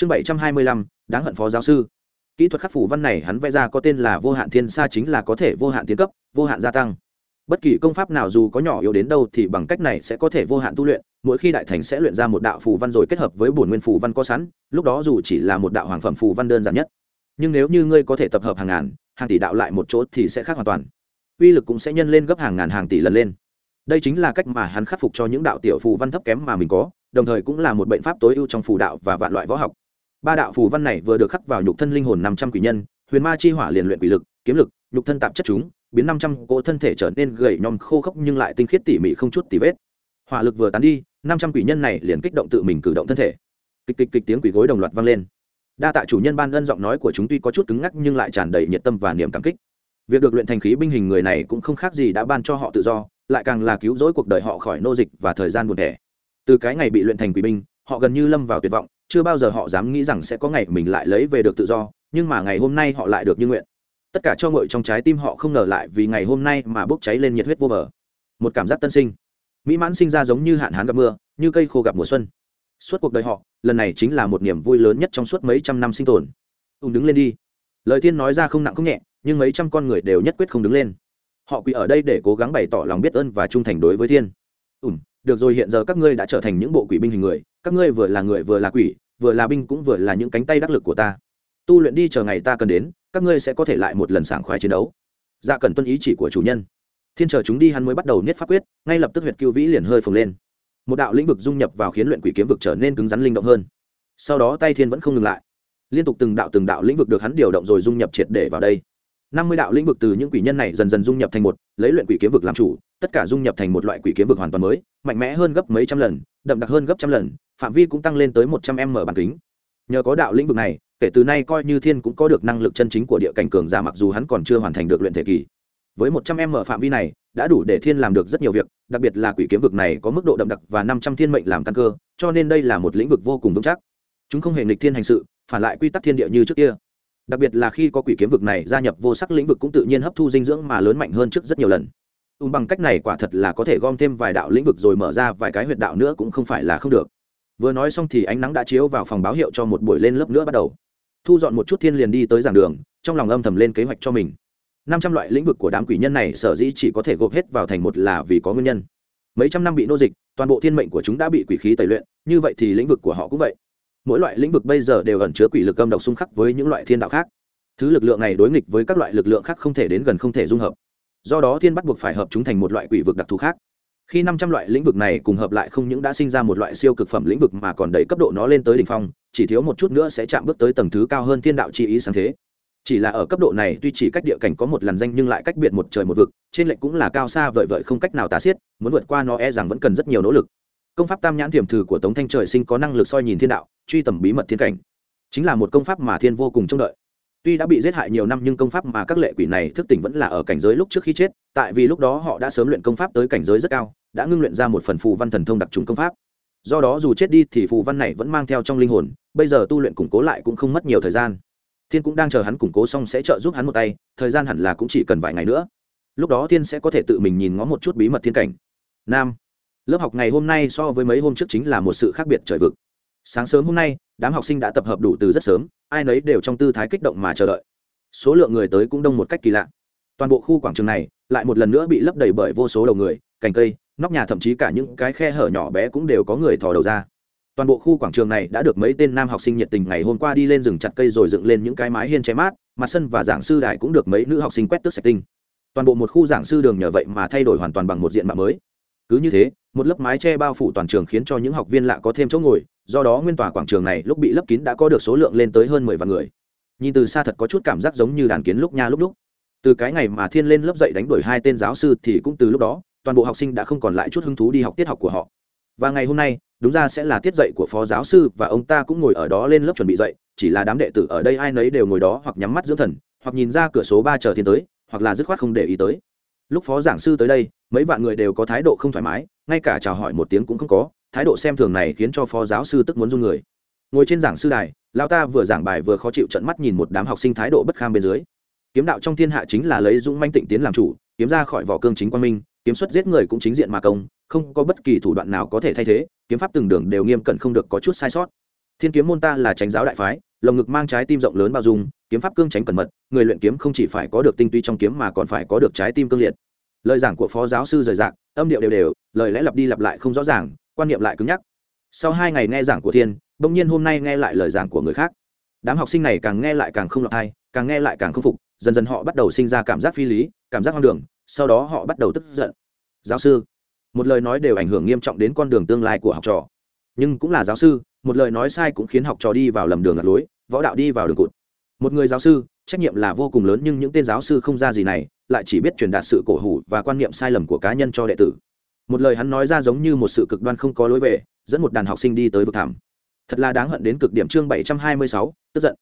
chương bảy trăm hai mươi lăm, đáng hận phó giáo sư. Kỹ thuật khắc phủ văn này hắn vẽ ra có tên là vô hạn thiên sa chính là có thể vô hạn tiến cấp, vô hạn gia tăng. Bất kỳ công pháp nào dù có nhỏ yếu đến đâu thì bằng cách này sẽ có thể vô hạn tu luyện, mỗi khi đại thành sẽ luyện ra một đạo phù văn rồi kết hợp với bổn nguyên phù văn có sẵn, lúc đó dù chỉ là một đạo hoàng phẩm phù văn đơn giản nhất. Nhưng nếu như ngươi có thể tập hợp hàng ngàn, hàng tỷ đạo lại một chỗ thì sẽ khác hoàn toàn. Uy lực cũng sẽ nhân lên gấp hàng ngàn hàng tỷ lần lên. Đây chính là cách mà hắn khắc phục cho những đạo tiểu phù văn thấp kém mà mình có, đồng thời cũng là một bệnh pháp tối ưu trong phù đạo và vạn loại võ học ba đạo phù văn này vừa được khắc vào nhục thân linh hồn năm trăm quỷ nhân, huyền ma chi hỏa liền luyện quỷ lực, kiếm lực, nhục thân tạp chất chúng, biến năm trăm cỗ thân thể trở nên gầy nhom khô khốc nhưng lại tinh khiết tỉ mỉ không chút tì vết. Hỏa lực vừa tán đi, năm trăm quỷ nhân này liền kích động tự mình cử động thân thể. Kịch kịch kịch tiếng quỷ gối đồng loạt vang lên. Đa tạ chủ nhân ban ân giọng nói của chúng tuy có chút cứng ngắc nhưng lại tràn đầy nhiệt tâm và niềm cảm kích. Việc được luyện thành khí binh hình người này cũng không khác gì đã ban cho họ tự do, lại càng là cứu rỗi cuộc đời họ khỏi nô dịch và thời gian buồn thẻ. Từ cái ngày bị luyện thành quỷ binh, họ gần như lâm vào tuyệt vọng chưa bao giờ họ dám nghĩ rằng sẽ có ngày mình lại lấy về được tự do, nhưng mà ngày hôm nay họ lại được như nguyện. Tất cả cho ngội trong trái tim họ không ngờ lại vì ngày hôm nay mà bốc cháy lên nhiệt huyết vô bờ. Một cảm giác tân sinh. Mỹ mãn sinh ra giống như hạn hán gặp mưa, như cây khô gặp mùa xuân. Suốt cuộc đời họ, lần này chính là một niềm vui lớn nhất trong suốt mấy trăm năm sinh tồn. Ùng đứng lên đi. Lời thiên nói ra không nặng không nhẹ, nhưng mấy trăm con người đều nhất quyết không đứng lên. Họ quỳ ở đây để cố gắng bày tỏ lòng biết ơn và trung thành đối với thiên. Ùm được rồi, hiện giờ các ngươi đã trở thành những bộ quỷ binh hình người, các ngươi vừa là người vừa là quỷ, vừa là binh cũng vừa là những cánh tay đắc lực của ta. Tu luyện đi, chờ ngày ta cần đến, các ngươi sẽ có thể lại một lần sảng khoái chiến đấu. Dạ cần tuân ý chỉ của chủ nhân. Thiên chờ chúng đi, hắn mới bắt đầu niết pháp quyết, ngay lập tức huyệt cưu vĩ liền hơi phồng lên. Một đạo lĩnh vực dung nhập vào khiến luyện quỷ kiếm vực trở nên cứng rắn linh động hơn. Sau đó tay thiên vẫn không ngừng lại. Liên tục từng đạo từng đạo lĩnh vực được hắn điều động rồi dung nhập triệt để vào đây năm mươi đạo lĩnh vực từ những quỷ nhân này dần dần dung nhập thành một, lấy luyện quỷ kiếm vực làm chủ, tất cả dung nhập thành một loại quỷ kiếm vực hoàn toàn mới, mạnh mẽ hơn gấp mấy trăm lần, đậm đặc hơn gấp trăm lần, phạm vi cũng tăng lên tới một trăm m bản kính. Nhờ có đạo lĩnh vực này, kể từ nay coi như thiên cũng có được năng lực chân chính của địa cảnh cường giả mặc dù hắn còn chưa hoàn thành được luyện thể kỳ. Với một trăm m phạm vi này, đã đủ để thiên làm được rất nhiều việc, đặc biệt là quỷ kiếm vực này có mức độ đậm đặc và năm trăm thiên mệnh làm căn cơ, cho nên đây là một lĩnh vực vô cùng vững chắc. Chúng không hề nghịch thiên hành sự, phản lại quy tắc thiên địa như trước kia đặc biệt là khi có quỷ kiếm vực này gia nhập vô sắc lĩnh vực cũng tự nhiên hấp thu dinh dưỡng mà lớn mạnh hơn trước rất nhiều lần. Ùm bằng cách này quả thật là có thể gom thêm vài đạo lĩnh vực rồi mở ra vài cái huyệt đạo nữa cũng không phải là không được. Vừa nói xong thì ánh nắng đã chiếu vào phòng báo hiệu cho một buổi lên lớp nữa bắt đầu. Thu dọn một chút thiên liền đi tới giảng đường, trong lòng âm thầm lên kế hoạch cho mình. Năm trăm loại lĩnh vực của đám quỷ nhân này sở dĩ chỉ có thể gộp hết vào thành một là vì có nguyên nhân. Mấy trăm năm bị nô dịch, toàn bộ thiên mệnh của chúng đã bị quỷ khí tẩy luyện, như vậy thì lĩnh vực của họ cũng vậy mỗi loại lĩnh vực bây giờ đều ẩn chứa quỷ lực âm độc xung khắc với những loại thiên đạo khác. Thứ lực lượng này đối nghịch với các loại lực lượng khác không thể đến gần không thể dung hợp. Do đó thiên bắt buộc phải hợp chúng thành một loại quỷ vực đặc thù khác. Khi năm trăm loại lĩnh vực này cùng hợp lại không những đã sinh ra một loại siêu cực phẩm lĩnh vực mà còn đẩy cấp độ nó lên tới đỉnh phong, chỉ thiếu một chút nữa sẽ chạm bước tới tầng thứ cao hơn thiên đạo chi ý sáng thế. Chỉ là ở cấp độ này, tuy chỉ cách địa cảnh có một làn danh nhưng lại cách biệt một trời một vực, trên lệnh cũng là cao xa vợi vợi không cách nào tả xiết, muốn vượt qua nó e rằng vẫn cần rất nhiều nỗ lực công pháp tam nhãn thiểm thử của tống thanh trời sinh có năng lực soi nhìn thiên đạo, truy tầm bí mật thiên cảnh. Chính là một công pháp mà thiên vô cùng trông đợi. Tuy đã bị giết hại nhiều năm nhưng công pháp mà các lệ quỷ này thức tỉnh vẫn là ở cảnh giới lúc trước khi chết, tại vì lúc đó họ đã sớm luyện công pháp tới cảnh giới rất cao, đã ngưng luyện ra một phần phù văn thần thông đặc trùng công pháp. Do đó dù chết đi thì phù văn này vẫn mang theo trong linh hồn, bây giờ tu luyện củng cố lại cũng không mất nhiều thời gian. Thiên cũng đang chờ hắn củng cố xong sẽ trợ giúp hắn một tay, thời gian hẳn là cũng chỉ cần vài ngày nữa. Lúc đó thiên sẽ có thể tự mình nhìn ngó một chút bí mật thiên cảnh. Nam lớp học ngày hôm nay so với mấy hôm trước chính là một sự khác biệt trời vực. Sáng sớm hôm nay, đám học sinh đã tập hợp đủ từ rất sớm, ai nấy đều trong tư thái kích động mà chờ đợi. Số lượng người tới cũng đông một cách kỳ lạ. Toàn bộ khu quảng trường này lại một lần nữa bị lấp đầy bởi vô số đầu người, cành cây, nóc nhà thậm chí cả những cái khe hở nhỏ bé cũng đều có người thò đầu ra. Toàn bộ khu quảng trường này đã được mấy tên nam học sinh nhiệt tình ngày hôm qua đi lên rừng chặt cây rồi dựng lên những cái mái hiên che mát, mặt sân và giảng sư đài cũng được mấy nữ học sinh quét tước sạch tinh. Toàn bộ một khu giảng sư đường nhờ vậy mà thay đổi hoàn toàn bằng một diện mạo mới cứ như thế, một lớp mái che bao phủ toàn trường khiến cho những học viên lạ có thêm chỗ ngồi, do đó nguyên tòa quảng trường này lúc bị lấp kín đã có được số lượng lên tới hơn mười vạn người. Nhìn từ xa thật có chút cảm giác giống như đàn kiến lúc nha lúc lúc từ cái ngày mà thiên lên lớp dạy đánh đuổi hai tên giáo sư thì cũng từ lúc đó, toàn bộ học sinh đã không còn lại chút hứng thú đi học tiết học của họ. Và ngày hôm nay, đúng ra sẽ là tiết dạy của phó giáo sư và ông ta cũng ngồi ở đó lên lớp chuẩn bị dạy, chỉ là đám đệ tử ở đây ai nấy đều ngồi đó hoặc nhắm mắt dưỡng thần, hoặc nhìn ra cửa số ba chờ thiên tới, hoặc là dứt khoát không để ý tới lúc phó giảng sư tới đây, mấy vạn người đều có thái độ không thoải mái, ngay cả chào hỏi một tiếng cũng không có, thái độ xem thường này khiến cho phó giáo sư tức muốn run người. Ngồi trên giảng sư đài lao ta vừa giảng bài vừa khó chịu trận mắt nhìn một đám học sinh thái độ bất kham bên dưới. Kiếm đạo trong thiên hạ chính là lấy dũng manh tịnh tiến làm chủ, kiếm ra khỏi vỏ cương chính quan minh, kiếm xuất giết người cũng chính diện mà công, không có bất kỳ thủ đoạn nào có thể thay thế, kiếm pháp từng đường đều nghiêm cẩn không được có chút sai sót. Thiên kiếm môn ta là tránh giáo đại phái lồng ngực mang trái tim rộng lớn bao dung, kiếm pháp cương tránh cẩn mật, người luyện kiếm không chỉ phải có được tinh túy trong kiếm mà còn phải có được trái tim cương liệt. Lời giảng của phó giáo sư rời rạc, âm điệu đều đều, lời lẽ lặp đi lặp lại không rõ ràng, quan niệm lại cứng nhắc. Sau hai ngày nghe giảng của thiên, bỗng nhiên hôm nay nghe lại lời giảng của người khác. Đám học sinh này càng nghe lại càng không lọt hay càng nghe lại càng không phục, dần dần họ bắt đầu sinh ra cảm giác phi lý, cảm giác hoang đường, sau đó họ bắt đầu tức giận. Giáo sư, một lời nói đều ảnh hưởng nghiêm trọng đến con đường tương lai của học trò. Nhưng cũng là giáo sư một lời nói sai cũng khiến học trò đi vào lầm đường lạc lối, võ đạo đi vào đường cụt. Một người giáo sư, trách nhiệm là vô cùng lớn nhưng những tên giáo sư không ra gì này, lại chỉ biết truyền đạt sự cổ hủ và quan niệm sai lầm của cá nhân cho đệ tử. Một lời hắn nói ra giống như một sự cực đoan không có lối về, dẫn một đàn học sinh đi tới vực thảm thật là đáng hận đến cực điểm chương bảy trăm hai mươi sáu, tức giận.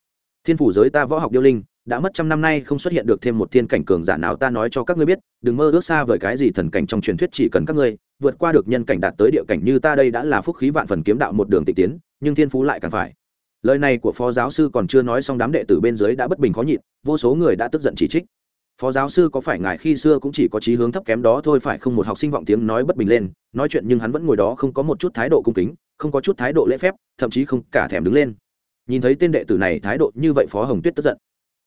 Thiên phủ giới ta võ học điêu linh, đã mất trăm năm nay không xuất hiện được thêm một thiên cảnh cường giả nào ta nói cho các ngươi biết, đừng mơ ước xa vời cái gì thần cảnh trong truyền thuyết chỉ cần các ngươi vượt qua được nhân cảnh đạt tới địa cảnh như ta đây đã là phúc khí vạn phần kiếm đạo một đường tịch tiến nhưng thiên phú lại càng phải. Lời này của phó giáo sư còn chưa nói xong đám đệ tử bên dưới đã bất bình khó nhịn, vô số người đã tức giận chỉ trích. Phó giáo sư có phải ngài khi xưa cũng chỉ có chí hướng thấp kém đó thôi phải không? Một học sinh vọng tiếng nói bất bình lên, nói chuyện nhưng hắn vẫn ngồi đó không có một chút thái độ cung kính, không có chút thái độ lễ phép, thậm chí không cả thèm đứng lên. Nhìn thấy tên đệ tử này thái độ như vậy phó hồng tuyết tức giận.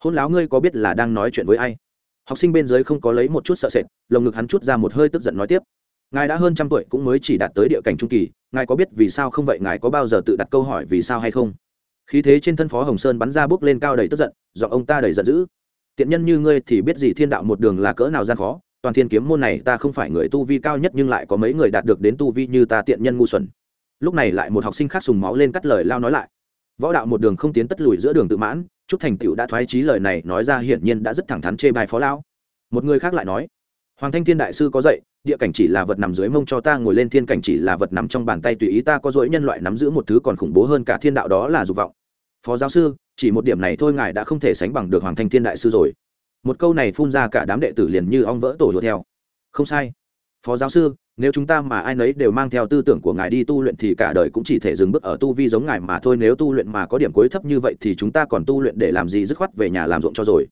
Hôn láo ngươi có biết là đang nói chuyện với ai? Học sinh bên dưới không có lấy một chút sợ sệt, lồng ngực hắn chút ra một hơi tức giận nói tiếp ngài đã hơn trăm tuổi cũng mới chỉ đạt tới địa cảnh trung kỳ, ngài có biết vì sao không vậy? Ngài có bao giờ tự đặt câu hỏi vì sao hay không? Khí thế trên thân phó hồng sơn bắn ra bước lên cao đầy tức giận do ông ta đầy giận dữ. Tiện nhân như ngươi thì biết gì thiên đạo một đường là cỡ nào gian khó, toàn thiên kiếm môn này ta không phải người tu vi cao nhất nhưng lại có mấy người đạt được đến tu vi như ta tiện nhân ngu xuẩn. Lúc này lại một học sinh khác sùng máu lên cắt lời lao nói lại. Võ đạo một đường không tiến tất lùi giữa đường tự mãn chút thành tựu đã thoái trí lời này nói ra hiển nhiên đã rất thẳng thắn chê bài phó lao một người khác lại nói hoàng thanh thiên đại sư có dạy, địa cảnh chỉ là vật nằm dưới mông cho ta, ngồi lên thiên cảnh chỉ là vật nằm trong bàn tay tùy ý ta, có dỗi nhân loại nắm giữ một thứ còn khủng bố hơn cả thiên đạo đó là dục vọng. Phó giáo sư, chỉ một điểm này thôi ngài đã không thể sánh bằng được hoàng thanh thiên đại sư rồi. Một câu này phun ra cả đám đệ tử liền như ong vỡ tổ đuổi theo. Không sai. Phó giáo sư, nếu chúng ta mà ai nấy đều mang theo tư tưởng của ngài đi tu luyện thì cả đời cũng chỉ thể dừng bước ở tu vi giống ngài mà thôi, nếu tu luyện mà có điểm cuối thấp như vậy thì chúng ta còn tu luyện để làm gì, dứt khoát về nhà làm ruộng cho rồi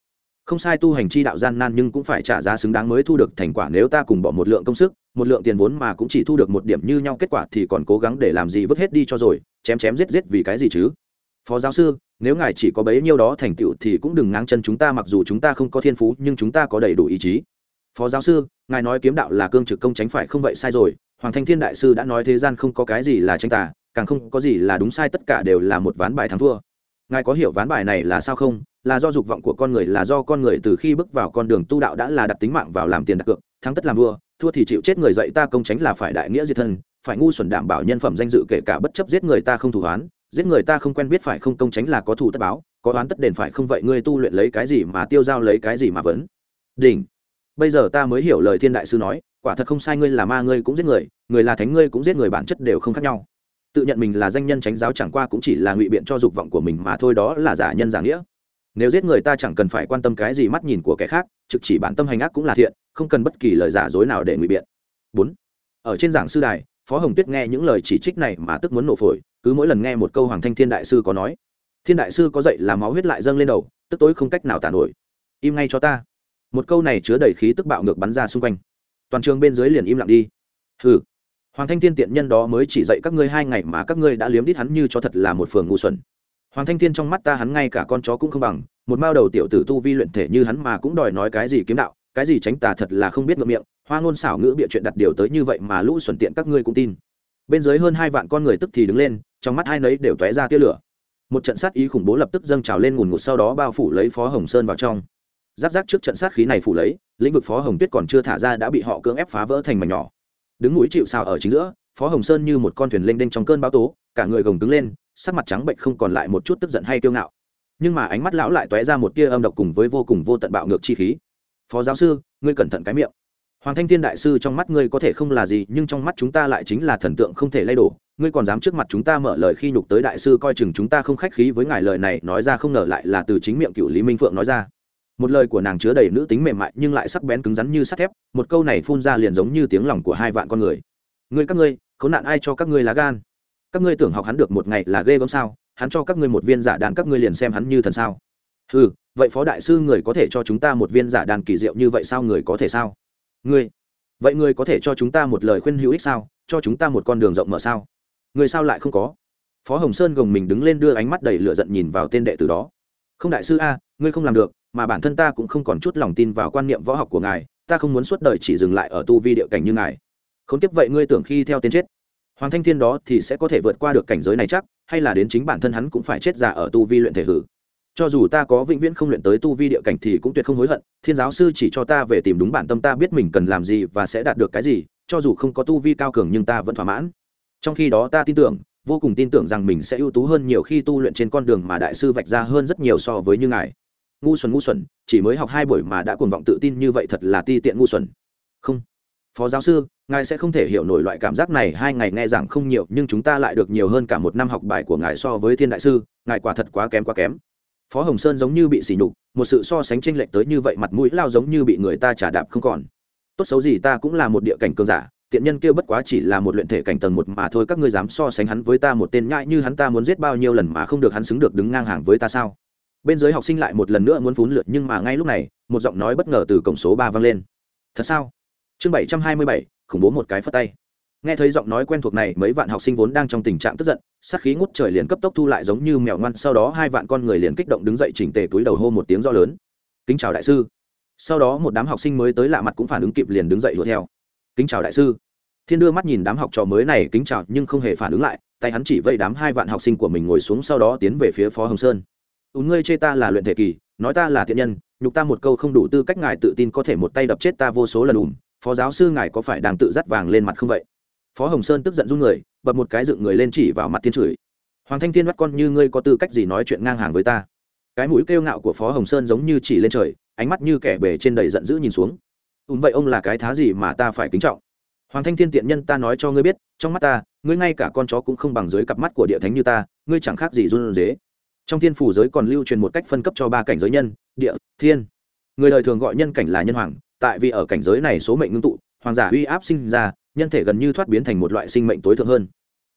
không sai tu hành chi đạo gian nan nhưng cũng phải trả giá xứng đáng mới thu được thành quả nếu ta cùng bỏ một lượng công sức một lượng tiền vốn mà cũng chỉ thu được một điểm như nhau kết quả thì còn cố gắng để làm gì vứt hết đi cho rồi chém chém giết giết vì cái gì chứ? Phó giáo sư nếu ngài chỉ có bấy nhiêu đó thành tựu thì cũng đừng ngáng chân chúng ta mặc dù chúng ta không có thiên phú nhưng chúng ta có đầy đủ ý chí. Phó giáo sư ngài nói kiếm đạo là cương trực công tránh phải không vậy sai rồi. Hoàng thanh thiên đại sư đã nói thế gian không có cái gì là tranh tà, càng không có gì là đúng sai tất cả đều là một ván bài thắng thua ngài có hiểu ván bài này là sao không? Là do dục vọng của con người, là do con người từ khi bước vào con đường tu đạo đã là đặt tính mạng vào làm tiền đặt cược, thắng tất làm vua, thua thì chịu chết người dạy ta công tránh là phải đại nghĩa diệt thân, phải ngu xuẩn đảm bảo nhân phẩm danh dự kể cả bất chấp giết người ta không thủ oán giết người ta không quen biết phải không công tránh là có thủ tất báo, có oán tất đền phải không vậy ngươi tu luyện lấy cái gì mà tiêu giao lấy cái gì mà vấn? Đỉnh. Bây giờ ta mới hiểu lời thiên đại sư nói, quả thật không sai ngươi là ma, ngươi cũng giết người người là thánh, ngươi cũng giết người bản chất đều không khác nhau tự nhận mình là danh nhân tránh giáo chẳng qua cũng chỉ là ngụy biện cho dục vọng của mình mà thôi, đó là giả nhân giả nghĩa. Nếu giết người ta chẳng cần phải quan tâm cái gì mắt nhìn của kẻ khác, trực chỉ bản tâm hành ác cũng là thiện, không cần bất kỳ lời giả dối nào để ngụy biện. Bốn. Ở trên giảng sư đài, phó hồng tuyết nghe những lời chỉ trích này mà tức muốn nổ phổi, cứ mỗi lần nghe một câu hoàng thanh thiên đại sư có nói, thiên đại sư có dậy là máu huyết lại dâng lên đầu, tức tối không cách nào tàn nổi. Im ngay cho ta. Một câu này chứa đầy khí tức bạo ngược bắn ra xung quanh. Toàn trường bên dưới liền im lặng đi. Hừ hoàng thanh thiên tiện nhân đó mới chỉ dạy các ngươi hai ngày mà các ngươi đã liếm đít hắn như cho thật là một phường ngu xuẩn. Hoàng thanh thiên trong mắt ta hắn ngay cả con chó cũng không bằng, một mao đầu tiểu tử tu vi luyện thể như hắn mà cũng đòi nói cái gì kiếm đạo, cái gì tránh tà thật là không biết ngậm miệng, hoa ngôn xảo ngữ bịa chuyện đặt điều tới như vậy mà lũ xuẩn tiện các ngươi cũng tin. Bên dưới hơn hai vạn con người tức thì đứng lên, trong mắt hai nấy đều tóe ra tia lửa. Một trận sát ý khủng bố lập tức dâng trào lên ngùn ngụt sau đó bao phủ lấy phó hồng sơn vào trong. Giáp giáp trước trận sát khí này phủ lấy, lĩnh vực phó hồng tuyết còn chưa thả ra đã bị họ cưỡng ép phá vỡ thành mảnh nhỏ đứng mũi chịu xào ở chính giữa, phó hồng sơn như một con thuyền lênh đênh trong cơn bão tố, cả người gồng cứng lên, sắc mặt trắng bệnh không còn lại một chút tức giận hay kiêu ngạo. Nhưng mà ánh mắt lão lại tóe ra một tia âm độc cùng với vô cùng vô tận bạo ngược chi khí. Phó giáo sư, ngươi cẩn thận cái miệng. Hoàng thanh thiên đại sư trong mắt ngươi có thể không là gì, nhưng trong mắt chúng ta lại chính là thần tượng không thể lay đổ. Ngươi còn dám trước mặt chúng ta mở lời khi nhục tới đại sư coi chừng chúng ta không khách khí với ngài lời này, nói ra không ngờ lại là từ chính miệng cựu lý minh phượng nói ra một lời của nàng chứa đầy nữ tính mềm mại nhưng lại sắc bén cứng rắn như sắt thép, một câu này phun ra liền giống như tiếng lòng của hai vạn con người. Người các ngươi, khốn nạn ai cho các ngươi lá gan? Các ngươi tưởng học hắn được một ngày là ghê gớm sao? Hắn cho các ngươi một viên giả đàn, các ngươi liền xem hắn như thần sao? Ừ vậy phó đại sư người có thể cho chúng ta một viên giả đàn kỳ diệu như vậy sao người có thể sao? Ngươi, vậy người có thể cho chúng ta một lời khuyên hữu ích sao? Cho chúng ta một con đường rộng mở sao? Người sao lại không có? Phó hồng sơn gồng mình đứng lên đưa ánh mắt đầy lửa giận nhìn vào tên đệ tử đó. Không đại sư a, ngươi không làm được mà bản thân ta cũng không còn chút lòng tin vào quan niệm võ học của ngài, ta không muốn suốt đời chỉ dừng lại ở tu vi địa cảnh như ngài. Không tiếp vậy ngươi tưởng khi theo tên chết. Hoàng thanh thiên đó thì sẽ có thể vượt qua được cảnh giới này chắc, hay là đến chính bản thân hắn cũng phải chết già ở tu vi luyện thể hử. Cho dù ta có vĩnh viễn không luyện tới tu vi địa cảnh thì cũng tuyệt không hối hận, thiên giáo sư chỉ cho ta về tìm đúng bản tâm ta biết mình cần làm gì và sẽ đạt được cái gì, cho dù không có tu vi cao cường nhưng ta vẫn thỏa mãn. Trong khi đó ta tin tưởng, vô cùng tin tưởng rằng mình sẽ ưu tú hơn nhiều khi tu luyện trên con đường mà đại sư vạch ra hơn rất nhiều so với như ngài ngu xuẩn ngu xuẩn, chỉ mới học hai buổi mà đã cuồng vọng tự tin như vậy thật là ti tiện ngu xuẩn. Không. Phó giáo sư, ngài sẽ không thể hiểu nổi loại cảm giác này, hai ngày nghe giảng không nhiều, nhưng chúng ta lại được nhiều hơn cả một năm học bài của ngài so với thiên đại sư, ngài quả thật quá kém quá kém. Phó hồng sơn giống như bị sỉ nhục, một sự so sánh tranh lệch tới như vậy mặt mũi lao giống như bị người ta trả đạp không còn. Tốt xấu gì ta cũng là một địa cảnh cường giả, tiện nhân kia bất quá chỉ là một luyện thể cảnh tầng một mà thôi, các ngươi dám so sánh hắn với ta một tên nhãi như hắn ta muốn giết bao nhiêu lần mà không được hắn xứng được đứng ngang hàng với ta sao? Bên dưới học sinh lại một lần nữa muốn phún lượt nhưng mà ngay lúc này, một giọng nói bất ngờ từ cổng số ba vang lên. Thật sao? Chương bảy trăm hai mươi bảy, khủng bố một cái phất tay. Nghe thấy giọng nói quen thuộc này, mấy vạn học sinh vốn đang trong tình trạng tức giận sắc khí ngút trời liền cấp tốc thu lại giống như mèo ngoan, sau đó hai vạn con người liền kích động đứng dậy chỉnh tề túi đầu hô một tiếng do lớn. Kính chào đại sư. Sau đó một đám học sinh mới tới lạ mặt cũng phản ứng kịp liền đứng dậy đuổi theo. Kính chào đại sư. Thiên đưa mắt nhìn đám học trò mới này, kính chào nhưng không hề phản ứng lại, tay hắn chỉ vây đám hai vạn học sinh của mình ngồi xuống, sau đó tiến về phía phó hồng sơn ùn ngươi chê ta là luyện thể kỳ, nói ta là thiện nhân, nhục ta một câu không đủ tư cách ngài tự tin có thể một tay đập chết ta vô số lần ùm. Phó giáo sư ngài có phải đang tự dắt vàng lên mặt không vậy? Phó hồng sơn tức giận run người, bật một cái dựng người lên chỉ vào mặt thiên chửi. Hoàng thanh thiên bắt con như ngươi có tư cách gì nói chuyện ngang hàng với ta? Cái mũi kêu ngạo của phó hồng sơn giống như chỉ lên trời, ánh mắt như kẻ bề trên đầy giận dữ nhìn xuống. Ùm, vậy ông là cái thá gì mà ta phải kính trọng? Hoàng thanh thiên tiện nhân ta nói cho ngươi biết, trong mắt ta, ngươi ngay cả con chó cũng không bằng dưới cặp mắt của địa thánh như ta, ngươi chẳng khác gì run dế trong thiên phủ giới còn lưu truyền một cách phân cấp cho ba cảnh giới nhân, địa, thiên. Người đời thường gọi nhân cảnh là nhân hoàng, tại vì ở cảnh giới này số mệnh ngưng tụ, hoàng giả uy áp sinh ra, nhân thể gần như thoát biến thành một loại sinh mệnh tối thượng hơn.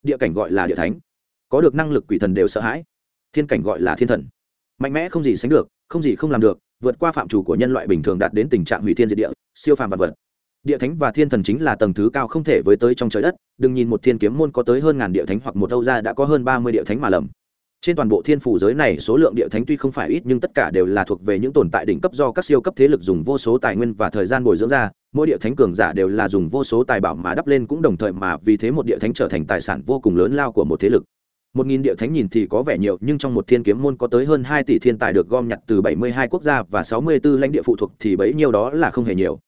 Địa cảnh gọi là địa thánh. Có được năng lực quỷ thần đều sợ hãi. Thiên cảnh gọi là thiên thần. Mạnh mẽ không gì sánh được, không gì không làm được, vượt qua phạm chủ của nhân loại bình thường đạt đến tình trạng hủy thiên diệt địa, siêu phàm vật vật. Địa thánh và thiên thần chính là tầng thứ cao không thể với tới trong trời đất, đừng nhìn một thiên kiếm môn có tới hơn ngàn địa thánh hoặc một âu gia đã có hơn ba mươi địa thánh mà lầm trên toàn bộ thiên phủ giới này, số lượng địa thánh tuy không phải ít, nhưng tất cả đều là thuộc về những tồn tại đỉnh cấp do các siêu cấp thế lực dùng vô số tài nguyên và thời gian bồi dưỡng ra. Mỗi địa thánh cường giả đều là dùng vô số tài bảo mà đắp lên cũng đồng thời mà vì thế một địa thánh trở thành tài sản vô cùng lớn lao của một thế lực. Một nghìn địa thánh nhìn thì có vẻ nhiều, nhưng trong một thiên kiếm môn có tới hơn hai tỷ thiên tài được gom nhặt từ bảy mươi hai quốc gia và sáu mươi 64 lãnh địa phụ thuộc thì bấy nhiêu đó là không hề nhiều.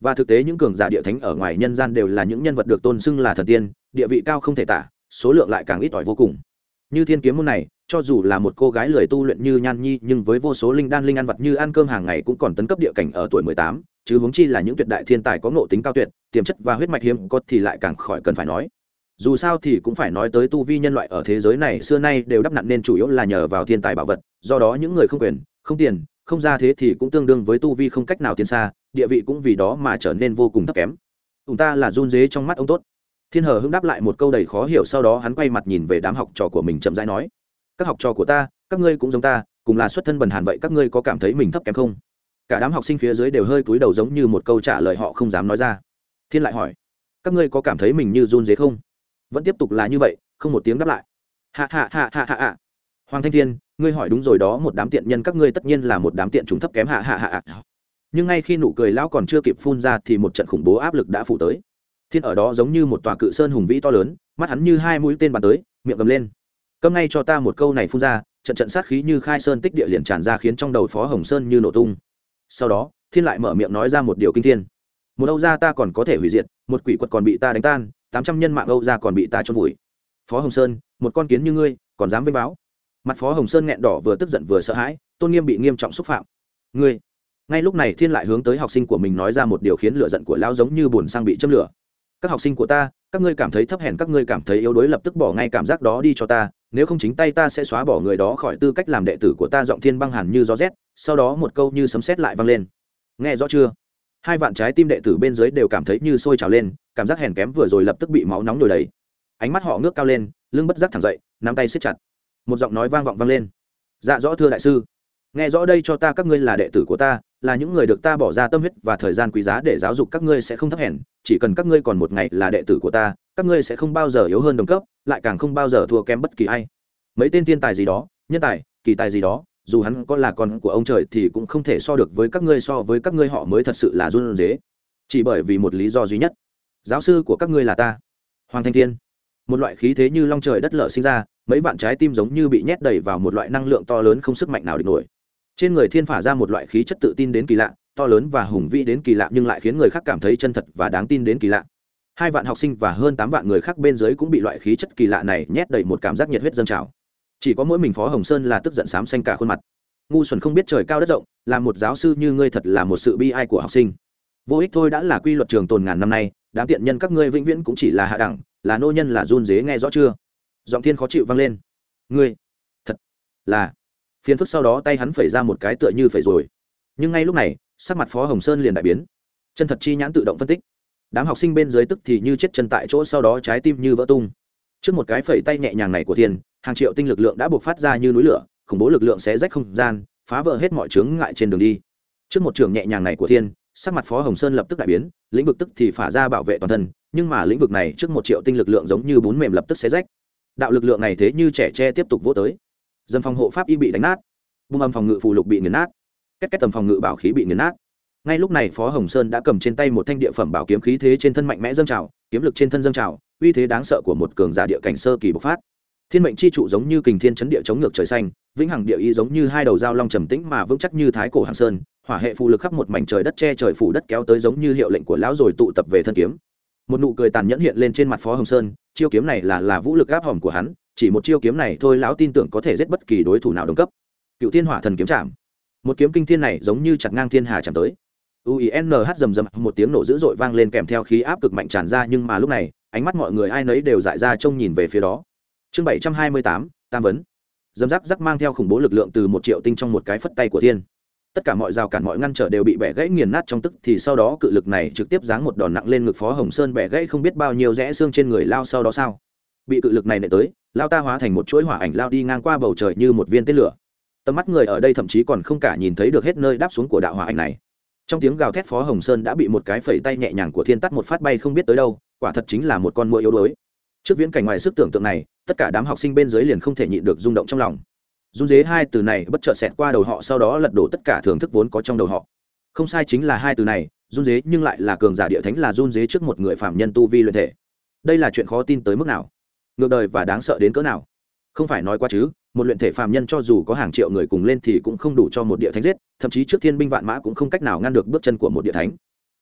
Và thực tế những cường giả địa thánh ở ngoài nhân gian đều là những nhân vật được tôn xưng là thần tiên, địa vị cao không thể tả, số lượng lại càng ít ỏi vô cùng. Như thiên kiếm môn này cho dù là một cô gái lười tu luyện như nhan nhi, nhưng với vô số linh đan linh ăn vật như ăn cơm hàng ngày cũng còn tấn cấp địa cảnh ở tuổi mười tám, chứ huống chi là những tuyệt đại thiên tài có ngộ tính cao tuyệt, tiềm chất và huyết mạch hiếm có thì lại càng khỏi cần phải nói. Dù sao thì cũng phải nói tới tu vi nhân loại ở thế giới này xưa nay đều đắp nặn nên chủ yếu là nhờ vào thiên tài bảo vật, do đó những người không quyền, không tiền, không ra thế thì cũng tương đương với tu vi không cách nào tiến xa, địa vị cũng vì đó mà trở nên vô cùng thấp kém. Chúng ta là run dế trong mắt ông tốt. Thiên hờ hưng đáp lại một câu đầy khó hiểu, sau đó hắn quay mặt nhìn về đám học trò của mình chậm rãi nói các học trò của ta, các ngươi cũng giống ta, cùng là xuất thân bần hàn vậy các ngươi có cảm thấy mình thấp kém không? Cả đám học sinh phía dưới đều hơi cúi đầu giống như một câu trả lời họ không dám nói ra. Thiên lại hỏi, các ngươi có cảm thấy mình như run dế không? Vẫn tiếp tục là như vậy, không một tiếng đáp lại. Hạ hạ hạ hạ hạ hạ hoàng thanh thiên, ngươi hỏi đúng rồi đó, một đám tiện nhân các ngươi tất nhiên là một đám tiện chúng thấp kém hạ hạ hạ hạ nhưng ngay khi nụ cười lão còn chưa kịp phun ra thì một trận khủng bố áp lực đã phủ tới. Thiên ở đó giống như một tòa cự sơn hùng vĩ to lớn, mắt hắn như hai mũi tên bắn tới, miệng cầm lên câm ngay cho ta một câu này phun ra, trận trận sát khí như khai sơn tích địa liền tràn ra khiến trong đầu phó hồng sơn như nổ tung. Sau đó, thiên lại mở miệng nói ra một điều kinh thiên. Một âu gia ta còn có thể hủy diệt, một quỷ quật còn bị ta đánh tan, tám trăm nhân mạng âu gia còn bị ta trôn vùi. Phó hồng sơn, một con kiến như ngươi, còn dám vênh báo? Mặt phó hồng sơn nghẹn đỏ vừa tức giận vừa sợ hãi, tôn nghiêm bị nghiêm trọng xúc phạm. Ngươi! Ngay lúc này thiên lại hướng tới học sinh của mình nói ra một điều khiến lửa giận của lão giống như buồn sang bị châm lửa. Các học sinh của ta, các ngươi cảm thấy thấp hèn, các ngươi cảm thấy yếu đuối lập tức bỏ ngay cảm giác đó đi cho ta nếu không chính tay ta sẽ xóa bỏ người đó khỏi tư cách làm đệ tử của ta giọng thiên băng hàn như gió rét, sau đó một câu như sấm sét lại vang lên. Nghe rõ chưa? Hai vạn trái tim đệ tử bên dưới đều cảm thấy như sôi trào lên, cảm giác hèn kém vừa rồi lập tức bị máu nóng nổi đầy. Ánh mắt họ ngước cao lên, lưng bất giác thẳng dậy, nắm tay siết chặt. Một giọng nói vang vọng vang lên. Dạ rõ thưa đại sư nghe rõ đây cho ta các ngươi là đệ tử của ta, là những người được ta bỏ ra tâm huyết và thời gian quý giá để giáo dục các ngươi sẽ không thấp hèn, chỉ cần các ngươi còn một ngày là đệ tử của ta, các ngươi sẽ không bao giờ yếu hơn đồng cấp, lại càng không bao giờ thua kém bất kỳ ai. Mấy tên thiên tài gì đó, nhân tài, kỳ tài gì đó, dù hắn có là con của ông trời thì cũng không thể so được với các ngươi so với các ngươi họ mới thật sự là run rế. Chỉ bởi vì một lý do duy nhất. Giáo sư của các ngươi là ta. Hoàng thanh thiên. Một loại khí thế như long trời đất lở sinh ra, mấy vạn trái tim giống như bị nhét đầy vào một loại năng lượng to lớn không sức mạnh nào địch nổi trên người thiên phả ra một loại khí chất tự tin đến kỳ lạ, to lớn và hùng vĩ đến kỳ lạ nhưng lại khiến người khác cảm thấy chân thật và đáng tin đến kỳ lạ. Hai vạn học sinh và hơn tám vạn người khác bên dưới cũng bị loại khí chất kỳ lạ này nhét đầy một cảm giác nhiệt huyết dâng trào. Chỉ có mỗi mình phó hồng sơn là tức giận xám xanh cả khuôn mặt. Ngu xuẩn không biết trời cao đất rộng, là một giáo sư như ngươi thật là một sự bi ai của học sinh. Vô ích thôi đã là quy luật trường tồn ngàn năm nay, đám tiện nhân các ngươi vĩnh viễn cũng chỉ là hạ đẳng, là nô nhân là run dế nghe rõ chưa? Giọng thiên khó chịu vang lên. Ngươi, thật là phiền phức sau đó tay hắn phẩy ra một cái tựa như phẩy rồi. Nhưng ngay lúc này, sắc mặt phó hồng sơn liền đại biến. Chân thật chi nhãn tự động phân tích. Đám học sinh bên dưới tức thì như chết chân tại chỗ sau đó trái tim như vỡ tung. Trước một cái phẩy tay nhẹ nhàng này của thiên hàng triệu tinh lực lượng đã buộc phát ra như núi lửa, khủng bố lực lượng sẽ rách không gian, phá vỡ hết mọi chướng ngại trên đường đi. Trước một trường nhẹ nhàng này của thiên sắc mặt phó hồng sơn lập tức đại biến, lĩnh vực tức thì phả ra bảo vệ toàn thân, nhưng mà lĩnh vực này trước một triệu tinh lực lượng giống như bún mềm lập tức sẽ rách. Đạo lực lượng này thế như trẻ tre tiếp tục vô tới. Dân phòng hộ pháp y bị đánh nát. Bung âm phòng ngự phù lục bị nghiền nát. Cách cách tầm phòng ngự bảo khí bị nghiền nát. Ngay lúc này phó hồng sơn đã cầm trên tay một thanh địa phẩm bảo kiếm khí thế trên thân mạnh mẽ dâng trào, kiếm lực trên thân dâng trào, uy thế đáng sợ của một cường giả địa cảnh sơ kỳ bộc phát. Thiên mệnh chi trụ giống như kình thiên chấn địa chống ngược trời xanh, vĩnh hằng địa y giống như hai đầu dao long trầm tĩnh mà vững chắc như thái cổ hàng sơn, hỏa hệ phù lực khắp một mảnh trời đất che trời phủ đất kéo tới giống như hiệu lệnh của lão rồi tụ tập về thân kiếm. Một nụ cười tàn nhẫn hiện lên trên mặt phó hồng sơn, chiêu kiếm này là là vũ lực áp hòm của hắn chỉ một chiêu kiếm này thôi, lão tin tưởng có thể giết bất kỳ đối thủ nào đồng cấp. Cựu thiên hỏa thần kiếm chạm. Một kiếm kinh thiên này giống như chặt ngang thiên hà chạm tới. Uinh rầm rầm, một tiếng nổ dữ dội vang lên kèm theo khí áp cực mạnh tràn ra, nhưng mà lúc này, ánh mắt mọi người ai nấy đều dại ra trông nhìn về phía đó. Chương bảy trăm hai mươi tám, tam vấn. Dầm rắc rắc mang theo khủng bố lực lượng từ một triệu tinh trong một cái phất tay của thiên. Tất cả mọi rào cản mọi ngăn trở đều bị bẻ gãy nghiền nát trong tức, thì sau đó cự lực này trực tiếp giáng một đòn nặng lên ngực phó hồng sơn bẻ gãy không biết bao nhiêu rẽ xương trên người, lao sau đó sao? Bị cự lực này nệ tới, lao ta hóa thành một chuỗi hỏa ảnh lao đi ngang qua bầu trời như một viên tên lửa. Tầm mắt người ở đây thậm chí còn không cả nhìn thấy được hết nơi đáp xuống của đạo hỏa ảnh này. Trong tiếng gào thét phó hồng sơn đã bị một cái phẩy tay nhẹ nhàng của thiên tắt một phát bay không biết tới đâu, quả thật chính là một con mũi yếu đuối. Trước viễn cảnh ngoài sức tưởng tượng này, tất cả đám học sinh bên dưới liền không thể nhịn được rung động trong lòng. Run dế hai từ này bất chợt xẹt qua đầu họ, sau đó lật đổ tất cả thưởng thức vốn có trong đầu họ. Không sai chính là hai từ này, run dế nhưng lại là cường giả địa thánh là run dế trước một người phạm nhân tu vi luyện thể. Đây là chuyện khó tin tới mức nào? Ngược đời và đáng sợ đến cỡ nào. Không phải nói quá chứ, một luyện thể phàm nhân cho dù có hàng triệu người cùng lên thì cũng không đủ cho một địa thánh giết, thậm chí trước thiên binh vạn mã cũng không cách nào ngăn được bước chân của một địa thánh.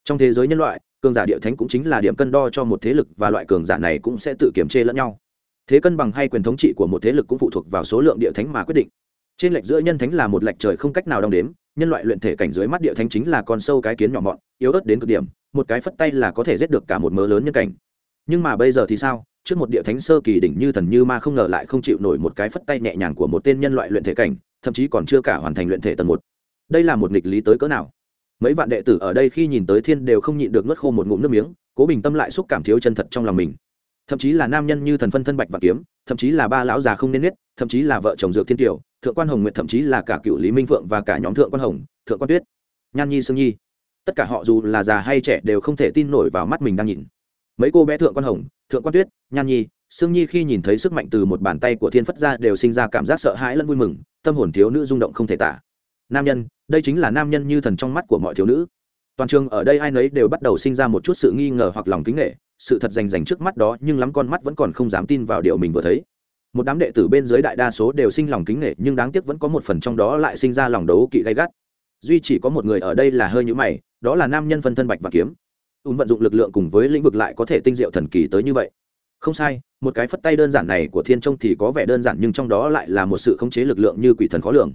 Trong thế giới nhân loại, cường giả địa thánh cũng chính là điểm cân đo cho một thế lực và loại cường giả này cũng sẽ tự kiểm chê lẫn nhau. Thế cân bằng hay quyền thống trị của một thế lực cũng phụ thuộc vào số lượng địa thánh mà quyết định. Trên lệch giữa nhân thánh là một lệch trời không cách nào đong đếm, nhân loại luyện thể cảnh dưới mắt địa thánh chính là con sâu cái kiến nhỏ mọn, yếu ớt đến cực điểm, một cái phất tay là có thể giết được cả một mớ lớn nhân cảnh. Nhưng mà bây giờ thì sao? Trước một địa thánh sơ kỳ đỉnh như thần như ma không ngờ lại không chịu nổi một cái phất tay nhẹ nhàng của một tên nhân loại luyện thể cảnh, thậm chí còn chưa cả hoàn thành luyện thể tầng một. Đây là một nghịch lý tới cỡ nào? Mấy vạn đệ tử ở đây khi nhìn tới thiên đều không nhịn được nuốt khô một ngụm nước miếng, cố bình tâm lại xúc cảm thiếu chân thật trong lòng mình. Thậm chí là nam nhân như thần phân thân bạch và kiếm, thậm chí là ba lão già không nên nết, thậm chí là vợ chồng dược thiên tiểu, thượng quan hồng nguyệt, thậm chí là cả cựu lý minh phượng và cả nhóm thượng quan hồng, thượng quan tuyết, nhan nhi, sương nhi. Tất cả họ dù là già hay trẻ đều không thể tin nổi vào mắt mình đang nhìn. Mấy cô bé thượng quan hồng thượng quan tuyết, nhan nhi, sương nhi khi nhìn thấy sức mạnh từ một bàn tay của thiên phất ra đều sinh ra cảm giác sợ hãi lẫn vui mừng, tâm hồn thiếu nữ rung động không thể tả. Nam nhân, đây chính là nam nhân như thần trong mắt của mọi thiếu nữ. Toàn trường ở đây ai nấy đều bắt đầu sinh ra một chút sự nghi ngờ hoặc lòng kính nghệ sự thật rành rành trước mắt đó nhưng lắm con mắt vẫn còn không dám tin vào điều mình vừa thấy. Một đám đệ tử bên dưới đại đa số đều sinh lòng kính nghệ nhưng đáng tiếc vẫn có một phần trong đó lại sinh ra lòng đấu kỵ gay gắt. Duy chỉ có một người ở đây là hơi nhữ mày, đó là nam nhân phân thân bạch và kiếm ùn vận dụng lực lượng cùng với lĩnh vực lại có thể tinh diệu thần kỳ tới như vậy. Không sai, một cái phất tay đơn giản này của thiên trông thì có vẻ đơn giản nhưng trong đó lại là một sự khống chế lực lượng như quỷ thần khó lường.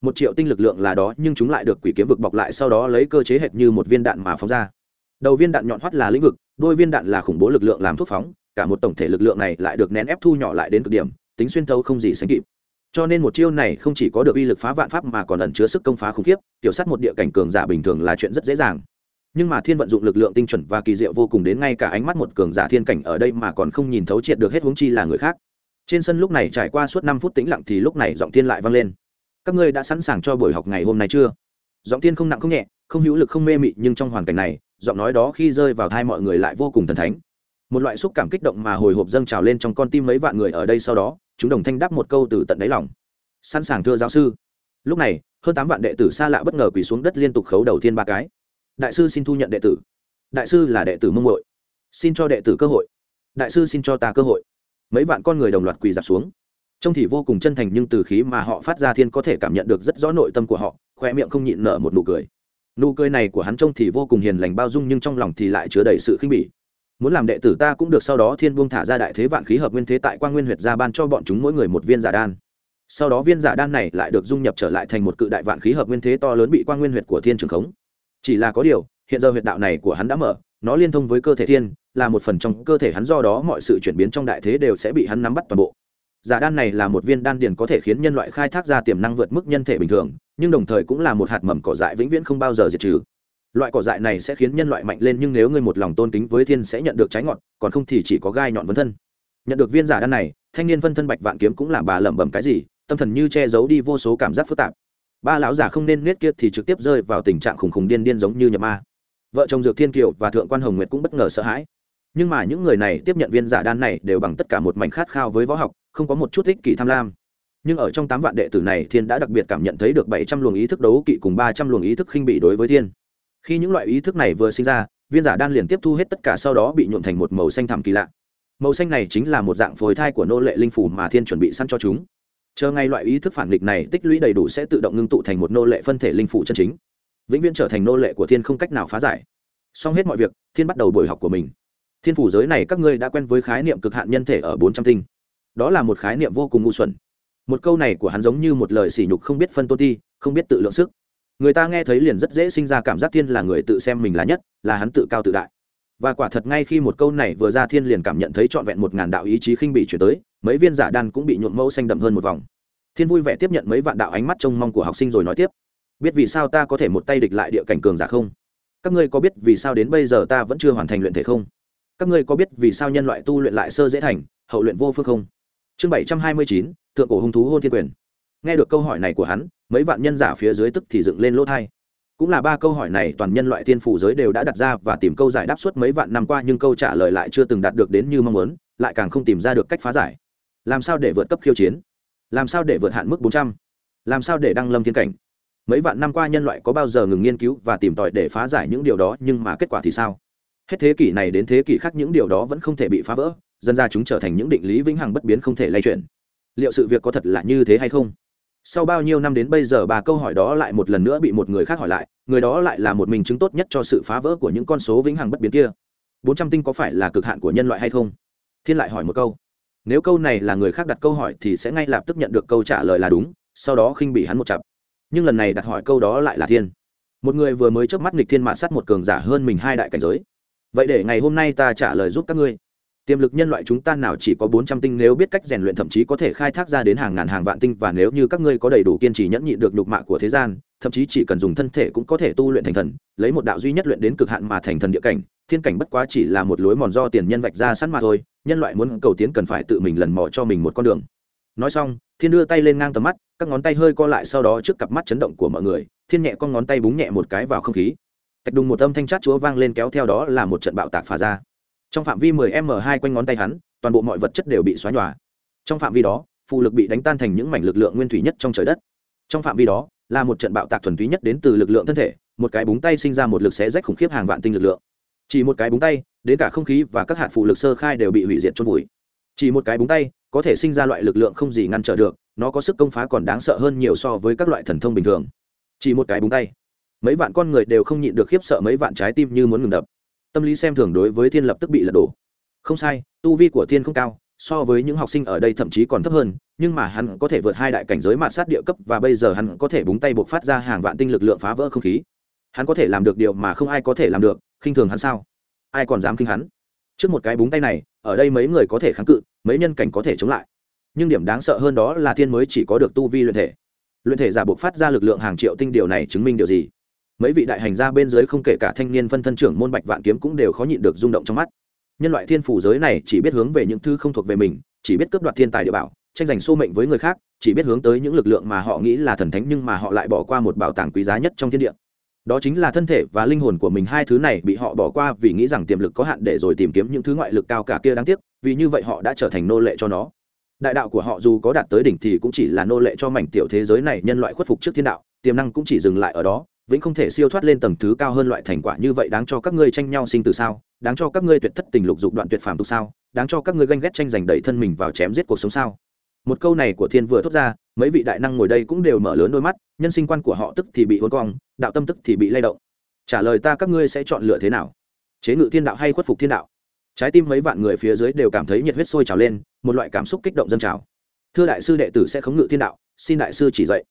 Một triệu tinh lực lượng là đó, nhưng chúng lại được quỷ kiếm vực bọc lại sau đó lấy cơ chế hệt như một viên đạn mà phóng ra. Đầu viên đạn nhọn hoắt là lĩnh vực đôi viên đạn là khủng bố lực lượng làm thuốc phóng, cả một tổng thể lực lượng này lại được nén ép thu nhỏ lại đến cực điểm, tính xuyên thấu không gì sánh kịp. Cho nên một chiêu này không chỉ có được uy lực phá vạn pháp mà còn ẩn chứa sức công phá khủng khiếp, tiểu sát một địa cảnh cường giả bình thường là chuyện rất dễ dàng nhưng mà thiên vận dụng lực lượng tinh chuẩn và kỳ diệu vô cùng đến ngay cả ánh mắt một cường giả thiên cảnh ở đây mà còn không nhìn thấu triệt được hết huống chi là người khác. Trên sân lúc này trải qua suốt năm phút tĩnh lặng thì lúc này giọng thiên lại vang lên. Các ngươi đã sẵn sàng cho buổi học ngày hôm nay chưa? Giọng thiên không nặng không nhẹ, không hữu lực không mê mị nhưng trong hoàn cảnh này, giọng nói đó khi rơi vào thai mọi người lại vô cùng thần thánh. Một loại xúc cảm kích động mà hồi hộp dâng trào lên trong con tim mấy vạn người ở đây sau đó, chúng đồng thanh đáp một câu từ tận đáy lòng. Sẵn sàng thưa giáo sư. Lúc này, hơn tám vạn đệ tử xa lạ bất ngờ quỳ xuống đất liên tục khấu đầu tiên ba cái đại sư xin thu nhận đệ tử. Đại sư là đệ tử mông hội, xin cho đệ tử cơ hội. Đại sư xin cho ta cơ hội. Mấy vạn con người đồng loạt quỳ dạp xuống. Trông thì vô cùng chân thành nhưng từ khí mà họ phát ra thiên có thể cảm nhận được rất rõ nội tâm của họ khoe miệng không nhịn nở một nụ cười. Nụ cười này của hắn trông thì vô cùng hiền lành bao dung nhưng trong lòng thì lại chứa đầy sự khinh bỉ. Muốn làm đệ tử ta cũng được sau đó thiên buông thả ra đại thế vạn khí hợp nguyên thế tại quan nguyên huyệt ra ban cho bọn chúng mỗi người một viên giả đan. Sau đó viên giả đan này lại được dung nhập trở lại thành một cự đại vạn khí hợp nguyên thế to lớn bị quan nguyên huyệt của thiên trường khống chỉ là có điều, hiện giờ huyệt đạo này của hắn đã mở, nó liên thông với cơ thể thiên, là một phần trong cơ thể hắn, do đó mọi sự chuyển biến trong đại thế đều sẽ bị hắn nắm bắt toàn bộ. Giả đan này là một viên đan điền có thể khiến nhân loại khai thác ra tiềm năng vượt mức nhân thể bình thường, nhưng đồng thời cũng là một hạt mầm cỏ dại vĩnh viễn không bao giờ diệt trừ. Loại cỏ dại này sẽ khiến nhân loại mạnh lên, nhưng nếu ngươi một lòng tôn kính với thiên sẽ nhận được trái ngọt, còn không thì chỉ có gai nhọn vấn thân. Nhận được viên giả đan này, thanh niên vân thân bạch vạn kiếm cũng làm bà lẩm bẩm cái gì, tâm thần như che giấu đi vô số cảm giác phức tạp ba lão giả không nên nết kia thì trực tiếp rơi vào tình trạng khủng khủng điên điên giống như nhập ma. Vợ chồng dược thiên kiều và thượng quan hồng nguyệt cũng bất ngờ sợ hãi. Nhưng mà những người này tiếp nhận viên giả đan này đều bằng tất cả một mảnh khát khao với võ học, không có một chút ích kỷ tham lam. Nhưng ở trong tám vạn đệ tử này, thiên đã đặc biệt cảm nhận thấy được bảy trăm luồng ý thức đấu kỵ cùng ba trăm luồng ý thức khinh bị đối với thiên. Khi những loại ý thức này vừa sinh ra, viên giả đan liền tiếp thu hết tất cả sau đó bị nhuộn thành một màu xanh thẳm kỳ lạ. Màu xanh này chính là một dạng phôi thai của nô lệ linh phủ mà thiên chuẩn bị săn cho chúng chờ ngay loại ý thức phản nghịch này tích lũy đầy đủ sẽ tự động ngưng tụ thành một nô lệ phân thể linh phủ chân chính. Vĩnh viễn trở thành nô lệ của thiên không cách nào phá giải. Xong hết mọi việc, thiên bắt đầu buổi học của mình. Thiên phủ giới này các ngươi đã quen với khái niệm cực hạn nhân thể ở bốn trăm tinh. Đó là một khái niệm vô cùng ngu xuẩn. Một câu này của hắn giống như một lời sỉ nhục không biết phân tôn ti, không biết tự lượng sức. Người ta nghe thấy liền rất dễ sinh ra cảm giác thiên là người tự xem mình là nhất, là hắn tự cao tự đại. Và quả thật ngay khi một câu này vừa ra thiên liền cảm nhận thấy trọn vẹn một ngàn đạo ý chí khinh bị chuyển tới mấy viên giả đan cũng bị nhuộm mẫu xanh đậm hơn một vòng. Thiên vui vẻ tiếp nhận mấy vạn đạo ánh mắt trông mong của học sinh rồi nói tiếp. Biết vì sao ta có thể một tay địch lại địa cảnh cường giả không? Các ngươi có biết vì sao đến bây giờ ta vẫn chưa hoàn thành luyện thể không? Các ngươi có biết vì sao nhân loại tu luyện lại sơ dễ thành, hậu luyện vô phương không? Chương bảy trăm hai mươi chín, thượng cổ hung thú hôn thiên quyền. Nghe được câu hỏi này của hắn, mấy vạn nhân giả phía dưới tức thì dựng lên lỗ thai. Cũng là ba câu hỏi này toàn nhân loại tiên phủ giới đều đã đặt ra và tìm câu giải đáp suốt mấy vạn năm qua nhưng câu trả lời lại chưa từng đạt được đến như mong muốn, lại càng không tìm ra được cách phá giải làm sao để vượt cấp khiêu chiến? Làm sao để vượt hạn mức bốn trăm? Làm sao để đăng lâm thiên cảnh? Mấy vạn năm qua nhân loại có bao giờ ngừng nghiên cứu và tìm tòi để phá giải những điều đó, nhưng mà kết quả thì sao? Hết thế kỷ này đến thế kỷ khác những điều đó vẫn không thể bị phá vỡ dân ra chúng trở thành những định lý vĩnh hằng bất biến không thể lay chuyển. Liệu sự việc có thật là như thế hay không? Sau bao nhiêu năm đến bây giờ ba câu hỏi đó lại một lần nữa bị một người khác hỏi lại, người đó lại là một mình chứng tốt nhất cho sự phá vỡ của những con số vĩnh hằng bất biến kia. Bốn trăm tinh có phải là cực hạn của nhân loại hay không? Thiên lại hỏi một câu nếu câu này là người khác đặt câu hỏi thì sẽ ngay lập tức nhận được câu trả lời là đúng, sau đó khinh bị hắn một chặp. Nhưng lần này đặt hỏi câu đó lại là thiên. Một người vừa mới chớp mắt nghịch thiên mạn sát một cường giả hơn mình hai đại cảnh giới. Vậy để ngày hôm nay ta trả lời giúp các ngươi. Tiềm lực nhân loại chúng ta nào chỉ có bốn trăm tinh nếu biết cách rèn luyện thậm chí có thể khai thác ra đến hàng ngàn hàng vạn tinh và nếu như các ngươi có đầy đủ kiên trì nhẫn nhịn được nhục mạ của thế gian, thậm chí chỉ cần dùng thân thể cũng có thể tu luyện thành thần, lấy một đạo duy nhất luyện đến cực hạn mà thành thần địa cảnh thiên cảnh bất quá chỉ là một lối mòn do tiền nhân vạch ra sẵn mà thôi, nhân loại muốn cầu tiến cần phải tự mình lần mò cho mình một con đường. Nói xong, thiên đưa tay lên ngang tầm mắt, các ngón tay hơi co lại sau đó trước cặp mắt chấn động của mọi người, thiên nhẹ con ngón tay búng nhẹ một cái vào không khí. Tạch đùng một âm thanh chát chúa vang lên kéo theo đó là một trận bạo tạc phá ra. Trong phạm vi 10 m 2 quanh ngón tay hắn, toàn bộ mọi vật chất đều bị xóa nhòa. Trong phạm vi đó, phụ lực bị đánh tan thành những mảnh lực lượng nguyên thủy nhất trong trời đất. Trong phạm vi đó, là một trận bạo tạc thuần túy nhất đến từ lực lượng thân thể, một cái búng tay sinh ra một lực xé rách khủng khiếp hàng vạn tinh lực lượng chỉ một cái búng tay, đến cả không khí và các hạt phụ lực sơ khai đều bị hủy diệt chôn vùi. Chỉ một cái búng tay, có thể sinh ra loại lực lượng không gì ngăn trở được, nó có sức công phá còn đáng sợ hơn nhiều so với các loại thần thông bình thường. Chỉ một cái búng tay. Mấy vạn con người đều không nhịn được khiếp sợ mấy vạn trái tim như muốn ngừng đập. Tâm lý xem thường đối với thiên lập tức bị lật đổ. Không sai, tu vi của thiên không cao, so với những học sinh ở đây thậm chí còn thấp hơn, nhưng mà hắn có thể vượt hai đại cảnh giới mạt sát địa cấp và bây giờ hắn có thể búng tay buộc phát ra hàng vạn tinh lực lượng phá vỡ không khí. Hắn có thể làm được điều mà không ai có thể làm được khinh thường hắn sao? Ai còn dám khinh hắn? Trước một cái búng tay này, ở đây mấy người có thể kháng cự, mấy nhân cảnh có thể chống lại. Nhưng điểm đáng sợ hơn đó là thiên mới chỉ có được tu vi luyện thể. Luyện thể giả buộc phát ra lực lượng hàng triệu tinh điều này chứng minh điều gì? Mấy vị đại hành gia bên dưới không kể cả thanh niên phân thân trưởng môn bạch vạn kiếm cũng đều khó nhịn được rung động trong mắt. Nhân loại thiên phủ giới này chỉ biết hướng về những thứ không thuộc về mình, chỉ biết cướp đoạt thiên tài địa bảo, tranh giành xô mệnh với người khác, chỉ biết hướng tới những lực lượng mà họ nghĩ là thần thánh nhưng mà họ lại bỏ qua một bảo tàng quý giá nhất trong thiên địa đó chính là thân thể và linh hồn của mình, hai thứ này bị họ bỏ qua vì nghĩ rằng tiềm lực có hạn để rồi tìm kiếm những thứ ngoại lực cao cả kia đáng tiếc, vì như vậy họ đã trở thành nô lệ cho nó. Đại đạo của họ dù có đạt tới đỉnh thì cũng chỉ là nô lệ cho mảnh tiểu thế giới này, nhân loại khuất phục trước thiên đạo, tiềm năng cũng chỉ dừng lại ở đó, vĩnh không thể siêu thoát lên tầng thứ cao hơn loại thành quả như vậy đáng cho các ngươi tranh nhau sinh từ sao? Đáng cho các ngươi tuyệt thất tình lục dục đoạn tuyệt phàm tục sao? Đáng cho các ngươi ganh ghét tranh giành đẩy thân mình vào chém giết cuộc sống sao? Một câu này của thiên vừa thốt ra, mấy vị đại năng ngồi đây cũng đều mở lớn đôi mắt nhân sinh quan của họ tức thì bị hôn cong, đạo tâm tức thì bị lay động. Trả lời ta, các ngươi sẽ chọn lựa thế nào? Chế ngự thiên đạo hay khuất phục thiên đạo? Trái tim mấy vạn người phía dưới đều cảm thấy nhiệt huyết sôi trào lên, một loại cảm xúc kích động dân trào. Thưa đại sư đệ tử sẽ khống ngự thiên đạo, xin đại sư chỉ dạy.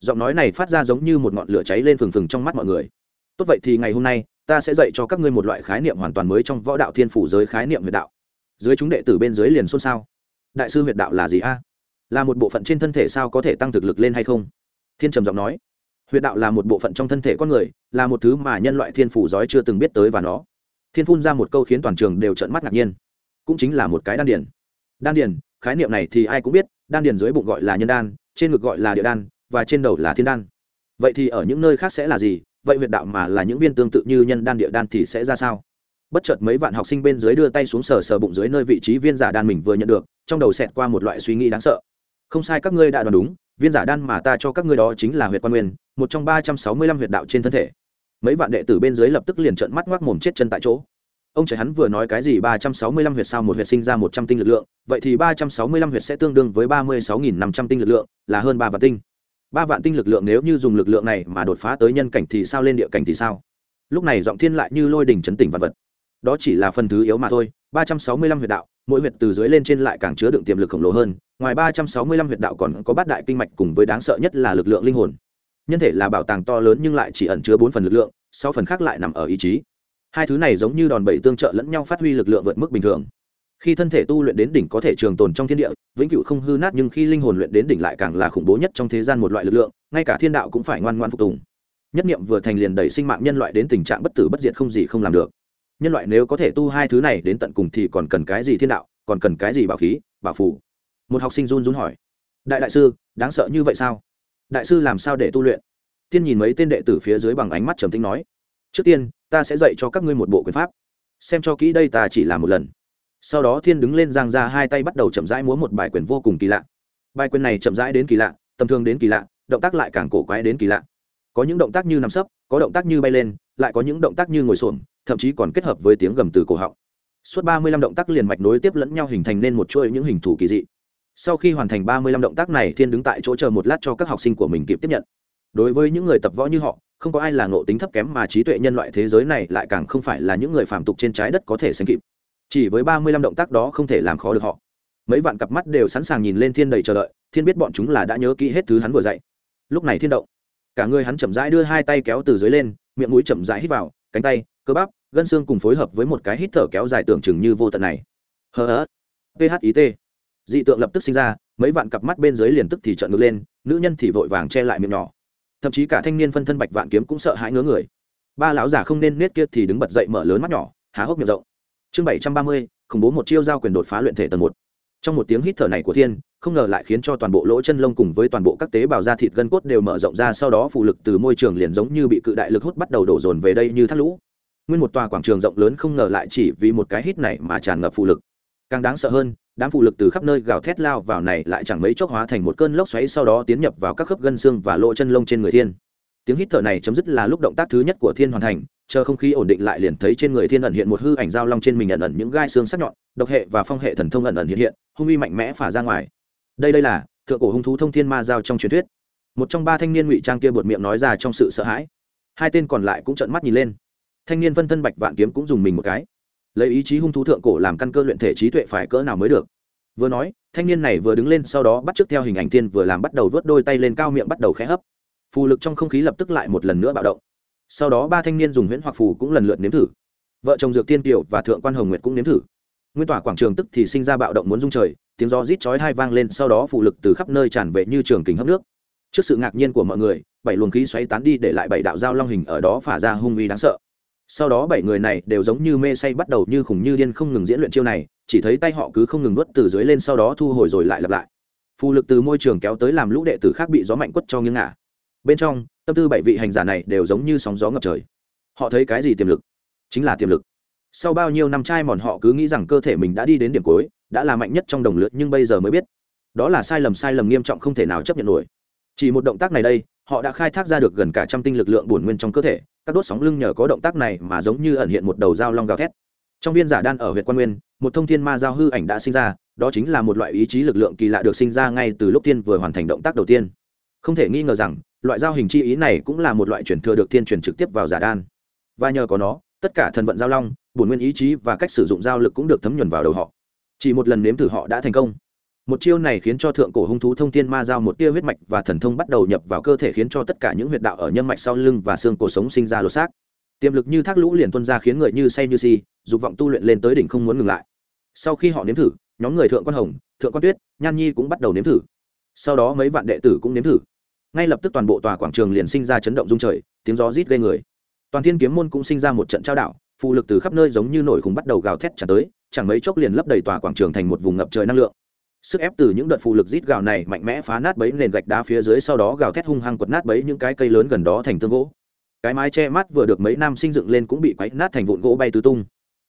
Giọng nói này phát ra giống như một ngọn lửa cháy lên phừng phừng trong mắt mọi người. Tốt vậy thì ngày hôm nay, ta sẽ dạy cho các ngươi một loại khái niệm hoàn toàn mới trong võ đạo thiên phủ giới khái niệm huyệt đạo. Dưới chúng đệ tử bên dưới liền xôn xao. Đại sư huyệt đạo là gì a? Là một bộ phận trên thân thể sao có thể tăng thực lực lên hay không? Thiên trầm giọng nói, huyệt đạo là một bộ phận trong thân thể con người, là một thứ mà nhân loại thiên phủ giói chưa từng biết tới và nó. Thiên phun ra một câu khiến toàn trường đều trợn mắt ngạc nhiên. Cũng chính là một cái đan điền. Đan điền, khái niệm này thì ai cũng biết, đan điền dưới bụng gọi là nhân đan, trên ngực gọi là địa đan, và trên đầu là thiên đan. Vậy thì ở những nơi khác sẽ là gì? Vậy huyệt đạo mà là những viên tương tự như nhân đan, địa đan thì sẽ ra sao? Bất chợt mấy vạn học sinh bên dưới đưa tay xuống sờ sờ bụng dưới nơi vị trí viên giả đan mình vừa nhận được, trong đầu xẹt qua một loại suy nghĩ đáng sợ. Không sai, các ngươi đã đoán đúng viên giả đan mà ta cho các ngươi đó chính là huyệt quan nguyên, một trong ba trăm sáu mươi lăm huyệt đạo trên thân thể. Mấy vạn đệ tử bên dưới lập tức liền trợn mắt ngoác mồm chết chân tại chỗ. Ông trời hắn vừa nói cái gì ba trăm sáu mươi lăm huyệt sao một huyệt sinh ra một trăm tinh lực lượng, vậy thì ba trăm sáu mươi lăm huyệt sẽ tương đương với ba mươi sáu nghìn năm trăm tinh lực lượng, là hơn ba vạn tinh. Ba vạn tinh lực lượng nếu như dùng lực lượng này mà đột phá tới nhân cảnh thì sao lên địa cảnh thì sao? Lúc này giọng thiên lại như lôi đỉnh chấn tỉnh vật vật. Đó chỉ là phần thứ yếu mà thôi, ba trăm sáu mươi lăm huyệt đạo mỗi huyệt từ dưới lên trên lại càng chứa đựng tiềm lực khổng lồ hơn, ngoài ba trăm sáu mươi lăm huyệt đạo còn có bát đại kinh mạch cùng với đáng sợ nhất là lực lượng linh hồn. Nhân thể là bảo tàng to lớn nhưng lại chỉ ẩn chứa bốn phần lực lượng, sáu phần khác lại nằm ở ý chí. Hai thứ này giống như đòn bẩy tương trợ lẫn nhau phát huy lực lượng vượt mức bình thường. Khi thân thể tu luyện đến đỉnh có thể trường tồn trong thiên địa, vĩnh cửu không hư nát nhưng khi linh hồn luyện đến đỉnh lại càng là khủng bố nhất trong thế gian một loại lực lượng, ngay cả thiên đạo cũng phải ngoan ngoan phục tùng. Nhất niệm vừa thành liền đẩy sinh mạng nhân loại đến tình trạng bất tử bất diệt không gì không làm được nhân loại nếu có thể tu hai thứ này đến tận cùng thì còn cần cái gì thiên đạo, còn cần cái gì bảo khí, bảo phủ một học sinh run run hỏi. Đại đại sư, đáng sợ như vậy sao? Đại sư làm sao để tu luyện? Tiên nhìn mấy tên đệ tử phía dưới bằng ánh mắt trầm tính nói. Trước tiên, ta sẽ dạy cho các ngươi một bộ quyền pháp. Xem cho kỹ đây ta chỉ làm một lần. Sau đó thiên đứng lên giang ra hai tay bắt đầu chậm rãi múa một bài quyền vô cùng kỳ lạ. Bài quyền này chậm rãi đến kỳ lạ, tầm thường đến kỳ lạ, động tác lại càng cổ quái đến kỳ lạ. Có những động tác như nằm sấp, có động tác như bay lên, lại có những động tác như ngồi xổm thậm chí còn kết hợp với tiếng gầm từ cổ họng. Suốt ba mươi lăm động tác liền mạch nối tiếp lẫn nhau hình thành nên một chuỗi những hình thủ kỳ dị. Sau khi hoàn thành ba mươi lăm động tác này, thiên đứng tại chỗ chờ một lát cho các học sinh của mình kịp tiếp nhận. Đối với những người tập võ như họ, không có ai là ngộ tính thấp kém mà trí tuệ nhân loại thế giới này lại càng không phải là những người phàm tục trên trái đất có thể sánh kịp. Chỉ với ba mươi lăm động tác đó không thể làm khó được họ. Mấy vạn cặp mắt đều sẵn sàng nhìn lên thiên đầy chờ đợi, thiên biết bọn chúng là đã nhớ kỹ hết thứ hắn vừa dạy. Lúc này thiên động, cả người hắn chậm rãi đưa hai tay kéo từ dưới lên, miệng mũi chậm rãi hít vào, cánh tay, cơ bắp gân xương cùng phối hợp với một cái hít thở kéo dài tưởng chừng như vô tận này. Hờ ớ phit dị tượng lập tức sinh ra, mấy vạn cặp mắt bên dưới liền tức thì trợn ngược lên, nữ nhân thì vội vàng che lại miệng nhỏ. Thậm chí cả thanh niên phân thân bạch vạn kiếm cũng sợ hãi ngứa người. Ba lão già không nên nết kia thì đứng bật dậy mở lớn mắt nhỏ, há hốc miệng rộng. Chương bảy trăm ba mươi, khủng bố một chiêu giao quyền đột phá luyện thể tầng một. Trong một tiếng hít thở này của thiên, không ngờ lại khiến cho toàn bộ lỗ chân lông cùng với toàn bộ các tế bào da thịt gân cốt đều mở rộng ra, sau đó phụ lực từ môi trường liền giống như bị cự đại lực hút bắt đầu đổ dồn về đây như thác lũ nguyên một tòa quảng trường rộng lớn không ngờ lại chỉ vì một cái hít này mà tràn ngập phụ lực. Càng đáng sợ hơn, đám phụ lực từ khắp nơi gào thét lao vào này lại chẳng mấy chốc hóa thành một cơn lốc xoáy sau đó tiến nhập vào các khớp gân xương và lỗ chân lông trên người thiên. Tiếng hít thở này chấm dứt là lúc động tác thứ nhất của thiên hoàn thành, chờ không khí ổn định lại liền thấy trên người thiên ẩn hiện một hư ảnh dao long trên mình ẩn ẩn những gai xương sắc nhọn, độc hệ và phong hệ thần thông ẩn ẩn hiện hiện, hung uy mạnh mẽ phả ra ngoài. Đây đây là, thượng cổ hung thú thông thiên ma giao trong truyền thuyết. Một trong ba thanh niên ngụy trang kia buột miệng nói ra trong sự sợ hãi. Hai tên còn lại cũng trợn mắt nhìn lên thanh niên phân thân bạch vạn kiếm cũng dùng mình một cái. Lấy ý chí hung thú thượng cổ làm căn cơ luyện thể trí tuệ phải cỡ nào mới được? Vừa nói, thanh niên này vừa đứng lên, sau đó bắt chước theo hình ảnh tiên vừa làm bắt đầu vớt đôi tay lên cao miệng bắt đầu khẽ hấp. Phù lực trong không khí lập tức lại một lần nữa bạo động. Sau đó ba thanh niên dùng huyễn hoặc phù cũng lần lượt nếm thử. Vợ chồng dược tiên kiều và thượng quan hồng nguyệt cũng nếm thử. Nguyên tỏa quảng trường tức thì sinh ra bạo động muốn rung trời, tiếng gió rít chói hai vang lên, sau đó phù lực từ khắp nơi tràn về như trường kính hấp nước. Trước sự ngạc nhiên của mọi người, bảy luồng khí xoáy tán đi để lại bảy đạo giao long hình ở đó phả ra hung uy đáng sợ sau đó bảy người này đều giống như mê say bắt đầu như khủng như điên không ngừng diễn luyện chiêu này, chỉ thấy tay họ cứ không ngừng nuốt từ dưới lên sau đó thu hồi rồi lại lặp lại. Phù lực từ môi trường kéo tới làm lũ đệ tử khác bị gió mạnh quất cho nghiêng ngả. Bên trong, tâm tư bảy vị hành giả này đều giống như sóng gió ngập trời. Họ thấy cái gì tiềm lực? Chính là tiềm lực. Sau bao nhiêu năm trai mòn họ cứ nghĩ rằng cơ thể mình đã đi đến điểm cuối, đã là mạnh nhất trong đồng lượt nhưng bây giờ mới biết. Đó là sai lầm sai lầm nghiêm trọng không thể nào chấp nhận nổi. Chỉ một động tác này đây họ đã khai thác ra được gần cả trăm tinh lực lượng bổn nguyên trong cơ thể, các đốt sóng lưng nhờ có động tác này mà giống như ẩn hiện một đầu dao long gào thét. Trong viên giả đan ở huyện quan nguyên, một thông thiên ma giao hư ảnh đã sinh ra, đó chính là một loại ý chí lực lượng kỳ lạ được sinh ra ngay từ lúc tiên vừa hoàn thành động tác đầu tiên. Không thể nghi ngờ rằng, loại giao hình chi ý này cũng là một loại chuyển thừa được tiên truyền trực tiếp vào giả đan. Và nhờ có nó, tất cả thần vận giao long, bổn nguyên ý chí và cách sử dụng giao lực cũng được thấm nhuần vào đầu họ. Chỉ một lần nếm thử họ đã thành công một chiêu này khiến cho thượng cổ hung thú thông thiên ma giao một tia huyết mạch và thần thông bắt đầu nhập vào cơ thể khiến cho tất cả những huyệt đạo ở nhân mạch sau lưng và xương cổ sống sinh ra lột xác. Tiềm lực như thác lũ liền tuân ra khiến người như say như si, dục vọng tu luyện lên tới đỉnh không muốn ngừng lại. Sau khi họ nếm thử, nhóm người thượng quan hồng, thượng quan tuyết, nhan nhi cũng bắt đầu nếm thử. Sau đó mấy vạn đệ tử cũng nếm thử. Ngay lập tức toàn bộ tòa quảng trường liền sinh ra chấn động dung trời, tiếng gió rít gây người. Toàn thiên kiếm môn cũng sinh ra một trận trao đảo, phụ lực từ khắp nơi giống như nổi khủng bắt đầu gào thét trả tới, chẳng mấy chốc liền lấp đầy tòa quảng trường thành một vùng ngập trời năng lượng sức ép từ những đợt phụ lực rít gào này mạnh mẽ phá nát bấy nền gạch đá phía dưới, sau đó gào thét hung hăng quật nát bấy những cái cây lớn gần đó thành tương gỗ. Cái mái che mát vừa được mấy nam sinh dựng lên cũng bị quấy nát thành vụn gỗ bay tứ tung.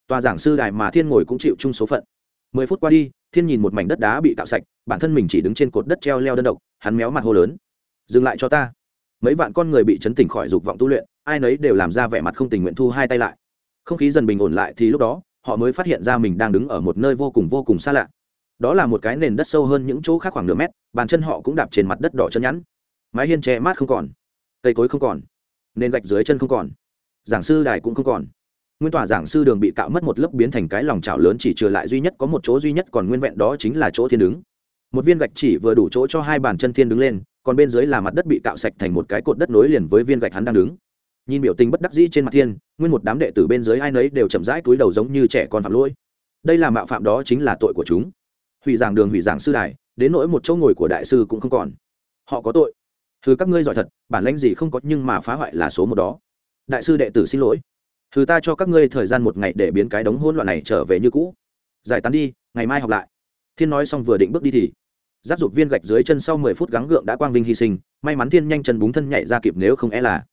Tòa giảng sư đài mà thiên ngồi cũng chịu chung số phận. Mười phút qua đi, thiên nhìn một mảnh đất đá bị tạo sạch, bản thân mình chỉ đứng trên cột đất treo leo đơn độc, hắn méo mặt hô lớn. Dừng lại cho ta. Mấy vạn con người bị chấn tỉnh khỏi dục vọng tu luyện, ai nấy đều làm ra vẻ mặt không tình nguyện thu hai tay lại. Không khí dần bình ổn lại thì lúc đó, họ mới phát hiện ra mình đang đứng ở một nơi vô cùng vô cùng xa lạ đó là một cái nền đất sâu hơn những chỗ khác khoảng nửa mét, bàn chân họ cũng đạp trên mặt đất đỏ chân nhẵn. Mái hiên che mát không còn, cây cối không còn, nền gạch dưới chân không còn, giảng sư đài cũng không còn. Nguyên tòa giảng sư đường bị cạo mất một lớp biến thành cái lòng chảo lớn chỉ trừ lại duy nhất có một chỗ duy nhất còn nguyên vẹn đó chính là chỗ thiên đứng. Một viên gạch chỉ vừa đủ chỗ cho hai bàn chân thiên đứng lên, còn bên dưới là mặt đất bị cạo sạch thành một cái cột đất nối liền với viên gạch hắn đang đứng. Nhìn biểu tình bất đắc dĩ trên mặt thiên, nguyên một đám đệ tử bên dưới ai nấy đều chậm rãi túi đầu giống như trẻ con phạm lỗi. Đây là mạo phạm đó chính là tội của chúng hủy giảng đường hủy giảng sư đài, đến nỗi một chỗ ngồi của đại sư cũng không còn. Họ có tội. Thứ các ngươi giỏi thật, bản lãnh gì không có nhưng mà phá hoại là số một đó. Đại sư đệ tử xin lỗi. Thứ ta cho các ngươi thời gian một ngày để biến cái đống hỗn loạn này trở về như cũ. Giải tán đi, ngày mai học lại. Thiên nói xong vừa định bước đi thì, giáp dục viên gạch dưới chân sau mười phút gắng gượng đã quang vinh hy sinh, may mắn thiên nhanh chân búng thân nhảy ra kịp nếu không e là.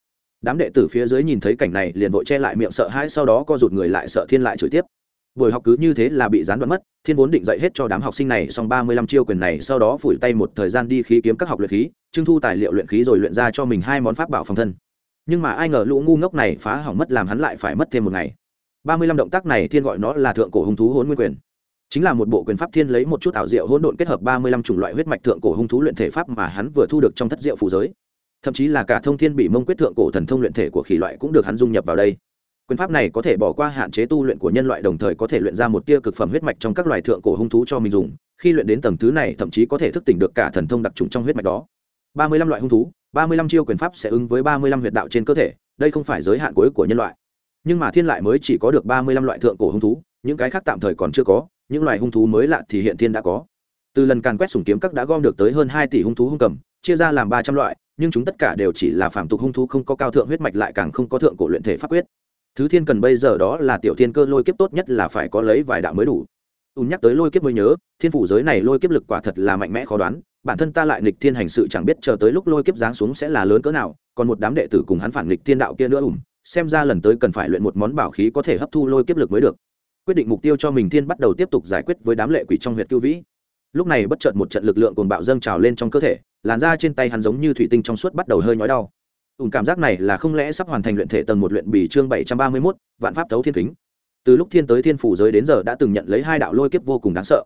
Đám đệ tử phía dưới nhìn thấy cảnh này liền vội che lại miệng sợ hãi sau đó co rụt người lại sợ thiên lại chửi tiếp buổi học cứ như thế là bị gián đoạn mất, thiên vốn định dạy hết cho đám học sinh này xong ba mươi lăm chiêu quyền này, sau đó phủi tay một thời gian đi khí kiếm các học luyện khí, trưng thu tài liệu luyện khí rồi luyện ra cho mình hai món pháp bảo phòng thân. Nhưng mà ai ngờ lũ ngu ngốc này phá hỏng mất làm hắn lại phải mất thêm một ngày. ba mươi lăm động tác này thiên gọi nó là thượng cổ hung thú hôn nguyên quyền. Chính là một bộ quyền pháp thiên lấy một chút ảo diệu hỗn độn kết hợp ba mươi lăm chủng loại huyết mạch thượng cổ hung thú luyện thể pháp mà hắn vừa thu được trong thất diệu phù giới. Thậm chí là cả thông thiên bị mông quyết thượng cổ thần thông luyện thể của khỉ loại cũng được hắn dung nhập vào đây quyền pháp này có thể bỏ qua hạn chế tu luyện của nhân loại, đồng thời có thể luyện ra một tia cực phẩm huyết mạch trong các loài thượng cổ hung thú cho mình dùng. Khi luyện đến tầng thứ này, thậm chí có thể thức tỉnh được cả thần thông đặc trùng trong huyết mạch đó. Ba mươi lăm loại hung thú, ba mươi lăm chiêu quyền pháp sẽ ứng với ba mươi lăm huyệt đạo trên cơ thể. Đây không phải giới hạn cuối của nhân loại. Nhưng mà thiên lại mới chỉ có được ba mươi lăm loại thượng cổ hung thú, những cái khác tạm thời còn chưa có. Những loài hung thú mới lạ thì hiện thiên đã có. Từ lần càn quét sùng kiếm các đã gom được tới hơn hai tỷ hung thú hung cầm, chia ra làm ba trăm loại, nhưng chúng tất cả đều chỉ là phạm tục hung thú không có cao thượng huyết mạch lại càng không có thượng cổ luyện thể pháp quyết thứ thiên cần bây giờ đó là tiểu thiên cơ lôi kiếp tốt nhất là phải có lấy vài đạo mới đủ. Ùn nhắc tới lôi kiếp mới nhớ, thiên phủ giới này lôi kiếp lực quả thật là mạnh mẽ khó đoán, bản thân ta lại nghịch thiên hành sự chẳng biết chờ tới lúc lôi kiếp giáng xuống sẽ là lớn cỡ nào, còn một đám đệ tử cùng hắn phản nghịch thiên đạo kia nữa ùm, xem ra lần tới cần phải luyện một món bảo khí có thể hấp thu lôi kiếp lực mới được. Quyết định mục tiêu cho mình thiên bắt đầu tiếp tục giải quyết với đám lệ quỷ trong huyệt cưu vĩ. Lúc này bất chợt một trận lực lượng cồn bạo dâng trào lên trong cơ thể, làn da trên tay hắn giống như thủy tinh trong suốt bắt đầu hơi nhói đau ùn cảm giác này là không lẽ sắp hoàn thành luyện thể tầng một luyện bì chương bảy trăm ba mươi mốt, vạn pháp thấu thiên kính. Từ lúc thiên tới thiên phủ giới đến giờ đã từng nhận lấy hai đạo lôi kiếp vô cùng đáng sợ.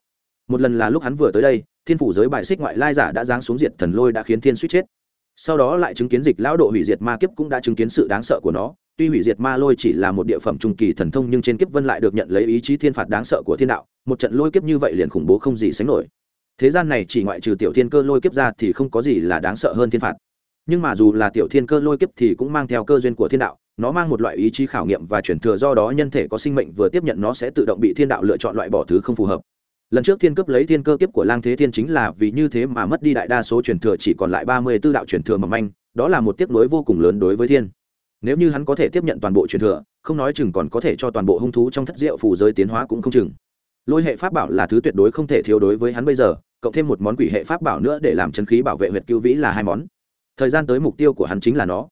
Một lần là lúc hắn vừa tới đây, thiên phủ giới bài xích ngoại lai giả đã giáng xuống diệt thần lôi đã khiến thiên suýt chết. Sau đó lại chứng kiến dịch lão độ hủy diệt ma kiếp cũng đã chứng kiến sự đáng sợ của nó. Tuy hủy diệt ma lôi chỉ là một địa phẩm trung kỳ thần thông nhưng trên kiếp vân lại được nhận lấy ý chí thiên phạt đáng sợ của thiên đạo, một trận lôi kiếp như vậy liền khủng bố không gì sánh nổi. Thế gian này chỉ ngoại trừ tiểu thiên cơ lôi kiếp ra thì không có gì là đáng sợ hơn thiên phạt nhưng mà dù là tiểu thiên cơ lôi kiếp thì cũng mang theo cơ duyên của thiên đạo, nó mang một loại ý chí khảo nghiệm và chuyển thừa do đó nhân thể có sinh mệnh vừa tiếp nhận nó sẽ tự động bị thiên đạo lựa chọn loại bỏ thứ không phù hợp. Lần trước thiên cấp lấy thiên cơ kiếp của lang thế thiên chính là vì như thế mà mất đi đại đa số truyền thừa chỉ còn lại ba mươi b ố đạo truyền thừa mầm anh đó là một tiếc nuối vô cùng lớn đối với thiên. Nếu như hắn có thể tiếp nhận toàn bộ truyền thừa, không nói chừng còn có thể cho toàn bộ hung thú trong thất diệu phù giới tiến hóa cũng không chừng. Lôi hệ pháp bảo là thứ tuyệt đối không thể thiếu đối với hắn bây giờ, cộng thêm một món quỷ hệ pháp bảo nữa để làm chân khí bảo vệ huyệt cứu vĩ là hai món thời gian tới mục tiêu của hắn chính là nó.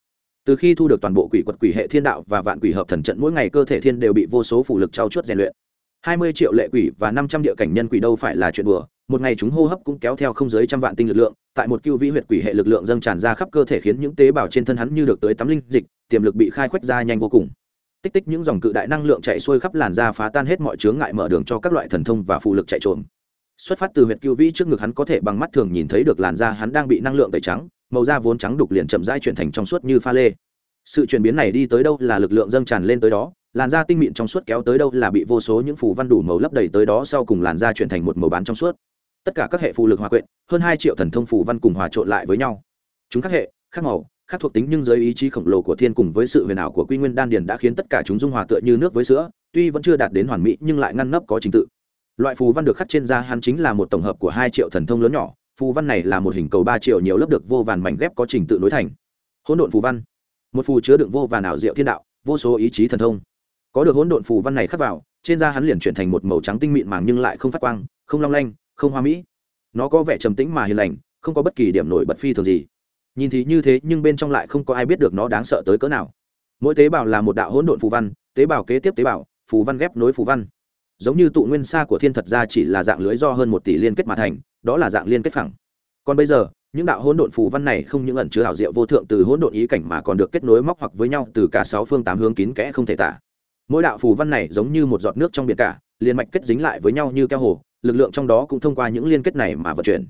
Từ khi thu được toàn bộ quỷ quật, quỷ hệ thiên đạo và vạn quỷ hợp thần trận, mỗi ngày cơ thể thiên đều bị vô số phủ lực trao chuốt rèn luyện. Hai mươi triệu lệ quỷ và năm trăm địa cảnh nhân quỷ đâu phải là chuyện đùa. Một ngày chúng hô hấp cũng kéo theo không dưới trăm vạn tinh lực lượng. Tại một cưu vĩ huyệt quỷ hệ lực lượng dâng tràn ra khắp cơ thể khiến những tế bào trên thân hắn như được tới tắm linh dịch, tiềm lực bị khai khoách ra nhanh vô cùng. Tích tích những dòng cự đại năng lượng chạy xuôi khắp làn da phá tan hết mọi chướng ngại mở đường cho các loại thần thông và phụ lực chạy trộm xuất phát từ huyệt cưu vĩ trước ngực hắn có thể bằng mắt thường nhìn thấy được làn da hắn đang bị năng lượng tẩy trắng màu da vốn trắng đục liền chậm rãi chuyển thành trong suốt như pha lê. Sự chuyển biến này đi tới đâu là lực lượng dâng tràn lên tới đó, làn da tinh mịn trong suốt kéo tới đâu là bị vô số những phù văn đủ màu lấp đầy tới đó sau cùng làn da chuyển thành một màu bán trong suốt. Tất cả các hệ phù lực hòa quyện, hơn hai triệu thần thông phù văn cùng hòa trộn lại với nhau. Chúng các hệ, khác màu, khác thuộc tính nhưng dưới ý chí khổng lồ của thiên cùng với sự huyền ảo của quy nguyên đan điền đã khiến tất cả chúng dung hòa tựa như nước với sữa, tuy vẫn chưa đạt đến hoàn mỹ nhưng lại ngăn nắp có trình tự. Loại phù văn được khắc trên da hắn chính là một tổng hợp của hai triệu thần thông lớn nhỏ phù văn này là một hình cầu ba triệu nhiều lớp được vô vàn mảnh ghép có trình tự nối thành. Hỗn độn phù văn. Một phù chứa đựng vô vàn ảo diệu thiên đạo, vô số ý chí thần thông. Có được hỗn độn phù văn này khắc vào, trên da hắn liền chuyển thành một màu trắng tinh mịn màng nhưng lại không phát quang, không long lanh, không hoa mỹ. Nó có vẻ trầm tĩnh mà hiền lành, không có bất kỳ điểm nổi bật phi thường gì. Nhìn thì như thế nhưng bên trong lại không có ai biết được nó đáng sợ tới cỡ nào. Mỗi tế bào là một đạo hỗn độn phù văn, tế bào kế tiếp tế bào, phù văn ghép nối phù văn. Giống như tụ nguyên xa của thiên thật ra chỉ là dạng lưới do hơn một tỷ liên kết mà thành đó là dạng liên kết phẳng. Còn bây giờ, những đạo hỗn độn phù văn này không những ẩn chứa hảo diệu vô thượng từ hỗn độn ý cảnh mà còn được kết nối móc hoặc với nhau từ cả sáu phương tám hướng kín kẽ không thể tả. Mỗi đạo phù văn này giống như một giọt nước trong biển cả, liền mạch kết dính lại với nhau như keo hồ, lực lượng trong đó cũng thông qua những liên kết này mà vận chuyển.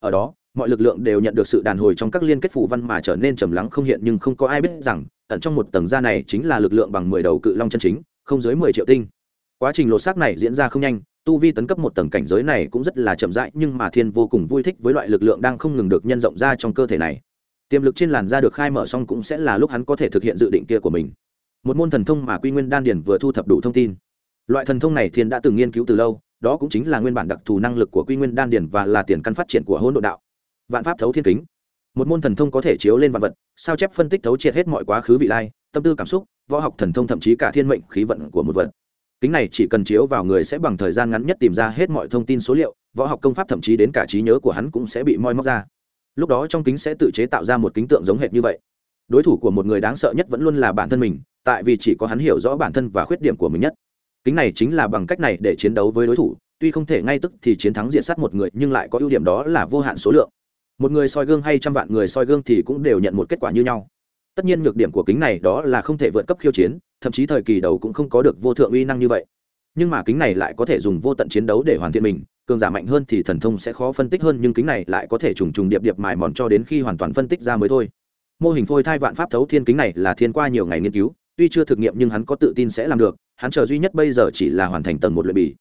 Ở đó, mọi lực lượng đều nhận được sự đàn hồi trong các liên kết phù văn mà trở nên trầm lắng không hiện nhưng không có ai biết rằng, ẩn trong một tầng da này chính là lực lượng bằng mười đầu cự long chân chính, không dưới mười triệu tinh. Quá trình lột xác này diễn ra không nhanh tu vi tấn cấp một tầng cảnh giới này cũng rất là chậm rãi, nhưng mà thiên vô cùng vui thích với loại lực lượng đang không ngừng được nhân rộng ra trong cơ thể này. Tiềm lực trên làn da được khai mở xong cũng sẽ là lúc hắn có thể thực hiện dự định kia của mình. Một môn thần thông mà quy nguyên đan điển vừa thu thập đủ thông tin. Loại thần thông này thiên đã từng nghiên cứu từ lâu, đó cũng chính là nguyên bản đặc thù năng lực của quy nguyên đan điển và là tiền căn phát triển của hỗn độ đạo. Vạn pháp thấu thiên kính. Một môn thần thông có thể chiếu lên vạn vật, sao chép phân tích thấu triệt hết mọi quá khứ vị lai, tâm tư cảm xúc, võ học thần thông thậm chí cả thiên mệnh khí vận của một vật kính này chỉ cần chiếu vào người sẽ bằng thời gian ngắn nhất tìm ra hết mọi thông tin số liệu, võ học công pháp thậm chí đến cả trí nhớ của hắn cũng sẽ bị moi móc ra. Lúc đó trong kính sẽ tự chế tạo ra một kính tượng giống hệt như vậy. Đối thủ của một người đáng sợ nhất vẫn luôn là bản thân mình, tại vì chỉ có hắn hiểu rõ bản thân và khuyết điểm của mình nhất. Kính này chính là bằng cách này để chiến đấu với đối thủ, tuy không thể ngay tức thì chiến thắng diện sát một người, nhưng lại có ưu điểm đó là vô hạn số lượng. Một người soi gương hay trăm vạn người soi gương thì cũng đều nhận một kết quả như nhau tất nhiên nhược điểm của kính này đó là không thể vượt cấp khiêu chiến, thậm chí thời kỳ đầu cũng không có được vô thượng uy năng như vậy. Nhưng mà kính này lại có thể dùng vô tận chiến đấu để hoàn thiện mình, cường giả mạnh hơn thì thần thông sẽ khó phân tích hơn, nhưng kính này lại có thể trùng trùng điệp điệp mài mòn cho đến khi hoàn toàn phân tích ra mới thôi. Mô hình phôi thai vạn pháp thấu thiên kính này là thiên qua nhiều ngày nghiên cứu, tuy chưa thực nghiệm nhưng hắn có tự tin sẽ làm được, hắn chờ duy nhất bây giờ chỉ là hoàn thành tầng một luyện bì.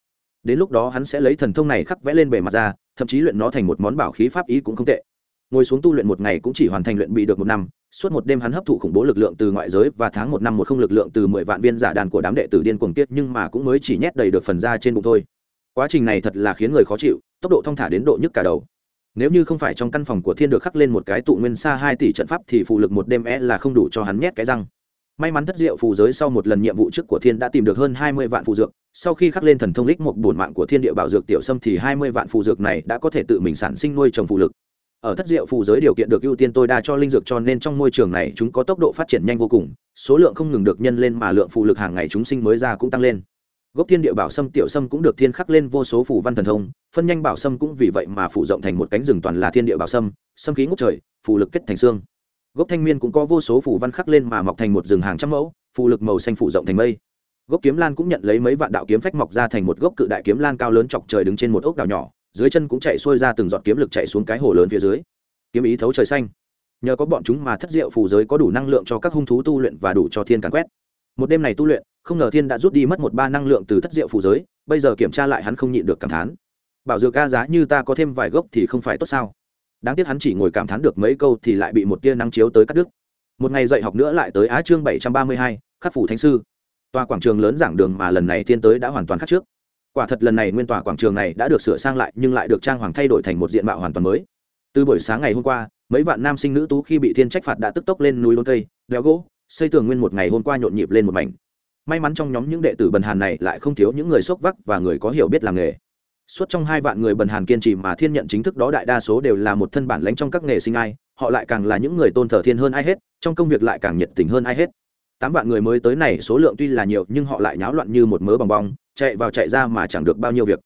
Đến lúc đó hắn sẽ lấy thần thông này khắc vẽ lên bề mặt ra, thậm chí luyện nó thành một món bảo khí pháp ý cũng không tệ ngồi xuống tu luyện một ngày cũng chỉ hoàn thành luyện bị được một năm, suốt một đêm hắn hấp thụ khủng bố lực lượng từ ngoại giới và tháng một năm một không lực lượng từ mười vạn viên giả đàn của đám đệ tử điên cuồng tiết nhưng mà cũng mới chỉ nhét đầy được phần da trên bụng thôi. Quá trình này thật là khiến người khó chịu, tốc độ thong thả đến độ nhức cả đầu. Nếu như không phải trong căn phòng của thiên được khắc lên một cái tụ nguyên xa hai tỷ trận pháp thì phụ lực một đêm é là không đủ cho hắn nhét cái răng. May mắn thất diệu phù giới sau một lần nhiệm vụ trước của thiên đã tìm được hơn hai mươi vạn phù dược, sau khi khắc lên thần thông lích một bổn mạng của thiên địa bảo dược tiểu sâm thì hai mươi vạn phù dược này đã có thể tự mình sản sinh nuôi trồng phù lực ở thất diệu phù giới điều kiện được ưu tiên tôi đa cho linh dược cho nên trong môi trường này chúng có tốc độ phát triển nhanh vô cùng, số lượng không ngừng được nhân lên mà lượng phù lực hàng ngày chúng sinh mới ra cũng tăng lên. Gốc thiên địa bảo sâm, tiểu sâm cũng được thiên khắc lên vô số phù văn thần thông, phân nhanh bảo sâm cũng vì vậy mà phủ rộng thành một cánh rừng toàn là thiên địa bảo sâm sâm khí ngút trời, phù lực kết thành xương. Gốc thanh miên cũng có vô số phù văn khắc lên mà mọc thành một rừng hàng trăm mẫu, phù lực màu xanh phủ rộng thành mây. Gốc kiếm lan cũng nhận lấy mấy vạn đạo kiếm phách mọc ra thành một gốc cự đại kiếm lan cao lớn chọc trời đứng trên một ốc đảo nhỏ dưới chân cũng chạy xuôi ra từng giọt kiếm lực chạy xuống cái hồ lớn phía dưới. Kiếm ý thấu trời xanh. Nhờ có bọn chúng mà thất diệu phù giới có đủ năng lượng cho các hung thú tu luyện và đủ cho thiên càn quét. Một đêm này tu luyện, không ngờ thiên đã rút đi mất một ba năng lượng từ thất diệu phù giới, bây giờ kiểm tra lại hắn không nhịn được cảm thán. Bảo dược ca giá như ta có thêm vài gốc thì không phải tốt sao? Đáng tiếc hắn chỉ ngồi cảm thán được mấy câu thì lại bị một tia nắng chiếu tới cắt đứt. Một ngày dạy học nữa lại tới á chương bảy trăm ba mươi hai, khắc phủ thánh sư. Tòa quảng trường lớn giảng đường mà lần này thiên tới đã hoàn toàn khác trước quả thật lần này nguyên tòa quảng trường này đã được sửa sang lại nhưng lại được trang hoàng thay đổi thành một diện mạo hoàn toàn mới. Từ buổi sáng ngày hôm qua, mấy vạn nam sinh nữ tú khi bị thiên trách phạt đã tức tốc lên núi đôn cây đeo gỗ, xây tường nguyên một ngày hôm qua nhộn nhịp lên một mảnh. May mắn trong nhóm những đệ tử bần hàn này lại không thiếu những người sốc vắc và người có hiểu biết làm nghề. Suốt trong hai vạn người bần hàn kiên trì mà thiên nhận chính thức đó đại đa số đều là một thân bản lãnh trong các nghề sinh ai, họ lại càng là những người tôn thờ thiên hơn ai hết, trong công việc lại càng nhiệt tình hơn ai hết tám vạn người mới tới này số lượng tuy là nhiều, nhưng họ lại nháo loạn như một mớ bong bong, chạy vào chạy ra mà chẳng được bao nhiêu việc.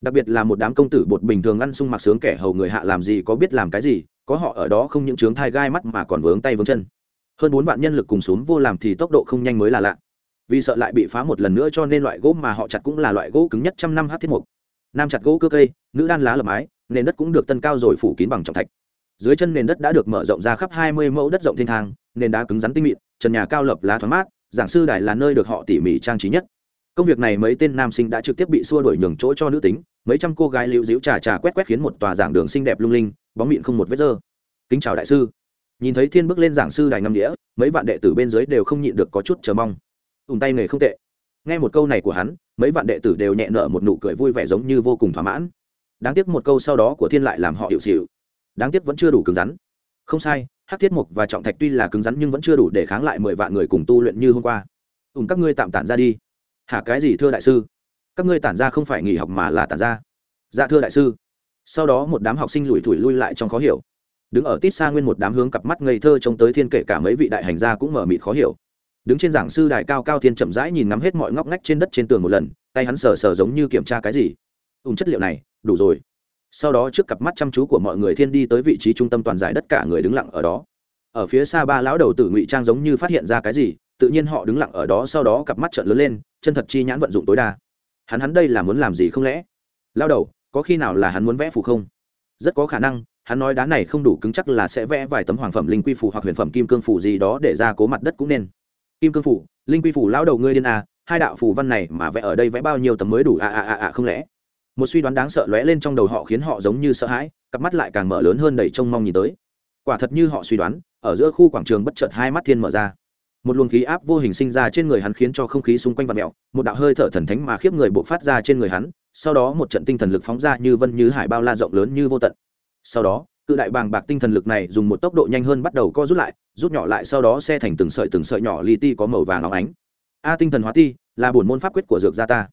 Đặc biệt là một đám công tử bột bình thường ăn sung mặc sướng kẻ hầu người hạ làm gì có biết làm cái gì, có họ ở đó không những trướng thai gai mắt mà còn vướng tay vướng chân. Hơn bốn vạn nhân lực cùng xuống vô làm thì tốc độ không nhanh mới là lạ. Vì sợ lại bị phá một lần nữa cho nên loại gỗ mà họ chặt cũng là loại gỗ cứng nhất trăm năm hát thiết mục. Nam chặt gỗ cơ cây, nữ đan lá lập mái, nền đất cũng được tân cao rồi phủ kín bằng trọng thạch. Dưới chân nền đất đã được mở rộng ra khắp hai mươi mẫu đất rộng thiên thang, nền đá cứng rắn tinh mịn trần nhà cao lập lá thoáng mát, giảng sư đài là nơi được họ tỉ mỉ trang trí nhất. Công việc này mấy tên nam sinh đã trực tiếp bị xua đuổi nhường chỗ cho nữ tính, mấy trăm cô gái liễu díu trà trà quét quét khiến một tòa giảng đường xinh đẹp lung linh, bóng mịn không một vết dơ. Kính chào đại sư. Nhìn thấy thiên bước lên giảng sư đài ngâm đĩa mấy vạn đệ tử bên dưới đều không nhịn được có chút chờ mong. Ùn tay nghề không tệ. Nghe một câu này của hắn, mấy vạn đệ tử đều nhẹ nở một nụ cười vui vẻ giống như vô cùng thỏa mãn. Đáng tiếc một câu sau đó của thiên lại làm họ hiệu xịu. Đáng tiếc vẫn chưa đủ cứng rắn. Không sai hát thiết mục và trọng thạch tuy là cứng rắn nhưng vẫn chưa đủ để kháng lại mười vạn người cùng tu luyện như hôm qua. Ùm các ngươi tạm tản ra đi. Hả, cái gì thưa đại sư? Các ngươi tản ra không phải nghỉ học mà là tản ra. Dạ thưa đại sư. Sau đó một đám học sinh lủi thủi lui lại trong khó hiểu. Đứng ở tít xa nguyên một đám hướng cặp mắt ngây thơ trông tới thiên kể cả mấy vị đại hành gia cũng mở mịt khó hiểu. Đứng trên giảng sư đài cao cao thiên chậm rãi nhìn ngắm hết mọi ngóc ngách trên đất trên tường một lần, tay hắn sờ sờ giống như kiểm tra cái gì. Ùm chất liệu này, đủ rồi sau đó trước cặp mắt chăm chú của mọi người thiên đi tới vị trí trung tâm toàn giải đất cả người đứng lặng ở đó. Ở phía xa ba lão đầu tử ngụy trang giống như phát hiện ra cái gì, tự nhiên họ đứng lặng ở đó, sau đó cặp mắt trợn lớn lên, chân thật chi nhãn vận dụng tối đa. Hắn hắn đây là muốn làm gì không lẽ? Lao đầu, có khi nào là hắn muốn vẽ phù không? Rất có khả năng, hắn nói đá này không đủ cứng chắc là sẽ vẽ vài tấm hoàng phẩm linh quy phù hoặc huyền phẩm kim cương phù gì đó để ra cố mặt đất cũng nên. Kim cương phù, linh quy phù lão đầu ngươi điên à hai đạo phù văn này mà vẽ ở đây vẽ bao nhiêu tấm mới đủ à à à à không lẽ? Một suy đoán đáng sợ lóe lên trong đầu họ khiến họ giống như sợ hãi, cặp mắt lại càng mở lớn hơn đầy trông mong nhìn tới. Quả thật như họ suy đoán, ở giữa khu quảng trường bất chợt hai mắt thiên mở ra. Một luồng khí áp vô hình sinh ra trên người hắn khiến cho không khí xung quanh vặn mẹo một đạo hơi thở thần thánh mà khiếp người bộc phát ra trên người hắn, sau đó một trận tinh thần lực phóng ra như vân như hải bao la rộng lớn như vô tận. Sau đó, cự đại bàng bạc tinh thần lực này dùng một tốc độ nhanh hơn bắt đầu co rút lại, rút nhỏ lại sau đó xe thành từng sợi từng sợi nhỏ li ti có màu vàng óng ánh. A tinh thần hóa ti, là bổn môn pháp quyết của dược gia ta.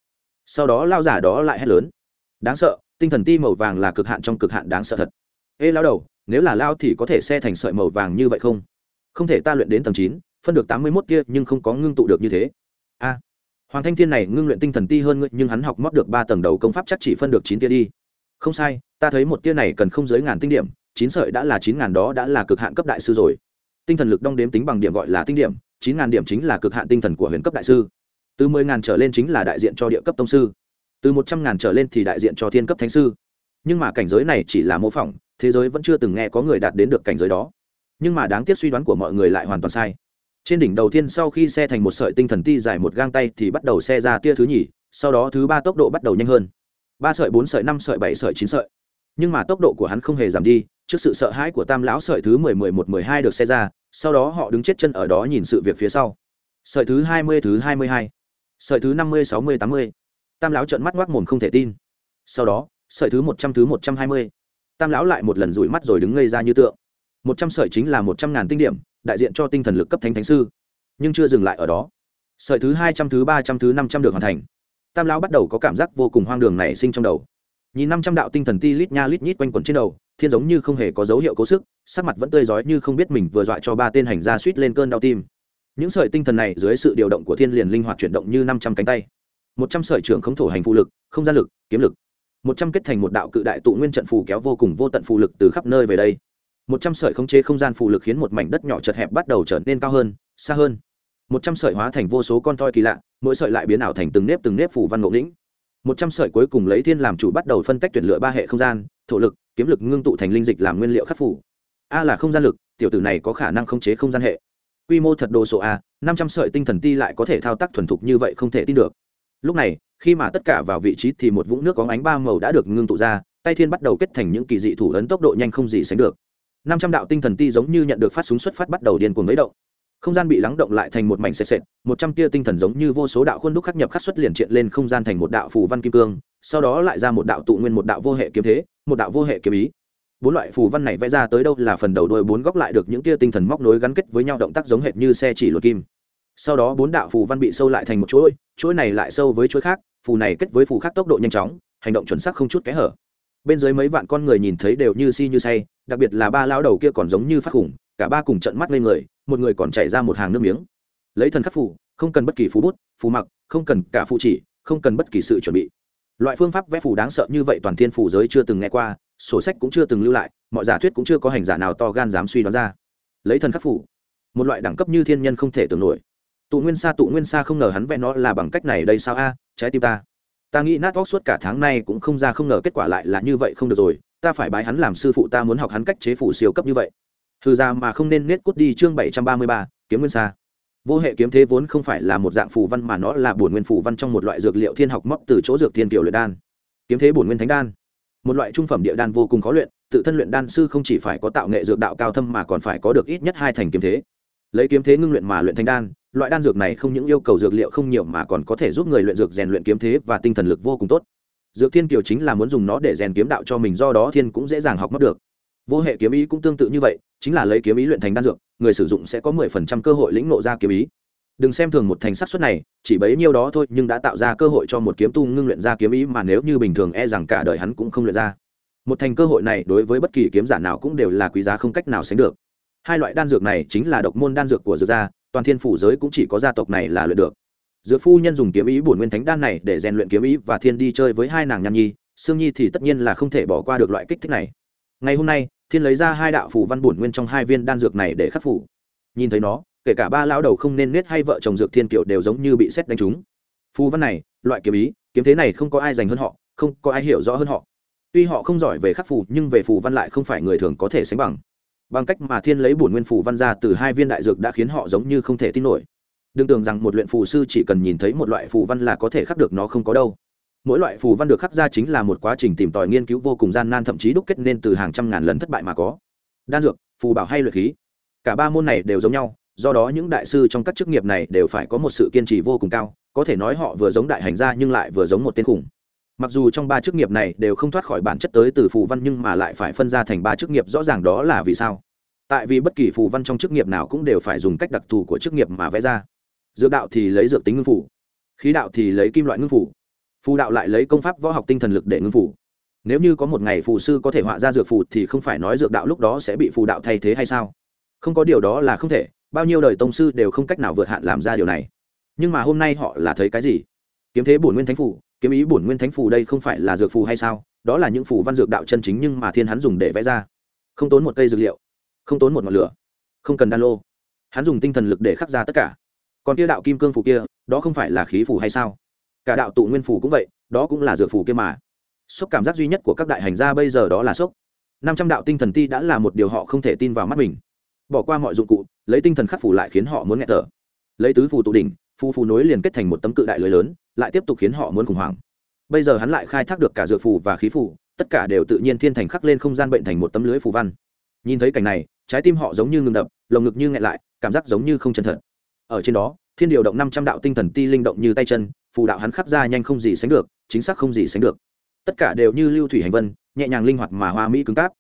Sau đó lao giả đó lại hét lớn đáng sợ, tinh thần ti màu vàng là cực hạn trong cực hạn đáng sợ thật. Ê lao đầu, nếu là lao thì có thể xe thành sợi màu vàng như vậy không? Không thể ta luyện đến tầng chín, phân được tám mươi mốt kia nhưng không có ngưng tụ được như thế. A, hoàng thanh thiên này ngưng luyện tinh thần ti hơn ngươi, nhưng hắn học móc được ba tầng đầu công pháp chắc chỉ phân được chín tia đi. Không sai, ta thấy một tia này cần không dưới ngàn tinh điểm, chín sợi đã là chín ngàn đó đã là cực hạn cấp đại sư rồi. Tinh thần lực đong đếm tính bằng điểm gọi là tinh điểm, chín ngàn điểm chính là cực hạn tinh thần của huyền cấp đại sư. Từ mười ngàn trở lên chính là đại diện cho địa cấp tông sư từ một trăm ngàn trở lên thì đại diện cho thiên cấp thánh sư. Nhưng mà cảnh giới này chỉ là mô phỏng, thế giới vẫn chưa từng nghe có người đạt đến được cảnh giới đó. Nhưng mà đáng tiếc suy đoán của mọi người lại hoàn toàn sai. Trên đỉnh đầu tiên sau khi xe thành một sợi tinh thần ti dài một gang tay thì bắt đầu xe ra tia thứ nhì, sau đó thứ ba tốc độ bắt đầu nhanh hơn. Ba sợi, bốn sợi, năm sợi, bảy sợi, chín sợi. Nhưng mà tốc độ của hắn không hề giảm đi, trước sự sợ hãi của tam lão sợi thứ mười mười một, mười hai được xe ra, sau đó họ đứng chết chân ở đó nhìn sự việc phía sau. Sợi thứ hai mươi, thứ hai mươi hai. Sợi thứ năm mươi, sáu mươi, tám mươi tam lão trợn mắt ngoác mồm không thể tin. Sau đó, sợi thứ một trăm, thứ một trăm hai mươi. Tam lão lại một lần rủi mắt rồi đứng ngây ra như tượng. Một trăm sợi chính là một trăm ngàn tinh điểm, đại diện cho tinh thần lực cấp thánh thánh sư. Nhưng chưa dừng lại ở đó. Sợi thứ hai trăm, thứ ba trăm, thứ năm trăm được hoàn thành. Tam lão bắt đầu có cảm giác vô cùng hoang đường nảy sinh trong đầu. Nhìn năm trăm đạo tinh thần ti lít nha lít nhít quanh quẩn trên đầu, thiên giống như không hề có dấu hiệu cố sức, sắc mặt vẫn tươi rói như không biết mình vừa dọa cho ba tên hành gia suýt lên cơn đau tim. Những sợi tinh thần này dưới sự điều động của thiên liền linh hoạt chuyển động như năm trăm cánh tay một trăm sợi trưởng không thổ hành phụ lực, không gian lực, kiếm lực. Một trăm kết thành một đạo cự đại tụ nguyên trận phù kéo vô cùng vô tận phù lực từ khắp nơi về đây. Một trăm sợi khống chế không gian phù lực khiến một mảnh đất nhỏ chật hẹp bắt đầu trở nên cao hơn, xa hơn. Một trăm sợi hóa thành vô số con toi kỳ lạ, mỗi sợi lại biến ảo thành từng nếp từng nếp phủ văn ngộ lĩnh một trăm sợi cuối cùng lấy thiên làm chủ bắt đầu phân tách tuyển lựa ba hệ không gian, thổ lực, kiếm lực ngưng tụ thành linh dịch làm nguyên liệu khắc phủ a là không gian lực, tiểu tử này có khả năng khống chế không gian hệ. Quy mô thật đồ sộ a, năm trăm sợi tinh thần ti lại có thể thao tác thuần thục như vậy không thể tin được lúc này, khi mà tất cả vào vị trí thì một vũng nước có ánh ba màu đã được ngưng tụ ra, tay thiên bắt đầu kết thành những kỳ dị thủ ấn tốc độ nhanh không gì sánh được. Năm trăm đạo tinh thần ti giống như nhận được phát súng xuất phát bắt đầu điên cuồng mấy động. Không gian bị lắng động lại thành một mảnh sệt sệt, một trăm tia tinh thần giống như vô số đạo khuôn đúc khắc nhập khắc xuất liền triện lên không gian thành một đạo phù văn kim cương, sau đó lại ra một đạo tụ nguyên một đạo vô hệ kiếm thế, một đạo vô hệ kiếm ý. Bốn loại phù văn này vẽ ra tới đâu là phần đầu đôi bốn góc lại được những tia tinh thần móc nối gắn kết với nhau động tác giống hệt như xe chỉ luật kim sau đó bốn đạo phù văn bị sâu lại thành một chuỗi chuỗi này lại sâu với chuỗi khác phù này kết với phù khác tốc độ nhanh chóng hành động chuẩn xác không chút kẽ hở. Bên dưới mấy vạn con người nhìn thấy đều như si như say đặc biệt là ba lão đầu kia còn giống như phát khủng cả ba cùng trận mắt lên người một người còn chảy ra một hàng nước miếng. Lấy thần khắc phù, không cần bất kỳ phú bút phù mặc không cần cả phụ chỉ không cần bất kỳ sự chuẩn bị. Loại phương pháp vẽ phù đáng sợ như vậy toàn thiên phù giới chưa từng nghe qua sổ sách cũng chưa từng lưu lại mọi giả thuyết cũng chưa có hành giả nào to gan dám suy đoán ra. Lấy thần khắc phù, một loại đẳng cấp như thiên nhân không thể tưởng nổi tụ nguyên sa tụ nguyên sa không ngờ hắn vẽ nó là bằng cách này đây sao a, trái tim ta. Ta nghĩ nát óc suốt cả tháng nay cũng không ra không ngờ kết quả lại là như vậy không được rồi, ta phải bái hắn làm sư phụ ta muốn học hắn cách chế phủ siêu cấp như vậy. Thư ra mà không nên nết cút đi chương bảy trăm ba mươi ba, kiếm nguyên sa. Vô hệ kiếm thế vốn không phải là một dạng phù văn mà nó là bổn nguyên phù văn trong một loại dược liệu thiên học móc từ chỗ dược thiên kiểu luyện đan. Kiếm thế bổn nguyên thánh đan. Một loại trung phẩm địa đan vô cùng khó luyện, tự thân luyện đan sư không chỉ phải có tạo nghệ dược đạo cao thâm mà còn phải có được ít nhất hai thành kiếm thế. Lấy kiếm thế ngưng luyện mà luyện thánh đan loại đan dược này không những yêu cầu dược liệu không nhiều mà còn có thể giúp người luyện dược rèn luyện kiếm thế và tinh thần lực vô cùng tốt. Dược thiên kiều chính là muốn dùng nó để rèn kiếm đạo cho mình, do đó thiên cũng dễ dàng học mất được. Vô hệ kiếm ý cũng tương tự như vậy, chính là lấy kiếm ý luyện thành đan dược, người sử dụng sẽ có mười phần trăm cơ hội lĩnh nộ ra kiếm ý. Đừng xem thường một thành sắc suất này, chỉ bấy nhiêu đó thôi, nhưng đã tạo ra cơ hội cho một kiếm tu ngưng luyện ra kiếm ý mà nếu như bình thường e rằng cả đời hắn cũng không luyện ra. Một thành cơ hội này đối với bất kỳ kiếm giả nào cũng đều là quý giá không cách nào sánh được. Hai loại đan dược này chính là độc môn đan dược của dược gia toàn thiên phủ giới cũng chỉ có gia tộc này là luyện được. Dược phu nhân dùng kiếm ý bổn nguyên thánh đan này để rèn luyện kiếm ý và thiên đi chơi với hai nàng nhăn nhi, sương nhi thì tất nhiên là không thể bỏ qua được loại kích thích này. Ngày hôm nay, thiên lấy ra hai đạo phủ văn bổn nguyên trong hai viên đan dược này để khắc phủ nhìn thấy nó, kể cả ba lão đầu không nên nết hay vợ chồng dược thiên kiều đều giống như bị xét đánh trúng. Phù văn này, loại kiếm ý, kiếm thế này không có ai dành hơn họ, không có ai hiểu rõ hơn họ. Tuy họ không giỏi về khắc phù, nhưng về phù văn lại không phải người thường có thể sánh bằng bằng cách mà thiên lấy bổn nguyên phù văn ra từ hai viên đại dược đã khiến họ giống như không thể tin nổi. Đừng tưởng rằng một luyện phù sư chỉ cần nhìn thấy một loại phù văn là có thể khắc được nó không có đâu. Mỗi loại phù văn được khắc ra chính là một quá trình tìm tòi nghiên cứu vô cùng gian nan, thậm chí đúc kết nên từ hàng trăm ngàn lần thất bại mà có. Đan dược, phù bảo hay luyện khí, cả ba môn này đều giống nhau, do đó những đại sư trong các chức nghiệp này đều phải có một sự kiên trì vô cùng cao, có thể nói họ vừa giống đại hành gia nhưng lại vừa giống một tên khủng mặc dù trong ba chức nghiệp này đều không thoát khỏi bản chất tới từ phù văn nhưng mà lại phải phân ra thành ba chức nghiệp, rõ ràng đó là vì sao? Tại vì bất kỳ phù văn trong chức nghiệp nào cũng đều phải dùng cách đặc thù của chức nghiệp mà vẽ ra. Dược đạo thì lấy dược tính ngưng phủ, khí đạo thì lấy kim loại ngưng phủ, phù đạo lại lấy công pháp võ học tinh thần lực để ngưng phủ. Nếu như có một ngày phù sư có thể họa ra dược phù thì không phải nói dược đạo lúc đó sẽ bị phù đạo thay thế hay sao? Không có điều đó là không thể, bao nhiêu đời tông sư đều không cách nào vượt hạn làm ra điều này. Nhưng mà hôm nay họ là thấy cái gì? Kiếm thế bổn nguyên thánh phủ kiếm ý bổn nguyên thánh phù đây không phải là dược phù hay sao? Đó là những phù văn dược đạo chân chính nhưng mà thiên hắn dùng để vẽ ra. Không tốn một cây dược liệu, không tốn một ngọn lửa, không cần đan lô. Hắn dùng tinh thần lực để khắc ra tất cả. Còn kia đạo kim cương phù kia, đó không phải là khí phù hay sao? Cả đạo tụ nguyên phù cũng vậy, đó cũng là dược phù kia mà. Sốc cảm giác duy nhất của các đại hành gia bây giờ đó là sốc. Năm trăm đạo tinh thần ti đã là một điều họ không thể tin vào mắt mình. Bỏ qua mọi dụng cụ, lấy tinh thần khắc phù lại khiến họ muốn nghe thở. Lấy tứ phù tụ đỉnh, phù phù nối liền kết thành một tấm cự đại lưới lớn lại tiếp tục khiến họ muốn khủng hoảng. Bây giờ hắn lại khai thác được cả dược phù và khí phù, tất cả đều tự nhiên thiên thành khắc lên không gian bệnh thành một tấm lưới phù văn. Nhìn thấy cảnh này, trái tim họ giống như ngừng đập, lồng ngực như nghẹn lại, cảm giác giống như không chân thật. Ở trên đó, thiên điều động năm trăm đạo tinh thần ti linh động như tay chân, phù đạo hắn khắc ra nhanh không gì sánh được, chính xác không gì sánh được. Tất cả đều như lưu thủy hành vân, nhẹ nhàng linh hoạt mà hoa mỹ cứng cáp.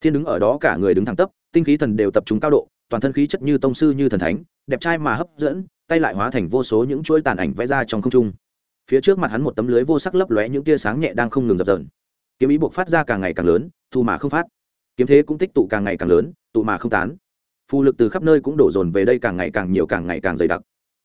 Thiên đứng ở đó cả người đứng thẳng tắp, tinh khí thần đều tập trung cao độ, toàn thân khí chất như tông sư như thần thánh, đẹp trai mà hấp dẫn, tay lại hóa thành vô số những chuỗi tàn ảnh vẽ ra trong không trung phía trước mặt hắn một tấm lưới vô sắc lấp lóe những tia sáng nhẹ đang không ngừng dập dờn. Kiếm ý buộc phát ra càng ngày càng lớn, thu mà không phát. Kiếm thế cũng tích tụ càng ngày càng lớn, tụ mà không tán. Phù lực từ khắp nơi cũng đổ dồn về đây càng ngày càng nhiều, càng ngày càng dày đặc.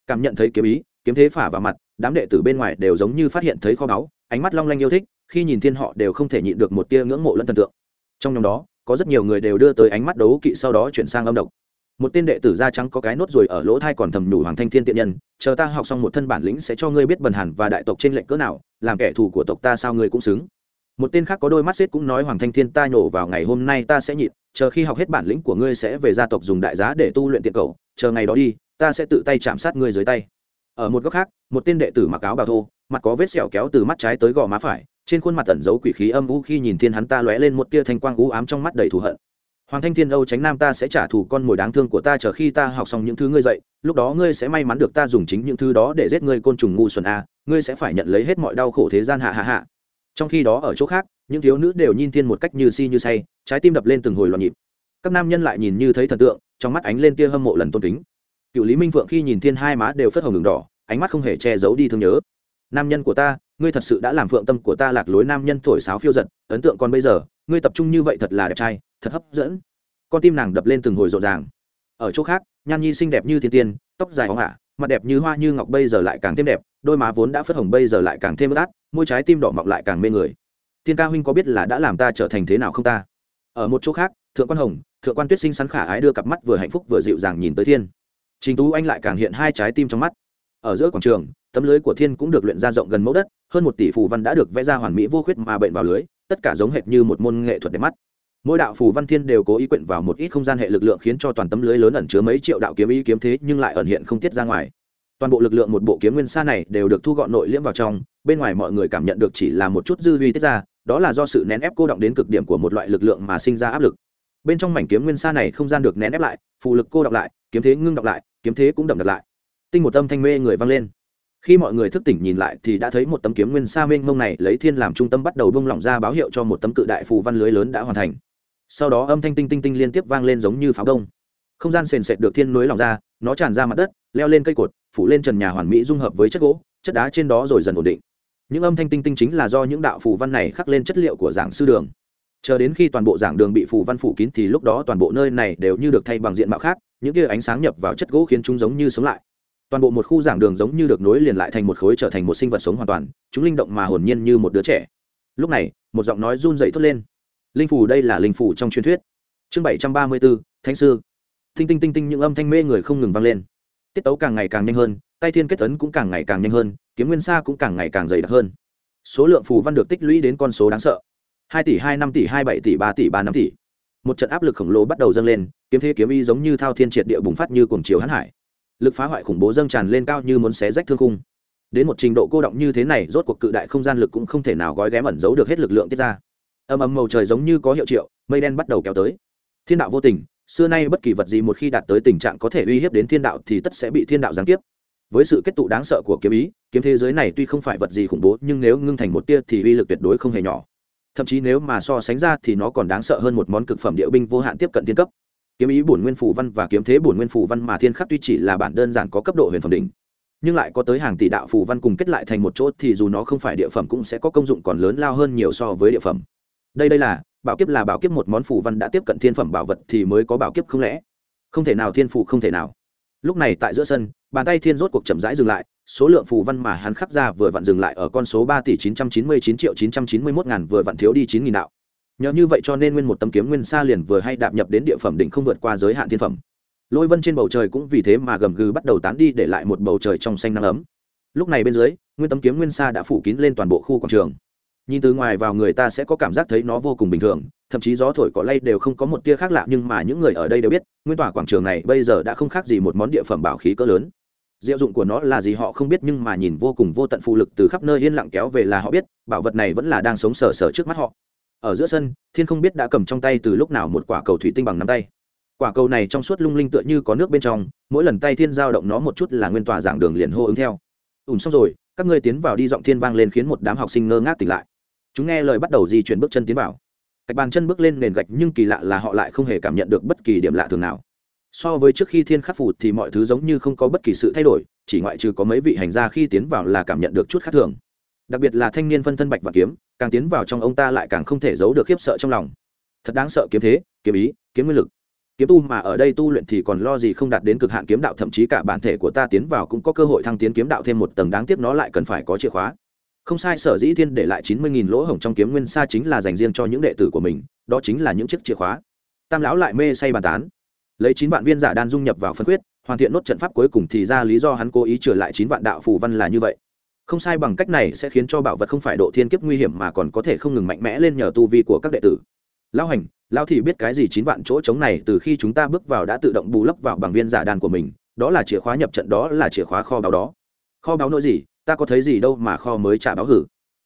Cảm nhận thấy kiếm ý, kiếm thế phả vào mặt, đám đệ tử bên ngoài đều giống như phát hiện thấy kho báu, ánh mắt long lanh yêu thích, khi nhìn thiên họ đều không thể nhịn được một tia ngưỡng mộ lẫn thần tượng. Trong nhóm đó, có rất nhiều người đều đưa tới ánh mắt đấu kỵ sau đó chuyển sang âm độc một tên đệ tử da trắng có cái nốt ruồi ở lỗ thai còn thầm nhủ hoàng thanh thiên tiện nhân, chờ ta học xong một thân bản lĩnh sẽ cho ngươi biết bần hàn và đại tộc trên lệnh cỡ nào, làm kẻ thù của tộc ta sao ngươi cũng xứng. Một tên khác có đôi mắt xếp cũng nói hoàng thanh thiên ta nhổ vào ngày hôm nay ta sẽ nhịn, chờ khi học hết bản lĩnh của ngươi sẽ về gia tộc dùng đại giá để tu luyện tiện cầu, chờ ngày đó đi, ta sẽ tự tay chạm sát ngươi dưới tay. Ở một góc khác, một tên đệ tử mặc áo bào thô, mặt có vết sẹo kéo từ mắt trái tới gò má phải, trên khuôn mặt tẩn giấu quỷ khí âm u khi nhìn thiên hắn ta lóe lên một tia thanh quang u ám trong mắt đầy thù hận hoàng thanh thiên âu tránh nam ta sẽ trả thù con mồi đáng thương của ta chờ khi ta học xong những thứ ngươi dạy, lúc đó ngươi sẽ may mắn được ta dùng chính những thứ đó để giết ngươi côn trùng ngu xuẩn a, ngươi sẽ phải nhận lấy hết mọi đau khổ thế gian hạ hạ hạ. Trong khi đó ở chỗ khác, những thiếu nữ đều nhìn thiên một cách như si như say, trái tim đập lên từng hồi loạn nhịp. Các nam nhân lại nhìn như thấy thần tượng, trong mắt ánh lên tia hâm mộ lần tôn kính. Cựu lý minh phượng khi nhìn thiên hai má đều phất hồng đường đỏ, ánh mắt không hề che giấu đi thương nhớ. Nam nhân của ta, ngươi thật sự đã làm phượng tâm của ta lạc lối nam nhân thổi sáo phiêu giật, ấn tượng còn bây giờ, ngươi tập trung như vậy thật là đẹp trai thật hấp dẫn. Con tim nàng đập lên từng hồi rộn ràng. Ở chỗ khác, nhan nhi xinh đẹp như thiên tiên, tóc dài hóng ả, mặt đẹp như hoa như ngọc bây giờ lại càng thêm đẹp, đôi má vốn đã phớt hồng bây giờ lại càng thêm ướt môi trái tim đỏ mọc lại càng mê người. Thiên ca huynh có biết là đã làm ta trở thành thế nào không ta? Ở một chỗ khác, thượng quan hồng, thượng quan tuyết sinh sắn khả ái đưa cặp mắt vừa hạnh phúc vừa dịu dàng nhìn tới thiên. Trình tú anh lại càng hiện hai trái tim trong mắt. Ở giữa quảng trường, tấm lưới của thiên cũng được luyện ra rộng gần mẫu đất, hơn một tỷ phù văn đã được vẽ ra hoàn mỹ vô khuyết mà bệnh vào lưới, tất cả giống hệt như một môn nghệ thuật đẹp mắt mỗi đạo phù văn thiên đều cố ý quyện vào một ít không gian hệ lực lượng khiến cho toàn tấm lưới lớn ẩn chứa mấy triệu đạo kiếm ý kiếm thế nhưng lại ẩn hiện không tiết ra ngoài. Toàn bộ lực lượng một bộ kiếm nguyên sa này đều được thu gọn nội liễm vào trong, bên ngoài mọi người cảm nhận được chỉ là một chút dư huy tiết ra, đó là do sự nén ép cô động đến cực điểm của một loại lực lượng mà sinh ra áp lực. Bên trong mảnh kiếm nguyên sa này không gian được nén ép lại, phù lực cô động lại, kiếm thế ngưng động lại, kiếm thế cũng đậm đặt lại. Tinh một tâm thanh mê người vang lên. Khi mọi người thức tỉnh nhìn lại thì đã thấy một tấm kiếm nguyên sa mênh mông này lấy thiên làm trung tâm bắt đầu bung lỏng ra báo hiệu cho một tấm cự đại phù văn lưới lớn đã hoàn thành sau đó âm thanh tinh tinh tinh liên tiếp vang lên giống như pháo đông. Không gian sền sệt được thiên núi lỏng ra, nó tràn ra mặt đất, leo lên cây cột, phủ lên trần nhà hoàn mỹ dung hợp với chất gỗ, chất đá trên đó rồi dần ổn định. Những âm thanh tinh tinh chính là do những đạo phù văn này khắc lên chất liệu của giảng sư đường. Chờ đến khi toàn bộ giảng đường bị phù văn phủ kín thì lúc đó toàn bộ nơi này đều như được thay bằng diện mạo khác, những tia ánh sáng nhập vào chất gỗ khiến chúng giống như sống lại. Toàn bộ một khu giảng đường giống như được nối liền lại thành một khối trở thành một sinh vật sống hoàn toàn, chúng linh động mà hồn nhiên như một đứa trẻ. Lúc này, một giọng nói run dậy thốt lên linh phù đây là linh phù trong truyền thuyết. Chương bảy trăm ba mươi bốn thánh sư. Tinh tinh tinh tinh những âm thanh mê người không ngừng vang lên. Tiết tấu càng ngày càng nhanh hơn, tay thiên kết tấn cũng càng ngày càng nhanh hơn, kiếm nguyên sa cũng càng ngày càng dày đặc hơn. Số lượng phù văn được tích lũy đến con số đáng sợ. Hai tỷ hai năm tỷ hai bảy tỷ ba tỷ ba năm tỷ. Một trận áp lực khổng lồ bắt đầu dâng lên, kiếm thế kiếm y giống như thao thiên triệt địa bùng phát như cuồng chiều hãn hải. Lực phá hoại khủng bố dâng tràn lên cao như muốn xé rách thương khung. Đến một trình độ cô động như thế này, rốt cuộc cự đại không gian lực cũng không thể nào gói ghém ẩn giấu được hết lực lượng tiết ra âm ầm màu trời giống như có hiệu triệu, mây đen bắt đầu kéo tới. Thiên đạo vô tình, xưa nay bất kỳ vật gì một khi đạt tới tình trạng có thể uy hiếp đến thiên đạo thì tất sẽ bị thiên đạo giáng tiếp. Với sự kết tụ đáng sợ của kiếm ý, kiếm thế giới này tuy không phải vật gì khủng bố, nhưng nếu ngưng thành một tia thì uy lực tuyệt đối không hề nhỏ. Thậm chí nếu mà so sánh ra thì nó còn đáng sợ hơn một món cực phẩm địa binh vô hạn tiếp cận thiên cấp. Kiếm ý bổn nguyên phủ văn và kiếm thế bổn nguyên phủ văn mà thiên khắc tuy chỉ là bản đơn giản có cấp độ huyền phẩm đỉnh, nhưng lại có tới hàng tỷ đạo phù văn cùng kết lại thành một chỗ thì dù nó không phải địa phẩm cũng sẽ có công dụng còn lớn lao hơn nhiều so với địa phẩm đây đây là, bảo kiếp là bảo kiếp, một món phù văn đã tiếp cận thiên phẩm bảo vật thì mới có bảo kiếp không lẽ? Không thể nào, thiên phù không thể nào. Lúc này tại giữa sân, bàn tay thiên rốt cuộc chậm rãi dừng lại, số lượng phù văn mà hắn khắc ra vừa vặn dừng lại ở con số ba tỷ chín trăm chín mươi chín triệu chín trăm chín mươi mốt ngàn, vừa vặn thiếu đi chín nghìn đạo. Nhờ như vậy cho nên nguyên một tấm kiếm nguyên sa liền vừa hay đạp nhập đến địa phẩm đỉnh không vượt qua giới hạn thiên phẩm. Lôi vân trên bầu trời cũng vì thế mà gầm gừ bắt đầu tán đi để lại một bầu trời trong xanh nắng ấm. Lúc này bên dưới, nguyên tấm kiếm nguyên sa đã phủ kín lên toàn bộ khu quảng trường nhìn từ ngoài vào người ta sẽ có cảm giác thấy nó vô cùng bình thường, thậm chí gió thổi cỏ lay đều không có một tia khác lạ, nhưng mà những người ở đây đều biết, nguyên tỏa quảng trường này bây giờ đã không khác gì một món địa phẩm bảo khí cỡ lớn. Diệu dụng của nó là gì họ không biết, nhưng mà nhìn vô cùng vô tận phụ lực từ khắp nơi yên lặng kéo về là họ biết, bảo vật này vẫn là đang sống sờ sờ trước mắt họ. Ở giữa sân, thiên không biết đã cầm trong tay từ lúc nào một quả cầu thủy tinh bằng nắm tay. Quả cầu này trong suốt lung linh tựa như có nước bên trong, mỗi lần tay thiên giao động nó một chút là nguyên tòa giảng đường liền hô ứng theo. Ùn xong rồi, các ngươi tiến vào đi, giọng thiên vang lên khiến một đám học sinh ngơ ngác tỉnh lại chúng nghe lời bắt đầu di chuyển bước chân tiến vào. Cạch bàn chân bước lên nền gạch nhưng kỳ lạ là họ lại không hề cảm nhận được bất kỳ điểm lạ thường nào. So với trước khi thiên khắc phù thì mọi thứ giống như không có bất kỳ sự thay đổi, chỉ ngoại trừ có mấy vị hành gia khi tiến vào là cảm nhận được chút khác thường. Đặc biệt là thanh niên phân thân bạch và kiếm, càng tiến vào trong ông ta lại càng không thể giấu được khiếp sợ trong lòng. Thật đáng sợ kiếm thế, kiếm ý, kiếm nguyên lực. Kiếm tu mà ở đây tu luyện thì còn lo gì không đạt đến cực hạn kiếm đạo, thậm chí cả bản thể của ta tiến vào cũng có cơ hội thăng tiến kiếm đạo thêm một tầng đáng tiếc nó lại cần phải có chìa khóa không sai, sở dĩ thiên để lại chín mươi nghìn lỗ hổng trong kiếm nguyên sa chính là dành riêng cho những đệ tử của mình, đó chính là những chiếc chìa khóa. Tam lão lại mê say bàn tán. Lấy chín vạn viên giả đan dung nhập vào phân quyết, hoàn thiện nốt trận pháp cuối cùng thì ra lý do hắn cố ý trở lại chín vạn đạo phù văn là như vậy. Không sai, bằng cách này sẽ khiến cho bảo vật không phải độ thiên kiếp nguy hiểm mà còn có thể không ngừng mạnh mẽ lên nhờ tu vi của các đệ tử. Lão hành, lão thì biết cái gì chín vạn chỗ trống này từ khi chúng ta bước vào đã tự động bù lấp vào bằng viên giả đan của mình, đó là chìa khóa nhập trận, đó là chìa khóa kho báu đó. Kho báu nỗi gì? Ta có thấy gì đâu mà kho mới trả báo hử.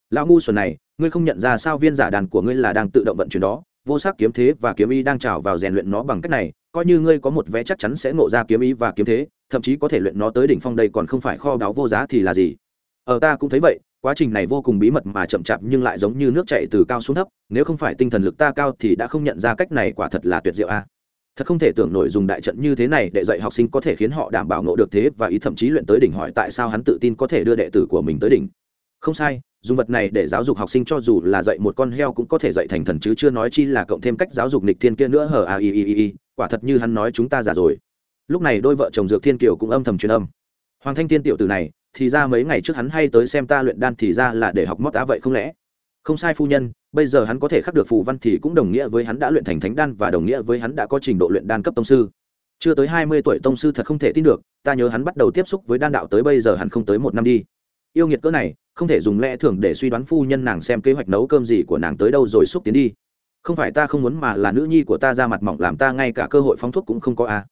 Lão ngu xuẩn này, ngươi không nhận ra sao viên giả đàn của ngươi là đang tự động vận chuyển đó. Vô sắc kiếm thế và kiếm ý đang trào vào rèn luyện nó bằng cách này, coi như ngươi có một vé chắc chắn sẽ ngộ ra kiếm ý và kiếm thế, thậm chí có thể luyện nó tới đỉnh phong đây còn không phải kho báu vô giá thì là gì? Ở ta cũng thấy vậy, quá trình này vô cùng bí mật mà chậm chạp nhưng lại giống như nước chạy từ cao xuống thấp, nếu không phải tinh thần lực ta cao thì đã không nhận ra cách này quả thật là tuyệt diệu a thật không thể tưởng nổi dùng đại trận như thế này để dạy học sinh có thể khiến họ đảm bảo ngộ được thế và ý thậm chí luyện tới đỉnh hỏi tại sao hắn tự tin có thể đưa đệ tử của mình tới đỉnh. Không sai, dùng vật này để giáo dục học sinh cho dù là dạy một con heo cũng có thể dạy thành thần chứ chưa nói chi là cộng thêm cách giáo dục nịch thiên kia nữa hở à i i i quả thật như hắn nói chúng ta già rồi. Lúc này đôi vợ chồng dược thiên kiều cũng âm thầm truyền âm. Hoàng thanh tiên tiểu từ này, thì ra mấy ngày trước hắn hay tới xem ta luyện đan thì ra là để học mót á vậy không lẽ? Không sai phu nhân bây giờ hắn có thể khắc được phù văn thì cũng đồng nghĩa với hắn đã luyện thành thánh đan và đồng nghĩa với hắn đã có trình độ luyện đan cấp tông sư. Chưa tới hai mươi tuổi tông sư thật không thể tin được, ta nhớ hắn bắt đầu tiếp xúc với đan đạo tới bây giờ hắn không tới một năm đi. Yêu nghiệt cỡ này, không thể dùng lẽ thường để suy đoán phu nhân nàng xem kế hoạch nấu cơm gì của nàng tới đâu rồi xúc tiến đi. Không phải ta không muốn mà là nữ nhi của ta ra mặt mỏng làm ta ngay cả cơ hội phóng thuốc cũng không có a à.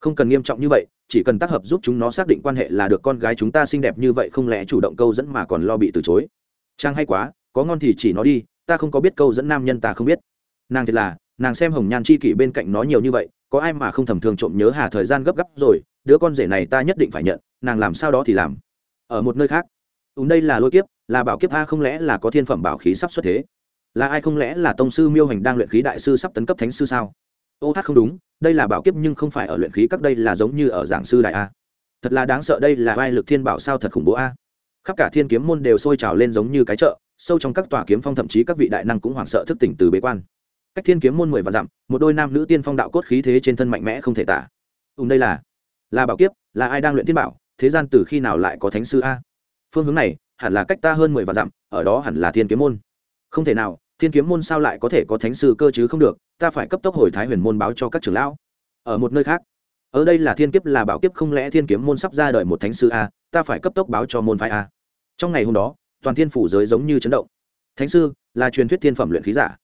không cần nghiêm trọng như vậy, chỉ cần tác hợp giúp chúng nó xác định quan hệ là được con gái chúng ta xinh đẹp như vậy không lẽ chủ động câu dẫn mà còn lo bị từ chối. Trang hay quá, có ngon thì chỉ nó đi ta không có biết câu dẫn nam nhân ta không biết. Nàng thật là, nàng xem hồng nhan chi kỷ bên cạnh nó nhiều như vậy, có ai mà không thầm thường trộm nhớ hà thời gian gấp gáp rồi, đứa con rể này ta nhất định phải nhận, nàng làm sao đó thì làm. Ở một nơi khác ùn đây là lôi kiếp, là bảo kiếp, a không lẽ là có thiên phẩm bảo khí sắp xuất thế? Là ai không lẽ là tông sư miêu hành đang luyện khí đại sư sắp tấn cấp thánh sư sao? Ô hát không đúng, đây là bảo kiếp nhưng không phải ở luyện khí các đây là giống như ở giảng sư đại a. Thật là đáng sợ đây là vai lực thiên bảo sao thật khủng bố a. Khắp cả thiên kiếm môn đều sôi trào lên giống như cái chợ sâu trong các tòa kiếm phong, thậm chí các vị đại năng cũng hoảng sợ thức tỉnh từ bế quan. Cách thiên kiếm môn mười vạn dặm, một đôi nam nữ tiên phong đạo cốt khí thế trên thân mạnh mẽ không thể tả. Ùm đây là là bảo kiếp, là ai đang luyện thiên bảo, thế gian từ khi nào lại có thánh sư a? Phương hướng này, hẳn là cách ta hơn mười vạn dặm, ở đó hẳn là thiên kiếm môn. Không thể nào, thiên kiếm môn sao lại có thể có thánh sư cơ chứ không được, ta phải cấp tốc hồi thái huyền môn báo cho các trưởng lão. Ở một nơi khác, ở đây là thiên kiếp, là bảo kiếp, không lẽ thiên kiếm môn sắp ra đời một thánh sư a, ta phải cấp tốc báo cho môn phái a. Trong ngày hôm đó toàn thiên phủ giới giống như chấn động. Thánh sư, là truyền thuyết thiên phẩm luyện khí giả.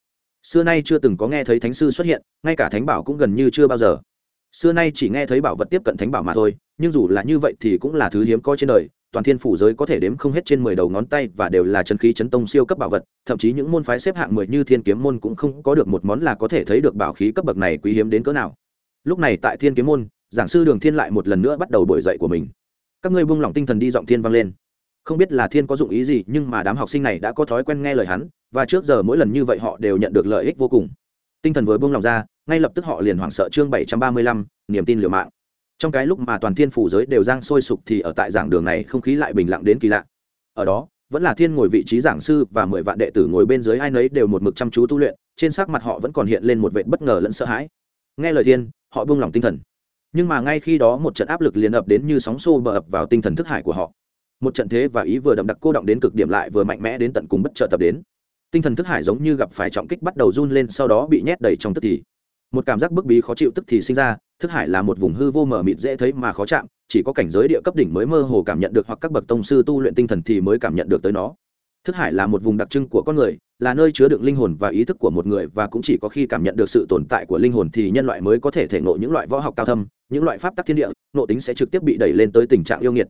Xưa nay chưa từng có nghe thấy thánh sư xuất hiện, ngay cả thánh bảo cũng gần như chưa bao giờ. Xưa nay chỉ nghe thấy bảo vật tiếp cận thánh bảo mà thôi, nhưng dù là như vậy thì cũng là thứ hiếm có trên đời, toàn thiên phủ giới có thể đếm không hết trên mười đầu ngón tay và đều là chân khí chấn tông siêu cấp bảo vật, thậm chí những môn phái xếp hạng mười như thiên kiếm môn cũng không có được một món là có thể thấy được bảo khí cấp bậc này quý hiếm đến cỡ nào. Lúc này tại thiên kiếm môn, giảng sư đường thiên lại một lần nữa bắt đầu buổi dạy của mình. Các ngươi buông lỏng tinh thần đi, giọng thiên vang lên không biết là thiên có dụng ý gì, nhưng mà đám học sinh này đã có thói quen nghe lời hắn, và trước giờ mỗi lần như vậy họ đều nhận được lợi ích vô cùng. Tinh thần vừa buông lòng ra, ngay lập tức họ liền hoảng sợ chương bảy trăm ba mươi lăm, niềm tin liều mạng. Trong cái lúc mà toàn thiên phủ giới đều giang sôi sục thì ở tại giảng đường này không khí lại bình lặng đến kỳ lạ. Ở đó, vẫn là thiên ngồi vị trí giảng sư và mười vạn đệ tử ngồi bên dưới ai nấy đều một mực chăm chú tu luyện, trên sắc mặt họ vẫn còn hiện lên một vệ bất ngờ lẫn sợ hãi. Nghe lời thiên, họ buông lòng tinh thần. Nhưng mà ngay khi đó một trận áp lực liền ập đến như sóng xô bờ ập vào tinh thần thức hải của họ một trận thế và ý vừa đậm đặc cô động đến cực điểm lại vừa mạnh mẽ đến tận cùng bất chợt tập đến. Tinh thần thức hải giống như gặp phải trọng kích bắt đầu run lên sau đó bị nhét đầy trong tức thì. Một cảm giác bức bí khó chịu tức thì sinh ra, thức hải là một vùng hư vô mờ mịt dễ thấy mà khó chạm, chỉ có cảnh giới địa cấp đỉnh mới mơ hồ cảm nhận được hoặc các bậc tông sư tu luyện tinh thần thì mới cảm nhận được tới nó. Thức hải là một vùng đặc trưng của con người, là nơi chứa đựng linh hồn và ý thức của một người và cũng chỉ có khi cảm nhận được sự tồn tại của linh hồn thì nhân loại mới có thể thể ngộ những loại võ học cao thâm, những loại pháp tắc thiên địa nộ tính sẽ trực tiếp bị đẩy lên tới tình trạng yêu nghiệt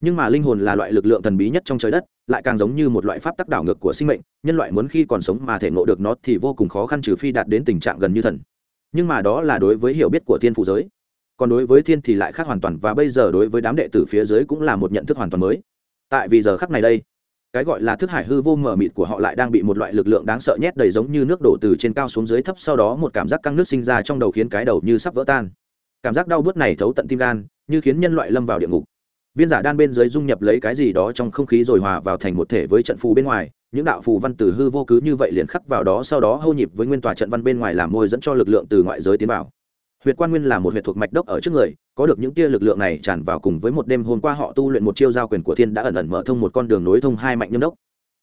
nhưng mà linh hồn là loại lực lượng thần bí nhất trong trời đất, lại càng giống như một loại pháp tắc đảo ngược của sinh mệnh, nhân loại muốn khi còn sống mà thể ngộ được nó thì vô cùng khó khăn trừ phi đạt đến tình trạng gần như thần. Nhưng mà đó là đối với hiểu biết của thiên phụ giới. Còn đối với thiên thì lại khác hoàn toàn, và bây giờ đối với đám đệ tử phía dưới cũng là một nhận thức hoàn toàn mới. Tại vì giờ khắc này đây, cái gọi là thức hải hư vô mờ mịt của họ lại đang bị một loại lực lượng đáng sợ nhét đầy giống như nước đổ từ trên cao xuống dưới thấp, sau đó một cảm giác căng nước sinh ra trong đầu khiến cái đầu như sắp vỡ tan. Cảm giác đau bớt này thấu tận tim gan, như khiến nhân loại lâm vào địa ngục viên giả đan bên dưới dung nhập lấy cái gì đó trong không khí rồi hòa vào thành một thể với trận phù bên ngoài, những đạo phù văn từ hư vô cứ như vậy liền khắc vào đó, sau đó hâu nhịp với nguyên tòa trận văn bên ngoài làm môi dẫn cho lực lượng từ ngoại giới tiến vào. Huyệt quan nguyên là một huyệt thuộc mạch đốc ở trước người, có được những tia lực lượng này tràn vào cùng với một đêm hôm qua họ tu luyện một chiêu giao quyền của thiên đã ẩn ẩn mở thông một con đường nối thông hai mạnh nhâm đốc.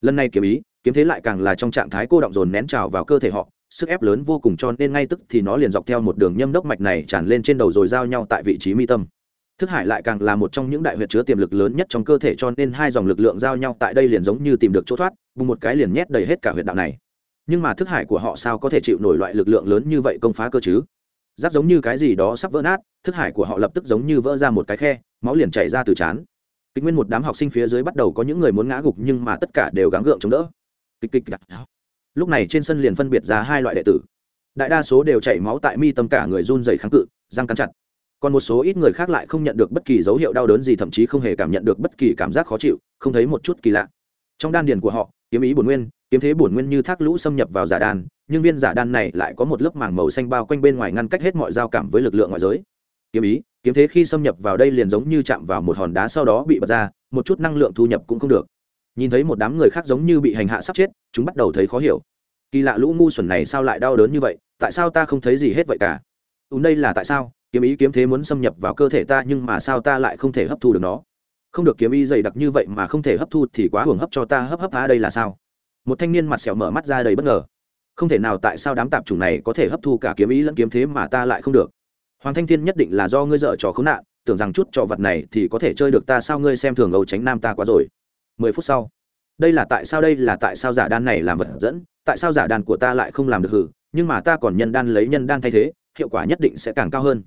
Lần này kiếm ý, kiếm thế lại càng là trong trạng thái cô động dồn nén trào vào cơ thể họ, sức ép lớn vô cùng cho nên ngay tức thì nó liền dọc theo một đường nhâm đốc mạch này tràn lên trên đầu rồi giao nhau tại vị trí mi tâm thức hải lại càng là một trong những đại huyệt chứa tiềm lực lớn nhất trong cơ thể cho nên hai dòng lực lượng giao nhau tại đây liền giống như tìm được chỗ thoát, bùng một cái liền nhét đầy hết cả huyệt đạo này. Nhưng mà thức hải của họ sao có thể chịu nổi loại lực lượng lớn như vậy công phá cơ chứ? Giáp giống như cái gì đó sắp vỡ nát, thức hải của họ lập tức giống như vỡ ra một cái khe, máu liền chảy ra từ chán. Kịch nguyên một đám học sinh phía dưới bắt đầu có những người muốn ngã gục nhưng mà tất cả đều gắng gượng chống đỡ. Kịch kịch lúc này trên sân liền phân biệt ra hai loại đệ tử. Đại đa số đều chảy máu tại mi tâm cả người run dày kháng cự, răng cắn chặt còn một số ít người khác lại không nhận được bất kỳ dấu hiệu đau đớn gì, thậm chí không hề cảm nhận được bất kỳ cảm giác khó chịu, không thấy một chút kỳ lạ. Trong đan điền của họ, kiếm ý bổn nguyên, kiếm thế bổn nguyên như thác lũ xâm nhập vào giả đan, nhưng viên giả đan này lại có một lớp màng màu xanh bao quanh bên ngoài ngăn cách hết mọi giao cảm với lực lượng ngoại giới. Kiếm ý, kiếm thế khi xâm nhập vào đây liền giống như chạm vào một hòn đá sau đó bị bật ra, một chút năng lượng thu nhập cũng không được. Nhìn thấy một đám người khác giống như bị hành hạ sắp chết, chúng bắt đầu thấy khó hiểu. Kỳ lạ lũ ngu xuẩn này sao lại đau đớn như vậy, tại sao ta không thấy gì hết vậy cả? Ùn đây là tại sao? Kiếm ý kiếm thế muốn xâm nhập vào cơ thể ta nhưng mà sao ta lại không thể hấp thu được nó? Không được kiếm ý dày đặc như vậy mà không thể hấp thu thì quá hưởng hấp cho ta hấp hấp há đây là sao? Một thanh niên mặt sẹo mở mắt ra đầy bất ngờ. Không thể nào tại sao đám tạp chủng này có thể hấp thu cả kiếm ý lẫn kiếm thế mà ta lại không được? Hoàng thanh thiên nhất định là do ngươi dợ trò khốn nạn, tưởng rằng chút trò vật này thì có thể chơi được ta sao ngươi xem thường âu tránh nam ta quá rồi. Mười phút sau, đây là tại sao đây là tại sao giả đan này làm vật dẫn, tại sao giả đan của ta lại không làm được hử, nhưng mà ta còn nhân đan lấy nhân đan thay thế, hiệu quả nhất định sẽ càng cao hơn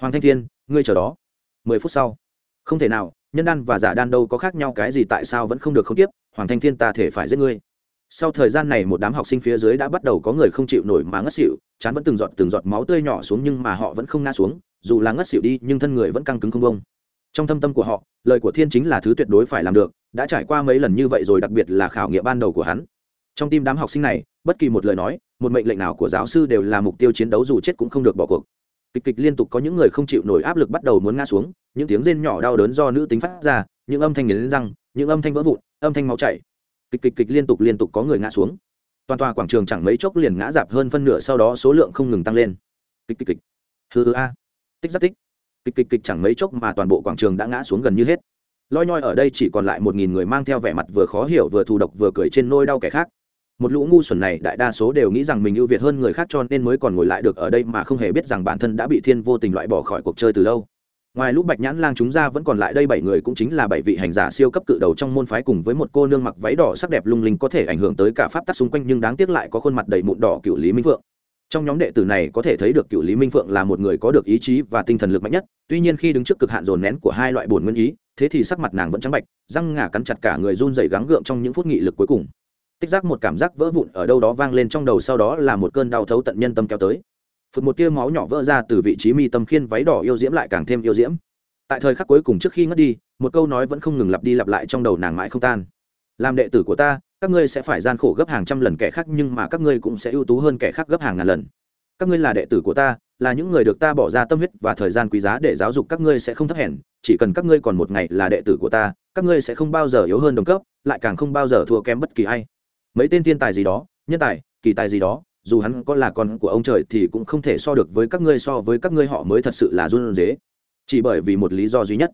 hoàng thanh thiên, ngươi chờ đó. Mười phút sau. Không thể nào, nhân đan và giả đan đâu có khác nhau cái gì tại sao vẫn không được không tiếp, hoàng thanh thiên ta thể phải giết ngươi. Sau thời gian này một đám học sinh phía dưới đã bắt đầu có người không chịu nổi mà ngất xỉu, chán vẫn từng giọt từng giọt máu tươi nhỏ xuống nhưng mà họ vẫn không ngã xuống, dù là ngất xỉu đi nhưng thân người vẫn căng cứng không bông trong thâm tâm của họ, lời của thiên chính là thứ tuyệt đối phải làm được, đã trải qua mấy lần như vậy rồi đặc biệt là khảo nghiệm ban đầu của hắn. Trong tim đám học sinh này, bất kỳ một lời nói, một mệnh lệnh nào của giáo sư đều là mục tiêu chiến đấu dù chết cũng không được bỏ cuộc kịch kịch liên tục có những người không chịu nổi áp lực bắt đầu muốn ngã xuống, những tiếng rên nhỏ đau đớn do nữ tính phát ra, những âm thanh nghiến răng, những âm thanh vỡ vụn, âm thanh máu chảy. Kịch kịch kịch liên tục liên tục có người ngã xuống. Toàn tòa quảng trường chẳng mấy chốc liền ngã dạp hơn phân nửa, sau đó số lượng không ngừng tăng lên. Kịch kịch kịch. Hư a. Tích rất tích. Kịch kịch kịch chẳng mấy chốc mà toàn bộ quảng trường đã ngã xuống gần như hết. Loi nhoi ở đây chỉ còn lại một nghìn người mang theo vẻ mặt vừa khó hiểu vừa thù độc vừa cười trên nôi đau kẻ khác một lũ ngu xuẩn này, đại đa số đều nghĩ rằng mình ưu việt hơn người khác cho nên mới còn ngồi lại được ở đây mà không hề biết rằng bản thân đã bị thiên vô tình loại bỏ khỏi cuộc chơi từ lâu. Ngoài lúc bạch nhãn lang chúng ra vẫn còn lại đây bảy người cũng chính là bảy vị hành giả siêu cấp cự đầu trong môn phái cùng với một cô nương mặc váy đỏ sắc đẹp lung linh có thể ảnh hưởng tới cả pháp tắc xung quanh nhưng đáng tiếc lại có khuôn mặt đầy mụn đỏ cựu lý minh phượng. Trong nhóm đệ tử này có thể thấy được cựu lý minh phượng là một người có được ý chí và tinh thần lực mạnh nhất, tuy nhiên khi đứng trước cực hạn dồn nén của hai loại bổn nguyên ý, thế thì sắc mặt nàng vẫn trắng bạch, răng ngà cắn chặt cả người run dày gắng gượng trong những phút nghị lực cuối cùng tích giác một cảm giác vỡ vụn ở đâu đó vang lên trong đầu sau đó là một cơn đau thấu tận nhân tâm kéo tới. Phật một tia máu nhỏ vỡ ra từ vị trí mi tâm khiên váy đỏ yêu diễm lại càng thêm yêu diễm. Tại thời khắc cuối cùng trước khi ngất đi, một câu nói vẫn không ngừng lặp đi lặp lại trong đầu nàng mãi không tan. Làm đệ tử của ta, các ngươi sẽ phải gian khổ gấp hàng trăm lần kẻ khác nhưng mà các ngươi cũng sẽ ưu tú hơn kẻ khác gấp hàng ngàn lần. Các ngươi là đệ tử của ta, là những người được ta bỏ ra tâm huyết và thời gian quý giá để giáo dục các ngươi sẽ không thấp hèn, chỉ cần các ngươi còn một ngày là đệ tử của ta, các ngươi sẽ không bao giờ yếu hơn đồng cấp, lại càng không bao giờ thua kém bất kỳ ai mấy tên thiên tài gì đó, nhân tài, kỳ tài gì đó, dù hắn có là con của ông trời thì cũng không thể so được với các ngươi so với các ngươi họ mới thật sự là run dế chỉ bởi vì một lý do duy nhất.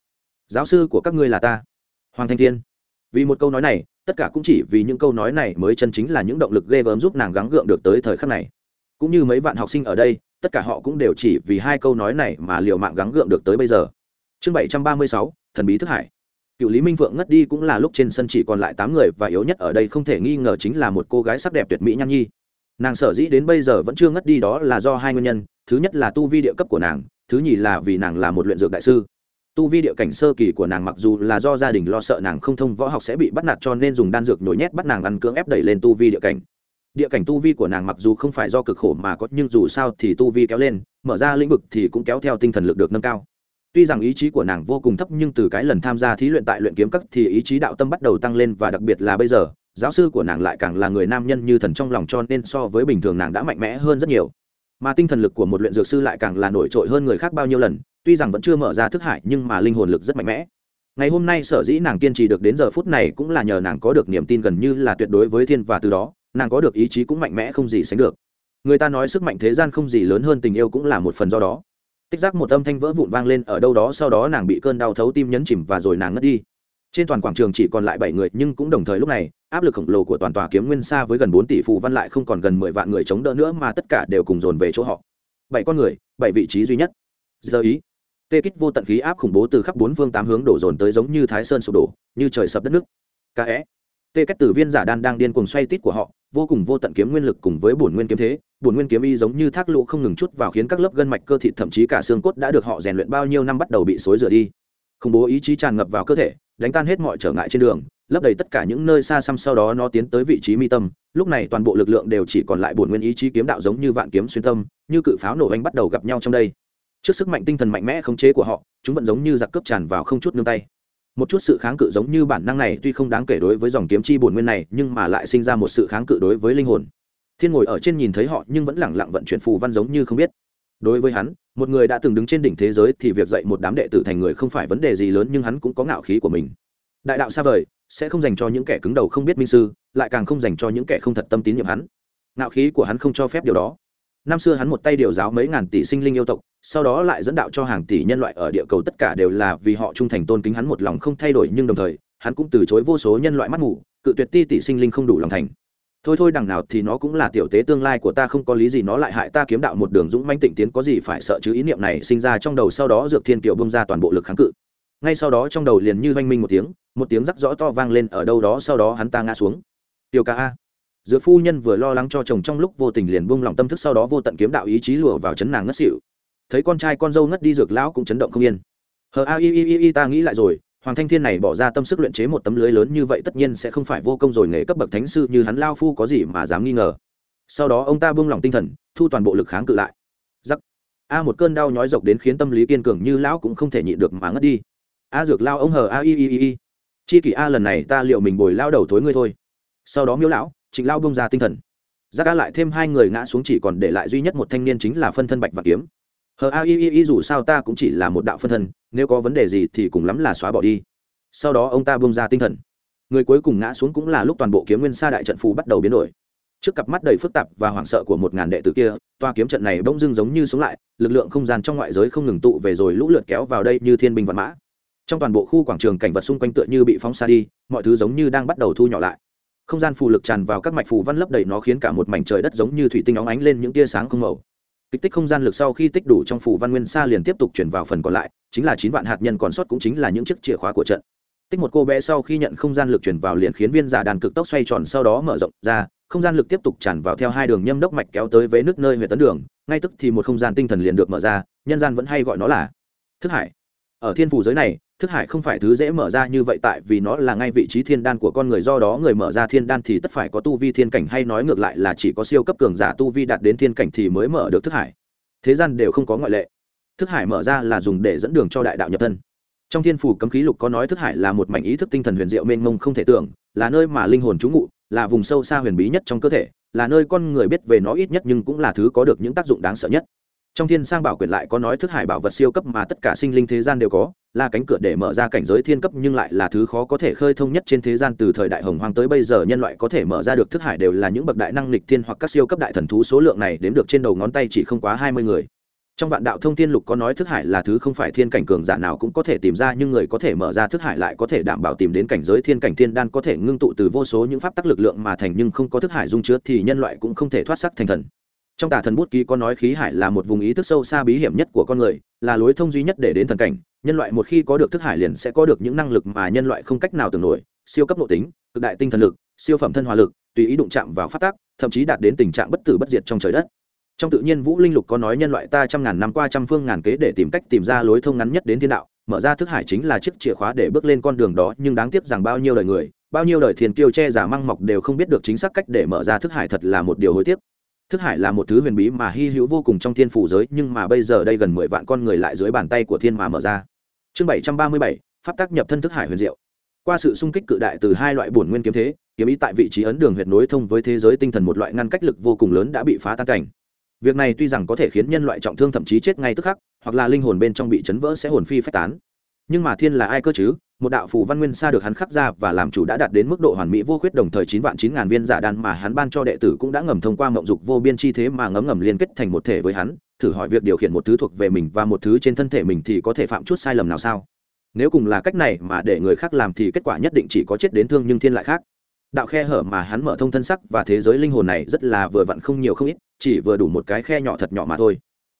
Giáo sư của các ngươi là ta. Hoàng thanh thiên. Vì một câu nói này, tất cả cũng chỉ vì những câu nói này mới chân chính là những động lực ghê gớm giúp nàng gắng gượng được tới thời khắc này. Cũng như mấy vạn học sinh ở đây, tất cả họ cũng đều chỉ vì hai câu nói này mà liều mạng gắng gượng được tới bây giờ. Chương bảy trăm ba mươi sáu, thần bí thức hải cựu lý minh phượng ngất đi cũng là lúc trên sân chỉ còn lại tám người và yếu nhất ở đây không thể nghi ngờ chính là một cô gái sắc đẹp tuyệt mỹ nhan nhi. Nàng sở dĩ đến bây giờ vẫn chưa ngất đi đó là do hai nguyên nhân. Thứ nhất là tu vi địa cấp của nàng, thứ nhì là vì nàng là một luyện dược đại sư. Tu vi địa cảnh sơ kỳ của nàng mặc dù là do gia đình lo sợ nàng không thông võ học sẽ bị bắt nạt cho nên dùng đan dược nhồi nhét bắt nàng ăn cưỡng ép đẩy lên tu vi địa cảnh. Địa cảnh tu vi của nàng mặc dù không phải do cực khổ mà có nhưng dù sao thì tu vi kéo lên, mở ra lĩnh vực thì cũng kéo theo tinh thần lực được nâng cao tuy rằng ý chí của nàng vô cùng thấp nhưng từ cái lần tham gia thí luyện tại luyện kiếm các thì ý chí đạo tâm bắt đầu tăng lên và đặc biệt là bây giờ, giáo sư của nàng lại càng là người nam nhân như thần trong lòng cho nên so với bình thường nàng đã mạnh mẽ hơn rất nhiều. Mà tinh thần lực của một luyện dược sư lại càng là nổi trội hơn người khác bao nhiêu lần, tuy rằng vẫn chưa mở ra thức hải nhưng mà linh hồn lực rất mạnh mẽ. Ngày hôm nay sở dĩ nàng kiên trì được đến giờ phút này cũng là nhờ nàng có được niềm tin gần như là tuyệt đối với thiên và từ đó, nàng có được ý chí cũng mạnh mẽ không gì sánh được. Người ta nói sức mạnh thế gian không gì lớn hơn tình yêu cũng là một phần do đó tích giác một âm thanh vỡ vụn vang lên ở đâu đó, sau đó nàng bị cơn đau thấu tim nhấn chìm và rồi nàng ngất đi. Trên toàn quảng trường chỉ còn lại bảy người, nhưng cũng đồng thời lúc này, áp lực khổng lồ của toàn tòa kiếm nguyên xa với gần bốn tỷ phù văn lại không còn gần mười vạn người chống đỡ nữa mà tất cả đều cùng dồn về chỗ họ. Bảy con người, bảy vị trí duy nhất. Giờ ý. Tê kích vô tận khí áp khủng bố từ khắp bốn phương tám hướng đổ dồn tới giống như thái sơn sụp đổ, như trời sập đất nước. Cá é. Tê cách từ viên giả đan đang điên cuồng xoay tít của họ vô cùng vô tận kiếm nguyên lực cùng với bổn nguyên kiếm thế, bổn nguyên kiếm y giống như thác lũ không ngừng chút vào khiến các lớp gân mạch cơ thịt thậm chí cả xương cốt đã được họ rèn luyện bao nhiêu năm bắt đầu bị xối rửa đi. Khủng bố ý chí tràn ngập vào cơ thể, đánh tan hết mọi trở ngại trên đường, lấp đầy tất cả những nơi xa xăm sau đó nó tiến tới vị trí mi tâm. Lúc này toàn bộ lực lượng đều chỉ còn lại bổn nguyên ý chí kiếm đạo giống như vạn kiếm xuyên tâm, như cự pháo nổ anh bắt đầu gặp nhau trong đây. Trước sức mạnh tinh thần mạnh mẽ khống chế của họ, chúng vẫn giống như giặc cướp tràn vào không chút nương tay một chút sự kháng cự giống như bản năng này tuy không đáng kể đối với dòng kiếm chi bổn nguyên này, nhưng mà lại sinh ra một sự kháng cự đối với linh hồn. Thiên ngồi ở trên nhìn thấy họ, nhưng vẫn lẳng lặng vận chuyển phù văn giống như không biết. Đối với hắn, một người đã từng đứng trên đỉnh thế giới thì việc dạy một đám đệ tử thành người không phải vấn đề gì lớn, nhưng hắn cũng có ngạo khí của mình. Đại đạo xa vời, sẽ không dành cho những kẻ cứng đầu không biết minh sư, lại càng không dành cho những kẻ không thật tâm tín nhiệm hắn. Ngạo khí của hắn không cho phép điều đó năm xưa hắn một tay điều giáo mấy ngàn tỷ sinh linh yêu tộc, sau đó lại dẫn đạo cho hàng tỷ nhân loại ở địa cầu tất cả đều là vì họ trung thành tôn kính hắn một lòng không thay đổi nhưng đồng thời, hắn cũng từ chối vô số nhân loại mắt mù, cự tuyệt ti tỷ sinh linh không đủ lòng thành. Thôi thôi đằng nào thì nó cũng là tiểu tế tương lai của ta không có lý gì nó lại hại ta kiếm đạo một đường dũng manh tịnh tiến có gì phải sợ chứ ý niệm này sinh ra trong đầu sau đó dược thiên kiều bông ra toàn bộ lực kháng cự. Ngay sau đó trong đầu liền như oanh minh một tiếng một tiếng rắc rõ to vang lên ở đâu đó sau đó hắn ta ngã xuống. Tiểu ca a dược phu nhân vừa lo lắng cho chồng trong lúc vô tình liền buông lòng tâm thức sau đó vô tận kiếm đạo ý chí lùa vào chấn nàng ngất xỉu. Thấy con trai con dâu ngất đi, dược lão cũng chấn động không yên. Hờ a i i i i ta nghĩ lại rồi, hoàng thanh thiên này bỏ ra tâm sức luyện chế một tấm lưới lớn như vậy tất nhiên sẽ không phải vô công rồi, nghề cấp bậc thánh sư như hắn lao phu có gì mà dám nghi ngờ. Sau đó ông ta buông lòng tinh thần, thu toàn bộ lực kháng cự lại. Giắc. A, một cơn đau nhói dọc đến khiến tâm lý kiên cường như lão cũng không thể nhịn được mà ngất đi. A, dược lao ông hờ a i i i i chi kỷ a, lần này ta liệu mình bồi lao đầu thối ngươi thôi. Sau đó miếu lão trịnh lao bông ra tinh thần. Giác a lại thêm hai người ngã xuống chỉ còn để lại duy nhất một thanh niên chính là phân thân bạch và kiếm. Hờ a y y i dù sao ta cũng chỉ là một đạo phân thân, nếu có vấn đề gì thì cùng lắm là xóa bỏ đi. Sau đó ông ta bông ra tinh thần. Người cuối cùng ngã xuống cũng là lúc toàn bộ kiếm nguyên sa đại trận phù bắt đầu biến đổi. Trước cặp mắt đầy phức tạp và hoảng sợ của một ngàn đệ tử kia, toa kiếm trận này bỗng dưng giống như sống lại, lực lượng không gian trong ngoại giới không ngừng tụ về rồi lũ lượt kéo vào đây như thiên binh vạn mã. Trong toàn bộ khu quảng trường cảnh vật xung quanh tựa như bị phóng xa đi, mọi thứ giống như đang bắt đầu thu nhỏ lại không gian phù lực tràn vào các mạch phù văn lấp đầy nó khiến cả một mảnh trời đất giống như thủy tinh óng ánh lên những tia sáng không màu. Kích tích không gian lực sau khi tích đủ trong phù văn nguyên sa liền tiếp tục chuyển vào phần còn lại, chính là chín vạn hạt nhân còn sót cũng chính là những chiếc chìa khóa của trận. Tích một cô bé sau khi nhận không gian lực chuyển vào liền khiến viên giả đàn cực tốc xoay tròn sau đó mở rộng ra, không gian lực tiếp tục tràn vào theo hai đường nhâm đốc mạch kéo tới với nước nơi huyện tấn đường, ngay tức thì một không gian tinh thần liền được mở ra, nhân gian vẫn hay gọi nó là thức hải. Ở thiên phủ giới này thức hải không phải thứ dễ mở ra như vậy tại vì nó là ngay vị trí thiên đan của con người, do đó người mở ra thiên đan thì tất phải có tu vi thiên cảnh hay nói ngược lại là chỉ có siêu cấp cường giả tu vi đạt đến thiên cảnh thì mới mở được thức hải. Thế gian đều không có ngoại lệ. Thức hải mở ra là dùng để dẫn đường cho đại đạo nhập thân. Trong thiên phủ cấm khí lục có nói thức hải là một mảnh ý thức tinh thần huyền diệu mênh mông không thể tưởng, là nơi mà linh hồn trú ngụ, là vùng sâu xa huyền bí nhất trong cơ thể, là nơi con người biết về nó ít nhất nhưng cũng là thứ có được những tác dụng đáng sợ nhất trong thiên sang bảo quyển lại có nói thức hải bảo vật siêu cấp mà tất cả sinh linh thế gian đều có, là cánh cửa để mở ra cảnh giới thiên cấp nhưng lại là thứ khó có thể khơi thông nhất trên thế gian từ thời đại hồng hoang tới bây giờ nhân loại có thể mở ra được thức hải đều là những bậc đại năng lịch thiên hoặc các siêu cấp đại thần thú số lượng này đếm được trên đầu ngón tay chỉ không quá hai mươi người. Trong vạn đạo thông thiên lục có nói thức hải là thứ không phải thiên cảnh cường giả nào cũng có thể tìm ra, nhưng người có thể mở ra thức hải lại có thể đảm bảo tìm đến cảnh giới thiên cảnh thiên đan có thể ngưng tụ từ vô số những pháp tắc lực lượng mà thành, nhưng không có thức hải dung chứa thì nhân loại cũng không thể thoát sắc thành thần trong tà thần bút ký có nói khí hải là một vùng ý thức sâu xa bí hiểm nhất của con người, là lối thông duy nhất để đến thần cảnh. Nhân loại một khi có được thức hải liền sẽ có được những năng lực mà nhân loại không cách nào tưởng nổi, siêu cấp nội tính, cực đại tinh thần lực, siêu phẩm thân hòa lực, tùy ý đụng chạm vào phát tác thậm chí đạt đến tình trạng bất tử bất diệt trong trời đất. Trong tự nhiên vũ linh lục có nói nhân loại ta trăm ngàn năm qua trăm phương ngàn kế để tìm cách tìm ra lối thông ngắn nhất đến thiên đạo, mở ra thức hải chính là chiếc chìa khóa để bước lên con đường đó, nhưng đáng tiếc rằng bao nhiêu đời người, bao nhiêu đời thiền kiêu che giả măng mọc đều không biết được chính xác cách để mở ra thức hải thật là một điều hối tiếc thức hải là một thứ huyền bí mà hy hữu vô cùng trong thiên phủ giới, nhưng mà bây giờ đây gần mười vạn con người lại dưới bàn tay của thiên mà mở ra. Chương bảy trăm ba mươi bảy, pháp tác nhập thân thức hải huyền diệu. Qua sự sung kích cự đại từ hai loại bổn nguyên kiếm thế, kiếm ý tại vị trí ấn đường huyệt nối thông với thế giới tinh thần một loại ngăn cách lực vô cùng lớn đã bị phá tan cảnh. Việc này tuy rằng có thể khiến nhân loại trọng thương thậm chí chết ngay tức khắc, hoặc là linh hồn bên trong bị chấn vỡ sẽ hồn phi phách tán. Nhưng mà thiên là ai cơ chứ? Một đạo phù văn nguyên sa được hắn khắc ra và làm chủ đã đạt đến mức độ hoàn mỹ vô khuyết, đồng thời chín vạn chín ngàn viên giả đan mà hắn ban cho đệ tử cũng đã ngầm thông qua mộng dục vô biên chi thế mà ngấm ngầm liên kết thành một thể với hắn. Thử hỏi việc điều khiển một thứ thuộc về mình và một thứ trên thân thể mình thì có thể phạm chút sai lầm nào sao? Nếu cùng là cách này mà để người khác làm thì kết quả nhất định chỉ có chết đến thương nhưng thiên lại khác. Đạo khe hở mà hắn mở thông thân sắc và thế giới linh hồn này rất là vừa vặn không nhiều không ít, chỉ vừa đủ một cái khe nhỏ thật nhỏ mà thôi.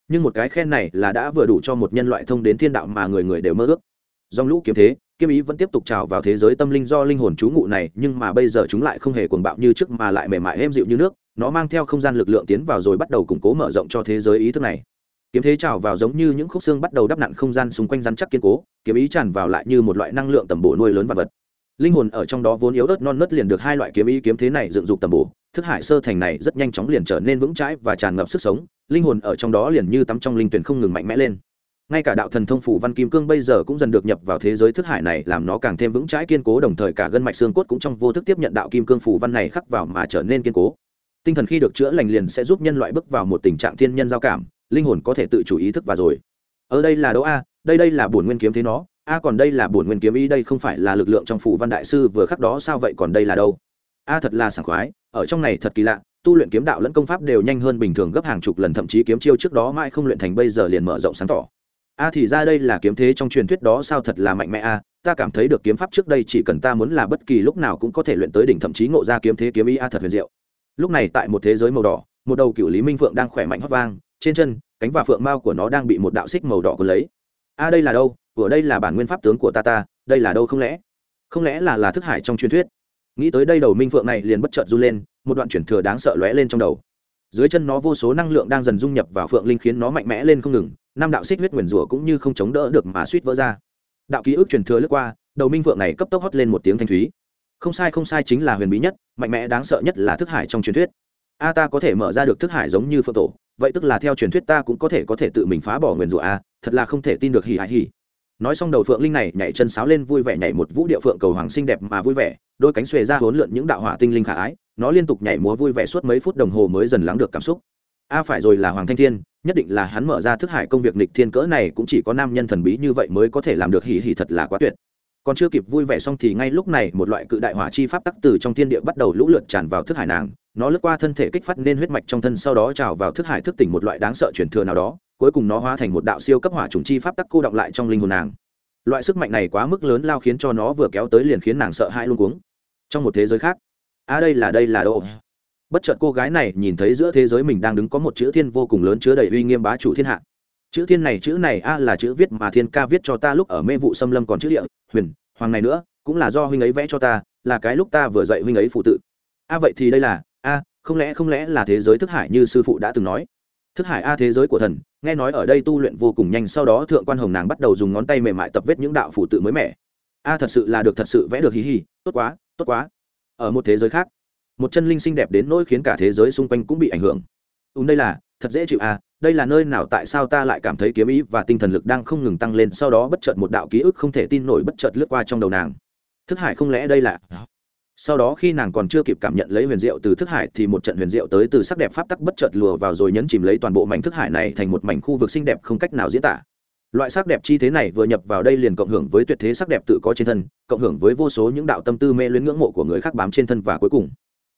Nhưng một cái khe này là đã vừa đủ cho một nhân loại thông đến thiên đạo mà người người đều mơ ước. Dòng lũ kiếm thế kiếm ý vẫn tiếp tục trào vào thế giới tâm linh do linh hồn trú ngụ này, nhưng mà bây giờ chúng lại không hề cuồng bạo như trước mà lại mềm mại êm dịu như nước, nó mang theo không gian lực lượng tiến vào rồi bắt đầu củng cố mở rộng cho thế giới ý thức này. Kiếm thế trào vào giống như những khúc xương bắt đầu đắp nặn không gian xung quanh rắn chắc kiên cố, kiếm ý tràn vào lại như một loại năng lượng tầm bổ nuôi lớn vật vật. Linh hồn ở trong đó vốn yếu ớt non nớt liền được hai loại kiếm ý kiếm thế này dựng dục tầm bổ, thức hải sơ thành này rất nhanh chóng liền trở nên vững chãi và tràn ngập sức sống, linh hồn ở trong đó liền như tắm trong linh tuyển không ngừng mạnh mẽ lên ngay cả đạo thần thông phủ văn kim cương bây giờ cũng dần được nhập vào thế giới thức hải này, làm nó càng thêm vững chãi kiên cố, đồng thời cả gân mạch xương cốt cũng trong vô thức tiếp nhận đạo kim cương phủ văn này khắc vào mà trở nên kiên cố. Tinh thần khi được chữa lành liền sẽ giúp nhân loại bước vào một tình trạng thiên nhân giao cảm, linh hồn có thể tự chủ ý thức và rồi. Ở đây là đỗ a? Đây đây là bổn nguyên kiếm thế nó. A còn đây là bổn nguyên kiếm ý, đây không phải là lực lượng trong phủ văn đại sư vừa khắc đó sao vậy còn đây là đâu? A thật là sảng khoái, ở trong này thật kỳ lạ, tu luyện kiếm đạo lẫn công pháp đều nhanh hơn bình thường gấp hàng chục lần, thậm chí kiếm chiêu trước đó mãi không luyện thành, bây giờ liền mở rộng sáng tỏ a thì ra đây là kiếm thế trong truyền thuyết đó sao thật là mạnh mẽ a ta cảm thấy được kiếm pháp trước đây chỉ cần ta muốn là bất kỳ lúc nào cũng có thể luyện tới đỉnh thậm chí ngộ ra kiếm thế kiếm ý a thật huyền diệu. Lúc này tại một thế giới màu đỏ, một đầu cựu lý minh phượng đang khỏe mạnh hót vang, trên chân, cánh và phượng mao của nó đang bị một đạo xích màu đỏ cuốn lấy. A đây là đâu? Vừa đây là bản nguyên pháp tướng của ta ta, đây là đâu không lẽ? Không lẽ là là thức hải trong truyền thuyết? Nghĩ tới đây đầu minh phượng này liền bất chợt run lên, một đoạn chuyển thừa đáng sợ lóe lên trong đầu. Dưới chân nó vô số năng lượng đang dần dung nhập vào phượng linh khiến nó mạnh mẽ lên không ngừng năm đạo xích huyết nguyền rủa cũng như không chống đỡ được mà suýt vỡ ra. Đạo ký ức truyền thừa lướt qua, đầu minh vượng này cấp tốc hót lên một tiếng thanh thúy. Không sai không sai chính là huyền bí nhất, mạnh mẽ đáng sợ nhất là thức hải trong truyền thuyết. A, ta có thể mở ra được thức hải giống như phượng tổ, vậy tức là theo truyền thuyết ta cũng có thể có thể tự mình phá bỏ nguyền rủa a, thật là không thể tin được hỉ hỉ hỉ. Nói xong đầu phượng linh này nhảy chân sáo lên vui vẻ nhảy một vũ điệu phượng cầu hoàng xinh đẹp mà vui vẻ, đôi cánh xuề ra huấn lượn những đạo hỏa tinh linh khả ái, nó liên tục nhảy múa vui vẻ suốt mấy phút đồng hồ mới dần lắng được cảm xúc a phải rồi là hoàng thanh thiên, nhất định là hắn mở ra thức hải công việc nịch thiên cỡ này cũng chỉ có nam nhân thần bí như vậy mới có thể làm được, hỉ hỉ thật là quá tuyệt. Còn chưa kịp vui vẻ xong thì ngay lúc này một loại cự đại hỏa chi pháp tắc từ trong thiên địa bắt đầu lũ lượt tràn vào thức hải nàng. Nó lướt qua thân thể kích phát nên huyết mạch trong thân, sau đó trào vào thức hải thức tỉnh một loại đáng sợ truyền thừa nào đó, cuối cùng nó hóa thành một đạo siêu cấp hỏa trùng chi pháp tắc cô động lại trong linh hồn nàng. Loại sức mạnh này quá mức lớn lao khiến cho nó vừa kéo tới liền khiến nàng sợ hãi luôn cuống. Trong một thế giới khác à đây là đây là đâu bất chợt cô gái này nhìn thấy giữa thế giới mình đang đứng có một chữ thiên vô cùng lớn chứa đầy uy nghiêm bá chủ thiên hạ. Chữ thiên này, chữ này a là chữ viết mà thiên ca viết cho ta lúc ở mê vụ xâm lâm còn chữ địa, huyền, hoàng này nữa, cũng là do huynh ấy vẽ cho ta, là cái lúc ta vừa dạy huynh ấy phụ tự. A vậy thì đây là, a, không lẽ không lẽ là thế giới thức hải như sư phụ đã từng nói? Thức hải a thế giới của thần, nghe nói ở đây tu luyện vô cùng nhanh, sau đó thượng quan hồng nàng bắt đầu dùng ngón tay mềm mại tập vết những đạo phụ tự mới mẻ. A thật sự là được, thật sự vẽ được hí hí tốt quá tốt quá. Ở một thế giới khác một chân linh xinh đẹp đến nỗi khiến cả thế giới xung quanh cũng bị ảnh hưởng. Ùm đây là thật dễ chịu a đây là nơi nào tại sao ta lại cảm thấy kiếm ý và tinh thần lực đang không ngừng tăng lên sau đó bất chợt một đạo ký ức không thể tin nổi bất chợt lướt qua trong đầu nàng. Thức hải không lẽ đây là? Sau đó khi nàng còn chưa kịp cảm nhận lấy huyền diệu từ thức hải thì một trận huyền diệu tới từ sắc đẹp pháp tắc bất chợt lùa vào rồi nhấn chìm lấy toàn bộ mảnh thức hải này thành một mảnh khu vực xinh đẹp không cách nào diễn tả. Loại sắc đẹp chi thế này vừa nhập vào đây liền cộng hưởng với tuyệt thế sắc đẹp tự có trên thân cộng hưởng với vô số những đạo tâm tư mê luyến ngưỡng mộ của người khác bám trên thân và cuối cùng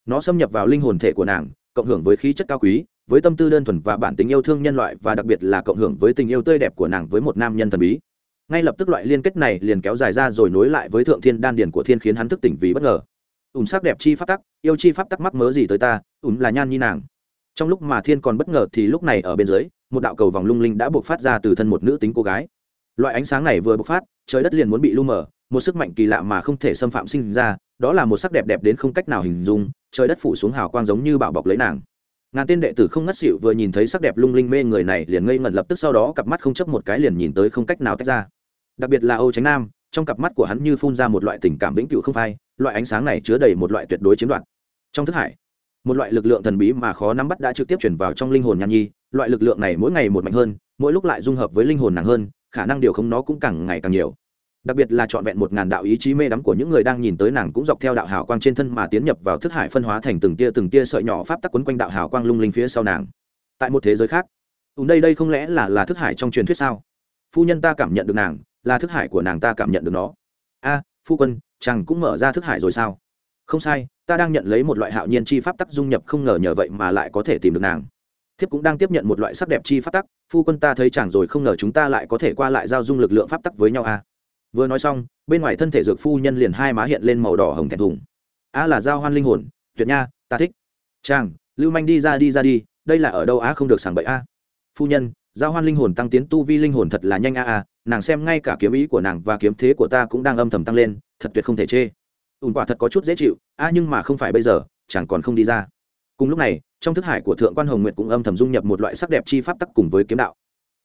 nó xâm nhập vào linh hồn thể của nàng, cộng hưởng với khí chất cao quý, với tâm tư đơn thuần và bản tính yêu thương nhân loại và đặc biệt là cộng hưởng với tình yêu tươi đẹp của nàng với một nam nhân thần bí. Ngay lập tức loại liên kết này liền kéo dài ra rồi nối lại với thượng thiên đan điển của thiên khiến hắn thức tỉnh vì bất ngờ. Ùn sắc đẹp chi pháp tắc, yêu chi pháp tắc mắc mớ gì tới ta ùn là nhan nhi nàng. Trong lúc mà thiên còn bất ngờ thì lúc này ở bên dưới, một đạo cầu vòng lung linh đã buộc phát ra từ thân một nữ tính cô gái. Loại ánh sáng này vừa bộc phát, trời đất liền muốn bị lu mờ, một sức mạnh kỳ lạ mà không thể xâm phạm sinh ra, đó là một sắc đẹp đẹp đến không cách nào hình dung trời đất phủ xuống hào quang giống như bảo bọc lấy nàng. Ngàn tên đệ tử không ngất xỉu vừa nhìn thấy sắc đẹp lung linh mê người này liền ngây ngẩn lập tức sau đó cặp mắt không chấp một cái liền nhìn tới không cách nào tách ra. Đặc biệt là âu tránh nam, trong cặp mắt của hắn như phun ra một loại tình cảm vĩnh cửu không phai, loại ánh sáng này chứa đầy một loại tuyệt đối chiếm đoạt. Trong thức hải, một loại lực lượng thần bí mà khó nắm bắt đã trực tiếp chuyển vào trong linh hồn nhan nhi, loại lực lượng này mỗi ngày một mạnh hơn, mỗi lúc lại dung hợp với linh hồn nàng hơn, khả năng điều không nó cũng càng ngày càng nhiều đặc biệt là trọn vẹn một ngàn đạo ý chí mê đắm của những người đang nhìn tới nàng cũng dọc theo đạo hào quang trên thân mà tiến nhập vào thức hải phân hóa thành từng tia từng tia sợi nhỏ pháp tắc quấn quanh đạo hào quang lung linh phía sau nàng. Tại một thế giới khác ùn đây đây không lẽ là là thức hải trong truyền thuyết sao? Phu nhân ta cảm nhận được nàng, là thức hải của nàng ta cảm nhận được nó. A, phu quân, chàng cũng mở ra thức hải rồi sao? Không sai, ta đang nhận lấy một loại hạo nhiên chi pháp tắc dung nhập không ngờ nhờ vậy mà lại có thể tìm được nàng. Thiếp cũng đang tiếp nhận một loại sắc đẹp chi pháp tắc, phu quân ta thấy chàng rồi không ngờ chúng ta lại có thể qua lại giao dung lực lượng pháp tắc với nhau a vừa nói xong, bên ngoài thân thể dược phu nhân liền hai má hiện lên màu đỏ hồng thẹn thùng. A là giao hoan linh hồn, tuyệt nha, ta thích. Chàng, lưu manh đi ra đi ra đi, đây là ở đâu á không được sảng bậy a phu nhân, giao hoan linh hồn tăng tiến tu vi linh hồn thật là nhanh a a nàng xem ngay cả kiếm ý của nàng và kiếm thế của ta cũng đang âm thầm tăng lên, thật tuyệt không thể chê. Ùn quả thật có chút dễ chịu a nhưng mà không phải bây giờ, chàng còn không đi ra. Cùng lúc này, trong thức hải của thượng quan hồng nguyệt cũng âm thầm dung nhập một loại sắc đẹp chi pháp tắc cùng với kiếm đạo.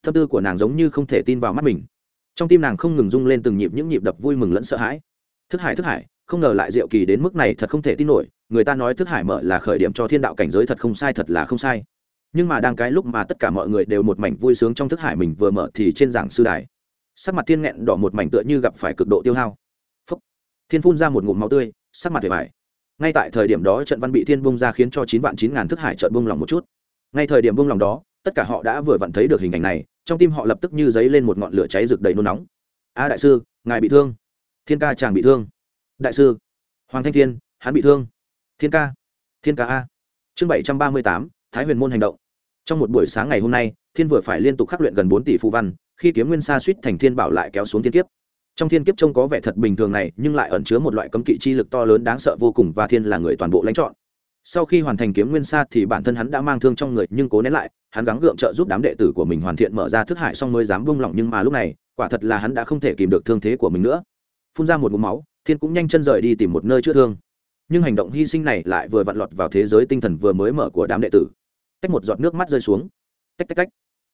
Tâm tư của nàng giống như không thể tin vào mắt mình trong tim nàng không ngừng rung lên từng nhịp những nhịp đập vui mừng lẫn sợ hãi. Thức hải thức hải, không ngờ lại diệu kỳ đến mức này thật không thể tin nổi, người ta nói thức hải mở là khởi điểm cho thiên đạo cảnh giới thật không sai, thật là không sai. Nhưng mà đang cái lúc mà tất cả mọi người đều một mảnh vui sướng trong thức hải mình vừa mở thì trên giảng sư đài, sắc mặt thiên nghẹn đỏ một mảnh tựa như gặp phải cực độ tiêu hao. Phúc. thiên phun ra một ngụm máu tươi, sắc mặt vẻ vải ngay tại thời điểm đó trận văn bị thiên bung ra khiến cho chín vạn chín ngàn thức hải trợn bung lòng một chút. Ngay thời điểm bung lòng đó, tất cả họ đã vừa vặn thấy được hình ảnh này trong tim họ lập tức như dấy lên một ngọn lửa cháy rực đầy nôn nóng. A đại sư, ngài bị thương. Thiên ca chàng bị thương. Đại sư. Hoàng thanh thiên, hắn bị thương. Thiên ca. Thiên ca a. Chương bảy trăm ba mươi tám, thái huyền môn hành động. Trong một buổi sáng ngày hôm nay, thiên vừa phải liên tục khắc luyện gần bốn tỷ phù văn, khi kiếm nguyên sa suýt thành thiên bảo lại kéo xuống thiên kiếp. Trong thiên kiếp trông có vẻ thật bình thường này, nhưng lại ẩn chứa một loại cấm kỵ chi lực to lớn đáng sợ vô cùng và thiên là người toàn bộ lãnh chọn sau khi hoàn thành kiếm nguyên sa thì bản thân hắn đã mang thương trong người, nhưng cố nén lại, hắn gắng gượng trợ giúp đám đệ tử của mình hoàn thiện mở ra thức hải xong mới dám vung lỏng nhưng mà lúc này, quả thật là hắn đã không thể kìm được thương thế của mình nữa. Phun ra một mũ máu, thiên cũng nhanh chân rời đi tìm một nơi chữa thương. Nhưng hành động hy sinh này lại vừa vặn lọt vào thế giới tinh thần vừa mới mở của đám đệ tử. Tách một giọt nước mắt rơi xuống. Tách tách tách.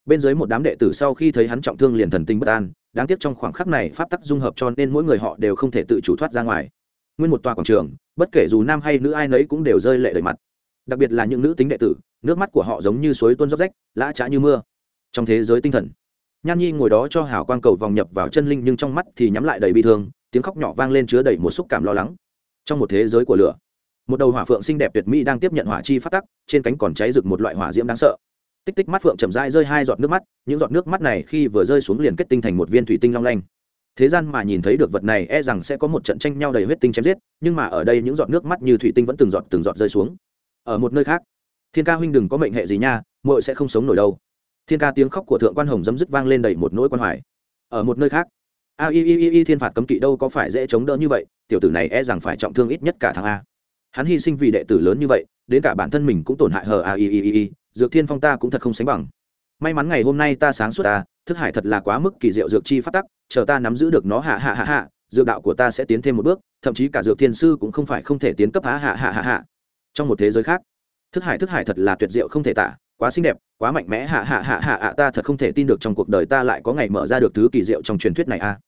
Bên dưới một đám đệ tử sau khi thấy hắn trọng thương liền thần tinh bất an, đáng tiếc trong khoảng khắc này pháp tắc dung hợp cho nên mỗi người họ đều không thể tự chủ thoát ra ngoài. Nguyên một tòa quảng trường bất kể dù nam hay nữ ai nấy cũng đều rơi lệ đầy mặt. Đặc biệt là những nữ tính đệ tử, nước mắt của họ giống như suối tuôn róc rách, lã trá như mưa. Trong thế giới tinh thần, nhan nhi ngồi đó cho hảo quang cầu vòng nhập vào chân linh nhưng trong mắt thì nhắm lại đầy bi thương, tiếng khóc nhỏ vang lên chứa đầy một xúc cảm lo lắng. Trong một thế giới của lửa, một đầu hỏa phượng xinh đẹp tuyệt mỹ đang tiếp nhận hỏa chi phát tắc, trên cánh còn cháy rực một loại hỏa diễm đáng sợ. Tích tích mắt phượng chậm rãi rơi hai giọt nước mắt, những giọt nước mắt này khi vừa rơi xuống liền kết tinh thành một viên thủy tinh long lanh thế gian mà nhìn thấy được vật này e rằng sẽ có một trận tranh nhau đầy huyết tinh chém giết, nhưng mà ở đây những giọt nước mắt như thủy tinh vẫn từng giọt từng giọt rơi xuống. Ở một nơi khác, thiên ca huynh đừng có mệnh hệ gì nha, muội sẽ không sống nổi đâu. Thiên ca tiếng khóc của thượng quan hồng dấm dứt vang lên đầy một nỗi quan hoài. Ở một nơi khác, a i i i i thiên phạt cấm kỵ đâu có phải dễ chống đỡ như vậy, tiểu tử này e rằng phải trọng thương ít nhất cả tháng a. Hắn hy sinh vì đệ tử lớn như vậy, đến cả bản thân mình cũng tổn hại hờ a i i i i dược thiên phong ta cũng thật không sánh bằng may mắn ngày hôm nay ta sáng suốt ta thức hải thật là quá mức kỳ diệu dược chi phát tắc chờ ta nắm giữ được nó hạ hạ hạ hạ dược đạo của ta sẽ tiến thêm một bước thậm chí cả dược thiên sư cũng không phải không thể tiến cấp hạ hạ hạ hạ hạ trong một thế giới khác thức hải thức hải thật là tuyệt diệu không thể tả quá xinh đẹp quá mạnh mẽ hạ hạ hạ hạ hạ ta thật không thể tin được trong cuộc đời ta lại có ngày mở ra được thứ kỳ diệu trong truyền thuyết này a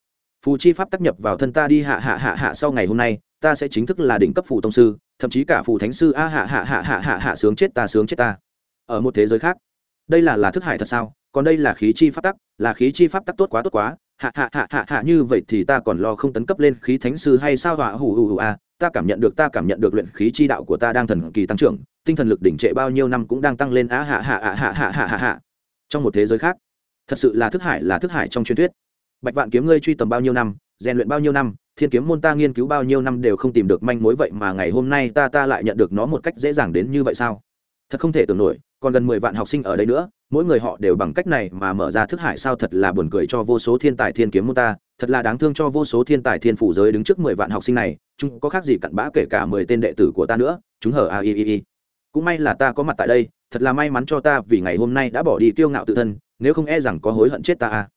phù chi pháp tác nhập vào thân ta đi hạ hạ hạ hạ sau ngày hôm nay ta sẽ chính thức là đỉnh cấp phù tông sư thậm chí cả phù thánh sư a hạ hạ hạ hạ hạ hạ sướng chết ta sướng chết ta ở một thế giới khác đây là là thức hải thật sao? Còn đây là khí chi pháp tắc, là khí chi pháp tắc tốt quá tốt quá. Hạ hạ hạ hạ hạ, như vậy thì ta còn lo không tấn cấp lên khí thánh sư hay sao? Hỏa hù hù hù a ta cảm nhận được, ta cảm nhận được luyện khí chi đạo của ta đang thần kỳ tăng trưởng, tinh thần lực đỉnh trệ bao nhiêu năm cũng đang tăng lên. Á, hạ hạ hạ hạ hạ hạ hạ hạ. Trong một thế giới khác, thật sự là thức hải, là thức hải trong truyền thuyết. Bạch vạn kiếm ngươi truy tầm bao nhiêu năm, rèn luyện bao nhiêu năm, thiên kiếm môn ta nghiên cứu bao nhiêu năm đều không tìm được manh mối vậy mà ngày hôm nay ta ta lại nhận được nó một cách dễ dàng đến như vậy sao? Thật không thể tưởng nổi còn gần mười vạn học sinh ở đây nữa, mỗi người họ đều bằng cách này mà mở ra thức hải sao thật là buồn cười cho vô số thiên tài thiên kiếm môn ta, thật là đáng thương cho vô số thiên tài thiên phủ giới đứng trước mười vạn học sinh này, chúng có khác gì cặn bã kể cả mười tên đệ tử của ta nữa, chúng hở a i i i. Cũng may là ta có mặt tại đây, thật là may mắn cho ta vì ngày hôm nay đã bỏ đi kiêu ngạo tự thân, nếu không e rằng có hối hận chết ta a.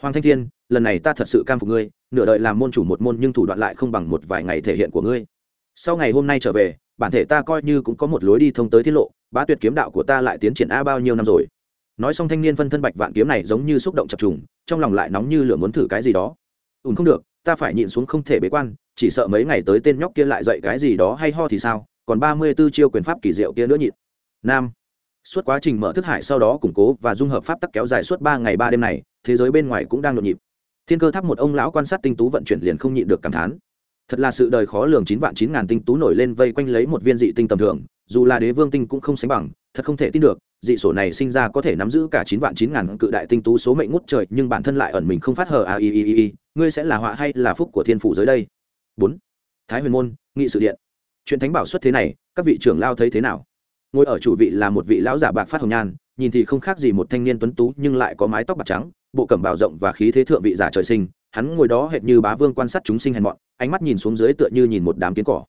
Hoàng thanh thiên, lần này ta thật sự cam phục ngươi, nửa đời làm môn chủ một môn nhưng thủ đoạn lại không bằng một vài ngày thể hiện của ngươi. Sau ngày hôm nay trở về, bản thể ta coi như cũng có một lối đi thông tới tiết lộ bá tuyệt kiếm đạo của ta lại tiến triển a bao nhiêu năm rồi. Nói xong thanh niên phân thân bạch vạn kiếm này giống như xúc động chập trùng, trong lòng lại nóng như lửa muốn thử cái gì đó. Ùn không được, ta phải nhịn xuống không thể bế quan, chỉ sợ mấy ngày tới tên nhóc kia lại dạy cái gì đó hay ho thì sao, còn ba mươi b ố chiêu quyền pháp kỳ diệu kia nữa nhịn. Nam. Suốt quá trình mở thức hải sau đó củng cố và dung hợp pháp tắc kéo dài suốt ba ngày ba đêm này, thế giới bên ngoài cũng đang nhộn nhịp. Thiên cơ tháp một ông lão quan sát tinh tú vận chuyển liền không nhịn được cảm thán. Thật là sự đời khó lường chín vạn chín ngàn tinh tú nổi lên vây quanh lấy một viên dị tinh tầm thường dù là đế vương tinh cũng không sánh bằng, thật không thể tin được, dị sổ này sinh ra có thể nắm giữ cả chín vạn chín ngàn cự đại tinh tú số mệnh ngút trời, nhưng bản thân lại ẩn mình không phát hờ, a, i i i ngươi sẽ là họa hay là phúc của thiên phủ giới đây? Bốn. Thái huyền môn, nghị sự điện. Chuyện thánh bảo xuất thế này, các vị trưởng lao thấy thế nào? Ngồi ở chủ vị là một vị lão giả bạc phát hồng nhan, nhìn thì không khác gì một thanh niên tuấn tú, nhưng lại có mái tóc bạc trắng, bộ cẩm bào rộng và khí thế thượng vị giả trời sinh. Hắn ngồi đó hệt như bá vương quan sát chúng sinh hèn mọn, ánh mắt nhìn xuống dưới tựa như nhìn một đám kiến cỏ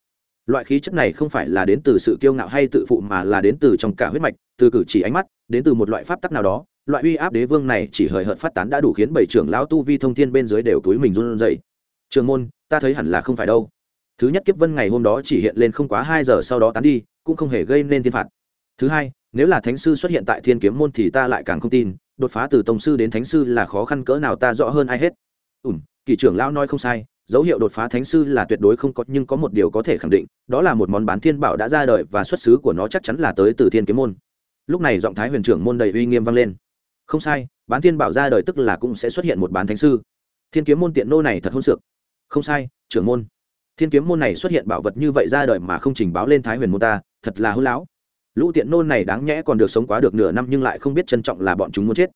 loại khí chất này không phải là đến từ sự kiêu ngạo hay tự phụ mà là đến từ trong cả huyết mạch, từ cử chỉ ánh mắt, đến từ một loại pháp tắc nào đó. Loại uy áp đế vương này chỉ hời hợt phát tán đã đủ khiến bảy trưởng lão tu vi thông thiên bên dưới đều túi mình run rẩy. Trường môn, ta thấy hẳn là không phải đâu. Thứ nhất kiếp vân ngày hôm đó chỉ hiện lên không quá hai giờ sau đó tán đi, cũng không hề gây nên thiên phạt. Thứ hai, nếu là thánh sư xuất hiện tại thiên kiếm môn thì ta lại càng không tin, đột phá từ tổng sư đến thánh sư là khó khăn cỡ nào ta rõ hơn ai hết. Ủm kỳ trưởng lão nói không sai dấu hiệu đột phá thánh sư là tuyệt đối không có, nhưng có một điều có thể khẳng định, đó là một món bán thiên bảo đã ra đời và xuất xứ của nó chắc chắn là tới từ thiên kiếm môn. Lúc này giọng thái huyền trưởng môn đầy uy nghiêm vang lên. Không sai, bán thiên bảo ra đời tức là cũng sẽ xuất hiện một bán thánh sư. Thiên kiếm môn tiện nô này thật hôn sược không sai, trưởng môn. Thiên kiếm môn này xuất hiện bảo vật như vậy ra đời mà không trình báo lên thái huyền môn ta, thật là hôn láo. Lũ tiện nôn này đáng nhẽ còn được sống quá được nửa năm nhưng lại không biết trân trọng là bọn chúng muốn chết.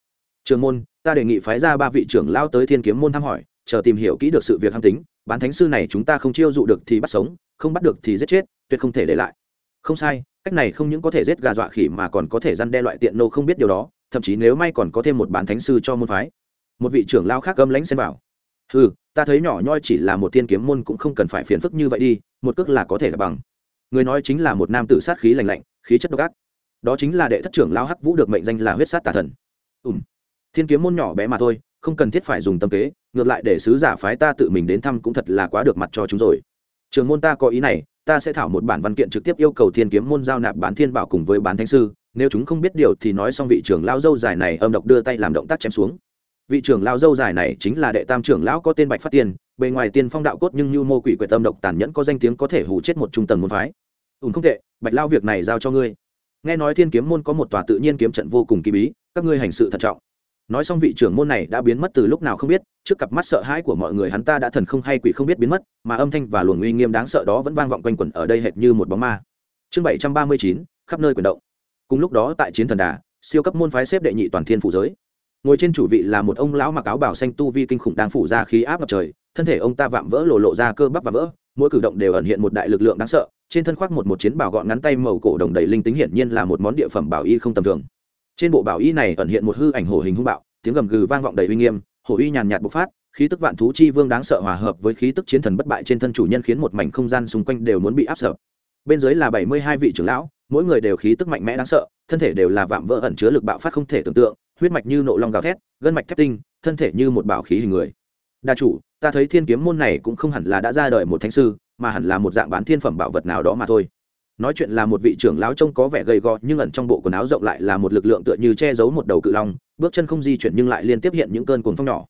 Trường môn, ta đề nghị phái ra ba vị trưởng lao tới thiên kiếm môn thăm hỏi chờ tìm hiểu kỹ được sự việc ham tính, bán thánh sư này chúng ta không chiêu dụ được thì bắt sống, không bắt được thì giết chết, tuyệt không thể để lại. Không sai, cách này không những có thể giết gà dọa khỉ mà còn có thể răn đe loại tiện nô không biết điều đó, thậm chí nếu may còn có thêm một bán thánh sư cho môn phái. Một vị trưởng lao khác gâm lãnh xem vào. Ừ ta thấy nhỏ nhoi chỉ là một thiên kiếm môn cũng không cần phải phiền phức như vậy đi, một cước là có thể là bằng. Người nói chính là một nam tử sát khí lành lạnh, khí chất độc ác. Đó chính là đệ thất trưởng lao hắc vũ được mệnh danh là huyết sát tà thần. Ùm thiên kiếm môn nhỏ bé mà thôi không cần thiết phải dùng tâm kế, ngược lại để sứ giả phái ta tự mình đến thăm cũng thật là quá được mặt cho chúng rồi. Trường môn ta có ý này, ta sẽ thảo một bản văn kiện trực tiếp yêu cầu thiên kiếm môn giao nạp bán thiên bảo cùng với bán thánh sư, nếu chúng không biết điều thì nói xong vị trưởng lao dâu dài này âm độc đưa tay làm động tác chém xuống. Vị trưởng lao dâu dài này chính là đệ tam trưởng lão có tên bạch phát tiên, bề ngoài tiên phong đạo cốt nhưng như mô quỷ quyệt tâm độc tàn nhẫn có danh tiếng có thể hủ chết một trung tầng môn phái. Ùn không tệ, bạch lao việc này giao cho ngươi. Nghe nói thiên kiếm môn có một tòa tự nhiên kiếm trận vô cùng kỳ bí, các ngươi hành sự thận trọng nói xong vị trưởng môn này đã biến mất từ lúc nào không biết, trước cặp mắt sợ hãi của mọi người hắn ta đã thần không hay quỷ không biết biến mất, mà âm thanh và luồng uy nghiêm đáng sợ đó vẫn vang vọng quanh quẩn ở đây hệt như một bóng ma. Chương bảy trăm ba mươi chín, khắp nơi quyền động. Cùng lúc đó tại chiến thần đà, siêu cấp môn phái xếp đệ nhị toàn thiên phủ giới. Ngồi trên chủ vị là một ông lão mặc áo bảo xanh tu vi kinh khủng đang phủ ra khí áp ngập trời, thân thể ông ta vạm vỡ lộ lộ ra cơ bắp và vỡ, mỗi cử động đều ẩn hiện một đại lực lượng đáng sợ, trên thân khoác một một chiến bảo gọn ngắn tay màu cổ đồng đầy linh tính hiển nhiên là một món địa phẩm bảo y không tầm thường trên bộ bảo y này ẩn hiện một hư ảnh hổ hình hung bạo, tiếng gầm gừ vang vọng đầy uy nghiêm, hổ uy nhàn nhạt bộc phát, khí tức vạn thú chi vương đáng sợ hòa hợp với khí tức chiến thần bất bại trên thân chủ nhân khiến một mảnh không gian xung quanh đều muốn bị áp sợ bên dưới là bảy mươi hai vị trưởng lão, mỗi người đều khí tức mạnh mẽ đáng sợ, thân thể đều là vạm vỡ ẩn chứa lực bạo phát không thể tưởng tượng, huyết mạch như nộ long gào thét, gân mạch thép tinh, thân thể như một bảo khí hình người. Đa chủ, ta thấy thiên kiếm môn này cũng không hẳn là đã ra đời một thánh sư, mà hẳn là một dạng bán thiên phẩm bảo vật nào đó mà thôi nói chuyện là một vị trưởng lão trông có vẻ gầy gò, nhưng ẩn trong bộ quần áo rộng lại là một lực lượng tựa như che giấu một đầu cự long, bước chân không di chuyển nhưng lại liên tiếp hiện những cơn cuồng phong nhỏ.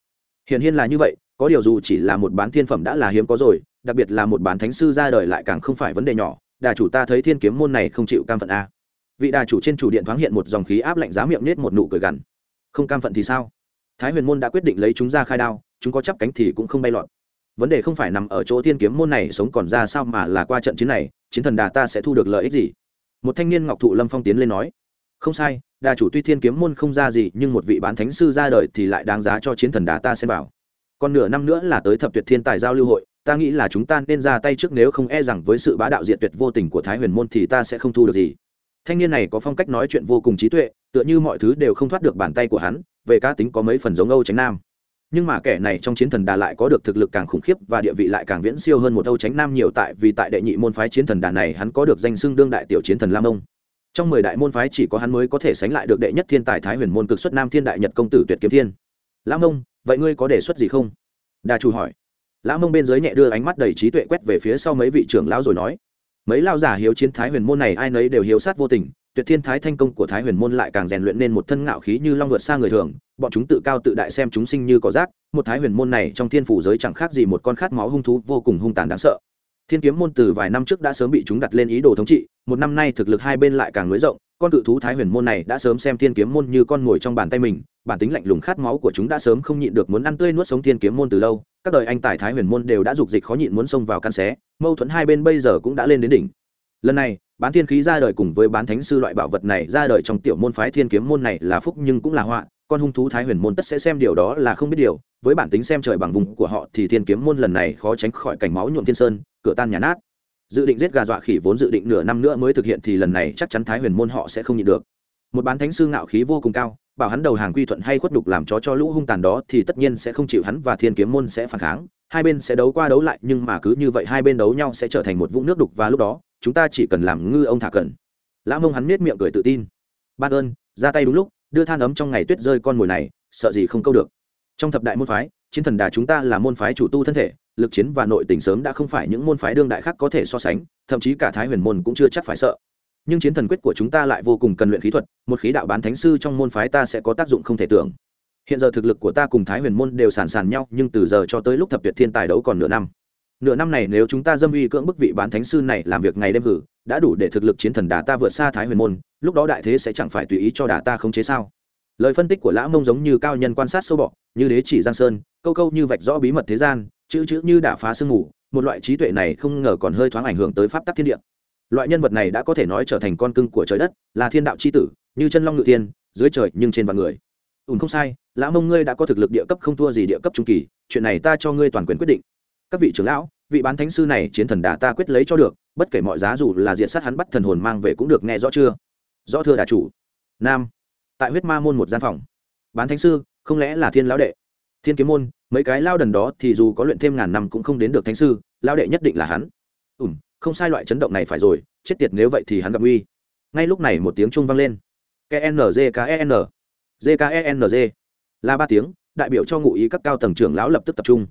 Hiển nhiên là như vậy, có điều dù chỉ là một bán thiên phẩm đã là hiếm có rồi, đặc biệt là một bán thánh sư ra đời lại càng không phải vấn đề nhỏ, đà chủ ta thấy thiên kiếm môn này không chịu cam phận a vị đà chủ trên chủ điện thoáng hiện một dòng khí áp lạnh giá miệng nết một nụ cười gằn. Không cam phận thì sao? Thái huyền môn đã quyết định lấy chúng ra khai đao, chúng có chắp cánh thì cũng không bay lọt vấn đề không phải nằm ở chỗ thiên kiếm môn này sống còn ra sao mà là qua trận chiến này, chiến thần đà ta sẽ thu được lợi ích gì? Một thanh niên ngọc thụ lâm phong tiến lên nói, không sai, đà chủ tuy thiên kiếm môn không ra gì, nhưng một vị bán thánh sư ra đời thì lại đáng giá cho chiến thần đà ta xem bảo. Còn nửa năm nữa là tới thập tuyệt thiên tài giao lưu hội, ta nghĩ là chúng ta nên ra tay trước nếu không e rằng với sự bá đạo diện tuyệt vô tình của thái huyền môn thì ta sẽ không thu được gì. Thanh niên này có phong cách nói chuyện vô cùng trí tuệ, tựa như mọi thứ đều không thoát được bàn tay của hắn, về cá tính có mấy phần giống âu tránh nam nhưng mà kẻ này trong chiến thần đà lại có được thực lực càng khủng khiếp và địa vị lại càng viễn siêu hơn một âu tránh nam nhiều tại vì tại đệ nhị môn phái chiến thần đà này hắn có được danh xưng đương đại tiểu chiến thần lam ông. Trong mười đại môn phái chỉ có hắn mới có thể sánh lại được đệ nhất thiên tài thái huyền môn cực xuất nam thiên đại nhật công tử tuyệt kiếm thiên. Lam ông, vậy ngươi có đề xuất gì không? Đà chủ hỏi. Lão mông bên dưới nhẹ đưa ánh mắt đầy trí tuệ quét về phía sau mấy vị trưởng lão rồi nói. Mấy lao giả hiếu chiến thái huyền môn này ai nấy đều hiếu sát vô tình tuyệt thiên thái thanh công của thái huyền môn lại càng rèn luyện nên một thân ngạo khí như long vượt xa người thường, bọn chúng tự cao tự đại xem chúng sinh như cỏ rác, một thái huyền môn này trong thiên phủ giới chẳng khác gì một con khát máu hung thú vô cùng hung tàn đáng sợ. Thiên kiếm môn từ vài năm trước đã sớm bị chúng đặt lên ý đồ thống trị, một năm nay thực lực hai bên lại càng nới rộng, con cự thú thái huyền môn này đã sớm xem thiên kiếm môn như con ngồi trong bàn tay mình, bản tính lạnh lùng khát máu của chúng đã sớm không nhịn được muốn ăn tươi nuốt sống thiên kiếm môn từ lâu, các đời anh tài thái huyền môn đều đã dục dịch khó nhịn muốn xông vào căn xé, mâu thuẫn hai bên bây giờ cũng đã lên đến đỉnh lần này, bán thiên khí ra đời cùng với bán thánh sư loại bảo vật này ra đời trong tiểu môn phái thiên kiếm môn này là phúc nhưng cũng là họa, con hung thú thái huyền môn tất sẽ xem điều đó là không biết điều, với bản tính xem trời bằng vùng của họ thì thiên kiếm môn lần này khó tránh khỏi cảnh máu nhuộm thiên sơn, cửa tan nhà nát. Dự định giết gà dọa khỉ vốn dự định nửa năm nữa mới thực hiện thì lần này chắc chắn thái huyền môn họ sẽ không nhịn được. Một bán thánh sư ngạo khí vô cùng cao, bảo hắn đầu hàng quy thuận hay khuất đục làm chó cho lũ hung tàn đó thì tất nhiên sẽ không chịu hắn và thiên kiếm môn sẽ phản kháng hai bên sẽ đấu qua đấu lại, nhưng mà cứ như vậy hai bên đấu nhau sẽ trở thành một vũng nước đục và lúc đó, chúng ta chỉ cần làm ngư ông thả cẩn lã mông hắn miết miệng cười tự tin. Ban ơn, ra tay đúng lúc, đưa than ấm trong ngày tuyết rơi con mồi này, sợ gì không câu được. Trong thập đại môn phái, chiến thần đà chúng ta là môn phái chủ tu thân thể, lực chiến và nội tình sớm đã không phải những môn phái đương đại khác có thể so sánh, thậm chí cả thái huyền môn cũng chưa chắc phải sợ. Nhưng chiến thần quyết của chúng ta lại vô cùng cần luyện khí thuật, một khí đạo bán thánh sư trong môn phái ta sẽ có tác dụng không thể tưởng hiện giờ thực lực của ta cùng thái huyền môn đều sàn sàn nhau, nhưng từ giờ cho tới lúc thập tuyệt thiên tài đấu còn nửa năm. Nửa năm này nếu chúng ta dâm uy cưỡng bức vị bán thánh sư này làm việc ngày đêm hử, đã đủ để thực lực chiến thần đà ta vượt xa thái huyền môn, lúc đó đại thế sẽ chẳng phải tùy ý cho đà ta khống chế sao? Lời phân tích của lã mông giống như cao nhân quan sát sâu bọ, như đế chỉ giang sơn, câu câu như vạch rõ bí mật thế gian, chữ chữ như đả phá sương mù, một loại trí tuệ này không ngờ còn hơi thoáng ảnh hưởng tới pháp tắc thiên địa. Loại nhân vật này đã có thể nói trở thành con cưng của trời đất, là thiên đạo c h i tử, như chân long ngự thiên, dưới trời nhưng trên vạn người. Ùn không sai Lão mông ngươi đã có thực lực địa cấp không thua gì địa cấp trung kỳ, chuyện này ta cho ngươi toàn quyền quyết định. Các vị trưởng lão, vị bán thánh sư này chiến thần đà ta quyết lấy cho được, bất kể mọi giá dù là diện sát hắn bắt thần hồn mang về cũng được nghe rõ chưa? Rõ thưa đà chủ. Nam, tại huyết ma môn một gian phòng. Bán thánh sư, không lẽ là thiên lão đệ? Thiên kiếm môn, mấy cái lao đần đó thì dù có luyện thêm ngàn năm cũng không đến được thánh sư lao đệ nhất định là hắn. Ùm không sai loại chấn động này phải rồi, chết tiệt nếu vậy thì hắn gặp nguy. ngay lúc này một tiếng trung vang lên. Knzkn -E -E là ba tiếng, đại biểu cho ngụ ý các cao tầng trưởng lão lập tức tập trung.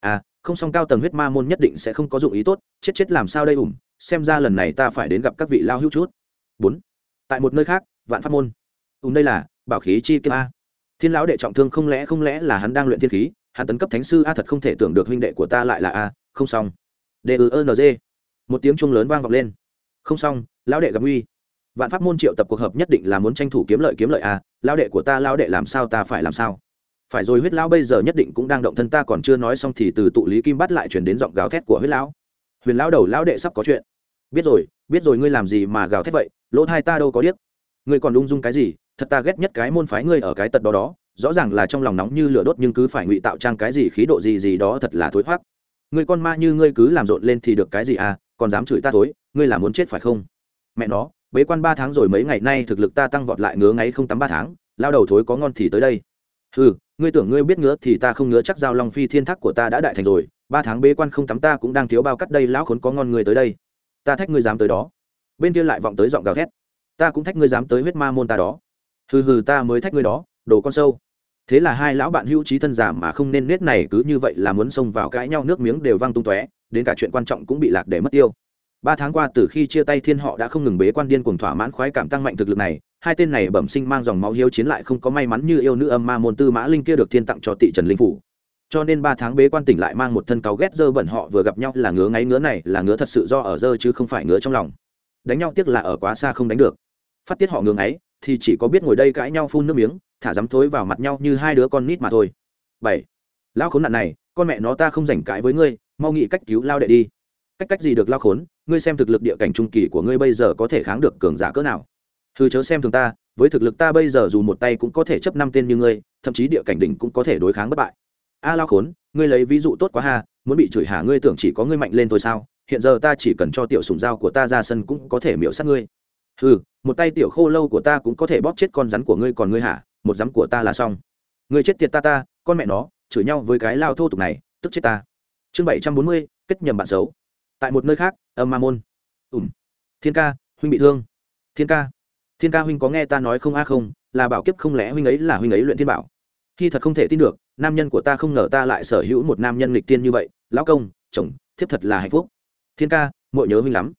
À không xong cao tầng huyết ma môn nhất định sẽ không có dụng ý tốt, chết chết làm sao đây ủm, xem ra lần này ta phải đến gặp các vị lao hữu chút. Bốn, tại một nơi khác, vạn pháp môn. Ùm đây là, bảo khí chi kim a. Thiên lão đệ trọng thương không lẽ không lẽ là hắn đang luyện thiên khí, hắn tấn cấp thánh sư a thật không thể tưởng được huynh đệ của ta lại là a, không xong. D ừ ơ ng một tiếng chuông lớn vang vọng lên. Không xong, lão đệ gặp nguy vạn pháp môn triệu tập cuộc hợp nhất định là muốn tranh thủ kiếm lợi kiếm lợi à? lão đệ của ta, lão đệ làm sao ta phải làm sao? Phải rồi huyết lão bây giờ nhất định cũng đang động thân ta, còn chưa nói xong thì từ tụ lý kim bắt lại chuyển đến giọng gào thét của huyết lão. Huyền lão đầu, lão đệ sắp có chuyện. Biết rồi biết rồi, ngươi làm gì mà gào thét vậy? Lỗ thai ta đâu có điếc. Ngươi còn lung dung cái gì? Thật ta ghét nhất cái môn phái ngươi ở cái tật đó đó. Rõ ràng là trong lòng nóng như lửa đốt nhưng cứ phải ngụy tạo trang cái gì khí độ gì gì đó thật là thối thoát ngươi con ma như ngươi cứ làm rộn lên thì được cái gì à? Còn dám chửi ta thối? Ngươi là muốn chết phải không? Mẹ nó bế quan ba tháng rồi mấy ngày nay thực lực ta tăng vọt lại ngứa ngáy không tắm ba tháng, lao đầu thối có ngon thì tới đây. Ừ ngươi tưởng ngươi biết ngứa thì ta không ngứa, chắc giao long phi thiên thác của ta đã đại thành rồi, ba tháng bế quan không tắm ta cũng đang thiếu bao cắt đây, lão khốn có ngon người tới đây. Ta thách ngươi dám tới đó. Bên kia lại vọng tới giọng gào thét. Ta cũng thách ngươi dám tới huyết ma môn ta đó. Hừ hừ, ta mới thách ngươi đó, đồ con sâu. Thế là hai lão bạn hữu trí thân giả mà không nên nết này cứ như vậy là muốn xông vào cãi nhau, nước miếng đều văng tung tóe, đến cả chuyện quan trọng cũng bị lạc để mất tiêu ba tháng qua từ khi chia tay thiên họ đã không ngừng bế quan điên cuồng thỏa mãn khoái cảm tăng mạnh thực lực này, hai tên này bẩm sinh mang dòng máu hiếu chiến lại không có may mắn như yêu nữ âm ma môn tư mã linh kia được thiên tặng cho tị trần linh phủ. Cho nên ba tháng bế quan tỉnh lại mang một thân cáu ghét dơ bẩn họ vừa gặp nhau là ngứa ngáy ngứa này, là ngứa thật sự do ở dơ chứ không phải ngứa trong lòng. Đánh nhau tiếc là ở quá xa không đánh được. Phát tiết họ ngứa ngáy, thì chỉ có biết ngồi đây cãi nhau phun nước miếng, thả dám thối vào mặt nhau như hai đứa con nít mà thôi. Bảy, lao khốn nạn này, con mẹ nó ta không rảnh cãi với ngươi, mau nghĩ cách cứu lao đệ đi. Cách cách gì được lao khốn ngươi xem thực lực địa cảnh trung kỳ của ngươi bây giờ có thể kháng được cường giả cỡ nào. Thư chớ xem thường ta, với thực lực ta bây giờ dù một tay cũng có thể chấp năm tên như ngươi, thậm chí địa cảnh đỉnh cũng có thể đối kháng bất bại. A lao khốn, ngươi lấy ví dụ tốt quá ha, muốn bị chửi hả ngươi tưởng chỉ có ngươi mạnh lên thôi sao? Hiện giờ ta chỉ cần cho tiểu sùng dao của ta ra sân cũng có thể miễu sát ngươi. Ừ một tay tiểu khô lâu của ta cũng có thể bóp chết con rắn của ngươi còn ngươi hả? Một rắn của ta là xong. Ngươi chết tiệt ta ta, con mẹ nó, chửi nhau với cái lao thô tục này, tức chết ta. Chương bảy trăm bốn mươi, kết nhầm bạn xấu. Tại một nơi khác âm ma môn. Ùm thiên ca, huynh bị thương. Thiên ca. Thiên ca huynh có nghe ta nói không? A không, là bảo kiếp không lẽ huynh ấy là huynh ấy luyện thiên bảo? Khi thật không thể tin được, nam nhân của ta không ngờ ta lại sở hữu một nam nhân lịch tiên như vậy. Lão công, chồng, thiếp thật là hạnh phúc. Thiên ca mội nhớ huynh lắm.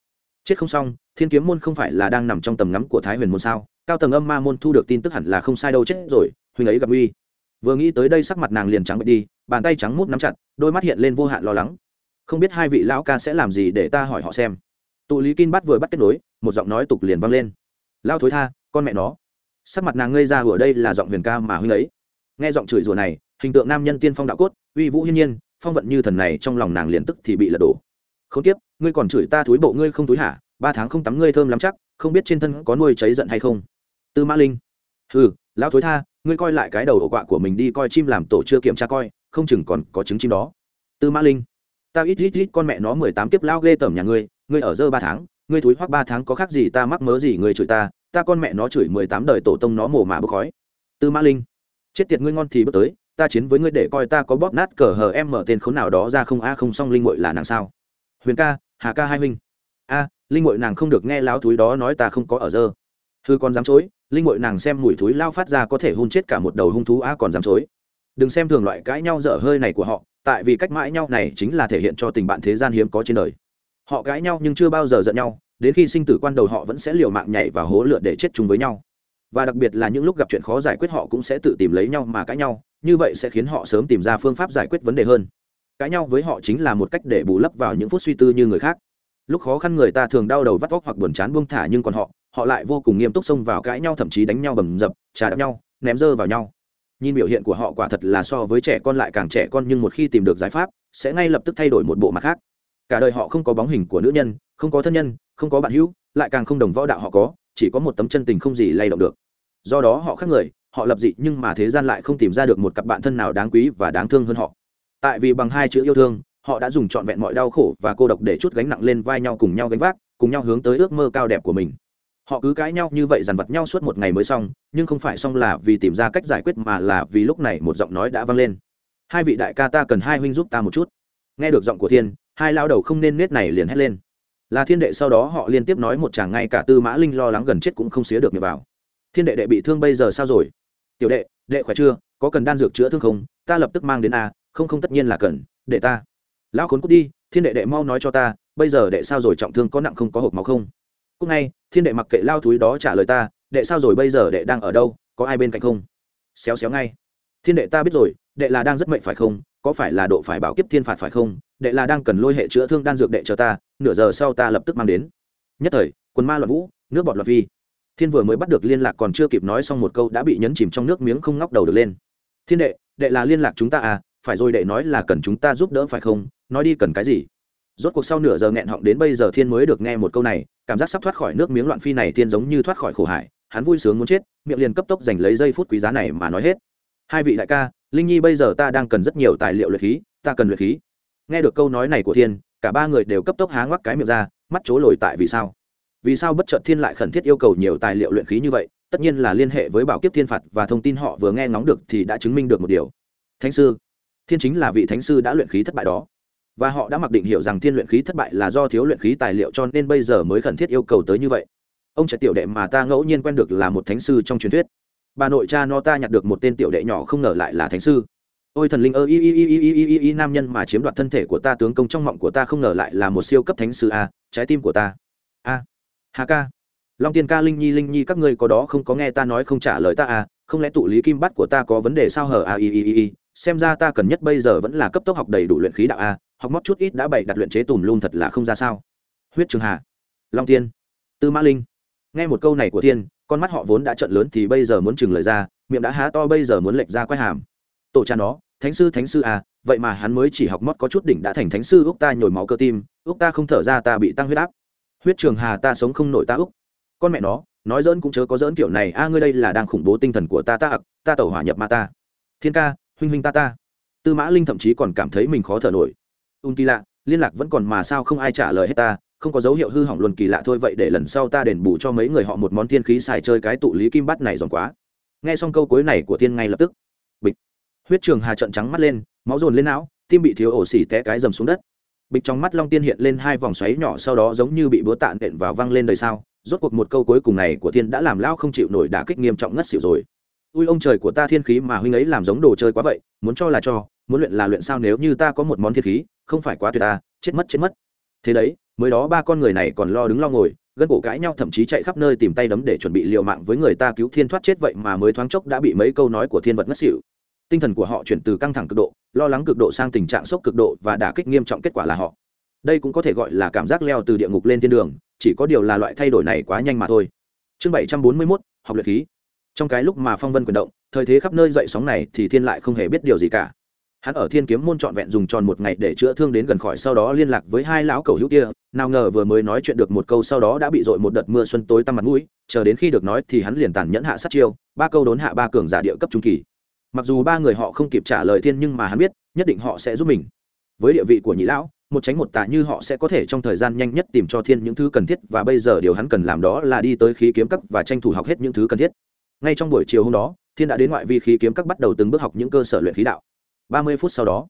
Chết không xong, thiên kiếm môn không phải là đang nằm trong tầm ngắm của thái huyền môn sao? Cao tầng âm ma môn thu được tin tức hẳn là không sai đâu, chết rồi, huynh ấy gặp uy vừa nghĩ tới đây sắc mặt nàng liền trắng bệch đi, bàn tay trắng mút nắm chặt, đôi mắt hiện lên vô hạn lo lắng không biết hai vị lão ca sẽ làm gì để ta hỏi họ xem. Tụ lý Kim bắt vừa bắt kết nối, một giọng nói tục liền vang lên. Lao thối tha, con mẹ nó. Sắc mặt nàng ngây ra ở đây là giọng huyền ca mà huynh ấy. Nghe giọng chửi rủa này, hình tượng nam nhân tiên phong đạo cốt, uy vũ hiên nhiên, phong vận như thần này trong lòng nàng liền tức thì bị lật đổ. Không tiếp ngươi còn chửi ta thúi bộ ngươi không thúi hả? Ba tháng không tắm ngươi thơm lắm chắc, không biết trên thân có nuôi cháy giận hay không? Tư mã linh. Ừ lão thối tha, ngươi coi lại cái đầu ổ quạ của mình đi, coi chim làm tổ chưa kiểm tra coi, không chừng còn có trứng chim đó. Tư mã linh ta ít ít ít con mẹ nó mười tám kiếp lao ghê tởm nhà ngươi ngươi ở dơ ba tháng, ngươi thúi hoắc ba tháng có khác gì ta mắc mớ gì ngươi chửi ta ta con mẹ nó chửi mười tám đời tổ tông nó mồ mà bốc khói. Tư mã linh, chết tiệt ngươi ngon thì bước tới, ta chiến với ngươi để coi ta có bóp nát cờ hờ em mở tên khốn nào đó ra không a không xong linh mội là nàng sao? Huyền ca, hà ca hai huynh. A, linh mội nàng không được nghe láo thúi đó nói ta không có ở dơ. Hư còn dám chối, linh mội nàng xem mùi thúi lao phát ra có thể hôn chết cả một đầu hung thú a còn dám chối. Đừng xem thường loại cãi nhau dở hơi này của họ tại vì cách mãi nhau này chính là thể hiện cho tình bạn thế gian hiếm có trên đời. Họ cãi nhau nhưng chưa bao giờ giận nhau, đến khi sinh tử quan đầu họ vẫn sẽ liều mạng nhảy và hố lượn để chết chung với nhau. Và đặc biệt là những lúc gặp chuyện khó giải quyết họ cũng sẽ tự tìm lấy nhau mà cãi nhau, như vậy sẽ khiến họ sớm tìm ra phương pháp giải quyết vấn đề hơn. Cãi nhau với họ chính là một cách để bù lấp vào những phút suy tư như người khác. Lúc khó khăn người ta thường đau đầu vắt vóc hoặc buồn chán buông thả nhưng còn họ họ lại vô cùng nghiêm túc xông vào cãi nhau thậm chí đánh nhau bầm dập trà đập nhau, ném dơ vào nhau nhìn biểu hiện của họ quả thật là so với trẻ con lại càng trẻ con nhưng một khi tìm được giải pháp, sẽ ngay lập tức thay đổi một bộ mặt khác. Cả đời họ không có bóng hình của nữ nhân, không có thân nhân, không có bạn hữu, lại càng không đồng võ đạo họ có, chỉ có một tấm chân tình không gì lay động được. Do đó họ khác người, họ lập dị nhưng mà thế gian lại không tìm ra được một cặp bạn thân nào đáng quý và đáng thương hơn họ. Tại vì bằng hai chữ yêu thương, họ đã dùng trọn vẹn mọi đau khổ và cô độc để chút gánh nặng lên vai nhau cùng nhau gánh vác, cùng nhau hướng tới ước mơ cao đẹp của mình họ cứ cãi nhau như vậy dằn vặt nhau suốt một ngày mới xong, nhưng không phải xong là vì tìm ra cách giải quyết mà là vì lúc này một giọng nói đã vang lên. Hai vị đại ca ta cần hai huynh giúp ta một chút. Nghe được giọng của thiên, hai lao đầu không nên nết này liền hét lên. Là thiên đệ sau đó họ liên tiếp nói một chàng ngay cả tư mã linh lo lắng gần chết cũng không xía được miệng vào. Thiên đệ đệ bị thương bây giờ sao rồi? Tiểu đệ đệ khỏe chưa? Có cần đan dược chữa thương không? Ta lập tức mang đến a, không không tất nhiên là cần. Để ta. Lão khốn cút đi, thiên đệ đệ mau nói cho ta, bây giờ đệ sao rồi, trọng thương có nặng không, có hộp máu không? Cúc ngay, thiên đệ mặc kệ lao thúi đó trả lời ta, đệ sao rồi bây giờ đệ đang ở đâu, có ai bên cạnh không? Xéo xéo ngay. Thiên đệ ta biết rồi, đệ là đang rất mệnh phải không? Có phải là độ phải bảo kiếp thiên phạt phải không? Đệ là đang cần lôi hệ chữa thương đan dược đệ cho ta, nửa giờ sau ta lập tức mang đến. Nhất thời, quần ma loạn vũ, nước bọt loạn vi thiên vừa mới bắt được liên lạc còn chưa kịp nói xong một câu đã bị nhấn chìm trong nước miếng không ngóc đầu được lên. Thiên đệ đệ là liên lạc chúng ta à phải rồi đệ nói là cần chúng ta giúp đỡ phải không? Nói đi cần cái gì? Rốt cuộc sau nửa giờ nghẹn họng đến bây giờ thiên mới được nghe một câu này cảm giác sắp thoát khỏi nước miếng loạn phi này thiên giống như thoát khỏi khổ hải, hắn vui sướng muốn chết, miệng liền cấp tốc giành lấy giây phút quý giá này mà nói hết. Hai vị đại ca, linh nhi bây giờ ta đang cần rất nhiều tài liệu luyện khí, ta cần luyện khí. Nghe được câu nói này của thiên, cả ba người đều cấp tốc há ngoắc cái miệng ra, mắt chố lồi tại vì sao. Vì sao bất chợt thiên lại khẩn thiết yêu cầu nhiều tài liệu luyện khí như vậy, tất nhiên là liên hệ với bảo kiếp thiên phạt và thông tin họ vừa nghe ngóng được thì đã chứng minh được một điều. Thánh sư, thiên chính là vị thánh sư đã luyện khí thất bại đó và họ đã mặc định hiểu rằng thiên luyện khí thất bại là do thiếu luyện khí tài liệu cho nên bây giờ mới khẩn thiết yêu cầu tới như vậy. Ông trẻ tiểu đệ mà ta ngẫu nhiên quen được là một thánh sư trong truyền thuyết. Bà nội cha nó ta nhặt được một tên tiểu đệ nhỏ không ngờ lại là thánh sư. Ôi thần linh ơ y y y y y y y, nam nhân mà chiếm đoạt thân thể của ta, tướng công trong mộng của ta không ngờ lại là một siêu cấp thánh sư a trái tim của ta. A, hà ca. Long tiên ca, linh nhi linh nhi, các ngươi có đó không có nghe ta nói không trả lời ta à không lẽ tụ lý kim bắt của ta có vấn đề sao hở a y y y y, xem ra ta cần nhất bây giờ vẫn là cấp tốc học đầy đủ luyện khí đạo a học móc chút ít đã bày đặt luyện chế tùm lum thật là không ra sao. Huyết trường hà, long tiên, tư mã linh. Nghe một câu này của thiên, con mắt họ vốn đã trận lớn thì bây giờ muốn chừng lời ra, miệng đã há to bây giờ muốn lệch ra quay hàm. Tổ cha nó, thánh sư thánh sư à vậy mà hắn mới chỉ học mót có chút đỉnh đã thành thánh sư úc ta nhồi máu cơ tim úc ta không thở ra ta bị tăng huyết áp. Huyết trường hà, ta sống không nổi ta úc con mẹ nó, nói dỡn cũng chớ có dỡn kiểu này, a, ngươi đây là đang khủng bố tinh thần của ta ta ặc ta tẩu hỏa nhập ma ta. Thiên ca, huynh huynh ta ta. Tư mã linh thậm chí còn cảm thấy mình khó thở nổi un kỳ lạ liên lạc vẫn còn mà sao không ai trả lời hết ta, không có dấu hiệu hư hỏng luôn kỳ lạ thôi, vậy để lần sau ta đền bù cho mấy người họ một món thiên khí xài chơi cái tụ lý kim bắt này giòn quá. Nghe xong câu cuối này của thiên ngay lập tức, bịch. Huyết trường hà trận trắng mắt lên, máu dồn lên não, tim bị thiếu ổ xỉ té cái dầm xuống đất. Bịch trong mắt long tiên hiện lên hai vòng xoáy nhỏ sau đó giống như bị búa tạ nện vào văng lên đời sao rốt cuộc một câu cuối cùng này của thiên đã làm lão không chịu nổi đả kích nghiêm trọng ngất xỉu rồi. Ui ông trời của ta thiên khí mà huynh ấy làm giống đồ chơi quá vậy, muốn cho là cho, muốn luyện là luyện sao nếu như ta có một món thiên khí không phải quá tuyệt ta, chết mất chết mất. Thế đấy, mới đó ba con người này còn lo đứng lo ngồi, gân cổ cãi nhau thậm chí chạy khắp nơi tìm tay đấm để chuẩn bị liều mạng với người ta cứu thiên thoát chết vậy mà mới thoáng chốc đã bị mấy câu nói của thiên vật ngất xỉu. Tinh thần của họ chuyển từ căng thẳng cực độ, lo lắng cực độ sang tình trạng sốc cực độ và đả kích nghiêm trọng kết quả là họ. Đây cũng có thể gọi là cảm giác leo từ địa ngục lên thiên đường, chỉ có điều là loại thay đổi này quá nhanh mà thôi. Chương bảy trăm bốn mươi mốt, học luyện khí. Trong cái lúc mà phong vân quyền động, thời thế khắp nơi dậy sóng này thì thiên lại không hề biết điều gì cả hắn ở thiên kiếm môn trọn vẹn dùng tròn một ngày để chữa thương đến gần khỏi sau đó liên lạc với hai lão cầu hữu kia, nào ngờ vừa mới nói chuyện được một câu sau đó đã bị dội một đợt mưa xuân tối tăm mặt mũi, chờ đến khi được nói thì hắn liền tàn nhẫn hạ sát chiêu, ba câu đốn hạ ba cường giả địa cấp trung kỳ. Mặc dù ba người họ không kịp trả lời thiên nhưng mà hắn biết, nhất định họ sẽ giúp mình. Với địa vị của nhị lão, một tránh một tà như họ sẽ có thể trong thời gian nhanh nhất tìm cho thiên những thứ cần thiết và bây giờ điều hắn cần làm đó là đi tới khí kiếm cấp và tranh thủ học hết những thứ cần thiết. Ngay trong buổi chiều hôm đó, thiên đã đến ngoại vi khí kiếm các bắt đầu từng bước học những cơ sở luyện khí đạo ba mươi phút sau đó,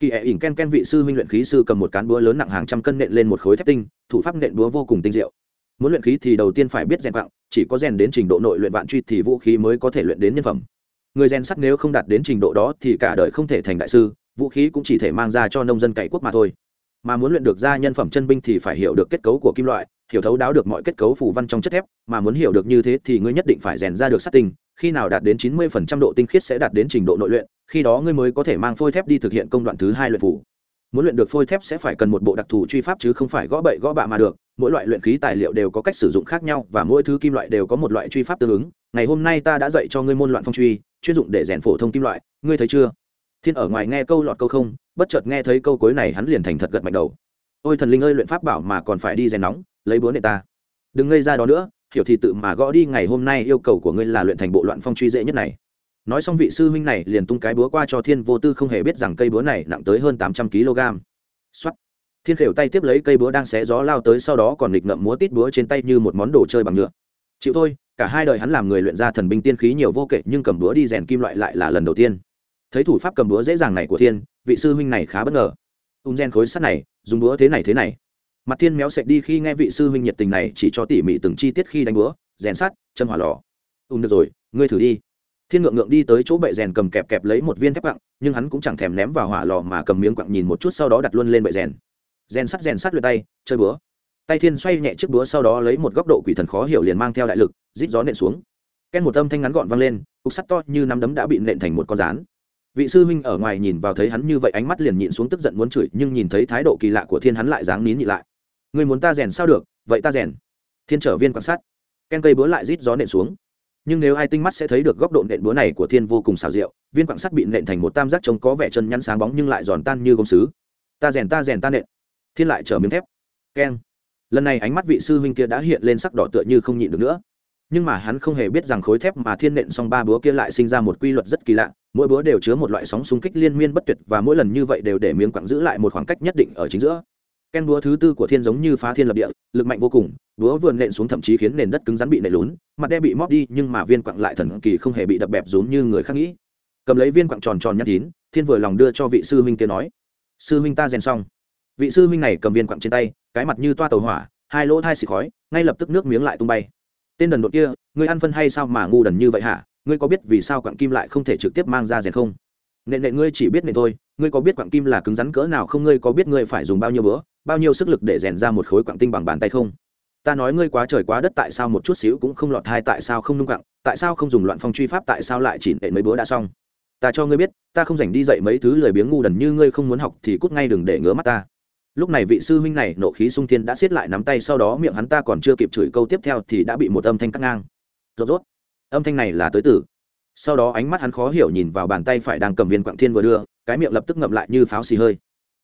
kỳ ẹ ỉn ken ken vị sư huynh luyện khí sư cầm một cán búa lớn nặng hàng trăm cân nện lên một khối thép tinh, thủ pháp nện búa vô cùng tinh diệu. Muốn luyện khí thì đầu tiên phải biết rèn vạn chỉ có rèn đến trình độ nội luyện vạn truy thì vũ khí mới có thể luyện đến nhân phẩm. Người rèn sắt nếu không đạt đến trình độ đó thì cả đời không thể thành đại sư, vũ khí cũng chỉ thể mang ra cho nông dân cày quốc mà thôi. Mà muốn luyện được ra nhân phẩm chân binh thì phải hiểu được kết cấu của kim loại, hiểu thấu đáo được mọi kết cấu phù văn trong chất thép, mà muốn hiểu được như thế thì ngươi nhất định phải rèn ra được sắt tinh khi nào đạt đến chín mươi phần trăm độ tinh khiết sẽ đạt đến trình độ nội luyện, khi đó ngươi mới có thể mang phôi thép đi thực hiện công đoạn thứ hai luyện phủ. Muốn luyện được phôi thép sẽ phải cần một bộ đặc thù truy pháp chứ không phải gõ bậy gõ bạ mà được, mỗi loại luyện khí tài liệu đều có cách sử dụng khác nhau và mỗi thứ kim loại đều có một loại truy pháp tương ứng. Ngày hôm nay ta đã dạy cho ngươi môn loạn phong truy, chuyên dụng để rèn phổ thông kim loại, ngươi thấy chưa? Thiên ở ngoài nghe câu lọt câu không, bất chợt nghe thấy câu cuối này hắn liền thành thật gật mạnh đầu. Ôi thần linh ơi, luyện pháp bảo mà còn phải đi rèn nóng, lấy búa nệ ta. Đừng ngây ra đó nữa hiểu thì tự mà gõ đi, ngày hôm nay yêu cầu của ngươi là luyện thành bộ loạn phong truy dễ nhất này. Nói xong vị sư huynh này liền tung cái búa qua cho thiên vô tư, không hề biết rằng cây búa này nặng tới hơn tám trăm kg. Xuất thiên khều tay tiếp lấy cây búa đang xé gió lao tới, sau đó còn nghịch ngậm múa tít búa trên tay như một món đồ chơi bằng nhựa. Chịu thôi, cả hai đời hắn làm người luyện ra thần binh tiên khí nhiều vô kể, nhưng cầm búa đi rèn kim loại lại là lần đầu tiên. Thấy thủ pháp cầm búa dễ dàng này của thiên, vị sư huynh này khá bất ngờ. Ung gen khối sắt này, dùng búa thế này thế này mặt thiên méo sệt đi khi nghe vị sư huynh nhiệt tình này, chỉ cho tỉ mỉ từng chi tiết khi đánh búa, rèn sắt chân hỏa lò. Ung được rồi, ngươi thử đi. Thiên ngượng ngượng đi tới chỗ bệ rèn cầm kẹp kẹp lấy một viên thép quặng, nhưng hắn cũng chẳng thèm ném vào hỏa lò mà cầm miếng quặng nhìn một chút sau đó đặt luôn lên bệ rèn. Rèn sắt rèn sắt lượt tay, chơi búa. Tay thiên xoay nhẹ chiếc búa sau đó lấy một góc độ quỷ thần khó hiểu liền mang theo đại lực, rít gió nện xuống. Ken một âm thanh ngắn gọn vang lên, cục sắt to như nắm đấm đã bị nện thành một con rán. Vị sư huynh ở ngoài nhìn vào thấy hắn như vậy, ánh mắt liền nhịn xuống tức giận muốn chửi, nhưng nhìn thấy thái độ kỳ lạ của thiên hắn lại dáng nín nhị lại người muốn ta rèn sao được? Vậy ta rèn. Thiên trở viên quan sát. Ken cây búa lại rít gió nện xuống. Nhưng nếu ai tinh mắt sẽ thấy được góc độ nện búa này của thiên vô cùng xào rượu viên quạng sắt bị nện thành một tam giác trông có vẻ chân nhăn sáng bóng nhưng lại giòn tan như gông sứ. Ta rèn ta rèn, ta nện. Thiên lại trở miếng thép. Keng lần này ánh mắt vị sư huynh kia đã hiện lên sắc đỏ tựa như không nhịn được nữa. Nhưng mà hắn không hề biết rằng khối thép mà thiên nện xong ba búa kia lại sinh ra một quy luật rất kỳ lạ, mỗi búa đều chứa một loại sóng xung kích liên miên bất tuyệt và mỗi lần như vậy đều để miếng quặng giữ lại một khoảng cách nhất định ở chính giữa ken búa thứ tư của thiên giống như phá thiên lập địa, lực mạnh vô cùng, búa vườn nện xuống thậm chí khiến nền đất cứng rắn bị nện lún, mặt đe bị móp đi, nhưng mà viên quặng lại thần kỳ không hề bị đập bẹp rốn như người khác nghĩ. Cầm lấy viên quặng tròn tròn nhăn tín thiên vừa lòng đưa cho vị sư huynh kia nói, sư huynh ta rèn xong. Vị sư huynh này cầm viên quặng trên tay, cái mặt như toa tàu hỏa, hai lỗ thai xì khói, ngay lập tức nước miếng lại tung bay. Tên đần đột kia, ngươi ăn phân hay sao mà ngu đần như vậy hả? Ngươi có biết vì sao quặng kim lại không thể trực tiếp mang ra rèn không? Nện nện ngươi chỉ biết nện thôi, ngươi có biết quặng kim là cứng rắn cỡ nào không? Ngươi có biết ngươi phải dùng bao nhiêu bữa bao nhiêu sức lực để rèn ra một khối quặng tinh bằng bàn tay không? Ta nói ngươi quá trời quá đất, tại sao một chút xíu cũng không lọt thai, tại sao không nung quặng, tại sao không dùng loạn phong truy pháp, tại sao lại chỉ để mấy bữa đã xong? Ta cho ngươi biết, ta không dành đi dạy mấy thứ lười biếng ngu đần như ngươi không muốn học thì cút ngay đừng để ngứa mắt ta. Lúc này vị sư huynh này, nộ khí sung thiên đã xiết lại nắm tay, sau đó miệng hắn ta còn chưa kịp chửi câu tiếp theo thì đã bị một âm thanh cắt ngang. Rốt rốt. Âm thanh này là tới tử sau đó ánh mắt hắn khó hiểu nhìn vào bàn tay phải đang cầm viên quặng thiên vừa đưa, cái miệng lập tức ngậm lại như pháo xì hơi.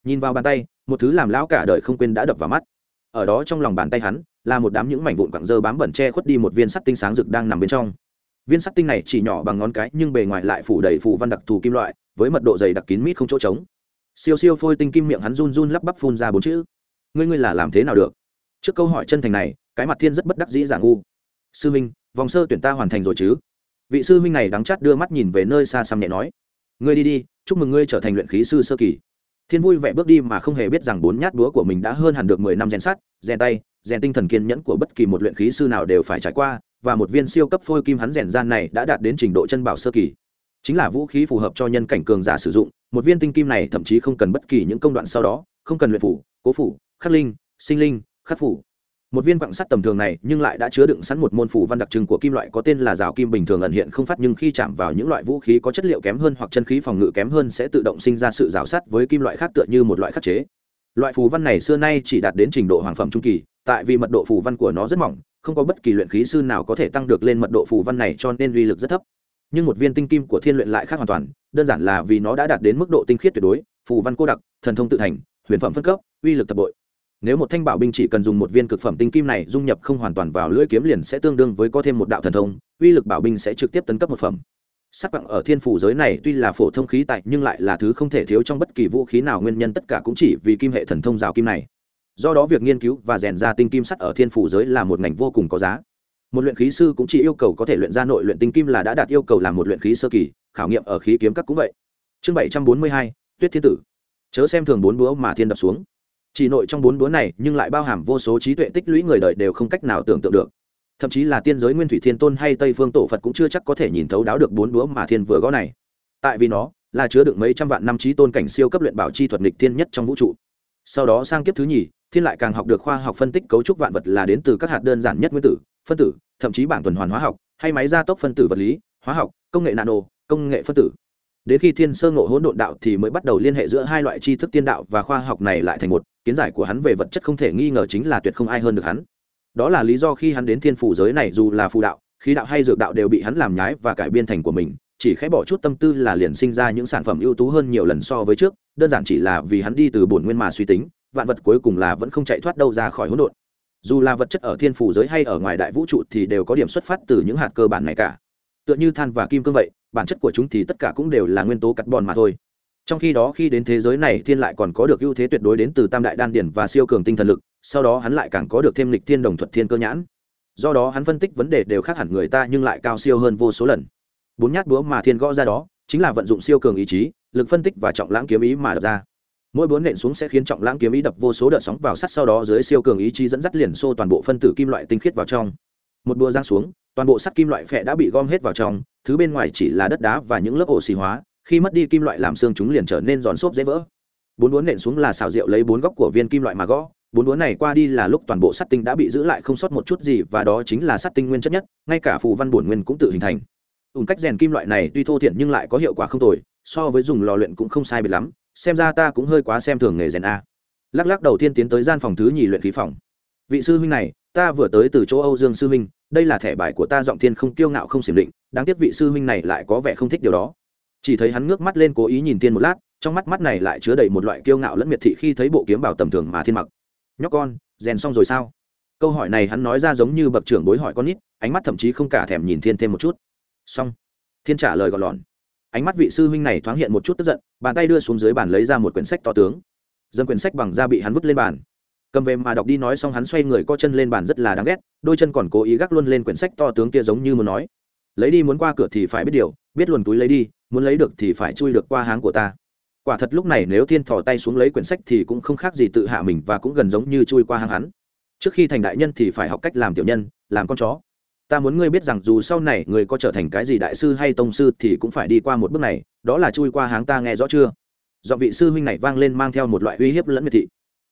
Nhìn vào bàn tay một thứ làm lão cả đời không quên đã đập vào mắt. Ở đó trong lòng bàn tay hắn, là một đám những mảnh vụn quặng dơ bám bẩn che khuất đi một viên sắt tinh sáng rực đang nằm bên trong. Viên sắt tinh này chỉ nhỏ bằng ngón cái nhưng bề ngoài lại phủ đầy phủ văn đặc thù kim loại, với mật độ dày đặc kín mít không chỗ trống. Siêu siêu phôi tinh kim miệng hắn run run lắp bắp phun ra bốn chữ. Ngươi ngươi là làm thế nào được? Trước câu hỏi chân thành này, cái mặt thiên rất bất đắc dĩ giả ngu. Sư minh, vòng sơ tuyển ta hoàn thành rồi chứ? Vị sư huynh này đắng chát đưa mắt nhìn về nơi xa xăm nhẹ nói. Ngươi đi đi, chúc mừng ngươi trở thành luyện khí sư sơ kỳ thiên vui vẻ bước đi mà không hề biết rằng bốn nhát búa của mình đã hơn hẳn được mười năm rèn sắt, rèn tay, rèn tinh thần kiên nhẫn của bất kỳ một luyện khí sư nào đều phải trải qua, và một viên siêu cấp phôi kim hắn rèn gian này đã đạt đến trình độ chân bảo sơ kỳ. Chính là vũ khí phù hợp cho nhân cảnh cường giả sử dụng, một viên tinh kim này thậm chí không cần bất kỳ những công đoạn sau đó, không cần luyện phủ, cố phủ, khắc linh, sinh linh, khắc phủ một viên quặng sắt tầm thường này nhưng lại đã chứa đựng sẵn một môn phủ văn đặc trưng của kim loại có tên là rào kim bình thường ẩn hiện không phát nhưng khi chạm vào những loại vũ khí có chất liệu kém hơn hoặc chân khí phòng ngự kém hơn sẽ tự động sinh ra sự rào sắt với kim loại khác tựa như một loại khắc chế. Loại phù văn này xưa nay chỉ đạt đến trình độ hoàng phẩm trung kỳ, tại vì mật độ phù văn của nó rất mỏng, không có bất kỳ luyện khí sư nào có thể tăng được lên mật độ phù văn này cho nên uy lực rất thấp. Nhưng một viên tinh kim của thiên luyện lại khác hoàn toàn, đơn giản là vì nó đã đạt đến mức độ tinh khiết tuyệt đối, phù văn cô đặc, thần thông tự thành, huyền phẩm phân cấp, uy lực tập bội nếu một thanh bảo binh chỉ cần dùng một viên cực phẩm tinh kim này dung nhập không hoàn toàn vào lưỡi kiếm liền sẽ tương đương với có thêm một đạo thần thông, uy lực bảo binh sẽ trực tiếp tấn cấp một phẩm. Sắc quặng ở thiên phủ giới này tuy là phổ thông khí tại nhưng lại là thứ không thể thiếu trong bất kỳ vũ khí nào, nguyên nhân tất cả cũng chỉ vì kim hệ thần thông rào kim này. Do đó việc nghiên cứu và rèn ra tinh kim sắt ở thiên phủ giới là một ngành vô cùng có giá. Một luyện khí sư cũng chỉ yêu cầu có thể luyện ra nội luyện tinh kim là đã đạt yêu cầu làm một luyện khí sơ kỳ, khảo nghiệm ở khí kiếm các cũng vậy. Chương bảy trăm bốn mươi hai, tuyết thiên tử. Chớ xem thường bốn búa mà thiên đập xuống chỉ nội trong bốn búa này, nhưng lại bao hàm vô số trí tuệ tích lũy người đời đều không cách nào tưởng tượng được. Thậm chí là tiên giới nguyên thủy thiên tôn hay tây phương tổ phật cũng chưa chắc có thể nhìn thấu đáo được bốn búa mà thiên vừa gõ này. Tại vì nó, là chứa đựng mấy trăm vạn năm trí tôn cảnh siêu cấp luyện bảo chi thuật nghịch thiên nhất trong vũ trụ. Sau đó sang kiếp thứ nhì, thiên lại càng học được khoa học phân tích cấu trúc vạn vật là đến từ các hạt đơn giản nhất nguyên tử, phân tử, thậm chí bảng tuần hoàn hóa học, hay máy gia tốc phân tử vật lý, hóa học, công nghệ nano, công nghệ phân tử. Đến khi thiên sơ ngộ hỗn độn đạo thì mới bắt đầu liên hệ giữa hai loại tri thức tiên đạo và khoa học này lại thành một kiến giải của hắn về vật chất không thể nghi ngờ chính là tuyệt không ai hơn được hắn. Đó là lý do khi hắn đến thiên phủ giới này dù là phù đạo, khí đạo hay dược đạo đều bị hắn làm nhái và cải biên thành của mình, chỉ khẽ bỏ chút tâm tư là liền sinh ra những sản phẩm ưu tú hơn nhiều lần so với trước, đơn giản chỉ là vì hắn đi từ bổn nguyên mà suy tính, vạn vật cuối cùng là vẫn không chạy thoát đâu ra khỏi hỗn độn. Dù là vật chất ở thiên phủ giới hay ở ngoài đại vũ trụ thì đều có điểm xuất phát từ những hạt cơ bản này cả. Tựa như than và kim cương vậy, bản chất của chúng thì tất cả cũng đều là nguyên tố carbon mà thôi trong khi đó khi đến thế giới này, thiên lại còn có được ưu thế tuyệt đối đến từ tam đại đan điển và siêu cường tinh thần lực, sau đó hắn lại càng có được thêm lịch thiên đồng thuật thiên cơ nhãn. Do đó hắn phân tích vấn đề đều khác hẳn người ta nhưng lại cao siêu hơn vô số lần. Bốn nhát búa mà thiên gõ ra đó, chính là vận dụng siêu cường ý chí, lực phân tích và trọng lãng kiếm ý mà đập ra. Mỗi bốn nện xuống sẽ khiến trọng lãng kiếm ý đập vô số đợt sóng vào sắt, sau đó dưới siêu cường ý chí dẫn dắt liền xô toàn bộ phân tử kim loại tinh khiết vào trong. Một búa giang xuống, toàn bộ sắt kim loại phệ đã bị gom hết vào trong, thứ bên ngoài chỉ là đất đá và những lớp ổ xì hóa khi mất đi kim loại làm xương chúng liền trở nên giòn xốp dễ vỡ. Bốn đũa nện xuống là xào rượu lấy bốn góc của viên kim loại mà gõ. Bốn đũa này qua đi là lúc toàn bộ sắt tinh đã bị giữ lại không sót một chút gì và đó chính là sắt tinh nguyên chất nhất, ngay cả phù văn bổn nguyên cũng tự hình thành. Ùn cách rèn kim loại này tuy thô thiện nhưng lại có hiệu quả không tồi, so với dùng lò luyện cũng không sai biệt lắm, xem ra ta cũng hơi quá xem thường nghề rèn a. Lắc lắc đầu tiên tiến tới gian phòng thứ nhì luyện khí phòng. Vị sư huynh này, ta vừa tới từ chỗ âu dương sư huynh, đây là thẻ bài của ta giọng thiên không kiêu ngạo không xiểm định, đáng tiếc vị sư huynh này lại có vẻ không thích điều đó chỉ thấy hắn ngước mắt lên cố ý nhìn tiên một lát, trong mắt mắt này lại chứa đầy một loại kiêu ngạo lẫn miệt thị khi thấy bộ kiếm bảo tầm thường mà thiên mặc. Nhóc con, rèn xong rồi sao? Câu hỏi này hắn nói ra giống như bậc trưởng bối hỏi con nít, ánh mắt thậm chí không cả thèm nhìn thiên thêm một chút. Xong. Thiên trả lời gọn lọn. Ánh mắt vị sư huynh này thoáng hiện một chút tức giận, bàn tay đưa xuống dưới bàn lấy ra một quyển sách to tướng. Dân quyển sách bằng da bị hắn vứt lên bàn. Cầm về mà đọc đi nói xong hắn xoay người co chân lên bàn rất là đáng ghét, đôi chân còn cố ý gác luôn lên quyển sách to tướng kia giống như muốn nói lấy đi muốn qua cửa thì phải biết điều, biết luồn túi lấy đi, muốn lấy được thì phải chui được qua háng của ta. Quả thật lúc này nếu thiên thò tay xuống lấy quyển sách thì cũng không khác gì tự hạ mình và cũng gần giống như chui qua háng hắn. Trước khi thành đại nhân thì phải học cách làm tiểu nhân, làm con chó. Ta muốn ngươi biết rằng dù sau này ngươi có trở thành cái gì đại sư hay tông sư thì cũng phải đi qua một bước này, đó là chui qua háng ta nghe rõ chưa? Do vị sư huynh này vang lên mang theo một loại uy hiếp lẫn miệt thị.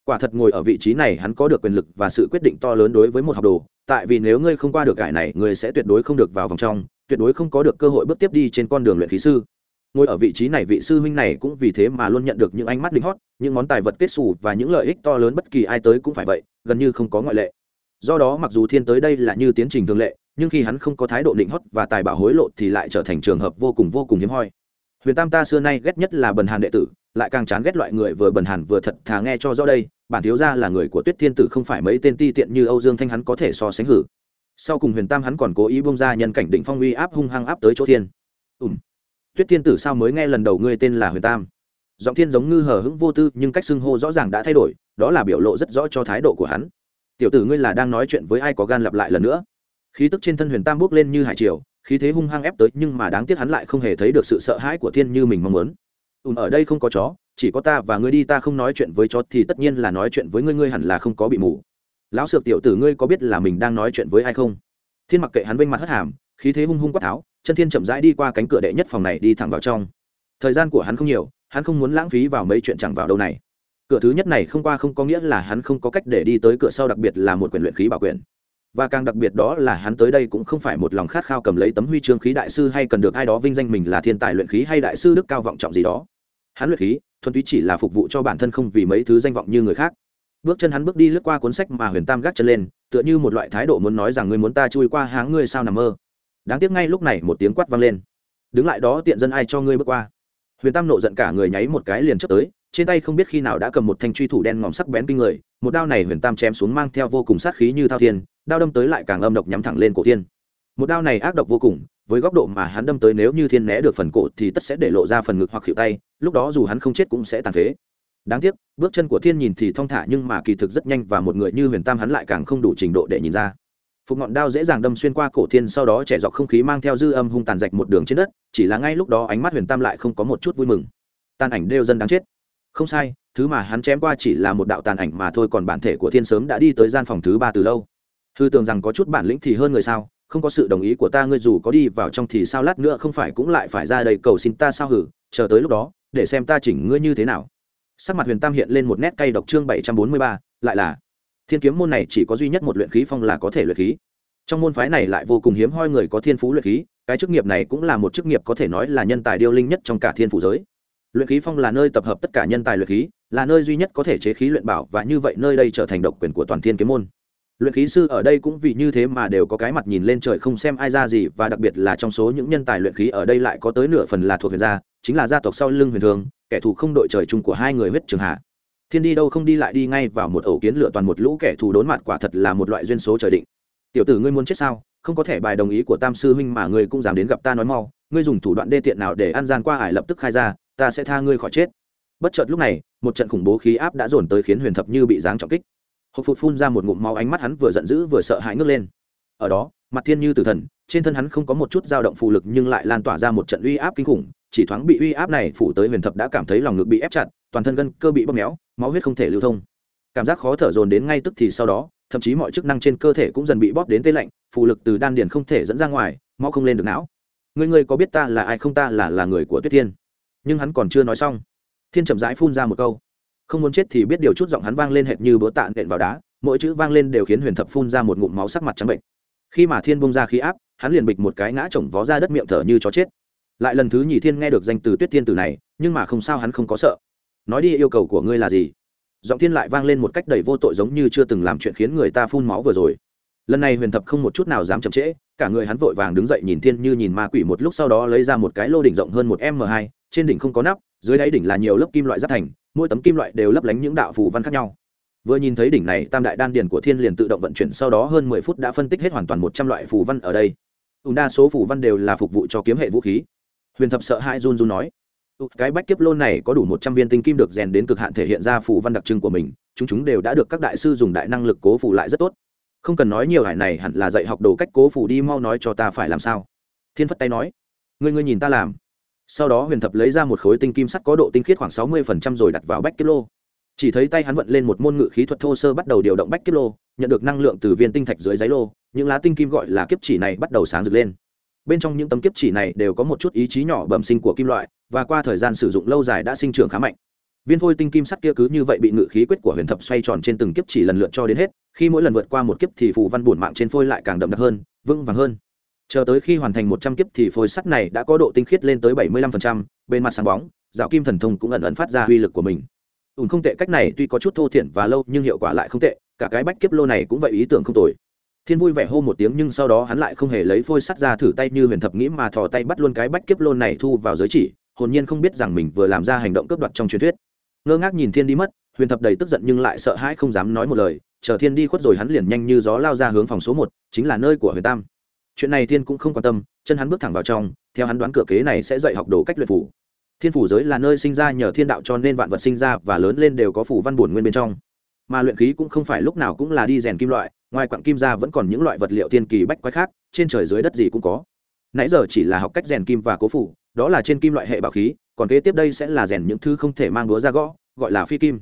Quả thật ngồi ở vị trí này hắn có được quyền lực và sự quyết định to lớn đối với một học đồ, tại vì nếu ngươi không qua được cải này, ngươi sẽ tuyệt đối không được vào vòng trong tuyệt đối không có được cơ hội bước tiếp đi trên con đường luyện khí sư. Ngồi ở vị trí này, vị sư huynh này cũng vì thế mà luôn nhận được những ánh mắt linh hót, những món tài vật kết xù và những lợi ích to lớn bất kỳ ai tới cũng phải vậy, gần như không có ngoại lệ. Do đó, mặc dù thiên tới đây là như tiến trình thường lệ, nhưng khi hắn không có thái độ định hót và tài bảo hối lộ thì lại trở thành trường hợp vô cùng vô cùng hiếm hoi. Huyền tam ta xưa nay ghét nhất là bần hàn đệ tử, lại càng chán ghét loại người vừa bần hàn vừa thật thà nghe cho rõ đây, bản thiếu ra là người của tuyết thiên tử không phải mấy tên ti tiện như âu dương thanh hắn có thể so sánh hử sau cùng huyền tam hắn còn cố ý bông ra nhân cảnh định phong uy áp hung hăng áp tới chỗ thiên. Ùm. Tuyết thiên tử sao mới nghe lần đầu ngươi tên là huyền tam? Giọng thiên giống ngư hờ hững vô tư, nhưng cách xưng hô rõ ràng đã thay đổi, đó là biểu lộ rất rõ cho thái độ của hắn. Tiểu tử ngươi là đang nói chuyện với ai có gan lặp lại lần nữa? Khí tức trên thân huyền tam bước lên như hải triều, khí thế hung hăng ép tới, nhưng mà đáng tiếc hắn lại không hề thấy được sự sợ hãi của thiên như mình mong muốn. Ùm, ở đây không có chó, chỉ có ta và ngươi đi, ta không nói chuyện với chó thì tất nhiên là nói chuyện với ngươi ngươi hẳn là không có bị mù lão sược tiểu tử ngươi có biết là mình đang nói chuyện với ai không? Thiên mặc kệ hắn vênh mặt hất hàm, khí thế hung hung quát tháo, chân thiên chậm rãi đi qua cánh cửa đệ nhất phòng này đi thẳng vào trong. Thời gian của hắn không nhiều, hắn không muốn lãng phí vào mấy chuyện chẳng vào đâu này. Cửa thứ nhất này không qua không có nghĩa là hắn không có cách để đi tới cửa sau đặc biệt là một quyền luyện khí bảo quyền. Và càng đặc biệt đó là hắn tới đây cũng không phải một lòng khát khao cầm lấy tấm huy chương khí đại sư hay cần được ai đó vinh danh mình là thiên tài luyện khí hay đại sư đức cao vọng trọng gì đó. Hắn luyện khí, thuần túy chỉ là phục vụ cho bản thân không vì mấy thứ danh vọng như người khác bước chân hắn bước đi lướt qua cuốn sách mà huyền tam gác chân lên, tựa như một loại thái độ muốn nói rằng ngươi muốn ta chui qua háng ngươi sao nằm mơ. Đáng tiếc ngay lúc này một tiếng quát vang lên. Đứng lại đó tiện dân ai cho ngươi bước qua. Huyền tam nộ giận cả người nháy một cái liền chớp tới, trên tay không biết khi nào đã cầm một thanh truy thủ đen ngòm sắc bén kinh người, một đao này huyền tam chém xuống mang theo vô cùng sát khí như thao thiên, đao đâm tới lại càng âm độc nhắm thẳng lên cổ Thiên. một đao này ác độc vô cùng, với góc độ mà hắn đâm tới nếu như thiên né được phần cổ thì tất sẽ để lộ ra phần ngực hoặc hiệu tay, lúc đó dù hắn không chết cũng sẽ tàn phế đáng tiếc, bước chân của thiên nhìn thì thong thả nhưng mà kỳ thực rất nhanh và một người như huyền tam hắn lại càng không đủ trình độ để nhìn ra. Phục ngọn đao dễ dàng đâm xuyên qua cổ thiên, sau đó trẻ dọc không khí mang theo dư âm hung tàn rạch một đường trên đất, chỉ là ngay lúc đó ánh mắt huyền tam lại không có một chút vui mừng. Tàn ảnh đều dân đáng chết. Không sai, thứ mà hắn chém qua chỉ là một đạo tàn ảnh mà thôi, còn bản thể của thiên sớm đã đi tới gian phòng thứ ba từ lâu. Thư tưởng rằng có chút bản lĩnh thì hơn người sao, không có sự đồng ý của ta, ngươi dù có đi vào trong thì sao lát nữa không phải cũng lại phải ra đây cầu xin ta sao hử, chờ tới lúc đó, để xem ta chỉnh ngươi như thế nào sắc mặt huyền tam hiện lên một nét cay độc chương bảy trăm bốn mươi ba, lại là, thiên kiếm môn này chỉ có duy nhất một luyện khí phong là có thể luyện khí. Trong môn phái này lại vô cùng hiếm hoi người có thiên phú luyện khí, cái chức nghiệp này cũng là một chức nghiệp có thể nói là nhân tài điêu linh nhất trong cả thiên phủ giới. Luyện khí phong là nơi tập hợp tất cả nhân tài luyện khí, là nơi duy nhất có thể chế khí luyện bảo và như vậy nơi đây trở thành độc quyền của toàn thiên kiếm môn. Luyện khí sư ở đây cũng vì như thế mà đều có cái mặt nhìn lên trời không xem ai ra gì và đặc biệt là trong số những nhân tài luyện khí ở đây lại có tới nửa phần là thuộc huyền gia, chính là gia tộc sau lưng huyền thường kẻ thù không đội trời chung của hai người huyết trường hạ. Thiên đi đâu không đi lại đi ngay vào một ổ kiến lựa toàn một lũ kẻ thù đốn mặt quả thật là một loại duyên số trời định. Tiểu tử ngươi muốn chết sao? Không có thẻ bài đồng ý của tam sư huynh mà ngươi cũng dám đến gặp ta nói mau. Ngươi dùng thủ đoạn đê tiện nào để ăn gian qua ải lập tức khai ra, ta sẽ tha ngươi khỏi chết. Bất chợt lúc này, một trận khủng bố khí áp đã dồn tới khiến huyền thập như bị giáng trọng kích. Hộp phụt phun ra một ngụm máu ánh mắt hắn vừa giận dữ vừa sợ hãi ngước lên. Ở đó, mặt thiên như tử thần, trên thân hắn không có một chút dao động phù lực nhưng lại lan tỏa ra một trận uy áp kinh khủng chỉ thoáng bị uy áp này phủ tới huyền thập đã cảm thấy lòng ngực bị ép chặt, toàn thân gân cơ bị bóp méo, máu huyết không thể lưu thông. Cảm giác khó thở dồn đến ngay tức thì sau đó, thậm chí mọi chức năng trên cơ thể cũng dần bị bóp đến tê lạnh, phù lực từ đan điền không thể dẫn ra ngoài mau không lên được não. Người người có biết ta là ai không? Ta là là người của tuyết thiên. Nhưng hắn còn chưa nói xong. Thiên chậm rãi phun ra một câu. Không muốn chết thì biết điều chút giọng hắn vang lên hệt như búa tạ nện vào đá, mỗi chữ vang lên đều khiến huyền thập phun ra một ngụm máu sắc mặt trắng bệnh. Khi mà thiên bông ra khí áp, hắn liền bịch một cái ngã chồng vó ra đất miệng thở như chó chết lại lần thứ nhì thiên nghe được danh từ tuyết thiên Tử này, nhưng mà không sao hắn không có sợ. Nói đi, yêu cầu của ngươi là gì? Giọng thiên lại vang lên một cách đầy vô tội giống như chưa từng làm chuyện khiến người ta phun máu vừa rồi. Lần này huyền thập không một chút nào dám chậm trễ, cả người hắn vội vàng đứng dậy nhìn thiên như nhìn ma quỷ một lúc sau đó lấy ra một cái lô đỉnh rộng hơn một m hai, trên đỉnh không có nắp, dưới đáy đỉnh là nhiều lớp kim loại giáp thành, mỗi tấm kim loại đều lấp lánh những đạo phù văn khác nhau. Vừa nhìn thấy đỉnh này, tam đại đan điền của thiên liền tự động vận chuyển, sau đó hơn mười phút đã phân tích hết hoàn toàn một trăm loại phù văn ở đây. Đa số phù văn đều là phục vụ cho kiếm hệ vũ khí huyền thập sợ hãi run run nói cái bách kiếp lôn này có đủ một trăm viên tinh kim được rèn đến cực hạn thể hiện ra phù văn đặc trưng của mình, chúng chúng đều đã được các đại sư dùng đại năng lực cố phủ lại rất tốt. Không cần nói nhiều, hải này hẳn là dạy học đồ cách cố phủ đi, mau nói cho ta phải làm sao. Thiên phất tay nói, ngươi ngươi nhìn ta làm. Sau đó huyền thập lấy ra một khối tinh kim sắt có độ tinh khiết khoảng sáu mươi phần trăm rồi đặt vào bách kiếp lô. Chỉ thấy tay hắn vận lên một môn ngự khí thuật thô sơ bắt đầu điều động bách kiếp lô, nhận được năng lượng từ viên tinh thạch dưới đáy lô, những lá tinh kim gọi là kiếp chỉ này bắt đầu sáng rực lên bên trong những tấm kiếp chỉ này đều có một chút ý chí nhỏ bẩm sinh của kim loại, và qua thời gian sử dụng lâu dài đã sinh trưởng khá mạnh. Viên phôi tinh kim sắt kia cứ như vậy bị ngự khí quyết của huyền thập xoay tròn trên từng kiếp chỉ lần lượt cho đến hết, khi mỗi lần vượt qua một kiếp thì phù văn bổn mạng trên phôi lại càng đậm đặc hơn, vững vàng hơn. Chờ tới khi hoàn thành một trăm kiếp thì phôi sắt này đã có độ tinh khiết lên tới bảy mươi lăm phần trăm, bên mặt sáng bóng, dạo kim thần thông cũng ẩn ẩn phát ra uy lực của mình. Ùn không tệ, cách này tuy có chút thô thiển và lâu nhưng hiệu quả lại không tệ, cả cái bách kiếp lô này cũng vậy ý tưởng không tồi thiên vui vẻ hô một tiếng nhưng sau đó hắn lại không hề lấy phôi sắt ra thử tay như huyền thập nghĩ mà thò tay bắt luôn cái bách kiếp lôn này thu vào giới chỉ, hồn nhiên không biết rằng mình vừa làm ra hành động cướp đoạt trong truyền thuyết. Ngơ ngác nhìn thiên đi mất, huyền thập đầy tức giận nhưng lại sợ hãi không dám nói một lời, chờ thiên đi khuất rồi hắn liền nhanh như gió lao ra hướng phòng số một, chính là nơi của huyền tam. Chuyện này thiên cũng không quan tâm, chân hắn bước thẳng vào trong, theo hắn đoán cửa kế này sẽ dạy học đồ cách luyện phủ thiên phủ giới là nơi sinh ra nhờ thiên đạo cho nên vạn vật sinh ra và lớn lên đều có phủ văn bổn nguyên bên trong. Mà luyện khí cũng không phải lúc nào cũng là đi rèn kim loại ngoài quặng kim ra vẫn còn những loại vật liệu thiên kỳ bách quái khác, trên trời dưới đất gì cũng có. Nãy giờ chỉ là học cách rèn kim và cố phủ, đó là trên kim loại hệ bảo khí, còn kế tiếp đây sẽ là rèn những thứ không thể mang đúa ra gõ, gọi là phi kim.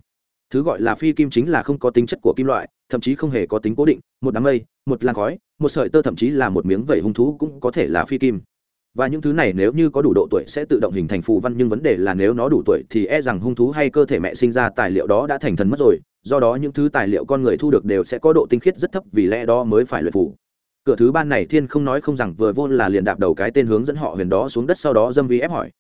Thứ gọi là phi kim chính là không có tính chất của kim loại, thậm chí không hề có tính cố định, một đám mây, một làn khói, một sợi tơ thậm chí là một miếng vẩy hung thú cũng có thể là phi kim. Và những thứ này nếu như có đủ độ tuổi sẽ tự động hình thành phù văn, nhưng vấn đề là nếu nó đủ tuổi thì e rằng hung thú hay cơ thể mẹ sinh ra tài liệu đó đã thành thần mất rồi do đó những thứ tài liệu con người thu được đều sẽ có độ tinh khiết rất thấp vì lẽ đó mới phải luyện phù cửa thứ ban này thiên không nói không rằng vừa vô là liền đạp đầu cái tên hướng dẫn họ huyền đó xuống đất sau đó dâm vi ép hỏi.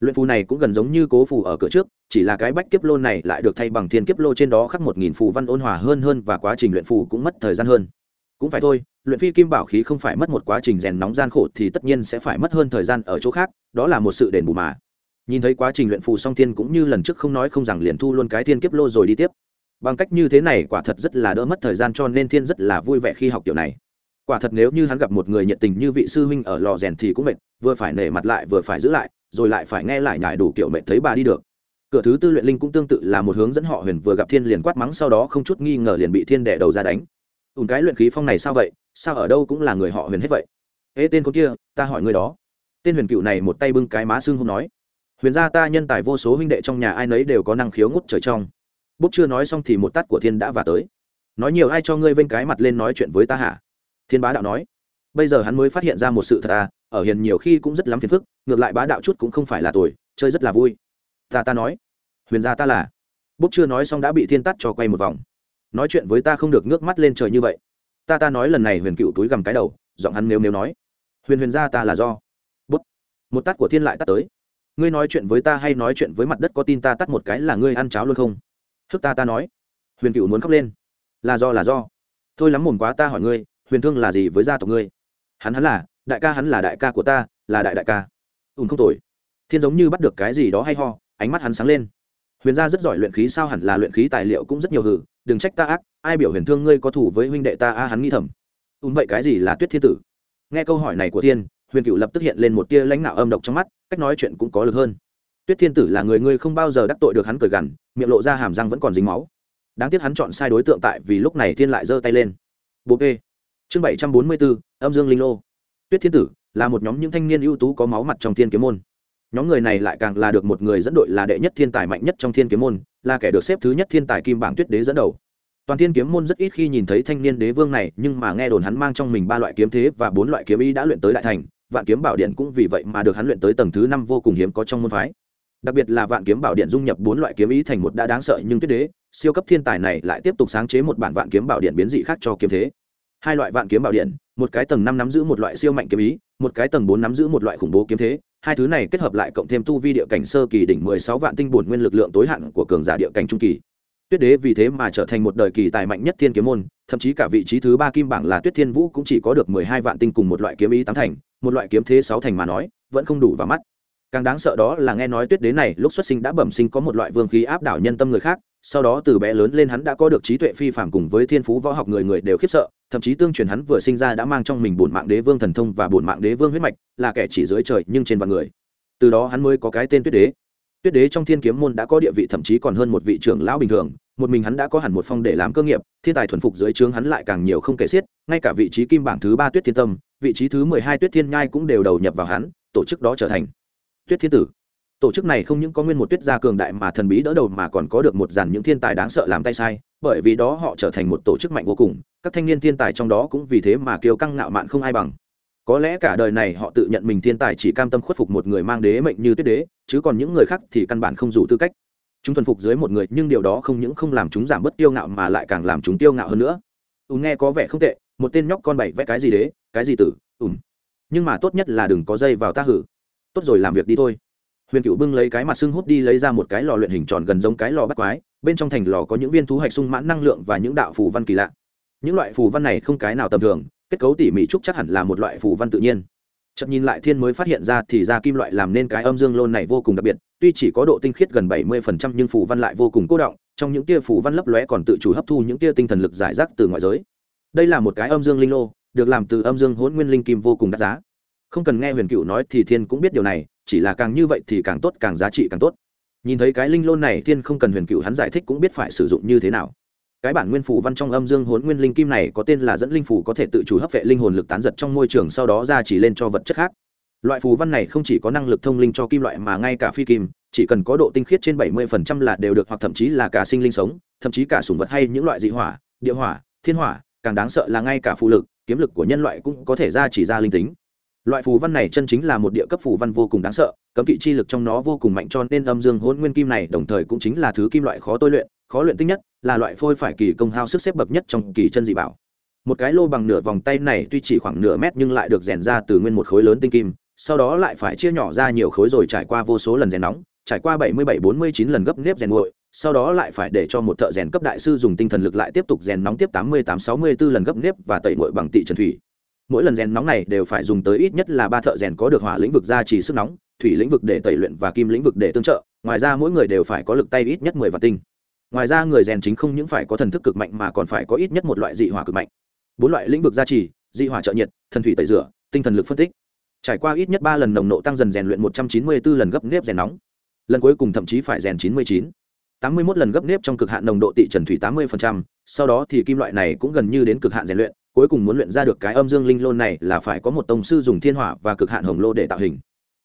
Luyện phù này cũng gần giống như cố phù ở cửa trước, chỉ là cái bách kiếp lô này lại được thay bằng thiên kiếp lô trên đó khắc một nghìn phù văn ôn hòa hơn hơn và quá trình luyện phù cũng mất thời gian hơn. Cũng phải thôi, luyện phi kim bảo khí không phải mất một quá trình rèn nóng gian khổ thì tất nhiên sẽ phải mất hơn thời gian ở chỗ khác, đó là một sự đền bù mà. Nhìn thấy quá trình luyện phù song thiên cũng như lần trước không nói không rằng liền thu luôn cái thiên kiếp lô rồi đi tiếp bằng cách như thế này quả thật rất là đỡ mất thời gian cho nên thiên rất là vui vẻ khi học kiểu này. Quả thật nếu như hắn gặp một người nhiệt tình như vị sư huynh ở lò rèn thì cũng mệt, vừa phải nể mặt lại vừa phải giữ lại, rồi lại phải nghe lại nhải đủ kiểu mệt thấy bà đi được. Cửa thứ tư luyện linh cũng tương tự là một hướng dẫn họ huyền vừa gặp thiên liền quát mắng sau đó không chút nghi ngờ liền bị thiên đẻ đầu ra đánh. Ùn cái luyện khí phong này sao vậy? Sao ở đâu cũng là người họ huyền hết vậy? Ê, tên con kia, ta hỏi người đó. Tên huyền cựu này một tay bưng cái má xương không nói. Huyền gia ta nhân tài vô số huynh đệ trong nhà ai nấy đều có năng khiếu ngút trời trong bút chưa nói xong thì một tát của thiên đã và tới. Nói nhiều ai cho ngươi vênh cái mặt lên nói chuyện với ta hả? Thiên bá đạo nói. Bây giờ hắn mới phát hiện ra một sự thật à ở hiền nhiều khi cũng rất lắm phiền phức, ngược lại bá đạo chút cũng không phải là tuổi chơi rất là vui. Ta ta nói. Huyền gia ta là. Bút chưa nói xong đã bị thiên tắt cho quay một vòng. Nói chuyện với ta không được ngước mắt lên trời như vậy. Ta ta nói lần này huyền cựu túi gầm cái đầu, giọng hắn nếu nếu nói. Huyền huyền gia ta là do. Bút một tắt của thiên lại tắt tới. Ngươi nói chuyện với ta hay nói chuyện với mặt đất có tin ta tắt một cái là ngươi ăn cháo luôn không? Thức ta ta nói. Huyền cựu muốn khóc lên. Là do là do. Thôi lắm mồm quá ta hỏi ngươi, huyền thương là gì với gia tộc ngươi? Hắn hắn là, đại ca hắn là đại ca của ta, là đại đại ca. Ùn không tội thiên giống như bắt được cái gì đó hay ho, ánh mắt hắn sáng lên. Huyền gia rất giỏi luyện khí sao hẳn là luyện khí tài liệu cũng rất nhiều hử, đừng trách ta ác, ai biểu huyền thương ngươi có thủ với huynh đệ ta a, hắn nghĩ thầm. Ùn vậy cái gì là tuyết thiên tử? Nghe câu hỏi này của thiên, huyền cựu lập tức hiện lên một tia lãnh đạo âm độc trong mắt, cách nói chuyện cũng có lực hơn tuyết thiên tử là người ngươi không bao giờ đắc tội được hắn cười gằn, miệng lộ ra hàm răng vẫn còn dính máu. Đáng tiếc hắn chọn sai đối tượng tại vì lúc này thiên lại giơ tay lên. Bố p chương bảy trăm bốn mươi bốn âm dương linh lô. Tuyết thiên tử là một nhóm những thanh niên ưu tú có máu mặt trong thiên kiếm môn. Nhóm người này lại càng là được một người dẫn đội là đệ nhất thiên tài mạnh nhất trong thiên kiếm môn, là kẻ được xếp thứ nhất thiên tài kim bảng tuyết đế dẫn đầu. Toàn thiên kiếm môn rất ít khi nhìn thấy thanh niên đế vương này, nhưng mà nghe đồn hắn mang trong mình ba loại kiếm thế và bốn loại kiếm ý đã luyện tới đại thành, vạn kiếm bảo điện cũng vì vậy mà được hắn luyện tới tầng thứ năm vô cùng hiếm có trong môn phái đặc biệt là vạn kiếm bảo điện dung nhập bốn loại kiếm ý thành một đã đáng sợ nhưng tuyết đế, siêu cấp thiên tài này lại tiếp tục sáng chế một bản vạn kiếm bảo điện biến dị khác cho kiếm thế. Hai loại vạn kiếm bảo điện, một cái tầng năm nắm giữ một loại siêu mạnh kiếm ý, một cái tầng bốn nắm giữ một loại khủng bố kiếm thế. Hai thứ này kết hợp lại cộng thêm tu vi địa cảnh sơ kỳ đỉnh mười sáu vạn tinh bổn nguyên lực lượng tối hạn của cường giả địa cảnh trung kỳ. Tuyết đế vì thế mà trở thành một đời kỳ tài mạnh nhất thiên kiếm môn, thậm chí cả vị trí thứ ba kim bảng là tuyết thiên vũ cũng chỉ có được mười hai vạn tinh cùng một loại kiếm ý tám thành, một loại kiếm thế sáu thành mà nói, vẫn không đủ vào mắt càng đáng sợ đó là nghe nói tuyết đế này lúc xuất sinh đã bẩm sinh có một loại vương khí áp đảo nhân tâm người khác, sau đó từ bé lớn lên hắn đã có được trí tuệ phi phạm cùng với thiên phú võ học người người đều khiếp sợ, thậm chí tương truyền hắn vừa sinh ra đã mang trong mình bổn mạng đế vương thần thông và bổn mạng đế vương huyết mạch, là kẻ chỉ dưới trời nhưng trên vạn người. Từ đó hắn mới có cái tên tuyết đế. Tuyết đế trong thiên kiếm môn đã có địa vị thậm chí còn hơn một vị trưởng lão bình thường, một mình hắn đã có hẳn một phong để làm cơ nghiệp, thiên tài thuần phục dưới trướng hắn lại càng nhiều không kể xiết, ngay cả vị trí kim bảng thứ ba tuyết thiên tâm, vị trí thứ mười hai tuyết thiên nhai cũng đều đầu nhập vào hắn, tổ chức đó trở thành tuyết thiên tử. Tổ chức này không những có nguyên một tuyết gia cường đại mà thần bí đỡ đầu mà còn có được một dàn những thiên tài đáng sợ làm tay sai, bởi vì đó họ trở thành một tổ chức mạnh vô cùng, các thanh niên thiên tài trong đó cũng vì thế mà kiêu căng ngạo mạn không ai bằng. Có lẽ cả đời này họ tự nhận mình thiên tài chỉ cam tâm khuất phục một người mang đế mệnh như tuyết đế, chứ còn những người khác thì căn bản không đủ tư cách. Chúng thuần phục dưới một người, nhưng điều đó không những không làm chúng giảm bớt tiêu ngạo mà lại càng làm chúng tiêu ngạo hơn nữa. Ù nghe có vẻ không tệ, một tên nhóc con bảy vẽ cái gì đế, cái gì tử ùm nhưng mà tốt nhất là đừng có dây vào ta hử tốt rồi làm việc đi thôi. Huyền cựu bưng lấy cái mặt xương hút đi lấy ra một cái lò luyện hình tròn gần giống cái lò bắt quái, bên trong thành lò có những viên thú hạch sung mãn năng lượng và những đạo phù văn kỳ lạ. Những loại phù văn này không cái nào tầm thường, kết cấu tỉ mỉ trúc chắc hẳn là một loại phù văn tự nhiên. Chậm nhìn lại thiên mới phát hiện ra thì ra kim loại làm nên cái âm dương lôn này vô cùng đặc biệt, tuy chỉ có độ tinh khiết gần bảy mươi phần trăm nhưng phù văn lại vô cùng cố động, trong những tia phù văn lấp lóe còn tự chủ hấp thu những tia tinh thần lực giải rác từ ngoại giới. Đây là một cái âm dương linh lô, được làm từ âm dương hỗn nguyên linh kim vô cùng đắt giá không cần nghe huyền cựu nói thì thiên cũng biết điều này, chỉ là càng như vậy thì càng tốt, càng giá trị càng tốt. Nhìn thấy cái linh lôn này, thiên không cần huyền cựu hắn giải thích cũng biết phải sử dụng như thế nào. Cái bản nguyên phủ văn trong âm dương hốn nguyên linh kim này có tên là dẫn linh phủ có thể tự chủ hấp vệ linh hồn lực tán giật trong môi trường, sau đó ra chỉ lên cho vật chất khác. Loại phù văn này không chỉ có năng lực thông linh cho kim loại mà ngay cả phi kim, chỉ cần có độ tinh khiết trên bảy mươi phần trăm là đều được, hoặc thậm chí là cả sinh linh sống, thậm chí cả sùng vật hay những loại dị hỏa, địa hỏa, thiên hỏa, càng đáng sợ là ngay cả phụ lực, kiếm lực của nhân loại cũng có thể ra chỉ ra linh tính loại phù văn này chân chính là một địa cấp phù văn vô cùng đáng sợ, cấm kỵ chi lực trong nó vô cùng mạnh cho nên âm dương hôn nguyên kim này đồng thời cũng chính là thứ kim loại khó tôi luyện, khó luyện tinh nhất, là loại phôi phải kỳ công hao sức xếp bậc nhất trong kỳ chân dị bảo. Một cái lô bằng nửa vòng tay này tuy chỉ khoảng nửa mét nhưng lại được rèn ra từ nguyên một khối lớn tinh kim, sau đó lại phải chia nhỏ ra nhiều khối rồi trải qua vô số lần rèn nóng, trải qua bảy mươi bảy bốn mươi chín lần gấp nếp rèn nguội, sau đó lại phải để cho một thợ rèn cấp đại sư dùng tinh thần lực lại tiếp tục rèn nóng tiếp tám mươi tám sáu mươi bốn lần gấp nếp và tẩy nguội bằng tị trần thủy mỗi lần rèn nóng này đều phải dùng tới ít nhất là ba thợ rèn có được hỏa lĩnh vực gia trì sức nóng, thủy lĩnh vực để tẩy luyện và kim lĩnh vực để tương trợ, ngoài ra mỗi người đều phải có lực tay ít nhất mười vạn tinh. Ngoài ra người rèn chính không những phải có thần thức cực mạnh mà còn phải có ít nhất một loại dị hỏa cực mạnh. Bốn loại lĩnh vực gia trì, dị hỏa trợ nhiệt, thần thủy tẩy rửa, tinh thần lực phân tích. Trải qua ít nhất ba lần nồng nộ tăng dần rèn luyện một trăm chín mươi bốn lần gấp nếp rèn nóng. Lần cuối cùng thậm chí phải rèn chín mươi chín. Tám mươi mốt lần gấp nếp trong cực hạn nồng độ tị trần thủy tám mươi sau đó thì kim loại này cũng gần như đến cực hạn rèn luyện cuối cùng muốn luyện ra được cái âm dương linh lô này là phải có một tông sư dùng thiên hỏa và cực hạn hồng lô để tạo hình.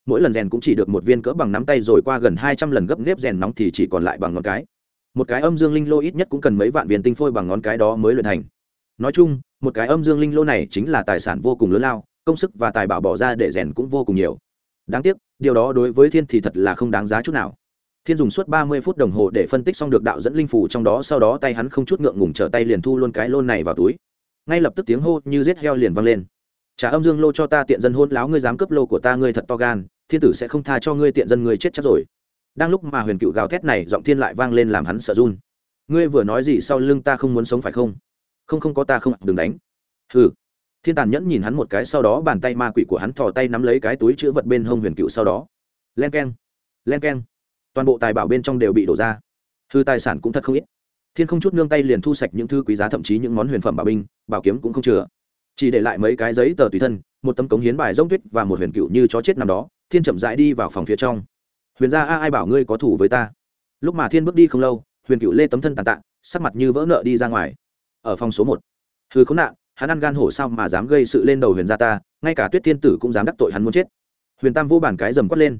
Mỗi lần rèn cũng chỉ được một viên cỡ bằng nắm tay rồi qua gần hai trăm lần gấp nếp rèn nóng thì chỉ còn lại bằng ngón cái. Một cái âm dương linh lô ít nhất cũng cần mấy vạn viên tinh phôi bằng ngón cái đó mới luyện thành. Nói chung, một cái âm dương linh lô này chính là tài sản vô cùng lớn lao, công sức và tài bảo bỏ ra để rèn cũng vô cùng nhiều. Đáng tiếc, điều đó đối với thiên thì thật là không đáng giá chút nào. Thiên dùng suốt ba mươi phút đồng hồ để phân tích xong được đạo dẫn linh phủ trong đó, sau đó tay hắn không chút ngượng ngùng trở tay liền thu luôn cái lô này vào túi ngay lập tức tiếng hô như giết heo liền vang lên. Trả âm dương lô cho ta tiện dân hôn láo ngươi dám cướp lô của ta ngươi thật to gan, thiên tử sẽ không tha cho ngươi tiện dân ngươi chết chắc rồi. Đang lúc mà huyền cựu gào thét này giọng thiên lại vang lên làm hắn sợ run. Ngươi vừa nói gì sau lưng ta không muốn sống phải không? Không không có ta không đừng đánh. Hừ. Thiên tàn nhẫn nhìn hắn một cái sau đó bàn tay ma quỷ của hắn thò tay nắm lấy cái túi chữ vật bên hông huyền cựu sau đó. Len k e n len k e n toàn bộ tài bảo bên trong đều bị đổ ra. Hư tài sản cũng thật không ít thiên không chút nương tay liền thu sạch những thư quý giá, thậm chí những món huyền phẩm bảo binh, bảo kiếm cũng không chừa. Chỉ để lại mấy cái giấy tờ tùy thân, một tấm cống hiến bài rông tuyết và một huyền cựu như chó chết nằm đó, thiên chậm rãi đi vào phòng phía trong. Huyền gia a ai bảo ngươi có thủ với ta. Lúc mà thiên bước đi không lâu, huyền cựu lê tấm thân tàn tạ, sắc mặt như vỡ nợ đi ra ngoài. Ở phòng số một, hư khốn nạn, hắn ăn gan hổ sao mà dám gây sự lên đầu huyền gia ta, ngay cả tuyết thiên tử cũng dám đắc tội hắn muốn chết. Huyền tam vô bản cái dầm quất lên.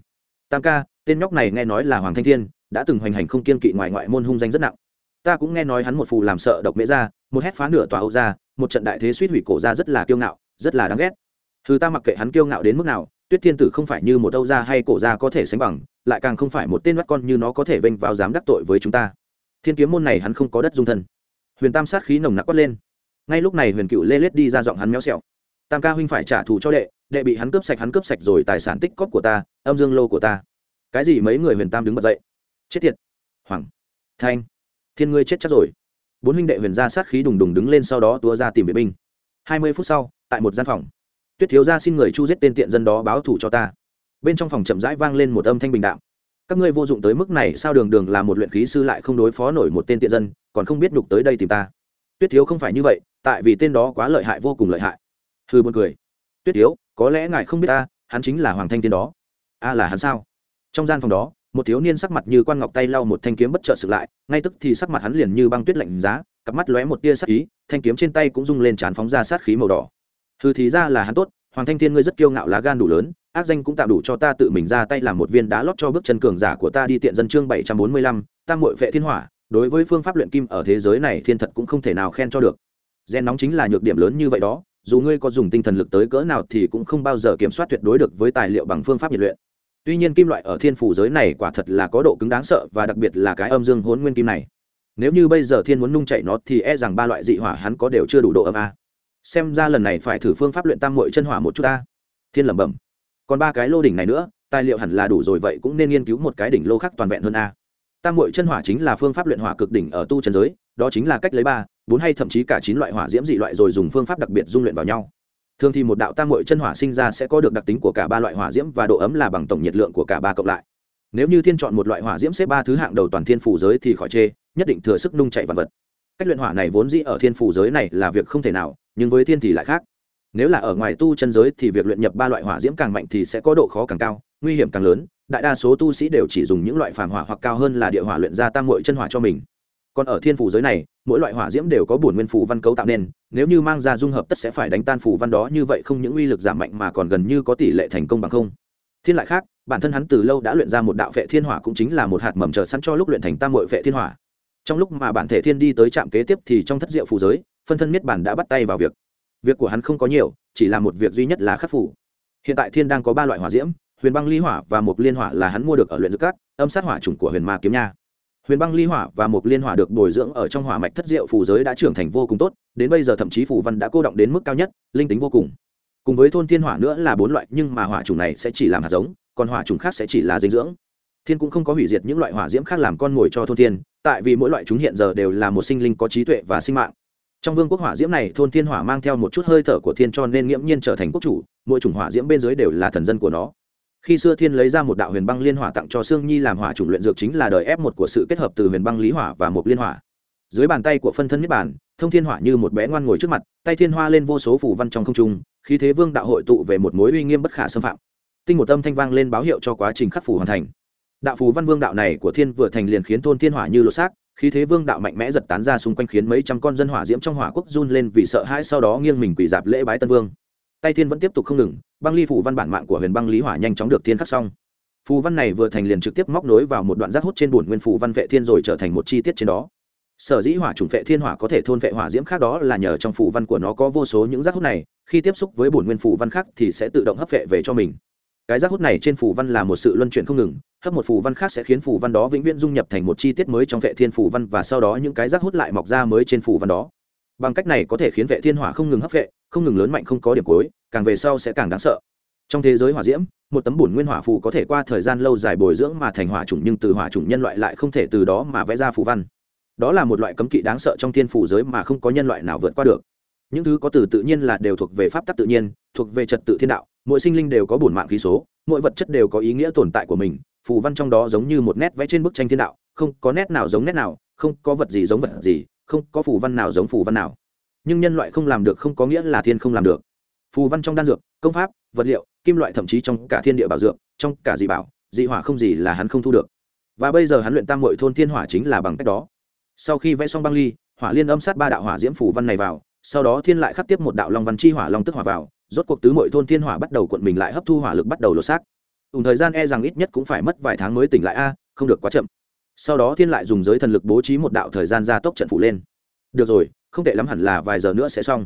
Tam ca, tên nhóc này nghe nói là hoàng thanh thiên, đã từng hoành hành không kiên kỵ ngoài ngoại môn hung danh rất nặng ta cũng nghe nói hắn một phù làm sợ độc mễ ra, một hét phá nửa tòa âu ra, một trận đại thế suýt hủy cổ ra rất là kiêu ngạo, rất là đáng ghét. Thứ ta mặc kệ hắn kiêu ngạo đến mức nào, tuyết thiên tử không phải như một âu gia hay cổ gia có thể sánh bằng, lại càng không phải một tên mắt con như nó có thể vênh vào dám đắc tội với chúng ta. Thiên kiếm môn này hắn không có đất dung thân. Huyền tam sát khí nồng nặc quất lên. Ngay lúc này huyền cựu lê lết đi ra giọng hắn méo xẹo. Tam ca huynh phải trả thù cho đệ đệ bị hắn cướp sạch hắn cướp sạch rồi tài sản tích cóp của ta, âm dương lô của ta. Cái gì mấy người huyền tam đứng bật dậy? Chết tiệt. Hoàng. Thanh thiên ngươi chết chắc rồi. Bốn huynh đệ huyền gia sát khí đùng đùng đứng lên sau đó tua ra tìm vệ binh. Hai mươi phút sau, tại một gian phòng, tuyết thiếu gia xin người chu giết tên tiện dân đó báo thủ cho ta. Bên trong phòng chậm rãi vang lên một âm thanh bình đạm. Các ngươi vô dụng tới mức này sao đường đường là một luyện khí sư lại không đối phó nổi một tên tiện dân, còn không biết nhục tới đây tìm ta. Tuyết thiếu không phải như vậy, tại vì tên đó quá lợi hại vô cùng lợi hại. Hư buồn cười. Tuyết thiếu, có lẽ ngài không biết ta, hắn chính là hoàng thanh tiên đó. A là hắn sao? Trong gian phòng đó một thiếu niên sắc mặt như quan ngọc tay lau một thanh kiếm bất chợt sự lại, ngay tức thì sắc mặt hắn liền như băng tuyết lạnh giá, cặp mắt lóe một tia sắc ý, thanh kiếm trên tay cũng rung lên tràn phóng ra sát khí màu đỏ. Hư thì ra là hắn tốt, hoàng thanh thiên ngươi rất kiêu ngạo lá gan đủ lớn, ác danh cũng tạo đủ cho ta tự mình ra tay làm một viên đá lót cho bước chân cường giả của ta đi tiện dân chương bảy trăm bốn mươi lăm tam mội vệ thiên hỏa, đối với phương pháp luyện kim ở thế giới này thiên thật cũng không thể nào khen cho được. Gen nóng chính là nhược điểm lớn như vậy đó, dù ngươi có dùng tinh thần lực tới cỡ nào thì cũng không bao giờ kiểm soát tuyệt đối được với tài liệu bằng phương pháp nhiệt luyện tuy nhiên kim loại ở thiên phủ giới này quả thật là có độ cứng đáng sợ và đặc biệt là cái âm dương hỗn nguyên kim này. Nếu như bây giờ thiên muốn nung chạy nó thì e rằng ba loại dị hỏa hắn có đều chưa đủ độ âm a. Xem ra lần này phải thử phương pháp luyện tam mội chân hỏa một chút ta. Thiên lẩm bẩm. Còn ba cái lô đỉnh này nữa, tài liệu hẳn là đủ rồi vậy cũng nên nghiên cứu một cái đỉnh lô khác toàn vẹn hơn a. Tam mội chân hỏa chính là phương pháp luyện hỏa cực đỉnh ở tu chân giới, đó chính là cách lấy ba, bốn hay thậm chí cả chín loại hỏa diễm dị loại rồi dùng phương pháp đặc biệt dung luyện vào nhau thường thì một đạo tam mội chân hỏa sinh ra sẽ có được đặc tính của cả ba loại hỏa diễm và độ ấm là bằng tổng nhiệt lượng của cả ba cộng lại. Nếu như thiên chọn một loại hỏa diễm xếp ba thứ hạng đầu toàn thiên phủ giới thì khỏi chê, nhất định thừa sức nung chạy vật vật. Cách luyện hỏa này vốn dĩ ở thiên phủ giới này là việc không thể nào, nhưng với thiên thì lại khác. Nếu là ở ngoài tu chân giới thì việc luyện nhập ba loại hỏa diễm càng mạnh thì sẽ có độ khó càng cao, nguy hiểm càng lớn. Đại đa số tu sĩ đều chỉ dùng những loại phàm hỏa hoặc cao hơn là địa hỏa luyện ra tam mội chân hỏa cho mình còn ở thiên phủ giới này, mỗi loại hỏa diễm đều có bổn nguyên phủ văn cấu tạo nên, nếu như mang ra dung hợp tất sẽ phải đánh tan phủ văn đó, như vậy không những uy lực giảm mạnh mà còn gần như có tỷ lệ thành công bằng không. Thiên lại khác, bản thân hắn từ lâu đã luyện ra một đạo vệ thiên hỏa cũng chính là một hạt mầm chờ sẵn cho lúc luyện thành tam mội vệ thiên hỏa. Trong lúc mà bản thể thiên đi tới trạm kế tiếp thì trong thất diệu phủ giới, phân thân miết bản đã bắt tay vào việc. Việc của hắn không có nhiều, chỉ là một việc duy nhất là khắc phủ hiện tại thiên đang có ba loại hỏa diễm, huyền băng ly hỏa và một liên hỏa là hắn mua được ở luyện dược cát âm sát hỏa chủng của huyền ma kiếm nha huyền băng ly hỏa và một liên hỏa được bồi dưỡng ở trong hỏa mạch thất diệu phù giới đã trưởng thành vô cùng tốt, đến bây giờ thậm chí phù văn đã cô động đến mức cao nhất, linh tính vô cùng. Cùng với thôn thiên hỏa nữa là bốn loại, nhưng mà hỏa chủng này sẽ chỉ làm hạt giống, còn hỏa chủng khác sẽ chỉ là dinh dưỡng. Thiên cũng không có hủy diệt những loại hỏa diễm khác làm con mồi cho thôn thiên, tại vì mỗi loại chúng hiện giờ đều là một sinh linh có trí tuệ và sinh mạng. Trong vương quốc hỏa diễm này, thôn thiên hỏa mang theo một chút hơi thở của thiên cho nên nghiễm nhiên trở thành quốc chủ, mỗi chủng hỏa diễm bên dưới đều là thần dân của nó khi xưa thiên lấy ra một đạo huyền băng liên hỏa tặng cho sương nhi làm hỏa chủng luyện dược chính là đời ép một của sự kết hợp từ huyền băng lý hỏa và một liên hỏa. Dưới bàn tay của phân thân niết bàn, thông thiên hỏa như một bé ngoan ngồi trước mặt, tay thiên hoa lên vô số phủ văn trong không trung khi thế vương đạo hội tụ về một mối uy nghiêm bất khả xâm phạm. Tinh một âm thanh vang lên báo hiệu cho quá trình khắc phủ hoàn thành. Đạo phù văn vương đạo này của thiên vừa thành liền khiến thôn thiên hỏa như lột xác khi thế vương đạo mạnh mẽ giật tán ra xung quanh khiến mấy trăm con dân hỏa diễm trong hỏa quốc run lên vì sợ hãi sau đó nghiêng mình quỳ dạp lễ bái tân vương tay thiên vẫn tiếp tục không ngừng, băng ly phủ văn bản mạng của huyền băng lý hỏa nhanh chóng được thiên khắc xong. Phù văn này vừa thành liền trực tiếp móc nối vào một đoạn rác hút trên bùn nguyên phù văn vệ thiên rồi trở thành một chi tiết trên đó. Sở dĩ hỏa chủng vệ thiên hỏa có thể thôn vệ hỏa diễm khác đó là nhờ trong phù văn của nó có vô số những rác hút này, khi tiếp xúc với bùn nguyên phù văn khác thì sẽ tự động hấp vệ về cho mình. Cái rác hút này trên phù văn là một sự luân chuyển không ngừng, hấp một phù văn khác sẽ khiến phù văn đó vĩnh viễn dung nhập thành một chi tiết mới trong vệ thiên phù văn và sau đó những cái rác hút lại mọc ra mới trên phù văn đó. Bằng cách này có thể khiến vệ thiên hỏa không ngừng hấp vệ không ngừng lớn mạnh không có điểm cuối, càng về sau sẽ càng đáng sợ. Trong thế giới hỏa diễm, một tấm bùn nguyên hỏa phù có thể qua thời gian lâu dài bồi dưỡng mà thành hỏa chủng nhưng từ hỏa chủng nhân loại lại không thể từ đó mà vẽ ra phù văn. Đó là một loại cấm kỵ đáng sợ trong thiên phủ giới mà không có nhân loại nào vượt qua được. Những thứ có từ tự nhiên là đều thuộc về pháp tắc tự nhiên, thuộc về trật tự thiên đạo, mỗi sinh linh đều có bổn mạng khí số, mỗi vật chất đều có ý nghĩa tồn tại của mình, phù văn trong đó giống như một nét vẽ trên bức tranh thiên đạo, không có nét nào giống nét nào, không có vật gì giống vật gì, không có phù văn nào giống phù văn nào nhưng nhân loại không làm được không có nghĩa là thiên không làm được. Phù văn trong đan dược, công pháp, vật liệu, kim loại thậm chí trong cả thiên địa bảo dược, trong cả dị bảo, dị hỏa không gì là hắn không thu được. Và bây giờ hắn luyện tam mội thôn thiên hỏa chính là bằng cách đó. Sau khi vẽ xong băng ly, hỏa liên âm sát ba đạo hỏa diễm phủ văn này vào, sau đó thiên lại khắc tiếp một đạo long văn chi hỏa long tức hỏa vào, rốt cuộc tứ mội thôn thiên hỏa bắt đầu cuộn mình lại hấp thu hỏa lực bắt đầu lột xác. Cùng thời gian e rằng ít nhất cũng phải mất vài tháng mới tỉnh lại a, không được quá chậm. Sau đó thiên lại dùng giới thần lực bố trí một đạo thời gian gia tốc trận phủ lên. Được rồi không tệ lắm hẳn là vài giờ nữa sẽ xong.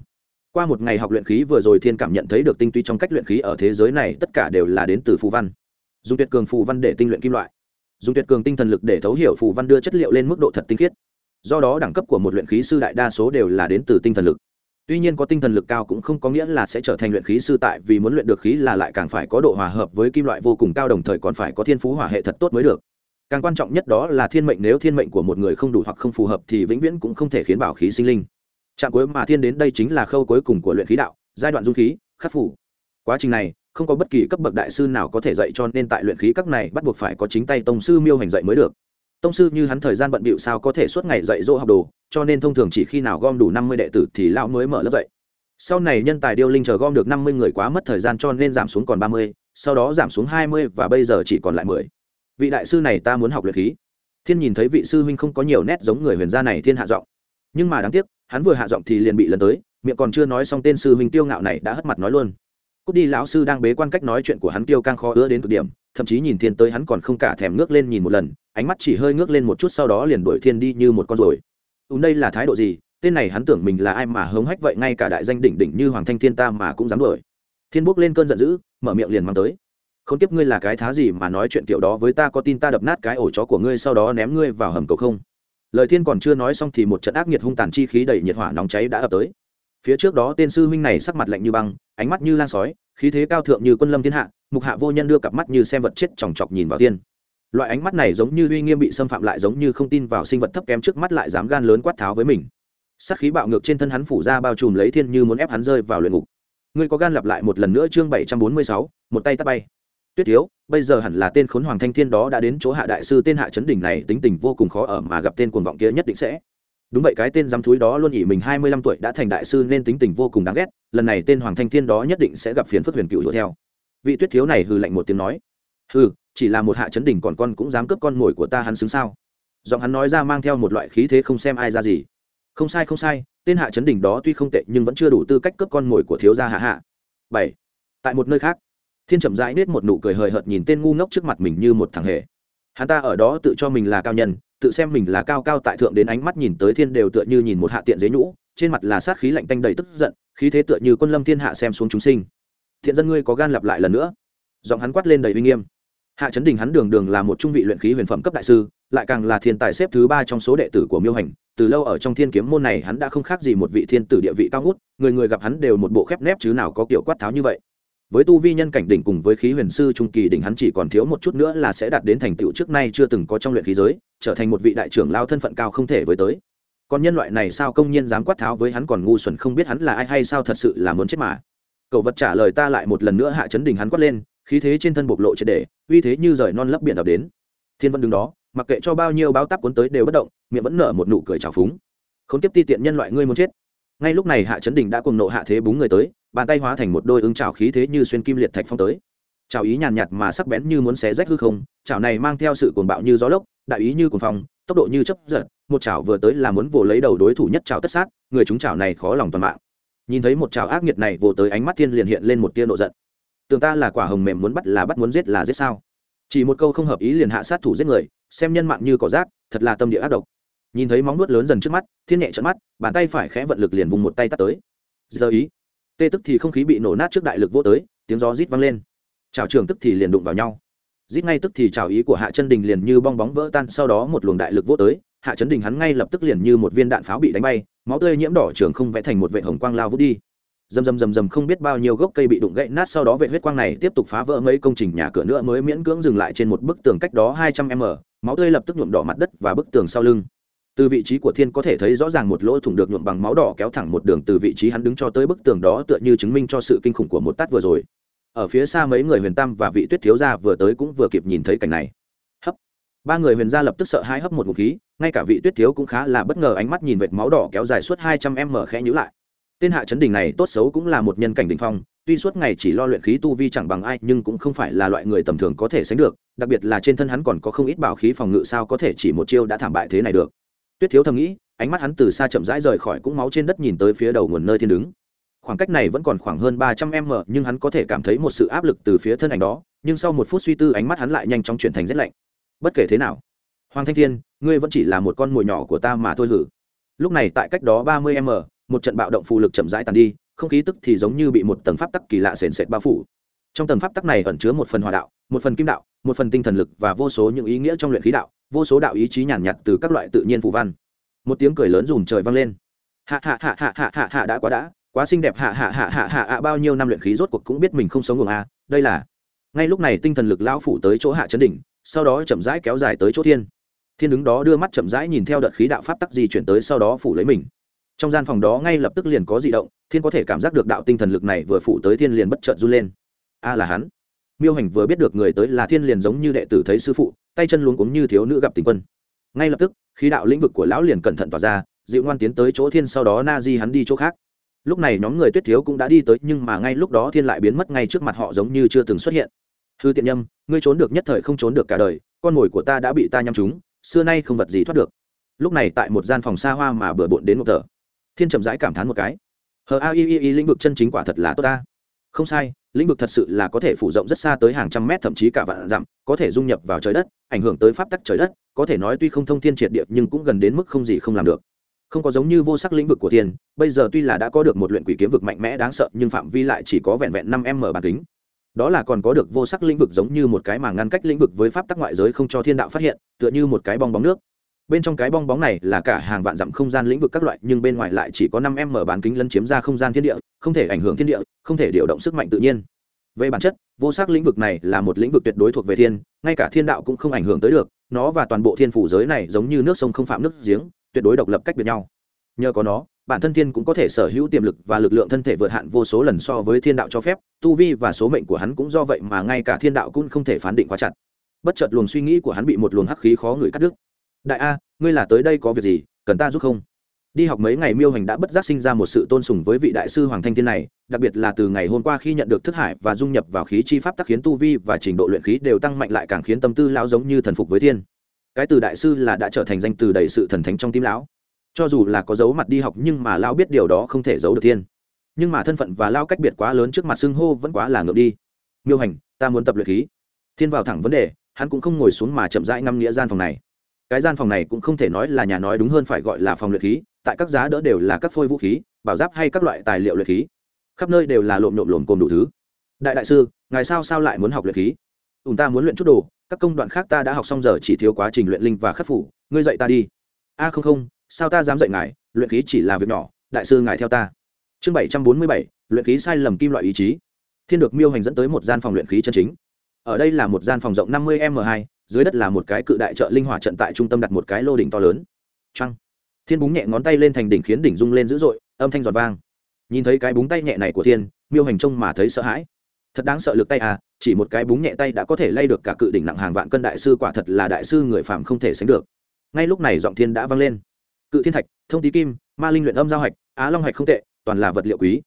Qua một ngày học luyện khí vừa rồi thiên cảm nhận thấy được tinh túy trong cách luyện khí ở thế giới này, tất cả đều là đến từ phù văn. Dùng tuyệt cường phù văn để tinh luyện kim loại. Dùng tuyệt cường tinh thần lực để thấu hiểu phù văn đưa chất liệu lên mức độ thật tinh khiết. Do đó đẳng cấp của một luyện khí sư đại đa số đều là đến từ tinh thần lực. Tuy nhiên có tinh thần lực cao cũng không có nghĩa là sẽ trở thành luyện khí sư tại vì muốn luyện được khí là lại càng phải có độ hòa hợp với kim loại vô cùng cao, đồng thời còn phải có thiên phú hỏa hệ thật tốt mới được càng quan trọng nhất đó là thiên mệnh nếu thiên mệnh của một người không đủ hoặc không phù hợp thì vĩnh viễn cũng không thể khiến bảo khí sinh linh. Trạm cuối mà thiên đến đây chính là khâu cuối cùng của luyện khí đạo, giai đoạn dung khí, khắc phủ quá trình này, không có bất kỳ cấp bậc đại sư nào có thể dạy cho nên tại luyện khí các này bắt buộc phải có chính tay tông sư miêu hành dạy mới được. Tông sư như hắn thời gian bận bịu sao có thể suốt ngày dạy dỗ học đồ, cho nên thông thường chỉ khi nào gom đủ năm mươi đệ tử thì lão mới mở lớp dạy. Sau này nhân tài điêu linh chờ gom được năm mươi người quá mất thời gian cho nên giảm xuống còn ba mươi, sau đó giảm xuống hai mươi và bây giờ chỉ còn lại mười vị đại sư này ta muốn học luyện khí. Thiên nhìn thấy vị sư huynh không có nhiều nét giống người huyền gia này thiên hạ giọng. Nhưng mà đáng tiếc, hắn vừa hạ giọng thì liền bị lần tới, miệng còn chưa nói xong tên sư huynh tiêu ngạo này đã hất mặt nói luôn. Cút đi, lão sư đang bế quan cách nói chuyện của hắn tiêu càng khó ứa đến cực điểm, thậm chí nhìn thiên tới hắn còn không cả thèm ngước lên nhìn một lần, ánh mắt chỉ hơi ngước lên một chút sau đó liền đuổi thiên đi như một con ruồi. Ùn đây là thái độ gì? Tên này hắn tưởng mình là ai mà hống hách vậy ngay cả đại danh đỉnh đỉnh như hoàng thanh thiên ta mà cũng dám đuổi. Thiên bốc lên cơn giận dữ, mở miệng liền mang tới không tiếp ngươi là cái thá gì mà nói chuyện kiểu đó với ta, có tin ta đập nát cái ổ chó của ngươi sau đó ném ngươi vào hầm cầu không? Lời thiên còn chưa nói xong thì một trận ác nhiệt hung tàn chi khí đầy nhiệt hỏa nóng cháy đã ập tới. Phía trước đó tên sư huynh này sắc mặt lạnh như băng, ánh mắt như lan sói, khí thế cao thượng như quân lâm thiên hạ, mục hạ vô nhân đưa cặp mắt như xem vật chết chòng chọc nhìn vào tiên. Loại ánh mắt này giống như uy nghiêm bị xâm phạm lại, giống như không tin vào sinh vật thấp kém trước mắt lại dám gan lớn quát tháo với mình. Sắc khí bạo ngược trên thân hắn phủ ra bao trùm lấy thiên như muốn ép hắn rơi vào luyện ngục. Ngươi có gan lặp lại một lần nữa chương bảy trăm bốn mươi sáu, một tay tắt bay tuyết thiếu, bây giờ hẳn là tên khốn hoàng thanh thiên đó đã đến chỗ hạ đại sư tên hạ chấn đỉnh này, tính tình vô cùng khó ở mà gặp tên cuồng vọng kia nhất định sẽ. Đúng vậy, cái tên giám thúi đó luôn nghĩ mình hai mươi lăm tuổi đã thành đại sư nên tính tình vô cùng đáng ghét, lần này tên hoàng thanh thiên đó nhất định sẽ gặp phiền phức huyền cựu đuổi theo. Vị tuyết thiếu này hừ lạnh một tiếng nói, hừ, chỉ là một hạ chấn đỉnh còn con cũng dám cướp con mồi của ta hắn xứng sao? Giọng hắn nói ra mang theo một loại khí thế không xem ai ra gì. Không sai không sai, tên hạ chấn đỉnh đó tuy không tệ nhưng vẫn chưa đủ tư cách cướp con mồi của thiếu gia hạ hạ. Bảy. Tại một nơi khác thiên chậm rãi nết một nụ cười hời hợt nhìn tên ngu ngốc trước mặt mình như một thằng hề. Hắn ta ở đó tự cho mình là cao nhân, tự xem mình là cao cao tại thượng đến ánh mắt nhìn tới thiên đều tựa như nhìn một hạ tiện dế nhũ, trên mặt là sát khí lạnh tanh đầy tức giận, khí thế tựa như quân lâm thiên hạ xem xuống chúng sinh. Thiện dân ngươi có gan lặp lại lần nữa. Giọng hắn quát lên đầy uy nghiêm. Hạ chấn đình hắn đường đường là một trung vị luyện khí huyền phẩm cấp đại sư, lại càng là thiên tài xếp thứ ba trong số đệ tử của miêu hành, từ lâu ở trong thiên kiếm môn này hắn đã không khác gì một vị thiên tử địa vị cao ngút, người người gặp hắn đều một bộ khép nép chứ nào có kiểu quát tháo như vậy với tu vi nhân cảnh đỉnh cùng với khí huyền sư trung kỳ đỉnh hắn chỉ còn thiếu một chút nữa là sẽ đạt đến thành tựu trước nay chưa từng có trong luyện khí giới, trở thành một vị đại trưởng lao thân phận cao không thể với tới. Còn nhân loại này sao công nhiên dám quát tháo với hắn còn ngu xuẩn không biết hắn là ai hay sao thật sự là muốn chết mà. Cậu vật trả lời ta lại một lần nữa hạ chấn đỉnh hắn quát lên, khí thế trên thân bộc lộ triệt để, uy thế như rời non lấp biển đập đến. Thiên vân đứng đó, mặc kệ cho bao nhiêu báo táp cuốn tới đều bất động, miệng vẫn nở một nụ cười trào phúng. Không tiếp ti tiện nhân loại ngươi muốn chết. Ngay lúc này hạ chấn đỉnh đã cùng nộ hạ thế búng người tới bàn tay hóa thành một đôi ứng trào khí thế như xuyên kim liệt thạch phong tới. Trào ý nhàn nhạt mà sắc bén như muốn xé rách hư không trào này mang theo sự cuồng bạo như gió lốc, đại ý như cuồng phong, tốc độ như chấp giật, một trào vừa tới là muốn vồ lấy đầu đối thủ nhất trào tất sát, người chúng trào này khó lòng toàn mạng. Nhìn thấy một trào ác nghiệt này vồ tới ánh mắt thiên liền hiện lên một tia nộ giận. Tưởng ta là quả hồng mềm muốn bắt là bắt muốn giết là giết sao? Chỉ một câu không hợp ý liền hạ sát thủ giết người, xem nhân mạng như cỏ rác, thật là tâm địa ác độc. Nhìn thấy móng nuốt lớn dần trước mắt, thiên nhẹ trận mắt, bàn tay phải khẽ vận lực liền vùng một tay tắt tới. Giờ ý tê tức thì không khí bị nổ nát trước đại lực vô tới, tiếng gió rít vang lên. Chào trường tức thì liền đụng vào nhau. Rít ngay tức thì chào ý của hạ chân đình liền như bong bóng vỡ tan, sau đó một luồng đại lực vô tới, hạ chấn đình hắn ngay lập tức liền như một viên đạn pháo bị đánh bay, máu tươi nhiễm đỏ trường không vẽ thành một vệ hồng quang lao vút đi. Dầm dầm dầm dầm không biết bao nhiêu gốc cây bị đụng gãy nát, sau đó vệ huyết quang này tiếp tục phá vỡ mấy công trình nhà cửa nữa mới miễn cưỡng dừng lại trên một bức tường cách đó hai trăm m, máu tươi lập tức nhuộm đỏ mặt đất và bức tường sau lưng từ vị trí của thiên có thể thấy rõ ràng một lỗ thủng được nhuộm bằng máu đỏ kéo thẳng một đường từ vị trí hắn đứng cho tới bức tường đó tựa như chứng minh cho sự kinh khủng của một tát vừa rồi. Ở phía xa mấy người huyền tam và vị tuyết thiếu gia vừa tới cũng vừa kịp nhìn thấy cảnh này. Hấp. Ba người huyền gia lập tức sợ hai hấp một ngụm khí, ngay cả vị tuyết thiếu cũng khá là bất ngờ ánh mắt nhìn vệt máu đỏ kéo dài suốt hai trăm m khẽ nhữ lại. Tên hạ chấn đình này tốt xấu cũng là một nhân cảnh đỉnh phong, tuy suốt ngày chỉ lo luyện khí tu vi chẳng bằng ai, nhưng cũng không phải là loại người tầm thường có thể sánh được, đặc biệt là trên thân hắn còn có không ít bảo khí phòng ngự sao có thể chỉ một chiêu đã thảm bại thế này được tuyết thiếu thầm nghĩ, ánh mắt hắn từ xa chậm rãi rời khỏi cũng máu trên đất nhìn tới phía đầu nguồn nơi thiên đứng. Khoảng cách này vẫn còn khoảng hơn ba trăm m, nhưng hắn có thể cảm thấy một sự áp lực từ phía thân ảnh đó, nhưng sau một phút suy tư ánh mắt hắn lại nhanh chóng chuyển thành rét lạnh. Bất kể thế nào, hoàng thanh thiên, ngươi vẫn chỉ là một con mồi nhỏ của ta mà thôi hử. Lúc này tại cách đó ba mươi m, một trận bạo động phù lực chậm rãi tàn đi, không khí tức thì giống như bị một tầng pháp tắc kỳ lạ sền sệt bao phủ. Trong tầng pháp tắc này ẩn chứa một phần hòa đạo, một phần kim đạo, một phần tinh thần lực và vô số những ý nghĩa trong luyện khí đạo vô số đạo ý chí nhàn nhạt từ các loại tự nhiên phù văn. Một tiếng cười lớn dùm trời vang lên. Hạ hạ hạ hạ hạ hạ hạ đã quá đã, quá xinh đẹp, hạ hạ hạ hạ hạ hạ bao nhiêu năm luyện khí rốt cuộc cũng biết mình không sống ngừng a à, đây là. Ngay lúc này tinh thần lực lão phủ tới chỗ hạ chấn đỉnh, sau đó chậm rãi kéo dài tới chỗ thiên. Thiên đứng đó đưa mắt chậm rãi nhìn theo đợt khí đạo pháp tắc di chuyển tới sau đó phủ lấy mình. Trong gian phòng đó ngay lập tức liền có di động, thiên có thể cảm giác được đạo tinh thần lực này vừa phủ tới thiên liền bất chợt run lên. A là hắn miêu hành vừa biết được người tới là thiên liền giống như đệ tử thấy sư phụ, tay chân luống cuống như thiếu nữ gặp tình quân. Ngay lập tức, khí đạo lĩnh vực của lão liền cẩn thận tỏa ra, dịu ngoan tiến tới chỗ thiên sau đó na di hắn đi chỗ khác. Lúc này nhóm người tuyết thiếu cũng đã đi tới, nhưng mà ngay lúc đó thiên lại biến mất ngay trước mặt họ giống như chưa từng xuất hiện. Hư tiện nhâm, ngươi trốn được nhất thời không trốn được cả đời, con mồi của ta đã bị ta nhắm trúng, xưa nay không vật gì thoát được. Lúc này tại một gian phòng xa hoa mà bừa bộn đến một tờ. Thiên chậm rãi cảm thán một cái. Hờ, a y y y lĩnh vực chân chính quả thật là tốt ta không sai, lĩnh vực thật sự là có thể phủ rộng rất xa tới hàng trăm mét, thậm chí cả vạn dặm, có thể dung nhập vào trời đất, ảnh hưởng tới pháp tắc trời đất, có thể nói tuy không thông thiên triệt địa nhưng cũng gần đến mức không gì không làm được. Không có giống như vô sắc lĩnh vực của thiên bây giờ tuy là đã có được một luyện quỷ kiếm vực mạnh mẽ đáng sợ, nhưng phạm vi lại chỉ có vẹn vẹn năm m bản kính. Đó là còn có được vô sắc lĩnh vực giống như một cái mà ngăn cách lĩnh vực với pháp tắc ngoại giới không cho thiên đạo phát hiện, tựa như một cái bong bóng nước bên trong cái bong bóng này là cả hàng vạn dặm không gian lĩnh vực các loại, nhưng bên ngoài lại chỉ có năm m bán kính lân chiếm ra không gian thiên địa, không thể ảnh hưởng thiên địa, không thể điều động sức mạnh tự nhiên. Về bản chất, vô sắc lĩnh vực này là một lĩnh vực tuyệt đối thuộc về thiên, ngay cả thiên đạo cũng không ảnh hưởng tới được, nó và toàn bộ thiên phủ giới này giống như nước sông không phạm nước giếng, tuyệt đối độc lập cách biệt nhau. Nhờ có nó, bản thân thiên cũng có thể sở hữu tiềm lực và lực lượng thân thể vượt hạn vô số lần so với thiên đạo cho phép, tu vi và số mệnh của hắn cũng do vậy mà ngay cả thiên đạo cũng không thể phán định quá chặt. Bất chợt luồng suy nghĩ của hắn bị một luồng hắc khí khó người cắt đứt đại a, ngươi là tới đây có việc gì, cần ta giúp không? Đi học mấy ngày miêu hành đã bất giác sinh ra một sự tôn sùng với vị đại sư hoàng thanh thiên này, đặc biệt là từ ngày hôm qua khi nhận được thức hải và dung nhập vào khí chi pháp tắc khiến tu vi và trình độ luyện khí đều tăng mạnh lại càng khiến tâm tư lão giống như thần phục với thiên. Cái từ đại sư là đã trở thành danh từ đầy sự thần thánh trong tim lão. Cho dù là có dấu mặt đi học nhưng mà lão biết điều đó không thể giấu được thiên. Nhưng mà thân phận và lao cách biệt quá lớn trước mặt xưng hô vẫn quá là ngược đi. Miêu hành, ta muốn tập luyện khí. Thiên vào thẳng vấn đề, hắn cũng không ngồi xuống mà chậm rãi ngâm nghĩa gian phòng này cái gian phòng này cũng không thể nói là nhà nói đúng hơn phải gọi là phòng luyện khí, tại các giá đỡ đều là các phôi vũ khí, bảo giáp hay các loại tài liệu luyện khí. Khắp nơi đều là lộm nhộm lộm cồn đủ thứ. Đại đại sư, ngài sao sao lại muốn học luyện khí? Ùn ta muốn luyện chút đồ, các công đoạn khác ta đã học xong giờ chỉ thiếu quá trình luyện linh và khắc phủ, ngươi dạy ta đi. A, không không, sao ta dám dạy ngài? Luyện khí chỉ là việc nhỏ, đại sư ngài theo ta. Chương bảy trăm bốn mươi bảy, luyện khí sai lầm kim loại ý chí. Thiên được miêu hành dẫn tới một gian phòng luyện khí chân chính. Ở đây là một gian phòng rộng năm mươi m hai dưới đất là một cái cự đại trợ linh hỏa trận tại trung tâm đặt một cái lô đỉnh to lớn. Trăng thiên búng nhẹ ngón tay lên thành đỉnh khiến đỉnh rung lên dữ dội, âm thanh giọt vang. Nhìn thấy cái búng tay nhẹ này của thiên, miêu hành trông mà thấy sợ hãi. Thật đáng sợ lực tay à chỉ một cái búng nhẹ tay đã có thể lay được cả cự đỉnh nặng hàng vạn cân đại sư quả thật là đại sư người phạm không thể sánh được. Ngay lúc này giọng thiên đã vang lên. Cự thiên thạch, thông tí kim, ma linh luyện âm giao hạch, á long hạch không tệ, toàn là vật liệu quý.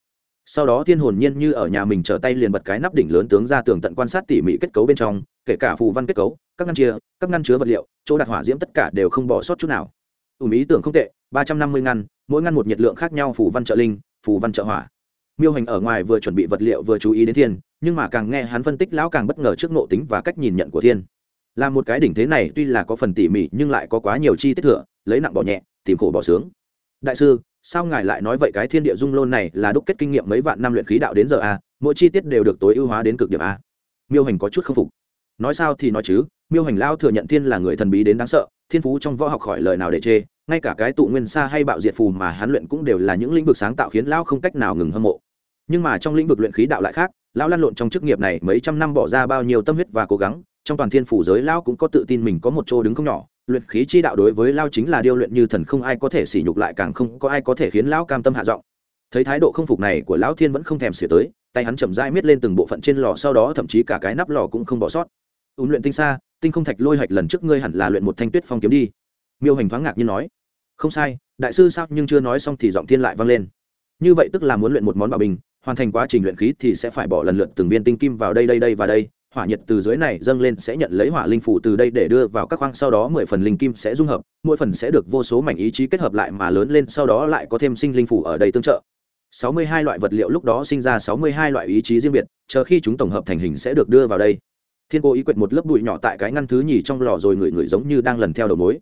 Sau đó thiên hồn nhiên như ở nhà mình trở tay liền bật cái nắp đỉnh lớn tướng ra tường tận quan sát tỉ mỉ kết cấu bên trong, kể cả phù văn kết cấu các ngăn chia, các ngăn chứa vật liệu, chỗ đặt hỏa diễm tất cả đều không bỏ sót chút nào. Ủ ý tưởng không tệ, ba trăm năm mươi ngăn, mỗi ngăn một nhiệt lượng khác nhau phù văn trợ linh, phù văn trợ hỏa. Miêu hành ở ngoài vừa chuẩn bị vật liệu vừa chú ý đến thiên, nhưng mà càng nghe hắn phân tích lão càng bất ngờ trước nộ tính và cách nhìn nhận của thiên. Là một cái đỉnh thế này, tuy là có phần tỉ mỉ nhưng lại có quá nhiều chi tiết thừa, lấy nặng bỏ nhẹ, tìm khổ bỏ sướng. Đại sư, sao ngài lại nói vậy? Cái thiên địa dung lôn này là đúc kết kinh nghiệm mấy vạn năm luyện khí đạo đến giờ a mỗi chi tiết đều được tối ưu hóa đến cực điểm a miêu hành có chút k phục. Nói sao thì nói chứ? Miêu hành lao thừa nhận thiên là người thần bí đến đáng sợ, thiên phú trong võ học khỏi lời nào để chê, ngay cả cái tụ nguyên xa hay bạo diệt phù mà hắn luyện cũng đều là những lĩnh vực sáng tạo khiến lão không cách nào ngừng hâm mộ. Nhưng mà trong lĩnh vực luyện khí đạo lại khác, lão lăn lộn trong chức nghiệp này mấy trăm năm bỏ ra bao nhiêu tâm huyết và cố gắng, trong toàn thiên phủ giới lão cũng có tự tin mình có một chỗ đứng không nhỏ, luyện khí chi đạo đối với lao chính là điêu luyện như thần không ai có thể sỉ nhục lại càng không có ai có thể khiến lão cam tâm hạ giọng. Thấy thái độ không phục này của lão thiên vẫn không thèm xỉa tới, tay hắn chậm rãi miết lên từng bộ phận trên lò sau đó thậm chí cả cái nắp lò cũng không bỏ sót. Ùn luyện tinh xa tinh không thạch lôi hạch lần trước ngươi hẳn là luyện một thanh tuyết phong kiếm đi. Miêu hành thoáng ngạc nhiên nói, không sai, đại sư sao nhưng chưa nói xong thì giọng thiên lại vang lên. Như vậy tức là muốn luyện một món bảo bình, hoàn thành quá trình luyện khí thì sẽ phải bỏ lần lượt từng viên tinh kim vào đây đây đây và đây, hỏa nhiệt từ dưới này dâng lên sẽ nhận lấy hỏa linh phủ từ đây để đưa vào các khoang, sau đó mười phần linh kim sẽ dung hợp, mỗi phần sẽ được vô số mảnh ý chí kết hợp lại mà lớn lên, sau đó lại có thêm sinh linh phủ ở đây tương trợ. 62 loại vật liệu lúc đó sinh ra 62 loại ý chí riêng biệt, chờ khi chúng tổng hợp thành hình sẽ được đưa vào đây thiên cô ý quệt một lớp bụi nhỏ tại cái ngăn thứ nhì trong lò rồi ngửi ngửi giống như đang lần theo đầu mối.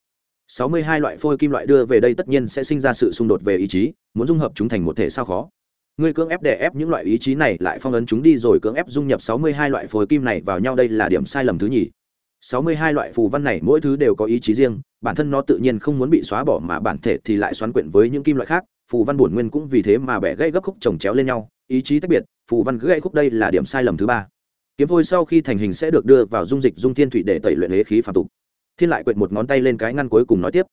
62 loại phôi kim loại đưa về đây tất nhiên sẽ sinh ra sự xung đột về ý chí, muốn dung hợp chúng thành một thể sao khó. Ngươi cưỡng ép để ép những loại ý chí này lại phong ấn chúng đi rồi cưỡng ép dung nhập 62 loại phôi kim này vào nhau đây là điểm sai lầm thứ nhì. 62 loại phù văn này mỗi thứ đều có ý chí riêng, bản thân nó tự nhiên không muốn bị xóa bỏ mà bản thể thì lại xoắn quyện với những kim loại khác, phù văn bổn nguyên cũng vì thế mà bẻ gãy gấp khúc chồng chéo lên nhau, ý chí tách biệt, phù văn cứ gãy khúc đây là điểm sai lầm thứ ba kiếm phôi sau khi thành hình sẽ được đưa vào dung dịch dung thiên thủy để tẩy luyện hế khí phạm tục. Thiên lại quệt một ngón tay lên cái ngăn cuối cùng nói tiếp.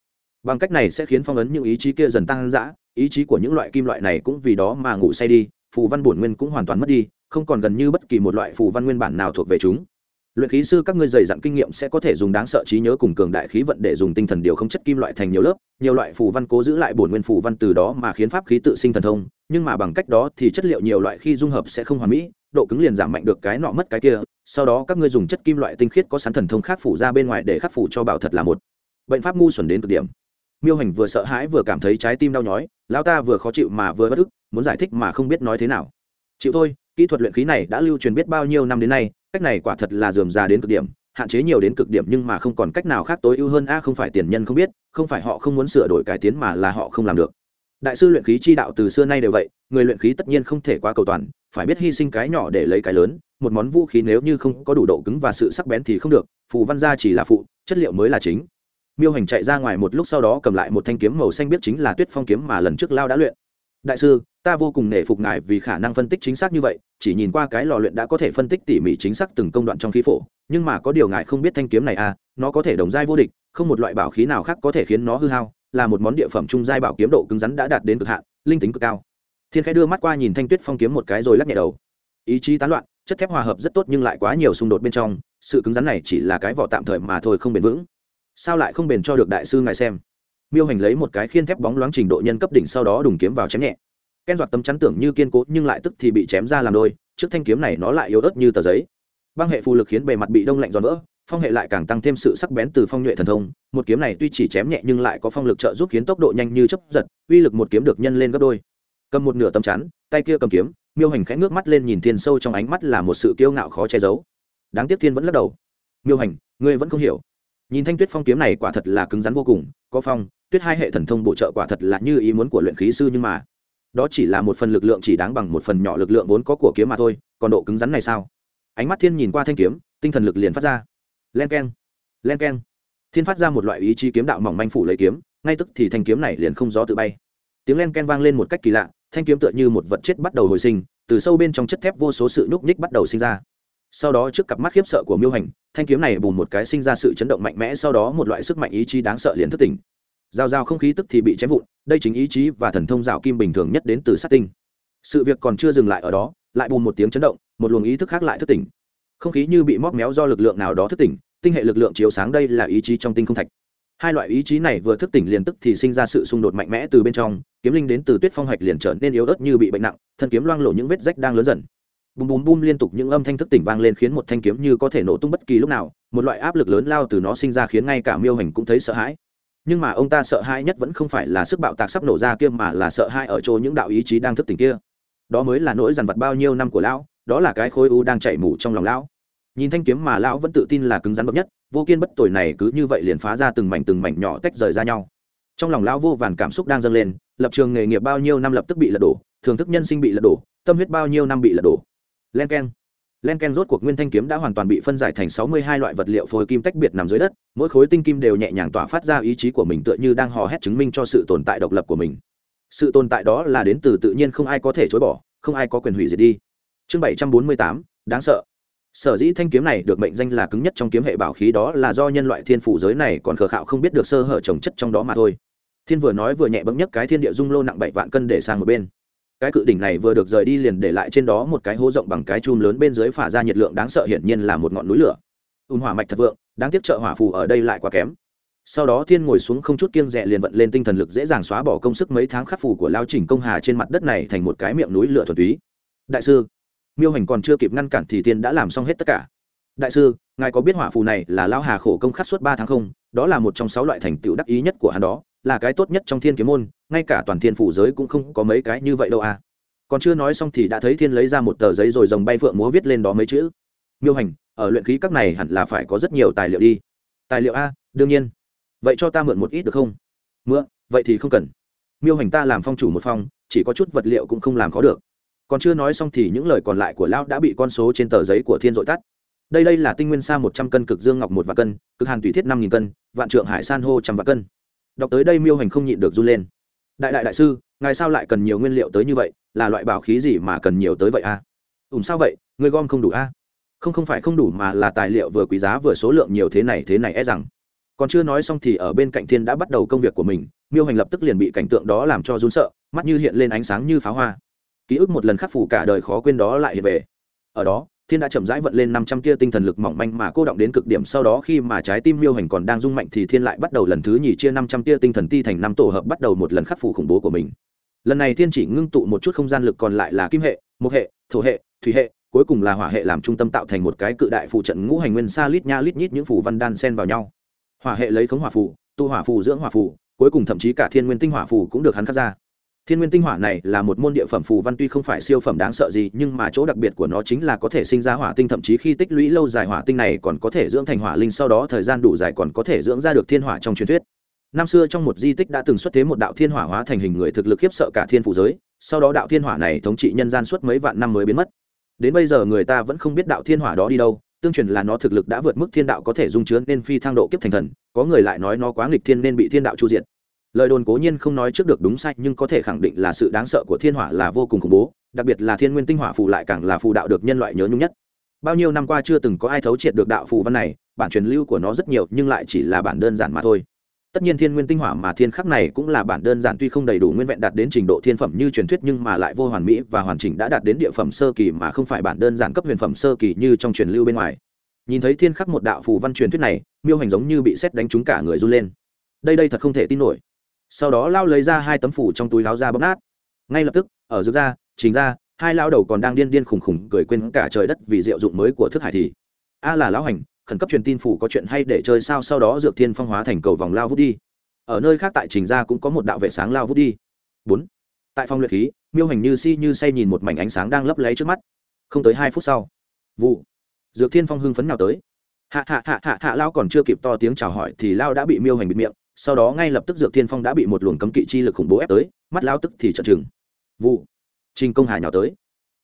Bằng cách này sẽ khiến phong ấn những ý chí kia dần tăng dã, ý chí của những loại kim loại này cũng vì đó mà ngủ say đi, phù văn bổn nguyên cũng hoàn toàn mất đi, không còn gần như bất kỳ một loại phù văn nguyên bản nào thuộc về chúng. Luyện khí sư các ngươi dày dặn kinh nghiệm sẽ có thể dùng đáng sợ trí nhớ cùng cường đại khí vận để dùng tinh thần điều không chất kim loại thành nhiều lớp, nhiều loại phù văn cố giữ lại bổn nguyên phù văn từ đó mà khiến pháp khí tự sinh thần thông, nhưng mà bằng cách đó thì chất liệu nhiều loại khi dung hợp sẽ không hoàn mỹ độ cứng liền giảm mạnh được cái nọ mất cái kia, sau đó các ngươi dùng chất kim loại tinh khiết có sắn thần thông khác phủ ra bên ngoài để khắc phủ cho bảo thật là một. Bệnh pháp ngu xuẩn đến cực điểm. Miêu hành vừa sợ hãi vừa cảm thấy trái tim đau nhói, lão ta vừa khó chịu mà vừa bất ức, muốn giải thích mà không biết nói thế nào. Chịu thôi, kỹ thuật luyện khí này đã lưu truyền biết bao nhiêu năm đến nay, cách này quả thật là dườm già đến cực điểm, hạn chế nhiều đến cực điểm nhưng mà không còn cách nào khác tối ưu hơn, a, không phải tiền nhân không biết, không phải họ không muốn sửa đổi cải tiến mà là họ không làm được đại sư luyện khí chi đạo từ xưa nay đều vậy, người luyện khí tất nhiên không thể quá cầu toàn, phải biết hy sinh cái nhỏ để lấy cái lớn, một món vũ khí nếu như không có đủ độ cứng và sự sắc bén thì không được, phù văn gia chỉ là phụ, chất liệu mới là chính. Miêu hành chạy ra ngoài một lúc sau đó cầm lại một thanh kiếm màu xanh biết chính là tuyết phong kiếm mà lần trước lao đã luyện. Đại sư, ta vô cùng nể phục ngài vì khả năng phân tích chính xác như vậy, chỉ nhìn qua cái lò luyện đã có thể phân tích tỉ mỉ chính xác từng công đoạn trong khí phổ, nhưng mà có điều ngài không biết thanh kiếm này à nó có thể đồng giai vô địch, không một loại bảo khí nào khác có thể khiến nó hư hao là một món địa phẩm trung giai bảo kiếm độ cứng rắn đã đạt đến cực hạn, linh tính cực cao. Thiên khẽ đưa mắt qua nhìn thanh tuyết phong kiếm một cái rồi lắc nhẹ đầu. Ý chí tán loạn, chất thép hòa hợp rất tốt nhưng lại quá nhiều xung đột bên trong, sự cứng rắn này chỉ là cái vỏ tạm thời mà thôi, không bền vững. Sao lại không bền cho được đại sư ngài xem? Miêu hành lấy một cái khiên thép bóng loáng trình độ nhân cấp đỉnh sau đó đùng kiếm vào chém nhẹ. Ken giọt tấm chắn tưởng như kiên cố nhưng lại tức thì bị chém ra làm đôi, trước thanh kiếm này nó lại yếu ớt như tờ giấy. Băng hệ phù lực khiến bề mặt bị đông lạnh giòn vỡ phong hệ lại càng tăng thêm sự sắc bén từ phong nhuệ thần thông. Một kiếm này tuy chỉ chém nhẹ nhưng lại có phong lực trợ giúp khiến tốc độ nhanh như chấp giật, uy lực một kiếm được nhân lên gấp đôi. Cầm một nửa tấm chắn, tay kia cầm kiếm, miêu hành khẽ ngước mắt lên nhìn thiên sâu trong ánh mắt là một sự kiêu ngạo khó che giấu. Đáng tiếc thiên vẫn lắc đầu. Miêu hành, ngươi vẫn không hiểu. Nhìn thanh tuyết phong kiếm này quả thật là cứng rắn vô cùng, có phong, tuyết hai hệ thần thông bổ trợ quả thật là như ý muốn của luyện khí sư nhưng mà, đó chỉ là một phần lực lượng chỉ đáng bằng một phần nhỏ lực lượng vốn có của kiếm mà thôi, còn độ cứng rắn này sao? Ánh mắt thiên nhìn qua thanh kiếm, tinh thần lực liền phát ra len k e n len k e n thiên phát ra một loại ý chí kiếm đạo mỏng manh phủ lấy kiếm, ngay tức thì thanh kiếm này liền không gió tự bay. Tiếng len k e n vang lên một cách kỳ lạ, thanh kiếm tựa như một vật chết bắt đầu hồi sinh, từ sâu bên trong chất thép vô số sự nhúc nhích bắt đầu sinh ra. Sau đó trước cặp mắt khiếp sợ của miêu hành, thanh kiếm này bùn một cái sinh ra sự chấn động mạnh mẽ, sau đó một loại sức mạnh ý chí đáng sợ liền thất tỉnh. Giao giao không khí tức thì bị chém vụn, đây chính ý chí và thần thông rào kim bình thường nhất đến từ sát tinh. Sự việc còn chưa dừng lại ở đó, lại bùn một tiếng chấn động, một luồng ý thức khác lại thức tỉnh không khí như bị móc méo do lực lượng nào đó thức tỉnh, tinh hệ lực lượng chiếu sáng đây là ý chí trong tinh không thạch. Hai loại ý chí này vừa thức tỉnh liền tức thì sinh ra sự xung đột mạnh mẽ từ bên trong, kiếm linh đến từ tuyết phong hạch liền trở nên yếu ớt như bị bệnh nặng, thân kiếm loang lộ những vết rách đang lớn dần. Bùm bùm bùm liên tục những âm thanh thức tỉnh vang lên khiến một thanh kiếm như có thể nổ tung bất kỳ lúc nào, một loại áp lực lớn lao từ nó sinh ra khiến ngay cả miêu hành cũng thấy sợ hãi. Nhưng mà ông ta sợ hãi nhất vẫn không phải là sức bạo tạc sắp nổ ra kia mà là sợ hãi ở chỗ những đạo ý chí đang thức tỉnh kia. Đó mới là nỗi dằn vặt bao nhiêu năm của lão đó là cái khối u đang chảy mủ trong lòng lão. Nhìn thanh kiếm mà lão vẫn tự tin là cứng rắn bậc nhất, vô kiên bất tồi này cứ như vậy liền phá ra từng mảnh từng mảnh nhỏ tách rời ra nhau. Trong lòng lão vô vàn cảm xúc đang dâng lên, lập trường nghề nghiệp bao nhiêu năm lập tức bị lật đổ, thưởng thức nhân sinh bị lật đổ, tâm huyết bao nhiêu năm bị lật đổ. Len k len ken rốt cuộc nguyên thanh kiếm đã hoàn toàn bị phân giải thành sáu mươi hai loại vật liệu phôi kim tách biệt nằm dưới đất, mỗi khối tinh kim đều nhẹ nhàng tỏa phát ra ý chí của mình tựa như đang hò hét chứng minh cho sự tồn tại độc lập của mình. Sự tồn tại đó là đến từ tự nhiên không ai có thể chối bỏ, không ai có quyền hủy diệt đi chương bảy trăm bốn mươi tám, đáng sợ. Sở dĩ thanh kiếm này được mệnh danh là cứng nhất trong kiếm hệ bảo khí đó là do nhân loại thiên phủ giới này còn khờ khạo không biết được sơ hở trồng chất trong đó mà thôi. Thiên vừa nói vừa nhẹ bấm nhất cái thiên địa dung lô nặng bảy vạn cân để sang một bên. Cái cự đỉnh này vừa được rời đi liền để lại trên đó một cái hố rộng bằng cái chum lớn bên dưới phả ra nhiệt lượng đáng sợ hiển nhiên là một ngọn núi lửa. Ùn hỏa mạch thật vượng, đáng tiếc trợ hỏa phù ở đây lại quá kém. Sau đó thiên ngồi xuống không chút kiêng rẻ liền vận lên tinh thần lực dễ dàng xóa bỏ công sức mấy tháng khắc phủ của lao trình công hà trên mặt đất này thành một cái miệng núi lửa thuần túy. Đại sư miêu hành còn chưa kịp ngăn cản thì thiên đã làm xong hết tất cả. Đại sư, ngài có biết hỏa phù này là lao hà khổ công khắc suốt ba tháng không? Đó là một trong sáu loại thành tựu đắc ý nhất của hắn đó, là cái tốt nhất trong thiên kiếm môn, ngay cả toàn thiên phủ giới cũng không có mấy cái như vậy đâu à. Còn chưa nói xong thì đã thấy thiên lấy ra một tờ giấy rồi dòng bay phượng múa viết lên đó mấy chữ. Miêu hành, ở luyện khí các này hẳn là phải có rất nhiều tài liệu đi. Tài liệu a, đương nhiên. Vậy cho ta mượn một ít được không? Mượn, vậy thì không cần. Miêu hành ta làm phong chủ một phong, chỉ có chút vật liệu cũng không làm có được còn chưa nói xong thì những lời còn lại của lão đã bị con số trên tờ giấy của thiên dội tắt. Đây đây là tinh nguyên sa một trăm cân cực dương ngọc một vạn cân, cực hàn tùy thiết năm nghìn cân, vạn trượng hải san hô trăm vạn cân. Đọc tới đây miêu hành không nhịn được run lên. Đại đại đại sư, ngài sao lại cần nhiều nguyên liệu tới như vậy, là loại bảo khí gì mà cần nhiều tới vậy a? À? ùm sao vậy, người gom không đủ a? À? không không phải không đủ mà là tài liệu vừa quý giá vừa số lượng nhiều thế này thế này e rằng. Còn chưa nói xong thì ở bên cạnh thiên đã bắt đầu công việc của mình, miêu hành lập tức liền bị cảnh tượng đó làm cho run sợ, mắt như hiện lên ánh sáng như pháo hoa ký ức một lần khắc phủ cả đời khó quên đó lại hiện về. Ở đó, thiên đã chậm rãi vận lên năm trăm tia tinh thần lực mỏng manh mà cô động đến cực điểm, sau đó khi mà trái tim miêu hành còn đang rung mạnh thì thiên lại bắt đầu lần thứ nhì chia năm trăm tia tinh thần ti thành năm tổ hợp bắt đầu một lần khắc phủ khủng bố của mình. Lần này thiên chỉ ngưng tụ một chút không gian lực còn lại là kim hệ, mộc hệ, thổ hệ, thủy hệ, cuối cùng là hỏa hệ làm trung tâm tạo thành một cái cự đại phụ trận ngũ hành nguyên sa lít nha lít nhít những phủ văn đan sen vào nhau. Hỏa hệ lấy khống hỏa phù, tu hỏa phù, dưỡng hỏa phù, cuối cùng thậm chí cả thiên nguyên tinh hỏa phù cũng được hắn khắc ra thiên nguyên tinh hỏa này là một môn địa phẩm phù văn tuy không phải siêu phẩm đáng sợ gì, nhưng mà chỗ đặc biệt của nó chính là có thể sinh ra hỏa tinh, thậm chí khi tích lũy lâu dài hỏa tinh này còn có thể dưỡng thành hỏa linh, sau đó thời gian đủ dài còn có thể dưỡng ra được thiên hỏa trong truyền thuyết. Năm xưa trong một di tích đã từng xuất thế một đạo thiên hỏa hóa thành hình người thực lực khiếp sợ cả thiên phủ giới, sau đó đạo thiên hỏa này thống trị nhân gian suốt mấy vạn năm mới biến mất. Đến bây giờ người ta vẫn không biết đạo thiên hỏa đó đi đâu, tương truyền là nó thực lực đã vượt mức thiên đạo có thể dung chứa nên phi thăng độ kiếp thành thần, có người lại nói nó quá nghịch thiên nên bị thiên đạo chu diệt lời đồn cố nhiên không nói trước được đúng sai, nhưng có thể khẳng định là sự đáng sợ của thiên hỏa là vô cùng khủng bố, đặc biệt là thiên nguyên tinh hỏa phù lại càng là phù đạo được nhân loại nhớ nhung nhất. Bao nhiêu năm qua chưa từng có ai thấu triệt được đạo phù văn này, bản truyền lưu của nó rất nhiều, nhưng lại chỉ là bản đơn giản mà thôi. Tất nhiên thiên nguyên tinh hỏa mà thiên khắc này cũng là bản đơn giản, tuy không đầy đủ nguyên vẹn đạt đến trình độ thiên phẩm như truyền thuyết, nhưng mà lại vô hoàn mỹ và hoàn chỉnh đã đạt đến địa phẩm sơ kỳ mà không phải bản đơn giản cấp huyền phẩm sơ kỳ như trong truyền lưu bên ngoài. Nhìn thấy thiên khắc một đạo phù văn truyền thuyết này, miêu hành giống như bị xét đánh trúng cả người run lên. Đây đây thật không thể tin nổi sau đó lao lấy ra hai tấm phủ trong túi láo ra bóp nát. Ngay lập tức, ở dược ra chính ra, hai lao đầu còn đang điên điên khùng khùng cười quên cả trời đất vì diệu dụng mới của thức hải thì. A là lão hành, khẩn cấp truyền tin phủ có chuyện hay để chơi sao sau đó dược thiên phong hóa thành cầu vòng lao vút đi. Ở nơi khác tại trình ra cũng có một đạo vệ sáng lao vút đi. Bốn. Tại phong luyện khí, miêu hành như si như say nhìn một mảnh ánh sáng đang lấp lấy trước mắt. Không tới hai phút sau. Vụ. Dược thiên phong hưng phấn nào tới. Hạ hạ hạ hạ hạ, lao còn chưa kịp to tiếng chào hỏi thì lao đã bị miêu hành bịt miệng sau đó ngay lập tức dược thiên phong đã bị một luồng cấm kỵ chi lực khủng bố ép tới, mắt lao tức thì trận chừng vụ. Trình công hà nhào tới.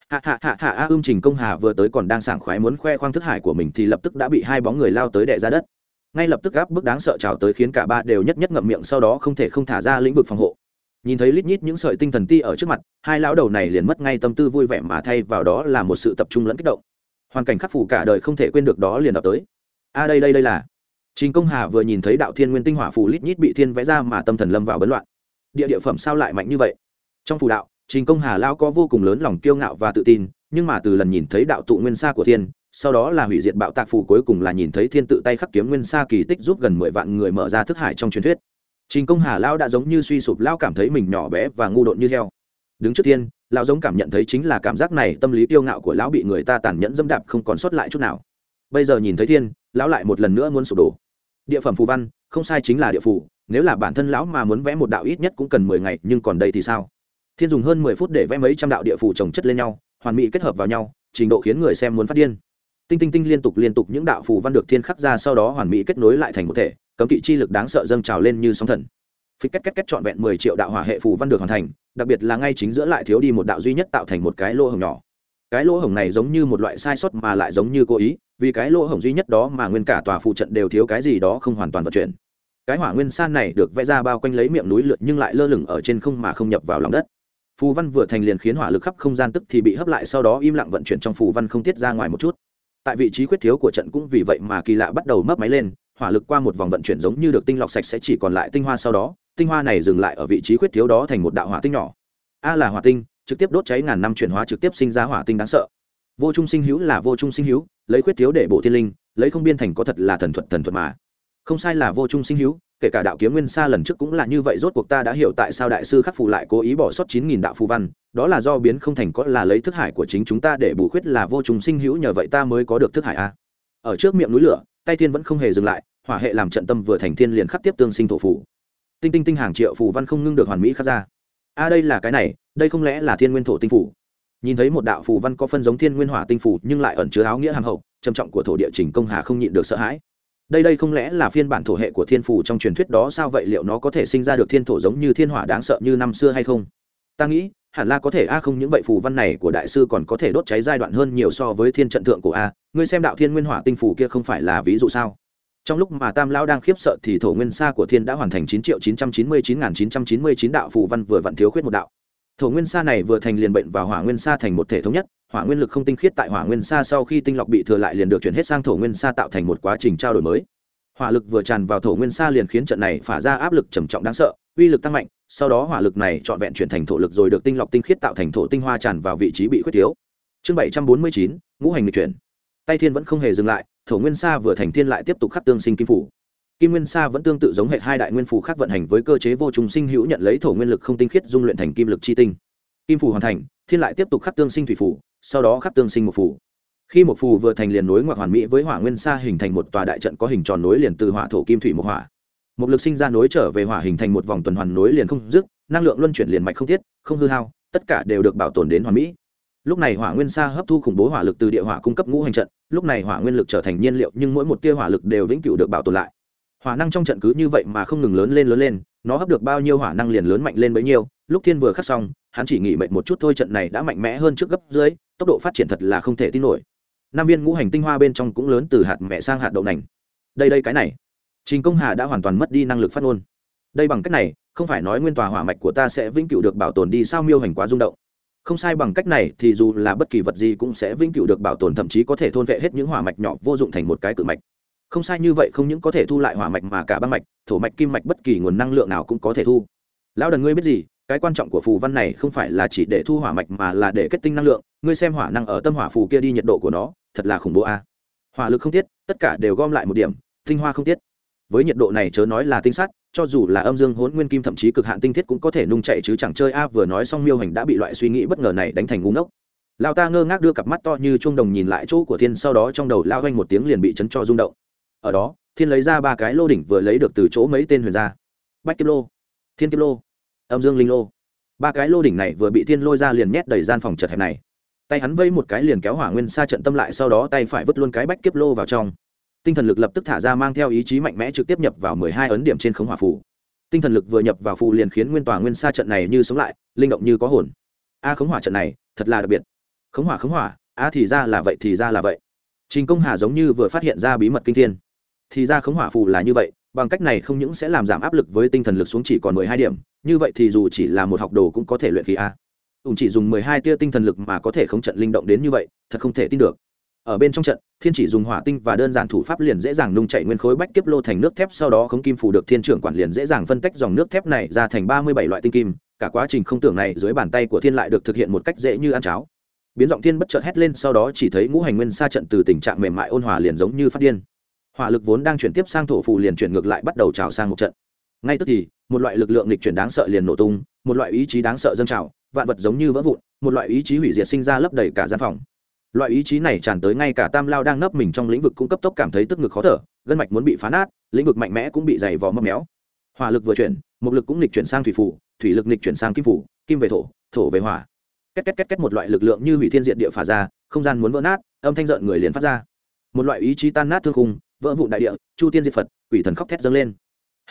Hạ hạ hạ hạ, a ưm trình công hà vừa tới còn đang sảng khoái muốn khoe khoang thức hải của mình thì lập tức đã bị hai bóng người lao tới đè ra đất. Ngay lập tức gáp bức đáng sợ trào tới khiến cả ba đều nhất nhất ngậm miệng sau đó không thể không thả ra lĩnh vực phòng hộ. Nhìn thấy lít nhít những sợi tinh thần ti ở trước mặt, hai lão đầu này liền mất ngay tâm tư vui vẻ mà thay vào đó là một sự tập trung lẫn kích động. Hoàn cảnh khắc phủ cả đời không thể quên được đó liền đọc tới. A đây đây đây là trình công hà vừa nhìn thấy đạo thiên nguyên tinh hỏa phù lít nhít bị thiên vẽ ra mà tâm thần lâm vào bấn loạn. Địa địa phẩm sao lại mạnh như vậy? Trong phù đạo trình công hà Lão có vô cùng lớn lòng kiêu ngạo và tự tin nhưng mà từ lần nhìn thấy đạo tụ nguyên sa của thiên sau đó là hủy diệt bạo tạc phù cuối cùng là nhìn thấy thiên tự tay khắc kiếm nguyên sa kỳ tích giúp gần mười vạn người mở ra thức hải trong truyền thuyết. Trình công hà Lão đã giống như suy sụp Lão cảm thấy mình nhỏ bé và ngu độn như heo. Đứng trước Thiên, lão giống cảm nhận thấy chính là cảm giác này tâm lý kiêu ngạo của lão bị người ta tàn nhẫn dâm đạp không còn sót lại chút nào. Bây giờ nhìn thấy thiên lão lại một lần nữa muốn sụp đổ địa phẩm phù văn, không sai chính là địa phủ, nếu là bản thân lão mà muốn vẽ một đạo ít nhất cũng cần mười ngày, nhưng còn đây thì sao? Thiên dùng hơn mười phút để vẽ mấy trăm đạo địa phủ trồng chất lên nhau, hoàn mỹ kết hợp vào nhau, trình độ khiến người xem muốn phát điên. Tinh tinh tinh liên tục liên tục những đạo phù văn được thiên khắc ra sau đó hoàn mỹ kết nối lại thành một thể, cấm kỵ chi lực đáng sợ dâng trào lên như sóng thần. Phích kết kết kết trọn vẹn mười triệu đạo hỏa hệ phù văn được hoàn thành, đặc biệt là ngay chính giữa lại thiếu đi một đạo duy nhất tạo thành một cái lỗ hổng nhỏ cái lỗ hổng này giống như một loại sai sót mà lại giống như cố ý, vì cái lỗ hổng duy nhất đó mà nguyên cả tòa phụ trận đều thiếu cái gì đó không hoàn toàn vận chuyển. Cái hỏa nguyên san này được vẽ ra bao quanh lấy miệng núi lượn nhưng lại lơ lửng ở trên không mà không nhập vào lòng đất. Phù văn vừa thành liền khiến hỏa lực khắp không gian tức thì bị hấp lại sau đó im lặng vận chuyển trong phù văn không tiết ra ngoài một chút. Tại vị trí khuyết thiếu của trận cũng vì vậy mà kỳ lạ bắt đầu mấp máy lên, hỏa lực qua một vòng vận chuyển giống như được tinh lọc sạch sẽ chỉ còn lại tinh hoa sau đó, tinh hoa này dừng lại ở vị trí khuyết thiếu đó thành một đạo hỏa tinh nhỏ. A là hỏa tinh trực tiếp đốt cháy ngàn năm chuyển hóa trực tiếp sinh ra hỏa tinh đáng sợ. Vô trung sinh hữu là vô trung sinh hữu, lấy khuyết thiếu để bổ thiên linh, lấy không biên thành có thật là thần thuật thần thuật mà. Không sai là vô trung sinh hữu, kể cả đạo kiếm nguyên sa lần trước cũng là như vậy, rốt cuộc ta đã hiểu tại sao đại sư khắc phù lại cố ý bỏ sót chín nghìn đạo phù văn, đó là do biến không thành có là lấy thức hải của chính chúng ta để bù khuyết là vô trùng sinh hữu nhờ vậy ta mới có được thức hải a. Ở trước miệng núi lửa, tay thiên vẫn không hề dừng lại, hỏa hệ làm trận tâm vừa thành thiên liền khắc tiếp tương sinh thổ phù. Tinh tinh tinh hàng triệu phù văn không ngưng được hoàn mỹ khắc ra. A, đây là cái này đây không lẽ là thiên nguyên thổ tinh phủ? Nhìn thấy một đạo phù văn có phân giống thiên nguyên hỏa tinh phủ nhưng lại ẩn chứa áo nghĩa hàng hậu, trầm trọng của thổ địa trình công hà không nhịn được sợ hãi. Đây đây không lẽ là phiên bản thổ hệ của thiên phủ trong truyền thuyết đó sao vậy? Liệu nó có thể sinh ra được thiên thổ giống như thiên hỏa đáng sợ như năm xưa hay không? Ta nghĩ, hẳn là có thể. A, không, những vậy phù văn này của đại sư còn có thể đốt cháy giai đoạn hơn nhiều so với thiên trận thượng của a. Ngươi xem đạo thiên nguyên hỏa tinh phủ kia không phải là ví dụ sao? Trong lúc mà tam lão đang khiếp sợ thì thổ nguyên sa của thiên đã hoàn thành chín triệu chín trăm chín mươi chín nghìn chín trăm chín mươi chín đạo phù văn vừa vặn thiếu khuyết một đạo thổ nguyên sa này vừa thành liền bệnh và hỏa nguyên sa thành một thể thống nhất, hỏa nguyên lực không tinh khiết tại hỏa nguyên sa sau khi tinh lọc bị thừa lại liền được chuyển hết sang thổ nguyên sa tạo thành một quá trình trao đổi mới. Hỏa lực vừa tràn vào thổ nguyên sa liền khiến trận này phả ra áp lực trầm trọng đáng sợ, uy lực tăng mạnh, sau đó hỏa lực này trọn vẹn chuyển thành thổ lực rồi được tinh lọc tinh khiết tạo thành thổ tinh hoa tràn vào vị trí bị khuyết thiếu. Chương bảy trăm bốn mươi chín, ngũ hành lịch chuyển. Tay thiên vẫn không hề dừng lại, thổ nguyên sa vừa thành thiên lại tiếp tục khắc tương sinh kim phủ kim nguyên sa vẫn tương tự giống hệ hai đại nguyên phủ khác vận hành với cơ chế vô trùng sinh hữu nhận lấy thổ nguyên lực không tinh khiết dung luyện thành kim lực chi tinh. Kim phủ hoàn thành, thiên lại tiếp tục khắc tương sinh thủy phủ sau đó khắc tương sinh một phủ khi một phù vừa thành liền nối ngoặc hoàn mỹ với hỏa nguyên sa hình thành một tòa đại trận có hình tròn nối liền từ hỏa thổ kim thủy một hỏa. Một lực sinh ra nối trở về hỏa hình thành một vòng tuần hoàn nối liền không dứt, năng lượng luân chuyển liền mạch không thiết, không hư hao, tất cả đều được bảo tồn đến hoàn mỹ. Lúc này hỏa nguyên sa hấp thu khủng bố hỏa lực từ địa hỏa cung cấp ngũ hành trận, lúc này hỏa nguyên lực trở thành nhiên liệu nhưng mỗi một tia hỏa lực đều vĩnh cửu được bảo tồn lại hỏa năng trong trận cứ như vậy mà không ngừng lớn lên lớn lên, nó hấp được bao nhiêu hỏa năng liền lớn mạnh lên bấy nhiêu, lúc thiên vừa khắc xong, hắn chỉ nghỉ mệt một chút thôi trận này đã mạnh mẽ hơn trước gấp dưới, tốc độ phát triển thật là không thể tin nổi. Nam viên ngũ hành tinh hoa bên trong cũng lớn từ hạt mẹ sang hạt đậu nành. Đây đây cái này. Trình công hà đã hoàn toàn mất đi năng lực phát ngôn. Đây bằng cách này, không phải nói nguyên tòa hỏa mạch của ta sẽ vĩnh cửu được bảo tồn đi sao miêu hành quá rung động. Không sai bằng cách này thì dù là bất kỳ vật gì cũng sẽ vĩnh cửu được bảo tồn, thậm chí có thể thôn vệ hết những hỏa mạch nhỏ vô dụng thành một cái cự mạch không sai như vậy không những có thể thu lại hỏa mạch mà cả băng mạch, thổ mạch, kim mạch bất kỳ nguồn năng lượng nào cũng có thể thu. Lão đần ngươi biết gì? Cái quan trọng của phù văn này không phải là chỉ để thu hỏa mạch mà là để kết tinh năng lượng. Ngươi xem hỏa năng ở tâm hỏa phù kia đi nhiệt độ của nó, thật là khủng bố a. Hỏa lực không tiết, tất cả đều gom lại một điểm, tinh hoa không tiết. Với nhiệt độ này chớ nói là tinh sắt, cho dù là âm dương hỗn nguyên kim thậm chí cực hạn tinh thiết cũng có thể nung chạy chứ chẳng chơi a, vừa nói xong miêu hành đã bị loại suy nghĩ bất ngờ này đánh thành ngu ngốc. Lao ta ngơ ngác đưa cặp mắt to như chuông đồng nhìn lại chỗ của thiên sau đó trong đầu lao quanh một tiếng liền bị chấn cho rung động ở đó, thiên lấy ra ba cái lô đỉnh vừa lấy được từ chỗ mấy tên huyền ra bách kiếp lô, thiên kiếp lô, âm dương linh lô. Ba cái lô đỉnh này vừa bị thiên lôi ra liền nhét đầy gian phòng chật hẹp này. Tay hắn vây một cái liền kéo hỏa nguyên xa trận tâm lại, sau đó tay phải vứt luôn cái bách kiếp lô vào trong. Tinh thần lực lập tức thả ra mang theo ý chí mạnh mẽ trực tiếp nhập vào mười hai ấn điểm trên khống hỏa phù. Tinh thần lực vừa nhập vào phù liền khiến nguyên tòa nguyên xa trận này như sống lại, linh động như có hồn. A khống hỏa trận này, thật là đặc biệt. Khống hỏa khống hỏa, a thì ra là vậy thì ra là vậy. Trình công hà giống như vừa phát hiện ra bí mật kinh thiên thì ra khống hỏa phù là như vậy, bằng cách này không những sẽ làm giảm áp lực với tinh thần lực xuống chỉ còn mười hai điểm, như vậy thì dù chỉ là một học đồ cũng có thể luyện khí a. Ủng chỉ dùng mười hai tia tinh thần lực mà có thể khống trận linh động đến như vậy, thật không thể tin được. Ở bên trong trận, thiên chỉ dùng hỏa tinh và đơn giản thủ pháp liền dễ dàng nung chạy nguyên khối bách kiếp lô thành nước thép, sau đó khống kim phủ được thiên trưởng quản liền dễ dàng phân tách dòng nước thép này ra thành ba mươi bảy loại tinh kim, cả quá trình không tưởng này dưới bàn tay của thiên lại được thực hiện một cách dễ như ăn cháo. Biến giọng thiên bất chợt hét lên, sau đó chỉ thấy ngũ hành nguyên xa trận từ tình trạng mềm mại ôn hòa liền giống như phát điên hỏa lực vốn đang chuyển tiếp sang thổ phù liền chuyển ngược lại bắt đầu trào sang một trận. Ngay tức thì, một loại lực lượng lịch chuyển đáng sợ liền nổ tung, một loại ý chí đáng sợ dâng trào, vạn vật giống như vỡ vụn, một loại ý chí hủy diệt sinh ra lấp đầy cả gian phòng. Loại ý chí này tràn tới ngay cả tam lao đang nấp mình trong lĩnh vực cũng cấp tốc cảm thấy tức ngực khó thở, gân mạch muốn bị phá nát, lĩnh vực mạnh mẽ cũng bị dày vò mấp méo. Hỏa lực vừa chuyển một lực cũng lịch chuyển sang thủy phủ thủy lực lịch chuyển sang kim phủ kim về thổ thổ về hỏa. Két két két két một loại lực lượng như hủy thiên diện địa phả ra, không gian muốn vỡ nát, âm thanh rợn người liền phát ra. Một loại ý chí tan nát thương khung vỡ vụ đại địa chu tiên diệt phật quỷ thần khóc thét dâng lên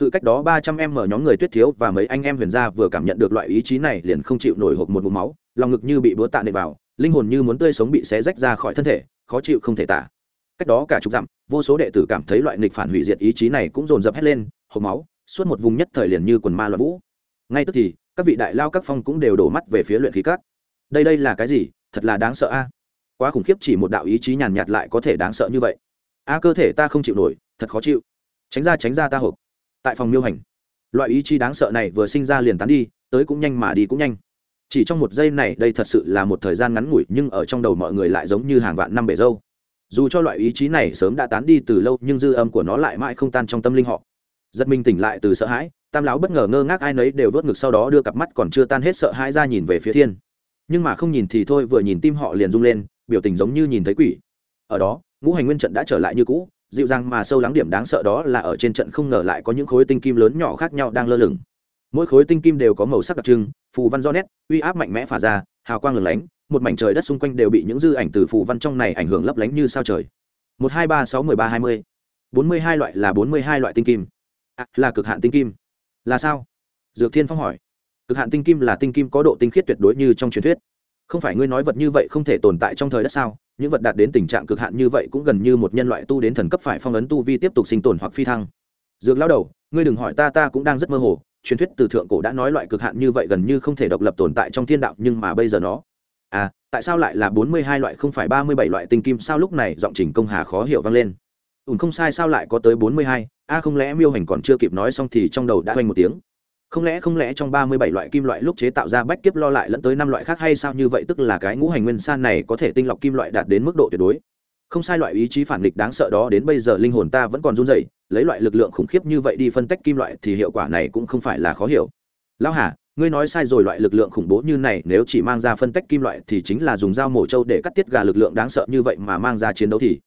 Hự cách đó ba trăm em mở nhóm người Tuyết Thiếu và mấy anh em huyền gia vừa cảm nhận được loại ý chí này liền không chịu nổi hộp một ngụm máu, lòng ngực như bị búa tạ nện vào, linh hồn như muốn tươi sống bị xé rách ra khỏi thân thể, khó chịu không thể tả. Cách đó cả chục dặm, vô số đệ tử cảm thấy loại nghịch phản hủy diệt ý chí này cũng dồn dập hét lên, hộp máu, suốt một vùng nhất thời liền như quần ma loạn vũ. Ngay tức thì, các vị đại lao các phong cũng đều đổ mắt về phía luyện khí các. Đây đây là cái gì? Thật là đáng sợ a. Quá khủng khiếp chỉ một đạo ý chí nhàn nhạt lại có thể đáng sợ như vậy. A cơ thể ta không chịu nổi, thật khó chịu. Tránh ra tránh ra ta hộp. Tại phòng miêu hành loại ý chí đáng sợ này vừa sinh ra liền tán đi tới cũng nhanh mà đi cũng nhanh. Chỉ trong một giây này đây thật sự là một thời gian ngắn ngủi nhưng ở trong đầu mọi người lại giống như hàng vạn năm bể dâu. Dù cho loại ý chí này sớm đã tán đi từ lâu nhưng dư âm của nó lại mãi không tan trong tâm linh họ. Giật mình tỉnh lại từ sợ hãi tam lão bất ngờ ngơ ngác ai nấy đều vớt ngực sau đó đưa cặp mắt còn chưa tan hết sợ hãi ra nhìn về phía thiên. Nhưng mà không nhìn thì thôi vừa nhìn tim họ liền rung lên biểu tình giống như nhìn thấy quỷ. Ở đó ngũ hành nguyên trận đã trở lại như cũ dịu dàng mà sâu lắng điểm đáng sợ đó là ở trên trận không ngờ lại có những khối tinh kim lớn nhỏ khác nhau đang lơ lửng. Mỗi khối tinh kim đều có màu sắc đặc trưng phù văn do nét uy áp mạnh mẽ phả ra hào quang lửng lánh một mảnh trời đất xung quanh đều bị những dư ảnh từ phù văn trong này ảnh hưởng lấp lánh như sao trời. Một hai ba sáu mười ba hai mươi. Bốn mươi hai loại là bốn mươi hai loại tinh kim. À, là cực hạn tinh kim. Là sao? Dược thiên phong hỏi. Cực hạn tinh kim là tinh kim có độ tinh khiết tuyệt đối như trong truyền thuyết. Không phải ngươi nói vật như vậy không thể tồn tại trong thời đất sao? Những vật đạt đến tình trạng cực hạn như vậy cũng gần như một nhân loại tu đến thần cấp phải phong ấn tu vi tiếp tục sinh tồn hoặc phi thăng. Dược lao đầu, ngươi đừng hỏi ta ta cũng đang rất mơ hồ. Truyền thuyết từ thượng cổ đã nói loại cực hạn như vậy gần như không thể độc lập tồn tại trong thiên đạo, nhưng mà bây giờ nó à tại sao lại là bốn mươi hai loại không phải ba mươi bảy loại tinh kim? Sao lúc này giọng trình công hà khó hiểu vang lên. Ùn không sai, sao lại có tới bốn mươi hai? A, không lẽ miêu hành còn chưa kịp nói xong thì trong đầu đã vang một tiếng không lẽ không lẽ trong ba mươi bảy loại kim loại lúc chế tạo ra bách kiếp lo lại lẫn tới năm loại khác hay sao như vậy? Tức là cái ngũ hành nguyên san này có thể tinh lọc kim loại đạt đến mức độ tuyệt đối. Không sai loại ý chí phản nghịch đáng sợ đó đến bây giờ linh hồn ta vẫn còn run rẩy, lấy loại lực lượng khủng khiếp như vậy đi phân tách kim loại thì hiệu quả này cũng không phải là khó hiểu. Lão hà, ngươi nói sai rồi, loại lực lượng khủng bố như này nếu chỉ mang ra phân tách kim loại thì chính là dùng dao mổ trâu để cắt tiết gà lực lượng đáng sợ như vậy mà mang ra chiến đấu thì.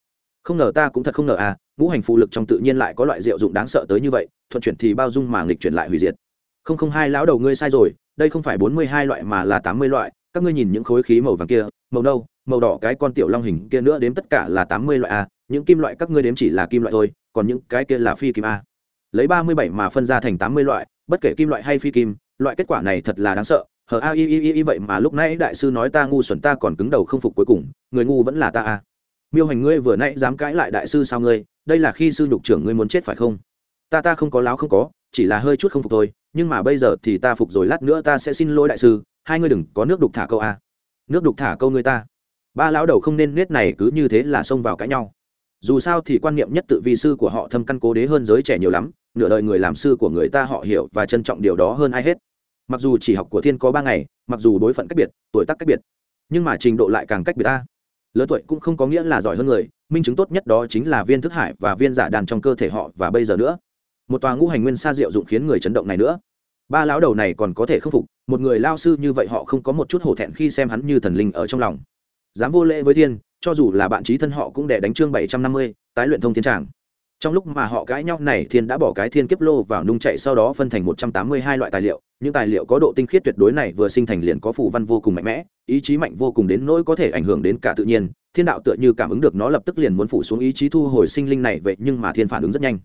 Không ngờ ta cũng thật không ngờ à ngũ hành phụ lực trong tự nhiên lại có loại diệu dụng đáng sợ tới như vậy, thuận chuyển thì bao dung mà nghịch chuyển lại hủy diệt không không hai lão đầu ngươi sai rồi, đây không phải bốn mươi hai loại mà là tám mươi loại, các ngươi nhìn những khối khí màu vàng kia, màu nâu, màu đỏ cái con tiểu long hình kia nữa đếm tất cả là tám mươi loại a, những kim loại các ngươi đếm chỉ là kim loại thôi, còn những cái kia là phi kim a. Lấy ba mươi bảy mà phân ra thành tám mươi loại, bất kể kim loại hay phi kim, loại kết quả này thật là đáng sợ. Hờ a, y y y vậy mà lúc nãy đại sư nói ta ngu xuẩn ta còn cứng đầu không phục cuối cùng, người ngu vẫn là ta a. Miêu hành ngươi vừa nãy dám cãi lại đại sư sao ngươi, đây là khi sư nhục trưởng ngươi muốn chết phải không? Ta ta không có láo không có, chỉ là hơi chút không phục thôi nhưng mà bây giờ thì ta phục rồi, lát nữa ta sẽ xin lỗi đại sư, hai ngươi đừng có nước đục thả câu a. Nước đục thả câu ngươi ta. Ba lão đầu không nên nết này cứ như thế là xông vào cãi nhau. Dù sao thì quan niệm nhất tự vi sư của họ thâm căn cố đế hơn giới trẻ nhiều lắm, nửa đời người làm sư của người ta họ hiểu và trân trọng điều đó hơn ai hết. Mặc dù chỉ học của thiên có ba ngày, mặc dù đối phận cách biệt, tuổi tác cách biệt, nhưng mà trình độ lại càng cách biệt ta lớn tuổi cũng không có nghĩa là giỏi hơn người, minh chứng tốt nhất đó chính là viên thức hải và viên giả đàn trong cơ thể họ và bây giờ nữa một tòa ngũ hành nguyên sa diệu dụng khiến người chấn động này nữa. Ba lão đầu này còn có thể khâm phục, một người lao sư như vậy họ không có một chút hổ thẹn khi xem hắn như thần linh ở trong lòng. Dám vô lễ với thiên, cho dù là bạn trí thân họ cũng để đánh chương bảy trăm năm mươi, tái luyện thông thiên tràng. Trong lúc mà họ cãi nhau này, thiên đã bỏ cái thiên kiếp lô vào nung chạy sau đó phân thành một trăm tám mươi hai loại tài liệu, những tài liệu có độ tinh khiết tuyệt đối này vừa sinh thành liền có phủ văn vô cùng mạnh mẽ, ý chí mạnh vô cùng đến nỗi có thể ảnh hưởng đến cả tự nhiên, thiên đạo tựa như cảm ứng được nó lập tức liền muốn phủ xuống ý chí thu hồi sinh linh này vậy nhưng mà thiên phản ứng rất nhanh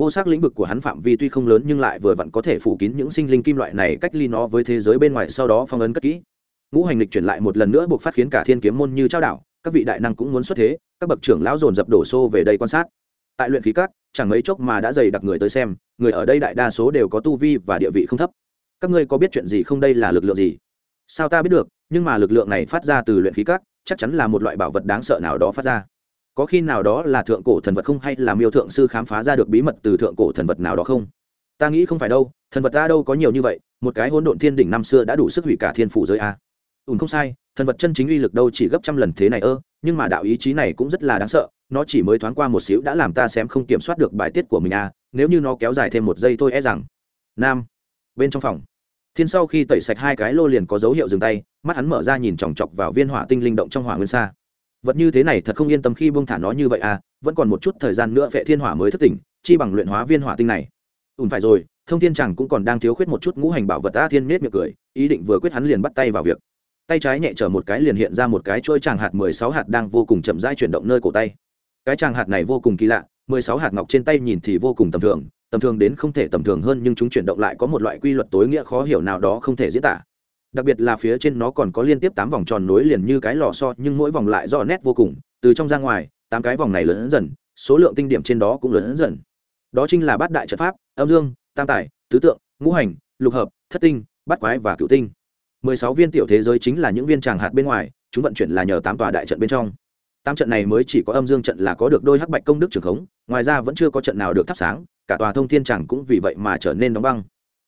vô sắc lĩnh vực của hắn phạm vi tuy không lớn nhưng lại vừa vặn có thể phủ kín những sinh linh kim loại này cách ly nó với thế giới bên ngoài, sau đó phong ấn cất kỹ. Ngũ hành lịch chuyển lại một lần nữa buộc phát khiến cả thiên kiếm môn như trao đảo, các vị đại năng cũng muốn xuất thế, các bậc trưởng lão dồn dập đổ xô về đây quan sát. Tại luyện khí các, chẳng mấy chốc mà đã dày đặc người tới xem, người ở đây đại đa số đều có tu vi và địa vị không thấp. Các ngươi có biết chuyện gì không? Đây là lực lượng gì? Sao ta biết được, nhưng mà lực lượng này phát ra từ luyện khí các, chắc chắn là một loại bảo vật đáng sợ nào đó phát ra có khi nào đó là thượng cổ thần vật không hay là miêu thượng sư khám phá ra được bí mật từ thượng cổ thần vật nào đó không? Ta nghĩ không phải đâu, thần vật ta đâu có nhiều như vậy, một cái hỗn độn thiên đỉnh năm xưa đã đủ sức hủy cả thiên phủ giới a. Ùn không sai, thần vật chân chính uy lực đâu chỉ gấp trăm lần thế này ơ, nhưng mà đạo ý chí này cũng rất là đáng sợ, nó chỉ mới thoáng qua một xíu đã làm ta xem không kiểm soát được bài tiết của mình à nếu như nó kéo dài thêm một giây thôi e rằng. Nam, bên trong phòng. Thiên sau khi tẩy sạch hai cái lô liền có dấu hiệu dừng tay, mắt hắn mở ra nhìn chòng chọc vào viên hỏa tinh linh động trong hỏa nguyên xa vật như thế này thật không yên tâm khi buông thả nó như vậy à vẫn còn một chút thời gian nữa vệ thiên hỏa mới thất tỉnh, chi bằng luyện hóa viên hỏa tinh này. Ùn phải rồi, thông thiên chẳng cũng còn đang thiếu khuyết một chút ngũ hành bảo vật ta thiên nết miệng cười, ý định vừa quyết hắn liền bắt tay vào việc. Tay trái nhẹ trở một cái liền hiện ra một cái chuỗi chàng hạt mười sáu hạt đang vô cùng chậm rãi chuyển động nơi cổ tay. Cái chàng hạt này vô cùng kỳ lạ, mười sáu hạt ngọc trên tay nhìn thì vô cùng tầm thường tầm thường đến không thể tầm thường hơn nhưng chúng chuyển động lại có một loại quy luật tối nghĩa khó hiểu nào đó không thể diễn tả đặc biệt là phía trên nó còn có liên tiếp tám vòng tròn nối liền như cái lò xo, nhưng mỗi vòng lại rõ nét vô cùng, từ trong ra ngoài, tám cái vòng này lớn dần, số lượng tinh điểm trên đó cũng lớn dần. Đó chính là bát đại trận pháp, âm dương, tam tài, tứ tượng, ngũ hành, lục hợp, thất tinh, bát quái và cựu tinh. Mười sáu viên tiểu thế giới chính là những viên tràng hạt bên ngoài, chúng vận chuyển là nhờ tám tòa đại trận bên trong. Tám trận này mới chỉ có âm dương trận là có được đôi hắc bạch công đức trường khống, ngoài ra vẫn chưa có trận nào được thắp sáng, cả tòa thông thiên tràng cũng vì vậy mà trở nên đóng băng.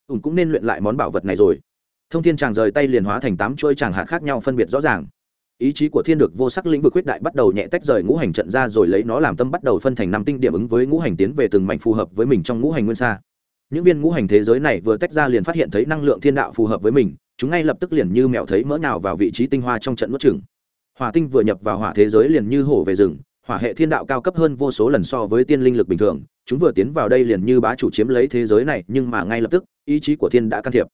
Ùn cũng nên luyện lại món bảo vật này rồi thông thiên tràng rời tay liền hóa thành tám chuỗi tràng hạt khác nhau phân biệt rõ ràng. Ý chí của thiên được vô sắc lĩnh vực quyết đại bắt đầu nhẹ tách rời ngũ hành trận ra rồi lấy nó làm tâm bắt đầu phân thành năm tinh điểm ứng với ngũ hành tiến về từng mảnh phù hợp với mình trong ngũ hành nguyên xa những viên ngũ hành thế giới này vừa tách ra liền phát hiện thấy năng lượng thiên đạo phù hợp với mình, chúng ngay lập tức liền như mèo thấy mỡ nào vào vị trí tinh hoa trong trận nuốt chừng hỏa tinh vừa nhập vào hỏa thế giới liền như hổ về rừng, hỏa hệ thiên đạo cao cấp hơn vô số lần so với tiên linh lực bình thường, chúng vừa tiến vào đây liền như bá chủ chiếm lấy thế giới này, nhưng mà ngay lập tức, ý chí của thiên đã can thiệp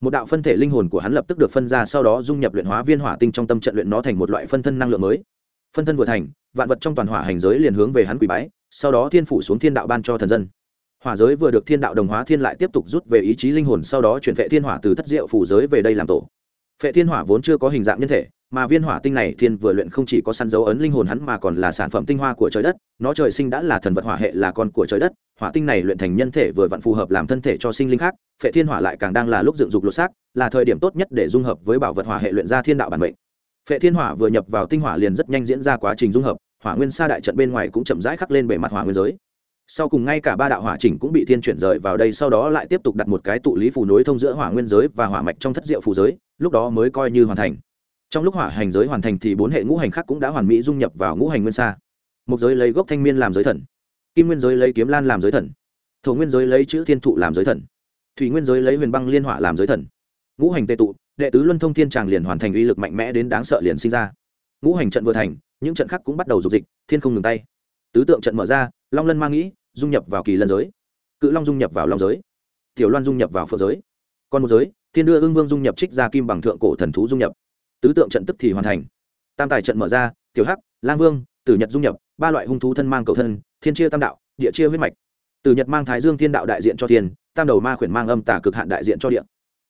một đạo phân thể linh hồn của hắn lập tức được phân ra, sau đó dung nhập luyện hóa viên hỏa tinh trong tâm trận luyện nó thành một loại phân thân năng lượng mới. Phân thân vừa thành, vạn vật trong toàn hỏa hành giới liền hướng về hắn quỷ bái, sau đó thiên phủ xuống thiên đạo ban cho thần dân. Hỏa giới vừa được thiên đạo đồng hóa, thiên lại tiếp tục rút về ý chí linh hồn, sau đó chuyển vệ thiên hỏa từ thất diệu phủ giới về đây làm tổ. Phệ thiên hỏa vốn chưa có hình dạng nhân thể, mà viên hỏa tinh này thiên vừa luyện không chỉ có săn dấu ấn linh hồn hắn mà còn là sản phẩm tinh hoa của trời đất, nó trời sinh đã là thần vật hỏa hệ, là con của trời đất hỏa tinh này luyện thành nhân thể vừa vặn phù hợp làm thân thể cho sinh linh khác, phệ thiên hỏa lại càng đang là lúc dựng dục lột xác, là thời điểm tốt nhất để dung hợp với bảo vật hỏa hệ luyện ra thiên đạo bản mệnh. Phệ thiên hỏa vừa nhập vào tinh hỏa liền rất nhanh diễn ra quá trình dung hợp, hỏa nguyên sa đại trận bên ngoài cũng chậm rãi khắc lên bề mặt hỏa nguyên giới. Sau cùng ngay cả ba đạo hỏa chỉnh cũng bị thiên chuyển rời vào đây, sau đó lại tiếp tục đặt một cái tụ lý phù nối thông giữa hỏa nguyên giới và hỏa mạch trong thất diệu phù giới, lúc đó mới coi như hoàn thành. Trong lúc hỏa hành giới hoàn thành thì bốn hệ ngũ hành khác cũng đã hoàn mỹ dung nhập vào ngũ hành nguyên sa. Một giới lấy gốc thanh miên làm giới thần kim nguyên giới lấy kiếm lan làm giới thần. Thổ nguyên giới lấy chữ thiên thụ làm giới thần. Thủy nguyên giới lấy huyền băng liên hỏa làm giới thần. Ngũ hành tệ tụ, đệ tứ luân thông thiên tràng liền hoàn thành uy lực mạnh mẽ đến đáng sợ liền sinh ra. Ngũ hành trận vừa thành, những trận khác cũng bắt đầu dục dịch, thiên không ngừng tay. Tứ tượng trận mở ra, long lân mang nghĩ, dung nhập vào kỳ lân giới. Cự long dung nhập vào long giới. Tiểu loan dung nhập vào phượng giới. Còn một giới, thiên đưa ưng vương dung nhập trích ra kim bằng thượng cổ thần thú dung nhập. Tứ tượng trận tức thì hoàn thành. Tam tài trận mở ra, tiểu hắc, lang vương, tử nhật dung nhập, ba loại hung thú thân mang cầu thân thiên chia tam đạo, địa chia huyết mạch. Từ nhật mang thái dương thiên đạo đại diện cho thiên, tam đầu ma khuyển mang âm tả cực hạn đại diện cho địa.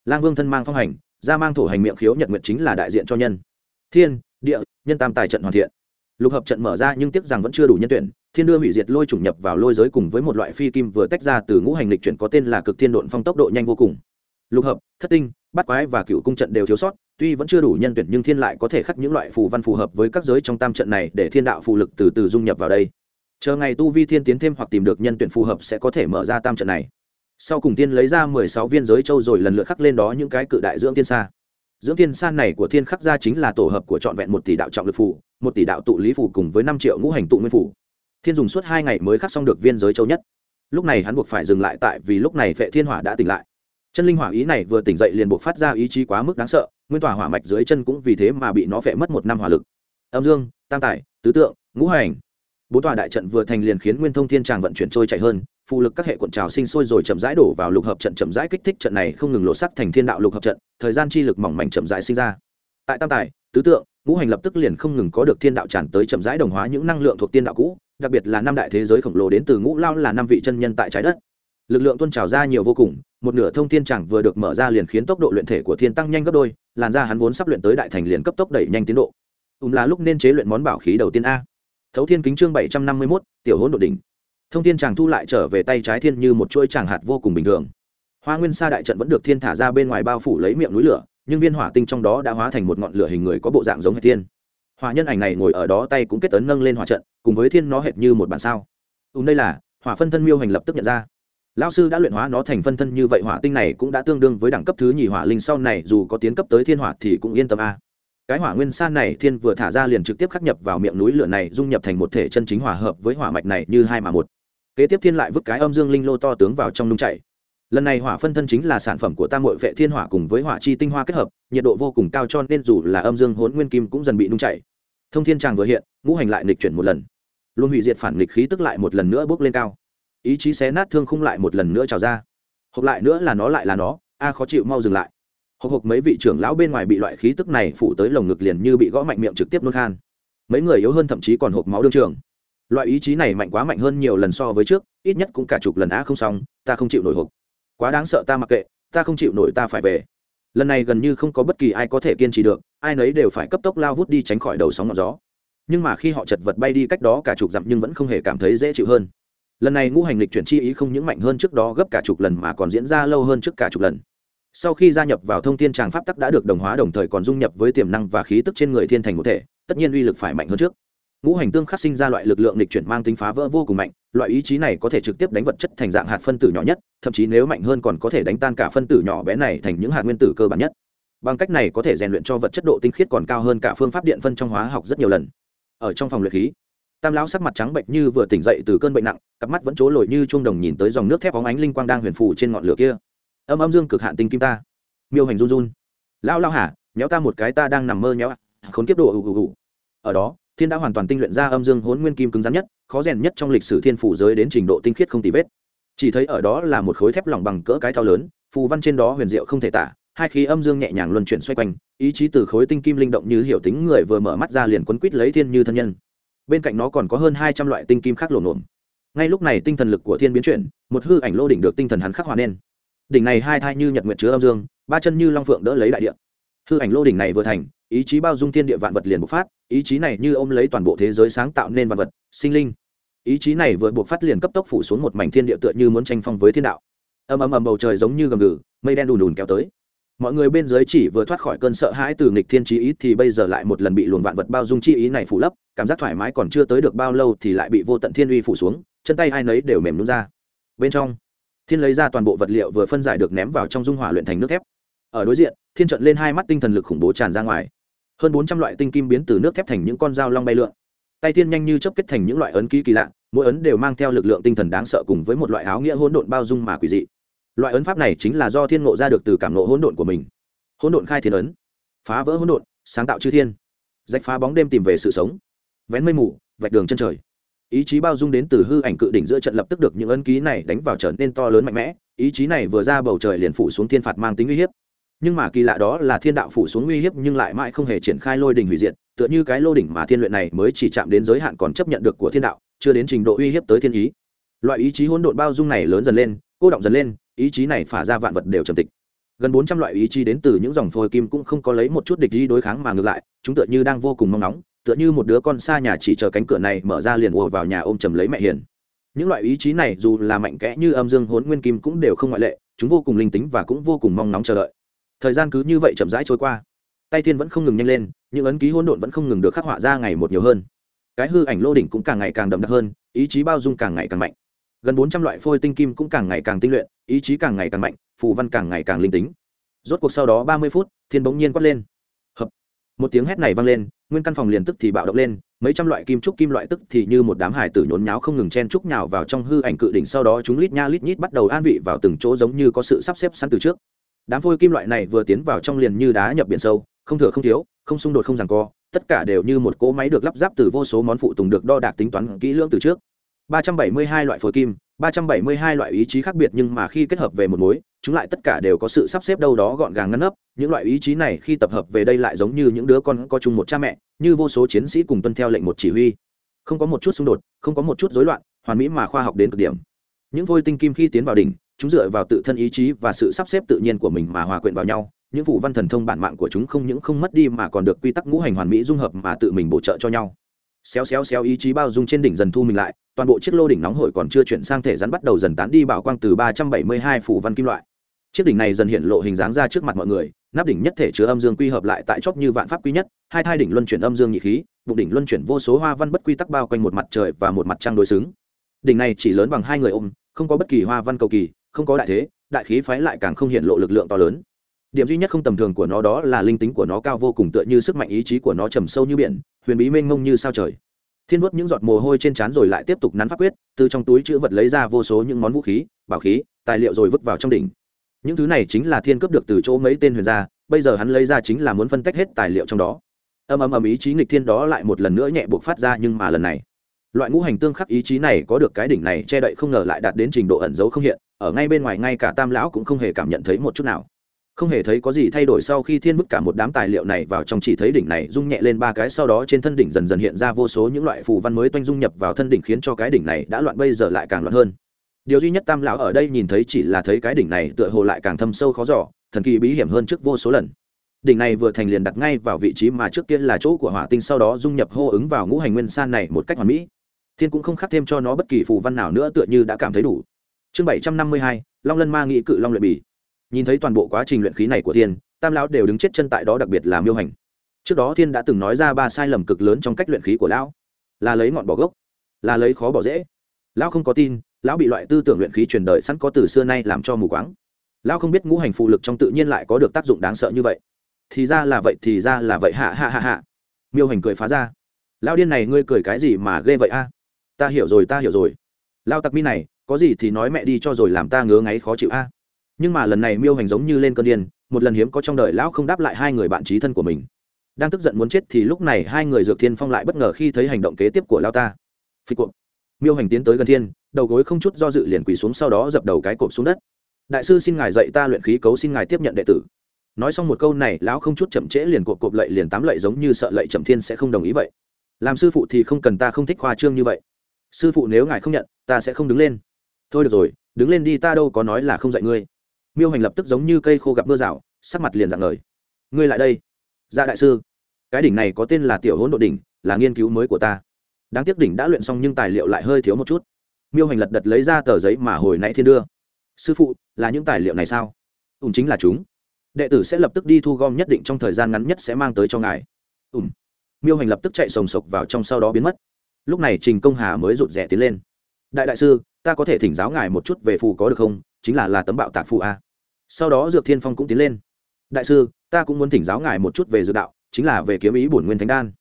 Lang vương thân mang phong hành, gia mang thổ hành miệng khiếu nhật nguyệt chính là đại diện cho nhân. Thiên, địa, nhân tam tài trận hoàn thiện. Lục hợp trận mở ra nhưng tiếc rằng vẫn chưa đủ nhân tuyển, thiên đưa hủy diệt lôi chủng nhập vào lôi giới cùng với một loại phi kim vừa tách ra từ ngũ hành lịch chuyển có tên là cực thiên độn phong tốc độ nhanh vô cùng. Lục hợp, thất tinh, bát quái và cựu cung trận đều thiếu sót, tuy vẫn chưa đủ nhân tuyển nhưng thiên lại có thể khắc những loại phù văn phù hợp với các giới trong tam trận này để thiên đạo phù lực từ từ dung nhập vào đây chờ ngày tu vi thiên tiến thêm hoặc tìm được nhân tuyển phù hợp sẽ có thể mở ra tam trận này. Sau cùng tiên lấy ra mười sáu viên giới châu rồi lần lượt khắc lên đó những cái cự đại dưỡng tiên sa. Dưỡng tiên sa này của thiên khắc gia chính là tổ hợp của trọn vẹn một tỷ đạo trọng lực phù, một tỷ đạo tụ lý phù cùng với năm triệu ngũ hành tụ nguyên phù. Thiên dùng suốt hai ngày mới khắc xong được viên giới châu nhất. Lúc này hắn buộc phải dừng lại tại vì lúc này vệ thiên hỏa đã tỉnh lại. Chân linh hỏa ý này vừa tỉnh dậy liền buộc phát ra ý chí quá mức đáng sợ, nguyên tòa hỏa mạch dưới chân cũng vì thế mà bị nó vẽ mất một năm hỏa lực. Âm dương, tam tài, tứ tượng, ngũ hành bốn tòa đại trận vừa thành liền khiến nguyên thông thiên tràng vận chuyển trôi chạy hơn, phụ lực các hệ cuộn trào sinh sôi rồi chậm rãi đổ vào lục hợp trận, chậm rãi kích thích trận này không ngừng lộ sắc thành thiên đạo lục hợp trận, thời gian chi lực mỏng mảnh chậm rãi sinh ra. Tại tam tài, tứ tượng, ngũ hành lập tức liền không ngừng có được thiên đạo tràn tới chậm rãi đồng hóa những năng lượng thuộc tiên đạo cũ, đặc biệt là năm đại thế giới khổng lồ đến từ ngũ lao là năm vị chân nhân tại trái đất. Lực lượng tuôn trào ra nhiều vô cùng, một nửa thông thiên chẳng vừa được mở ra liền khiến tốc độ luyện thể của thiên tăng nhanh gấp đôi, làn ra hắn vốn sắp luyện tới đại thành liền cấp tốc đẩy nhanh tiến độ. Ùm là lúc nên chế luyện món bảo khí đầu tiên a thấu thiên kính chương bảy trăm năm mươi mốt, tiểu hỗn độ đỉnh. Thông thiên chàng thu lại trở về tay trái thiên như một chuỗi tràng hạt vô cùng bình thường. Hoa nguyên sa đại trận vẫn được thiên thả ra bên ngoài bao phủ lấy miệng núi lửa, nhưng viên hỏa tinh trong đó đã hóa thành một ngọn lửa hình người có bộ dạng giống hệ thiên. Hỏa nhân ảnh này ngồi ở đó tay cũng kết tấn nâng lên hỏa trận, cùng với thiên nó hệt như một bản sao. Ùm đây là, hỏa phân thân miêu hành lập tức nhận ra. Lao sư đã luyện hóa nó thành phân thân như vậy, hỏa tinh này cũng đã tương đương với đẳng cấp thứ nhì hỏa linh, sau này dù có tiến cấp tới thiên hỏa thì cũng yên tâm a cái hỏa nguyên san này thiên vừa thả ra liền trực tiếp khắc nhập vào miệng núi lửa này, dung nhập thành một thể chân chính hòa hợp với hỏa mạch này như hai mà một. Kế tiếp thiên lại vứt cái âm dương linh lô to tướng vào trong nung chảy. Lần này hỏa phân thân chính là sản phẩm của tam hội vệ thiên hỏa cùng với hỏa chi tinh hoa kết hợp, nhiệt độ vô cùng cao cho nên dù là âm dương hỗn nguyên kim cũng dần bị nung chảy. Thông thiên tràng vừa hiện, ngũ hành lại nghịch chuyển một lần. Luôn hủy diệt phản nghịch khí tức lại một lần nữa bước lên cao. Ý chí xé nát thương khung lại một lần nữa trào ra. Hộp lại nữa là nó lại là nó, a khó chịu mau dừng lại hộp hộp mấy vị trưởng lão bên ngoài bị loại khí tức này phủ tới lồng ngực liền như bị gõ mạnh miệng trực tiếp nôn khan. Mấy người yếu hơn thậm chí còn hộp máu đương trường. Loại ý chí này mạnh quá mạnh hơn nhiều lần so với trước, ít nhất cũng cả chục lần á không xong, ta không chịu nổi hộp quá đáng sợ ta mặc kệ, ta không chịu nổi ta phải về. Lần này gần như không có bất kỳ ai có thể kiên trì được, ai nấy đều phải cấp tốc lao vút đi tránh khỏi đầu sóng ngọn gió. Nhưng mà khi họ chật vật bay đi cách đó cả chục dặm nhưng vẫn không hề cảm thấy dễ chịu hơn. Lần này ngũ hành lịch chuyển chi ý không những mạnh hơn trước đó gấp cả chục lần mà còn diễn ra lâu hơn trước cả chục lần sau khi gia nhập vào thông tin tràng pháp tắc đã được đồng hóa đồng thời còn dung nhập với tiềm năng và khí tức trên người thiên thành một thể, tất nhiên uy lực phải mạnh hơn trước. Ngũ hành tương khắc sinh ra loại lực lượng lịch chuyển mang tính phá vỡ vô cùng mạnh, loại ý chí này có thể trực tiếp đánh vật chất thành dạng hạt phân tử nhỏ nhất, thậm chí nếu mạnh hơn còn có thể đánh tan cả phân tử nhỏ bé này thành những hạt nguyên tử cơ bản nhất. Bằng cách này có thể rèn luyện cho vật chất độ tinh khiết còn cao hơn cả phương pháp điện phân trong hóa học rất nhiều lần. Ở trong phòng luyện khí, tam lão sắc mặt trắng bệnh như vừa tỉnh dậy từ cơn bệnh nặng, cặp mắt vẫn trố lồi như chuông đồng nhìn tới dòng nước thép óng ánh linh quang đang huyền phù trên ngọn lửa kia âm âm dương cực hạn tinh kim ta. Miêu hành run run. Lão lao hả nhéo ta một cái, ta đang nằm mơ nhéo khốn kiếp đồ ù ù ù ở đó, thiên đã hoàn toàn tinh luyện ra âm dương hốn nguyên kim cứng rắn nhất, khó rèn nhất trong lịch sử thiên phủ giới đến trình độ tinh khiết không tì vết. Chỉ thấy ở đó là một khối thép lỏng bằng cỡ cái thao lớn, phù văn trên đó huyền diệu không thể tả, hai khí âm dương nhẹ nhàng luân chuyển xoay quanh, ý chí từ khối tinh kim linh động như hiểu tính người vừa mở mắt ra liền quấn quít lấy thiên như thân nhân. Bên cạnh nó còn có hơn hai trăm loại tinh kim khác lộn nổm ngay lúc này tinh thần lực của thiên biến chuyển, một hư ảnh lô đỉnh được tinh thần hắn khắc hòa nên đỉnh này hai thai như nhật nguyệt chứa âm dương, ba chân như long phượng đỡ lấy đại địa. Hư ảnh lô đỉnh này vừa thành, ý chí bao dung thiên địa vạn vật liền bộc phát, ý chí này như ôm lấy toàn bộ thế giới sáng tạo nên vạn vật, sinh linh. Ý chí này vừa buộc phát liền cấp tốc phủ xuống một mảnh thiên địa tựa như muốn tranh phong với thiên đạo. Ầm ầm ầm bầu trời giống như gầm gừ, mây đen đùn đùn kéo tới. Mọi người bên dưới chỉ vừa thoát khỏi cơn sợ hãi từ nghịch thiên chí ý thì bây giờ lại một lần bị luồng vạn vật bao dung chi ý này phủ lấp, cảm giác thoải mái còn chưa tới được bao lâu thì lại bị vô tận thiên uy phủ xuống, chân tay ai nấy đều mềm nhún ra. Bên trong thiên lấy ra toàn bộ vật liệu vừa phân giải được ném vào trong dung hỏa luyện thành nước thép. Ở đối diện, thiên trận lên hai mắt tinh thần lực khủng bố tràn ra ngoài. Hơn bốn trăm loại tinh kim biến từ nước thép thành những con dao long bay lượn. Tay tiên nhanh như chấp kết thành những loại ấn ký kỳ lạ, mỗi ấn đều mang theo lực lượng tinh thần đáng sợ cùng với một loại áo nghĩa hỗn độn bao dung mà quỷ dị. Loại ấn pháp này chính là do thiên ngộ ra được từ cảm nộ hỗn độn của mình. Hỗn độn khai thiên ấn, phá vỡ hỗn độn, sáng tạo chư thiên. Rạch phá bóng đêm tìm về sự sống. Vén mây mù, vạch đường chân trời ý chí bao dung đến từ hư ảnh cự đỉnh giữa trận lập tức được những ấn ký này đánh vào trở nên to lớn mạnh mẽ. Ý chí này vừa ra bầu trời liền phủ xuống thiên phạt mang tính uy hiếp. Nhưng mà kỳ lạ đó là thiên đạo phủ xuống uy hiếp nhưng lại mãi không hề triển khai lôi đỉnh hủy diệt, tựa như cái lô đỉnh mà thiên luyện này mới chỉ chạm đến giới hạn còn chấp nhận được của thiên đạo, chưa đến trình độ uy hiếp tới thiên ý. Loại ý chí hỗn độn bao dung này lớn dần lên, cô động dần lên, ý chí này phả ra vạn vật đều trầm tịch. Gần bốn trăm loại ý chí đến từ những dòng phôi kim cũng không có lấy một chút địch ý đối kháng mà ngược lại, chúng tựa như đang vô cùng mong nóng tựa như một đứa con xa nhà chỉ chờ cánh cửa này mở ra liền ùa vào nhà ôm chầm lấy mẹ hiền. Những loại ý chí này dù là mạnh kẽ như âm dương hốn nguyên kim cũng đều không ngoại lệ, chúng vô cùng linh tính và cũng vô cùng mong nóng chờ đợi. Thời gian cứ như vậy chậm rãi trôi qua. Tay thiên vẫn không ngừng nhanh lên, những ấn ký hỗn độn vẫn không ngừng được khắc họa ra ngày một nhiều hơn. Cái hư ảnh lô đỉnh cũng càng ngày càng đậm đặc hơn, ý chí bao dung càng ngày càng mạnh. Gần bốn trăm loại phôi tinh kim cũng càng ngày càng tinh luyện, ý chí càng ngày càng mạnh, phù văn càng ngày càng linh tính. Rốt cuộc sau đó ba mươi phút, thiên bỗng nhiên quát lên một tiếng hét này vang lên, nguyên căn phòng liền tức thì bạo động lên, mấy trăm loại kim trúc kim loại tức thì như một đám hải tử nhốn nháo không ngừng chen trúc nhào vào trong hư ảnh cự đỉnh sau đó chúng lít nha lít nhít bắt đầu an vị vào từng chỗ giống như có sự sắp xếp sẵn từ trước. Đám phôi kim loại này vừa tiến vào trong liền như đá nhập biển sâu, không thừa không thiếu, không xung đột không ràng co, tất cả đều như một cỗ máy được lắp ráp từ vô số món phụ tùng được đo đạc tính toán kỹ lưỡng từ trước. 372 loại phôi kim 372 loại ý chí khác biệt nhưng mà khi kết hợp về một mối, chúng lại tất cả đều có sự sắp xếp đâu đó gọn gàng ngăn nắp. Những loại ý chí này khi tập hợp về đây lại giống như những đứa con có chung một cha mẹ, như vô số chiến sĩ cùng tuân theo lệnh một chỉ huy. Không có một chút xung đột, không có một chút rối loạn, hoàn mỹ mà khoa học đến cực điểm. Những vôi tinh kim khi tiến vào đỉnh, chúng dựa vào tự thân ý chí và sự sắp xếp tự nhiên của mình mà hòa quyện vào nhau. Những vụ văn thần thông bản mạng của chúng không những không mất đi mà còn được quy tắc ngũ hành hoàn mỹ dung hợp mà tự mình bổ trợ cho nhau. Xéo xéo xéo ý chí bao dung trên đỉnh dần thu mình lại toàn bộ chiếc lô đỉnh nóng hổi còn chưa chuyển sang thể rắn bắt đầu dần tán đi bảo quang từ ba trăm bảy mươi hai phủ văn kim loại. Chiếc đỉnh này dần hiện lộ hình dáng ra trước mặt mọi người, nắp đỉnh nhất thể chứa âm dương quy hợp lại tại chóp như vạn pháp quy nhất, hai thai đỉnh luân chuyển âm dương nhị khí, bụng đỉnh luân chuyển vô số hoa văn bất quy tắc bao quanh một mặt trời và một mặt trăng đối xứng. Đỉnh này chỉ lớn bằng hai người ôm, không có bất kỳ hoa văn cầu kỳ, không có đại thế, đại khí phái lại càng không hiện lộ lực lượng to lớn. Điểm duy nhất không tầm thường của nó đó là linh tính của nó cao vô cùng tựa như sức mạnh ý chí của nó trầm sâu như biển, huyền bí mênh mông như sao trời thiên vuốt những giọt mồ hôi trên trán rồi lại tiếp tục nắn pháp quyết, từ trong túi chữ vật lấy ra vô số những món vũ khí, bảo khí, tài liệu rồi vứt vào trong đỉnh. Những thứ này chính là thiên cướp được từ chỗ mấy tên huyền gia, bây giờ hắn lấy ra chính là muốn phân tách hết tài liệu trong đó. Âm âm âm ý chí nghịch thiên đó lại một lần nữa nhẹ buộc phát ra nhưng mà lần này, loại ngũ hành tương khắc ý chí này có được cái đỉnh này che đậy không ngờ lại đạt đến trình độ ẩn giấu không hiện, ở ngay bên ngoài ngay cả tam lão cũng không hề cảm nhận thấy một chút nào không hề thấy có gì thay đổi sau khi thiên bức cả một đám tài liệu này vào trong chỉ thấy đỉnh này rung nhẹ lên ba cái sau đó trên thân đỉnh dần dần hiện ra vô số những loại phù văn mới toanh dung nhập vào thân đỉnh khiến cho cái đỉnh này đã loạn bây giờ lại càng loạn hơn. Điều duy nhất tam lão ở đây nhìn thấy chỉ là thấy cái đỉnh này tựa hồ lại càng thâm sâu khó giỏ thần kỳ bí hiểm hơn trước vô số lần. Đỉnh này vừa thành liền đặt ngay vào vị trí mà trước kia là chỗ của hỏa tinh sau đó dung nhập hô ứng vào ngũ hành nguyên san này một cách hoàn mỹ. Thiên cũng không khắc thêm cho nó bất kỳ phù văn nào nữa tựa như đã cảm thấy đủ. Chương bảy trăm năm mươi hai, long lân ma nghị cự long luyện bì nhìn thấy toàn bộ quá trình luyện khí này của thiên, tam lão đều đứng chết chân tại đó đặc biệt là miêu hành. Trước đó thiên đã từng nói ra ba sai lầm cực lớn trong cách luyện khí của lão. Là lấy ngọn bỏ gốc, là lấy khó bỏ dễ. Lão không có tin, lão bị loại tư tưởng luyện khí truyền đời sẵn có từ xưa nay làm cho mù quáng. Lão không biết ngũ hành phụ lực trong tự nhiên lại có được tác dụng đáng sợ như vậy. Thì ra là vậy, thì ra là vậy hạ hạ hạ hạ miêu hành cười phá ra. Lão điên này ngươi cười cái gì mà ghê vậy a? Ta hiểu rồi, ta hiểu rồi. Lao tặc mi này, có gì thì nói mẹ đi cho rồi làm ta ngứa ngáy khó chịu a nhưng mà lần này miêu hành giống như lên cơn điên, một lần hiếm có trong đời lão không đáp lại hai người bạn trí thân của mình. Đang tức giận muốn chết thì lúc này hai người dược thiên phong lại bất ngờ khi thấy hành động kế tiếp của lao ta. Phi cuộc. Miêu hành tiến tới gần thiên, đầu gối không chút do dự liền quỳ xuống sau đó dập đầu cái cộp xuống đất. Đại sư xin ngài dạy ta luyện khí cấu xin ngài tiếp nhận đệ tử. Nói xong một câu này, lão không chút chậm trễ liền cộp cộp lậy liền tám lậy giống như sợ lậy chậm thiên sẽ không đồng ý vậy. Làm sư phụ thì không cần ta không thích khoa trương như vậy. Sư phụ nếu ngài không nhận, ta sẽ không đứng lên. Thôi được rồi, đứng lên đi ta đâu có nói là không dạy ngươi miêu hành lập tức giống như cây khô gặp mưa rào, sắc mặt liền dạng lời. ngươi lại đây. Dạ đại sư, cái đỉnh này có tên là tiểu hỗn độ đỉnh, là nghiên cứu mới của ta. Đáng tiếc đỉnh đã luyện xong nhưng tài liệu lại hơi thiếu một chút. Miêu hành lật đật lấy ra tờ giấy mà hồi nãy thiên đưa. Sư phụ, là những tài liệu này sao? Ùm chính là chúng. Đệ tử sẽ lập tức đi thu gom nhất định trong thời gian ngắn nhất sẽ mang tới cho ngài. Ùm miêu hành lập tức chạy sồng sộc vào trong sau đó biến mất. Lúc này trình công hà mới rụt rè tiến lên. Đại đại sư, ta có thể thỉnh giáo ngài một chút về phù có được không? Chính là là tấm bạo tạc phù a sau đó dược thiên phong cũng tiến lên. Đại sư, ta cũng muốn thỉnh giáo ngài một chút về dược đạo, chính là về kiếm ý bổn nguyên thánh đan.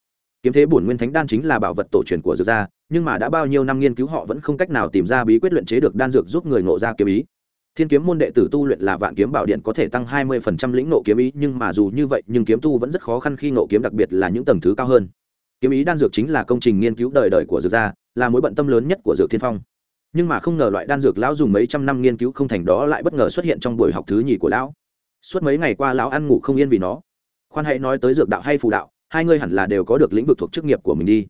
Kiếm thế bổn nguyên thánh đan chính là bảo vật tổ truyền của dược gia, nhưng mà đã bao nhiêu năm nghiên cứu họ vẫn không cách nào tìm ra bí quyết luyện chế được đan dược giúp người ngộ ra kiếm ý. Thiên kiếm môn đệ tử tu luyện là vạn kiếm bảo điện có thể tăng hai mươi phần trăm lĩnh nộ kiếm ý, nhưng mà dù như vậy, nhưng kiếm tu vẫn rất khó khăn khi nộ kiếm, đặc biệt là những tầng thứ cao hơn. Kiếm ý đan dược chính là công trình nghiên cứu đời đời của dược gia, là mối bận tâm lớn nhất của dược thiên phong nhưng mà không ngờ loại đan dược lão dùng mấy trăm năm nghiên cứu không thành đó lại bất ngờ xuất hiện trong buổi học thứ nhì của lão. Suốt mấy ngày qua lão ăn ngủ không yên vì nó. Khoan hãy nói tới dược đạo hay phù đạo, hai ngươi hẳn là đều có được lĩnh vực thuộc chức nghiệp của mình đi.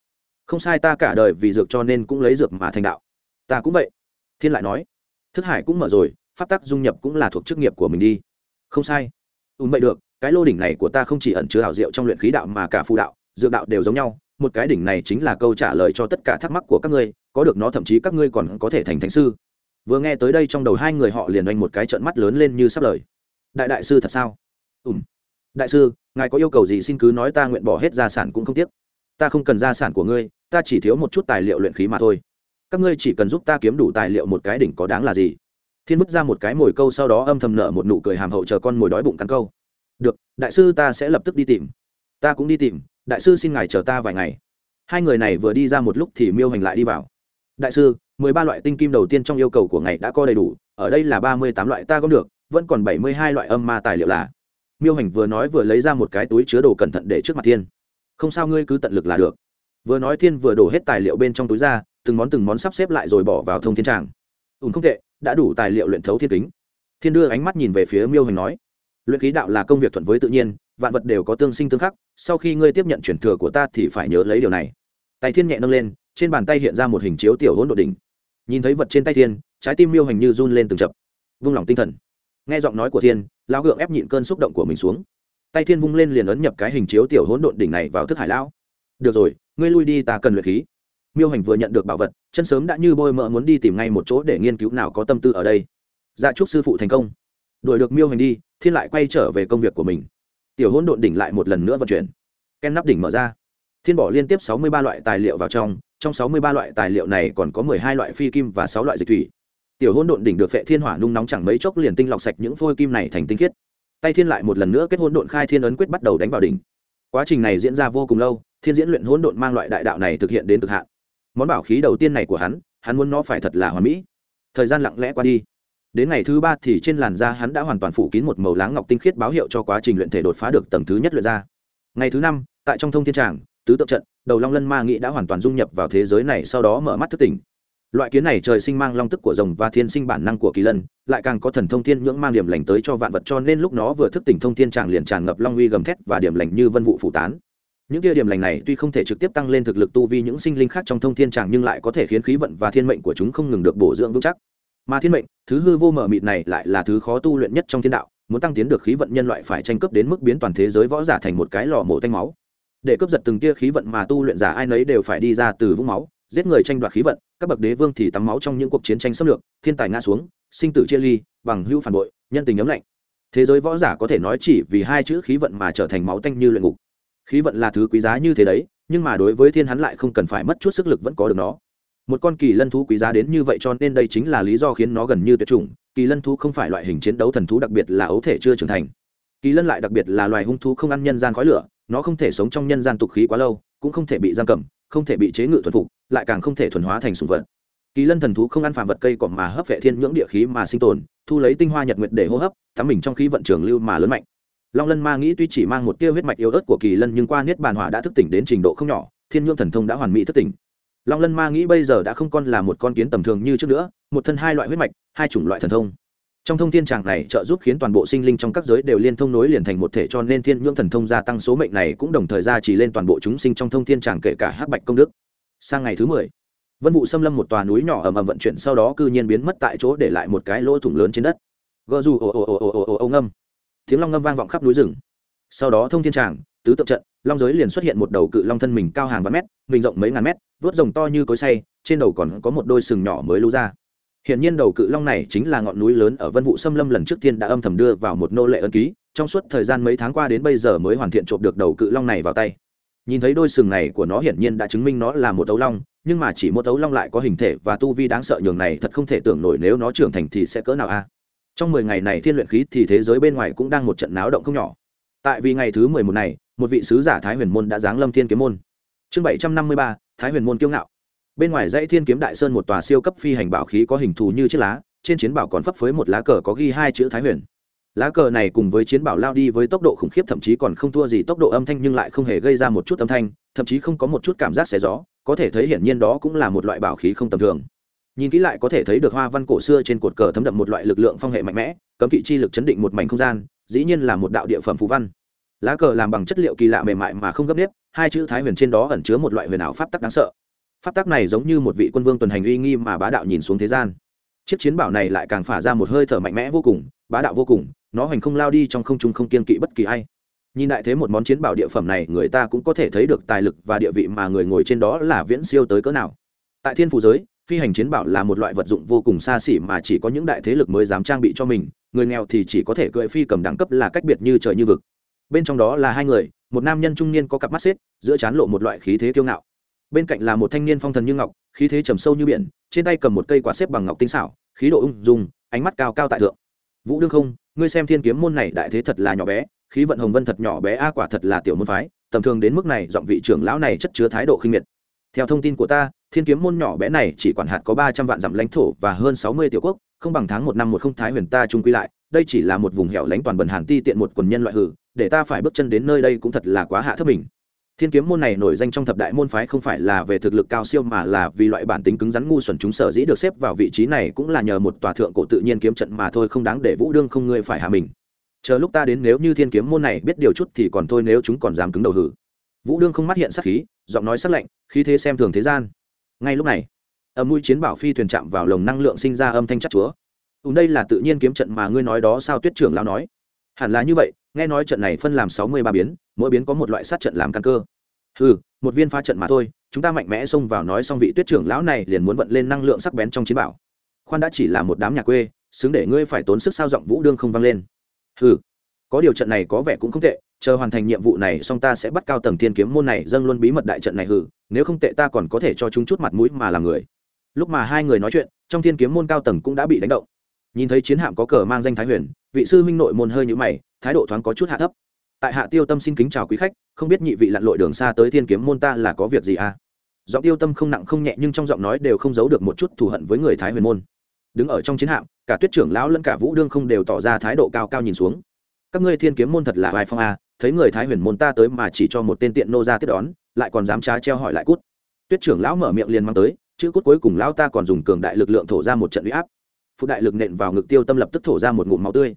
Không sai ta cả đời vì dược cho nên cũng lấy dược mà thành đạo. Ta cũng vậy. Thiên lại nói. Thức hải cũng mở rồi, pháp tắc dung nhập cũng là thuộc chức nghiệp của mình đi. Không sai. Ừ vậy được, cái lô đỉnh này của ta không chỉ ẩn chứa hảo diệu trong luyện khí đạo mà cả phù đạo, dược đạo đều giống nhau một cái đỉnh này chính là câu trả lời cho tất cả thắc mắc của các ngươi, có được nó thậm chí các ngươi còn có thể thành thánh sư. Vừa nghe tới đây trong đầu hai người họ liền oanh một cái trận mắt lớn lên như sắp lời. Đại đại sư thật sao? Ùm đại sư, ngài có yêu cầu gì xin cứ nói ta nguyện bỏ hết gia sản cũng không tiếc. Ta không cần gia sản của ngươi, ta chỉ thiếu một chút tài liệu luyện khí mà thôi. Các ngươi chỉ cần giúp ta kiếm đủ tài liệu một cái đỉnh có đáng là gì? Thiên vứt ra một cái mồi câu sau đó âm thầm nợ một nụ cười hàm hậu chờ con mồi đói bụng cắn câu. Được, đại sư ta sẽ lập tức đi tìm. Ta cũng đi tìm đại sư xin ngài chờ ta vài ngày. Hai người này vừa đi ra một lúc thì miêu hành lại đi vào. Đại sư, mười ba loại tinh kim đầu tiên trong yêu cầu của ngài đã có đầy đủ, ở đây là ba mươi tám loại ta có được, vẫn còn bảy mươi hai loại âm ma tài liệu là. Miêu hành vừa nói vừa lấy ra một cái túi chứa đồ cẩn thận để trước mặt thiên. Không sao ngươi cứ tận lực là được. Vừa nói thiên vừa đổ hết tài liệu bên trong túi ra, từng món từng món sắp xếp lại rồi bỏ vào thông thiên tràng. Ùn không tệ, đã đủ tài liệu luyện thấu thiên kính. Thiên đưa ánh mắt nhìn về phía miêu hành nói. Luyện khí đạo là công việc thuận với tự nhiên vạn vật đều có tương sinh tương khắc, sau khi ngươi tiếp nhận chuyển thừa của ta thì phải nhớ lấy điều này. Tay thiên nhẹ nâng lên, trên bàn tay hiện ra một hình chiếu tiểu hỗn độ đỉnh. Nhìn thấy vật trên tay thiên, trái tim miêu hành như run lên từng chập. Vung lòng tinh thần. Nghe giọng nói của thiên, lão gượng ép nhịn cơn xúc động của mình xuống. Tay thiên vung lên liền ấn nhập cái hình chiếu tiểu hỗn độn đỉnh này vào thức hải lão. Được rồi, ngươi lui đi, ta cần luyện khí. Miêu hành vừa nhận được bảo vật, chân sớm đã như bôi mỡ muốn đi tìm ngay một chỗ để nghiên cứu nào có tâm tư ở đây. Dạ chúc sư phụ thành công. Đuổi được miêu hành đi, thiên lại quay trở về công việc của mình tiểu hỗn độn đỉnh lại một lần nữa vận chuyển. Ken nắp đỉnh mở ra. Thiên bỏ liên tiếp sáu mươi ba loại tài liệu vào trong trong sáu mươi ba loại tài liệu này còn có mười hai loại phi kim và sáu loại dịch thủy. Tiểu hỗn độn đỉnh được vệ thiên hỏa nung nóng chẳng mấy chốc liền tinh lọc sạch những phôi kim này thành tinh khiết. Tay thiên lại một lần nữa kết hỗn độn khai thiên ấn quyết bắt đầu đánh vào đỉnh. Quá trình này diễn ra vô cùng lâu, thiên diễn luyện hỗn độn mang loại đại đạo này thực hiện đến cực hạn. Món bảo khí đầu tiên này của hắn hắn muốn nó phải thật là hoàn mỹ. Thời gian lặng lẽ qua đi đến ngày thứ ba thì trên làn da hắn đã hoàn toàn phủ kín một màu láng ngọc tinh khiết báo hiệu cho quá trình luyện thể đột phá được tầng thứ nhất luyện ra. Ngày thứ năm, tại trong thông thiên tràng, tứ tượng trận, đầu long lân ma nghĩ đã hoàn toàn dung nhập vào thế giới này, sau đó mở mắt thức tỉnh. Loại kiến này trời sinh mang long tức của rồng và thiên sinh bản năng của kỳ lân, lại càng có thần thông thiên nhưỡng mang điểm lành tới cho vạn vật, cho nên lúc nó vừa thức tỉnh thông thiên tràng liền tràn ngập long uy gầm thét và điểm lành như vân vụ phủ tán. Những tia điểm lành này tuy không thể trực tiếp tăng lên thực lực tu vi những sinh linh khác trong thông thiên tràng, nhưng lại có thể khiến khí vận và thiên mệnh của chúng không ngừng được bổ dưỡng vững chắc mà thiên mệnh, thứ hư vô mở mịt này lại là thứ khó tu luyện nhất trong thiên đạo, muốn tăng tiến được khí vận nhân loại phải tranh cướp đến mức biến toàn thế giới võ giả thành một cái lò mổ tanh máu. Để cướp giật từng tia khí vận mà tu luyện giả ai nấy đều phải đi ra từ vũng máu, giết người tranh đoạt khí vận, các bậc đế vương thì tắm máu trong những cuộc chiến tranh xâm lược, thiên tài ngã xuống, sinh tử chia ly, bằng hưu phản bội, nhân tình ấm lạnh. Thế giới võ giả có thể nói chỉ vì hai chữ khí vận mà trở thành máu tanh như luyện ngục. Khí vận là thứ quý giá như thế đấy, nhưng mà đối với thiên hắn lại không cần phải mất chút sức lực vẫn có được nó một con kỳ lân thú quý giá đến như vậy cho nên đây chính là lý do khiến nó gần như tuyệt chủng. Kỳ lân thú không phải loại hình chiến đấu thần thú đặc biệt là ấu thể chưa trưởng thành. Kỳ lân lại đặc biệt là loài hung thú không ăn nhân gian khói lửa, nó không thể sống trong nhân gian tục khí quá lâu, cũng không thể bị giam cầm, không thể bị chế ngự thuần phục, lại càng không thể thuần hóa thành sùng vật. Kỳ lân thần thú không ăn phàm vật cây cỏ mà hấp vệ thiên nhưỡng địa khí mà sinh tồn, thu lấy tinh hoa nhật nguyệt để hô hấp, thắm mình trong khí vận trường lưu mà lớn mạnh. Long lân ma nghĩ tuy chỉ mang một tia huyết mạch yếu ớt của kỳ lân nhưng qua niết bàn hỏa đã thức tỉnh đến trình độ không nhỏ, thiên nhưỡng thần thông đã hoàn mỹ thức tỉnh long lân ma nghĩ bây giờ đã không còn là một con kiến tầm thường như trước nữa, một thân hai loại huyết mạch, hai chủng loại thần thông. Trong thông thiên tràng này trợ giúp khiến toàn bộ sinh linh trong các giới đều liên thông nối liền thành một thể cho nên thiên nhưỡng thần thông gia tăng số mệnh này cũng đồng thời ra chỉ lên toàn bộ chúng sinh trong thông thiên tràng kể cả hắc bạch công đức. Sang ngày thứ mười, vân vụ xâm lâm một tòa núi nhỏ ầm ầm vận chuyển, sau đó cư nhiên biến mất tại chỗ để lại một cái lỗ thủng lớn trên đất. Gờ dù ồ ồ ồ ồ ồ ồ ngâm. Tiếng long ngâm vang vọng khắp núi rừng. Sau đó thông thiên tràng, tứ tượng trận long giới liền xuất hiện một đầu cự long thân mình cao hàng vạn mét, mình rộng mấy ngàn mét vớt rồng to như cối say, trên đầu còn có một đôi sừng nhỏ mới lưu ra. Hiện nhiên đầu cự long này chính là ngọn núi lớn ở vân vụ xâm lâm lần trước tiên đã âm thầm đưa vào một nô lệ ân ký, trong suốt thời gian mấy tháng qua đến bây giờ mới hoàn thiện trộm được đầu cự long này vào tay. Nhìn thấy đôi sừng này của nó hiển nhiên đã chứng minh nó là một ấu long, nhưng mà chỉ một ấu long lại có hình thể và tu vi đáng sợ nhường này thật không thể tưởng nổi nếu nó trưởng thành thì sẽ cỡ nào a. Trong mười ngày này thiên luyện khí thì thế giới bên ngoài cũng đang một trận náo động không nhỏ. Tại vì ngày thứ mười một này một vị sứ giả thái huyền môn đã giáng lâm thiên kiếm môn. Chương bảy trăm năm mươi ba, thái huyền môn kiêu ngạo. Bên ngoài dãy thiên kiếm đại sơn một tòa siêu cấp phi hành bảo khí có hình thù như chiếc lá, trên chiến bảo còn phấp phới một lá cờ có ghi hai chữ thái huyền. Lá cờ này cùng với chiến bảo lao đi với tốc độ khủng khiếp thậm chí còn không thua gì tốc độ âm thanh nhưng lại không hề gây ra một chút âm thanh, thậm chí không có một chút cảm giác xé gió, có thể thấy hiển nhiên đó cũng là một loại bảo khí không tầm thường. Nhìn kỹ lại có thể thấy được hoa văn cổ xưa trên cột cờ thấm đậm một loại lực lượng phong hệ mạnh mẽ, cấm kỵ chi lực chấn định một mảnh không gian, dĩ nhiên là một đạo địa phẩm phú văn lá cờ làm bằng chất liệu kỳ lạ mềm mại mà không gấp nếp, hai chữ thái huyền trên đó ẩn chứa một loại huyền ảo pháp tắc đáng sợ. Pháp tắc này giống như một vị quân vương tuần hành uy nghi mà bá đạo nhìn xuống thế gian. Chiếc chiến bảo này lại càng phả ra một hơi thở mạnh mẽ vô cùng, bá đạo vô cùng, nó hoành không lao đi trong không trung không kiên kỵ bất kỳ ai. Nhìn đại thế một món chiến bảo địa phẩm này, người ta cũng có thể thấy được tài lực và địa vị mà người ngồi trên đó là viễn siêu tới cỡ nào. Tại thiên phủ giới, phi hành chiến bảo là một loại vật dụng vô cùng xa xỉ mà chỉ có những đại thế lực mới dám trang bị cho mình, người nghèo thì chỉ có thể cưỡi phi cầm đẳng cấp là cách biệt như trời như vực bên trong đó là hai người, một nam nhân trung niên có cặp mắt xếp, giữa chán lộ một loại khí thế kiêu ngạo. Bên cạnh là một thanh niên phong thần như ngọc, khí thế trầm sâu như biển, trên tay cầm một cây quả xếp bằng ngọc tinh xảo, khí độ ung dung, ánh mắt cao cao tại thượng. Vũ đương không, ngươi xem thiên kiếm môn này đại thế thật là nhỏ bé, khí vận hồng vân thật nhỏ bé, a quả thật là tiểu môn phái, tầm thường đến mức này, giọng vị trưởng lão này chất chứa thái độ khinh miệt. Theo thông tin của ta, thiên kiếm môn nhỏ bé này chỉ quản hạt có ba trăm vạn dặm lãnh thổ và hơn sáu mươi tiểu quốc, không bằng tháng một năm một không thái huyền ta trung quy lại đây chỉ là một vùng hẻo lánh toàn bần hàn ti tiện một quần nhân loại hử, để ta phải bước chân đến nơi đây cũng thật là quá hạ thấp mình. Thiên kiếm môn này nổi danh trong thập đại môn phái không phải là về thực lực cao siêu mà là vì loại bản tính cứng rắn ngu xuẩn chúng sở dĩ được xếp vào vị trí này cũng là nhờ một tòa thượng cổ tự nhiên kiếm trận mà thôi, không đáng để vũ đương không ngươi phải hạ mình. Chờ lúc ta đến nếu như thiên kiếm môn này biết điều chút thì còn thôi, nếu chúng còn dám cứng đầu hử. Vũ đương không mắt hiện sắc khí, giọng nói sắc lạnh, khí thế xem thường thế gian. Ngay lúc này, âm mũi chiến bảo phi thuyền chạm vào lồng năng lượng sinh ra âm thanh chắc chúa ùn đây là tự nhiên kiếm trận mà ngươi nói đó sao? Tuyết trưởng lão nói. Hẳn là như vậy, nghe nói trận này phân làm sáu mươi ba biến, mỗi biến có một loại sát trận làm căn cơ. Ừ một viên pha trận mà thôi, chúng ta mạnh mẽ xông vào nói xong vị tuyết trưởng lão này liền muốn vận lên năng lượng sắc bén trong chiến bảo. Khoan đã chỉ là một đám nhà quê, xứng để ngươi phải tốn sức sao giọng vũ đương không vang lên. Ừ có điều trận này có vẻ cũng không tệ, chờ hoàn thành nhiệm vụ này xong ta sẽ bắt cao tầng thiên kiếm môn này dâng luôn bí mật đại trận này hử nếu không tệ ta còn có thể cho chúng chút mặt mũi mà làm người. Lúc mà hai người nói chuyện, trong thiên kiếm môn cao tầng cũng đã bị đánh động nhìn thấy chiến hạm có cờ mang danh thái huyền, vị sư huynh nội môn hơi nhữ mày, thái độ thoáng có chút hạ thấp. Tại hạ tiêu tâm xin kính chào quý khách, không biết nhị vị lặn lội đường xa tới thiên kiếm môn ta là có việc gì à? Giọng tiêu tâm không nặng không nhẹ nhưng trong giọng nói đều không giấu được một chút thù hận với người thái huyền môn. Đứng ở trong chiến hạm, cả tuyết trưởng lão lẫn cả vũ đương không đều tỏ ra thái độ cao cao nhìn xuống. Các ngươi thiên kiếm môn thật là vài phong à thấy người thái huyền môn ta tới mà chỉ cho một tên tiện nô ra tiếp đón, lại còn dám trá treo hỏi lại cút. Tuyết trưởng lão mở miệng liền mang tới, chữ cút cuối cùng lão ta còn dùng cường đại lực lượng thổ ra một trận uy áp phụ đại lực nện vào ngực tiêu tâm lập tức thổ ra một ngụm máu tươi.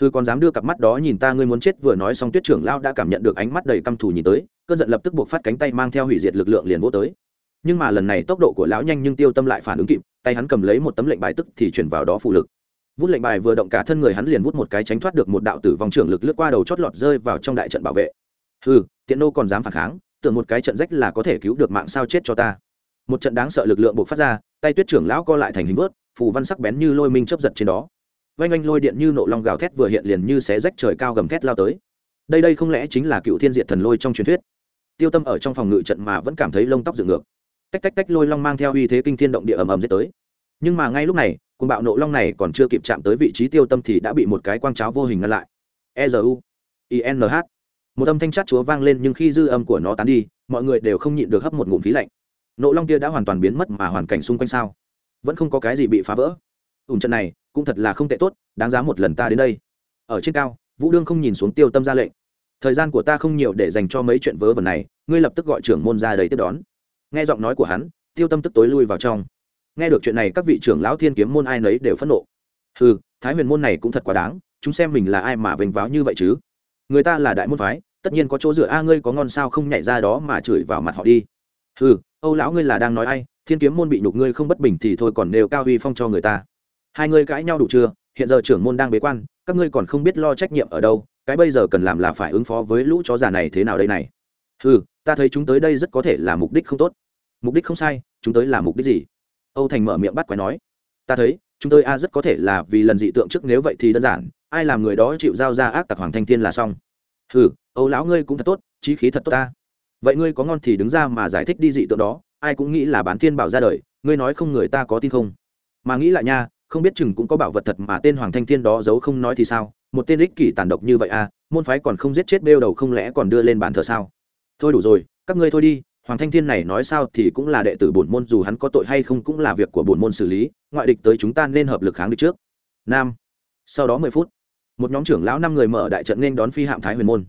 Hư còn dám đưa cặp mắt đó nhìn ta, ngươi muốn chết, vừa nói xong tuyết trưởng lão đã cảm nhận được ánh mắt đầy căm thù nhìn tới, cơn giận lập tức buộc phát cánh tay mang theo hủy diệt lực lượng liền vô tới. Nhưng mà lần này tốc độ của lão nhanh nhưng tiêu tâm lại phản ứng kịp, tay hắn cầm lấy một tấm lệnh bài tức thì chuyển vào đó phụ lực. Vút lệnh bài vừa động cả thân người hắn liền vút một cái tránh thoát được một đạo tử vong trưởng lực lướt qua đầu chót lọt rơi vào trong đại trận bảo vệ. Hư tiện nô còn dám phản kháng, tưởng một cái trận rách là có thể cứu được mạng sao chết cho ta. Một trận đáng sợ lực lượng buộc phát ra, tay tuyết trưởng lão co lại thành hình vớt phù văn sắc bén như lôi minh chấp giật trên đó. Vanh oanh lôi điện như nộ long gào thét vừa hiện liền như xé rách trời cao gầm thét lao tới. Đây đây không lẽ chính là cựu thiên diệt thần lôi trong truyền thuyết? Tiêu tâm ở trong phòng ngự trận mà vẫn cảm thấy lông tóc dựng ngược. Tách tách tách lôi long mang theo uy thế kinh thiên động địa ầm ầm dết tới. Nhưng mà ngay lúc này cùng bạo nộ long này còn chưa kịp chạm tới vị trí tiêu tâm thì đã bị một cái quang cháo vô hình ngăn lại. Ezu inh một âm thanh chát chúa vang lên nhưng khi dư âm của nó tán đi, mọi người đều không nhịn được hấp một ngụm khí lạnh. Nộ long kia đã hoàn toàn biến mất mà hoàn cảnh xung quanh sao? Vẫn không có cái gì bị phá vỡ. Ủng trận này cũng thật là không tệ tốt, đáng giá một lần ta đến đây. Ở trên cao, vũ đương không nhìn xuống tiêu tâm ra lệnh. Thời gian của ta không nhiều để dành cho mấy chuyện vớ vẩn này, ngươi lập tức gọi trưởng môn ra đầy tiếp đón. Nghe giọng nói của hắn, tiêu tâm tức tối lui vào trong. Nghe được chuyện này, các vị trưởng lão thiên kiếm môn ai nấy đều phẫn nộ. Ừ thái huyền môn này cũng thật quá đáng, chúng xem mình là ai mà vênh váo như vậy chứ? Người ta là đại môn phái, tất nhiên có chỗ dựa. A, ngươi có ngon sao không nhảy ra đó mà chửi vào mặt họ đi. Ừ âu lão ngươi là đang nói ai? Thiên kiếm môn bị nhục ngươi không bất bình thì thôi còn đều cao uy phong cho người ta. Hai ngươi cãi nhau đủ chưa? Hiện giờ trưởng môn đang bế quan, các ngươi còn không biết lo trách nhiệm ở đâu, cái bây giờ cần làm là phải ứng phó với lũ chó già này thế nào đây này? Ừ ta thấy chúng tới đây rất có thể là mục đích không tốt. Mục đích không sai, chúng tới là mục đích gì? Âu thành mở miệng bắt quái nói. Ta thấy, chúng tôi a rất có thể là vì lần dị tượng trước nếu vậy thì đơn giản, ai làm người đó chịu giao ra ác tặc hoàng thanh thiên là xong. Ừ âu lão ngươi cũng thật tốt trí khí thật tốt ta vậy ngươi có ngon thì đứng ra mà giải thích đi dị tượng đó, ai cũng nghĩ là bán thiên bảo ra đời, ngươi nói không người ta có tin không? Mà nghĩ lại nha, không biết chừng cũng có bảo vật thật mà tên hoàng thanh thiên đó giấu không nói thì sao? Một tên ích kỷ tàn độc như vậy à môn phái còn không giết chết bêu đầu không lẽ còn đưa lên bàn thờ sao? Thôi đủ rồi, các ngươi thôi đi, hoàng thanh thiên này nói sao thì cũng là đệ tử bổn môn, dù hắn có tội hay không cũng là việc của bổn môn xử lý, ngoại địch tới chúng ta nên hợp lực kháng địch trước. Nam. Sau đó mười phút, một nhóm trưởng lão năm người mở đại trận nên đón phi hạm thái huyền môn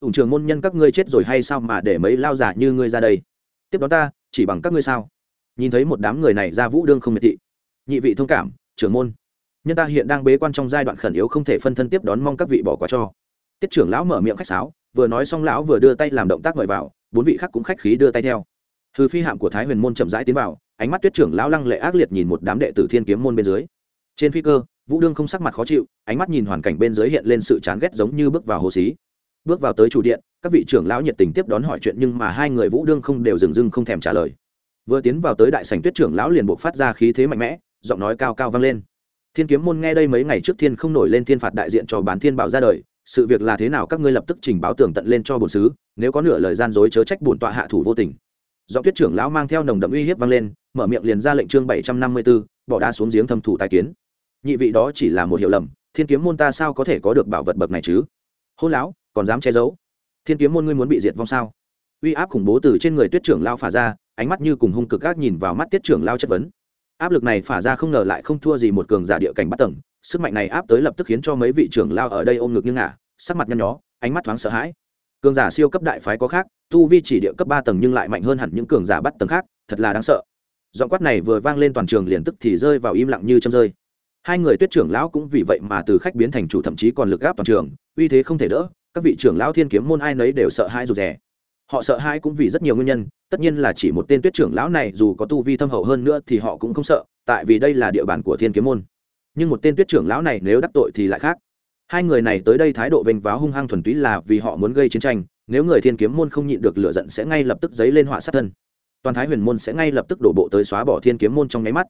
ủng trường môn nhân các ngươi chết rồi hay sao mà để mấy lao giả như ngươi ra đây? Tiếp đó ta, chỉ bằng các ngươi sao? Nhìn thấy một đám người này ra vũ đương không miệt thị. Nhị vị thông cảm, trưởng môn. Nhân ta hiện đang bế quan trong giai đoạn khẩn yếu không thể phân thân tiếp đón mong các vị bỏ qua cho. Tiết trưởng lão mở miệng khách sáo, vừa nói xong lão vừa đưa tay làm động tác mời vào, bốn vị khác cũng khách khí đưa tay theo. Hư phi hạm của thái huyền môn chậm rãi tiến vào, ánh mắt tuyết trưởng lão lăng lệ ác liệt nhìn một đám đệ tử thiên kiếm môn bên dưới. Trên phi cơ, vũ đương không sắc mặt khó chịu, ánh mắt nhìn hoàn cảnh bên dưới hiện lên sự chán ghét giống như bước vào hồ xí bước vào tới chủ điện các vị trưởng lão nhiệt tình tiếp đón hỏi chuyện nhưng mà hai người vũ đương không đều dừng dưng không thèm trả lời. Vừa tiến vào tới đại sảnh tuyết trưởng lão liền buộc phát ra khí thế mạnh mẽ giọng nói cao cao vang lên. Thiên kiếm môn nghe đây mấy ngày trước thiên không nổi lên thiên phạt đại diện cho bán thiên bảo ra đời sự việc là thế nào các ngươi lập tức trình báo tường tận lên cho bổn sứ nếu có nửa lời gian dối chớ trách bổn tọa hạ thủ vô tình. Do tuyết trưởng lão mang theo nồng đậm uy hiếp vang lên mở miệng liền ra lệnh chương bảy trăm năm mươi 754, bỏ đá xuống giếng thâm thủ tài kiến. Nhị vị đó chỉ là một hiểu lầm thiên kiếm môn ta sao có thể có được bảo vật bậc này chứ? Hôn lão còn dám che giấu? Thiên kiếm môn ngươi muốn bị diệt vong sao? Uy áp khủng bố từ trên người tuyết trưởng lao phả ra, ánh mắt như cùng hung cực gác nhìn vào mắt tiết trưởng lao chất vấn. Áp lực này phả ra không ngờ lại không thua gì một cường giả địa cảnh bắt tầng, sức mạnh này áp tới lập tức khiến cho mấy vị trưởng lao ở đây ôm ngực như ngả, sắc mặt nhăn nhó, ánh mắt thoáng sợ hãi. Cường giả siêu cấp đại phái có khác, tu vi chỉ địa cấp ba tầng nhưng lại mạnh hơn hẳn những cường giả bắt tầng khác, thật là đáng sợ. Giọng quát này vừa vang lên toàn trường liền tức thì rơi vào im lặng như châm rơi. Hai người tuyết trưởng lão cũng vì vậy mà từ khách biến thành chủ thậm chí còn lực gáp toàn trường, uy thế không thể đỡ các vị trưởng lão thiên kiếm môn ai nấy đều sợ hai rụt rè. Họ sợ hai cũng vì rất nhiều nguyên nhân, tất nhiên là chỉ một tên tuyết trưởng lão này, dù có tu vi thâm hậu hơn nữa thì họ cũng không sợ, tại vì đây là địa bàn của thiên kiếm môn. Nhưng một tên tuyết trưởng lão này nếu đắc tội thì lại khác. Hai người này tới đây thái độ vênh váo hung hăng thuần túy là vì họ muốn gây chiến tranh, nếu người thiên kiếm môn không nhịn được lửa giận sẽ ngay lập tức dấy lên họa sát thân. Toàn thái huyền môn sẽ ngay lập tức đổ bộ tới xóa bỏ thiên kiếm môn trong nháy mắt.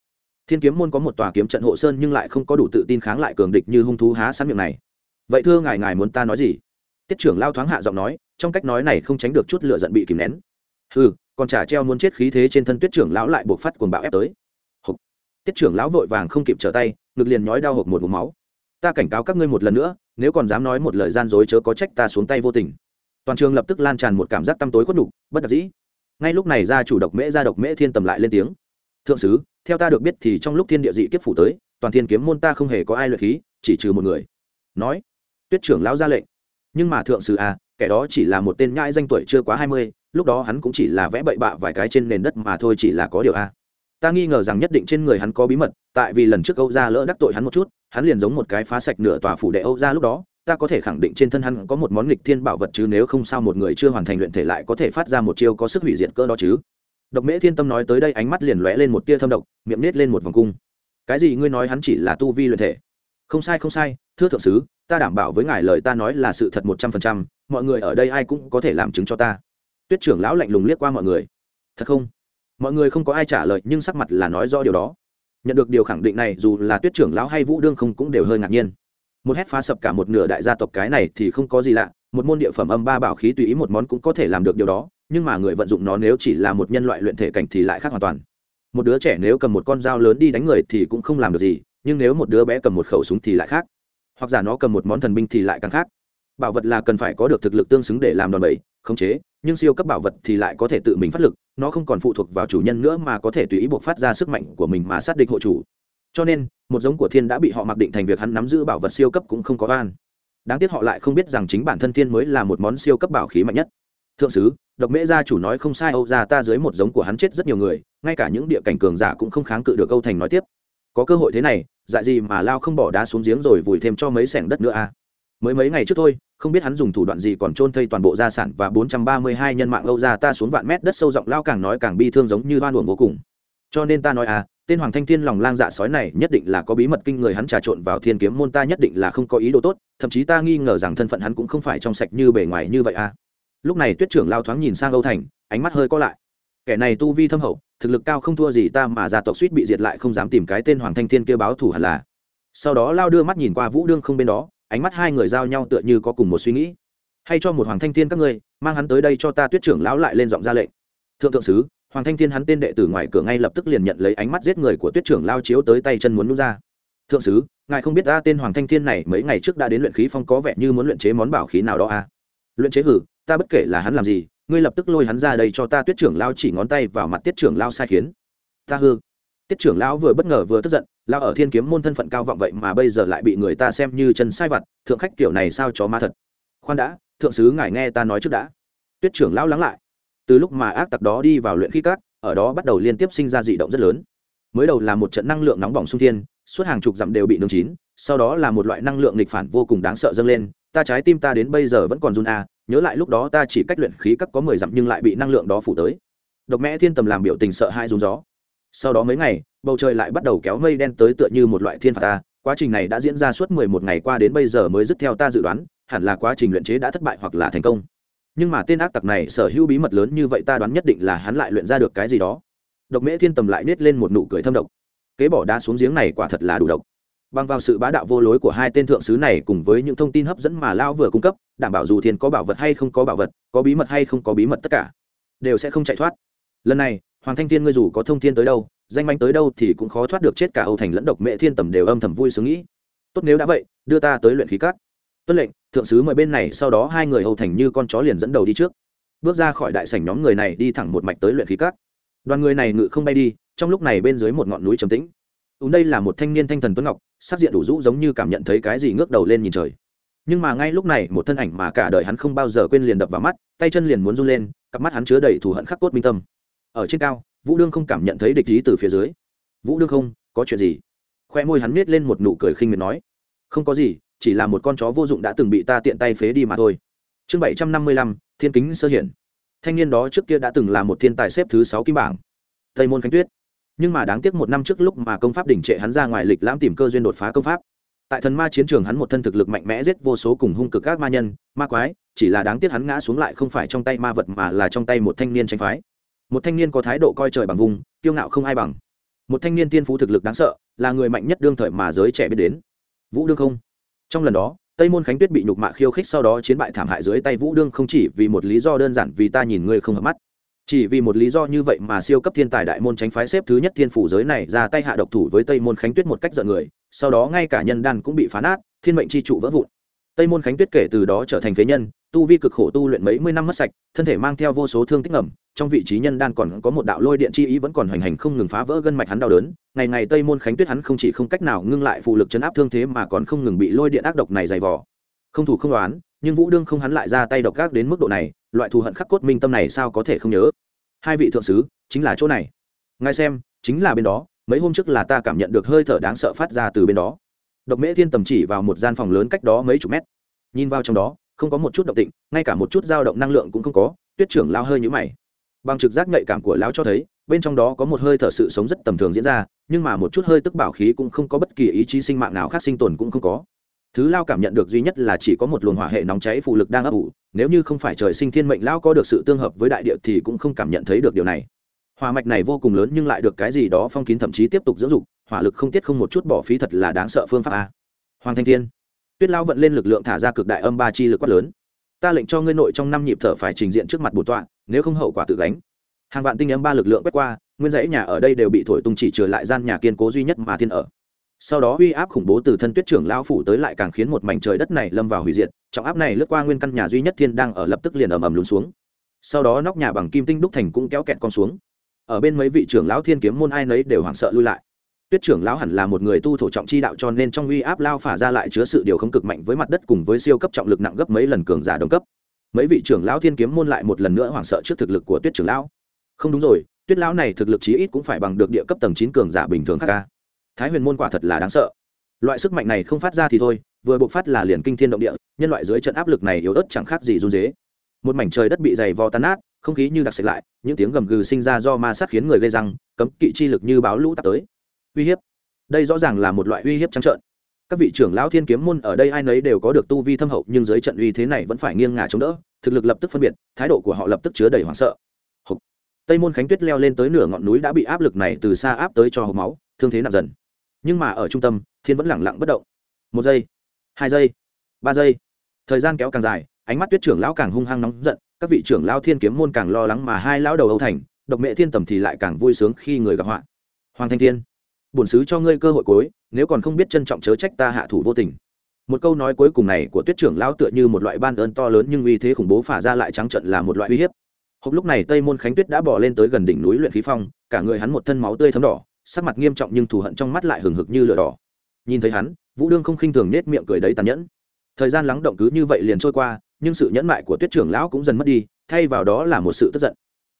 Thiên kiếm môn có một tòa kiếm trận hộ sơn nhưng lại không có đủ tự tin kháng lại cường địch như hung thú há sẵn miệng này. Vậy thưa ngài ngài muốn ta nói gì? Tiết trưởng lao thoáng hạ giọng nói, trong cách nói này không tránh được chút lửa giận bị kìm nén. Ừ còn trả treo muốn chết khí thế trên thân tuyết trưởng lão lại buộc phát cuồng bạo ép tới. Hộp tiết trưởng lão vội vàng không kịp trở tay, ngực liền nhói đau hộp một vùng máu. Ta cảnh cáo các ngươi một lần nữa, nếu còn dám nói một lời gian dối chớ có trách ta xuống tay vô tình. Toàn trường lập tức lan tràn một cảm giác tăm tối khuất đục bất đắc dĩ. Ngay lúc này ra chủ độc mễ ra độc mễ thiên tầm lại lên tiếng. Thượng sứ, theo ta được biết thì trong lúc thiên địa dị kiếp phủ tới, toàn thiên kiếm môn ta không hề có ai luyện khí, chỉ trừ một người. Nói. Tuyết trưởng lão ra lệnh nhưng mà thượng sứ à kẻ đó chỉ là một tên nhãi danh tuổi chưa quá hai mươi, lúc đó hắn cũng chỉ là vẽ bậy bạ vài cái trên nền đất mà thôi chỉ là có điều a. À. ta nghi ngờ rằng nhất định trên người hắn có bí mật, tại vì lần trước âu gia lỡ đắc tội hắn một chút, hắn liền giống một cái phá sạch nửa tòa phủ đệ âu gia lúc đó, ta có thể khẳng định trên thân hắn có một món nghịch thiên bảo vật chứ nếu không sao một người chưa hoàn thành luyện thể lại có thể phát ra một chiêu có sức hủy diệt cơ đó chứ. Độc mễ thiên tâm nói tới đây ánh mắt liền lóe lên một tia thâm độc, miệng nết lên một vòng cung. Cái gì ngươi nói hắn chỉ là tu vi luyện thể? Không sai không sai, thưa thượng sứ ta đảm bảo với ngài lời ta nói là sự thật một trăm phần trăm, mọi người ở đây ai cũng có thể làm chứng cho ta. Tuyết trưởng lão lạnh lùng liếc qua mọi người. Thật không? Mọi người không có ai trả lời, nhưng sắc mặt là nói rõ điều đó. Nhận được điều khẳng định này, dù là tuyết trưởng lão hay vũ đương không cũng đều hơi ngạc nhiên. Một hét phá sập cả một nửa đại gia tộc cái này thì không có gì lạ. Một môn địa phẩm âm ba bảo khí tùy ý một món cũng có thể làm được điều đó, nhưng mà người vận dụng nó nếu chỉ là một nhân loại luyện thể cảnh thì lại khác hoàn toàn. Một đứa trẻ nếu cầm một con dao lớn đi đánh người thì cũng không làm được gì, nhưng nếu một đứa bé cầm một khẩu súng thì lại khác hoặc giả nó cầm một món thần binh thì lại càng khác. Bảo vật là cần phải có được thực lực tương xứng để làm đòn bẩy, khống chế, nhưng siêu cấp bảo vật thì lại có thể tự mình phát lực, nó không còn phụ thuộc vào chủ nhân nữa mà có thể tùy ý buộc phát ra sức mạnh của mình mà sát địch hộ chủ. Cho nên, một giống của thiên đã bị họ mặc định thành việc hắn nắm giữ bảo vật siêu cấp cũng không có van đáng tiếc họ lại không biết rằng chính bản thân thiên mới là một món siêu cấp bảo khí mạnh nhất. Thượng sứ, độc mễ gia chủ nói không sai, âu gia ta dưới một giống của hắn chết rất nhiều người, ngay cả những địa cảnh cường giả cũng không kháng cự được âu thành nói tiếp có cơ hội thế này, dại gì mà lao không bỏ đá xuống giếng rồi vùi thêm cho mấy sẻng đất nữa à? Mới mấy ngày trước thôi, không biết hắn dùng thủ đoạn gì còn trôn thây toàn bộ gia sản và 432 nhân mạng âu ra ta xuống vạn mét đất sâu rộng lao càng nói càng bi thương giống như hoan uổng vô cùng. Cho nên ta nói à tên hoàng thanh thiên lòng lang dạ sói này nhất định là có bí mật kinh người hắn trà trộn vào thiên kiếm môn ta nhất định là không có ý đồ tốt, thậm chí ta nghi ngờ rằng thân phận hắn cũng không phải trong sạch như bề ngoài như vậy à. Lúc này tuyết trưởng lao thoáng nhìn sang âu thành, ánh mắt hơi co lại. Kẻ này tu vi thâm hậu thực lực cao không thua gì ta mà gia tộc suýt bị diệt lại không dám tìm cái tên hoàng thanh thiên kia báo thủ hẳn là. Sau đó lao đưa mắt nhìn qua vũ đương không bên đó, ánh mắt hai người giao nhau tựa như có cùng một suy nghĩ. Hay cho một hoàng thanh thiên các ngươi, mang hắn tới đây cho ta tuyết trưởng lão lại lên giọng ra lệnh. Thượng thượng sứ, hoàng thanh thiên hắn tên đệ tử ngoài cửa ngay lập tức liền nhận lấy ánh mắt giết người của tuyết trưởng lao chiếu tới tay chân muốn nút ra. Thượng sứ, ngài không biết ta tên hoàng thanh thiên này mấy ngày trước đã đến luyện khí phong có vẻ như muốn luyện chế món bảo khí nào đó à? Luyện chế hử ta bất kể là hắn làm gì, ngươi lập tức lôi hắn ra đây cho ta tuyết trưởng lao chỉ ngón tay vào mặt tiết trưởng lao sai khiến. Ta hư. Tiết trưởng lão vừa bất ngờ vừa tức giận lao ở thiên kiếm môn thân phận cao vọng vậy mà bây giờ lại bị người ta xem như chân sai vặt, thượng khách kiểu này sao chó ma thật. Khoan đã, thượng sứ ngài nghe ta nói trước đã. Tuyết trưởng lão lắng lại. Từ lúc mà ác tặc đó đi vào luyện khí cát ở đó bắt đầu liên tiếp sinh ra dị động rất lớn. Mới đầu là một trận năng lượng nóng bỏng sung thiên, suốt hàng chục dặm đều bị nướng chín, sau đó là một loại năng lượng nghịch phản vô cùng đáng sợ dâng lên. Ta trái tim ta đến bây giờ vẫn còn run a nhớ lại lúc đó ta chỉ cách luyện khí các có mười dặm nhưng lại bị năng lượng đó phủ tới. Độc mẽ thiên tầm làm biểu tình sợ hai run gió sau đó mấy ngày, bầu trời lại bắt đầu kéo mây đen tới tựa như một loại thiên phạt ta. Quá trình này đã diễn ra suốt mười một ngày qua đến bây giờ mới dứt theo ta dự đoán, hẳn là quá trình luyện chế đã thất bại hoặc là thành công. Nhưng mà tên ác tặc này sở hữu bí mật lớn như vậy ta đoán nhất định là hắn lại luyện ra được cái gì đó. Độc mễ thiên tầm lại nết lên một nụ cười thâm độc. Kế bỏ đá xuống giếng này quả thật là đủ độc bằng vào sự bá đạo vô lối của hai tên thượng sứ này cùng với những thông tin hấp dẫn mà lão vừa cung cấp, đảm bảo dù thiên có bảo vật hay không có bảo vật, có bí mật hay không có bí mật tất cả, đều sẽ không chạy thoát. Lần này, hoàng thanh thiên ngươi dù có thông thiên tới đâu, danh manh tới đâu thì cũng khó thoát được chết cả âu thành lẫn độc Mẹ thiên tầm đều âm thầm vui sướng nghĩ. Tốt nếu đã vậy, đưa ta tới luyện khí cát tuân lệnh, thượng sứ mời bên này, sau đó hai người âu thành như con chó liền dẫn đầu đi trước. Bước ra khỏi đại sảnh nhóm người này, đi thẳng một mạch tới luyện khí cát đoàn người này ngự không bay đi, trong lúc này bên dưới một ngọn núi trầm tĩnh. Ùn đây là một thanh niên thanh thần tuấn ngọc sắc diện đủ rũ giống như cảm nhận thấy cái gì ngước đầu lên nhìn trời. Nhưng mà ngay lúc này, một thân ảnh mà cả đời hắn không bao giờ quên liền đập vào mắt, tay chân liền muốn run lên, cặp mắt hắn chứa đầy thù hận khắc cốt minh tâm. Ở trên cao, vũ đương không cảm nhận thấy địch ý từ phía dưới. Vũ đương không, có chuyện gì? Khoe môi hắn miết lên một nụ cười khinh miệt nói. Không có gì, chỉ là một con chó vô dụng đã từng bị ta tiện tay phế đi mà thôi. Chương bảy trăm năm mươi lăm, thiên kính sơ hiển. Thanh niên đó trước kia đã từng là một thiên tài xếp thứ sáu kim bảng. Tây môn khánh tuyết nhưng mà đáng tiếc một năm trước lúc mà công pháp đỉnh trệ hắn ra ngoài lịch lãm tìm cơ duyên đột phá công pháp. Tại thần ma chiến trường hắn một thân thực lực mạnh mẽ giết vô số cùng hung cực các ma nhân, ma quái, chỉ là đáng tiếc hắn ngã xuống lại không phải trong tay ma vật mà là trong tay một thanh niên tranh phái. Một thanh niên có thái độ coi trời bằng vùng, kiêu ngạo không ai bằng. Một thanh niên tiên phú thực lực đáng sợ, là người mạnh nhất đương thời mà giới trẻ biết đến. Vũ đương không? Trong lần đó, tây môn khánh tuyết bị nhục mạ khiêu khích sau đó chiến bại thảm hại dưới tay vũ đương không chỉ vì một lý do đơn giản vì ta nhìn ngươi không hợp mắt chỉ vì một lý do như vậy mà siêu cấp thiên tài đại môn tránh phái xếp thứ nhất thiên phủ giới này ra tay hạ độc thủ với tây môn khánh tuyết một cách giận người sau đó ngay cả nhân đan cũng bị phá nát thiên mệnh c h i trụ vỡ vụn. Tây môn khánh tuyết kể từ đó trở thành phế nhân tu vi cực khổ tu luyện mấy mươi năm mất sạch thân thể mang theo vô số thương tích ngầm, trong vị trí nhân đan còn có một đạo lôi điện chi ý vẫn còn hoành hành không ngừng phá vỡ gân mạch hắn đau đớn ngày ngày tây môn khánh tuyết hắn không chỉ không cách nào ngưng lại phụ lực chấn áp thương thế mà còn không ngừng bị lôi điện ác độc này dày vò. Không thủ không đoán nhưng vũ đương không hắn lại ra tay độc gác đến mức độ này loại thù hận khắc cốt minh tâm này sao có thể không nhớ? Hai vị thượng sứ, chính là chỗ này. Ngài xem, chính là bên đó, mấy hôm trước là ta cảm nhận được hơi thở đáng sợ phát ra từ bên đó. Độc mễ thiên tầm chỉ vào một gian phòng lớn cách đó mấy chục mét. Nhìn vào trong đó, không có một chút động tĩnh, ngay cả một chút dao động năng lượng cũng không có, tuyết trưởng lao hơi nhũ mày. Bằng trực giác nhạy cảm của lão cho thấy, bên trong đó có một hơi thở sự sống rất tầm thường diễn ra, nhưng mà một chút hơi tức bảo khí cũng không có bất kỳ ý chí sinh mạng nào khác sinh tồn cũng không có thứ lao cảm nhận được duy nhất là chỉ có một luồng hỏa hệ nóng cháy phụ lực đang ấp ủ, nếu như không phải trời sinh thiên mệnh lao có được sự tương hợp với đại địa thì cũng không cảm nhận thấy được điều này. Hỏa mạch này vô cùng lớn nhưng lại được cái gì đó phong kín thậm chí tiếp tục dưỡng dục, hỏa lực không tiết không một chút bỏ phí thật là đáng sợ phương pháp a. Hoàng thanh thiên, tuyết lao vận lên lực lượng thả ra cực đại âm ba chi lực quát lớn. Ta lệnh cho ngươi nội trong năm nhịp thở phải trình diện trước mặt bổn tọa, nếu không hậu quả tự gánh. Hàng vạn tinh âm ba lực lượng quét qua, nguyên dãy nhà ở đây đều bị thổi tung chỉ trừ lại gian nhà kiên cố duy nhất mà thiên ở sau đó uy áp khủng bố từ thân tuyết trưởng lão phủ tới lại càng khiến một mảnh trời đất này lâm vào hủy diệt, trọng áp này lướt qua nguyên căn nhà duy nhất thiên đang ở lập tức liền ầm ầm lún xuống. Sau đó nóc nhà bằng kim tinh đúc thành cũng kéo kẹt con xuống. Ở bên mấy vị trưởng lão thiên kiếm môn ai nấy đều hoảng sợ lui lại. Tuyết trưởng lão hẳn là một người tu thổ trọng chi đạo cho nên trong uy áp lao phả ra lại chứa sự điều không cực mạnh với mặt đất cùng với siêu cấp trọng lực nặng gấp mấy lần cường giả đồng cấp. Mấy vị trưởng lão thiên kiếm môn lại một lần nữa hoảng sợ trước thực lực của tuyết trưởng lão. Không đúng rồi, tuyết lão này thực lực chí ít cũng phải bằng được địa cấp tầng chín cường giả bình thường khác ca thái huyền môn quả thật là đáng sợ. Loại sức mạnh này không phát ra thì thôi, vừa bộc phát là liền kinh thiên động địa, nhân loại dưới trận áp lực này yếu ớt chẳng khác gì run dế. Một mảnh trời đất bị dày vò tan nát, không khí như đặc sệt lại, những tiếng gầm gừ sinh ra do ma sát khiến người gây răng, cấm kỵ chi lực như báo lũ tạt tới. Uy hiếp. Đây rõ ràng là một loại uy hiếp trắng trợn. Các vị trưởng lão thiên kiếm môn ở đây ai nấy đều có được tu vi thâm hậu, nhưng dưới trận uy thế này vẫn phải nghiêng ngả chống đỡ, thực lực lập tức phân biệt, thái độ của họ lập tức chứa đầy hoảng sợ. Hục. tây môn khánh tuyết leo lên tới nửa ngọn núi đã bị áp lực này từ xa áp tới cho hộp máu, thương thế nặng dần nhưng mà ở trung tâm, thiên vẫn lẳng lặng bất động. Một giây, hai giây, ba giây. Thời gian kéo càng dài, ánh mắt tuyết trưởng lão càng hung hăng nóng giận, các vị trưởng lão thiên kiếm môn càng lo lắng mà hai lão đầu âu thành, độc mẹ thiên tầm thì lại càng vui sướng khi người gặp họa. Hoàng thanh thiên, bổn sứ cho ngươi cơ hội cuối, nếu còn không biết trân trọng chớ trách ta hạ thủ vô tình. Một câu nói cuối cùng này của tuyết trưởng lão tựa như một loại ban ơn to lớn nhưng uy thế khủng bố phả ra lại trắng trận là một loại uy hiếp. Hộp lúc này tây môn khánh tuyết đã bỏ lên tới gần đỉnh núi luyện khí phong, cả người hắn một thân máu tươi thấm đỏ sắc mặt nghiêm trọng nhưng thù hận trong mắt lại hừng hực như lửa đỏ. Nhìn thấy hắn, vũ đương không khinh thường nết miệng cười đấy tàn nhẫn. Thời gian lắng động cứ như vậy liền trôi qua, nhưng sự nhẫn mại của tuyết trưởng lão cũng dần mất đi, thay vào đó là một sự tức giận.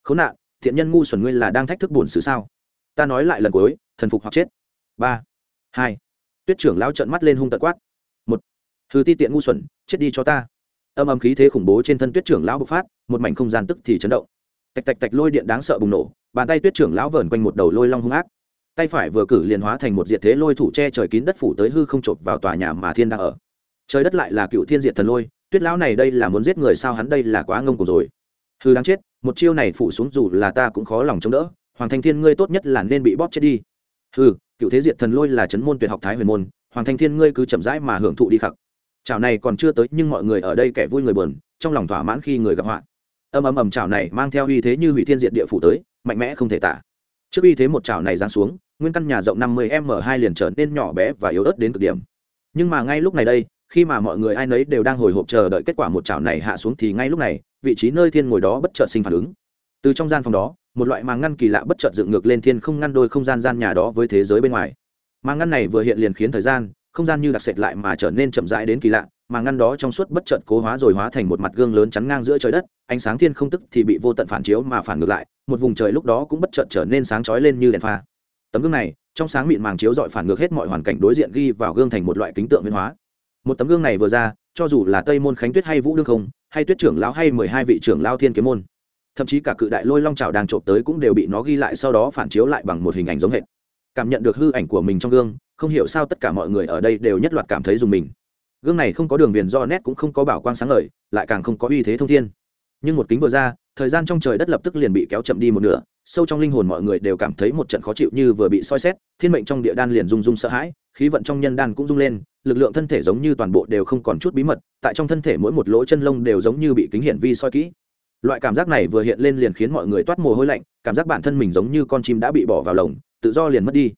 Khốn nạn, thiện nhân ngu xuẩn ngươi là đang thách thức bổn sự sao? Ta nói lại lần cuối, thần phục hoặc chết. Ba, hai. Tuyết trưởng lão trợn mắt lên hung tật quát. Một hư ti tiện ngu xuẩn, chết đi cho ta. Âm âm khí thế khủng bố trên thân tuyết trưởng lão bộc phát, một mảnh không gian tức thì chấn động. Tạch tạch tạch lôi điện đáng sợ bùng nổ, bàn tay tuyết trưởng lão vờn quanh một đầu lôi long hung ác tay phải vừa cử liền hóa thành một diệt thế lôi thủ che trời kín đất phủ tới hư không chộp vào tòa nhà mà thiên đang ở. Trời đất lại là cựu thiên diệt thần lôi, tuyết lão này đây là muốn giết người sao hắn đây là quá ngông cuồng rồi. Hư đáng chết, một chiêu này phủ xuống dù là ta cũng khó lòng chống đỡ, hoàng thanh thiên ngươi tốt nhất là nên bị bóp chết đi. Hư cựu thế diệt thần lôi là chấn môn tuyệt học thái huyền môn, hoàng thanh thiên ngươi cứ chậm rãi mà hưởng thụ đi khặc chảo này còn chưa tới nhưng mọi người ở đây kẻ vui người buồn, trong lòng thỏa mãn khi người gặp họa. Âm ầm ầm chảo này mang theo uy thế như hủy thiên diệt địa phủ tới, mạnh mẽ không thể tả trước uy thế một chảo này giáng xuống, nguyên căn nhà rộng năm mươi m hai liền trở nên nhỏ bé và yếu ớt đến cực điểm. Nhưng mà ngay lúc này đây, khi mà mọi người ai nấy đều đang hồi hộp chờ đợi kết quả một chảo này hạ xuống thì ngay lúc này, vị trí nơi thiên ngồi đó bất chợt sinh phản ứng. Từ trong gian phòng đó, một loại màng ngăn kỳ lạ bất chợt dựng ngược lên thiên không ngăn đôi không gian gian nhà đó với thế giới bên ngoài. Màng ngăn này vừa hiện liền khiến thời gian không gian như đặc sệt lại mà trở nên chậm rãi đến kỳ lạ, mà ngăn đó trong suốt bất chợt cố hóa rồi hóa thành một mặt gương lớn chắn ngang giữa trời đất, ánh sáng thiên không tức thì bị vô tận phản chiếu mà phản ngược lại, một vùng trời lúc đó cũng bất chợt trở nên sáng chói lên như đèn pha. Tấm gương này, trong sáng mịn màng chiếu dọi phản ngược hết mọi hoàn cảnh đối diện ghi vào gương thành một loại kính tượng biến hóa. Một tấm gương này vừa ra, cho dù là tây môn khánh tuyết hay vũ đương không, hay tuyết trưởng lão hay mười hai vị trưởng lao thiên kiếm môn, thậm chí cả cự đại lôi long trào đang trộm tới cũng đều bị nó ghi lại sau đó phản chiếu lại bằng một hình ảnh giống hệt. Cảm nhận được hư ảnh của mình trong gương không hiểu sao tất cả mọi người ở đây đều nhất loạt cảm thấy dùng mình. Gương này không có đường viền do nét cũng không có bảo quang sáng ngời, lại càng không có uy thế thông thiên. Nhưng một kính vừa ra, thời gian trong trời đất lập tức liền bị kéo chậm đi một nửa, sâu trong linh hồn mọi người đều cảm thấy một trận khó chịu như vừa bị soi xét, thiên mệnh trong địa đan liền rung rung sợ hãi, khí vận trong nhân đan cũng rung lên, lực lượng thân thể giống như toàn bộ đều không còn chút bí mật, tại trong thân thể mỗi một lỗ chân lông đều giống như bị kính hiển vi soi kỹ. Loại cảm giác này vừa hiện lên liền khiến mọi người toát mồ hôi lạnh, cảm giác bản thân mình giống như con chim đã bị bỏ vào lồng, tự do liền mất đi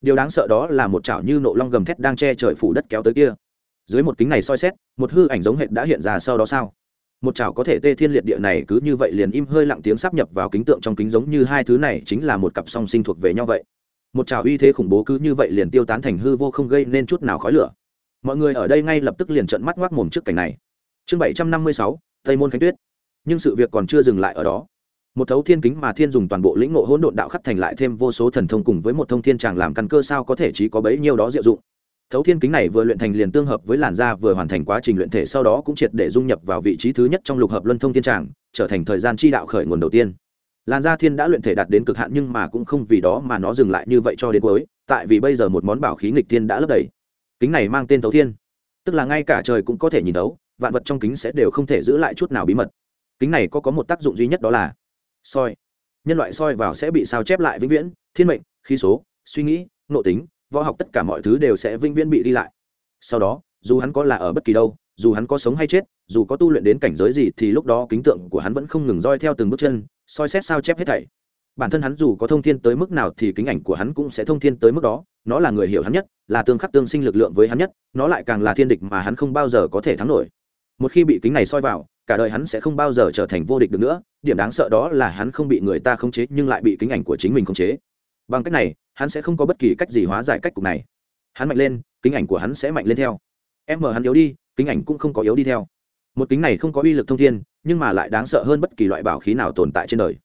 điều đáng sợ đó là một chảo như nộ long gầm thét đang che trời phủ đất kéo tới kia. Dưới một kính này soi xét, một hư ảnh giống hệt đã hiện ra sau đó sao? Một chảo có thể tê thiên liệt địa này cứ như vậy liền im hơi lặng tiếng sắp nhập vào kính tượng trong kính giống như hai thứ này chính là một cặp song sinh thuộc về nhau vậy. Một chảo uy thế khủng bố cứ như vậy liền tiêu tán thành hư vô không gây nên chút nào khói lửa. Mọi người ở đây ngay lập tức liền trợn mắt ngoác mồm trước cảnh này. Chương bảy trăm năm mươi sáu, tây môn khánh tuyết. Nhưng sự việc còn chưa dừng lại ở đó một thấu thiên kính mà thiên dùng toàn bộ lĩnh ngộ hỗn độn đạo khắc thành lại thêm vô số thần thông cùng với một thông thiên tràng làm căn cơ sao có thể chỉ có bấy nhiêu đó diệu dụng. Thấu thiên kính này vừa luyện thành liền tương hợp với làn da vừa hoàn thành quá trình luyện thể sau đó cũng triệt để dung nhập vào vị trí thứ nhất trong lục hợp luân thông thiên tràng, trở thành thời gian chi đạo khởi nguồn đầu tiên. Làn da thiên đã luyện thể đạt đến cực hạn nhưng mà cũng không vì đó mà nó dừng lại như vậy cho đến cuối, tại vì bây giờ một món bảo khí nghịch thiên đã lấp đầy. Kính này mang tên thấu thiên. Tức là ngay cả trời cũng có thể nhìn thấu, vạn vật trong kính sẽ đều không thể giữ lại chút nào bí mật. Kính này có có một tác dụng duy nhất đó là soi. Nhân loại soi vào sẽ bị sao chép lại vĩnh viễn, thiên mệnh, khí số, suy nghĩ, nội tính, võ học tất cả mọi thứ đều sẽ vĩnh viễn bị đi lại. Sau đó, dù hắn có là ở bất kỳ đâu, dù hắn có sống hay chết, dù có tu luyện đến cảnh giới gì thì lúc đó kính tượng của hắn vẫn không ngừng roi theo từng bước chân, soi xét sao chép hết thảy. Bản thân hắn dù có thông thiên tới mức nào thì kính ảnh của hắn cũng sẽ thông thiên tới mức đó, nó là người hiểu hắn nhất, là tương khắc tương sinh lực lượng với hắn nhất, nó lại càng là thiên địch mà hắn không bao giờ có thể thắng nổi. Một khi bị kính này soi vào cả đời hắn sẽ không bao giờ trở thành vô địch được nữa, điểm đáng sợ đó là hắn không bị người ta khống chế nhưng lại bị kính ảnh của chính mình khống chế. Bằng cách này, hắn sẽ không có bất kỳ cách gì hóa giải cách cục này. Hắn mạnh lên, kính ảnh của hắn sẽ mạnh lên theo. Em mờ hắn yếu đi, kính ảnh cũng không có yếu đi theo. Một kính này không có uy lực thông thiên, nhưng mà lại đáng sợ hơn bất kỳ loại bảo khí nào tồn tại trên đời.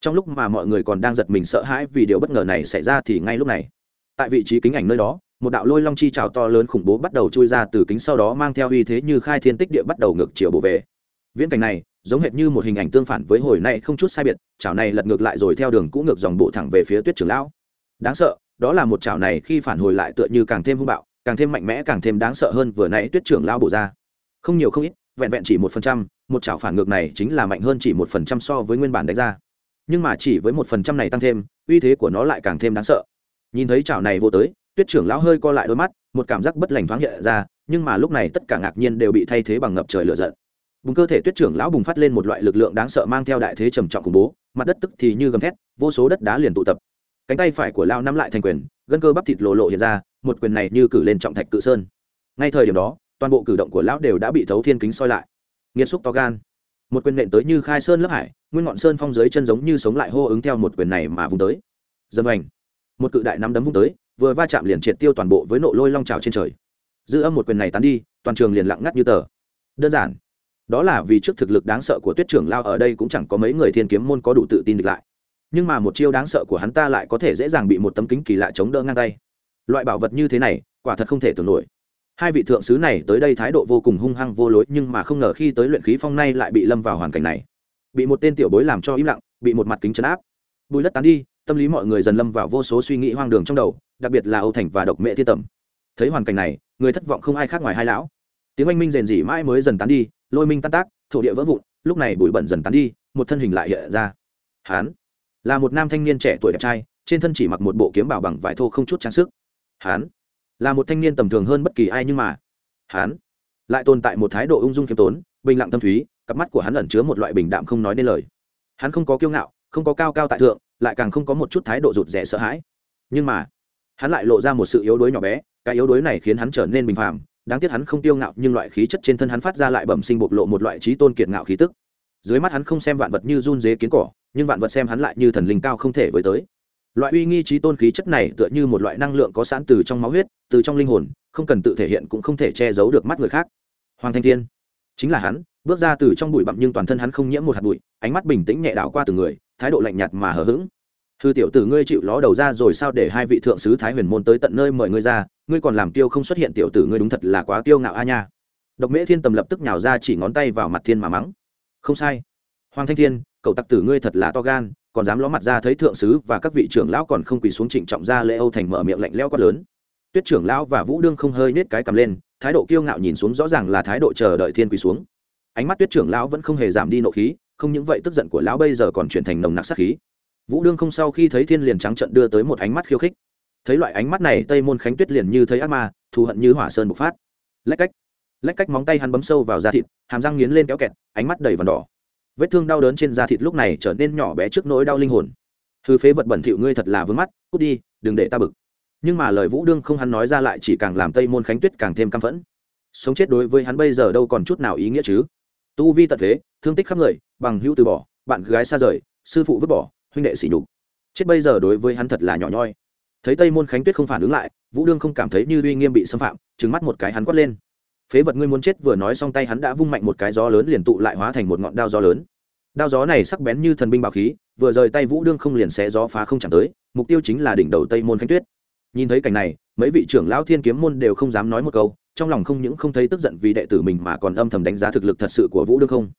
Trong lúc mà mọi người còn đang giật mình sợ hãi vì điều bất ngờ này xảy ra thì ngay lúc này, tại vị trí kính ảnh nơi đó, một đạo lôi long chi trào to lớn khủng bố bắt đầu chui ra từ kính sau đó mang theo uy thế như khai thiên tích địa bắt đầu ngược chiều bổ về viễn cảnh này, giống hệt như một hình ảnh tương phản với hồi nay không chút sai biệt, chảo này lật ngược lại rồi theo đường cũ ngược dòng bộ thẳng về phía tuyết trưởng lão. Đáng sợ, đó là một chảo này khi phản hồi lại tựa như càng thêm hung bạo, càng thêm mạnh mẽ, càng thêm đáng sợ hơn vừa nãy tuyết trưởng lão bổ ra. Không nhiều không ít, vẹn vẹn chỉ một phần trăm, một chảo phản ngược này chính là mạnh hơn chỉ một phần trăm so với nguyên bản đánh ra. Nhưng mà chỉ với một phần trăm này tăng thêm, uy thế của nó lại càng thêm đáng sợ. Nhìn thấy chảo này vô tới, tuyết trưởng lão hơi co lại đôi mắt, một cảm giác bất lành thoáng hiện ra, nhưng mà lúc này tất cả ngạc nhiên đều bị thay thế bằng ngập trời lửa giận bùng cơ thể tuyết trưởng lão bùng phát lên một loại lực lượng đáng sợ mang theo đại thế trầm trọng khủng bố, mặt đất tức thì như gầm thét, vô số đất đá liền tụ tập. Cánh tay phải của lao nắm lại thành quyền, gân cơ bắp thịt lộ lộ hiện ra, một quyền này như cử lên trọng thạch cự sơn. Ngay thời điểm đó, toàn bộ cử động của lão đều đã bị thấu thiên kính soi lại. Nghiệt xúc to gan. Một quyền nện tới như khai sơn lớp hải, nguyên ngọn sơn phong dưới chân giống như sống lại hô ứng theo một quyền này mà vùng tới. Dâm ảnh một cự đại nắm đấm vung tới, vừa va chạm liền triệt tiêu toàn bộ với nộ lôi long trào trên trời. Dư âm một quyền này tán đi, toàn trường liền lặng ngắt như tờ. Đơn giản đó là vì trước thực lực đáng sợ của tuyết trưởng lao ở đây cũng chẳng có mấy người thiên kiếm môn có đủ tự tin địch lại. Nhưng mà một chiêu đáng sợ của hắn ta lại có thể dễ dàng bị một tấm kính kỳ lạ chống đỡ ngang tay. Loại bảo vật như thế này, quả thật không thể tưởng nổi. Hai vị thượng sứ này tới đây thái độ vô cùng hung hăng vô lối, nhưng mà không ngờ khi tới luyện khí phong nay lại bị lâm vào hoàn cảnh này. Bị một tên tiểu bối làm cho im lặng, bị một mặt kính chấn áp. Bùi đất tán đi, tâm lý mọi người dần lâm vào vô số suy nghĩ hoang đường trong đầu, đặc biệt là âu thành và độc mẹ thiên tầm. Thấy hoàn cảnh này, người thất vọng không ai khác ngoài hai lão. Tiếng oanh minh rền rỉ mãi mới dần tán đi lôi minh tan tác, thổ địa vỡ vụn, lúc này bụi bẩn dần tán đi, một thân hình lại hiện ra. Hán, là một nam thanh niên trẻ tuổi đẹp trai, trên thân chỉ mặc một bộ kiếm bảo bằng vải thô không chút trang sức. Hán, là một thanh niên tầm thường hơn bất kỳ ai nhưng mà. Hán, lại tồn tại một thái độ ung dung khiêm tốn, bình lặng tâm thúy, cặp mắt của hắn ẩn chứa một loại bình đạm không nói nên lời. Hắn không có kiêu ngạo, không có cao cao tại thượng, lại càng không có một chút thái độ rụt rè sợ hãi. Nhưng mà, hắn lại lộ ra một sự yếu đuối nhỏ bé, cái yếu đuối này khiến hắn trở nên bình phàm đáng tiếc hắn không tiêu ngạo, nhưng loại khí chất trên thân hắn phát ra lại bẩm sinh bộc lộ một loại trí tôn kiệt ngạo khí tức. Dưới mắt hắn không xem vạn vật như run dế kiến cỏ, nhưng vạn vật xem hắn lại như thần linh cao không thể với tới. Loại uy nghi trí tôn khí chất này tựa như một loại năng lượng có sẵn từ trong máu huyết, từ trong linh hồn, không cần tự thể hiện cũng không thể che giấu được mắt người khác. Hoàng thanh thiên. Chính là hắn, bước ra từ trong bụi bặm nhưng toàn thân hắn không nhiễm một hạt bụi, ánh mắt bình tĩnh nhẹ đảo qua từng người, thái độ lạnh nhạt mà hờ hững hư tiểu tử ngươi chịu ló đầu ra rồi sao để hai vị thượng sứ thái huyền môn tới tận nơi mời ngươi ra, ngươi còn làm tiêu không xuất hiện tiểu tử ngươi đúng thật là quá tiêu ngạo a nha. Độc mễ thiên tầm lập tức nhào ra chỉ ngón tay vào mặt thiên mà mắng. Không sai. Hoàng thanh thiên, cậu tặc tử ngươi thật là to gan, còn dám ló mặt ra thấy thượng sứ và các vị trưởng lão còn không quỳ xuống trịnh trọng ra lễ âu thành mở miệng lạnh lẽo quát lớn. Tuyết trưởng lão và vũ đương không hơi nết cái cầm lên, thái độ kiêu ngạo nhìn xuống rõ ràng là thái độ chờ đợi thiên quỳ xuống. Ánh mắt tuyết trưởng lão vẫn không hề giảm đi nộ khí, không những vậy tức giận của lão bây giờ còn chuyển thành nồng nặc sát khí vũ đương không sau khi thấy thiên liền trắng trận đưa tới một ánh mắt khiêu khích. Thấy loại ánh mắt này, tây môn khánh tuyết liền như thấy ác ma, thù hận như hỏa sơn bộc phát. Lách cách lách cách móng tay hắn bấm sâu vào da thịt, hàm răng nghiến lên kéo kẹt, ánh mắt đầy vằn đỏ. Vết thương đau đớn trên da thịt lúc này trở nên nhỏ bé trước nỗi đau linh hồn. Hư phế vật bẩn thỉu ngươi thật là vướng mắt, cút đi, đừng để ta bực. Nhưng mà lời vũ đương không hắn nói ra lại chỉ càng làm tây môn khánh tuyết càng thêm căm phẫn. Sống chết đối với hắn bây giờ đâu còn chút nào ý nghĩa chứ? Tu vi tật thế, thương tích khắp người, bằng hữu từ bỏ, bạn gái xa rời, sư phụ vứt bỏ huynh đệ sỉ nhục. Chết bây giờ đối với hắn thật là nhỏ nhoi. Thấy tây môn khánh tuyết không phản ứng lại, vũ đương không cảm thấy như uy nghiêm bị xâm phạm, trừng mắt một cái hắn quát lên. Phế vật ngươi muốn chết vừa nói xong tay hắn đã vung mạnh một cái gió lớn liền tụ lại hóa thành một ngọn đao gió lớn. Đao gió này sắc bén như thần binh bảo khí, vừa rời tay vũ đương không liền xé gió phá không chẳng tới, mục tiêu chính là đỉnh đầu tây môn khánh tuyết. Nhìn thấy cảnh này, mấy vị trưởng lão thiên kiếm môn đều không dám nói một câu, trong lòng không những không thấy tức giận vì đệ tử mình mà còn âm thầm đánh giá thực lực thật sự của vũ đương không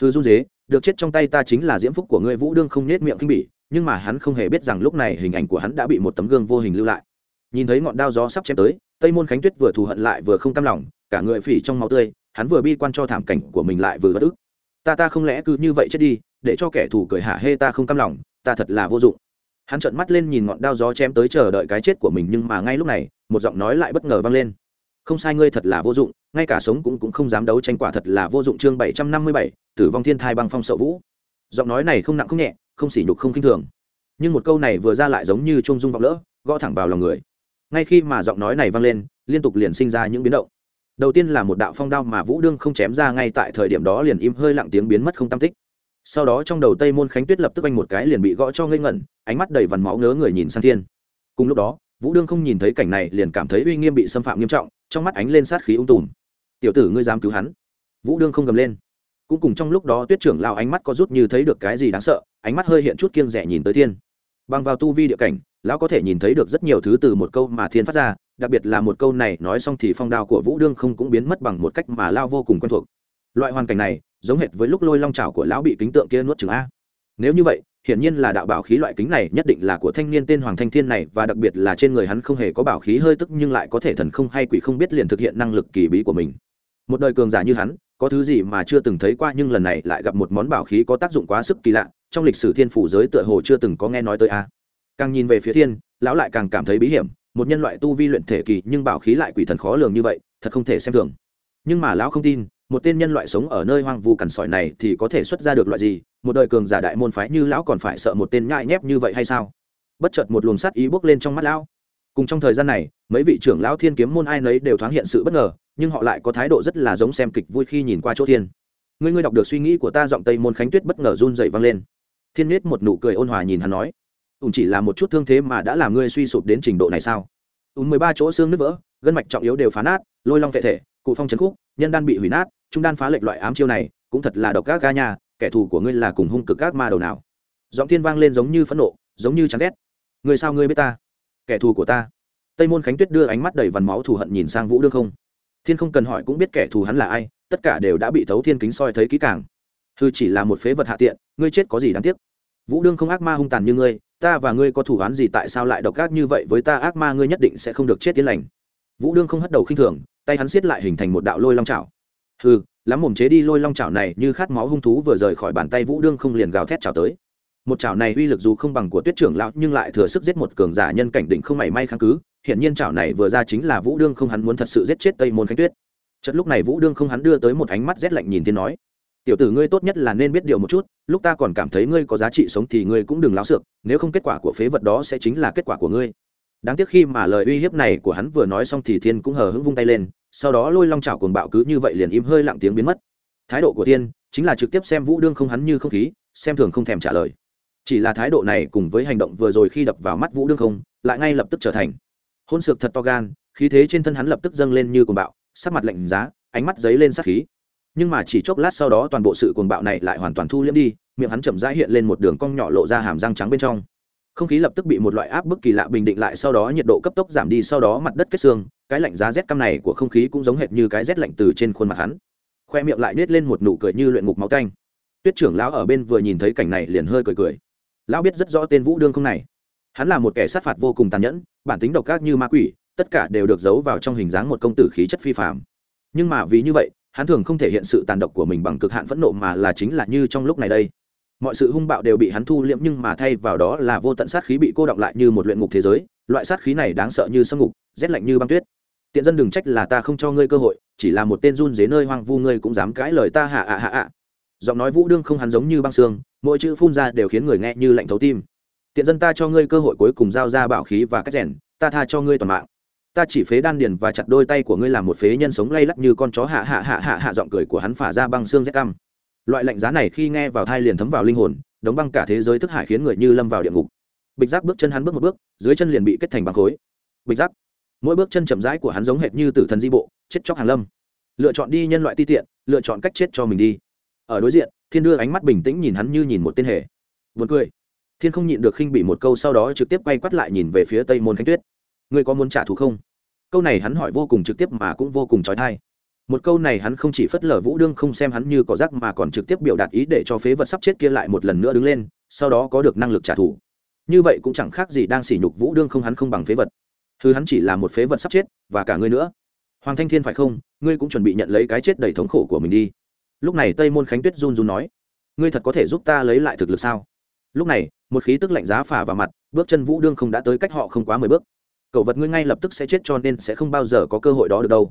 hư run dế được chết trong tay ta chính là diễm phúc của ngươi vũ đương không nết miệng khinh bỉ, nhưng mà hắn không hề biết rằng lúc này hình ảnh của hắn đã bị một tấm gương vô hình lưu lại. Nhìn thấy ngọn đao gió sắp chém tới, tây môn khánh tuyết vừa thù hận lại vừa không cam lòng, cả người phỉ trong máu tươi, hắn vừa bi quan cho thảm cảnh của mình lại vừa bất ức. Ta ta không lẽ cứ như vậy chết đi, để cho kẻ thù cười hả hê ta không cam lòng, ta thật là vô dụng. Hắn trợn mắt lên nhìn ngọn đao gió chém tới chờ đợi cái chết của mình nhưng mà ngay lúc này, một giọng nói lại bất ngờ vang lên. Không sai, ngươi thật là vô dụng ngay cả sống cũng cũng không dám đấu tranh quả thật là vô dụng chương bảy trăm năm mươi bảy, tử vong thiên thai băng phong sợ vũ. Giọng nói này không nặng không nhẹ, không sỉ nhục không khinh thường. Nhưng một câu này vừa ra lại giống như trung dung vọng lỡ, gõ thẳng vào lòng người. Ngay khi mà giọng nói này vang lên, liên tục liền sinh ra những biến động. Đầu tiên là một đạo phong đao mà vũ đương không chém ra ngay tại thời điểm đó liền im hơi lặng tiếng biến mất không tam tích. Sau đó trong đầu tây môn khánh tuyết lập tức anh một cái liền bị gõ cho ngây ngẩn, ánh mắt đầy vằn máu ngớ người nhìn sang thiên. Cùng lúc đó, vũ đương không nhìn thấy cảnh này liền cảm thấy uy nghiêm bị xâm phạm nghiêm trọng, trong mắt ánh lên sát khí ung tùm tiểu tử ngươi dám cứu hắn. Vũ đương không gầm lên. Cũng cùng trong lúc đó tuyết trưởng lao ánh mắt có rút như thấy được cái gì đáng sợ, ánh mắt hơi hiện chút kiêng rẻ nhìn tới thiên. Bằng vào tu vi địa cảnh, lão có thể nhìn thấy được rất nhiều thứ từ một câu mà thiên phát ra, đặc biệt là một câu này nói xong thì phong đao của vũ đương không cũng biến mất bằng một cách mà lao vô cùng quen thuộc. Loại hoàn cảnh này, giống hệt với lúc lôi long trào của lão bị kính tượng kia nuốt chừng a. Nếu như vậy hiển nhiên là đạo bảo khí loại kính này nhất định là của thanh niên tên hoàng thanh thiên này, và đặc biệt là trên người hắn không hề có bảo khí hơi tức nhưng lại có thể thần không hay quỷ không biết liền thực hiện năng lực kỳ bí của mình. Một đời cường giả như hắn, có thứ gì mà chưa từng thấy qua nhưng lần này lại gặp một món bảo khí có tác dụng quá sức kỳ lạ, trong lịch sử thiên phủ giới tựa hồ chưa từng có nghe nói tới a. Càng nhìn về phía thiên, lão lại càng cảm thấy bí hiểm, một nhân loại tu vi luyện thể kỳ nhưng bảo khí lại quỷ thần khó lường như vậy, thật không thể xem thường. Nhưng mà lão không tin, một tên nhân loại sống ở nơi hoang vu cằn sỏi này thì có thể xuất ra được loại gì một đời cường giả đại môn phái như lão còn phải sợ một tên nhãi nhép như vậy hay sao? Bất chợt một luồng sắt ý bốc lên trong mắt lão. Cùng trong thời gian này, mấy vị trưởng lão thiên kiếm môn ai nấy đều thoáng hiện sự bất ngờ, nhưng họ lại có thái độ rất là giống xem kịch vui khi nhìn qua chỗ thiên. Ngươi ngươi đọc được suy nghĩ của ta giọng tây môn khánh tuyết bất ngờ run dậy vang lên. Thiên nết một nụ cười ôn hòa nhìn hắn nói ùn chỉ là một chút thương thế mà đã làm ngươi suy sụp đến trình độ này sao? Ùn mười ba chỗ xương nứt vỡ, gân mạch trọng yếu đều phá nát, lôi long vệ thể, cụ phong trấn khúc, nhân đan bị hủy nát, trung đan phá lệch loại ám chiêu này, cũng thật là độc gác ga nhà kẻ thù của ngươi là cùng hung cực các ma đầu nào? Giọng thiên vang lên giống như phẫn nộ, giống như chán ghét. Người sao ngươi biết ta? Kẻ thù của ta. Tây môn khánh tuyết đưa ánh mắt đầy vằn máu thù hận nhìn sang vũ đương không. Thiên không cần hỏi cũng biết kẻ thù hắn là ai, tất cả đều đã bị thấu thiên kính soi thấy kỹ càng. Hư chỉ là một phế vật hạ tiện, ngươi chết có gì đáng tiếc? Vũ đương không ác ma hung tàn như ngươi, ta và ngươi có thủ án gì tại sao lại độc ác như vậy với ta? Ác ma ngươi nhất định sẽ không được chết tiến lành. Vũ đương không hất đầu khinh thường, tay hắn siết lại hình thành một đạo lôi long chảo hừ, lắm mồm chế đi lôi long chảo này như khát máu hung thú vừa rời khỏi bàn tay vũ đương không liền gào thét chảo tới. Một chảo này uy lực dù không bằng của tuyết trưởng lão, nhưng lại thừa sức giết một cường giả nhân cảnh đỉnh không mảy may kháng cứ. Hiện nhiên chảo này vừa ra chính là vũ đương không hắn muốn thật sự giết chết tây môn khánh tuyết. Chật lúc này vũ đương không hắn đưa tới một ánh mắt rét lạnh nhìn thiên nói, tiểu tử ngươi tốt nhất là nên biết điều một chút, lúc ta còn cảm thấy ngươi có giá trị sống thì ngươi cũng đừng láo xược, nếu không kết quả của phế vật đó sẽ chính là kết quả của ngươi. Đáng tiếc khi mà lời uy hiếp này của hắn vừa nói xong thì thiên cũng hờ hững vung tay lên sau đó lôi long chảo cuồng bạo cứ như vậy liền im hơi lặng tiếng biến mất. Thái độ của tiên chính là trực tiếp xem vũ đương không hắn như không khí, xem thường không thèm trả lời. Chỉ là thái độ này cùng với hành động vừa rồi khi đập vào mắt vũ đương không, lại ngay lập tức trở thành. Hôn sược thật to gan, khí thế trên thân hắn lập tức dâng lên như cuồng bạo, sắc mặt lạnh giá, ánh mắt dấy lên sắc khí. Nhưng mà chỉ chốc lát sau đó toàn bộ sự cuồng bạo này lại hoàn toàn thu liễm đi, miệng hắn chậm rãi hiện lên một đường cong nhỏ lộ ra hàm răng trắng bên trong không khí lập tức bị một loại áp bức kỳ lạ bình định lại, sau đó nhiệt độ cấp tốc giảm đi, sau đó mặt đất kết xương, cái lạnh giá rét căm này của không khí cũng giống hệt như cái rét lạnh từ trên khuôn mặt hắn. Khoe miệng lại nết lên một nụ cười như luyện ngục máu canh tuyết trưởng lão ở bên vừa nhìn thấy cảnh này liền hơi cười cười. Lão biết rất rõ tên vũ đương không này. Hắn là một kẻ sát phạt vô cùng tàn nhẫn, bản tính độc ác như ma quỷ, tất cả đều được giấu vào trong hình dáng một công tử khí chất phi phạm nhưng mà vì như vậy, hắn thường không thể hiện sự tàn độc của mình bằng cực hạn phẫn nộ mà là chính là như trong lúc này đây mọi sự hung bạo đều bị hắn thu liễm nhưng mà thay vào đó là vô tận sát khí bị cô đọng lại như một luyện ngục thế giới. Loại sát khí này đáng sợ như sâm ngục, rét lạnh như băng tuyết. Tiện dân đừng trách là ta không cho ngươi cơ hội, chỉ là một tên run dế nơi hoang vu ngươi cũng dám cãi lời ta hạ ạ hạ ạ. Giọng nói vũ đương không hắn giống như băng xương, mỗi chữ phun ra đều khiến người nghe như lạnh thấu tim. Tiện dân ta cho ngươi cơ hội cuối cùng giao ra bảo khí và cách rèn, ta tha cho ngươi toàn mạng. Ta chỉ phế đan điền và chặt đôi tay của ngươi làm một phế nhân sống lay lắc như con chó hạ hạ hạ hạ hạ giọng cười của hắn phả ra băng xương rét căm loại lạnh giá này khi nghe vào thai liền thấm vào linh hồn, đóng băng cả thế giới thức hải khiến người như lâm vào địa ngục. Bịch giác bước chân hắn bước một bước, dưới chân liền bị kết thành băng khối. Bịch giác. Mỗi bước chân chậm rãi của hắn giống hệt như tử thần di bộ, chết chóc hàng lâm. Lựa chọn đi nhân loại ti tiện, lựa chọn cách chết cho mình đi. Ở đối diện, thiên đưa ánh mắt bình tĩnh nhìn hắn như nhìn một tên hề. Vượt cười. Thiên không nhịn được khinh bị một câu sau đó trực tiếp quay quắt lại nhìn về phía tây môn khánh tuyết. Ngươi có muốn trả thù không? Câu này hắn hỏi vô cùng trực tiếp mà cũng vô cùng trói thai một câu này hắn không chỉ phất lờ vũ đương không xem hắn như có rác mà còn trực tiếp biểu đạt ý để cho phế vật sắp chết kia lại một lần nữa đứng lên, sau đó có được năng lực trả thù. Như vậy cũng chẳng khác gì đang sỉ nhục vũ đương không hắn không bằng phế vật. Thứ hắn chỉ là một phế vật sắp chết, và cả ngươi nữa. Hoàng thanh thiên phải không? Ngươi cũng chuẩn bị nhận lấy cái chết đầy thống khổ của mình đi. Lúc này tây môn khánh tuyết run run nói, ngươi thật có thể giúp ta lấy lại thực lực sao? Lúc này, một khí tức lạnh giá phả vào mặt, bước chân vũ đương không đã tới cách họ không quá mười bước. Cậu vật ngươi ngay lập tức sẽ chết cho nên sẽ không bao giờ có cơ hội đó được đâu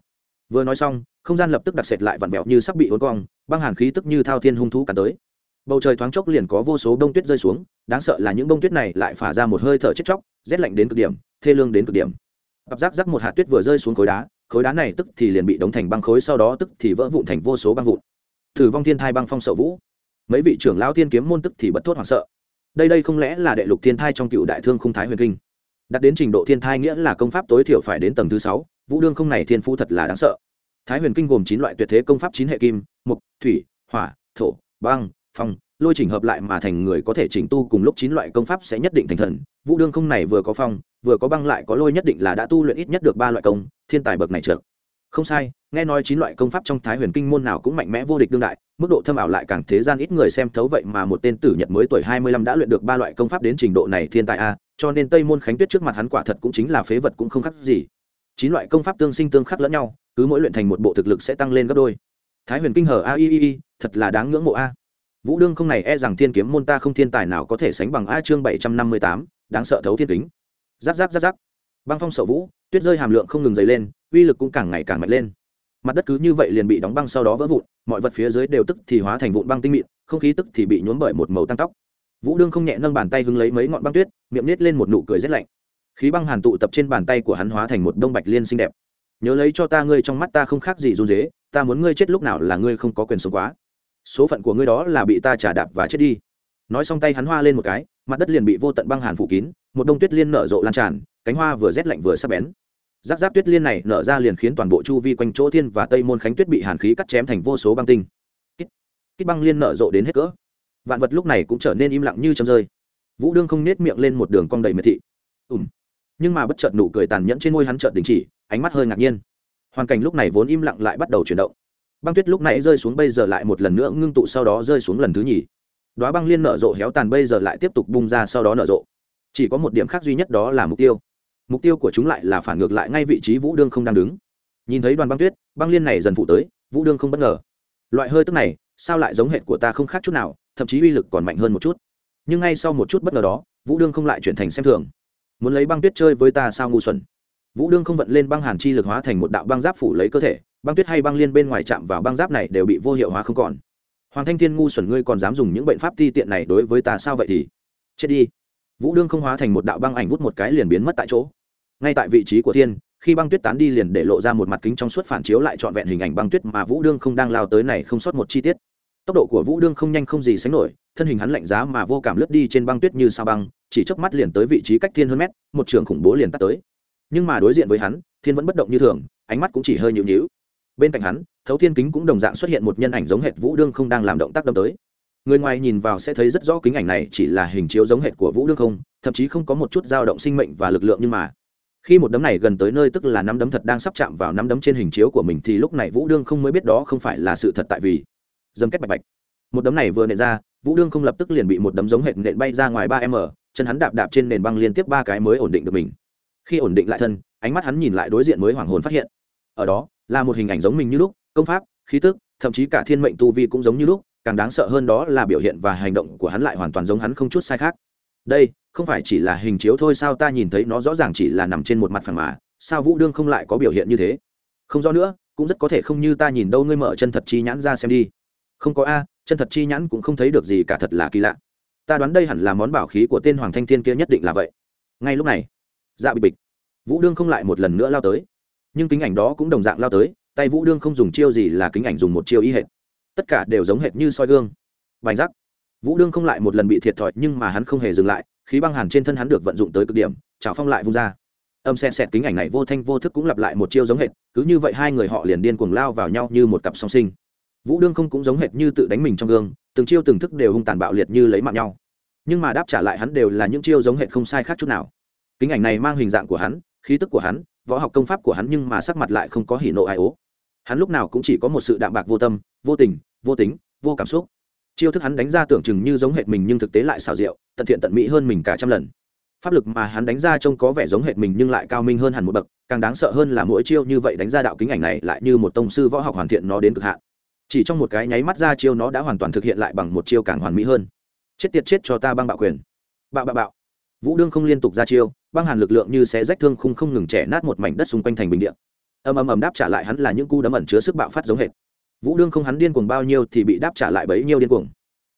vừa nói xong, không gian lập tức đặc sệt lại vặn vẹo như sắp bị hôn cong, băng hàn khí tức như thao thiên hung thú cắn tới. Bầu trời thoáng chốc liền có vô số bông tuyết rơi xuống, đáng sợ là những bông tuyết này lại phả ra một hơi thở chết chóc, rét lạnh đến cực điểm, thê lương đến cực điểm. Ập rác rác một hạt tuyết vừa rơi xuống khối đá khối đá này tức thì liền bị đóng thành băng khối, sau đó tức thì vỡ vụn thành vô số băng vụn. Thử vong thiên thai băng phong sậu vũ. Mấy vị trưởng lão thiên kiếm môn tức thì bất thốt hoảng sợ. Đây đây không lẽ là đệ lục thiên thai trong cựu đại thương không thái huyền kinh? Đặt đến trình độ thiên thai nghĩa là công pháp tối thiểu phải đến tầng thứ sáu vũ đương không này thiên phú thật là đáng sợ. Thái huyền kinh gồm chín loại tuyệt thế công pháp chín hệ kim mục thủy, hỏa, thổ, băng, phong, lôi chỉnh hợp lại mà thành người có thể chỉnh tu cùng lúc chín loại công pháp sẽ nhất định thành thần. Vũ đương không này vừa có phong, vừa có băng lại có lôi nhất định là đã tu luyện ít nhất được ba loại công, thiên tài bậc này trượt. Không sai, nghe nói chín loại công pháp trong thái huyền kinh môn nào cũng mạnh mẽ vô địch đương đại, mức độ thâm ảo lại càng thế gian ít người xem thấu vậy mà một tên tử nhật mới tuổi hai mươi lăm đã luyện được ba loại công pháp đến trình độ này thiên tài a, cho nên tây môn khánh tuyết trước mặt hắn quả thật cũng chính là phế vật cũng không khác gì chín loại công pháp tương sinh tương khắc lẫn nhau, cứ mỗi luyện thành một bộ thực lực sẽ tăng lên gấp đôi. Thái huyền kinh hở a, i i i, thật là đáng ngưỡng mộ a. Vũ đương không này e rằng thiên kiếm môn ta không thiên tài nào có thể sánh bằng a chương bảy trăm năm mươi tám, đáng sợ thấu thiên kính. Giáp giáp giáp giáp. Băng phong sợ vũ, tuyết rơi hàm lượng không ngừng dày lên, uy lực cũng càng ngày càng mạnh lên. Mặt đất cứ như vậy liền bị đóng băng sau đó vỡ vụn, mọi vật phía dưới đều tức thì hóa thành vụn băng tinh mịn, không khí tức thì bị nhuốm bởi một màu tăng tóc vũ đương không nhẹ nâng bàn tay hứng lấy mấy ngọn băng tuyết, miệng nết lên một nụ cười rét lạnh khí băng hàn tụ tập trên bàn tay của hắn hóa thành một đông bạch liên xinh đẹp. Nhớ lấy cho ta ngươi trong mắt ta không khác gì run dế ta muốn ngươi chết lúc nào là ngươi không có quyền sống quá. Số phận của ngươi đó là bị ta trả đạp và chết đi. Nói xong tay hắn hoa lên một cái, mặt đất liền bị vô tận băng hàn phủ kín, một đông tuyết liên nở rộ lan tràn, cánh hoa vừa rét lạnh vừa sắp bén. Giáp giáp tuyết liên này nở ra liền khiến toàn bộ chu vi quanh chỗ thiên và tây môn khánh tuyết bị hàn khí cắt chém thành vô số băng tinh. Kích băng liên nở rộ đến hết cỡ. Vạn vật lúc này cũng trở nên im lặng như châm rơi. Vũ đương không nết miệng lên một đường cong đầy miệt thị. Ùm nhưng mà bất chợt nụ cười tàn nhẫn trên môi hắn chợt đình chỉ, ánh mắt hơi ngạc nhiên. Hoàn cảnh lúc này vốn im lặng lại bắt đầu chuyển động. Băng tuyết lúc nãy rơi xuống bây giờ lại một lần nữa ngưng tụ sau đó rơi xuống lần thứ nhì. Đoá băng liên nở rộ héo tàn bây giờ lại tiếp tục bung ra sau đó nở rộ. Chỉ có một điểm khác duy nhất đó là mục tiêu. Mục tiêu của chúng lại là phản ngược lại ngay vị trí vũ đương không đang đứng. Nhìn thấy đoàn băng tuyết, băng liên này dần phụ tới, vũ đương không bất ngờ. Loại hơi tức này, sao lại giống hệt của ta không khác chút nào, thậm chí uy lực còn mạnh hơn một chút. Nhưng ngay sau một chút bất ngờ đó, vũ đương không lại chuyển thành xem thường muốn lấy băng tuyết chơi với ta sao ngu xuẩn? Vũ đương không vận lên băng hàn chi lực hóa thành một đạo băng giáp phủ lấy cơ thể, băng tuyết hay băng liên bên ngoài chạm vào băng giáp này đều bị vô hiệu hóa không còn. Hoàng thanh thiên ngu xuẩn, ngươi còn dám dùng những bệnh pháp ti tiện này đối với ta sao vậy thì? Chết đi. Vũ đương không hóa thành một đạo băng ảnh vút một cái liền biến mất tại chỗ. Ngay tại vị trí của thiên, khi băng tuyết tán đi liền để lộ ra một mặt kính trong suốt phản chiếu lại trọn vẹn hình ảnh băng tuyết mà vũ đương không đang lao tới này không sót một chi tiết. Tốc độ của vũ đương không nhanh không gì sánh nổi, thân hình hắn lạnh giá mà vô cảm lướt đi trên băng tuyết như sao băng chỉ chớp mắt liền tới vị trí cách thiên hơn mét, một trường khủng bố liền tắt tới. Nhưng mà đối diện với hắn, thiên vẫn bất động như thường, ánh mắt cũng chỉ hơi nhịu nhịu bên cạnh hắn, thấu thiên kính cũng đồng dạng xuất hiện một nhân ảnh giống hệt vũ đương không đang làm động tác đâm tới. Người ngoài nhìn vào sẽ thấy rất rõ kính ảnh này chỉ là hình chiếu giống hệt của vũ đương không, thậm chí không có một chút dao động sinh mệnh và lực lượng nhưng mà. Khi một đấm này gần tới nơi tức là nắm đấm thật đang sắp chạm vào nắm đấm trên hình chiếu của mình thì lúc này vũ đương không mới biết đó không phải là sự thật tại vì dâm kết bạch bạch. Một đấm này vừa nện ra, vũ đương không lập tức liền bị một đấm giống hệt nện bay ra ngoài ba m chân hắn đạp đạp trên nền băng liên tiếp ba cái mới ổn định được mình. Khi ổn định lại thân, ánh mắt hắn nhìn lại đối diện mới hoàng hồn phát hiện. Ở đó, là một hình ảnh giống mình như lúc, công pháp, khí tức, thậm chí cả thiên mệnh tu vi cũng giống như lúc, càng đáng sợ hơn đó là biểu hiện và hành động của hắn lại hoàn toàn giống hắn không chút sai khác. Đây, không phải chỉ là hình chiếu thôi sao ta nhìn thấy nó rõ ràng chỉ là nằm trên một mặt phẳng mà, sao vũ đương không lại có biểu hiện như thế? Không rõ nữa, cũng rất có thể không như ta nhìn đâu ngươi mở chân thật chi nhãn ra xem đi. Không có a, chân thật chi nhãn cũng không thấy được gì cả thật là kỳ lạ ta đoán đây hẳn là món bảo khí của tên hoàng thanh thiên kia nhất định là vậy. Ngay lúc này dạ bị bịch, vũ đương không lại một lần nữa lao tới. Nhưng kính ảnh đó cũng đồng dạng lao tới, tay vũ đương không dùng chiêu gì là kính ảnh dùng một chiêu ý hệt. Tất cả đều giống hệt như soi gương. Bành rắc vũ đương không lại một lần bị thiệt thòi nhưng mà hắn không hề dừng lại, khí băng hàn trên thân hắn được vận dụng tới cực điểm, trào phong lại vung ra. Âm xẹt xẹt kính ảnh này vô thanh vô thức cũng lặp lại một chiêu giống hệt, cứ như vậy hai người họ liền điên cuồng lao vào nhau như một cặp song sinh. Vũ đương không cũng giống hệt như tự đánh mình trong gương từng chiêu từng thức đều hung tàn bạo liệt như lấy mạng nhau. Nhưng mà đáp trả lại hắn đều là những chiêu giống hệt không sai khác chút nào. Kính ảnh này mang hình dạng của hắn, khí tức của hắn, võ học công pháp của hắn nhưng mà sắc mặt lại không có hỉ nộ ai ố. Hắn lúc nào cũng chỉ có một sự đạm bạc vô tâm, vô tình, vô tính, vô cảm xúc. Chiêu thức hắn đánh ra tưởng chừng như giống hệt mình nhưng thực tế lại xào rượu tận thiện tận mỹ hơn mình cả trăm lần. Pháp lực mà hắn đánh ra trông có vẻ giống hệt mình nhưng lại cao minh hơn hẳn một bậc, càng đáng sợ hơn là mỗi chiêu như vậy đánh ra đạo kính ảnh này lại như một tông sư võ học hoàn thiện nó đến cực hạn chỉ trong một cái nháy mắt ra chiêu nó đã hoàn toàn thực hiện lại bằng một chiêu càng hoàn mỹ hơn. Chết tiệt chết cho ta băng bạo quyền. Bạo bạo bạo. Vũ đương không liên tục ra chiêu, băng hàn lực lượng như sẽ rách thương khung không ngừng trẻ nát một mảnh đất xung quanh thành bình điện ầm ầm ầm đáp trả lại hắn là những cú đấm ẩn chứa sức bạo phát giống hệt. Vũ đương không hắn điên cuồng bao nhiêu thì bị đáp trả lại bấy nhiêu điên cuồng.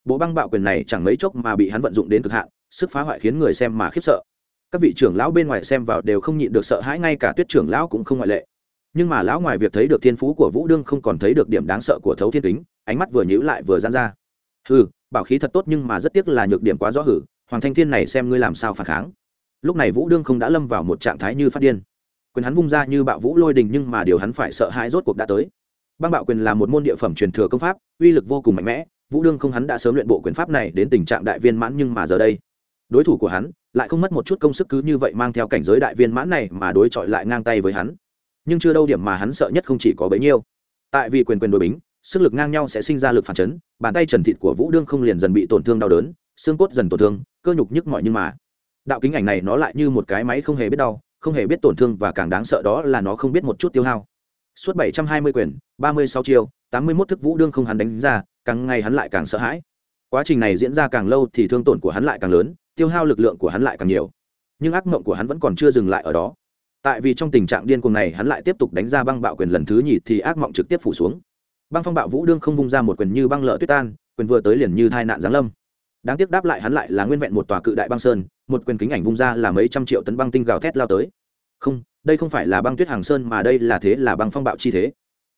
Bộ băng bạo quyền này chẳng mấy chốc mà bị hắn vận dụng đến cực hạn, sức phá hoại khiến người xem mà khiếp sợ. Các vị trưởng lão bên ngoài xem vào đều không nhịn được sợ hãi, ngay cả tuyết trưởng lão cũng không ngoại lệ nhưng mà lão ngoài việc thấy được thiên phú của vũ đương không còn thấy được điểm đáng sợ của thấu thiên kính, ánh mắt vừa nhíu lại vừa gian ra. Hừ, bảo khí thật tốt nhưng mà rất tiếc là nhược điểm quá rõ hử, hoàng thanh thiên này xem ngươi làm sao phản kháng. Lúc này vũ đương không đã lâm vào một trạng thái như phát điên. Quyền hắn vung ra như bạo vũ lôi đình nhưng mà điều hắn phải sợ hãi rốt cuộc đã tới. Băng bạo quyền là một môn địa phẩm truyền thừa công pháp, uy lực vô cùng mạnh mẽ, vũ đương không hắn đã sớm luyện bộ quyền pháp này đến tình trạng đại viên mãn nhưng mà giờ đây, đối thủ của hắn lại không mất một chút công sức cứ như vậy mang theo cảnh giới đại viên mãn này mà đối chọi lại ngang tay với hắn nhưng chưa đâu điểm mà hắn sợ nhất không chỉ có bấy nhiêu. Tại vì quyền quyền đối bính, sức lực ngang nhau sẽ sinh ra lực phản chấn, bàn tay trần thịt của vũ đương không liền dần bị tổn thương đau đớn, xương cốt dần tổn thương, cơ nhục nhức mọi nhưng mà. Đạo kính ảnh này nó lại như một cái máy không hề biết đau, không hề biết tổn thương và càng đáng sợ đó là nó không biết một chút tiêu hao. Suốt bảy trăm hai mươi quyền, ba mươi sáu chiêu, tám mươi mốt thức vũ đương không hắn đánh ra, càng ngày hắn lại càng sợ hãi. Quá trình này diễn ra càng lâu thì thương tổn của hắn lại càng lớn, tiêu hao lực lượng của hắn lại càng nhiều. Nhưng ác mộng của hắn vẫn còn chưa dừng lại ở đó tại vì trong tình trạng điên cuồng này, hắn lại tiếp tục đánh ra băng bạo quyền lần thứ nhì thì ác mộng trực tiếp phủ xuống. Băng phong bạo vũ đương không vung ra một quyền như băng lợ tuyết tan, quyền vừa tới liền như thai nạn giáng lâm. Đáng tiếc đáp lại hắn lại là nguyên vẹn một tòa cự đại băng sơn, một quyền kính ảnh vung ra là mấy trăm triệu tấn băng tinh gào thét lao tới. Không, đây không phải là băng tuyết hàng sơn mà đây là thế là băng phong bạo chi thế.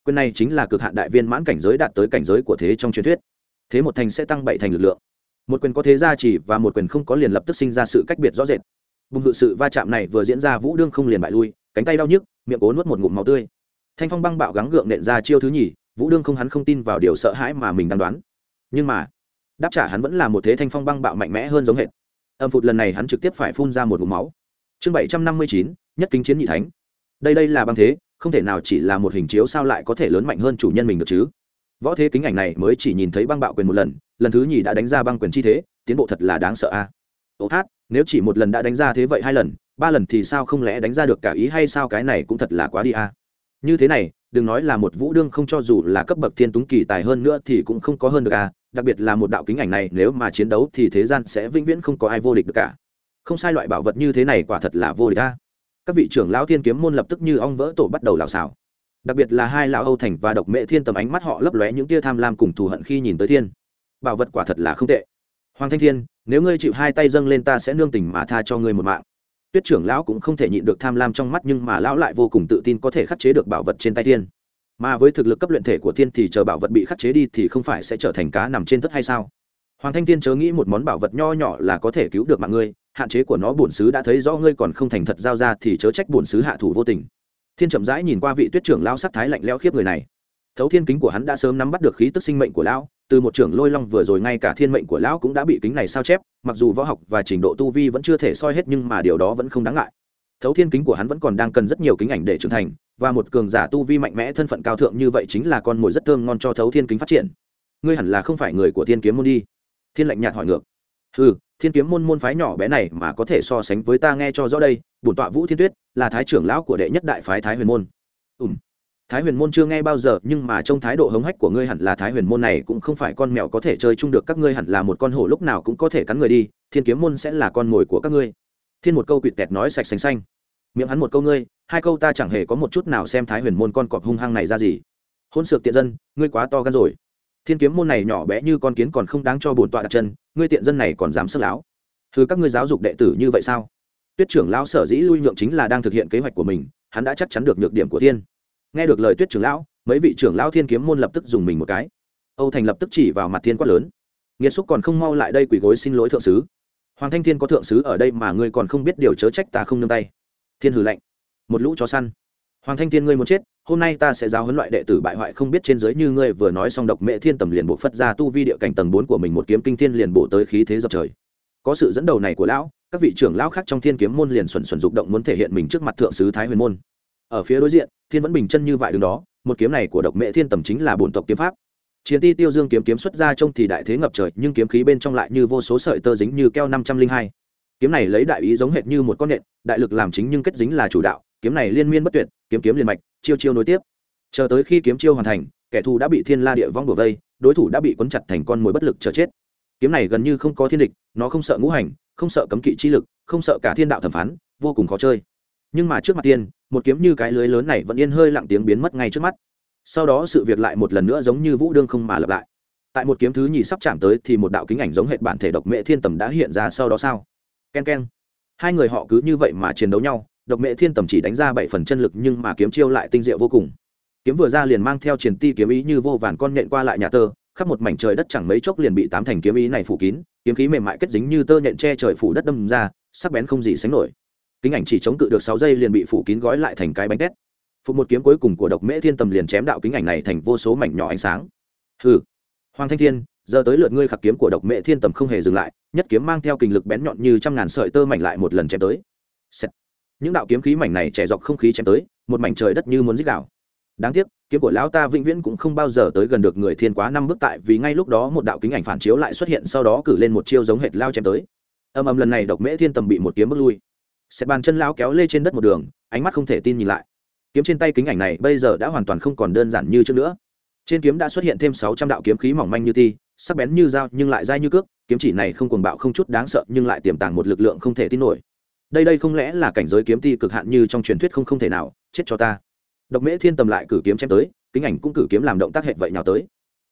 Quyền này chính là cực hạn đại viên mãn cảnh giới đạt tới cảnh giới của thế trong truyền thuyết. Thế một thành sẽ tăng bảy thành lực lượng. Một quyền có thế gia chỉ và một quyền không có liền lập tức sinh ra sự cách biệt rõ rệt bùng ngự sự va chạm này vừa diễn ra, vũ đương không liền bại lui, cánh tay đau nhức, miệng cố nuốt một ngụm máu tươi. Thanh phong băng bạo gắng gượng nện ra chiêu thứ nhì, vũ đương không hắn không tin vào điều sợ hãi mà mình đang đoán. Nhưng mà, đáp trả hắn vẫn là một thế thanh phong băng bạo mạnh mẽ hơn giống hệt. Âm phụt lần này hắn trực tiếp phải phun ra một ngụm máu. Chương bảy trăm năm mươi chín, nhất kính chiến nhị thánh. Đây đây là băng thế, không thể nào chỉ là một hình chiếu sao lại có thể lớn mạnh hơn chủ nhân mình được chứ? Võ thế kính ảnh này mới chỉ nhìn thấy băng bạo quyền một lần lần thứ nhì đã đánh ra băng quyền chi thế, tiến bộ thật là đáng sợ a. à? Ô hát, nếu chỉ một lần đã đánh ra thế vậy hai lần, ba lần thì sao không lẽ đánh ra được cả ý hay sao cái này cũng thật là quá đi a. Như thế này, đừng nói là một vũ đương không cho dù là cấp bậc thiên túng kỳ tài hơn nữa thì cũng không có hơn được a, đặc biệt là một đạo kính ảnh này, nếu mà chiến đấu thì thế gian sẽ vĩnh viễn không có ai vô địch được cả. Không sai loại bảo vật như thế này quả thật là vô địch a. Các vị trưởng lão thiên kiếm môn lập tức như ong vỡ tổ bắt đầu lào xào đặc biệt là hai lão âu thành và độc mệ thiên tầm ánh mắt họ lấp lóe những tia tham lam cùng thù hận khi nhìn tới thiên. Bảo vật quả thật là không tệ. Hoàng thanh thiên nếu ngươi chịu hai tay dâng lên ta sẽ nương tình mà tha cho ngươi một mạng. Tuyết trưởng lão cũng không thể nhịn được tham lam trong mắt nhưng mà lão lại vô cùng tự tin có thể khắc chế được bảo vật trên tay thiên. Mà với thực lực cấp luyện thể của thiên thì chờ bảo vật bị khắc chế đi thì không phải sẽ trở thành cá nằm trên thất hay sao? Hoàng thanh thiên chớ nghĩ một món bảo vật nho nhỏ là có thể cứu được mạng ngươi, hạn chế của nó bổn sứ đã thấy rõ ngươi còn không thành thật giao ra thì chớ trách bổn sứ hạ thủ vô tình. Thiên chậm rãi nhìn qua vị tuyết trưởng lão sắc thái lạnh leo khiếp người này. Thấu thiên kính của hắn đã sớm nắm bắt được khí tức sinh mệnh của lão từ một trưởng lôi long vừa rồi ngay cả thiên mệnh của lão cũng đã bị kính này sao chép, mặc dù võ học và trình độ tu vi vẫn chưa thể soi hết nhưng mà điều đó vẫn không đáng ngại. Thấu thiên kính của hắn vẫn còn đang cần rất nhiều kính ảnh để trưởng thành, và một cường giả tu vi mạnh mẽ thân phận cao thượng như vậy chính là con mồi rất thơm ngon cho thấu thiên kính phát triển. Ngươi hẳn là không phải người của thiên kiếm môn đi. Thiên lạnh nhạt hỏi ngược. Ừ thiên kiếm môn môn phái nhỏ bé này mà có thể so sánh với ta nghe cho rõ đây, bổn tọa vũ thiên tuyết là thái trưởng lão của đệ nhất đại phái thái huyền môn. Ùm thái huyền môn chưa nghe bao giờ, nhưng mà trong thái độ hống hách của ngươi hẳn là thái huyền môn này cũng không phải con mèo có thể chơi chung được, các ngươi hẳn là một con hổ lúc nào cũng có thể cắn người đi, thiên kiếm môn sẽ là con mồi của các ngươi. Thiên một câu quỵt tẹt nói sạch xanh xanh. Miệng hắn một câu ngươi, hai câu ta chẳng hề có một chút nào xem thái huyền môn con cọp hung hăng này ra gì. Hôn sược tiện dân, ngươi quá to gan rồi. Thiên kiếm môn này nhỏ bé như con kiến còn không đáng cho bổn tọa đặt chân, ngươi tiện dân này còn dám sức láo thứ các ngươi giáo dục đệ tử như vậy sao? Tuyết trưởng lão sở dĩ lui nhượng chính là đang thực hiện kế hoạch của mình, hắn đã chắc chắn được nhược điểm của thiên nghe được lời tuyết trưởng lão, mấy vị trưởng lão thiên kiếm môn lập tức dùng mình một cái. Âu thành lập tức chỉ vào mặt thiên quát lớn. Nghiệt xúc còn không mau lại đây quỳ gối xin lỗi thượng sứ. Hoàng thanh thiên có thượng sứ ở đây mà ngươi còn không biết điều chớ trách ta không nương tay. Thiên hử lạnh một lũ chó săn. Hoàng thanh thiên ngươi muốn chết, hôm nay ta sẽ giáo huấn loại đệ tử bại hoại không biết trên giới như ngươi vừa nói xong độc mẹ thiên tầm liền bộ phất ra tu vi địa cảnh tầng bốn của mình một kiếm kinh thiên liền bộ tới khí thế dập trời. Có sự dẫn đầu này của lão, các vị trưởng lão khác trong thiên kiếm môn liền xuẩn xuẩn dục động muốn thể hiện mình trước mặt thượng sứ thái huyền môn. Ở phía đối diện thiên vẫn bình chân như vậy đứng đó, một kiếm này của độc mẹ thiên tầm chính là bổn tộc kiếm pháp. Chiến ti tiêu dương kiếm kiếm xuất ra trông thì đại thế ngập trời, nhưng kiếm khí bên trong lại như vô số sợi tơ dính như keo năm trăm linh hai. Kiếm này lấy đại ý giống hệt như một con nện, đại lực làm chính nhưng kết dính là chủ đạo, kiếm này liên miên bất tuyệt, kiếm kiếm liền mạch, chiêu chiêu nối tiếp. Chờ tới khi kiếm chiêu hoàn thành, kẻ thù đã bị thiên la địa vong đổ vây, đối thủ đã bị cuốn chặt thành con mồi bất lực chờ chết. Kiếm này gần như không có thiên địch, nó không sợ ngũ hành, không sợ cấm kỵ chi lực, không sợ cả thiên đạo thẩm phán, vô cùng khó chơi. Nhưng mà trước mặt tiên một kiếm như cái lưới lớn này vẫn yên hơi lặng tiếng biến mất ngay trước mắt. Sau đó sự việc lại một lần nữa giống như vũ đương không mà lặp lại. Tại một kiếm thứ nhì sắp chạm tới thì một đạo kính ảnh giống hệt bản thể độc mệ thiên tầm đã hiện ra sau đó sao? K e n k e n hai người họ cứ như vậy mà chiến đấu nhau, độc mẹ thiên tầm chỉ đánh ra bảy phần chân lực nhưng mà kiếm chiêu lại tinh diệu vô cùng. Kiếm vừa ra liền mang theo triển ti kiếm ý như vô vàn con nhện qua lại nhà tơ, khắp một mảnh trời đất chẳng mấy chốc liền bị tám thành kiếm ý này phủ kín, kiếm khí mềm mại kết dính như tơ nhện che trời phủ đất đâm ra, sắc bén không gì sánh nổi kính ảnh chỉ chống cự được sáu giây liền bị phủ kín gói lại thành cái bánh tét. Phục một kiếm cuối cùng của độc mễ thiên tầm liền chém đạo kính ảnh này thành vô số mảnh nhỏ ánh sáng. Hừ. Hoàng thanh thiên, giờ tới lượt ngươi khắc kiếm của độc mễ thiên tầm không hề dừng lại, nhất kiếm mang theo kình lực bén nhọn như trăm ngàn sợi tơ mảnh lại một lần chém tới. Xẹt. những đạo kiếm khí mảnh này chẻ dọc không khí chém tới, một mảnh trời đất như muốn dích đảo đáng tiếc, kiếm của lão ta vĩnh viễn cũng không bao giờ tới gần được người thiên quá năm bước tại, vì ngay lúc đó một đạo kính ảnh phản chiếu lại xuất hiện, sau đó cử lên một chiêu giống hệt lao chém tới. Âm âm lần này độc mễ thiên tầm bị một kiếm bước lui. Xét bàn chân lão kéo lê trên đất một đường, ánh mắt không thể tin nhìn lại. Kiếm trên tay kính ảnh này bây giờ đã hoàn toàn không còn đơn giản như trước nữa. Trên kiếm đã xuất hiện thêm sáu trăm đạo kiếm khí mỏng manh như ti, sắc bén như dao nhưng lại dai như cước, kiếm chỉ này không cuồng bạo không chút đáng sợ nhưng lại tiềm tàng một lực lượng không thể tin nổi. Đây đây không lẽ là cảnh giới kiếm ti cực hạn như trong truyền thuyết không không thể nào, chết cho ta. Độc mễ thiên tầm lại cử kiếm chém tới, kính ảnh cũng cử kiếm làm động tác hệ vậy nào tới.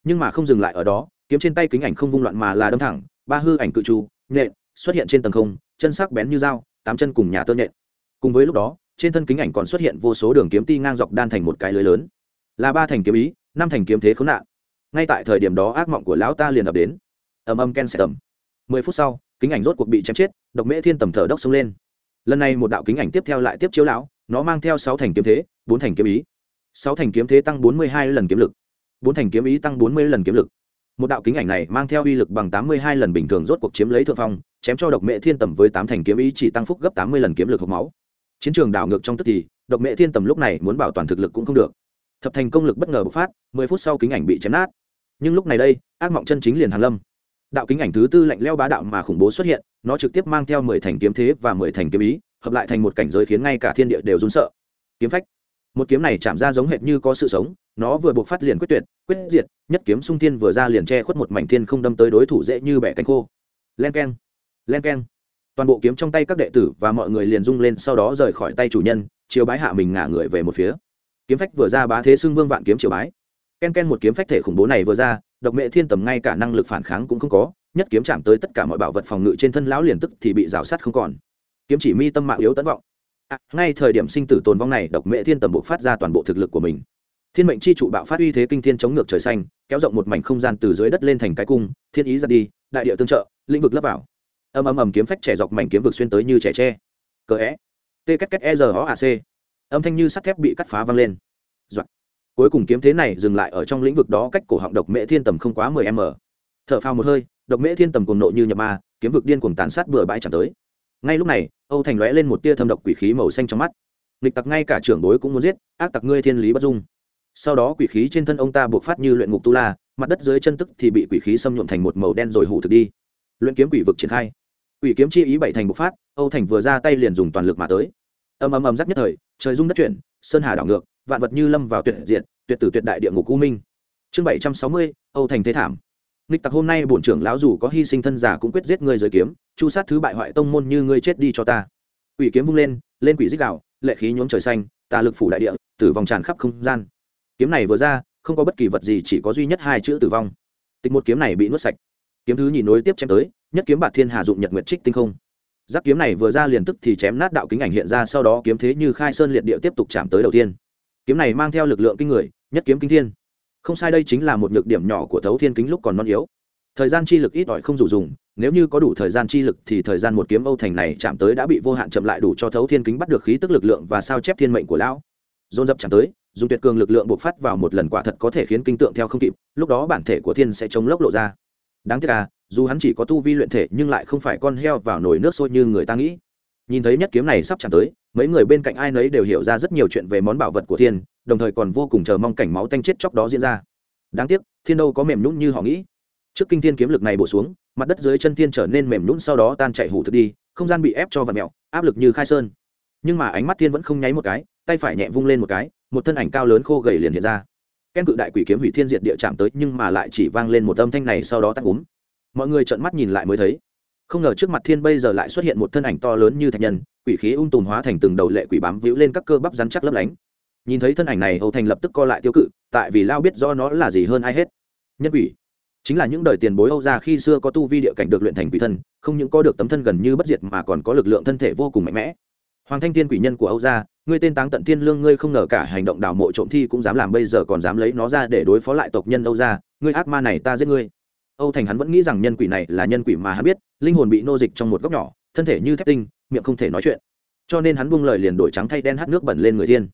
Nhưng mà không dừng lại ở đó, kiếm trên tay kính ảnh không vung loạn mà là đâm thẳng, ba hư ảnh cự tru nhện xuất hiện trên tầng không, chân sắc bén như dao tám chân cùng nhà tơ nhện. Cùng với lúc đó, trên thân kính ảnh còn xuất hiện vô số đường kiếm ti ngang dọc đan thành một cái lưới lớn. Là ba thành kiếm ý, năm thành kiếm thế khốn nạn. Ngay tại thời điểm đó ác mộng của lão ta liền ập đến. Ầm ầm ken sẽ tầm mười phút sau, kính ảnh rốt cuộc bị chém chết, độc mễ thiên tầm thở đốc xông lên. Lần này một đạo kính ảnh tiếp theo lại tiếp chiếu lão, nó mang theo sáu thành kiếm thế, bốn thành kiếm ý. Sáu thành kiếm thế tăng bốn mươi hai lần kiếm lực. Bốn thành kiếm ý tăng bốn mươi lần kiếm lực một đạo kính ảnh này mang theo uy lực bằng tám mươi hai lần bình thường rốt cuộc chiếm lấy thượng phong, chém cho độc mẹ thiên tầm với tám thành kiếm ý chỉ tăng phúc gấp tám mươi lần kiếm lực hộp máu. Chiến trường đảo ngược trong tức thì, độc mẹ thiên tầm lúc này muốn bảo toàn thực lực cũng không được. Thập thành công lực bất ngờ bộc phát, mười phút sau kính ảnh bị chém nát. Nhưng lúc này đây, ác mộng chân chính liền hàn lâm. Đạo kính ảnh thứ tư lạnh leo bá đạo mà khủng bố xuất hiện, nó trực tiếp mang theo mười thành kiếm thế và mười thành kiếm ý, hợp lại thành một cảnh giới khiến ngay cả thiên địa đều run sợ. Kiếm phách một kiếm này chạm ra giống hệt như có sự sống, nó vừa buộc phát liền quyết tuyệt, quyết diệt, nhất kiếm sung thiên vừa ra liền che khuất một mảnh thiên không đâm tới đối thủ dễ như bẻ cánh khô. Len keng len keng. Toàn bộ kiếm trong tay các đệ tử và mọi người liền rung lên sau đó rời khỏi tay chủ nhân, chiếu bái hạ mình ngả người về một phía. Kiếm phách vừa ra bá thế xưng vương vạn kiếm chiều bái. Ken ken một kiếm phách thể khủng bố này vừa ra, độc mệ thiên tầm ngay cả năng lực phản kháng cũng không có, nhất kiếm chạm tới tất cả mọi bảo vật phòng ngự trên thân lão liền tức thì bị rào sát không còn. Kiếm chỉ mi tâm mạng yếu tấn vọng à, ngay thời điểm sinh tử tồn vong này độc mẹ thiên tầm bộ phát ra toàn bộ thực lực của mình. Thiên mệnh chi trụ bạo phát uy thế kinh thiên chống ngược trời xanh kéo rộng một mảnh không gian từ dưới đất lên thành cái cung thiên ý ra đi đại địa tương trợ lĩnh vực lấp vào. Ầm ầm ầm kiếm phách trẻ dọc mảnh kiếm vực xuyên tới như trẻ tre. Cờ é. T k k e r o a c. Âm thanh như sắt thép bị cắt phá vang lên. Doạn. cuối cùng kiếm thế này dừng lại ở trong lĩnh vực đó cách cổ họng độc mễ thiên tầm không quá mười m. Thở phào một hơi độc mễ thiên tầm cùng nộ như nhập ma kiếm vực điên cuồng tàn sát bừa bãi chẳng tới ngay lúc này, âu thành lóe lên một tia thâm độc quỷ khí màu xanh trong mắt. Nghịch tặc ngay cả trưởng bối cũng muốn giết, ác tặc ngươi thiên lý bất dung. Sau đó quỷ khí trên thân ông ta buộc phát như luyện ngục tu la, mặt đất dưới chân tức thì bị quỷ khí xâm nhuộm thành một màu đen rồi hủ thực đi. Luyện kiếm quỷ vực triển khai. Quỷ kiếm chi ý bảy thành bộc phát, âu thành vừa ra tay liền dùng toàn lực mà tới. Ầm ầm ầm rắc nhất thời, trời rung đất chuyển, sơn hà đảo ngược, vạn vật như lâm vào tuyệt diện tuyệt tử tuyệt đại địa ngục u minh. Chương bảy trăm sáu mươi, âu thành thế thảm nghịch tặc hôm nay bổn trưởng lão dù có hy sinh thân giả cũng quyết giết ngươi giới kiếm, chu sát thứ bại hoại tông môn như ngươi chết đi cho ta. Quỷ kiếm vung lên lên quỷ dích đạo, lệ khí nhuốm trời xanh, tà lực phủ đại địa, tử vong tràn khắp không gian. Kiếm này vừa ra, không có bất kỳ vật gì, chỉ có duy nhất hai chữ tử vong. Tịch một kiếm này bị nuốt sạch. Kiếm thứ nhì nối tiếp chém tới, nhất kiếm bạt thiên hà dụng nhật nguyệt trích tinh không. Giáp kiếm này vừa ra liền tức thì chém nát đạo kính ảnh hiện ra, sau đó kiếm thế như khai sơn liệt địa tiếp tục chạm tới đầu tiên. Kiếm này mang theo lực lượng kinh người, nhất kiếm kinh thiên không sai đây chính là một nhược điểm nhỏ của thấu thiên kính lúc còn non yếu. Thời gian chi lực ít ỏi không đủ dùng, nếu như có đủ thời gian chi lực thì thời gian một kiếm âu thành này chạm tới đã bị vô hạn chậm lại đủ cho thấu thiên kính bắt được khí tức lực lượng và sao chép thiên mệnh của lão. Dồn dập chạm tới, dùng tuyệt cường lực lượng buộc phát vào một lần quả thật có thể khiến kinh tượng theo không kịp, lúc đó bản thể của thiên sẽ chống lốc lộ ra. Đáng tiếc là dù hắn chỉ có tu vi luyện thể nhưng lại không phải con heo vào nồi nước sôi như người ta nghĩ. Nhìn thấy nhất kiếm này sắp chạm tới mấy người bên cạnh ai nấy đều hiểu ra rất nhiều chuyện về món bảo vật của thiên, đồng thời còn vô cùng chờ mong cảnh máu tanh chết chóc đó diễn ra. Đáng tiếc, thiên đâu có mềm nhún như họ nghĩ. Trước kinh thiên kiếm lực này bổ xuống, mặt đất dưới chân thiên trở nên mềm nhún sau đó tan chạy hủ thực đi, không gian bị ép cho vật mẹo áp lực như khai sơn. Nhưng mà ánh mắt thiên vẫn không nháy một cái, tay phải nhẹ vung lên một cái, một thân ảnh cao lớn khô gầy liền hiện ra. Ken cự đại quỷ kiếm hủy thiên diệt địa chạm tới nhưng mà lại chỉ vang lên một âm thanh này sau đó tắt úm mọi người trợn mắt nhìn lại mới thấy không ngờ trước mặt thiên bây giờ lại xuất hiện một thân ảnh to lớn như thạch nhân, quỷ khí ung tùm hóa thành từng đầu lệ quỷ bám víu lên các cơ bắp rắn chắc lấp lánh. Nhìn thấy thân ảnh này, âu thành lập tức co lại tiêu cự, tại vì lao biết do nó là gì hơn ai hết. Nhân quỷ. Chính là những đời tiền bối âu gia khi xưa có tu vi địa cảnh được luyện thành quỷ thân, không những có được tấm thân gần như bất diệt mà còn có lực lượng thân thể vô cùng mạnh mẽ. Hoàng thanh thiên quỷ nhân của âu gia, ngươi tên táng tận thiên lương, ngươi không ngờ cả hành động đào mộ trộm thi cũng dám làm bây giờ còn dám lấy nó ra để đối phó lại tộc nhân âu gia, ngươi ác ma này ta giết ngươi âu thành hắn vẫn nghĩ rằng nhân quỷ này là nhân quỷ mà hắn biết, linh hồn bị nô dịch trong một góc nhỏ, thân thể như thép tinh, miệng không thể nói chuyện. Cho nên hắn buông lời liền đổi trắng thay đen hát nước bẩn lên người thiên.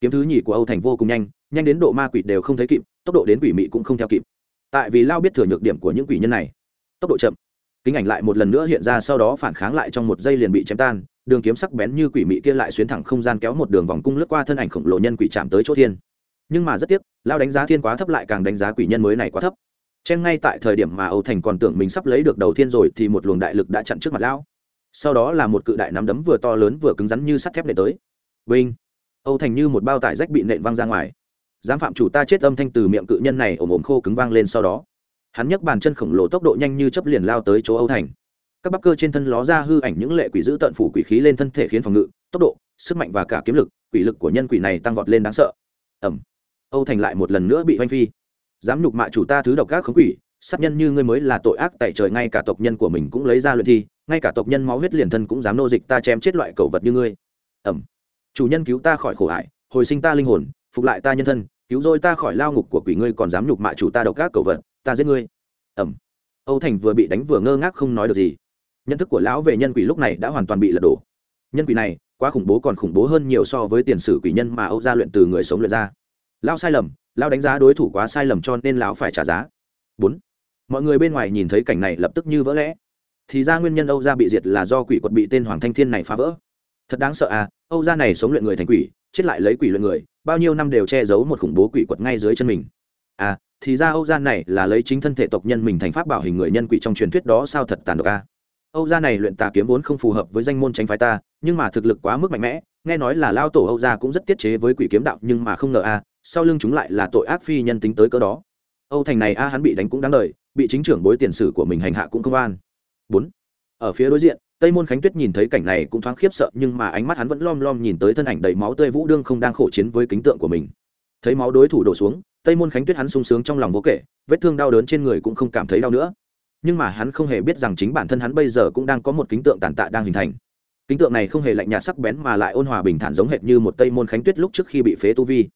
Kiếm thứ nhì của âu thành vô cùng nhanh nhanh đến độ ma quỷ đều không thấy kịp, tốc độ đến quỷ mị cũng không theo kịp. Tại vì lao biết thừa nhược điểm của những quỷ nhân này. Tốc độ chậm. Kính ảnh lại một lần nữa hiện ra sau đó phản kháng lại trong một giây liền bị chém tan, đường kiếm sắc bén như quỷ mị kia lại xuyến thẳng không gian kéo một đường vòng cung lướt qua thân ảnh khổng lồ nhân quỷ chạm tới chỗ thiên. Nhưng mà rất tiếc, lao đánh giá thiên quá thấp lại càng đánh giá quỷ nhân mới này quá thấp chen ngay tại thời điểm mà âu thành còn tưởng mình sắp lấy được đầu tiên rồi thì một luồng đại lực đã chặn trước mặt lão. Sau đó là một cự đại nắm đấm vừa to lớn vừa cứng rắn như sắt thép nện tới. Vinh! Âu thành như một bao tải rách bị nện văng ra ngoài. Dám phạm chủ ta chết âm thanh từ miệng cự nhân này ồm ồm khô cứng vang lên sau đó. Hắn nhấc bàn chân khổng lồ tốc độ nhanh như chấp liền lao tới chỗ âu thành. Các bắp cơ trên thân ló ra hư ảnh những lệ quỷ giữ tận phủ quỷ khí lên thân thể khiến phòng ngự, tốc độ, sức mạnh và cả kiếm lực, quỷ lực của nhân quỷ này tăng vọt lên đáng sợ. Ẩm! Âu thành lại một lần nữa bị oanh phi dám nhục mạ chủ ta thứ độc ác khống quỷ, sát nhân như ngươi mới là tội ác tại trời, ngay cả tộc nhân của mình cũng lấy ra luyện thi, ngay cả tộc nhân máu huyết liền thân cũng dám nô dịch ta chém chết loại cầu vật như ngươi. Ẩm. Chủ nhân cứu ta khỏi khổ hại, hồi sinh ta linh hồn, phục lại ta nhân thân, cứu rồi ta khỏi lao ngục của quỷ ngươi còn dám nhục mạ chủ ta độc ác cầu vật, ta giết ngươi. Ẩm. Âu thành vừa bị đánh vừa ngơ ngác không nói được gì. Nhận thức của lão về nhân quỷ lúc này đã hoàn toàn bị lật đổ. Nhân quỷ này, quá khủng bố còn khủng bố hơn nhiều so với tiền sử quỷ nhân mà âu gia luyện từ người sống luyện ra lao sai lầm, lao đánh giá đối thủ quá sai lầm cho nên lão phải trả giá. Bốn, mọi người bên ngoài nhìn thấy cảnh này lập tức như vỡ lẽ. Thì ra nguyên nhân âu gia bị diệt là do quỷ quật bị tên hoàng thanh thiên này phá vỡ. Thật đáng sợ à âu gia này sống luyện người thành quỷ, chết lại lấy quỷ luyện người, bao nhiêu năm đều che giấu một khủng bố quỷ quật ngay dưới chân mình. À thì ra âu gia này là lấy chính thân thể tộc nhân mình thành pháp bảo hình người nhân quỷ trong truyền thuyết đó sao thật tàn độc à. Âu gia này luyện tà kiếm vốn không phù hợp với danh môn tránh phái ta, nhưng mà thực lực quá mức mạnh mẽ, nghe nói là lao tổ âu gia cũng rất tiết chế với quỷ kiếm đạo nhưng mà không ngờ à sau lưng chúng lại là tội ác phi nhân tính tới cỡ đó. Âu thành này a, hắn bị đánh cũng đáng đời, bị chính trưởng bối tiền sử của mình hành hạ cũng không an bốn, ở phía đối diện, tây môn khánh tuyết nhìn thấy cảnh này cũng thoáng khiếp sợ, nhưng mà ánh mắt hắn vẫn lom lom nhìn tới thân ảnh đầy máu tươi vũ đương không đang khổ chiến với kính tượng của mình. Thấy máu đối thủ đổ xuống, tây môn khánh tuyết hắn sung sướng trong lòng vô kể, vết thương đau đớn trên người cũng không cảm thấy đau nữa. Nhưng mà hắn không hề biết rằng chính bản thân hắn bây giờ cũng đang có một kính tượng tàn tạ đang hình thành. Kính tượng này không hề lạnh nhạt sắc bén mà lại ôn hòa bình thản giống hệt như một tây môn khánh tuyết lúc trước khi bị phế tu vi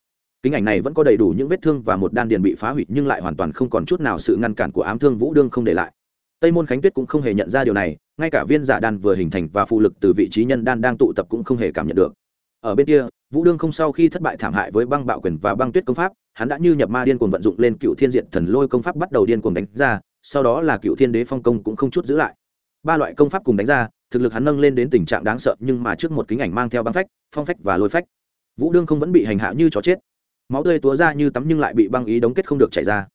kính ảnh này vẫn có đầy đủ những vết thương và một đan điền bị phá hủy, nhưng lại hoàn toàn không còn chút nào sự ngăn cản của ám thương vũ đương không để lại. Tây môn khánh tuyết cũng không hề nhận ra điều này, ngay cả viên giả đan vừa hình thành và phụ lực từ vị trí nhân đan đang tụ tập cũng không hề cảm nhận được. Ở bên kia, vũ đương không sau khi thất bại thảm hại với băng bạo quyền và băng tuyết công pháp, hắn đã như nhập ma điên cuồng vận dụng lên cựu thiên diện thần lôi công pháp bắt đầu điên cuồng đánh ra, sau đó là cựu thiên đế phong công cũng không chút giữ lại. Ba loại công pháp cùng đánh ra, thực lực hắn nâng lên đến tình trạng đáng sợ, nhưng mà trước một kính ảnh mang theo băng phách, phong phách và lôi phách. Vũ đương không vẫn bị hành hạ như chó chết máu tươi túa ra như tắm nhưng lại bị băng ý đóng kết không được chảy ra.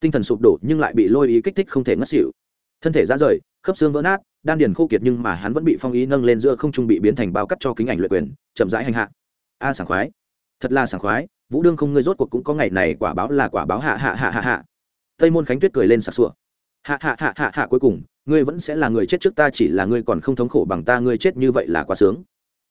Tinh thần sụp đổ nhưng lại bị lôi ý kích thích không thể ngất xỉu. Thân thể ra rời, khớp xương vỡ nát, đan điền khô kiệt nhưng mà hắn vẫn bị phong ý nâng lên giữa không trung bị biến thành bao cắt cho kính ảnh luyện quyền, chậm rãi hành hạ. A sảng khoái. Thật là sảng khoái, vũ đương không ngươi rốt cuộc cũng có ngày này quả báo là quả báo hạ hạ hạ hạ hạ. Tây môn khánh tuyết cười lên sặc sụa. Hạ hạ hạ hạ hạ cuối cùng, ngươi vẫn sẽ là người chết trước ta chỉ là ngươi còn không thống khổ bằng ta ngươi chết như vậy là quá sướng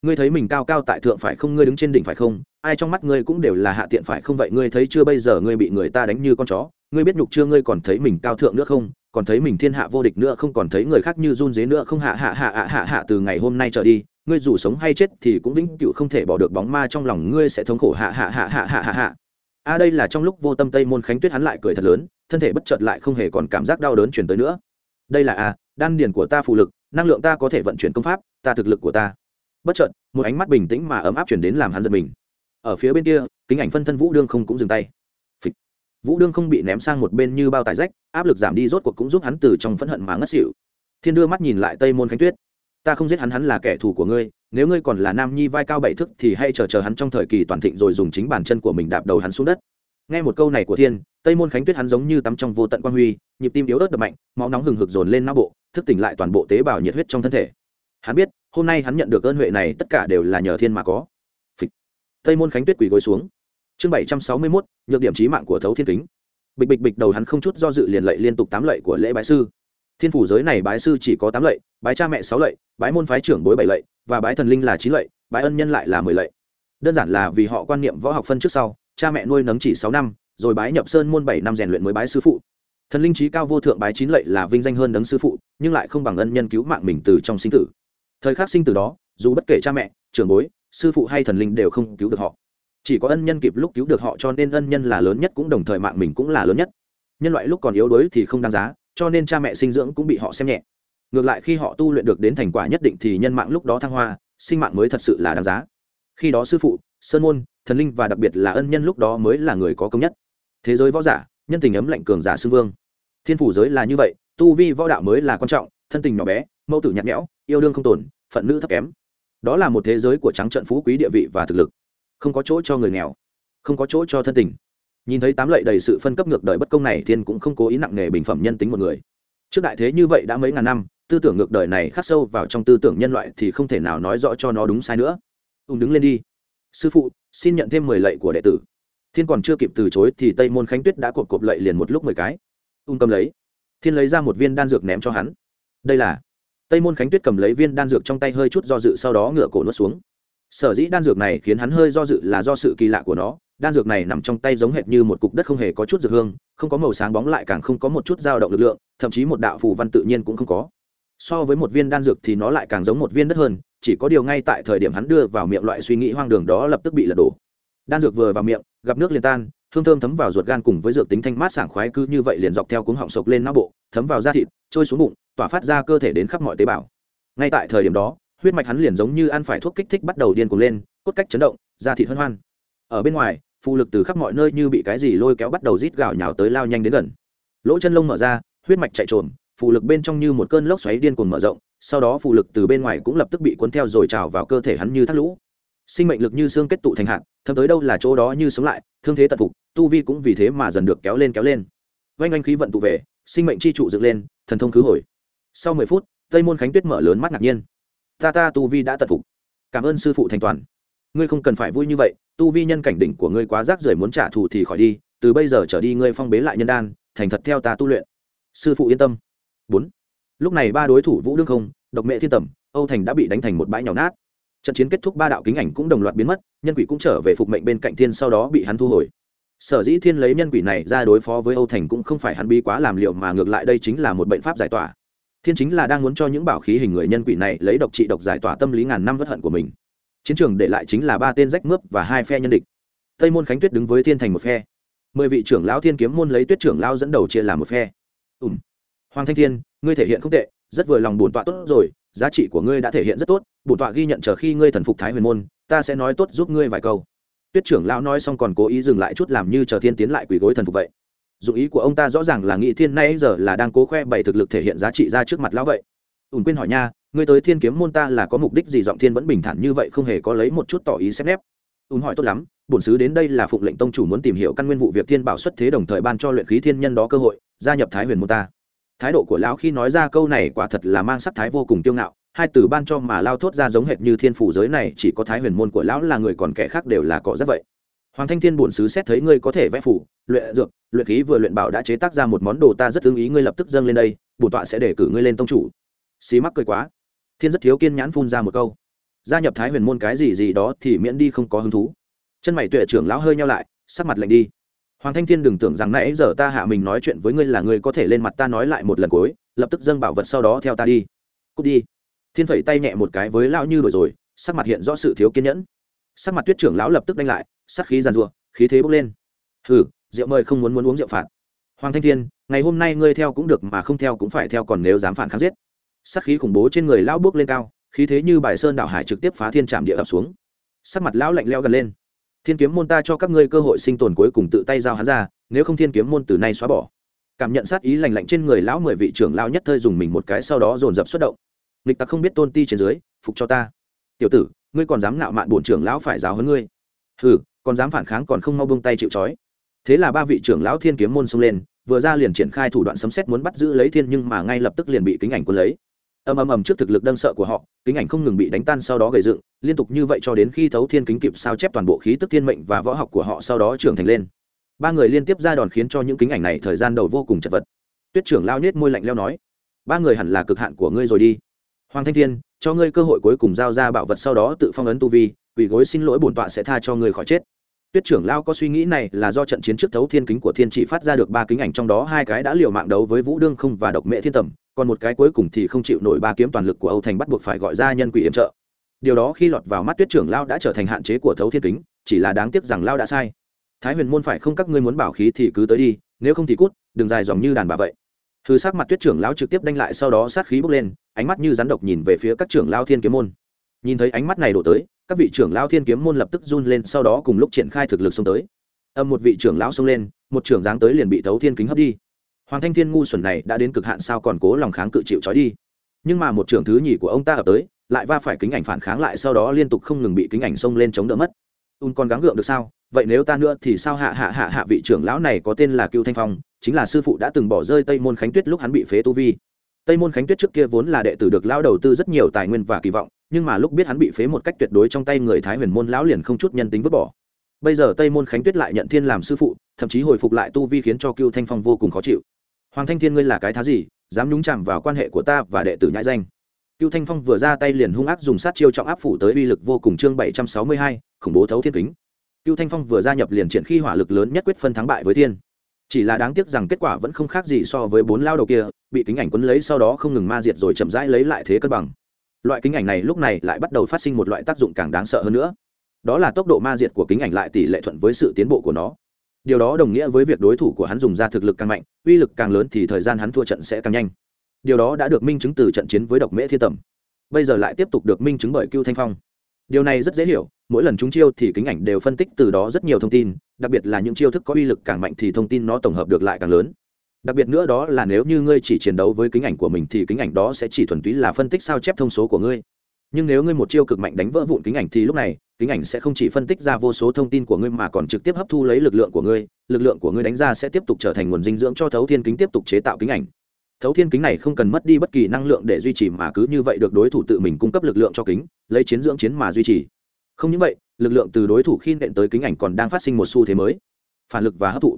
ngươi thấy mình cao cao tại thượng phải không? Ngươi đứng trên đỉnh phải không? Ai trong mắt ngươi cũng đều là hạ tiện phải không vậy? Ngươi thấy chưa? Bây giờ ngươi bị người ta đánh như con chó. Ngươi biết nhục chưa? Ngươi còn thấy mình cao thượng nữa không? Còn thấy mình thiên hạ vô địch nữa không? Còn thấy người khác như run dế nữa không? Hạ hạ hạ hạ hạ hạ, từ ngày hôm nay trở đi, ngươi dù sống hay chết thì cũng vĩnh cựu không thể bỏ được bóng ma trong lòng ngươi sẽ thống khổ. Hạ hạ hạ hạ hạ hạ hạ. A đây là trong lúc vô tâm tây môn khánh tuyết hắn lại cười thật lớn, thân thể bất chợt lại không hề còn cảm giác đau đớn chuyển tới nữa. Đây là a đan điền của ta phụ lực, năng lượng ta có thể vận chuyển công pháp, ta thực lực của ta bất chợt, một ánh mắt bình tĩnh mà ấm áp chuyển đến làm hắn giật mình. Ở phía bên kia, kính ảnh phân thân vũ đương không cũng dừng tay. Phịch. vũ đương không bị ném sang một bên như bao tải rách, áp lực giảm đi rốt cuộc cũng giúp hắn từ trong phẫn hận mà ngất xỉu. Thiên đưa mắt nhìn lại tây môn khánh tuyết. Ta không giết hắn hắn là kẻ thù của ngươi, nếu ngươi còn là nam nhi vai cao bảy thức thì hay chờ chờ hắn trong thời kỳ toàn thịnh rồi dùng chính bàn chân của mình đạp đầu hắn xuống đất. Nghe một câu này của thiên, tây môn khánh tuyết hắn giống như tắm trong vô tận quan huy, nhịp tim yếu ớt đập mạnh, máu nóng hừng hực dồn lên não bộ, thức tỉnh lại toàn bộ tế bào nhiệt huyết trong thân thể. Hắn biết hôm nay hắn nhận được ơn huệ này, tất cả đều là nhờ thiên mà có. Phịch. tây môn khánh tuyết quỳ gối xuống. Chương bảy trăm sáu mươi mốt, nhược điểm trí mạng của thấu thiên kính. Bịch bịch bịch đầu hắn không chút do dự liền lệ liên tục tám lệ của lễ bái sư. Thiên phủ giới này bái sư chỉ có tám lệ bái cha mẹ sáu lệ bái môn phái trưởng bối bảy lệ và bái thần linh là chín lệ bái ân nhân lại là mười lệ đơn giản là vì họ quan niệm võ học phân trước sau, cha mẹ nuôi nấng chỉ sáu năm, rồi bái nhập sơn môn bảy năm rèn luyện mới bái sư phụ. Thần linh trí cao vô thượng bái chín lệ là vinh danh hơn đấng sư phụ, nhưng lại không bằng ân nhân cứu mạng mình từ trong sinh tử thời khắc sinh từ đó, dù bất kể cha mẹ, trưởng bối, sư phụ hay thần linh đều không cứu được họ. Chỉ có ân nhân kịp lúc cứu được họ cho nên ân nhân là lớn nhất cũng đồng thời mạng mình cũng là lớn nhất. Nhân loại lúc còn yếu đuối thì không đáng giá, cho nên cha mẹ sinh dưỡng cũng bị họ xem nhẹ. Ngược lại khi họ tu luyện được đến thành quả nhất định thì nhân mạng lúc đó thăng hoa, sinh mạng mới thật sự là đáng giá. Khi đó sư phụ, sơn môn, thần linh và đặc biệt là ân nhân lúc đó mới là người có công nhất. Thế giới võ giả, nhân tình ấm lạnh cường giả sư vương. Thiên phủ giới là như vậy, tu vi võ đạo mới là quan trọng, thân tình nhỏ bé mẫu tử nhạt nhẽo, yêu đương không tồn, phận nữ thấp kém. Đó là một thế giới của trắng trận phú quý địa vị và thực lực. Không có chỗ cho người nghèo, không có chỗ cho thân tình. Nhìn thấy tám lệ đầy sự phân cấp ngược đời bất công này, thiên cũng không cố ý nặng nề bình phẩm nhân tính một người. Trước đại thế như vậy đã mấy ngàn năm, tư tưởng ngược đời này khắc sâu vào trong tư tưởng nhân loại thì không thể nào nói rõ cho nó đúng sai nữa. Ung đứng lên đi. Sư phụ, xin nhận thêm mười lệ của đệ tử. Thiên còn chưa kịp từ chối thì tây môn khánh tuyết đã cột cộp lệ liền một lúc mười cái. Ung cầm lấy. Thiên lấy ra một viên đan dược ném cho hắn. Đây là tây môn khánh tuyết cầm lấy viên đan dược trong tay hơi chút do dự sau đó ngựa cổ nuốt xuống. Sở dĩ đan dược này khiến hắn hơi do dự là do sự kỳ lạ của nó. Đan dược này nằm trong tay giống hệt như một cục đất không hề có chút dược hương, không có màu sáng bóng lại càng không có một chút dao động lực lượng, thậm chí một đạo phù văn tự nhiên cũng không có. So với một viên đan dược thì nó lại càng giống một viên đất hơn, chỉ có điều ngay tại thời điểm hắn đưa vào miệng loại suy nghĩ hoang đường đó lập tức bị lật đổ. Đan dược vừa vào miệng, gặp nước liền tan, hương thơm thấm vào ruột gan cùng với dược tính thanh mát sảng khoái cứ như vậy liền dọc theo cuống họng sộc lên não bộ thấm vào da thịt, trôi xuống bụng, tỏa phát ra cơ thể đến khắp mọi tế bào. Ngay tại thời điểm đó, huyết mạch hắn liền giống như ăn phải thuốc kích thích bắt đầu điên cuồng lên, cốt cách chấn động, da thịt hân hoan. Ở bên ngoài phụ lực từ khắp mọi nơi như bị cái gì lôi kéo bắt đầu rít gào nhào tới lao nhanh đến gần. Lỗ chân lông mở ra, huyết mạch chạy trộm phụ lực bên trong như một cơn lốc xoáy điên cuồng mở rộng, sau đó phụ lực từ bên ngoài cũng lập tức bị cuốn theo rồi trào vào cơ thể hắn như thác lũ. Sinh mệnh lực như xương kết tụ thành hạn thấm tới đâu là chỗ đó như sống lại, thương thế tận phục, tu vi cũng vì thế mà dần được kéo lên kéo lên. Oanh oanh khí vận tụ về sinh mệnh chi trụ dựng lên, thần thông khứ hồi. Sau mười phút, tây môn khánh tuyết mở lớn mắt ngạc nhiên. Ta ta tu vi đã tận phục. Cảm ơn sư phụ thành toàn. Ngươi không cần phải vui như vậy, tu vi nhân cảnh đỉnh của ngươi quá rác rưởi muốn trả thù thì khỏi đi, từ bây giờ trở đi ngươi phong bế lại nhân đan, thành thật theo ta tu luyện. Sư phụ yên tâm. Bốn. Lúc này ba đối thủ vũ đương không, độc mẹ thiên tầm, âu thành đã bị đánh thành một bãi nhỏ nát. Trận chiến kết thúc ba đạo kính ảnh cũng đồng loạt biến mất, nhân quỷ cũng trở về phục mệnh bên cạnh thiên sau đó bị hắn thu hồi sở dĩ thiên lấy nhân quỷ này ra đối phó với âu thành cũng không phải hắn bi quá làm liệu mà ngược lại đây chính là một bệnh pháp giải tỏa. Thiên chính là đang muốn cho những bảo khí hình người nhân quỷ này lấy độc trị độc giải tỏa tâm lý ngàn năm vất hận của mình. Chiến trường để lại chính là ba tên rách mướp và hai phe nhân địch. Tây môn khánh tuyết đứng với thiên thành một phe. Mười vị trưởng lão thiên kiếm môn lấy tuyết trưởng lão dẫn đầu chia làm một phe. Ùm hoàng thanh thiên, ngươi thể hiện không tệ, rất vừa lòng bổn tọa tốt rồi, giá trị của ngươi đã thể hiện rất tốt, bổn tọa ghi nhận chờ khi ngươi thần phục thái huyền môn, ta sẽ nói tốt giúp ngươi vài câu tuyết trưởng lão nói xong còn cố ý dừng lại chút làm như chờ thiên tiến lại quỳ gối thần phục vậy. Dụng ý của ông ta rõ ràng là nghĩ thiên nay giờ là đang cố khoe bày thực lực thể hiện giá trị ra trước mặt lão vậy. Ùn quên hỏi nha, ngươi tới thiên kiếm môn ta là có mục đích gì giọng thiên vẫn bình thản như vậy không hề có lấy một chút tỏ ý xếp nép. Ùn hỏi tốt lắm, bổn sứ đến đây là phụng lệnh tông chủ muốn tìm hiểu căn nguyên vụ việc thiên bảo xuất thế đồng thời ban cho luyện khí thiên nhân đó cơ hội, gia nhập thái huyền môn ta thái độ của lão khi nói ra câu này quả thật là mang sắc thái vô cùng tiêu ngạo, hai từ ban cho mà lao thốt ra giống hệt như thiên phủ giới này, chỉ có thái huyền môn của lão là người còn kẻ khác đều là cọ rất vậy. Hoàng thanh thiên bổn sứ xét thấy ngươi có thể vẽ phủ, luyện dược, luyện khí vừa luyện bảo đã chế tác ra một món đồ ta rất ưng ý, ngươi lập tức dâng lên đây, bổn tọa sẽ để cử ngươi lên tông chủ. Xí mắc cười quá. Thiên rất thiếu kiên nhãn phun ra một câu. Gia nhập thái huyền môn cái gì gì đó thì miễn đi không có hứng thú. Chân mày tuệ trưởng lão hơi nhau lại, sắc mặt lạnh đi hoàng thanh thiên đừng tưởng rằng nãy giờ ta hạ mình nói chuyện với ngươi là ngươi có thể lên mặt ta nói lại một lần cuối, lập tức dâng bảo vật sau đó theo ta đi. Cút đi. Thiên phẩy tay nhẹ một cái với lão như đổi rồi, sắc mặt hiện rõ sự thiếu kiên nhẫn. Sắc mặt tuyết trưởng lão lập tức đánh lại, sắc khí giàn rùa khí thế bốc lên. Hừ, rượu mời không muốn muốn uống rượu phạt. Hoàng thanh thiên, ngày hôm nay ngươi theo cũng được mà không theo cũng phải theo còn nếu dám phản kháng giết. Sắc khí khủng bố trên người lão bước lên cao, khí thế như bài sơn đảo hải trực tiếp phá thiên trạm địa ập xuống. Sắc mặt lão lạnh leo gần lên thiên kiếm môn ta cho các ngươi cơ hội sinh tồn cuối cùng tự tay giao hắn ra, nếu không thiên kiếm môn từ nay xóa bỏ. Cảm nhận sát ý lành lạnh trên người lão mười vị trưởng lão nhất thời dùng mình một cái sau đó dồn dập xuất động. Nghịch tặc không biết tôn ti trên dưới, phục cho ta. Tiểu tử, ngươi còn dám nạo mạn bổn trưởng lão phải giáo hơn ngươi. Hừ, còn dám phản kháng còn không mau buông tay chịu trói. Thế là ba vị trưởng lão thiên kiếm môn xông lên, vừa ra liền triển khai thủ đoạn sấm xét muốn bắt giữ lấy thiên nhưng mà ngay lập tức liền bị kính ảnh quân lấy ầm ầm ầm trước thực lực đâm sợ của họ, kính ảnh không ngừng bị đánh tan sau đó gầy dựng, liên tục như vậy cho đến khi thấu thiên kính kịp sao chép toàn bộ khí tức thiên mệnh và võ học của họ sau đó trưởng thành lên. Ba người liên tiếp ra đòn khiến cho những kính ảnh này thời gian đầu vô cùng chật vật. Tuyết trưởng lao nhết môi lạnh leo nói, ba người hẳn là cực hạn của ngươi rồi đi. Hoàng thanh thiên, cho ngươi cơ hội cuối cùng giao ra bảo vật sau đó tự phong ấn tu vi quỳ gối xin lỗi bổn tọa sẽ tha cho ngươi khỏi chết. Tuyết trưởng lao có suy nghĩ này là do trận chiến trước thấu thiên kính của thiên chỉ phát ra được ba kính ảnh trong đó hai cái đã liều mạng đấu với vũ đương không và độc mễ thiên tầm còn một cái cuối cùng thì không chịu nổi ba kiếm toàn lực của âu thành bắt buộc phải gọi ra nhân quỷ yểm trợ. Điều đó khi lọt vào mắt tuyết trưởng lao đã trở thành hạn chế của thấu thiên kính, chỉ là đáng tiếc rằng lao đã sai. Thái huyền môn phải không các ngươi muốn bảo khí thì cứ tới đi, nếu không thì cút, đừng dài dòng như đàn bà vậy. Hư sắc mặt tuyết trưởng lão trực tiếp đanh lại sau đó sát khí bốc lên, ánh mắt như rắn độc nhìn về phía các trưởng lao thiên kiếm môn. Nhìn thấy ánh mắt này đổ tới, các vị trưởng lao thiên kiếm môn lập tức run lên sau đó cùng lúc triển khai thực lực xông tới. Âm một vị trưởng lão xông lên, một trưởng giáng tới liền bị thấu thiên kính hấp đi hoàng thanh thiên ngu xuẩn này đã đến cực hạn sao còn cố lòng kháng cự chịu trói đi. Nhưng mà một trưởng thứ nhì của ông ta ập tới, lại va phải kính ảnh phản kháng lại sau đó liên tục không ngừng bị kính ảnh xông lên chống đỡ mất. Un còn gắng gượng được sao? Vậy nếu ta nữa thì sao hạ hạ hạ hạ vị trưởng lão này có tên là cưu thanh phong, chính là sư phụ đã từng bỏ rơi tây môn khánh tuyết lúc hắn bị phế tu vi. Tây môn khánh tuyết trước kia vốn là đệ tử được lão đầu tư rất nhiều tài nguyên và kỳ vọng, nhưng mà lúc biết hắn bị phế một cách tuyệt đối trong tay người thái huyền môn lão liền không chút nhân tính vứt bỏ. Bây giờ tây môn khánh tuyết lại nhận thiên làm sư phụ, thậm chí hồi phục lại tu vi khiến cho cưu thanh phong vô cùng khó chịu hoàng thanh thiên ngươi là cái thá gì, dám nhúng chạm vào quan hệ của ta và đệ tử nhãi danh? Cựu thanh phong vừa ra tay liền hung ác dùng sát chiêu trọng áp phủ tới uy lực vô cùng chương bảy trăm sáu mươi hai, khủng bố thấu thiên kính. Cựu thanh phong vừa gia nhập liền triển khi hỏa lực lớn nhất quyết phân thắng bại với thiên. Chỉ là đáng tiếc rằng kết quả vẫn không khác gì so với bốn lao đầu kia, bị kính ảnh quấn lấy sau đó không ngừng ma diệt rồi chậm rãi lấy lại thế cân bằng. Loại kính ảnh này lúc này lại bắt đầu phát sinh một loại tác dụng càng đáng sợ hơn nữa. Đó là tốc độ ma diệt của kính ảnh lại tỷ lệ thuận với sự tiến bộ của nó điều đó đồng nghĩa với việc đối thủ của hắn dùng ra thực lực càng mạnh, uy lực càng lớn thì thời gian hắn thua trận sẽ càng nhanh. Điều đó đã được minh chứng từ trận chiến với độc mễ thiên tầm. Bây giờ lại tiếp tục được minh chứng bởi cưu thanh phong. Điều này rất dễ hiểu, mỗi lần chúng chiêu thì kính ảnh đều phân tích từ đó rất nhiều thông tin, đặc biệt là những chiêu thức có uy lực càng mạnh thì thông tin nó tổng hợp được lại càng lớn. Đặc biệt nữa đó là nếu như ngươi chỉ chiến đấu với kính ảnh của mình thì kính ảnh đó sẽ chỉ thuần túy là phân tích sao chép thông số của ngươi nhưng nếu ngươi một chiêu cực mạnh đánh vỡ vụn kính ảnh thì lúc này, kính ảnh sẽ không chỉ phân tích ra vô số thông tin của ngươi mà còn trực tiếp hấp thu lấy lực lượng của ngươi. Lực lượng của ngươi đánh ra sẽ tiếp tục trở thành nguồn dinh dưỡng cho thấu thiên kính tiếp tục chế tạo kính ảnh. Thấu thiên kính này không cần mất đi bất kỳ năng lượng để duy trì mà cứ như vậy được đối thủ tự mình cung cấp lực lượng cho kính, lấy chiến dưỡng chiến mà duy trì. Không những vậy, lực lượng từ đối thủ khi nện tới kính ảnh còn đang phát sinh một xu thế mới. Phản lực và hấp thụ.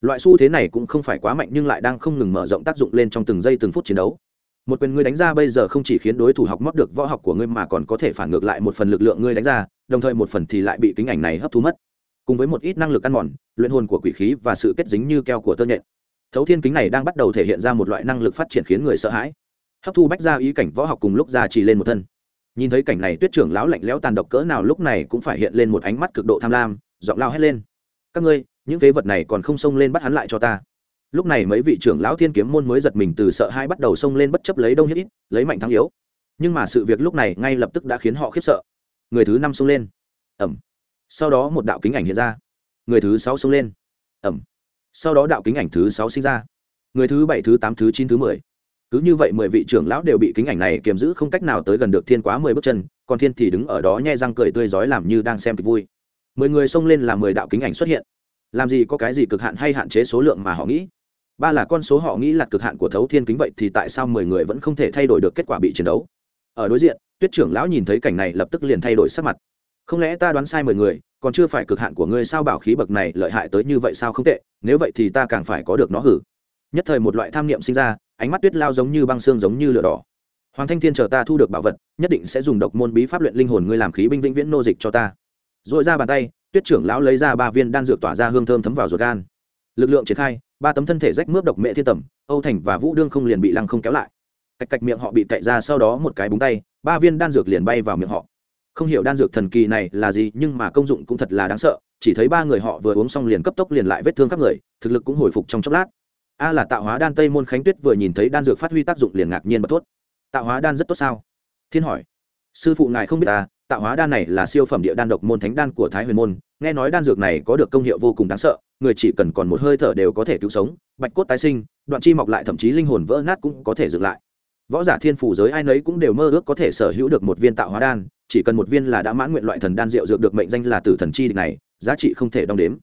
Loại xu thế này cũng không phải quá mạnh nhưng lại đang không ngừng mở rộng tác dụng lên trong từng giây từng phút chiến đấu một quyền ngươi đánh ra bây giờ không chỉ khiến đối thủ học móc được võ học của ngươi mà còn có thể phản ngược lại một phần lực lượng ngươi đánh ra, đồng thời một phần thì lại bị kính ảnh này hấp thu mất. Cùng với một ít năng lực ăn mòn, luyện hồn của quỷ khí và sự kết dính như keo của tơ nhện. Thấu thiên kính này đang bắt đầu thể hiện ra một loại năng lực phát triển khiến người sợ hãi. Hấp thu bách ra ý cảnh võ học cùng lúc ra chỉ lên một thân. Nhìn thấy cảnh này, tuyết trưởng lão lạnh lẽo tàn độc cỡ nào lúc này cũng phải hiện lên một ánh mắt cực độ tham lam, giọng lao hét lên. Các ngươi, những phế vật này còn không xông lên bắt hắn lại cho ta lúc này mấy vị trưởng lão thiên kiếm môn mới giật mình từ sợ hai bắt đầu xông lên bất chấp lấy đông nhất ít, lấy mạnh thắng yếu. Nhưng mà sự việc lúc này ngay lập tức đã khiến họ khiếp sợ. Người thứ năm xông lên. Ẩm. Sau đó một đạo kính ảnh hiện ra. Người thứ sáu xông lên. Ẩm. Sau đó đạo kính ảnh thứ sáu sinh ra. Người thứ bảy, thứ tám, thứ chín, thứ mười. Cứ như vậy mười vị trưởng lão đều bị kính ảnh này kiềm giữ không cách nào tới gần được thiên quá mười bước chân, còn thiên thì đứng ở đó nhai răng cười tươi rói làm như đang xem kịch vui. Mười người xông lên là mười đạo kính ảnh xuất hiện. Làm gì có cái gì cực hạn hay hạn chế số lượng mà họ nghĩ ba là con số họ nghĩ là cực hạn của thấu thiên kính vậy thì tại sao mười người vẫn không thể thay đổi được kết quả bị chiến đấu? Ở đối diện, tuyết trưởng lão nhìn thấy cảnh này lập tức liền thay đổi sắc mặt. Không lẽ ta đoán sai mười người, còn chưa phải cực hạn của ngươi sao bảo khí bậc này lợi hại tới như vậy sao không tệ, nếu vậy thì ta càng phải có được nó hử. Nhất thời một loại tham niệm sinh ra, ánh mắt tuyết lao giống như băng xương giống như lửa đỏ. Hoàng thanh thiên chờ ta thu được bảo vật, nhất định sẽ dùng độc môn bí pháp luyện linh hồn ngươi làm khí binh vĩnh viễn nô dịch cho ta. Dội ra bàn tay, tuyết trưởng lão lấy ra ba viên đan dược tỏa ra hương thơm thấm vào ruột gan. Lực lượng triển khai ba tấm thân thể rách mướp độc mẹ thiên tẩm âu thành và vũ đương không liền bị lăng không kéo lại. Cạch cạch miệng họ bị cậy ra sau đó một cái búng tay, ba viên đan dược liền bay vào miệng họ. Không hiểu đan dược thần kỳ này là gì, nhưng mà công dụng cũng thật là đáng sợ, chỉ thấy ba người họ vừa uống xong liền cấp tốc liền lại vết thương khắp người, thực lực cũng hồi phục trong chốc lát. A là tạo hóa đan tây môn khánh tuyết vừa nhìn thấy đan dược phát huy tác dụng liền ngạc nhiên bật thốt. Tạo hóa đan rất tốt sao? Thiên hỏi. Sư phụ ngài không biết ta tạo hóa đan này là siêu phẩm địa đan độc môn thánh đan của thái huyền môn, nghe nói đan dược này có được công hiệu vô cùng đáng sợ, người chỉ cần còn một hơi thở đều có thể cứu sống, bạch cốt tái sinh, đoạn chi mọc lại thậm chí linh hồn vỡ nát cũng có thể dựng lại. Võ giả thiên phủ giới ai nấy cũng đều mơ ước có thể sở hữu được một viên tạo hóa đan, chỉ cần một viên là đã mãn nguyện loại thần đan rượu dược được mệnh danh là tử thần chi địch này, giá trị không thể đong đếm.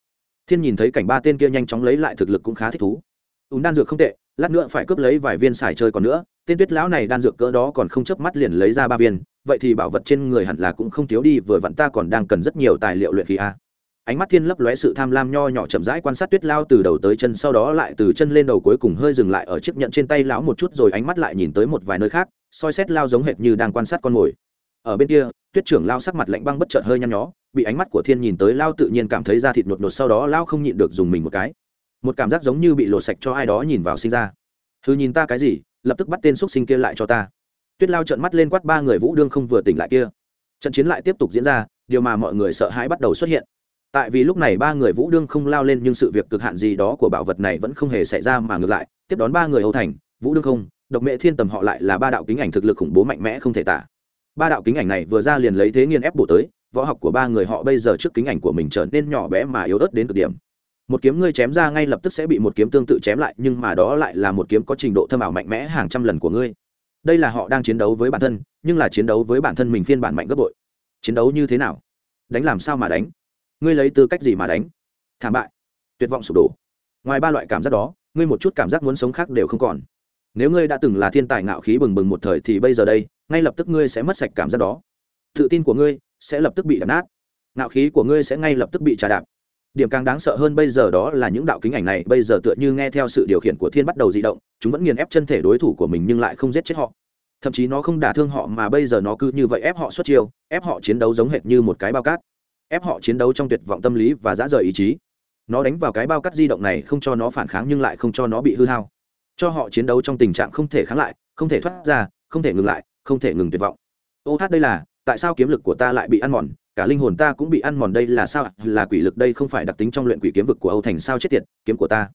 Thiên nhìn thấy cảnh ba tên kia nhanh chóng lấy lại thực lực cũng khá thích thú. Ùn đan dược không tệ, lát nữa phải cướp lấy vài viên xài chơi còn nữa, tên tuyết lão này đan dược cỡ đó còn không chớp mắt liền lấy ra ba viên vậy thì bảo vật trên người hẳn là cũng không thiếu đi, vừa vặn ta còn đang cần rất nhiều tài liệu luyện khí a. Ánh mắt thiên lấp lóe sự tham lam nho nhỏ chậm rãi quan sát tuyết lao từ đầu tới chân, sau đó lại từ chân lên đầu cuối cùng hơi dừng lại ở chiếc nhận trên tay lão một chút rồi ánh mắt lại nhìn tới một vài nơi khác, soi xét lao giống hệt như đang quan sát con mồi. Ở bên kia, tuyết trưởng lao sắc mặt lạnh băng bất chợt hơi nhăn nhó bị ánh mắt của thiên nhìn tới, lao tự nhiên cảm thấy da thịt nhột nhột sau đó lao không nhịn được dùng mình một cái. Một cảm giác giống như bị lột sạch cho ai đó nhìn vào sinh ra. Hư nhìn ta cái gì? Lập tức bắt tên xúc sinh kia lại cho ta tuyết lao trợn mắt lên quát ba người vũ đương không vừa tỉnh lại kia. Trận chiến lại tiếp tục diễn ra, điều mà mọi người sợ hãi bắt đầu xuất hiện. Tại vì lúc này ba người vũ đương không lao lên nhưng sự việc cực hạn gì đó của bảo vật này vẫn không hề xảy ra mà ngược lại, tiếp đón ba người âu thành, vũ đương không, độc mệ thiên tầm họ lại là ba đạo kính ảnh thực lực khủng bố mạnh mẽ không thể tả. Ba đạo kính ảnh này vừa ra liền lấy thế nghiên ép bổ tới, võ học của ba người họ bây giờ trước kính ảnh của mình trở nên nhỏ bé mà yếu ớt đến cực điểm. Một kiếm ngươi chém ra ngay lập tức sẽ bị một kiếm tương tự chém lại, nhưng mà đó lại là một kiếm có trình độ thâm ảo mạnh mẽ hàng trăm lần của ngươi đây là họ đang chiến đấu với bản thân, nhưng là chiến đấu với bản thân mình phiên bản mạnh gấp bội. Chiến đấu như thế nào? Đánh làm sao mà đánh? Ngươi lấy tư cách gì mà đánh? Thảm bại. Tuyệt vọng sụp đổ. Ngoài ba loại cảm giác đó, ngươi một chút cảm giác muốn sống khác đều không còn. Nếu ngươi đã từng là thiên tài ngạo khí bừng bừng một thời thì bây giờ đây, ngay lập tức ngươi sẽ mất sạch cảm giác đó. Tự tin của ngươi sẽ lập tức bị đập nát. Ngạo khí của ngươi sẽ ngay lập tức bị trà đạp điểm càng đáng sợ hơn bây giờ đó là những đạo kính ảnh này bây giờ tựa như nghe theo sự điều khiển của thiên bắt đầu di động, chúng vẫn nghiền ép chân thể đối thủ của mình nhưng lại không giết chết họ. Thậm chí nó không đả thương họ mà bây giờ nó cứ như vậy ép họ xuất chiêu, ép họ chiến đấu giống hệt như một cái bao cát, ép họ chiến đấu trong tuyệt vọng tâm lý và dã rời ý chí. Nó đánh vào cái bao cát di động này không cho nó phản kháng nhưng lại không cho nó bị hư hao. Cho họ chiến đấu trong tình trạng không thể kháng lại, không thể thoát ra, không thể ngừng lại, không thể ngừng tuyệt vọng. Ô hát đây là, tại sao kiếm lực của ta lại bị ăn mòn? Cả linh hồn ta cũng bị ăn mòn đây là sao là quỷ lực đây không phải đặc tính trong luyện quỷ kiếm vực của âu thành sao chết tiệt, kiếm của ta.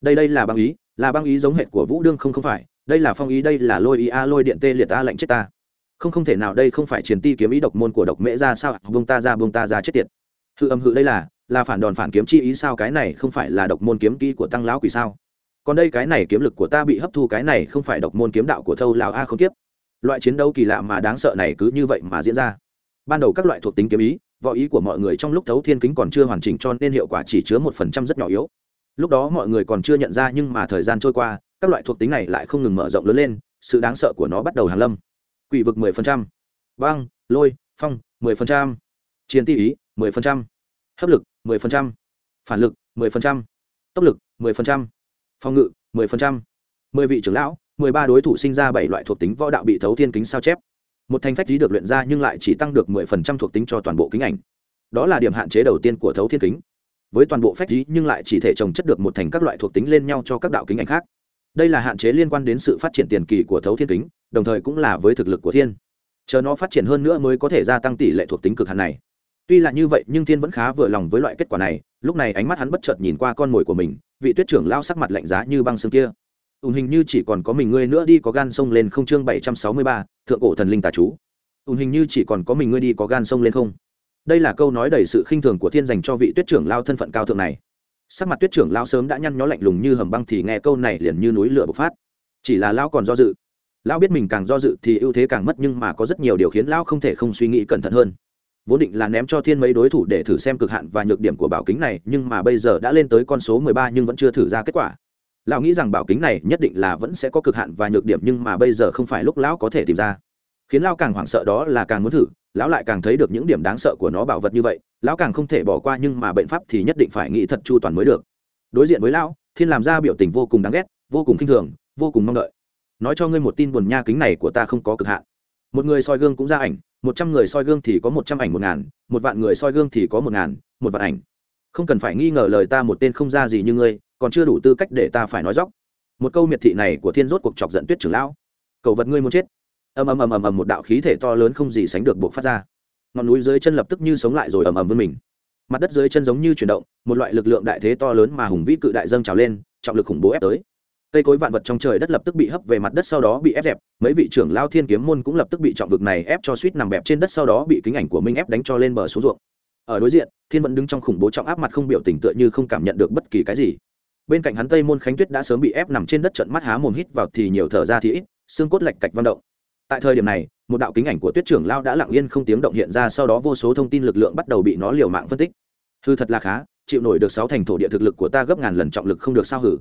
Đây đây là băng ý, là băng ý giống hệt của vũ đương không không phải. Đây là phong ý, đây là lôi ý, a, lôi điện tê liệt ta lệnh chết ta. Không không thể nào, đây không phải chiến ti kiếm ý độc môn của độc mễ ra sao buông ta ra, buông ta ra, chết tiệt. Hư âm hự đây là là phản đòn phản kiếm chi ý sao? Cái này không phải là độc môn kiếm kỹ của tăng lão quỷ sao? Còn đây cái này kiếm lực của ta bị hấp thu, cái này không phải độc môn kiếm đạo của thâu lão a không tiếp. Loại chiến đấu kỳ lạ mà đáng sợ này cứ như vậy mà diễn ra ban đầu các loại thuộc tính kiếm ý, võ ý của mọi người trong lúc thấu thiên kính còn chưa hoàn chỉnh cho nên hiệu quả chỉ chứa một phần trăm rất nhỏ yếu. Lúc đó mọi người còn chưa nhận ra nhưng mà thời gian trôi qua, các loại thuộc tính này lại không ngừng mở rộng lớn lên, sự đáng sợ của nó bắt đầu hàn lâm. Quỷ vực mười phần trăm, băng, lôi, phong, mười phần trăm, chiến ti ý, mười phần trăm, hấp lực, mười phần trăm, phản lực, mười phần trăm, tốc lực, mười phần trăm, phòng ngự, mười phần trăm. Mười vị trưởng lão, mười ba đối thủ sinh ra bảy loại thuộc tính võ đạo bị thấu thiên kính sao chép một thanh phách lý được luyện ra nhưng lại chỉ tăng được mười phần trăm thuộc tính cho toàn bộ kính ảnh. Đó là điểm hạn chế đầu tiên của thấu thiên kính. Với toàn bộ phách lý nhưng lại chỉ thể trồng chất được một thành các loại thuộc tính lên nhau cho các đạo kính ảnh khác. Đây là hạn chế liên quan đến sự phát triển tiền kỳ của thấu thiên kính, đồng thời cũng là với thực lực của thiên. Chờ nó phát triển hơn nữa mới có thể gia tăng tỷ lệ thuộc tính cực hạn này. Tuy là như vậy, nhưng thiên vẫn khá vừa lòng với loại kết quả này. Lúc này ánh mắt hắn bất chợt nhìn qua con mồi của mình, vị tuyết trưởng lao sắc mặt lạnh giá như băng xương kia. Ùn hình như chỉ còn có mình ngươi nữa đi, có gan sông lên không chương bảy trăm sáu mươi ba thượng cổ thần linh tà chú. Ùn hình như chỉ còn có mình ngươi đi có gan sông lên không? Đây là câu nói đầy sự khinh thường của thiên dành cho vị tuyết trưởng lao thân phận cao thượng này. Sắc mặt tuyết trưởng lao sớm đã nhăn nhó lạnh lùng như hầm băng thì nghe câu này liền như núi lửa bộc phát. Chỉ là lao còn do dự. Lão biết mình càng do dự thì ưu thế càng mất nhưng mà có rất nhiều điều khiến lão không thể không suy nghĩ cẩn thận hơn. Vốn định là ném cho thiên mấy đối thủ để thử xem cực hạn và nhược điểm của bảo kính này nhưng mà bây giờ đã lên tới con số mười ba nhưng vẫn chưa thử ra kết quả lão nghĩ rằng bảo kính này nhất định là vẫn sẽ có cực hạn và nhược điểm nhưng mà bây giờ không phải lúc lão có thể tìm ra. Khiến lão càng hoảng sợ đó là càng muốn thử, lão lại càng thấy được những điểm đáng sợ của nó bảo vật như vậy, lão càng không thể bỏ qua nhưng mà bệnh pháp thì nhất định phải nghĩ thật chu toàn mới được. Đối diện với lão, thiên làm ra biểu tình vô cùng đáng ghét, vô cùng khinh thường, vô cùng mong đợi. Nói cho ngươi một tin buồn nha kính này của ta không có cực hạn. Một người soi gương cũng ra ảnh, một trăm người soi gương thì có một trăm ảnh một ngàn, một vạn người soi gương thì có một ngàn, một vạn ảnh. Không cần phải nghi ngờ lời ta một tên không ra gì như ngươi còn chưa đủ tư cách để ta phải nói dóc. Một câu miệt thị này của thiên rốt cuộc chọc giận tuyết trưởng lão. Cầu vật ngươi muốn chết. Ầm ầm ầm ầm ầm một đạo khí thể to lớn không gì sánh được buộc phát ra. Ngọn núi dưới chân lập tức như sống lại rồi ầm ầm vươn mình. Mặt đất dưới chân giống như chuyển động, một loại lực lượng đại thế to lớn mà hùng vĩ cự đại dâng trào lên, trọng lực khủng bố ép tới. Cây cối vạn vật trong trời đất lập tức bị hấp về mặt đất sau đó bị ép dẹp, mấy vị trưởng lao thiên kiếm môn cũng lập tức bị trọng vực này ép cho suýt nằm bẹp trên đất sau đó bị kính ảnh của minh ép đánh cho lên bờ xuống ruộng. Ở đối diện, thiên vẫn đứng trong khủng bố trọng áp mặt không biểu tình tựa như không cảm nhận được bất kỳ cái gì bên cạnh hắn tây môn khánh tuyết đã sớm bị ép nằm trên đất trận mắt há mồm hít vào thì nhiều thở ra thì ít, xương cốt lạch cạch văn động. Tại thời điểm này, một đạo kính ảnh của tuyết trưởng lao đã lặng yên không tiếng động hiện ra, sau đó vô số thông tin lực lượng bắt đầu bị nó liều mạng phân tích. Hư thật là khá, chịu nổi được sáu thành thổ địa thực lực của ta gấp ngàn lần trọng lực không được sao hử.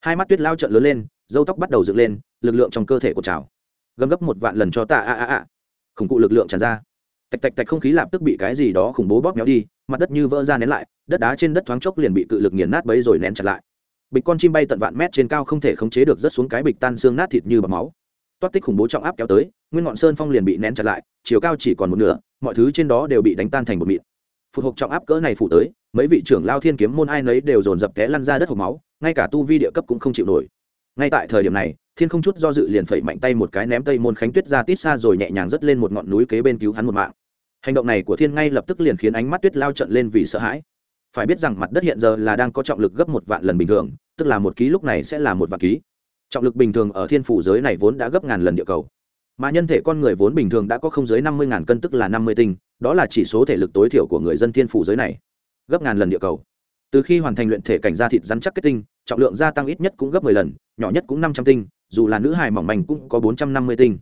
Hai mắt tuyết lao trợn lớn lên dâu tóc bắt đầu dựng lên, lực lượng trong cơ thể của trào gầm gấp một vạn lần cho ta, a a a. Khủng cụ lực lượng tràn ra. Tạch tạch tạch không khí lạp tức bị cái gì đó khủng bố bóp méo đi, mặt đất như vỡ ra nén lại, đất đá trên đất thoáng chốc liền bị cự lực nghiền nát bấy rồi nén chặt lại bịch con chim bay tận vạn mét trên cao không thể khống chế được rất xuống cái bịch tan xương nát thịt như bọc máu. Toát tích khủng bố trọng áp kéo tới, nguyên ngọn sơn phong liền bị nén chặt lại, chiều cao chỉ còn một nửa, mọi thứ trên đó đều bị đánh tan thành một mịn. Phụt hộp trọng áp cỡ này phủ tới, mấy vị trưởng lao thiên kiếm môn ai nấy đều dồn dập té lăn ra đất hộp máu, ngay cả tu vi địa cấp cũng không chịu nổi. Ngay tại thời điểm này, thiên không chút do dự liền phẩy mạnh tay một cái ném tây môn khánh tuyết ra tít xa rồi nhẹ nhàng dứt lên một ngọn núi kế bên cứu hắn một mạng. Hành động này của thiên ngay lập tức liền khiến ánh mắt tuyết lao trận lên vì sợ hãi phải biết rằng mặt đất hiện giờ là đang có trọng lực gấp một vạn lần bình thường, tức là một ký lúc này sẽ là một vạn ký. Trọng lực bình thường ở thiên phủ giới này vốn đã gấp ngàn lần địa cầu. Mà nhân thể con người vốn bình thường đã có không dưới năm mươi ngàn cân tức là năm mươi tinh, đó là chỉ số thể lực tối thiểu của người dân thiên phủ giới này. Gấp ngàn lần địa cầu. Từ khi hoàn thành luyện thể cảnh da thịt rắn chắc kết tinh, trọng lượng gia tăng ít nhất cũng gấp mười lần, nhỏ nhất cũng năm trăm tinh, dù là nữ hài mỏng manh cũng có bốn trăm năm mươi tinh.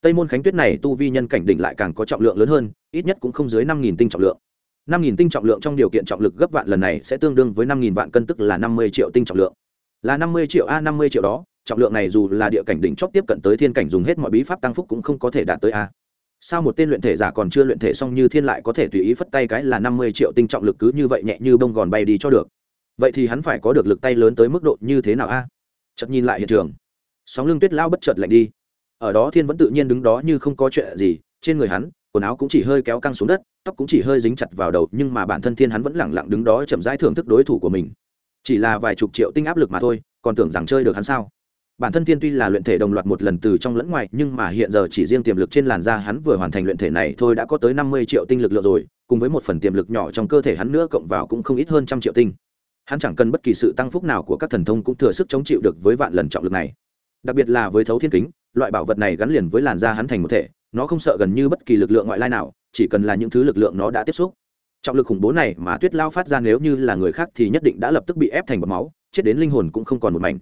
Tây môn khánh tuyết này tu vi nhân cảnh đỉnh lại càng có trọng lượng lớn hơn, ít nhất cũng không dưới năm nghìn tinh trọng lượng năm nghìn tinh trọng lượng trong điều kiện trọng lực gấp vạn lần này sẽ tương đương với năm nghìn vạn cân, tức là năm mươi triệu tinh trọng lượng. Là năm mươi triệu a, năm mươi triệu đó, trọng lượng này dù là địa cảnh đỉnh chóp tiếp cận tới thiên cảnh dùng hết mọi bí pháp tăng phúc cũng không có thể đạt tới a. Sao một tên luyện thể giả còn chưa luyện thể xong như thiên lại có thể tùy ý phất tay cái là năm mươi triệu tinh trọng lực cứ như vậy nhẹ như bông gòn bay đi cho được? Vậy thì hắn phải có được lực tay lớn tới mức độ như thế nào a? Chợt nhìn lại hiện trường. Sóng lưng tuyết lao bất chợt lạnh đi. Ở đó thiên vẫn tự nhiên đứng đó như không có chuyện gì. Trên người hắn quần áo cũng chỉ hơi kéo căng xuống đất, tóc cũng chỉ hơi dính chặt vào đầu, nhưng mà bản thân thiên hắn vẫn lẳng lặng đứng đó chậm rãi thưởng thức đối thủ của mình. Chỉ là vài chục triệu tinh áp lực mà thôi, còn tưởng rằng chơi được hắn sao? Bản thân thiên tuy là luyện thể đồng loạt một lần từ trong lẫn ngoài, nhưng mà hiện giờ chỉ riêng tiềm lực trên làn da hắn vừa hoàn thành luyện thể này thôi đã có tới năm mươi triệu tinh lực lượng rồi, cùng với một phần tiềm lực nhỏ trong cơ thể hắn nữa cộng vào cũng không ít hơn trăm triệu tinh. Hắn chẳng cần bất kỳ sự tăng phúc nào của các thần thông cũng thừa sức chống chịu được với vạn lần trọng lực này. Đặc biệt là với thấu thiên kính loại bảo vật này gắn liền với làn da hắn thành một thể, nó không sợ gần như bất kỳ lực lượng ngoại lai nào, chỉ cần là những thứ lực lượng nó đã tiếp xúc. Trọng lực khủng bố này mà tuyết lao phát ra nếu như là người khác thì nhất định đã lập tức bị ép thành bọt máu, chết đến linh hồn cũng không còn một mảnh.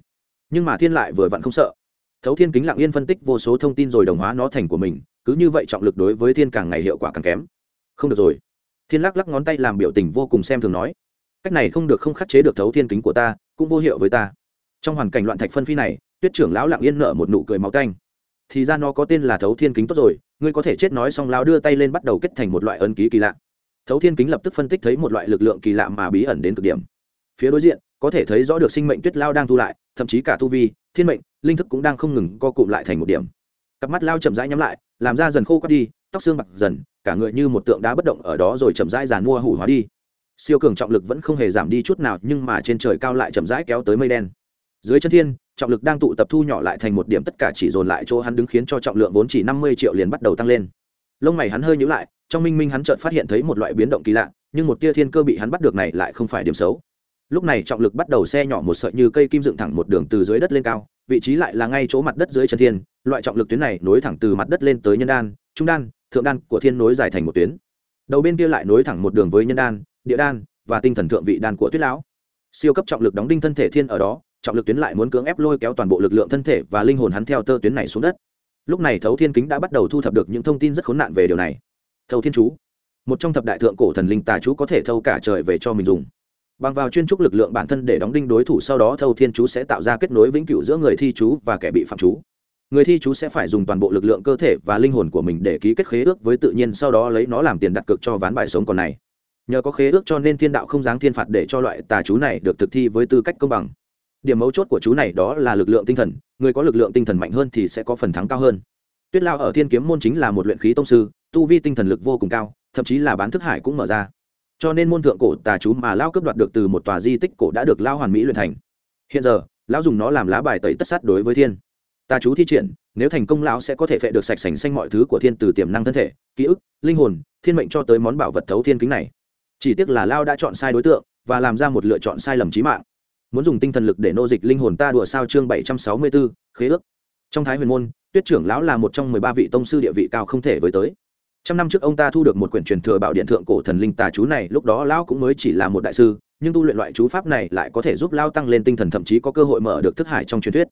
Nhưng mà thiên lại vừa vặn không sợ. Thấu thiên kính lặng yên phân tích vô số thông tin rồi đồng hóa nó thành của mình, cứ như vậy trọng lực đối với thiên càng ngày hiệu quả càng kém. Không được rồi. Thiên lắc lắc ngón tay làm biểu tình vô cùng xem thường nói. Cách này không được không khắc chế được thấu thiên kính của ta, cũng vô hiệu với ta. Trong hoàn cảnh loạn thạch phân phi này, tuyết trưởng lão lặng yên nở một nụ cười máu tanh thì ra nó có tên là thấu thiên kính tốt rồi, ngươi có thể chết nói xong lão đưa tay lên bắt đầu kết thành một loại ấn ký kỳ lạ. Thấu thiên kính lập tức phân tích thấy một loại lực lượng kỳ lạ mà bí ẩn đến cực điểm. Phía đối diện, có thể thấy rõ được sinh mệnh tuyết lao đang thu lại, thậm chí cả tu vi, thiên mệnh, linh thức cũng đang không ngừng co cụm lại thành một điểm. Cặp mắt lao chậm rãi nhắm lại, làm ra dần khô quắt đi, tóc xương bạc dần, cả người như một tượng đá bất động ở đó rồi chậm rãi giàn mua hủ hóa đi. Siêu cường trọng lực vẫn không hề giảm đi chút nào, nhưng mà trên trời cao lại chậm rãi kéo tới mây đen dưới chân thiên, trọng lực đang tụ tập thu nhỏ lại thành một điểm tất cả chỉ dồn lại chỗ hắn đứng khiến cho trọng lượng vốn chỉ năm mươi triệu liền bắt đầu tăng lên. Lông mày hắn hơi nhíu lại, trong minh minh hắn chợt phát hiện thấy một loại biến động kỳ lạ, nhưng một tia thiên cơ bị hắn bắt được này lại không phải điểm xấu. Lúc này trọng lực bắt đầu xe nhỏ một sợi như cây kim dựng thẳng một đường từ dưới đất lên cao, vị trí lại là ngay chỗ mặt đất dưới chân thiên, loại trọng lực tuyến này nối thẳng từ mặt đất lên tới nhân đan, trung đan, thượng đan của thiên nối dài thành một tuyến. Đầu bên kia lại nối thẳng một đường với nhân đan, địa đan và tinh thần thượng vị đan của tuyết lão. Siêu cấp trọng lực đóng đinh thân thể thiên ở đó trọng lực tuyến lại muốn cưỡng ép lôi kéo toàn bộ lực lượng thân thể và linh hồn hắn theo tơ tuyến này xuống đất. Lúc này thấu thiên kính đã bắt đầu thu thập được những thông tin rất khốn nạn về điều này. Thâu thiên chú, một trong thập đại thượng cổ thần linh tà chú có thể thâu cả trời về cho mình dùng. Bằng vào chuyên trúc lực lượng bản thân để đóng đinh đối thủ sau đó thâu thiên chú sẽ tạo ra kết nối vĩnh cửu giữa người thi chú và kẻ bị phạm chú. Người thi chú sẽ phải dùng toàn bộ lực lượng cơ thể và linh hồn của mình để ký kết khế ước với tự nhiên, sau đó lấy nó làm tiền đặt cược cho ván bài sống còn này. Nhờ có khế ước cho nên thiên đạo không giáng thiên phạt để cho loại tà chú này được thực thi với tư cách công bằng điểm mấu chốt của chú này đó là lực lượng tinh thần, người có lực lượng tinh thần mạnh hơn thì sẽ có phần thắng cao hơn. Tuyết lao ở thiên kiếm môn chính là một luyện khí tông sư, tu vi tinh thần lực vô cùng cao, thậm chí là bán thức hải cũng mở ra. Cho nên môn thượng cổ tà chú mà lao cướp đoạt được từ một tòa di tích cổ đã được lao hoàn mỹ luyện thành. Hiện giờ lão dùng nó làm lá bài tẩy tất sát đối với thiên. Tà chú thi triển, nếu thành công lão sẽ có thể phệ được sạch sành xanh mọi thứ của thiên từ tiềm năng thân thể, ký ức, linh hồn, thiên mệnh cho tới món bảo vật thấu thiên kính này. Chỉ tiếc là lao đã chọn sai đối tượng và làm ra một lựa chọn sai lầm trí mạng muốn dùng tinh thần lực để nô dịch linh hồn ta đùa sao chương bảy trăm sáu mươi b ố khế ước. Trong thái huyền môn, tuyết trưởng lão là một trong mười ba vị tông sư địa vị cao không thể với tới. Trăm năm trước ông ta thu được một quyển truyền thừa bảo điện thượng cổ thần linh tà chú này, lúc đó lão cũng mới chỉ là một đại sư, nhưng tu luyện loại chú pháp này lại có thể giúp lão tăng lên tinh thần, thậm chí có cơ hội mở được thức hải trong truyền thuyết.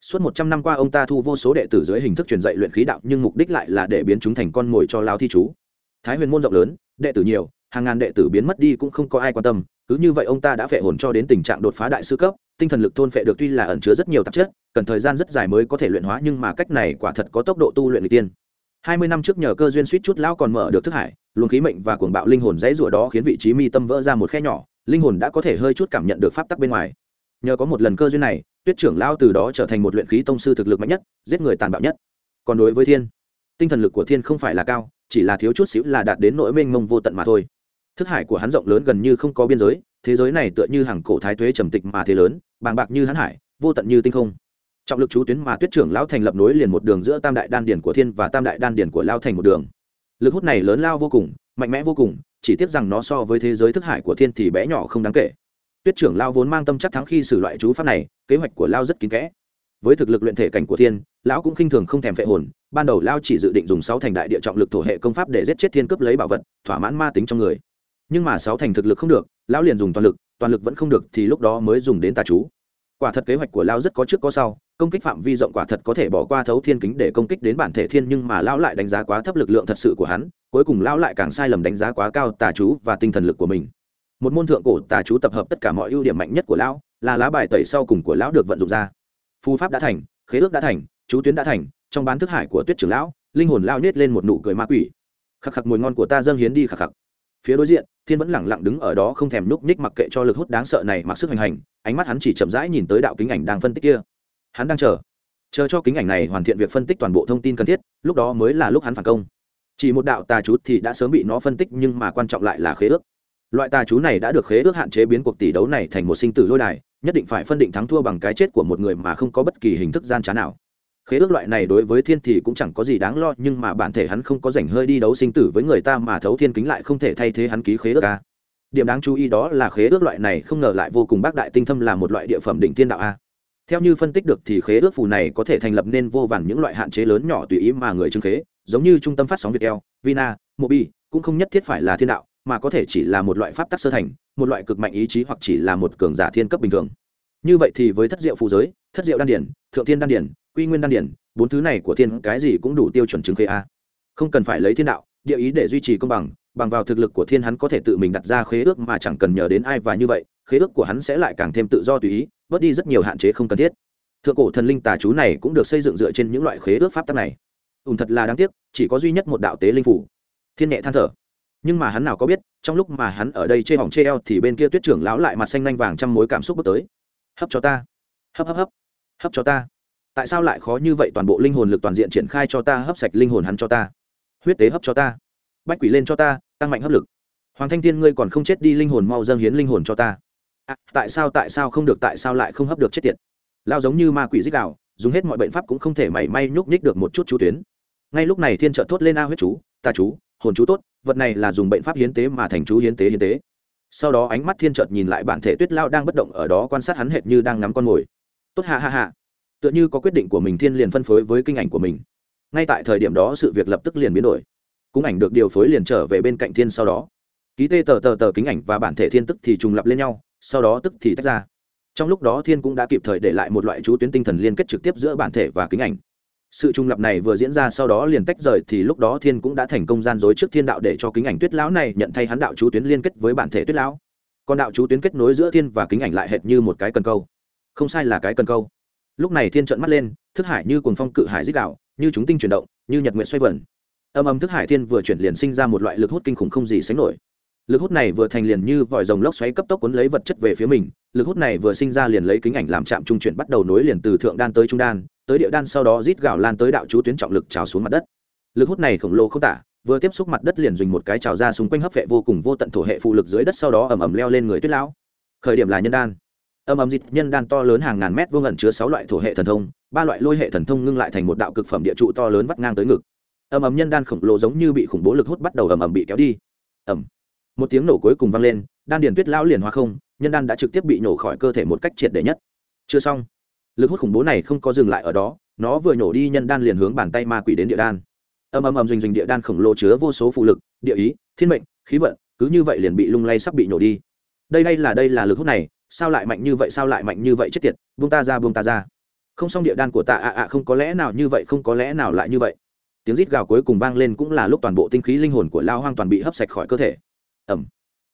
Suốt một trăm năm qua ông ta thu vô số đệ tử dưới hình thức truyền dạy luyện khí đạo, nhưng mục đích lại là để biến chúng thành con mồi cho lão thi chú. Thái huyền môn rộng lớn, đệ tử nhiều, hàng ngàn đệ tử biến mất đi cũng không có ai quan tâm cứ như vậy ông ta đã phệ hồn cho đến tình trạng đột phá đại sư cấp, tinh thần lực thôn phệ được tuy là ẩn chứa rất nhiều tạp chất, cần thời gian rất dài mới có thể luyện hóa, nhưng mà cách này quả thật có tốc độ tu luyện người tiên. Hai mươi năm trước nhờ cơ duyên suýt chút lão còn mở được thức hải, luồng khí mệnh và cuồng bạo linh hồn dãy rủa đó khiến vị trí mi tâm vỡ ra một khe nhỏ, linh hồn đã có thể hơi chút cảm nhận được pháp tắc bên ngoài. Nhờ có một lần cơ duyên này, tuyết trưởng lão từ đó trở thành một luyện khí tông sư thực lực mạnh nhất, giết người tàn bạo nhất. Còn đối với thiên, tinh thần lực của thiên không phải là cao, chỉ là thiếu chút xíu là đạt đến nỗi mênh mông vô tận mà thôi thức hải của hắn rộng lớn gần như không có biên giới, thế giới này tựa như hàng cổ thái tuế trầm tịch mà thế lớn, bàng bạc như hắn hải, vô tận như tinh không. Trọng lực chú tuyến mà tuyết trưởng lão thành lập nối liền một đường giữa tam đại đan điển của thiên và tam đại đan điển của lao thành một đường. Lực hút này lớn lao vô cùng, mạnh mẽ vô cùng, chỉ tiếc rằng nó so với thế giới thức hải của thiên thì bé nhỏ không đáng kể. Tuyết trưởng lao vốn mang tâm chắc thắng khi xử loại chú pháp này, kế hoạch của lao rất kín kẽ. Với thực lực luyện thể cảnh của thiên, lão cũng khinh thường không thèm phệ hồn, ban đầu lao chỉ dự định dùng sáu thành đại địa trọng lực thổ hệ công pháp để giết chết thiên cướp lấy bảo vật, thỏa mãn ma tính trong người nhưng mà sáu thành thực lực không được, lão liền dùng toàn lực toàn lực vẫn không được thì lúc đó mới dùng đến tà chú. Quả thật kế hoạch của lão rất có trước có sau, công kích phạm vi rộng quả thật có thể bỏ qua thấu thiên kính để công kích đến bản thể thiên nhưng mà lão lại đánh giá quá thấp lực lượng thật sự của hắn, cuối cùng lão lại càng sai lầm đánh giá quá cao tà chú và tinh thần lực của mình. Một môn thượng cổ tà chú tập hợp tất cả mọi ưu điểm mạnh nhất của lão, là lá bài tẩy sau cùng của lão được vận dụng ra. Phù pháp đã thành, khế ước đã thành, chú tuyến đã thành, trong bán thức hải của tuyết trưởng lão, linh hồn lao nhét lên một nụ cười ma quỷ. Khắc khắc mùi ngon của ta dâng hiến đi khắc khắc phía đối diện, thiên vẫn lẳng lặng đứng ở đó không thèm núp ních mặc kệ cho lực hút đáng sợ này mặc sức hành hành, ánh mắt hắn chỉ chậm rãi nhìn tới đạo kính ảnh đang phân tích kia. Hắn đang chờ. Chờ cho kính ảnh này hoàn thiện việc phân tích toàn bộ thông tin cần thiết, lúc đó mới là lúc hắn phản công. Chỉ một đạo tà chú thì đã sớm bị nó phân tích nhưng mà quan trọng lại là khế ước. Loại tà chú này đã được khế ước hạn chế biến cuộc tỷ đấu này thành một sinh tử lôi đài, nhất định phải phân định thắng thua bằng cái chết của một người mà không có bất kỳ hình thức gian trá nào khế ước loại này đối với thiên thì cũng chẳng có gì đáng lo, nhưng mà bản thể hắn không có rảnh hơi đi đấu sinh tử với người ta mà thấu thiên kính lại không thể thay thế hắn ký khế ước a. Điểm đáng chú ý đó là khế ước loại này không ngờ lại vô cùng bác đại tinh thâm là một loại địa phẩm đỉnh thiên đạo a. Theo như phân tích được thì khế ước phù này có thể thành lập nên vô vàn những loại hạn chế lớn nhỏ tùy ý mà người chứng khế, giống như trung tâm phát sóng việt vina, mobi, cũng không nhất thiết phải là thiên đạo, mà có thể chỉ là một loại pháp tắc sơ thành, một loại cực mạnh ý chí hoặc chỉ là một cường giả thiên cấp bình thường. Như vậy thì với thất diệu phù giới, thất diệu đan điển, thượng thiên đan điển quy nguyên đan điển, bốn thứ này của thiên cái gì cũng đủ tiêu chuẩn chứng khế a. Không cần phải lấy thiên đạo, địa ý để duy trì công bằng bằng vào thực lực của thiên hắn có thể tự mình đặt ra khế ước mà chẳng cần nhờ đến ai và như vậy, khế ước của hắn sẽ lại càng thêm tự do tùy ý, bớt đi rất nhiều hạn chế không cần thiết. Thượng cổ thần linh tà chú này cũng được xây dựng dựa trên những loại khế ước pháp tắc này. Ùn thật là đáng tiếc, chỉ có duy nhất một đạo tế linh phủ. Thiên nhẹ than thở. Nhưng mà hắn nào có biết, trong lúc mà hắn ở đây chê hỏng chê eo thì bên kia tuyết trưởng lão lại mặt xanh nanh vàng trăm mối cảm xúc bước tới. Hấp cho ta. Hấp hấp hấp. Hấp cho ta tại sao lại khó như vậy toàn bộ linh hồn lực toàn diện triển khai cho ta hấp sạch linh hồn hắn cho ta? Huyết tế hấp cho ta. Bách quỷ lên cho ta tăng mạnh hấp lực. Hoàng thanh thiên ngươi còn không chết đi linh hồn mau dâng hiến linh hồn cho ta. À, tại sao tại sao không được tại sao lại không hấp được chết tiệt? Lao giống như ma quỷ dích đạo dùng hết mọi bệnh pháp cũng không thể mảy may nhúc nhích được một chút chú tuyến. Ngay lúc này thiên trợ thốt lên a huyết chú ta chú hồn chú tốt vật này là dùng bệnh pháp hiến tế mà thành chú hiến tế hiến tế. Sau đó ánh mắt thiên trợt nhìn lại bản thể tuyết lao đang bất động ở đó quan sát hắn hệt như đang ngắm con mồi. Tốt hạ hạ hạ tựa như có quyết định của mình thiên liền phân phối với kinh ảnh của mình. Ngay tại thời điểm đó sự việc lập tức liền biến đổi. Cũng ảnh được điều phối liền trở về bên cạnh thiên sau đó. Ký tê tờ tờ tờ kính ảnh và bản thể thiên tức thì trùng lập lên nhau, sau đó tức thì tách ra. Trong lúc đó thiên cũng đã kịp thời để lại một loại chú tuyến tinh thần liên kết trực tiếp giữa bản thể và kính ảnh. Sự trùng lập này vừa diễn ra sau đó liền tách rời thì lúc đó thiên cũng đã thành công gian dối trước thiên đạo để cho kính ảnh tuyết lão này nhận thay hắn đạo chú tuyến liên kết với bản thể tuyết lão. Còn đạo chú tuyến kết nối giữa thiên và kính ảnh lại hệt như một cái cần câu. Không sai là cái cần câu lúc này thiên trận mắt lên, thức hải như cuồng phong cự hải dích đạo, như chúng tinh chuyển động, như nhật nguyện xoay vần. Âm âm thức hải thiên vừa chuyển liền sinh ra một loại lực hút kinh khủng không gì sánh nổi. Lực hút này vừa thành liền như vòi rồng lốc xoáy cấp tốc cuốn lấy vật chất về phía mình, lực hút này vừa sinh ra liền lấy kính ảnh làm chạm trung chuyển bắt đầu nối liền từ thượng đan tới trung đan, tới địa đan sau đó rít gạo lan tới đạo chú tuyến trọng lực trào xuống mặt đất. Lực hút này khổng lồ không tả, vừa tiếp xúc mặt đất liền dùng một cái trào ra xung quanh hấp vệ vô cùng vô tận thổ hệ phụ lực dưới đất sau đó ầm ầm leo lên người tuyết lão. Khởi điểm là nhân đan âm ầm dịch nhân đan to lớn hàng ngàn mét vuông ẩn chứa sáu loại thổ hệ thần thông, ba loại lôi hệ thần thông ngưng lại thành một đạo cực phẩm địa trụ to lớn vắt ngang tới ngực. Âm ầm nhân đan khổng lồ giống như bị khủng bố lực hút bắt đầu ầm ầm bị kéo đi. Ầm. Một tiếng nổ cuối cùng vang lên, đan điền tuyết lão liền hóa không, nhân đan đã trực tiếp bị nổ khỏi cơ thể một cách triệt để nhất. Chưa xong. Lực hút khủng bố này không có dừng lại ở đó, nó vừa nhổ đi nhân đan liền hướng bàn tay ma quỷ đến địa đan. Ầm ầm ầm rình rình địa đan khổng lồ chứa vô số phụ lực, địa ý, thiên mệnh, khí vận, cứ như vậy liền bị lung lay sắp bị nhổ đi. Đây đây là đây là lực hút này sao lại mạnh như vậy, sao lại mạnh như vậy, chết tiệt, buông ta ra, buông ta ra. Không xong địa đan của ta ạ ạ không có lẽ nào như vậy, không có lẽ nào lại như vậy. Tiếng rít gào cuối cùng vang lên cũng là lúc toàn bộ tinh khí linh hồn của lao hoang toàn bị hấp sạch khỏi cơ thể. Ẩm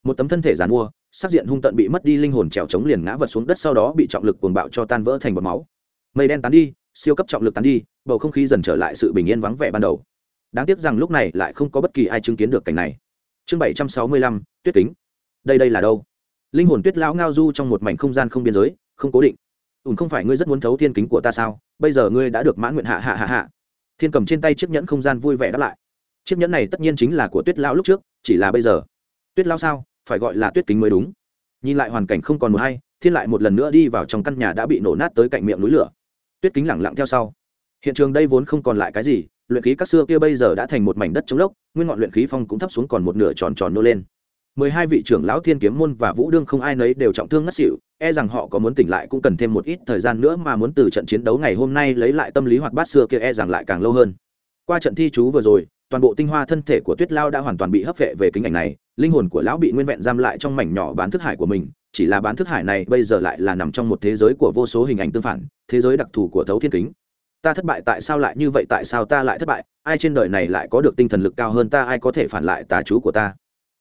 một tấm thân thể giàn mua, sắc diện hung tận bị mất đi, linh hồn trèo trống liền ngã vật xuống đất, sau đó bị trọng lực cuồng bạo cho tan vỡ thành bọt máu. Mây đen tán đi, siêu cấp trọng lực tán đi, bầu không khí dần trở lại sự bình yên vắng vẻ ban đầu. Đáng tiếc rằng lúc này lại không có bất kỳ ai chứng kiến được cảnh này. Chương bảy trăm sáu mươi lăm, tuyết kính. Đây đây là đâu? Linh hồn tuyết lão ngao du trong một mảnh không gian không biên giới, không cố định. Ùn không phải ngươi rất muốn thấu thiên kính của ta sao? Bây giờ ngươi đã được mãn nguyện hạ hạ hạ hạ. Thiên cầm trên tay chiếc nhẫn không gian vui vẻ đáp lại. Chiếc nhẫn này tất nhiên chính là của tuyết lão lúc trước, chỉ là bây giờ. Tuyết lão sao? Phải gọi là tuyết kính mới đúng. Nhìn lại hoàn cảnh không còn một hay thiên lại một lần nữa đi vào trong căn nhà đã bị nổ nát tới cạnh miệng núi lửa. Tuyết kính lẳng lặng theo sau. Hiện trường đây vốn không còn lại cái gì, luyện khí các xưa kia bây giờ đã thành một mảnh đất trống lốc, nguyên ngọn luyện khí phong cũng thấp xuống còn một nửa tròn tròn nô lên mười hai vị trưởng lão thiên kiếm môn và vũ đương không ai nấy đều trọng thương ngất xỉu e rằng họ có muốn tỉnh lại cũng cần thêm một ít thời gian nữa mà muốn từ trận chiến đấu ngày hôm nay lấy lại tâm lý hoạt bát xưa kia e rằng lại càng lâu hơn. Qua trận thi chú vừa rồi, toàn bộ tinh hoa thân thể của tuyết lao đã hoàn toàn bị hấp vệ về kính ảnh này, linh hồn của lão bị nguyên vẹn giam lại trong mảnh nhỏ bán thức hải của mình, chỉ là bán thức hải này bây giờ lại là nằm trong một thế giới của vô số hình ảnh tương phản, thế giới đặc thù của thấu thiên kính. Ta thất bại tại sao lại như vậy, tại sao ta lại thất bại? Ai trên đời này lại có được tinh thần lực cao hơn ta, ai có thể phản lại tà chú của ta?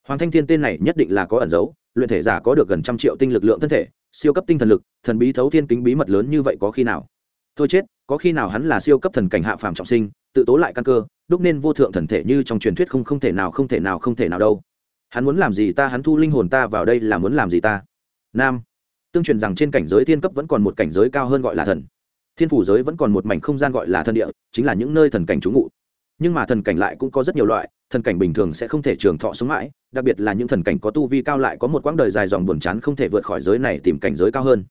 Hoàng thanh thiên tên này nhất định là có ẩn dấu, luyện thể giả có được gần trăm triệu tinh lực lượng thân thể, siêu cấp tinh thần lực, thần bí thấu thiên kính bí mật lớn như vậy có khi nào? Thôi chết, có khi nào hắn là siêu cấp thần cảnh hạ phàm trọng sinh, tự tố lại căn cơ, đúc nên vô thượng thần thể như trong truyền thuyết không không thể nào, không thể nào, không thể nào đâu. Hắn muốn làm gì ta, hắn thu linh hồn ta vào đây là muốn làm gì ta? Nam. Tương truyền rằng trên cảnh giới thiên cấp vẫn còn một cảnh giới cao hơn gọi là thần. Thiên phủ giới vẫn còn một mảnh không gian gọi là thân địa, chính là những nơi thần cảnh trú ngụ. Nhưng mà thần cảnh lại cũng có rất nhiều loại thần cảnh bình thường sẽ không thể trường thọ sống mãi, đặc biệt là những thần cảnh có tu vi cao lại có một quãng đời dài dòng buồn chán không thể vượt khỏi giới này tìm cảnh giới cao hơn.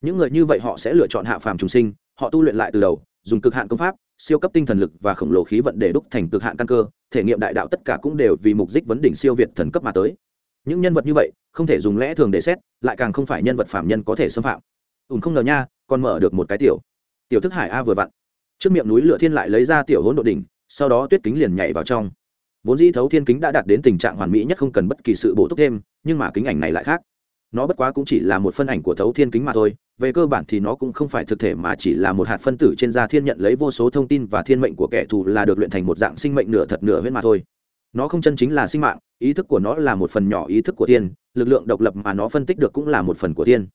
Những người như vậy họ sẽ lựa chọn hạ phàm trùng sinh, họ tu luyện lại từ đầu, dùng cực hạn công pháp, siêu cấp tinh thần lực và khổng lồ khí vận để đúc thành cực hạn căn cơ, thể nghiệm đại đạo tất cả cũng đều vì mục đích vấn đỉnh siêu việt thần cấp mà tới. Những nhân vật như vậy, không thể dùng lẽ thường để xét, lại càng không phải nhân vật phạm nhân có thể xâm phạm. Ùn không ngờ nha, còn mở được một cái tiểu. Tiểu thức hải a vừa vặn. Trước miệng núi lửa thiên lại lấy ra tiểu hỗn độ đỉnh, sau đó tuyết kính liền nhảy vào trong vốn dĩ thấu thiên kính đã đạt đến tình trạng hoàn mỹ nhất không cần bất kỳ sự bổ túc thêm, nhưng mà kính ảnh này lại khác. Nó bất quá cũng chỉ là một phân ảnh của thấu thiên kính mà thôi, về cơ bản thì nó cũng không phải thực thể mà chỉ là một hạt phân tử trên da thiên nhận lấy vô số thông tin và thiên mệnh của kẻ thù là được luyện thành một dạng sinh mệnh nửa thật nửa huyết mà thôi. Nó không chân chính là sinh mạng, ý thức của nó là một phần nhỏ ý thức của thiên, lực lượng độc lập mà nó phân tích được cũng là một phần của thiên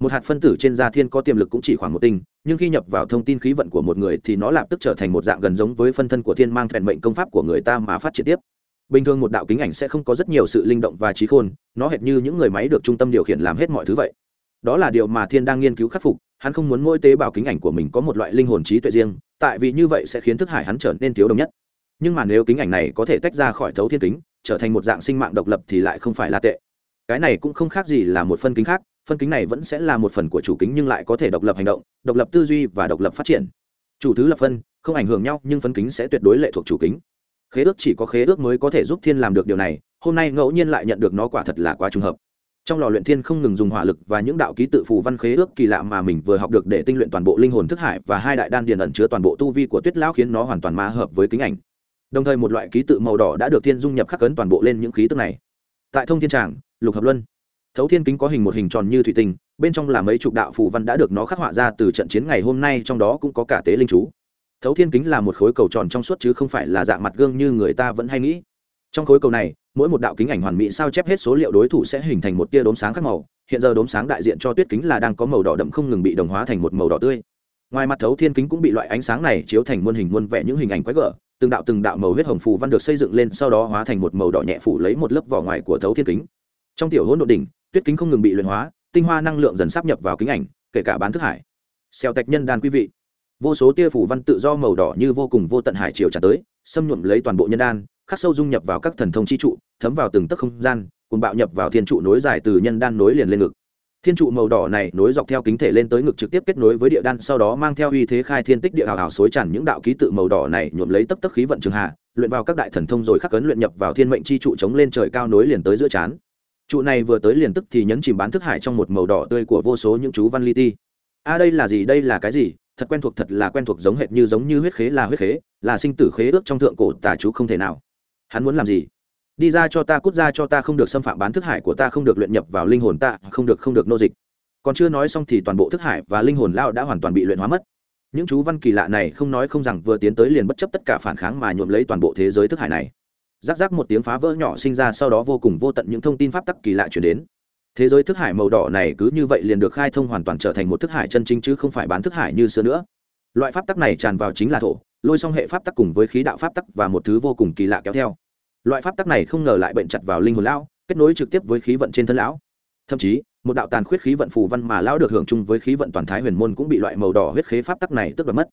một hạt phân tử trên da thiên có tiềm lực cũng chỉ khoảng một tinh, nhưng khi nhập vào thông tin khí vận của một người thì nó lập tức trở thành một dạng gần giống với phân thân của thiên mang thẹn mệnh công pháp của người ta mà phát triển tiếp. Bình thường một đạo kính ảnh sẽ không có rất nhiều sự linh động và trí khôn, nó hệt như những người máy được trung tâm điều khiển làm hết mọi thứ vậy. Đó là điều mà thiên đang nghiên cứu khắc phục, hắn không muốn mỗi tế bào kính ảnh của mình có một loại linh hồn trí tuệ riêng, tại vì như vậy sẽ khiến thức hải hắn trở nên thiếu đồng nhất. Nhưng mà nếu kính ảnh này có thể tách ra khỏi thấu thiên kính, trở thành một dạng sinh mạng độc lập thì lại không phải là tệ cái này cũng không khác gì là một phân kính khác, phân kính này vẫn sẽ là một phần của chủ kính nhưng lại có thể độc lập hành động, độc lập tư duy và độc lập phát triển. Chủ thứ lập phân, không ảnh hưởng nhau nhưng phân kính sẽ tuyệt đối lệ thuộc chủ kính. Khế ước chỉ có khế ước mới có thể giúp thiên làm được điều này, hôm nay ngẫu nhiên lại nhận được nó quả thật là quá trùng hợp. Trong lò luyện thiên không ngừng dùng hỏa lực và những đạo ký tự phù văn khế ước kỳ lạ mà mình vừa học được để tinh luyện toàn bộ linh hồn thức hải và hai đại đan điền ẩn chứa toàn bộ tu vi của tuyết lão khiến nó hoàn toàn ma hợp với kính ảnh. Đồng thời một loại ký tự màu đỏ đã được thiên dung nhập khắc cấn toàn bộ lên những ký tự này. Tại thông thiên tràng lục hợp luân. Thấu thiên kính có hình một hình tròn như thủy tinh, bên trong là mấy chục đạo phù văn đã được nó khắc họa ra từ trận chiến ngày hôm nay, trong đó cũng có cả tế linh chú. Thấu thiên kính là một khối cầu tròn trong suốt chứ không phải là dạng mặt gương như người ta vẫn hay nghĩ. Trong khối cầu này, mỗi một đạo kính ảnh hoàn mỹ sao chép hết số liệu đối thủ sẽ hình thành một tia đốm sáng khác màu. Hiện giờ đốm sáng đại diện cho tuyết kính là đang có màu đỏ đậm không ngừng bị đồng hóa thành một màu đỏ tươi. Ngoài mặt thấu thiên kính cũng bị loại ánh sáng này chiếu thành muôn hình muôn vẻ những hình ảnh quái gở. Từng đạo từng đạo màu huyết hồng phù văn được xây dựng lên, sau đó hóa thành một màu đỏ nhẹ phủ lấy một lớp vỏ ngoài của thấu thiên kính trong tiểu hỗn độ đỉnh, tuyết kính không ngừng bị luyện hóa, tinh hoa năng lượng dần sắp nhập vào kính ảnh, kể cả bán thức hải. Xeo tạch nhân đan quý vị. Vô số tia phủ văn tự do màu đỏ như vô cùng vô tận hải chiều trả tới, xâm nhuộm lấy toàn bộ nhân đan, khắc sâu dung nhập vào các thần thông chi trụ, thấm vào từng tấc không gian cùng bạo nhập vào thiên trụ nối dài từ nhân đan nối liền lên ngực. Thiên trụ màu đỏ này nối dọc theo kính thể lên tới ngực trực tiếp kết nối với địa đan, sau đó mang theo uy thế khai thiên tích địa hào hào xối tràn những đạo ký tự màu đỏ này nhuộm lấy tấp tấp khí vận trường hạ, luyện vào các đại thần thông rồi khắc cấn luyện nhập vào thiên mệnh chi trụ chống lên trời cao nối liền tới giữa chán trụ này vừa tới liền tức thì nhấn chìm bán thức hải trong một màu đỏ tươi của vô số những chú văn li ti. A đây là gì? Đây là cái gì? Thật quen thuộc, thật là quen thuộc, giống hệt như, giống như huyết khế là huyết khế, là sinh tử khế ước trong thượng cổ, tà chú không thể nào. Hắn muốn làm gì? Đi ra cho ta, cút ra cho ta, không được xâm phạm bán thức hải của ta, không được luyện nhập vào linh hồn ta, không được không được nô dịch. Còn chưa nói xong thì toàn bộ thức hải và linh hồn lao đã hoàn toàn bị luyện hóa mất. Những chú văn kỳ lạ này không nói không rằng vừa tiến tới liền bất chấp tất cả phản kháng mà nhuộm lấy toàn bộ thế giới thức hải này rắc rắc một tiếng phá vỡ nhỏ sinh ra, sau đó vô cùng vô tận những thông tin pháp tắc kỳ lạ chuyển đến. Thế giới thức hải màu đỏ này cứ như vậy liền được khai thông hoàn toàn trở thành một thức hải chân chính chứ không phải bán thức hải như xưa nữa. Loại pháp tắc này tràn vào chính là thổ, lôi song hệ pháp tắc cùng với khí đạo pháp tắc và một thứ vô cùng kỳ lạ kéo theo. Loại pháp tắc này không ngờ lại bệnh chặt vào linh hồn lão, kết nối trực tiếp với khí vận trên thân lão. Thậm chí, một đạo tàn khuyết khí vận phù văn mà lão được hưởng chung với khí vận toàn thái huyền môn cũng bị loại màu đỏ huyết khế pháp tắc này tức đoạt mất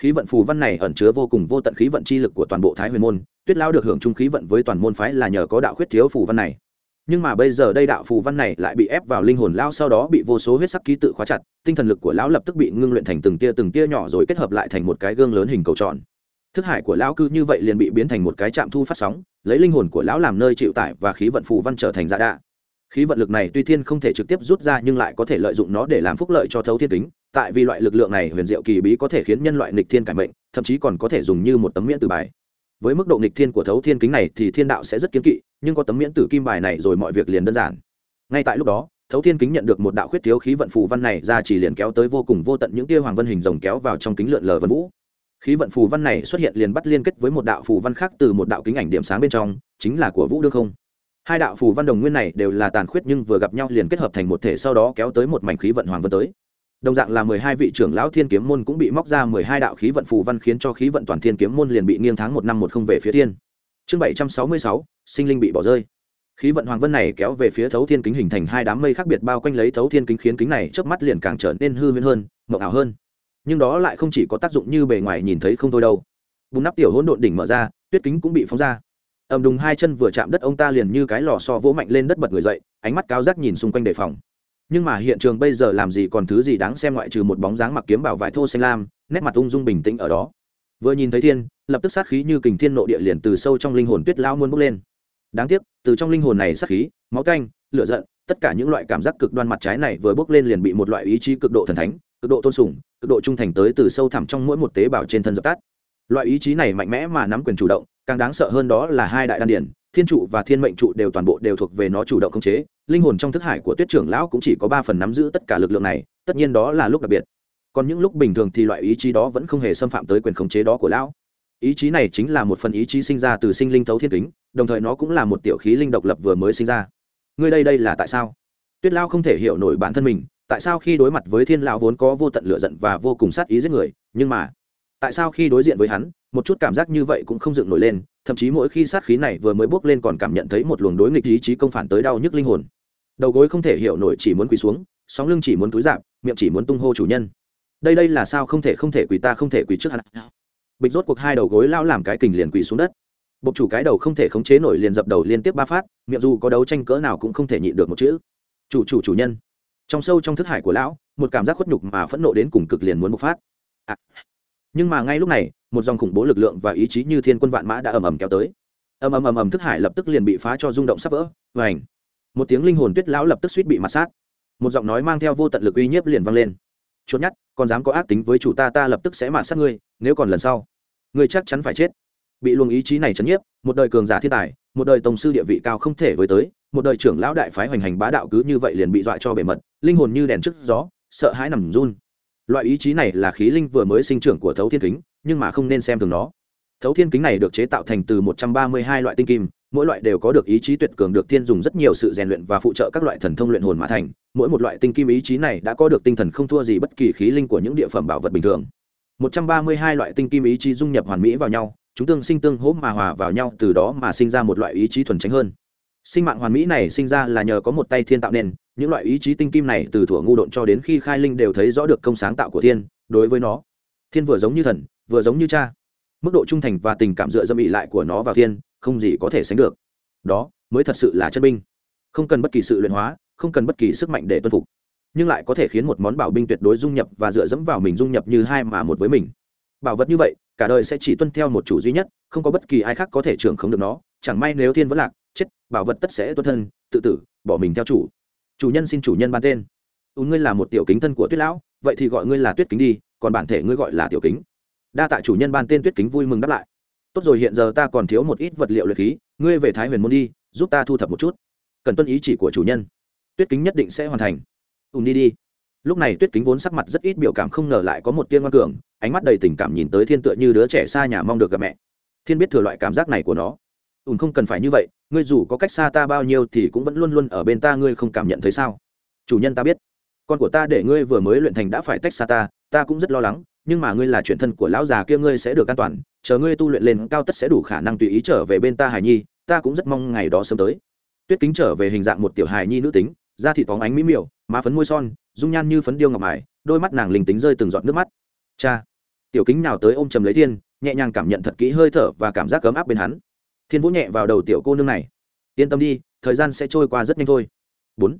khí vận phù văn này ẩn chứa vô cùng vô tận khí vận chi lực của toàn bộ thái huyền môn, tuyết lão được hưởng chung khí vận với toàn môn phái là nhờ có đạo khuyết thiếu phù văn này. Nhưng mà bây giờ đây đạo phù văn này lại bị ép vào linh hồn lão sau đó bị vô số huyết sắc ký tự khóa chặt, tinh thần lực của lão lập tức bị ngưng luyện thành từng tia từng tia nhỏ rồi kết hợp lại thành một cái gương lớn hình cầu tròn. Thức hải của lão cứ như vậy liền bị biến thành một cái trạm thu phát sóng, lấy linh hồn của lão làm nơi chịu tải và khí vận phù văn trở thành dạ đạ khí vận lực này tuy thiên không thể trực tiếp rút ra nhưng lại có thể lợi dụng nó để làm phúc lợi cho thấu thiên kính, tại vì loại lực lượng này huyền diệu kỳ bí có thể khiến nhân loại nghịch thiên cải mệnh, thậm chí còn có thể dùng như một tấm miễn từ bài. Với mức độ nghịch thiên của thấu thiên kính này thì thiên đạo sẽ rất kiến kỵ, nhưng có tấm miễn tử kim bài này rồi mọi việc liền đơn giản. Ngay tại lúc đó, thấu thiên kính nhận được một đạo khuyết thiếu khí vận phù văn này ra chỉ liền kéo tới vô cùng vô tận những tia hoàng vân hình rồng kéo vào trong kính lượn lờ vân vũ. Khí vận phù văn này xuất hiện liền bắt liên kết với một đạo phù văn khác từ một đạo kính ảnh điểm sáng bên trong, chính là của vũ đương không hai đạo phù văn đồng nguyên này đều là tàn khuyết nhưng vừa gặp nhau liền kết hợp thành một thể sau đó kéo tới một mảnh khí vận hoàng vân tới. Đồng dạng là mười hai vị trưởng lão thiên kiếm môn cũng bị móc ra mười hai đạo khí vận phù văn khiến cho khí vận toàn thiên kiếm môn liền bị nghiêng tháng một năm một không về phía thiên. Chương bảy trăm sáu mươi sáu, sinh linh bị bỏ rơi. Khí vận hoàng vân này kéo về phía thấu thiên kính hình thành hai đám mây khác biệt bao quanh lấy thấu thiên kính khiến kính này trước mắt liền càng trở nên hư huyễn hơn, mộng ảo hơn. Nhưng đó lại không chỉ có tác dụng như bề ngoài nhìn thấy không thôi đâu. Bùn nắp tiểu hỗn độn đỉnh mở ra, tuyết kính cũng bị phóng ra ầm đùng hai chân vừa chạm đất ông ta liền như cái lò so vỗ mạnh lên đất bật người dậy, ánh mắt cao giác nhìn xung quanh đề phòng. Nhưng mà hiện trường bây giờ làm gì còn thứ gì đáng xem ngoại trừ một bóng dáng mặc kiếm bảo vải thô xanh lam, nét mặt ung dung bình tĩnh ở đó. Vừa nhìn thấy thiên, lập tức sát khí như kình thiên nộ địa liền từ sâu trong linh hồn tuyết lao muôn bốc lên. Đáng tiếc, từ trong linh hồn này sát khí, máu canh, lửa giận, tất cả những loại cảm giác cực đoan mặt trái này vừa bốc lên liền bị một loại ý chí cực độ thần thánh, cực độ tôn sùng, cực độ trung thành tới từ sâu thẳm trong mỗi một tế bào trên thân dập tắt loại ý chí này mạnh mẽ mà nắm quyền chủ động, càng đáng sợ hơn đó là hai đại đan điển thiên trụ và thiên mệnh trụ đều toàn bộ đều thuộc về nó chủ động khống chế. Linh hồn trong thức hải của tuyết trưởng lão cũng chỉ có ba phần nắm giữ tất cả lực lượng này, tất nhiên đó là lúc đặc biệt. Còn những lúc bình thường thì loại ý chí đó vẫn không hề xâm phạm tới quyền khống chế đó của lão. Ý chí này chính là một phần ý chí sinh ra từ sinh linh thấu thiên kính, đồng thời nó cũng là một tiểu khí linh độc lập vừa mới sinh ra. Ngươi đây đây là tại sao? Tuyết lao không thể hiểu nổi bản thân mình, tại sao khi đối mặt với thiên lão vốn có vô tận lửa giận và vô cùng sát ý giết người, nhưng mà tại sao khi đối diện với hắn, một chút cảm giác như vậy cũng không dựng nổi lên, thậm chí mỗi khi sát khí này vừa mới bước lên còn cảm nhận thấy một luồng đối nghịch ý chí công phản tới đau nhức linh hồn. Đầu gối không thể hiểu nổi chỉ muốn quỳ xuống, sóng lưng chỉ muốn túi dạp miệng chỉ muốn tung hô chủ nhân. Đây đây là sao không thể không thể quỳ ta, không thể quỳ trước hắn. Bịch rốt cuộc hai đầu gối lao làm cái kình liền quỳ xuống đất. Bộc chủ cái đầu không thể khống chế nổi liền dập đầu liên tiếp ba phát, miệng dù có đấu tranh cỡ nào cũng không thể nhịn được một chữ. Chủ chủ chủ nhân. Trong sâu trong thức hải của lão, một cảm giác khuất nhục mà phẫn nộ đến cùng cực liền muốn bộc phát. À nhưng mà ngay lúc này, một dòng khủng bố lực lượng và ý chí như thiên quân vạn mã đã ầm ầm kéo tới. Ầm ầm ầm ầm, thức hải lập tức liền bị phá cho rung động sắp vỡ. Và ảnh một tiếng linh hồn tuyết lão lập tức suýt bị mặt sát. Một giọng nói mang theo vô tận lực uy nhiếp liền vang lên. Chốt nhát còn dám có ác tính với chủ ta ta lập tức sẽ mạt sát ngươi, nếu còn lần sau, ngươi chắc chắn phải chết. Bị luồng ý chí này chấn nhiếp, một đời cường giả thiên tài, một đời tổng sư địa vị cao không thể với tới, một đời trưởng lão đại phái hoành hành bá đạo cứ như vậy liền bị dọa cho bề mật, linh hồn như đèn trước gió, sợ hãi nằm run loại ý chí này là khí linh vừa mới sinh trưởng của thấu thiên kính, nhưng mà không nên xem thường nó. Thấu thiên kính này được chế tạo thành từ một trăm ba mươi hai loại tinh kim, mỗi loại đều có được ý chí tuyệt cường được thiên dùng rất nhiều sự rèn luyện và phụ trợ các loại thần thông luyện hồn mã thành. Mỗi một loại tinh kim ý chí này đã có được tinh thần không thua gì bất kỳ khí linh của những địa phẩm bảo vật bình thường. một trăm ba mươi hai loại tinh kim ý chí dung nhập hoàn mỹ vào nhau, chúng tương sinh tương hỗ mà hòa vào nhau, từ đó mà sinh ra một loại ý chí thuần tránh hơn. Sinh mạng hoàn mỹ này sinh ra là nhờ có một tay thiên tạo nên những loại ý chí tinh kim này từ thuở ngu độn cho đến khi khai linh đều thấy rõ được công sáng tạo của thiên, đối với nó, thiên vừa giống như thần, vừa giống như cha. Mức độ trung thành và tình cảm dựa dâm ị lại của nó vào thiên, không gì có thể sánh được. Đó mới thật sự là chân binh. Không cần bất kỳ sự luyện hóa, không cần bất kỳ sức mạnh để tuân phục, nhưng lại có thể khiến một món bảo binh tuyệt đối dung nhập và dựa dẫm vào mình dung nhập như hai mà một với mình. Bảo vật như vậy, cả đời sẽ chỉ tuân theo một chủ duy nhất, không có bất kỳ ai khác có thể trưởng không được nó. Chẳng may nếu thiên vẫn lạc, chết, bảo vật tất sẽ tuân thân, tự tử, bỏ mình theo chủ chủ nhân xin chủ nhân ban tên. Ú ngươi là một tiểu kính thân của tuyết lão, vậy thì gọi ngươi là tuyết kính đi, còn bản thể ngươi gọi là tiểu kính. Đa tạ chủ nhân ban tên tuyết kính vui mừng đáp lại. Tốt rồi, hiện giờ ta còn thiếu một ít vật liệu luyện khí, ngươi về thái huyền môn đi, giúp ta thu thập một chút. Cần tuân ý chỉ của chủ nhân. Tuyết kính nhất định sẽ hoàn thành. Ùn đi đi. Lúc này tuyết kính vốn sắc mặt rất ít biểu cảm không ngờ lại có một tiên ngoan cường, ánh mắt đầy tình cảm nhìn tới thiên tựa như đứa trẻ xa nhà mong được gặp mẹ. Thiên biết thừa loại cảm giác này của nó ùn không cần phải như vậy, ngươi dù có cách xa ta bao nhiêu thì cũng vẫn luôn luôn ở bên ta, ngươi không cảm nhận thấy sao? Chủ nhân ta biết. Con của ta để ngươi vừa mới luyện thành đã phải tách xa ta ta cũng rất lo lắng, nhưng mà ngươi là chuyện thân của lão già kia, ngươi sẽ được an toàn, chờ ngươi tu luyện lên cao tất sẽ đủ khả năng tùy ý trở về bên ta hài nhi, ta cũng rất mong ngày đó sớm tới. Tuyết kính trở về hình dạng một tiểu hài nhi nữ tính, da thịt phóng ánh mỹ miều, má phấn môi son, dung nhan như phấn điêu ngọc mài, đôi mắt nàng linh tính rơi từng giọt nước mắt. Cha. Tiểu kính nào tới ôm trầm lấy thiên, nhẹ nhàng cảm nhận thật kỹ hơi thở và cảm giác ấm áp bên hắn thiên vũ nhẹ vào đầu tiểu cô nương này. Yên tâm đi, thời gian sẽ trôi qua rất nhanh thôi. Bốn,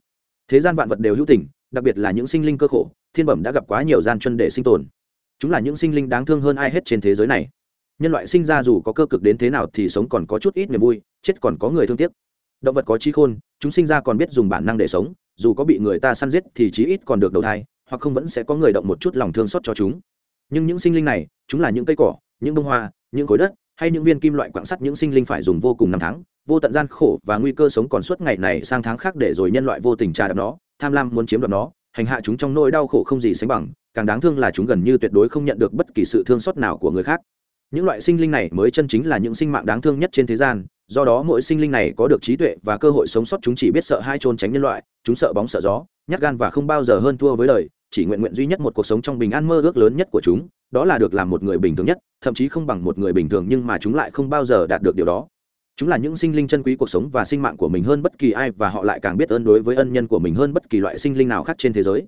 thế gian vạn vật đều hữu tình, đặc biệt là những sinh linh cơ khổ, thiên bẩm đã gặp quá nhiều gian chân để sinh tồn. Chúng là những sinh linh đáng thương hơn ai hết trên thế giới này. Nhân loại sinh ra dù có cơ cực đến thế nào thì sống còn có chút ít niềm vui, chết còn có người thương tiếc. Động vật có trí khôn, chúng sinh ra còn biết dùng bản năng để sống, dù có bị người ta săn giết thì chí ít còn được đầu thai, hoặc không vẫn sẽ có người động một chút lòng thương xót cho chúng. Nhưng những sinh linh này, chúng là những cây cỏ, những bông hoa, những khối đất hay những viên kim loại quạng sắt những sinh linh phải dùng vô cùng năm tháng, vô tận gian khổ và nguy cơ sống còn suốt ngày này sang tháng khác để rồi nhân loại vô tình trà đập nó, tham lam muốn chiếm đoạt nó, hành hạ chúng trong nỗi đau khổ không gì sánh bằng, càng đáng thương là chúng gần như tuyệt đối không nhận được bất kỳ sự thương xót nào của người khác. Những loại sinh linh này mới chân chính là những sinh mạng đáng thương nhất trên thế gian, do đó mỗi sinh linh này có được trí tuệ và cơ hội sống sót chúng chỉ biết sợ hai trốn tránh nhân loại, chúng sợ bóng sợ gió, nhát gan và không bao giờ hơn thua với đời chỉ nguyện nguyện duy nhất một cuộc sống trong bình an mơ ước lớn nhất của chúng, đó là được làm một người bình thường nhất, thậm chí không bằng một người bình thường nhưng mà chúng lại không bao giờ đạt được điều đó. Chúng là những sinh linh chân quý cuộc sống và sinh mạng của mình hơn bất kỳ ai và họ lại càng biết ơn đối với ân nhân của mình hơn bất kỳ loại sinh linh nào khác trên thế giới.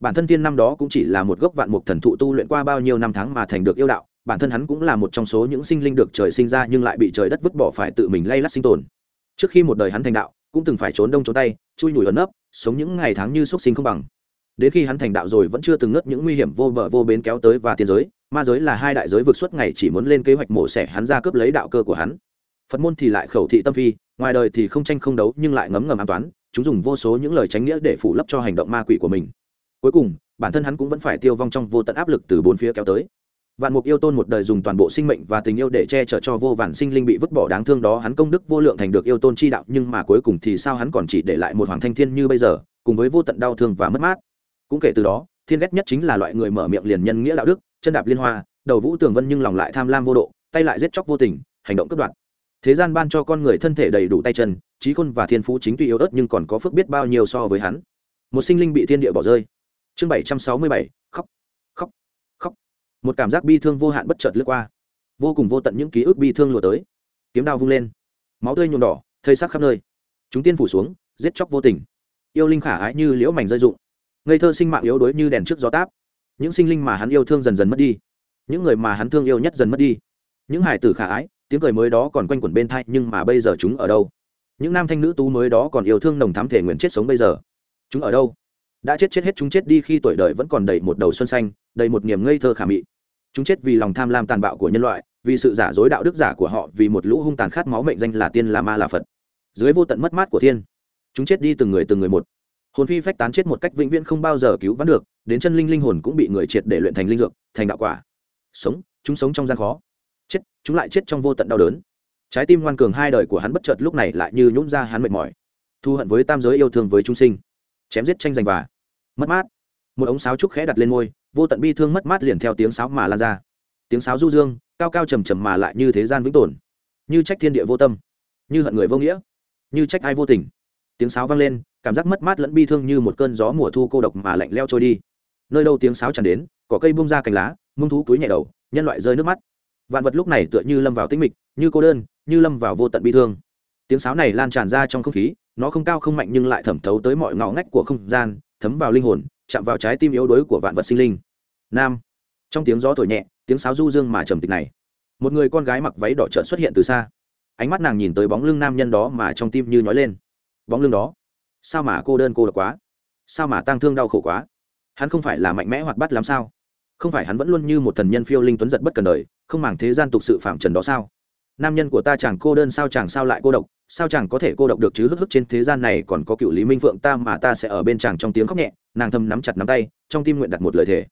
Bản thân thiên năm đó cũng chỉ là một gốc vạn mục thần thụ tu luyện qua bao nhiêu năm tháng mà thành được yêu đạo, bản thân hắn cũng là một trong số những sinh linh được trời sinh ra nhưng lại bị trời đất vứt bỏ phải tự mình lay lắt sinh tồn. Trước khi một đời hắn thành đạo, cũng từng phải trốn đông trốn tay chui nhủi ẩn nấp, sống những ngày tháng như xuất sinh không bằng đến khi hắn thành đạo rồi vẫn chưa từng ngất những nguy hiểm vô bờ vô bến kéo tới và tiên giới, ma giới là hai đại giới vượt suốt ngày chỉ muốn lên kế hoạch mổ xẻ hắn ra cướp lấy đạo cơ của hắn. Phật môn thì lại khẩu thị tâm phi, ngoài đời thì không tranh không đấu nhưng lại ngấm ngầm an toán, chúng dùng vô số những lời tránh nghĩa để phủ lấp cho hành động ma quỷ của mình. Cuối cùng, bản thân hắn cũng vẫn phải tiêu vong trong vô tận áp lực từ bốn phía kéo tới. Vạn mục yêu tôn một đời dùng toàn bộ sinh mệnh và tình yêu để che chở cho vô vàn sinh linh bị vứt bỏ đáng thương đó, hắn công đức vô lượng thành được yêu tôn chi đạo, nhưng mà cuối cùng thì sao hắn còn chỉ để lại một hoàng thanh thiên như bây giờ, cùng với vô tận đau thương và mất mát? Cũng kể từ đó, thiên ghét nhất chính là loại người mở miệng liền nhân nghĩa đạo đức, chân đạp liên hoa, đầu vũ tường vân nhưng lòng lại tham lam vô độ, tay lại giết chóc vô tình, hành động cướp đoạt. Thế gian ban cho con người thân thể đầy đủ tay chân, trí khôn và thiên phú chính tuy yếu ớt nhưng còn có phước biết bao nhiêu so với hắn. Một sinh linh bị thiên địa bỏ rơi. Chương bảy trăm sáu mươi bảy, khóc khóc khóc. Một cảm giác bi thương vô hạn bất chợt lướt qua. Vô cùng vô tận những ký ức bi thương lùa tới. Kiếm đao vung lên. Máu tươi nhuộm đỏ, thây sắc khắp nơi. Chúng tiên phủ xuống, giết chóc vô tình. Yêu linh khả ái như liễu mảnh rơi rụng ngây thơ sinh mạng yếu đuối như đèn trước gió táp. Những sinh linh mà hắn yêu thương dần dần mất đi. Những người mà hắn thương yêu nhất dần mất đi. Những hải tử khả ái, tiếng cười mới đó còn quanh quẩn bên thai, nhưng mà bây giờ chúng ở đâu? Những nam thanh nữ tú mới đó còn yêu thương nồng thắm thể nguyện chết sống bây giờ. Chúng ở đâu? Đã chết chết hết chúng chết đi khi tuổi đời vẫn còn đầy một đầu xuân xanh, đầy một niềm ngây thơ khả mị. Chúng chết vì lòng tham lam tàn bạo của nhân loại, vì sự giả dối đạo đức giả của họ, vì một lũ hung tàn khát máu mệnh danh là tiên là ma là phật. Dưới vô tận mất mát của thiên, chúng chết đi từng người từng người một hồn phi phách tán chết một cách vĩnh viễn không bao giờ cứu vãn được, đến chân linh linh hồn cũng bị người triệt để luyện thành linh dược, thành đạo quả. Sống, chúng sống trong gian khó. Chết, chúng lại chết trong vô tận đau đớn. Trái tim ngoan cường hai đời của hắn bất chợt lúc này lại như nhún ra hắn mệt mỏi. Thu hận với tam giới yêu thương với chúng sinh. Chém giết tranh giành và mất mát. Một ống sáo trúc khẽ đặt lên môi, vô tận bi thương mất mát liền theo tiếng sáo mà lan ra. Tiếng sáo du dương, cao cao trầm trầm mà lại như thế gian vĩnh tồn. Như trách thiên địa vô tâm, như hận người vô nghĩa, như trách ai vô tình tiếng sáo vang lên, cảm giác mất mát lẫn bi thương như một cơn gió mùa thu cô độc mà lạnh leo trôi đi. Nơi đâu tiếng sáo tràn đến, cỏ cây bung ra cành lá mông thú túi nhẹ đầu, nhân loại rơi nước mắt. Vạn vật lúc này tựa như lâm vào tĩnh mịch, như cô đơn, như lâm vào vô tận bi thương. Tiếng sáo này lan tràn ra trong không khí, nó không cao không mạnh nhưng lại thẩm thấu tới mọi ngõ ngách của không gian, thấm vào linh hồn, chạm vào trái tim yếu đuối của vạn vật sinh linh. Nam. Trong tiếng gió thổi nhẹ, tiếng sáo du dương mà trầm tịch này. Một người con gái mặc váy đỏ trợn xuất hiện từ xa. Ánh mắt nàng nhìn tới bóng lưng nam nhân đó mà trong tim như nhói lên bóng lưng đó. Sao mà cô đơn cô độc quá? Sao mà tang thương đau khổ quá? Hắn không phải là mạnh mẽ hoạt bát làm sao? Không phải hắn vẫn luôn như một thần nhân phiêu linh tuấn giật bất cần đời, không màng thế gian tục sự phạm trần đó sao? Nam nhân của ta chàng cô đơn sao chàng sao lại cô độc, sao chàng có thể cô độc được chứ? Hức hức trên thế gian này còn có cựu lý minh phượng ta mà ta sẽ ở bên chàng trong tiếng khóc nhẹ, nàng thầm nắm chặt nắm tay, trong tim nguyện đặt một lời thề.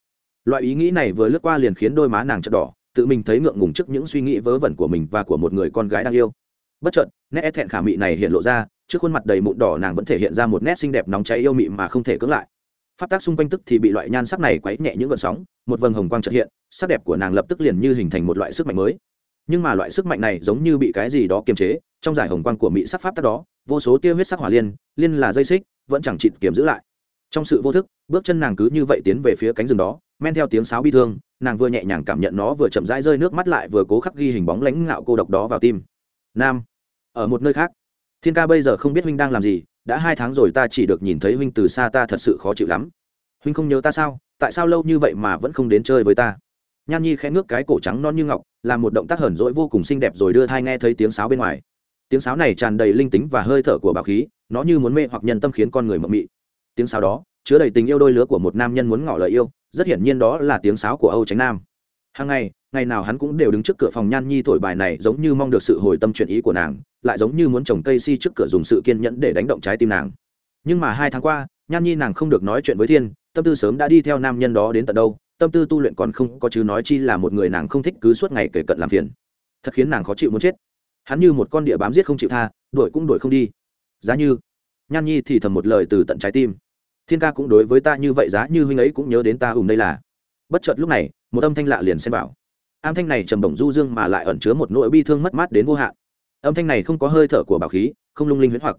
Loại ý nghĩ này vừa lướt qua liền khiến đôi má nàng chật đỏ, tự mình thấy ngượng ngùng trước những suy nghĩ vớ vẩn của mình và của một người con gái đang yêu. Bất chợt, nét e thẹn khả mị này hiện lộ ra trước khuôn mặt đầy mụn đỏ nàng vẫn thể hiện ra một nét xinh đẹp nóng cháy yêu mị mà không thể cưỡng lại. Phát tác xung quanh tức thì bị loại nhan sắc này quấy nhẹ những gợn sóng, một vầng hồng quang trợ hiện, sắc đẹp của nàng lập tức liền như hình thành một loại sức mạnh mới. Nhưng mà loại sức mạnh này giống như bị cái gì đó kiềm chế, trong giải hồng quang của mỹ sắc pháp tác đó, vô số tia huyết sắc hỏa liên liên là dây xích, vẫn chẳng chịt kiềm giữ lại. Trong sự vô thức, bước chân nàng cứ như vậy tiến về phía cánh rừng đó, men theo tiếng sáo bi thương, nàng vừa nhẹ nhàng cảm nhận nó vừa chậm rãi rơi nước mắt lại vừa cố khắc ghi hình bóng lãnh ngạo cô độc đó vào tim. Nam, ở một nơi khác thiên ca bây giờ không biết huynh đang làm gì, đã hai tháng rồi ta chỉ được nhìn thấy huynh từ xa ta thật sự khó chịu lắm. Huynh không nhớ ta sao? Tại sao lâu như vậy mà vẫn không đến chơi với ta? Nhan nhi khẽ ngước cái cổ trắng non như ngọc làm một động tác hờn rỗi vô cùng xinh đẹp rồi đưa thai nghe thấy tiếng sáo bên ngoài. Tiếng sáo này tràn đầy linh tính và hơi thở của bảo khí, nó như muốn mê hoặc nhân tâm khiến con người mộng mị. Tiếng sáo đó, chứa đầy tình yêu đôi lứa của một nam nhân muốn ngỏ lời yêu, rất hiển nhiên đó là tiếng sáo của âu tránh nam. Hàng ngày ngày nào hắn cũng đều đứng trước cửa phòng nhan nhi thổi bài này, giống như mong được sự hồi tâm chuyển ý của nàng, lại giống như muốn trồng cây si trước cửa dùng sự kiên nhẫn để đánh động trái tim nàng. Nhưng mà hai tháng qua, nhan nhi nàng không được nói chuyện với thiên, tâm tư sớm đã đi theo nam nhân đó đến tận đâu, tâm tư tu luyện còn không có chứ nói chi là một người nàng không thích cứ suốt ngày kể cận làm phiền. Thật khiến nàng khó chịu muốn chết. Hắn như một con địa bám giết không chịu tha, đuổi cũng đuổi không đi. Giá như, nhan nhi thì thầm một lời từ tận trái tim. Thiên ca cũng đối với ta như vậy, giá như huynh ấy cũng nhớ đến ta ùm đây là. Bất chợt lúc này, một âm thanh lạ liền xen vào âm thanh này trầm bổng du dương mà lại ẩn chứa một nỗi bi thương mất mát đến vô hạn. Âm thanh này không có hơi thở của bảo khí, không lung linh huyễn hoặc.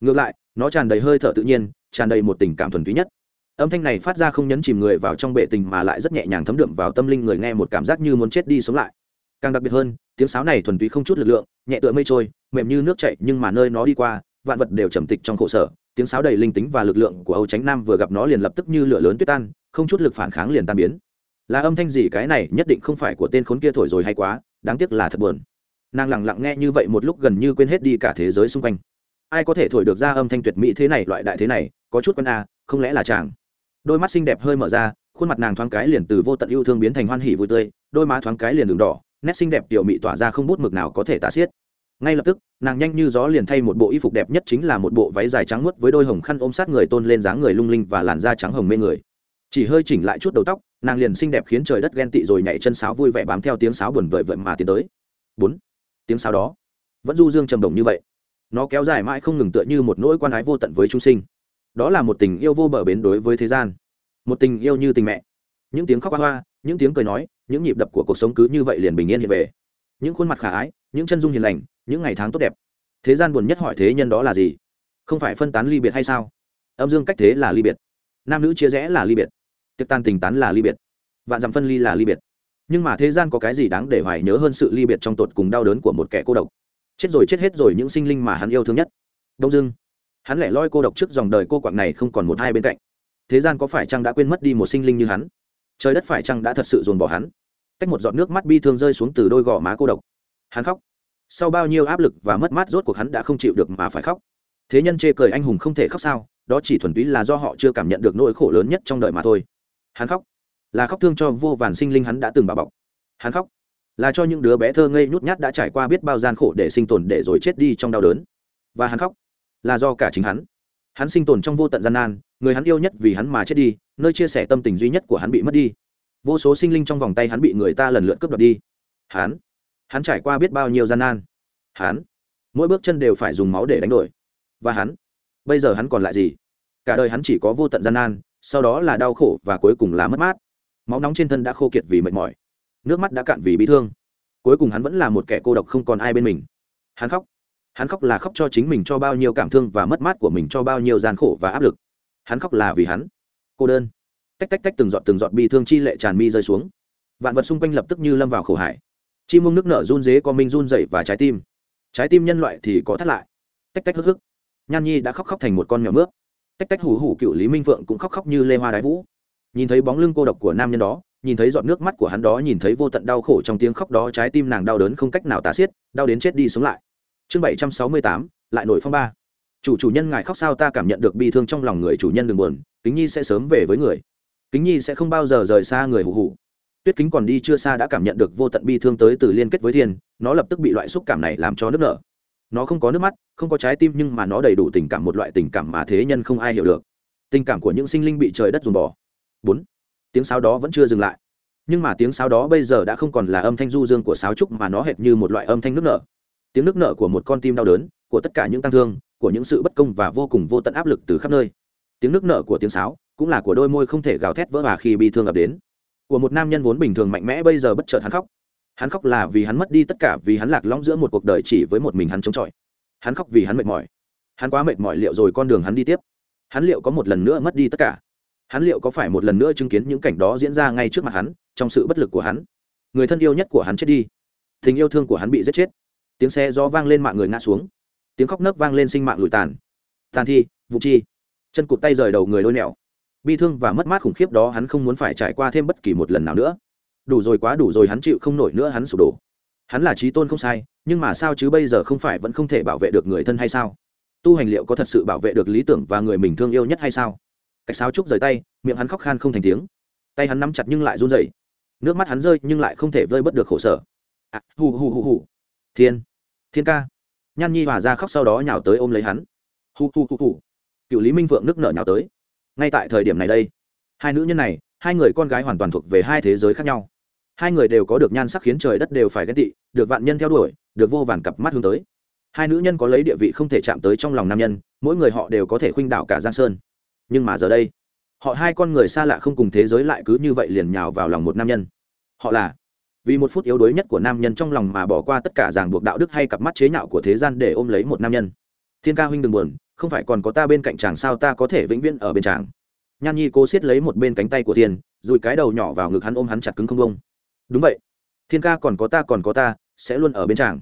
Ngược lại, nó tràn đầy hơi thở tự nhiên, tràn đầy một tình cảm thuần túy nhất. Âm thanh này phát ra không nhấn chìm người vào trong bệ tình mà lại rất nhẹ nhàng thấm đượm vào tâm linh người nghe một cảm giác như muốn chết đi sống lại. Càng đặc biệt hơn, tiếng sáo này thuần túy không chút lực lượng, nhẹ tựa mây trôi, mềm như nước chảy nhưng mà nơi nó đi qua, vạn vật đều trầm tịch trong khổ sở. Tiếng sáo đầy linh tính và lực lượng của âu tránh nam vừa gặp nó liền lập tức như lửa lớn tuyết tan, không chút lực phản kháng liền tan biến là âm thanh gì cái này nhất định không phải của tên khốn kia thổi rồi hay quá, đáng tiếc là thật buồn. Nàng lẳng lặng nghe như vậy một lúc gần như quên hết đi cả thế giới xung quanh. Ai có thể thổi được ra âm thanh tuyệt mỹ thế này, loại đại thế này, có chút quân a à, không lẽ là chàng? Đôi mắt xinh đẹp hơi mở ra, khuôn mặt nàng thoáng cái liền từ vô tận yêu thương biến thành hoan hỉ vui tươi, đôi má thoáng cái liền đường đỏ, nét xinh đẹp tiểu mị tỏa ra không bút mực nào có thể tả xiết. Ngay lập tức, nàng nhanh như gió liền thay một bộ y phục đẹp nhất chính là một bộ váy dài trắng muốt với đôi hồng khăn ôm sát người tôn lên dáng người lung linh và làn da trắng hồng mê người chỉ hơi chỉnh lại chút đầu tóc, nàng liền xinh đẹp khiến trời đất ghen tị rồi nhảy chân sáo vui vẻ bám theo tiếng sáo buồn vợi vợi mà tiến tới. Bốn, tiếng sáo đó, vẫn du dương trầm đồng như vậy. Nó kéo dài mãi không ngừng tựa như một nỗi quan ái vô tận với chúng sinh. Đó là một tình yêu vô bờ bến đối với thế gian. Một tình yêu như tình mẹ. Những tiếng khóc hoa, những tiếng cười nói, những nhịp đập của cuộc sống cứ như vậy liền bình yên hiện về. Những khuôn mặt khả ái, những chân dung hiền lành, những ngày tháng tốt đẹp. Thế gian buồn nhất hỏi thế nhân đó là gì? Không phải phân tán ly biệt hay sao? Âm dương cách thế là ly biệt. Nam nữ chia rẽ là ly biệt tiệc tan tình tán là ly biệt. Vạn dặm phân ly là ly biệt. Nhưng mà thế gian có cái gì đáng để hoài nhớ hơn sự ly biệt trong tột cùng đau đớn của một kẻ cô độc? Chết rồi chết hết rồi những sinh linh mà hắn yêu thương nhất. Đông dưng hắn lẻ loi cô độc trước dòng đời cô quạng này không còn một hai bên cạnh. Thế gian có phải chăng đã quên mất đi một sinh linh như hắn? Trời đất phải chăng đã thật sự dồn bỏ hắn? Cách một giọt nước mắt bi thương rơi xuống từ đôi gò má cô độc. Hắn khóc. Sau bao nhiêu áp lực và mất mát rốt cuộc hắn đã không chịu được mà phải khóc. Thế nhân chê cười anh hùng không thể khóc sao? Đó chỉ thuần túy là do họ chưa cảm nhận được nỗi khổ lớn nhất trong đời mà thôi hắn khóc. Là khóc thương cho vô vàn sinh linh hắn đã từng bảo bọc. Hắn khóc. Là cho những đứa bé thơ ngây nhút nhát đã trải qua biết bao gian khổ để sinh tồn để rồi chết đi trong đau đớn. Và hắn khóc. Là do cả chính hắn. Hắn sinh tồn trong vô tận gian nan, người hắn yêu nhất vì hắn mà chết đi, nơi chia sẻ tâm tình duy nhất của hắn bị mất đi. Vô số sinh linh trong vòng tay hắn bị người ta lần lượt cướp đoạt đi. Hắn. Hắn trải qua biết bao nhiêu gian nan. Hắn. Mỗi bước chân đều phải dùng máu để đánh đổi. Và hắn. Bây giờ hắn còn lại gì? Cả đời hắn chỉ có vô tận gian nan sau đó là đau khổ và cuối cùng là mất mát. Máu nóng trên thân đã khô kiệt vì mệt mỏi. Nước mắt đã cạn vì bị thương. Cuối cùng hắn vẫn là một kẻ cô độc không còn ai bên mình. Hắn khóc. Hắn khóc là khóc cho chính mình cho bao nhiêu cảm thương và mất mát của mình cho bao nhiêu gian khổ và áp lực. Hắn khóc là vì hắn. Cô đơn. Tách tách tách từng giọt từng giọt bi thương chi lệ tràn mi rơi xuống. Vạn vật xung quanh lập tức như lâm vào khổ hải. Chim mông nước nở run dế có minh run dậy và trái tim. Trái tim nhân loại thì có thắt lại. Tách tách hức hức. Nhan nhi đã khóc khóc thành một con mèo mướp tách tách hủ hủ cựu lý minh phượng cũng khóc khóc như lê hoa đái vũ. Nhìn thấy bóng lưng cô độc của nam nhân đó, nhìn thấy giọt nước mắt của hắn đó, nhìn thấy vô tận đau khổ trong tiếng khóc đó, trái tim nàng đau đớn không cách nào tả xiết, đau đến chết đi sống lại. Chương bảy trăm sáu mươi tám, lại nổi phong ba. Chủ chủ nhân ngài khóc sao ta cảm nhận được bi thương trong lòng người chủ nhân đừng buồn, kính nhi sẽ sớm về với người. Kính nhi sẽ không bao giờ rời xa người hủ hủ tuyết kính còn đi chưa xa đã cảm nhận được vô tận bi thương tới từ liên kết với thiên, nó lập tức bị loại xúc cảm này làm cho nước nở nó không có nước mắt, không có trái tim nhưng mà nó đầy đủ tình cảm, một loại tình cảm mà thế nhân không ai hiểu được. Tình cảm của những sinh linh bị trời đất dùng bỏ. Bốn, tiếng sáo đó vẫn chưa dừng lại. Nhưng mà tiếng sáo đó bây giờ đã không còn là âm thanh du dương của sáo trúc mà nó hệt như một loại âm thanh nước nở. Tiếng nước nở của một con tim đau đớn, của tất cả những tăng thương, của những sự bất công và vô cùng vô tận áp lực từ khắp nơi. Tiếng nước nở của tiếng sáo cũng là của đôi môi không thể gào thét vỡ hòa khi bị thương ập đến. Của một nam nhân vốn bình thường mạnh mẽ bây giờ bất chợt hắn khóc hắn khóc là vì hắn mất đi tất cả vì hắn lạc lõng giữa một cuộc đời chỉ với một mình hắn chống chọi. Hắn khóc vì hắn mệt mỏi. Hắn quá mệt mỏi liệu rồi con đường hắn đi tiếp? Hắn liệu có một lần nữa mất đi tất cả? Hắn liệu có phải một lần nữa chứng kiến những cảnh đó diễn ra ngay trước mặt hắn, trong sự bất lực của hắn? Người thân yêu nhất của hắn chết đi. Tình yêu thương của hắn bị giết chết. Tiếng xe gió vang lên mạng người ngã xuống. Tiếng khóc nấc vang lên sinh mạng lùi tàn. Tàn thi, vụ chi. Chân cụt tay rời đầu người lôi nẹo bi thương và mất mát khủng khiếp đó hắn không muốn phải trải qua thêm bất kỳ một lần nào nữa đủ rồi quá đủ rồi hắn chịu không nổi nữa hắn sụp đổ. Hắn là trí tôn không sai nhưng mà sao chứ bây giờ không phải vẫn không thể bảo vệ được người thân hay sao? Tu hành liệu có thật sự bảo vệ được lý tưởng và người mình thương yêu nhất hay sao? Cách sáo trúc rời tay miệng hắn khóc khan không thành tiếng. Tay hắn nắm chặt nhưng lại run rẩy. Nước mắt hắn rơi nhưng lại không thể vơi bớt được khổ sở. À, hù hù hù hù. Thiên thiên ca. Nhan nhi hòa ra khóc sau đó nhào tới ôm lấy hắn. Hù hù hù hù. Cựu lý minh vượng nước nở nhào tới. Ngay tại thời điểm này đây hai nữ nhân này hai người con gái hoàn toàn thuộc về hai thế giới khác nhau. Hai người đều có được nhan sắc khiến trời đất đều phải ghen tị, được vạn nhân theo đuổi, được vô vàn cặp mắt hướng tới. Hai nữ nhân có lấy địa vị không thể chạm tới trong lòng nam nhân, mỗi người họ đều có thể khuynh đảo cả giang sơn. Nhưng mà giờ đây, họ hai con người xa lạ không cùng thế giới lại cứ như vậy liền nhào vào lòng một nam nhân. Họ là, vì một phút yếu đuối nhất của nam nhân trong lòng mà bỏ qua tất cả ràng buộc đạo đức hay cặp mắt chế nhạo của thế gian để ôm lấy một nam nhân. Thiên ca huynh đừng buồn, không phải còn có ta bên cạnh chàng sao ta có thể vĩnh viễn ở bên chàng? Nhan nhi cố siết lấy một bên cánh tay của thiên rồi cái đầu nhỏ vào ngực hắn ôm hắn chặt cứng không bông đúng vậy. Thiên ca còn có ta còn có ta, sẽ luôn ở bên chàng.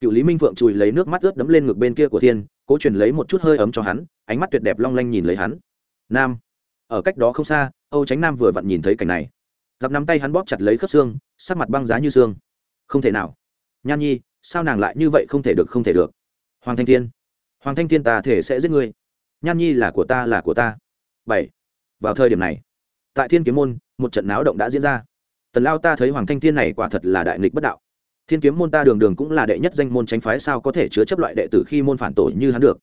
Cựu lý minh phượng chùi lấy nước mắt ướt đấm lên ngực bên kia của thiên, cố truyền lấy một chút hơi ấm cho hắn, ánh mắt tuyệt đẹp long lanh nhìn lấy hắn. Nam. Ở cách đó không xa, âu tránh nam vừa vặn nhìn thấy cảnh này. Giặc nắm tay hắn bóp chặt lấy khớp xương, sắc mặt băng giá như xương. Không thể nào. Nhan nhi, sao nàng lại như vậy không thể được, không thể được? Hoàng thanh thiên. Hoàng thanh thiên ta thể sẽ giết ngươi. Nhan nhi là của ta, là của ta. Bảy vào thời điểm này. Tại thiên kiếm môn, một trận náo động đã diễn ra. Tần lao ta thấy hoàng thanh thiên này quả thật là đại nghịch bất đạo. Thiên kiếm môn ta đường đường cũng là đệ nhất danh môn tránh phái sao có thể chứa chấp loại đệ tử khi môn phản tổ như hắn được?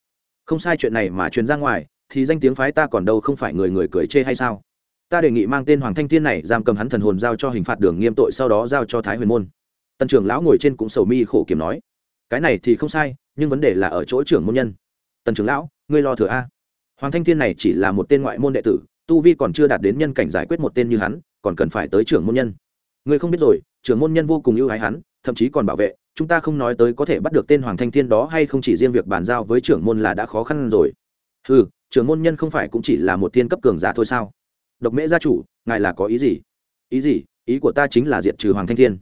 Không sai chuyện này mà truyền ra ngoài, thì danh tiếng phái ta còn đâu không phải người người cười chê hay sao? Ta đề nghị mang tên hoàng thanh thiên này giam cầm hắn thần hồn giao cho hình phạt đường nghiêm tội sau đó giao cho thái huyền môn. Tần trưởng lão ngồi trên cũng sầu mi khổ kiểm nói. Cái này thì không sai, nhưng vấn đề là ở chỗ trưởng môn nhân. Tần trưởng lão, ngươi lo thừa a. Hoàng thanh thiên này chỉ là một tên ngoại môn đệ tử tu vi còn chưa đạt đến nhân cảnh giải quyết một tên như hắn, còn cần phải tới trưởng môn nhân. Người không biết rồi, trưởng môn nhân vô cùng ưu ái hắn, thậm chí còn bảo vệ, chúng ta không nói tới có thể bắt được tên hoàng thanh thiên đó hay không chỉ riêng việc bàn giao với trưởng môn là đã khó khăn rồi. Ừ trưởng môn nhân không phải cũng chỉ là một thiên cấp cường giả thôi sao? Độc mễ gia chủ, ngài là có ý gì? Ý gì? Ý của ta chính là diệt trừ hoàng thanh thiên.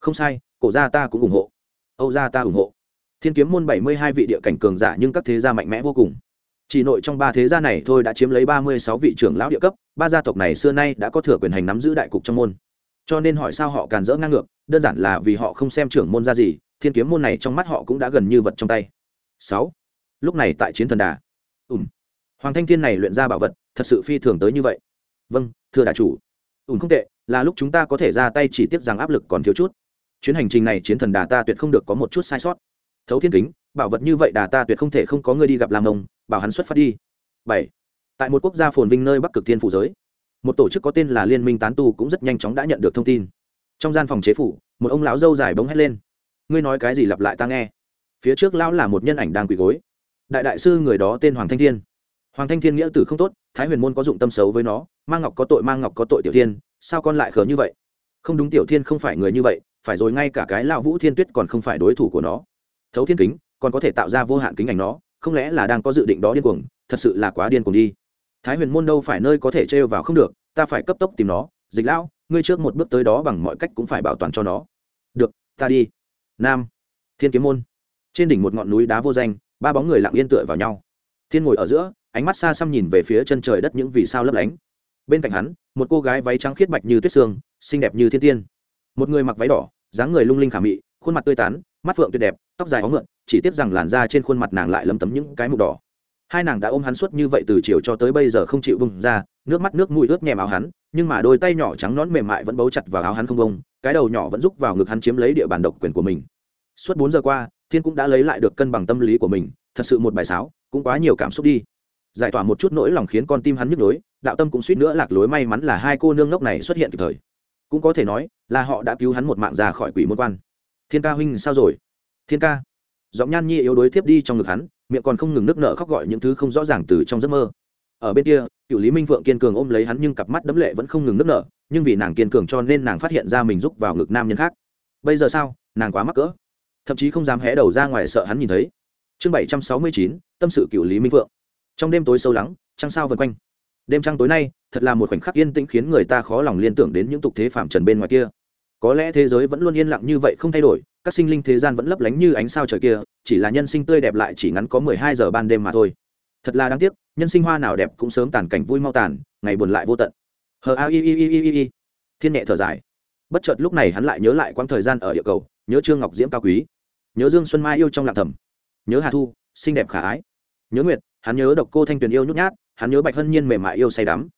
Không sai, cổ gia ta cũng ủng hộ. Âu gia ta ủng hộ. Thiên kiếm môn bảy mươi hai vị địa cảnh cường giả nhưng các thế gia mạnh mẽ vô cùng chỉ nội trong ba thế gia này thôi đã chiếm lấy ba mươi sáu vị trưởng lão địa cấp, ba gia tộc này xưa nay đã có thừa quyền hành nắm giữ đại cục trong môn. Cho nên hỏi sao họ càn rỡ ngang ngược, đơn giản là vì họ không xem trưởng môn ra gì, thiên kiếm môn này trong mắt họ cũng đã gần như vật trong tay. Sáu. Lúc này tại chiến thần đà. Ùm hoàng thanh thiên này luyện ra bảo vật, thật sự phi thường tới như vậy. Vâng thưa đại chủ. Ùm không tệ, là lúc chúng ta có thể ra tay chỉ tiếp rằng áp lực còn thiếu chút. Chuyến hành trình này chiến thần đà ta tuyệt không được có một chút sai sót. Thấu thiên kính bảo vật như vậy đà ta tuyệt không thể không có người đi gặp làm ông, bảo hắn xuất phát đi. Bảy. Tại một quốc gia phồn vinh nơi bắc cực thiên phủ giới, một tổ chức có tên là liên minh tán tu cũng rất nhanh chóng đã nhận được thông tin. Trong gian phòng chế phủ, một ông lão dâu dài bóng hét lên. Ngươi nói cái gì lặp lại ta nghe. Phía trước lão là một nhân ảnh đang quỳ gối. Đại đại sư người đó tên hoàng thanh thiên. Hoàng thanh thiên nghĩa tử không tốt, thái huyền môn có dụng tâm xấu với nó mang ngọc có tội mang ngọc có tội tiểu thiên, sao con lại khờ như vậy? Không đúng tiểu thiên không phải người như vậy, phải rồi ngay cả cái lão vũ thiên tuyết còn không phải đối thủ của nó. Thấu thiên kính còn có thể tạo ra vô hạn kính ảnh nó, không lẽ là đang có dự định đó điên cuồng, thật sự là quá điên cuồng đi. Thái huyền môn đâu phải nơi có thể trêu vào không được, ta phải cấp tốc tìm nó. Dịch lão, ngươi trước một bước tới đó bằng mọi cách cũng phải bảo toàn cho nó. Được, ta đi. Nam. Thiên kiếm môn. Trên đỉnh một ngọn núi đá vô danh, ba bóng người lặng yên tựa vào nhau. Thiên ngồi ở giữa, ánh mắt xa xăm nhìn về phía chân trời đất những vì sao lấp lánh. Bên cạnh hắn, một cô gái váy trắng khiết bạch như tuyết sương, xinh đẹp như thiên tiên. Một người mặc váy đỏ, dáng người lung linh khả mị, khuôn mặt tươi tắn, mắt phượng tuyệt đẹp, tóc dài óng ngượn chỉ tiếc rằng làn da trên khuôn mặt nàng lại lấm tấm những cái mục đỏ. Hai nàng đã ôm hắn suốt như vậy từ chiều cho tới bây giờ không chịu bung ra, nước mắt nước mũi ướt nhèm áo hắn, nhưng mà đôi tay nhỏ trắng nón mềm mại vẫn bấu chặt vào áo hắn không bông, cái đầu nhỏ vẫn rúc vào ngực hắn chiếm lấy địa bàn độc quyền của mình. Suốt bốn giờ qua, thiên cũng đã lấy lại được cân bằng tâm lý của mình, thật sự một bài sáo, cũng quá nhiều cảm xúc đi. Giải tỏa một chút nỗi lòng khiến con tim hắn nhức nhối, đạo tâm cũng suýt nữa lạc lối may mắn là hai cô nương ngốc này xuất hiện kịp thời. Cũng có thể nói là họ đã cứu hắn một mạng ra khỏi quỷ môn quan. Thiên ca huynh sao rồi? Thiên ca giọng nhan nhi yếu đuối tiếp đi trong ngực hắn, miệng còn không ngừng nức nở khóc gọi những thứ không rõ ràng từ trong giấc mơ. Ở bên kia, cựu lý minh phượng kiên cường ôm lấy hắn nhưng cặp mắt đấm lệ vẫn không ngừng nức nở, nhưng vì nàng kiên cường cho nên nàng phát hiện ra mình rúc vào ngực nam nhân khác. Bây giờ sao? Nàng quá mắc cỡ. Thậm chí không dám hé đầu ra ngoài sợ hắn nhìn thấy. Chương bảy trăm sáu mươi chín, tâm sự cựu lý minh phượng. Trong đêm tối sâu lắng, trăng sao vần quanh. Đêm trăng tối nay, thật là một khoảnh khắc yên tĩnh khiến người ta khó lòng liên tưởng đến những tục thế phạm trần bên ngoài kia. Có lẽ thế giới vẫn luôn yên lặng như vậy không thay đổi các sinh linh thế gian vẫn lấp lánh như ánh sao trời kia, chỉ là nhân sinh tươi đẹp lại chỉ ngắn có mười hai giờ ban đêm mà thôi. Thật là đáng tiếc, nhân sinh hoa nào đẹp cũng sớm tàn cảnh vui mau tàn, ngày buồn lại vô tận. Hờ a i i i i i thiên nhẹ thở dài. Bất chợt lúc này hắn lại nhớ lại quãng thời gian ở địa cầu, nhớ trương ngọc diễm cao quý. Nhớ dương xuân mai yêu trong lạc thầm. Nhớ hà thu, xinh đẹp khả ái. Nhớ nguyệt, hắn nhớ độc cô thanh tuyền yêu nhút nhát, hắn nhớ bạch hân nhiên mềm mại yêu say đắm.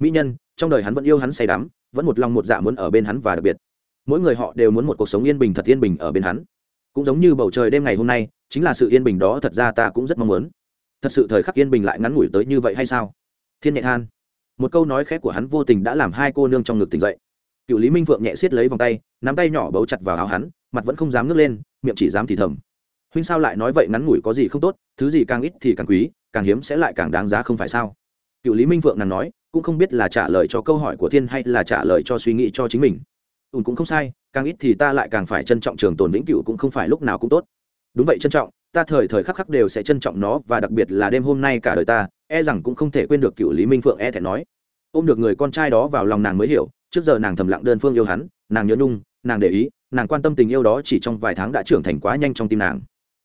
Mỹ nhân, trong đời hắn vẫn yêu hắn say đắm, vẫn một lòng một dạ muốn ở bên hắn và đặc biệt mỗi người họ đều muốn một cuộc sống yên bình thật yên bình ở bên hắn. Cũng giống như bầu trời đêm ngày hôm nay, chính là sự yên bình đó thật ra ta cũng rất mong muốn. Thật sự thời khắc yên bình lại ngắn ngủi tới như vậy hay sao? Thiên nhẹ than. Một câu nói khẽ của hắn vô tình đã làm hai cô nương trong ngực tỉnh dậy. Cựu lý minh phượng nhẹ xiết lấy vòng tay, nắm tay nhỏ bấu chặt vào áo hắn, mặt vẫn không dám ngước lên, miệng chỉ dám thì thầm. Huynh sao lại nói vậy, ngắn ngủi có gì không tốt, thứ gì càng ít thì càng quý, càng hiếm sẽ lại càng đáng giá không phải sao? Cựu lý minh phượng nàng nói, cũng không biết là trả lời cho câu hỏi của thiên hay là trả lời cho suy nghĩ cho chính mình ùn cũng không sai, càng ít thì ta lại càng phải trân trọng trường tồn vĩnh cựu cũng không phải lúc nào cũng tốt. Đúng vậy trân trọng, ta thời thời khắc khắc đều sẽ trân trọng nó và đặc biệt là đêm hôm nay cả đời ta e rằng cũng không thể quên được cựu lý minh phượng e thẹn nói. Ôm được người con trai đó vào lòng nàng mới hiểu, trước giờ nàng thầm lặng đơn phương yêu hắn, nàng nhớ nhung, nàng để ý, nàng quan tâm tình yêu đó chỉ trong vài tháng đã trưởng thành quá nhanh trong tim nàng.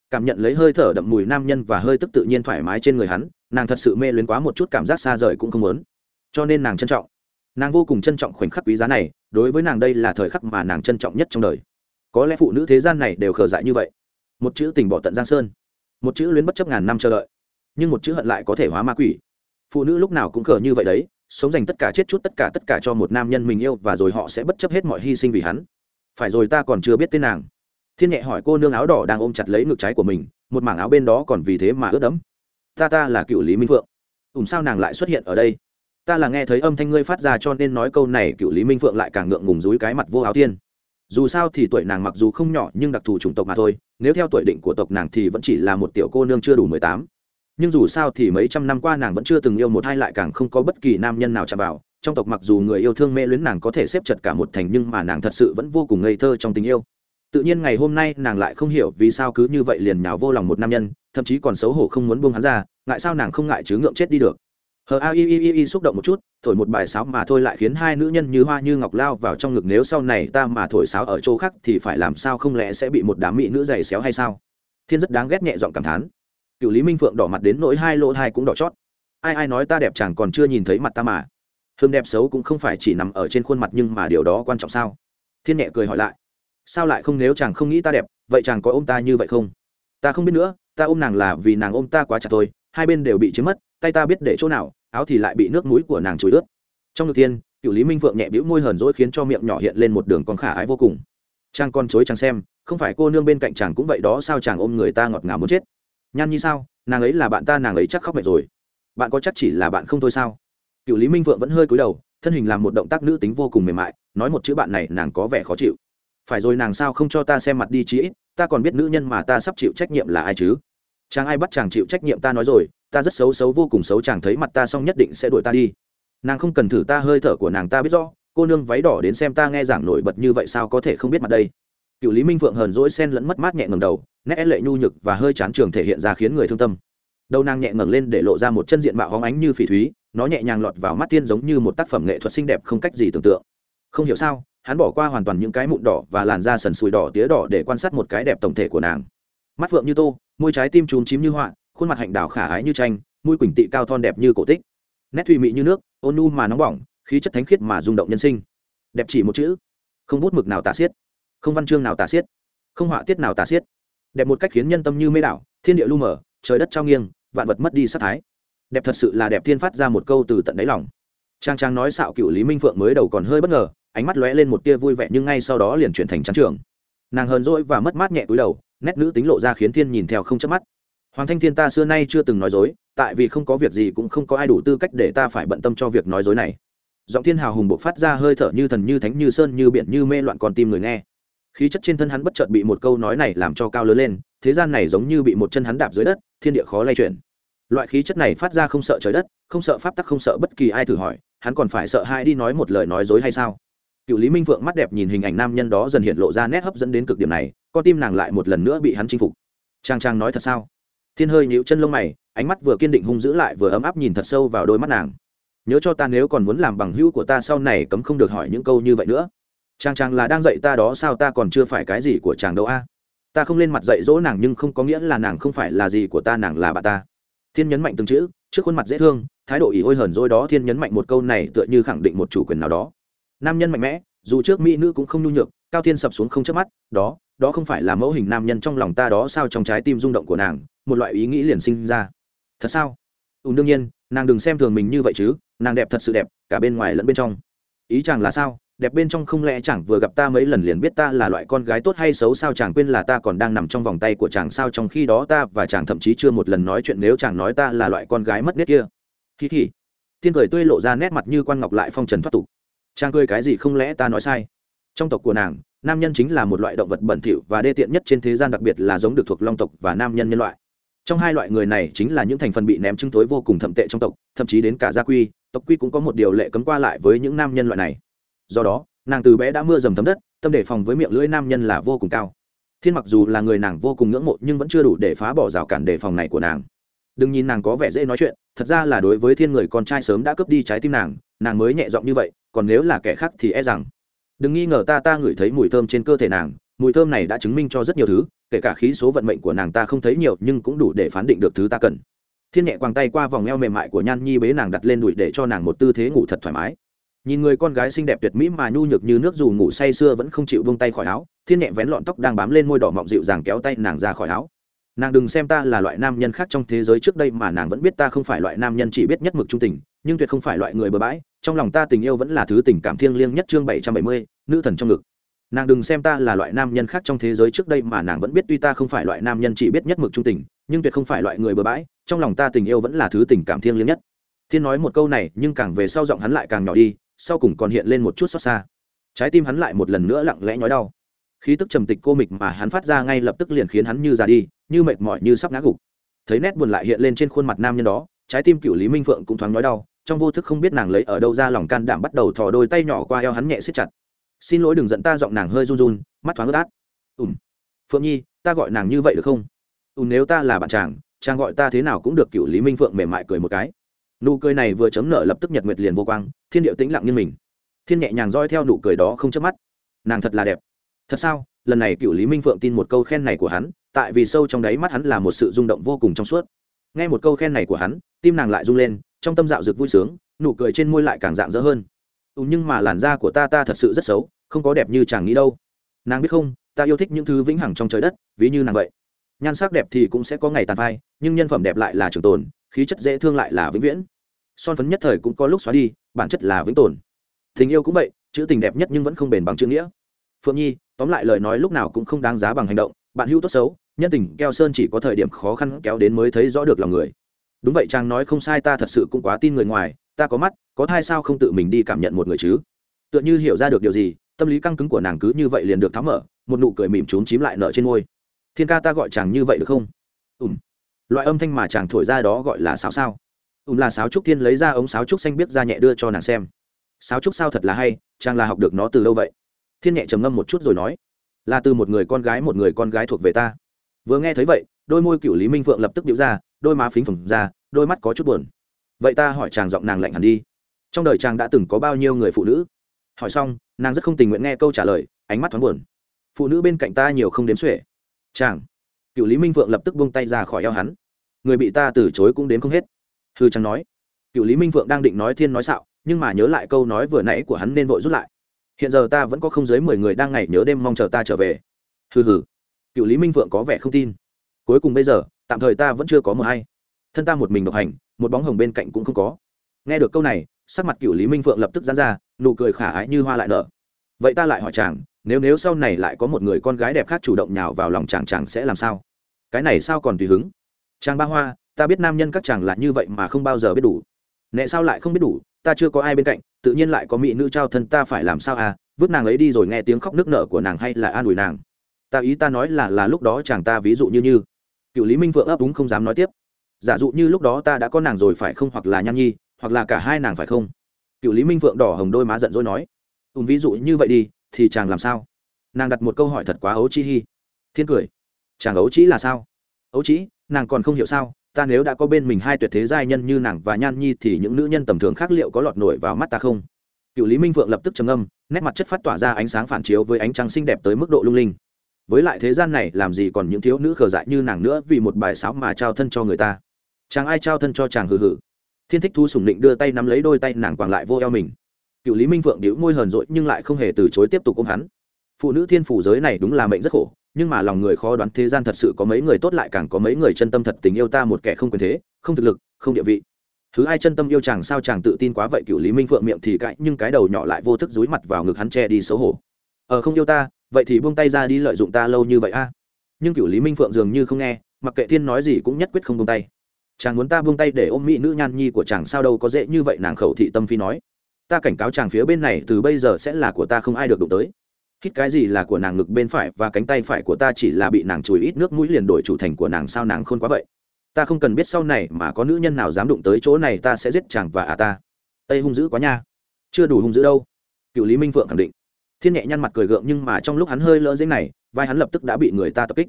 Cảm nhận lấy hơi thở đậm mùi nam nhân và hơi tức tự nhiên thoải mái trên người hắn, nàng thật sự mê luyến quá một chút cảm giác xa rời cũng không muốn. Cho nên nàng trân trọng nàng vô cùng trân trọng khoảnh khắc quý giá này, đối với nàng đây là thời khắc mà nàng trân trọng nhất trong đời. Có lẽ phụ nữ thế gian này đều khờ dại như vậy. Một chữ tình bỏ tận giang sơn, một chữ luyến bất chấp ngàn năm chờ đợi, nhưng một chữ hận lại có thể hóa ma quỷ. Phụ nữ lúc nào cũng khờ như vậy đấy, sống dành tất cả chết chút tất cả tất cả cho một nam nhân mình yêu và rồi họ sẽ bất chấp hết mọi hy sinh vì hắn. Phải rồi ta còn chưa biết tên nàng. Thiên nhẹ hỏi cô nương áo đỏ đang ôm chặt lấy ngực trái của mình, một mảng áo bên đó còn vì thế mà ướt đẫm. Ta ta là cựu lý minh phượng. Ùm sao nàng lại xuất hiện ở đây? Ta là nghe thấy âm thanh ngươi phát ra cho nên nói câu này cựu lý minh phượng lại càng ngượng ngùng dúi cái mặt vô áo thiên dù sao thì tuổi nàng mặc dù không nhỏ nhưng đặc thù chủng tộc mà thôi, nếu theo tuổi định của tộc nàng thì vẫn chỉ là một tiểu cô nương chưa đủ mười tám. Nhưng dù sao thì mấy trăm năm qua nàng vẫn chưa từng yêu một hai lại càng không có bất kỳ nam nhân nào chạm vào. Trong tộc mặc dù người yêu thương mê luyến nàng có thể xếp chật cả một thành nhưng mà nàng thật sự vẫn vô cùng ngây thơ trong tình yêu. Tự nhiên ngày hôm nay nàng lại không hiểu vì sao cứ như vậy liền nhào vô lòng một nam nhân, thậm chí còn xấu hổ không muốn buông hắn ra, ngại sao nàng không ngại chứ ngượng chết đi được hờ, a, i i i i xúc động một chút, thổi một bài sáo mà thôi lại khiến hai nữ nhân như hoa như ngọc lao vào trong ngực nếu sau này ta mà thổi sáo ở chỗ khác thì phải làm sao không lẽ sẽ bị một đám mỹ nữ giày xéo hay sao? Thiên rất đáng ghét nhẹ giọng cảm thán. Cựu lý minh phượng đỏ mặt đến nỗi hai lỗ thai cũng đỏ chót. Ai ai nói ta đẹp chàng còn chưa nhìn thấy mặt ta mà. Hương đẹp xấu cũng không phải chỉ nằm ở trên khuôn mặt nhưng mà điều đó quan trọng sao? Thiên nhẹ cười hỏi lại. Sao lại không nếu chàng không nghĩ ta đẹp, vậy chàng có ôm ta như vậy không? Ta không biết nữa, ta ôm nàng là vì nàng ôm ta quá chặt thôi, hai bên đều bị chiếm mất, tay ta biết để chỗ nào áo thì lại bị nước mũi của nàng chùi ướt. Trong ngực thiên, cựu lý minh phượng nhẹ bĩu môi hờn dỗi khiến cho miệng nhỏ hiện lên một đường con khả ái vô cùng. Trang con chối chàng xem, không phải cô nương bên cạnh chàng cũng vậy đó, sao chàng ôm người ta ngọt ngào muốn chết? Nhan như sao? Nàng ấy là bạn ta, nàng ấy chắc khóc mệt rồi. Bạn có chắc chỉ là bạn không thôi sao? Cựu lý minh phượng vẫn hơi cúi đầu, thân hình làm một động tác nữ tính vô cùng mềm mại, nói một chữ bạn này nàng có vẻ khó chịu. Phải rồi nàng sao không cho ta xem mặt đi chí ít, ta còn biết nữ nhân mà ta sắp chịu trách nhiệm là ai chứ? Chàng ai bắt chàng chịu trách nhiệm ta nói rồi, ta rất xấu xấu vô cùng xấu, chàng thấy mặt ta xong nhất định sẽ đuổi ta đi. Nàng không cần thử ta, hơi thở của nàng ta biết rõ, cô nương váy đỏ đến xem ta nghe giảng nổi bật như vậy sao có thể không biết mặt đây. Cựu lý minh phượng hờn dỗi sen lẫn mất mát nhẹ ngầm đầu, nét e lệ nhu nhược và hơi chán trường thể hiện ra khiến người thương tâm. Đầu nàng nhẹ ngẩng lên để lộ ra một chân diện mạo hóng ánh như phỉ thúy, nó nhẹ nhàng lọt vào mắt tiên giống như một tác phẩm nghệ thuật xinh đẹp không cách gì tưởng tượng. Không hiểu sao, hắn bỏ qua hoàn toàn những cái mụn đỏ và làn da sần sùi đỏ tía đỏ để quan sát một cái đẹp tổng thể của nàng. Mắt phượng như tô môi trái tim trúng chím như họa khuôn mặt hạnh đảo khả ái như tranh mũi quỳnh tị cao thon đẹp như cổ tích. Nét thùy mị như nước ôn nu mà nóng bỏng khí chất thánh khiết mà rung động nhân sinh. Đẹp chỉ một chữ. Không bút mực nào tả xiết. Không văn chương nào tả xiết. Không họa tiết nào tả xiết. Đẹp một cách khiến nhân tâm như mê đảo thiên địa lu mờ, trời đất trao nghiêng vạn vật mất đi sắc thái. Đẹp thật sự là đẹp thiên phát ra một câu từ tận đáy lòng. Trang trang nói xạo cựu lý minh phượng mới đầu còn hơi bất ngờ ánh mắt lóe lên một tia vui vẻ nhưng ngay sau đó liền chuyển thành trắng trường. Nàng hờn dỗi và mất mát nhẹ cúi đầu nét nữ tính lộ ra khiến thiên nhìn theo không chớp mắt. Hoàng thanh thiên ta xưa nay chưa từng nói dối, tại vì không có việc gì cũng không có ai đủ tư cách để ta phải bận tâm cho việc nói dối này. Giọng thiên hào hùng buộc phát ra hơi thở như thần như thánh như sơn như biển như mê loạn con tim người nghe. Khí chất trên thân hắn bất chợt bị một câu nói này làm cho cao lớn lên, thế gian này giống như bị một chân hắn đạp dưới đất, thiên địa khó lay chuyển. Loại khí chất này phát ra không sợ trời đất, không sợ pháp tắc không sợ bất kỳ ai thử hỏi, hắn còn phải sợ hai đi nói một lời nói dối hay sao? Cựu lý minh phượng mắt đẹp nhìn hình ảnh nam nhân đó dần hiện lộ ra nét hấp dẫn đến cực điểm này con tim nàng lại một lần nữa bị hắn chinh phục. Trang trang nói thật sao? Thiên hơi nhíu chân lông mày, ánh mắt vừa kiên định hung dữ lại vừa ấm áp nhìn thật sâu vào đôi mắt nàng. Nhớ cho ta nếu còn muốn làm bằng hữu của ta sau này cấm không được hỏi những câu như vậy nữa. Chàng chàng là đang dạy ta đó sao ta còn chưa phải cái gì của chàng đâu a. Ta không lên mặt dạy dỗ nàng nhưng không có nghĩa là nàng không phải là gì của ta, nàng là bà ta. Thiên nhấn mạnh từng chữ, trước khuôn mặt dễ thương, thái độ ỉ ôi hờn dỗi đó thiên nhấn mạnh một câu này tựa như khẳng định một chủ quyền nào đó. Nam nhân mạnh mẽ, dù trước mỹ nữ cũng không nhu nhược cao thiên sập xuống không chớp mắt, đó đó không phải là mẫu hình nam nhân trong lòng ta đó sao trong trái tim rung động của nàng, một loại ý nghĩ liền sinh ra. Thật sao? Ùn đương nhiên, nàng đừng xem thường mình như vậy chứ, nàng đẹp thật sự đẹp, cả bên ngoài lẫn bên trong. Ý chàng là sao? Đẹp bên trong không lẽ chẳng vừa gặp ta mấy lần liền biết ta là loại con gái tốt hay xấu sao? Chàng quên là ta còn đang nằm trong vòng tay của chàng sao? Trong khi đó ta và chàng thậm chí chưa một lần nói chuyện nếu chàng nói ta là loại con gái mất nết kia. Hì hì thiên cười tươi lộ ra nét mặt như quan ngọc lại phong trần thoát tục. Chàng cười cái gì không lẽ ta nói sai? Trong tộc của nàng, nam nhân chính là một loại động vật bẩn thỉu và đê tiện nhất trên thế gian, đặc biệt là giống được thuộc long tộc và nam nhân nhân loại. Trong hai loại người này chính là những thành phần bị ném trứng tối vô cùng thậm tệ trong tộc, thậm chí đến cả gia quy, tộc quy cũng có một điều lệ cấm qua lại với những nam nhân loại này. Do đó, nàng từ bé đã mưa dầm thấm đất, tâm đề phòng với miệng lưỡi nam nhân là vô cùng cao. Thiên mặc dù là người nàng vô cùng ngưỡng mộ nhưng vẫn chưa đủ để phá bỏ rào cản đề phòng này của nàng. Đừng nhìn nàng có vẻ dễ nói chuyện, thật ra là đối với thiên người con trai sớm đã cướp đi trái tim nàng nàng mới nhẹ giọng như vậy, còn nếu là kẻ khác thì e rằng đừng nghi ngờ ta ta ngửi thấy mùi thơm trên cơ thể nàng, mùi thơm này đã chứng minh cho rất nhiều thứ, kể cả khí số vận mệnh của nàng ta không thấy nhiều, nhưng cũng đủ để phán định được thứ ta cần. Thiên nhẹ quàng tay qua vòng eo mềm mại của nhan nhi bế nàng đặt lên đùi để cho nàng một tư thế ngủ thật thoải mái. Nhìn người con gái xinh đẹp tuyệt mỹ mà nhu nhược như nước dù ngủ say sưa vẫn không chịu vung tay khỏi áo, thiên nhẹ vén lọn tóc đang bám lên môi đỏ mọng dịu dàng kéo tay nàng ra khỏi áo. Nàng đừng xem ta là loại nam nhân khác trong thế giới trước đây mà nàng vẫn biết ta không phải loại nam nhân chỉ biết nhất mực trung tình, nhưng tuyệt không phải loại người bừa bãi trong lòng ta tình yêu vẫn là thứ tình cảm thiêng liêng nhất chương bảy trăm bảy mươi, nữ thần trong ngực. Nàng đừng xem ta là loại nam nhân khác trong thế giới trước đây mà nàng vẫn biết tuy ta không phải loại nam nhân chỉ biết nhất mực trung tình, nhưng tuyệt không phải loại người bừa bãi, trong lòng ta tình yêu vẫn là thứ tình cảm thiêng liêng nhất. Thiên nói một câu này, nhưng càng về sau giọng hắn lại càng nhỏ đi, sau cùng còn hiện lên một chút xót xa. Trái tim hắn lại một lần nữa lặng lẽ nhói đau. Khí tức trầm tịch cô mịch mà hắn phát ra ngay lập tức liền khiến hắn như già đi, như mệt mỏi như sắp ngã gục. Thấy nét buồn lại hiện lên trên khuôn mặt nam nhân đó, trái tim cựu lý minh phượng cũng thoáng nhói đau trong vô thức không biết nàng lấy ở đâu ra lòng can đảm bắt đầu thò đôi tay nhỏ qua eo hắn nhẹ xếp chặt. Xin lỗi đừng giận ta, giọng nàng hơi run run, mắt thoáng ướt át. Ùm phượng nhi, ta gọi nàng như vậy được không? Ùm nếu ta là bạn chàng chàng gọi ta thế nào cũng được, cựu lý minh phượng mềm mại cười một cái. Nụ cười này vừa chấm nở lập tức nhật nguyệt liền vô quang, thiên điệu tĩnh lặng như mình. Thiên nhẹ nhàng roi theo nụ cười đó không chớp mắt. Nàng thật là đẹp. Thật sao? Lần này cựu lý minh phượng tin một câu khen này của hắn, tại vì sâu trong đáy mắt hắn là một sự rung động vô cùng trong suốt. Nghe một câu khen này của hắn, tim nàng lại rung lên trong tâm dạo rực vui sướng nụ cười trên môi lại càng dạng dỡ hơn. Ừ, nhưng mà làn da của ta ta thật sự rất xấu không có đẹp như chàng nghĩ đâu. Nàng biết không ta yêu thích những thứ vĩnh hằng trong trời đất ví như nàng vậy. Nhan sắc đẹp thì cũng sẽ có ngày tàn phai nhưng nhân phẩm đẹp lại là trường tồn khí chất dễ thương lại là vĩnh viễn. Son phấn nhất thời cũng có lúc xóa đi bản chất là vĩnh tồn. Tình yêu cũng vậy chữ tình đẹp nhất nhưng vẫn không bền bằng chữ nghĩa. Phượng nhi tóm lại lời nói lúc nào cũng không đáng giá bằng hành động bạn hữu tốt xấu nhân tình keo sơn chỉ có thời điểm khó khăn kéo đến mới thấy rõ được lòng người đúng vậy chàng nói không sai ta thật sự cũng quá tin người ngoài, ta có mắt, có thai sao không tự mình đi cảm nhận một người chứ? Tựa như hiểu ra được điều gì, tâm lý căng cứng của nàng cứ như vậy liền được tháo mở, một nụ cười mỉm trốn chím lại nở trên môi. Thiên ca ta gọi chàng như vậy được không? Ùm loại âm thanh mà chàng thổi ra đó gọi là sáo sao. Ùm là sáo trúc thiên lấy ra ống sáo trúc xanh biết ra nhẹ đưa cho nàng xem. Sáo trúc sao thật là hay, chàng là học được nó từ đâu vậy? Thiên nhẹ trầm ngâm một chút rồi nói. Là từ một người con gái, một người con gái thuộc về ta. Vừa nghe thấy vậy đôi môi cựu lý minh phượng lập tức điệu ra, đôi má phính phồng ra, đôi mắt có chút buồn. Vậy ta hỏi chàng giọng nàng lạnh hẳn đi. Trong đời chàng đã từng có bao nhiêu người phụ nữ? Hỏi xong, nàng rất không tình nguyện nghe câu trả lời, ánh mắt thoáng buồn. Phụ nữ bên cạnh ta nhiều không đếm xuể. Chàng, cựu lý minh phượng lập tức buông tay ra khỏi eo hắn. Người bị ta từ chối cũng đến không hết. Hư chàng nói. Cựu lý minh phượng đang định nói thiên nói xạo, nhưng mà nhớ lại câu nói vừa nãy của hắn nên vội rút lại. Hiện giờ ta vẫn có không dưới mười người đang ngày nhớ đêm mong chờ ta trở về. Hừ hừ. Cựu lý minh phượng có vẻ không tin cuối cùng bây giờ, tạm thời ta vẫn chưa có mờ hay. Thân ta một mình độc hành, một bóng hồng bên cạnh cũng không có. Nghe được câu này, sắc mặt cựu lý minh phượng lập tức dán ra, nụ cười khả ái như hoa lại nở. Vậy ta lại hỏi chàng, nếu nếu sau này lại có một người con gái đẹp khác chủ động nhào vào lòng chàng chàng sẽ làm sao? Cái này sao còn tùy hứng? Chàng ba hoa, ta biết nam nhân các chàng là như vậy mà không bao giờ biết đủ. Nệ sao lại không biết đủ, ta chưa có ai bên cạnh, tự nhiên lại có mỹ nữ trao thân ta phải làm sao à? Vứt nàng ấy đi rồi nghe tiếng khóc nước nở của nàng hay là an ủi nàng? Ta ý ta nói là là lúc đó chàng ta ví dụ như như cựu lý minh vượng ấp úng không dám nói tiếp. Giả dụ như lúc đó ta đã có nàng rồi phải không hoặc là nhan nhi, hoặc là cả hai nàng phải không? Cựu lý minh vượng đỏ hồng đôi má giận dỗi nói. Ùm ví dụ như vậy đi, thì chàng làm sao? Nàng đặt một câu hỏi thật quá ấu chi hi. Thiên cười. Chàng ấu trĩ là sao? Ấu trĩ, nàng còn không hiểu sao, ta nếu đã có bên mình hai tuyệt thế giai nhân như nàng và nhan nhi thì những nữ nhân tầm thường khác liệu có lọt nổi vào mắt ta không? Cựu lý minh vượng lập tức trầm âm nét mặt chất phát tỏa ra ánh sáng phản chiếu với ánh trăng xinh đẹp tới mức độ lung linh với lại thế gian này làm gì còn những thiếu nữ khờ dại như nàng nữa vì một bài sáo mà trao thân cho người ta? Chàng ai trao thân cho chàng hừ hừ? Thiên thích thu sùng định đưa tay nắm lấy đôi tay nàng quàng lại vô eo mình. Cựu lý minh vượng đĩu môi hờn dội nhưng lại không hề từ chối tiếp tục ôm hắn. Phụ nữ thiên phủ giới này đúng là mệnh rất khổ, nhưng mà lòng người khó đoán thế gian thật sự có mấy người tốt lại càng có mấy người chân tâm thật tình yêu ta một kẻ không quyền thế, không thực lực, không địa vị. Thứ ai chân tâm yêu chàng sao chàng tự tin quá vậy? Cựu lý minh phượng miệng thì cãi, nhưng cái đầu nhỏ lại vô thức dúi mặt vào ngực hắn che đi xấu hổ. Ờ không yêu ta vậy thì buông tay ra đi lợi dụng ta lâu như vậy a. Nhưng cựu lý minh phượng dường như không nghe, mặc kệ thiên nói gì cũng nhất quyết không buông tay. Chàng muốn ta buông tay để ôm mỹ nữ nhan nhi của chàng sao đâu có dễ như vậy, nàng khẩu thị tâm phi nói. Ta cảnh cáo chàng phía bên này, từ bây giờ sẽ là của ta không ai được đụng tới. Hít cái gì là của nàng ngực bên phải và cánh tay phải của ta chỉ là bị nàng chùi ít nước mũi liền đổi chủ thành của nàng sao nàng khôn quá vậy? Ta không cần biết sau này mà có nữ nhân nào dám đụng tới chỗ này ta sẽ giết chàng và à ta. Ây hung dữ quá nha. Chưa đủ hung dữ đâu. Cựu lý minh phượng khẳng định thiên nhẹ nhăn mặt cười gượng nhưng mà trong lúc hắn hơi lỡ dễ này vai hắn lập tức đã bị người ta tập kích.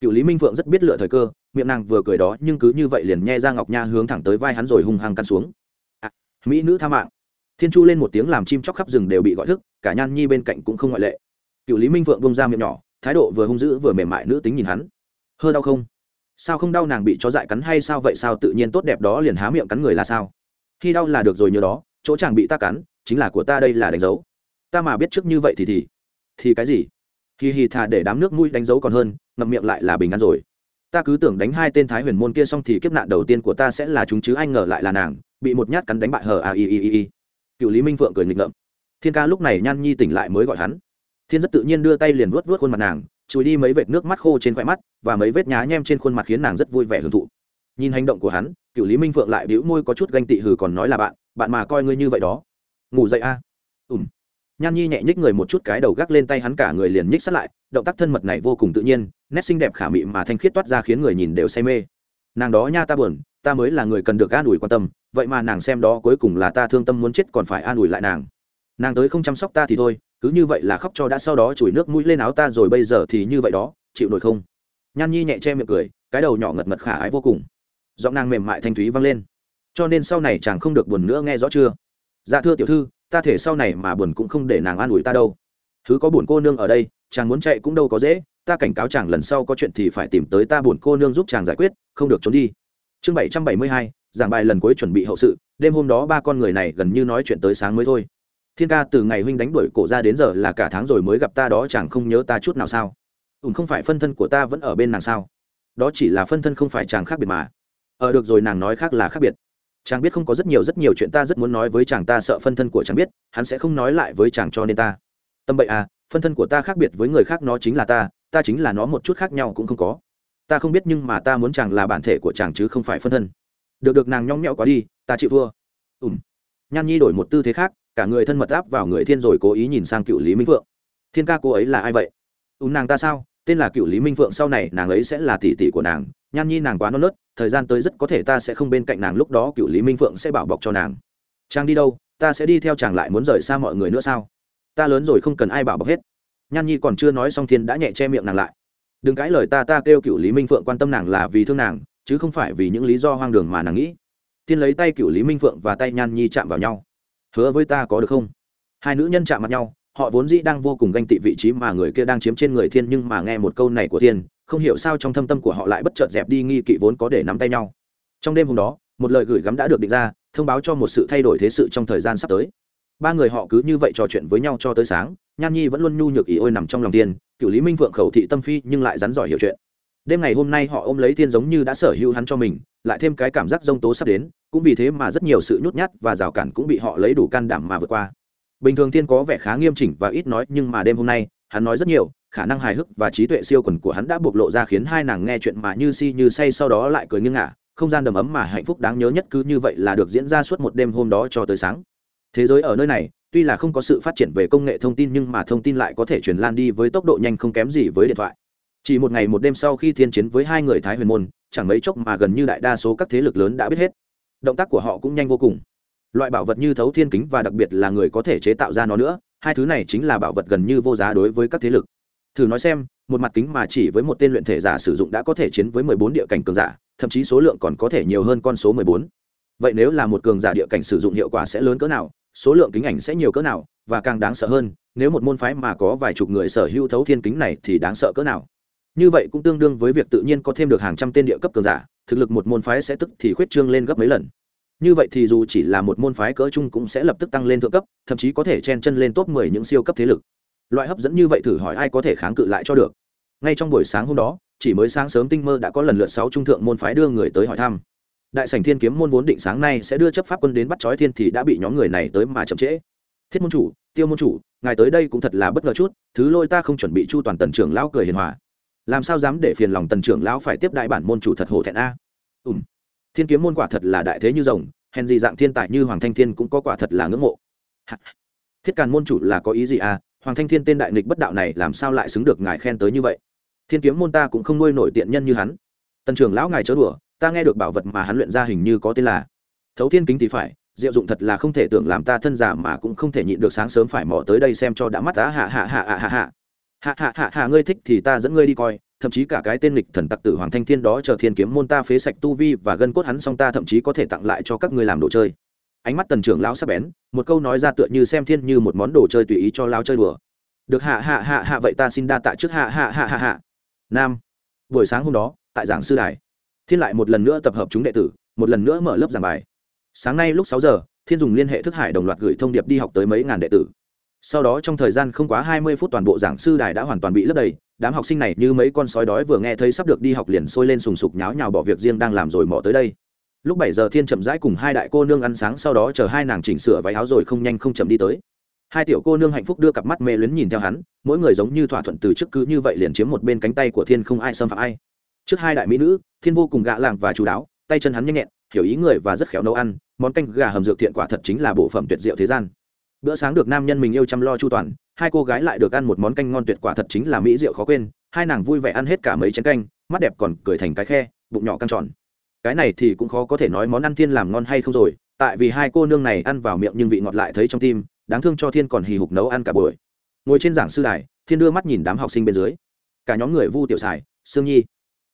Cựu lý minh phượng rất biết lựa thời cơ miệng nàng vừa cười đó nhưng cứ như vậy liền nhe ra ngọc nha hướng thẳng tới vai hắn rồi hung hăng căn xuống. À, mỹ nữ tha mạng. Thiên chu lên một tiếng làm chim chóc khắp rừng đều bị gọi thức cả nhan nhi bên cạnh cũng không ngoại lệ. Cựu lý minh phượng bông ra miệng nhỏ thái độ vừa hung dữ vừa mềm mại nữ tính nhìn hắn. Hơ đau không? Sao không đau nàng bị chó dại cắn hay sao vậy sao tự nhiên tốt đẹp đó liền há miệng cắn người là sao? Khi đau là được rồi nhớ đó chỗ chàng bị ta cắn chính là của ta đây là đánh dấu ta mà biết trước như vậy thì thì thì cái gì? Hì hì thà để đám nước mũi đánh dấu còn hơn, ngậm miệng lại là bình an rồi. Ta cứ tưởng đánh hai tên thái huyền môn kia xong thì kiếp nạn đầu tiên của ta sẽ là chúng chứ anh ngờ lại là nàng, bị một nhát cắn đánh bại hờ a i i i i. Cựu lý minh phượng cười nghịch ngợm. Thiên ca lúc này nhan nhi tỉnh lại mới gọi hắn. Thiên rất tự nhiên đưa tay liền vuốt vuốt khuôn mặt nàng, chùi đi mấy vệt nước mắt khô trên khoe mắt và mấy vết nhá nhem trên khuôn mặt khiến nàng rất vui vẻ hưởng thụ. Nhìn hành động của hắn, cựu lý minh phượng lại bĩu môi có chút ganh tị hừ còn nói là bạn bạn mà coi ngươi như vậy đó. Ngủ dậy a. À? ùm nhan nhi nhẹ nhích người một chút, cái đầu gác lên tay hắn, cả người liền nhích sát lại, động tác thân mật này vô cùng tự nhiên, nét xinh đẹp khả mị mà thanh khiết toát ra khiến người nhìn đều say mê. Nàng đó nha ta buồn, ta mới là người cần được an ủi quan tâm, vậy mà nàng xem đó cuối cùng là ta thương tâm muốn chết còn phải an ủi lại nàng. Nàng tới không chăm sóc ta thì thôi, cứ như vậy là khóc cho đã sau đó chùi nước mũi lên áo ta rồi bây giờ thì như vậy đó, chịu nổi không? Nhan nhi nhẹ che miệng cười, cái đầu nhỏ ngật mật khả ái vô cùng. Giọng nàng mềm mại thanh thúy vang lên. Cho nên sau này chàng không được buồn nữa, nghe rõ chưa? Dạ thưa tiểu thư ta thể sau này mà buồn cũng không để nàng an ủi ta đâu. Thứ có buồn cô nương ở đây, chàng muốn chạy cũng đâu có dễ, ta cảnh cáo chàng lần sau có chuyện thì phải tìm tới ta buồn cô nương giúp chàng giải quyết, không được trốn đi. Chương bảy trăm bảy mươi hai, giảng bài lần cuối chuẩn bị hậu sự, đêm hôm đó ba con người này gần như nói chuyện tới sáng mới thôi. Thiên ca từ ngày huynh đánh đuổi cổ ra đến giờ là cả tháng rồi mới gặp ta đó, chàng không nhớ ta chút nào sao? Ùm không phải phân thân của ta vẫn ở bên nàng sao? Đó chỉ là phân thân không phải chàng khác biệt mà. Ờ được rồi, nàng nói khác là khác biệt chàng biết không có rất nhiều rất nhiều chuyện ta rất muốn nói với chàng, ta sợ phân thân của chàng biết, hắn sẽ không nói lại với chàng cho nên ta. Tâm bậy à phân thân của ta khác biệt với người khác, nó chính là ta ta chính là nó, một chút khác nhau cũng không có. Ta không biết nhưng mà ta muốn chàng là bản thể của chàng chứ không phải phân thân. Được được, nàng nhong nhẽo quá đi, ta chịu thua. Ùm nhan nhi đổi một tư thế khác, cả người thân mật áp vào người thiên rồi cố ý nhìn sang cựu lý minh phượng. Thiên ca cô ấy là ai vậy? Ùm nàng ta sao? Tên là cựu lý minh phượng, sau này nàng ấy sẽ là tỷ tỷ của nàng. Nhan nhi nàng quá non nớt thời gian tới rất có thể ta sẽ không bên cạnh nàng lúc đó cựu lý minh phượng sẽ bảo bọc cho nàng. Trang đi đâu? Ta sẽ đi theo chàng lại muốn rời xa mọi người nữa sao? Ta lớn rồi không cần ai bảo bọc hết. Nhan nhi còn chưa nói xong thiên đã nhẹ che miệng nàng lại. Đừng cãi lời, ta ta kêu cựu lý minh phượng quan tâm nàng là vì thương nàng, chứ không phải vì những lý do hoang đường mà nàng nghĩ. Thiên lấy tay cựu lý minh phượng và tay nhan nhi chạm vào nhau. Hứa với ta có được không? Hai nữ nhân chạm mặt nhau, họ vốn dĩ đang vô cùng ganh tị vị trí mà người kia đang chiếm trên người thiên nhưng mà nghe một câu này của thiên không hiểu sao trong thâm tâm của họ lại bất chợt dẹp đi nghi kỵ vốn có để nắm tay nhau. Trong đêm hôm đó, một lời gửi gắm đã được định ra, thông báo cho một sự thay đổi thế sự trong thời gian sắp tới. Ba người họ cứ như vậy trò chuyện với nhau cho tới sáng, nhan nhi vẫn luôn nhu nhược ý ôi nằm trong lòng tiên, cựu lý minh phượng khẩu thị tâm phi nhưng lại rắn giỏi hiểu chuyện. Đêm ngày hôm nay họ ôm lấy tiên giống như đã sở hữu hắn cho mình, lại thêm cái cảm giác rông tố sắp đến, cũng vì thế mà rất nhiều sự nhút nhát và rào cản cũng bị họ lấy đủ can đảm mà vượt qua. Bình thường tiên có vẻ khá nghiêm chỉnh và ít nói, nhưng mà đêm hôm nay, hắn nói rất nhiều khả năng hài hước và trí tuệ siêu quần của hắn đã bộc lộ ra khiến hai nàng nghe chuyện mà như si như say sau đó lại cười nghiêng ngả, không gian đầm ấm mà hạnh phúc đáng nhớ nhất cứ như vậy là được diễn ra suốt một đêm hôm đó cho tới sáng. Thế giới ở nơi này, tuy là không có sự phát triển về công nghệ thông tin nhưng mà thông tin lại có thể truyền lan đi với tốc độ nhanh không kém gì với điện thoại. Chỉ một ngày một đêm sau khi thiên chiến với hai người thái huyền môn, chẳng mấy chốc mà gần như đại đa số các thế lực lớn đã biết hết. Động tác của họ cũng nhanh vô cùng. Loại bảo vật như thấu thiên kính và đặc biệt là người có thể chế tạo ra nó nữa, hai thứ này chính là bảo vật gần như vô giá đối với các thế lực thử nói xem, một mặt kính mà chỉ với một tên luyện thể giả sử dụng đã có thể chiến với mười bốn địa cảnh cường giả, thậm chí số lượng còn có thể nhiều hơn con số mười bốn. Vậy nếu là một cường giả địa cảnh sử dụng hiệu quả sẽ lớn cỡ nào, số lượng kính ảnh sẽ nhiều cỡ nào, và càng đáng sợ hơn, nếu một môn phái mà có vài chục người sở hữu thấu thiên kính này thì đáng sợ cỡ nào? Như vậy cũng tương đương với việc tự nhiên có thêm được hàng trăm tên địa cấp cường giả, thực lực một môn phái sẽ tức thì khuyết trương lên gấp mấy lần. Như vậy thì dù chỉ là một môn phái cỡ chung cũng sẽ lập tức tăng lên thượng cấp, thậm chí có thể chen chân lên top mười những siêu cấp thế lực loại hấp dẫn như vậy thử hỏi ai có thể kháng cự lại cho được. Ngay trong buổi sáng hôm đó, chỉ mới sáng sớm tinh mơ đã có lần lượt sáu trung thượng môn phái đưa người tới hỏi thăm. Đại sảnh thiên kiếm môn vốn định sáng nay sẽ đưa chấp pháp quân đến bắt trói thiên thì đã bị nhóm người này tới mà chậm trễ. Thiết môn chủ, tiêu môn chủ, ngài tới đây cũng thật là bất ngờ chút, thứ lôi ta không chuẩn bị chu toàn tần trưởng lão cười hiền hòa. Làm sao dám để phiền lòng tần trưởng lão phải tiếp đại bản môn chủ thật hổ thẹn a? Ùm thiên kiếm môn quả thật là đại thế như rồng, hèn gì dạng thiên tài như hoàng thanh thiên cũng có quả thật là ngưỡng mộ. Thiết càn môn chủ là có ý gì à? Hoàng thanh thiên tên đại nghịch bất đạo này làm sao lại xứng được ngài khen tới như vậy? Thiên kiếm môn ta cũng không nuôi nổi tiện nhân như hắn. Tần trưởng lão ngài chớ đùa, ta nghe được bảo vật mà hắn luyện ra hình như có tên là thấu thiên kính thì phải, diệu dụng thật là không thể tưởng làm ta thân giả mà cũng không thể nhịn được sáng sớm phải mò tới đây xem cho đã mắt á, hạ hạ hạ hạ hạ hạ. Hạ hạ hạ hạ, ngươi thích thì ta dẫn ngươi đi coi, thậm chí cả cái tên lịch thần tặc tử hoàng thanh thiên đó chờ thiên kiếm môn ta phế sạch tu vi và gân cốt hắn xong ta thậm chí có thể tặng lại cho các ngươi làm đồ chơi ánh mắt tần trưởng lão sắp bén, một câu nói ra tựa như xem thiên như một món đồ chơi tùy ý cho lao chơi đùa. Được hạ hạ hạ hạ vậy ta xin đa tạ trước hạ hạ hạ hạ hạ. Nam, buổi sáng hôm đó, tại giảng sư đài, thiên lại một lần nữa tập hợp chúng đệ tử, một lần nữa mở lớp giảng bài. Sáng nay lúc sáu giờ, thiên dùng liên hệ thức hải đồng loạt gửi thông điệp đi học tới mấy ngàn đệ tử. Sau đó trong thời gian không quá hai mươi phút toàn bộ giảng sư đài đã hoàn toàn bị lấp đầy, đám học sinh này như mấy con sói đói vừa nghe thấy sắp được đi học liền sôi lên sùng sục nháo nhào bỏ việc riêng đang làm rồi mò tới đây lúc bảy giờ thiên chậm rãi cùng hai đại cô nương ăn sáng, sau đó chờ hai nàng chỉnh sửa váy áo rồi không nhanh không chậm đi tới. Hai tiểu cô nương hạnh phúc đưa cặp mắt mê luyến nhìn theo hắn, mỗi người giống như thỏa thuận từ trước cứ như vậy liền chiếm một bên cánh tay của thiên không ai xâm phạm ai. Trước hai đại mỹ nữ, thiên vô cùng gạ làng và chú đáo, tay chân hắn nhanh nhẹn, hiểu ý người và rất khéo nấu ăn, món canh gà hầm dược thiện quả thật chính là bộ phẩm tuyệt diệu thế gian. Bữa sáng được nam nhân mình yêu chăm lo chu toàn, hai cô gái lại được ăn một món canh ngon tuyệt quả thật chính là mỹ rượu khó quên, hai nàng vui vẻ ăn hết cả mấy chén canh, mắt đẹp còn cười thành cái khe, bụng nhỏ căng tròn cái này thì cũng khó có thể nói món ăn thiên làm ngon hay không rồi, tại vì hai cô nương này ăn vào miệng nhưng vị ngọt lại thấy trong tim, đáng thương cho thiên còn hì hục nấu ăn cả buổi. Ngồi trên giảng sư đài, thiên đưa mắt nhìn đám học sinh bên dưới. Cả nhóm người vu tiểu xài, sương nhi,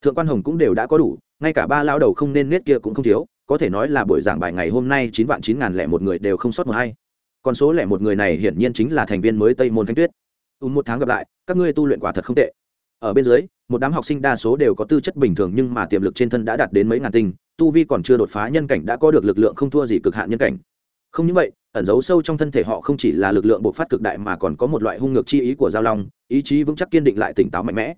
thượng quan hồng cũng đều đã có đủ, ngay cả ba lao đầu không nên nết kia cũng không thiếu, có thể nói là buổi giảng bài ngày hôm nay chín vạn chín ngàn lẻ một người đều không sót một hay. Còn số lẻ một người này hiển nhiên chính là thành viên mới tây môn thanh tuyết. Ùn một tháng gặp lại, các ngươi tu luyện quả thật không tệ ở bên dưới, một đám học sinh đa số đều có tư chất bình thường nhưng mà tiềm lực trên thân đã đạt đến mấy ngàn tinh, tu vi còn chưa đột phá nhân cảnh đã có được lực lượng không thua gì cực hạn nhân cảnh. Không những vậy, ẩn giấu sâu trong thân thể họ không chỉ là lực lượng bộc phát cực đại mà còn có một loại hung ngược chi ý của giao long, ý chí vững chắc kiên định lại tỉnh táo mạnh mẽ.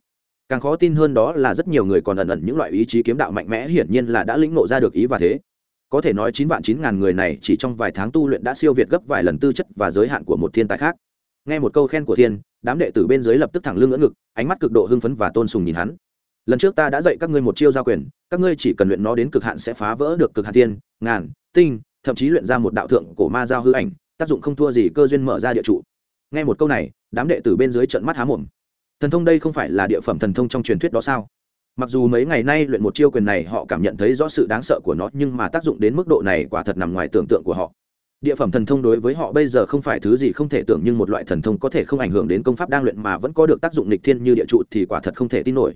Càng khó tin hơn đó là rất nhiều người còn ẩn ẩn những loại ý chí kiếm đạo mạnh mẽ hiển nhiên là đã lĩnh ngộ ra được ý và thế. Có thể nói chín vạn chín ngàn người này chỉ trong vài tháng tu luyện đã siêu việt gấp vài lần tư chất và giới hạn của một thiên tài khác nghe một câu khen của thiên, đám đệ tử bên dưới lập tức thẳng lưng ngỡ ngực, ánh mắt cực độ hưng phấn và tôn sùng nhìn hắn. Lần trước ta đã dạy các ngươi một chiêu giao quyền, các ngươi chỉ cần luyện nó đến cực hạn sẽ phá vỡ được cực hạn thiên, ngàn, tinh, thậm chí luyện ra một đạo thượng cổ ma giao hư ảnh, tác dụng không thua gì cơ duyên mở ra địa trụ. Nghe một câu này, đám đệ tử bên dưới trận mắt há mồm. Thần thông đây không phải là địa phẩm thần thông trong truyền thuyết đó sao? Mặc dù mấy ngày nay luyện một chiêu quyền này họ cảm nhận thấy rõ sự đáng sợ của nó, nhưng mà tác dụng đến mức độ này quả thật nằm ngoài tưởng tượng của họ địa phẩm thần thông đối với họ bây giờ không phải thứ gì không thể tưởng nhưng một loại thần thông có thể không ảnh hưởng đến công pháp đang luyện mà vẫn có được tác dụng lịch thiên như địa trụ thì quả thật không thể tin nổi.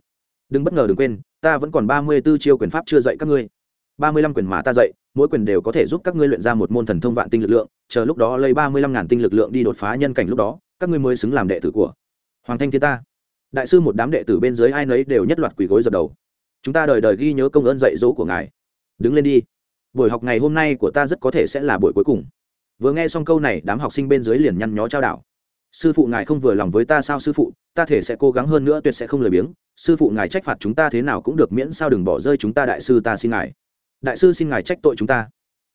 Đừng bất ngờ đừng quên, ta vẫn còn ba mươi 34 chiêu quyền pháp chưa dạy các ngươi. ba mươi lăm quyền mà ta dạy, mỗi quyền đều có thể giúp các ngươi luyện ra một môn thần thông vạn tinh lực lượng, chờ lúc đó lấy ba mươi lăm ngàn tinh lực lượng đi đột phá nhân cảnh lúc đó, các ngươi mới xứng làm đệ tử của hoàng thanh thiên ta. Đại sư một đám đệ tử bên dưới ai nấy đều nhất loạt quỳ gối dập đầu. Chúng ta đời đời ghi nhớ công ơn dạy dỗ của ngài. Đứng lên đi buổi học ngày hôm nay của ta rất có thể sẽ là buổi cuối cùng. Vừa nghe xong câu này, đám học sinh bên dưới liền nhăn nhó trao đảo. Sư phụ ngài không vừa lòng với ta sao sư phụ? Ta thể sẽ cố gắng hơn nữa, tuyệt sẽ không lười biếng. Sư phụ ngài trách phạt chúng ta thế nào cũng được, miễn sao đừng bỏ rơi chúng ta, đại sư ta xin ngài. Đại sư xin ngài trách tội chúng ta.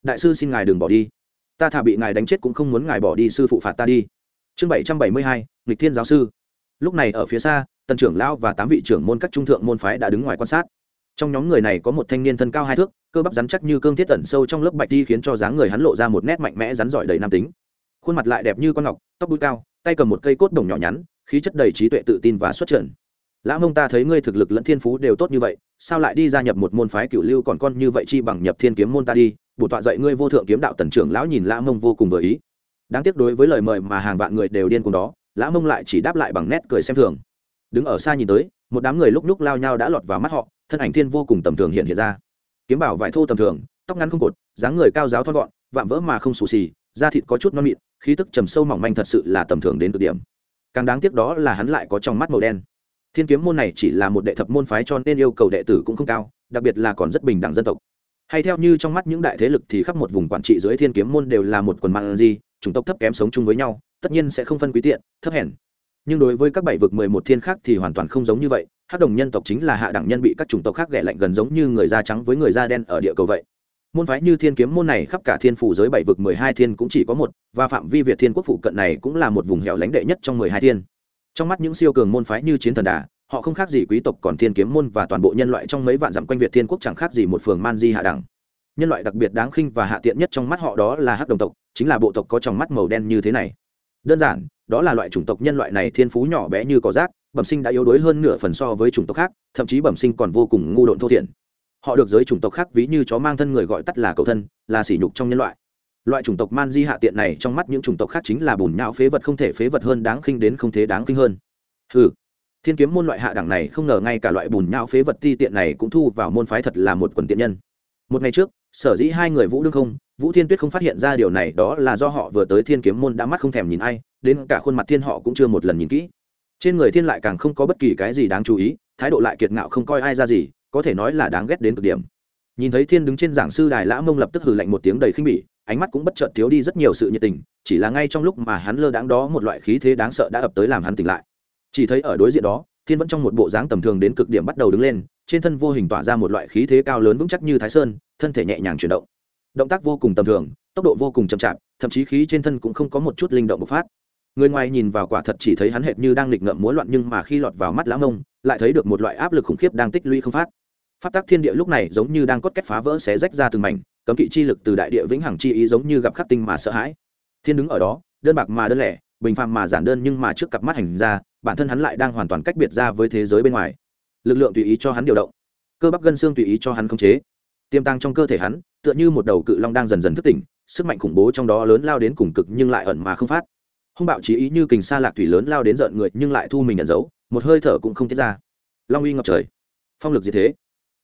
Đại sư xin ngài đừng bỏ đi. Ta thả bị ngài đánh chết cũng không muốn ngài bỏ đi, sư phụ phạt ta đi. Chương bảy trăm bảy mươi hai, nghịch thiên giáo sư. Lúc này ở phía xa, tần trưởng lão và tám vị trưởng môn các trung thượng môn phái đã đứng ngoài quan sát trong nhóm người này có một thanh niên thân cao hai thước, cơ bắp rắn chắc như cương thiết tẩn sâu trong lớp bạch đi khiến cho dáng người hắn lộ ra một nét mạnh mẽ rắn giỏi đầy nam tính. Khuôn mặt lại đẹp như con ngọc, tóc bụi cao, tay cầm một cây cốt đồng nhỏ nhắn, khí chất đầy trí tuệ tự tin và xuất trận lã mông, ta thấy ngươi thực lực lẫn thiên phú đều tốt như vậy, sao lại đi gia nhập một môn phái cựu lưu còn con như vậy chi bằng nhập thiên kiếm môn ta đi, bổ tọa dạy ngươi vô thượng kiếm đạo tần trưởng lão nhìn lã mông vô cùng vừa ý. Đáng tiếc đối với lời mời mà hàng vạn người đều điên cùng đó, lã mông lại chỉ đáp lại bằng nét cười xem thường. Đứng ở xa nhìn tới, một đám người lúc lúc lao nhau đã lọt vào mắt họ thân ảnh thiên vô cùng tầm thường hiện hiện ra. Kiếm bảo vải thô tầm thường, tóc ngắn không cột, dáng người cao giáo thon gọn, vạm vỡ mà không xù xì, da thịt có chút non mịn, khí tức trầm sâu mỏng manh thật sự là tầm thường đến cực điểm. Càng đáng tiếc đó là hắn lại có trong mắt màu đen. Thiên kiếm môn này chỉ là một đệ thập môn phái cho nên yêu cầu đệ tử cũng không cao, đặc biệt là còn rất bình đẳng dân tộc. Hay theo như trong mắt những đại thế lực thì khắp một vùng quản trị dưới thiên kiếm môn đều là một quần mạng gì, chủng tộc thấp kém sống chung với nhau, tất nhiên sẽ không phân quý tiện, thấp hèn nhưng đối với các bảy vực mười một thiên khác thì hoàn toàn không giống như vậy, hắc đồng nhân tộc chính là hạ đẳng nhân bị các chủng tộc khác ghẻ lạnh gần giống như người da trắng với người da đen ở địa cầu vậy. Môn phái như thiên kiếm môn này khắp cả thiên phủ giới bảy vực mười hai thiên cũng chỉ có một, và phạm vi việt thiên quốc phụ cận này cũng là một vùng hẻo lánh đệ nhất trong mười hai thiên. Trong mắt những siêu cường môn phái như chiến thần đà, họ không khác gì quý tộc còn thiên kiếm môn và toàn bộ nhân loại trong mấy vạn dặm quanh việt thiên quốc chẳng khác gì một phường man di hạ đẳng. Nhân loại đặc biệt đáng khinh và hạ tiện nhất trong mắt họ đó là hắc đồng tộc, chính là bộ tộc có trong mắt màu đen như thế này. Đơn giản đó là loại chủng tộc nhân loại này thiên phú nhỏ bé như cỏ rác, bẩm sinh đã yếu đuối hơn nửa phần so với chủng tộc khác, thậm chí bẩm sinh còn vô cùng ngu độn thô thiển. Họ được giới chủng tộc khác ví như chó mang thân người gọi tắt là cầu thân, là sỉ nhục trong nhân loại. Loại chủng tộc man di hạ tiện này trong mắt những chủng tộc khác chính là bùn nhão phế vật không thể phế vật hơn đáng khinh đến không thế đáng khinh hơn. Ừ thiên kiếm môn loại hạ đẳng này không ngờ ngay cả loại bùn nhão phế vật ti tiện này cũng thu vào môn phái thật là một quần tiện nhân. Một ngày trước, sở dĩ hai người vũ đương không, vũ thiên tuyết không phát hiện ra điều này đó là do họ vừa tới thiên kiếm môn đã mắt không thèm nhìn ai đến cả khuôn mặt thiên họ cũng chưa một lần nhìn kỹ. Trên người thiên lại càng không có bất kỳ cái gì đáng chú ý, thái độ lại kiệt ngạo không coi ai ra gì, có thể nói là đáng ghét đến cực điểm. Nhìn thấy thiên đứng trên giảng sư đài lã mông lập tức hừ lạnh một tiếng đầy khinh bỉ, ánh mắt cũng bất chợt thiếu đi rất nhiều sự nhiệt tình, chỉ là ngay trong lúc mà hắn lơ đáng đó một loại khí thế đáng sợ đã ập tới làm hắn tỉnh lại. Chỉ thấy ở đối diện đó, thiên vẫn trong một bộ dáng tầm thường đến cực điểm bắt đầu đứng lên, trên thân vô hình tỏa ra một loại khí thế cao lớn vững chắc như thái sơn, thân thể nhẹ nhàng chuyển động. Động tác vô cùng tầm thường, tốc độ vô cùng chậm chạp, thậm chí khí trên thân cũng không có một chút linh động bộc phát người ngoài nhìn vào quả thật chỉ thấy hắn hệt như đang nghịch ngợm múa loạn nhưng mà khi lọt vào mắt lãng mông lại thấy được một loại áp lực khủng khiếp đang tích lũy không phát. Phát tác thiên địa lúc này giống như đang cốt cách phá vỡ xé rách ra từng mảnh, cấm kỵ chi lực từ đại địa vĩnh hằng chi ý giống như gặp khắc tinh mà sợ hãi. Thiên đứng ở đó, đơn bạc mà đơn lẻ, bình phàm mà giản đơn nhưng mà trước cặp mắt hành ra, bản thân hắn lại đang hoàn toàn cách biệt ra với thế giới bên ngoài. Lực lượng tùy ý cho hắn điều động, cơ bắp gân xương tùy ý cho hắn khống chế. Tiềm tàng trong cơ thể hắn, tựa như một đầu cự long đang dần dần thức tỉnh, sức mạnh khủng bố trong đó lớn lao đến cùng cực nhưng lại ẩn mà không phát hung bạo chí ý như kình sa lạc thủy lớn lao đến giận người nhưng lại thu mình nhận giấu, một hơi thở cũng không tiết ra. Long uy ngập trời. Phong lực gì thế.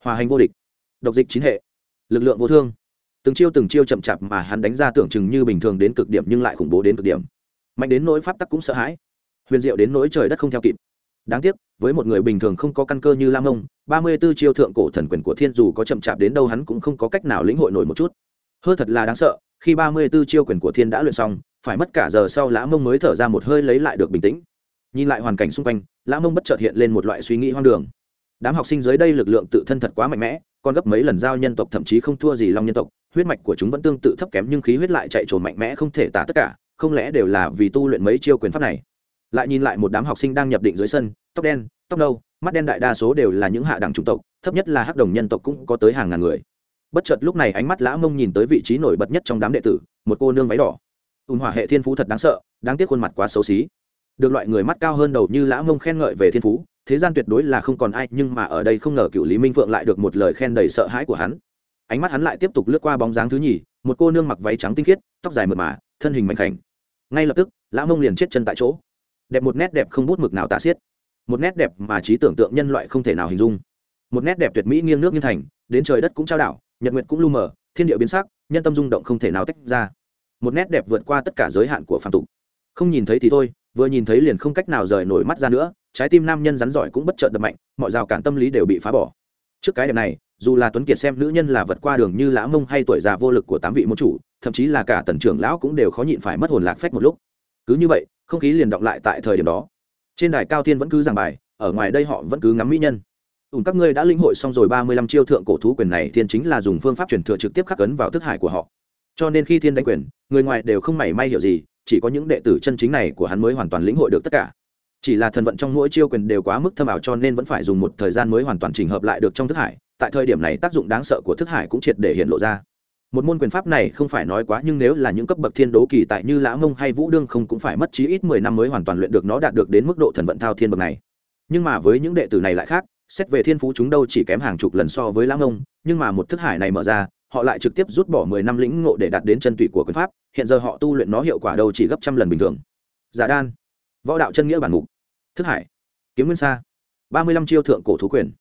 Hòa hành vô địch. Độc dịch chín hệ. Lực lượng vô thương. Từng chiêu từng chiêu chậm chạp mà hắn đánh ra tưởng chừng như bình thường đến cực điểm nhưng lại khủng bố đến cực điểm. Mạnh đến nỗi pháp tắc cũng sợ hãi. Huyền diệu đến nỗi trời đất không theo kịp. Đáng tiếc, với một người bình thường không có căn cơ như lam ông ba mươi b ố chiêu thượng cổ thần quyền của thiên dù có chậm chạp đến đâu hắn cũng không có cách nào lĩnh hội nổi một chút. Hơi thật là đáng sợ, khi ba mươi b ố chiêu quyền của thiên đã luyện xong phải mất cả giờ sau lã mông mới thở ra một hơi lấy lại được bình tĩnh. Nhìn lại hoàn cảnh xung quanh, lã mông bất chợt hiện lên một loại suy nghĩ hoang đường. Đám học sinh dưới đây lực lượng tự thân thật quá mạnh mẽ, còn gấp mấy lần giao nhân tộc thậm chí không thua gì long nhân tộc, huyết mạch của chúng vẫn tương tự thấp kém nhưng khí huyết lại chạy trồn mạnh mẽ không thể tả tất cả, không lẽ đều là vì tu luyện mấy chiêu quyền pháp này? Lại nhìn lại một đám học sinh đang nhập định dưới sân, tóc đen, tóc nâu, mắt đen đại đa số đều là những hạ đẳng chủng tộc, thấp nhất là hắc đồng nhân tộc cũng có tới hàng ngàn người. Bất chợt lúc này ánh mắt lã mông nhìn tới vị trí nổi bật nhất trong đám đệ tử, một cô nương váy đỏ ùn hỏa hệ thiên phú thật đáng sợ, đáng tiếc khuôn mặt quá xấu xí. Được loại người mắt cao hơn đầu như lã mông khen ngợi về thiên phú, thế gian tuyệt đối là không còn ai, nhưng mà ở đây không ngờ cựu lý minh phượng lại được một lời khen đầy sợ hãi của hắn. Ánh mắt hắn lại tiếp tục lướt qua bóng dáng thứ nhì, một cô nương mặc váy trắng tinh khiết, tóc dài mượt mà, thân hình mạnh khảnh. Ngay lập tức, lã mông liền chết chân tại chỗ. Đẹp một nét đẹp không bút mực nào tả xiết. Một nét đẹp mà trí tưởng tượng nhân loại không thể nào hình dung. Một nét đẹp tuyệt mỹ nghiêng nước như thành, đến trời đất cũng trao đảo, nhật nguyệt cũng lu mờ, thiên địa biến sắc, nhân tâm rung động không thể nào tách ra một nét đẹp vượt qua tất cả giới hạn của phạm tục. Không nhìn thấy thì thôi, vừa nhìn thấy liền không cách nào rời nổi mắt ra nữa, trái tim nam nhân rắn giỏi cũng bất chợt đập mạnh, mọi rào cản tâm lý đều bị phá bỏ. Trước cái đẹp này, dù là tuấn kiệt xem nữ nhân là vật qua đường như lã mông hay tuổi già vô lực của tám vị môn chủ, thậm chí là cả tần trưởng lão cũng đều khó nhịn phải mất hồn lạc phách một lúc. Cứ như vậy, không khí liền động lại tại thời điểm đó. Trên đài cao thiên vẫn cứ giảng bài, ở ngoài đây họ vẫn cứ ngắm mỹ nhân. Ùn các ngươi đã linh hội xong rồi ba mươi lăm chiêu thượng cổ thú quyền này, thiên chính là dùng phương pháp truyền thừa trực tiếp khắc ấn vào thức hải của họ cho nên khi thiên đánh quyền, người ngoài đều không mảy may hiểu gì, chỉ có những đệ tử chân chính này của hắn mới hoàn toàn lĩnh hội được tất cả. Chỉ là thần vận trong mỗi chiêu quyền đều quá mức thâm ảo cho nên vẫn phải dùng một thời gian mới hoàn toàn chỉnh hợp lại được trong thức hải, tại thời điểm này tác dụng đáng sợ của thức hải cũng triệt để hiện lộ ra. Một môn quyền pháp này không phải nói quá nhưng nếu là những cấp bậc thiên đố kỳ tại như lã mông hay vũ đương không cũng phải mất chí ít mười năm mới hoàn toàn luyện được nó đạt được đến mức độ thần vận thao thiên bậc này. Nhưng mà với những đệ tử này lại khác, xét về thiên phú chúng đâu chỉ kém hàng chục lần so với lã mông, nhưng mà một thức hải này mở ra họ lại trực tiếp rút bỏ mười năm lĩnh ngộ để đạt đến chân tụy của quyền pháp, hiện giờ họ tu luyện nó hiệu quả đâu chỉ gấp trăm lần bình thường. Giả đan, võ đạo chân nghĩa bản mục, thức hải, kiếm nguyên sa, ba mươi lăm chiêu thượng cổ thú quyền.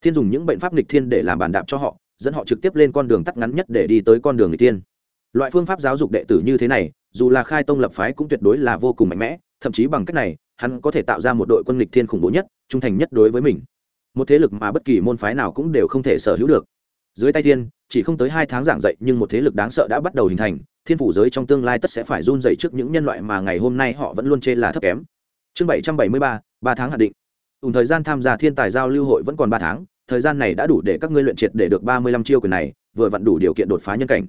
Thiên dùng những bệnh pháp nghịch thiên để làm bàn đạp cho họ, dẫn họ trực tiếp lên con đường tắt ngắn nhất để đi tới con đường người tiên loại phương pháp giáo dục đệ tử như thế này, dù là khai tông lập phái cũng tuyệt đối là vô cùng mạnh mẽ, thậm chí bằng cách này, hắn có thể tạo ra một đội quân nghịch thiên khủng bố nhất, trung thành nhất đối với mình. Một thế lực mà bất kỳ môn phái nào cũng đều không thể sở hữu được dưới tay thiên, chỉ không tới hai tháng giảng dạy nhưng một thế lực đáng sợ đã bắt đầu hình thành, thiên phủ giới trong tương lai tất sẽ phải run dày trước những nhân loại mà ngày hôm nay họ vẫn luôn chê là thấp kém. Chương bảy trăm bảy mươi ba ba tháng hạn định. Ủng thời gian tham gia thiên tài giao lưu hội vẫn còn ba tháng, thời gian này đã đủ để các ngươi luyện triệt để được ba mươi lăm chiêu quyền này, vừa vặn đủ điều kiện đột phá nhân cảnh.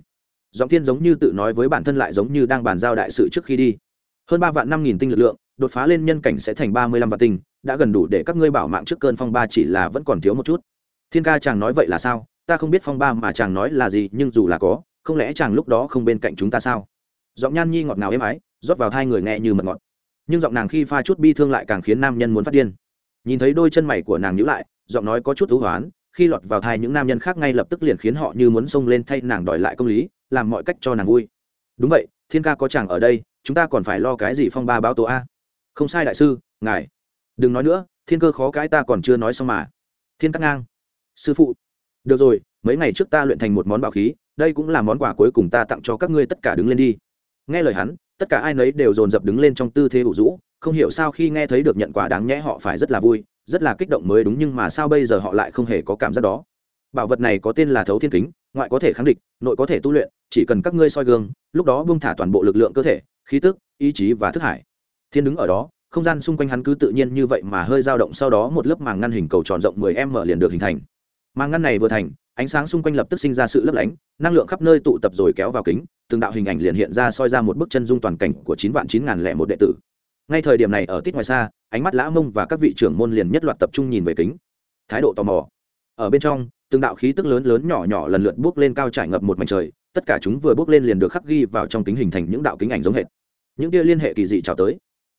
Giọng thiên giống như tự nói với bản thân lại giống như đang bàn giao đại sự trước khi đi. Hơn ba vạn năm nghìn tinh lực lượng, đột phá lên nhân cảnh sẽ thành ba mươi lăm vạn tinh, đã gần đủ để các ngươi bảo mạng trước cơn phong ba chỉ là vẫn còn thiếu một chút. Thiên ca chàng nói vậy là sao? Ta không biết phong ba mà chàng nói là gì, nhưng dù là có, không lẽ chàng lúc đó không bên cạnh chúng ta sao? Giọng nhan nhi ngọt ngào êm ái, rót vào hai người nghe như mật ngọt. Nhưng giọng nàng khi pha chút bi thương lại càng khiến nam nhân muốn phát điên. Nhìn thấy đôi chân mày của nàng nhữ lại, giọng nói có chút thú hoán, khi lọt vào thai những nam nhân khác ngay lập tức liền khiến họ như muốn xông lên thay nàng đòi lại công lý, làm mọi cách cho nàng vui. Đúng vậy, thiên ca có chàng ở đây, chúng ta còn phải lo cái gì phong ba báo tố a? Không sai đại sư, ngài. Đừng nói nữa, thiên cơ khó cái ta còn chưa nói xong mà. Thiên cắt ngang. Sư phụ được rồi, mấy ngày trước ta luyện thành một món bảo khí, đây cũng là món quà cuối cùng ta tặng cho các ngươi tất cả đứng lên đi. Nghe lời hắn, tất cả ai nấy đều dồn dập đứng lên trong tư thế ủ rũ, không hiểu sao khi nghe thấy được nhận quà đáng nhẽ họ phải rất là vui, rất là kích động mới đúng nhưng mà sao bây giờ họ lại không hề có cảm giác đó. Bảo vật này có tên là thấu thiên kính, ngoại có thể kháng địch, nội có thể tu luyện, chỉ cần các ngươi soi gương, lúc đó buông thả toàn bộ lực lượng cơ thể, khí tức, ý chí và thức hải. Thiên đứng ở đó, không gian xung quanh hắn cứ tự nhiên như vậy mà hơi dao động, sau đó một lớp màng ngăn hình cầu tròn rộng 10 m liền được hình thành mà ngăn này vừa thành, ánh sáng xung quanh lập tức sinh ra sự lấp lánh, năng lượng khắp nơi tụ tập rồi kéo vào kính, từng đạo hình ảnh liền hiện ra soi ra một bức chân dung toàn cảnh của chín vạn chín ngàn lẻ một đệ tử. Ngay thời điểm này ở tít ngoài xa, ánh mắt lã mông và các vị trưởng môn liền nhất loạt tập trung nhìn về kính. Thái độ tò mò. Ở bên trong, từng đạo khí tức lớn lớn nhỏ nhỏ lần lượt bước lên cao trải ngập một mảnh trời, tất cả chúng vừa bước lên liền được khắc ghi vào trong kính hình thành những đạo kính ảnh giống hệt. Những kia liên hệ kỳ dị trào tới.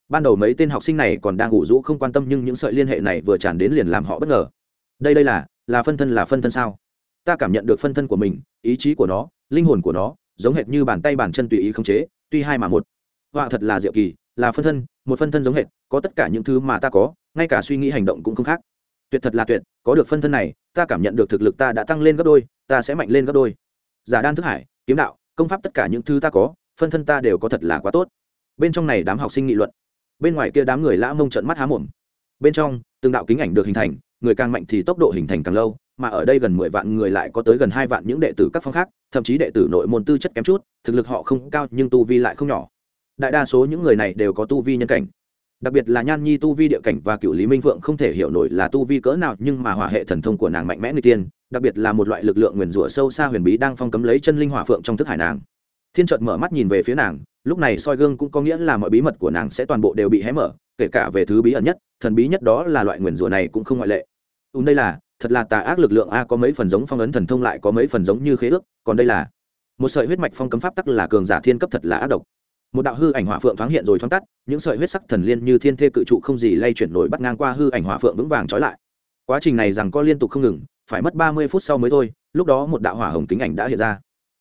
Ban đầu mấy tên học sinh này còn đang ngủ rũ không quan tâm nhưng những sợi liên hệ này vừa tràn đến liền làm họ bất ngờ đây đây là là phân thân, là phân thân sao? Ta cảm nhận được phân thân của mình, ý chí của nó, linh hồn của nó, giống hệt như bàn tay bàn chân tùy ý không chế, tuy hai mà một. Họa thật là diệu kỳ, là phân thân, một phân thân giống hệt, có tất cả những thứ mà ta có, ngay cả suy nghĩ hành động cũng không khác. Tuyệt thật là tuyệt, có được phân thân này, ta cảm nhận được thực lực ta đã tăng lên gấp đôi, ta sẽ mạnh lên gấp đôi. Giả đan thức hải, kiếm đạo, công pháp tất cả những thứ ta có, phân thân ta đều có thật là quá tốt. Bên trong này đám học sinh nghị luận, bên ngoài kia đám người lã mông trận mắt há mồm. Bên trong, từng đạo kính ảnh được hình thành người càng mạnh thì tốc độ hình thành càng lâu, mà ở đây gần mười vạn người lại có tới gần hai vạn những đệ tử các phong khác, thậm chí đệ tử nội môn tư chất kém chút, thực lực họ không cao nhưng tu vi lại không nhỏ. Đại đa số những người này đều có tu vi nhân cảnh. Đặc biệt là nhan nhi tu vi địa cảnh và cựu lý minh vượng không thể hiểu nổi là tu vi cỡ nào nhưng mà hỏa hệ thần thông của nàng mạnh mẽ người tiên, đặc biệt là một loại lực lượng nguyền rủa sâu xa huyền bí đang phong cấm lấy chân linh hỏa phượng trong thức hải nàng. Thiên trợt mở mắt nhìn về phía nàng, lúc này soi gương cũng có nghĩa là mọi bí mật của nàng sẽ toàn bộ đều bị hé mở, kể cả về thứ bí ẩn nhất, thần bí nhất đó là loại nguyền rủa này cũng không ngoại lệ ùn đây là, thật là tà ác lực lượng a, có mấy phần giống phong ấn thần thông lại có mấy phần giống như khế ước, còn đây là. Một sợi huyết mạch phong cấm pháp tắc là cường giả thiên cấp thật là ác độc. Một đạo hư ảnh hỏa phượng thoáng hiện rồi thoáng tắt, những sợi huyết sắc thần liên như thiên thê cự trụ không gì lay chuyển nổi bắt ngang qua hư ảnh hỏa phượng vững vàng trói lại. Quá trình này rằng có liên tục không ngừng, phải mất ba mươi phút sau mới thôi, lúc đó một đạo hỏa hồng kính ảnh đã hiện ra.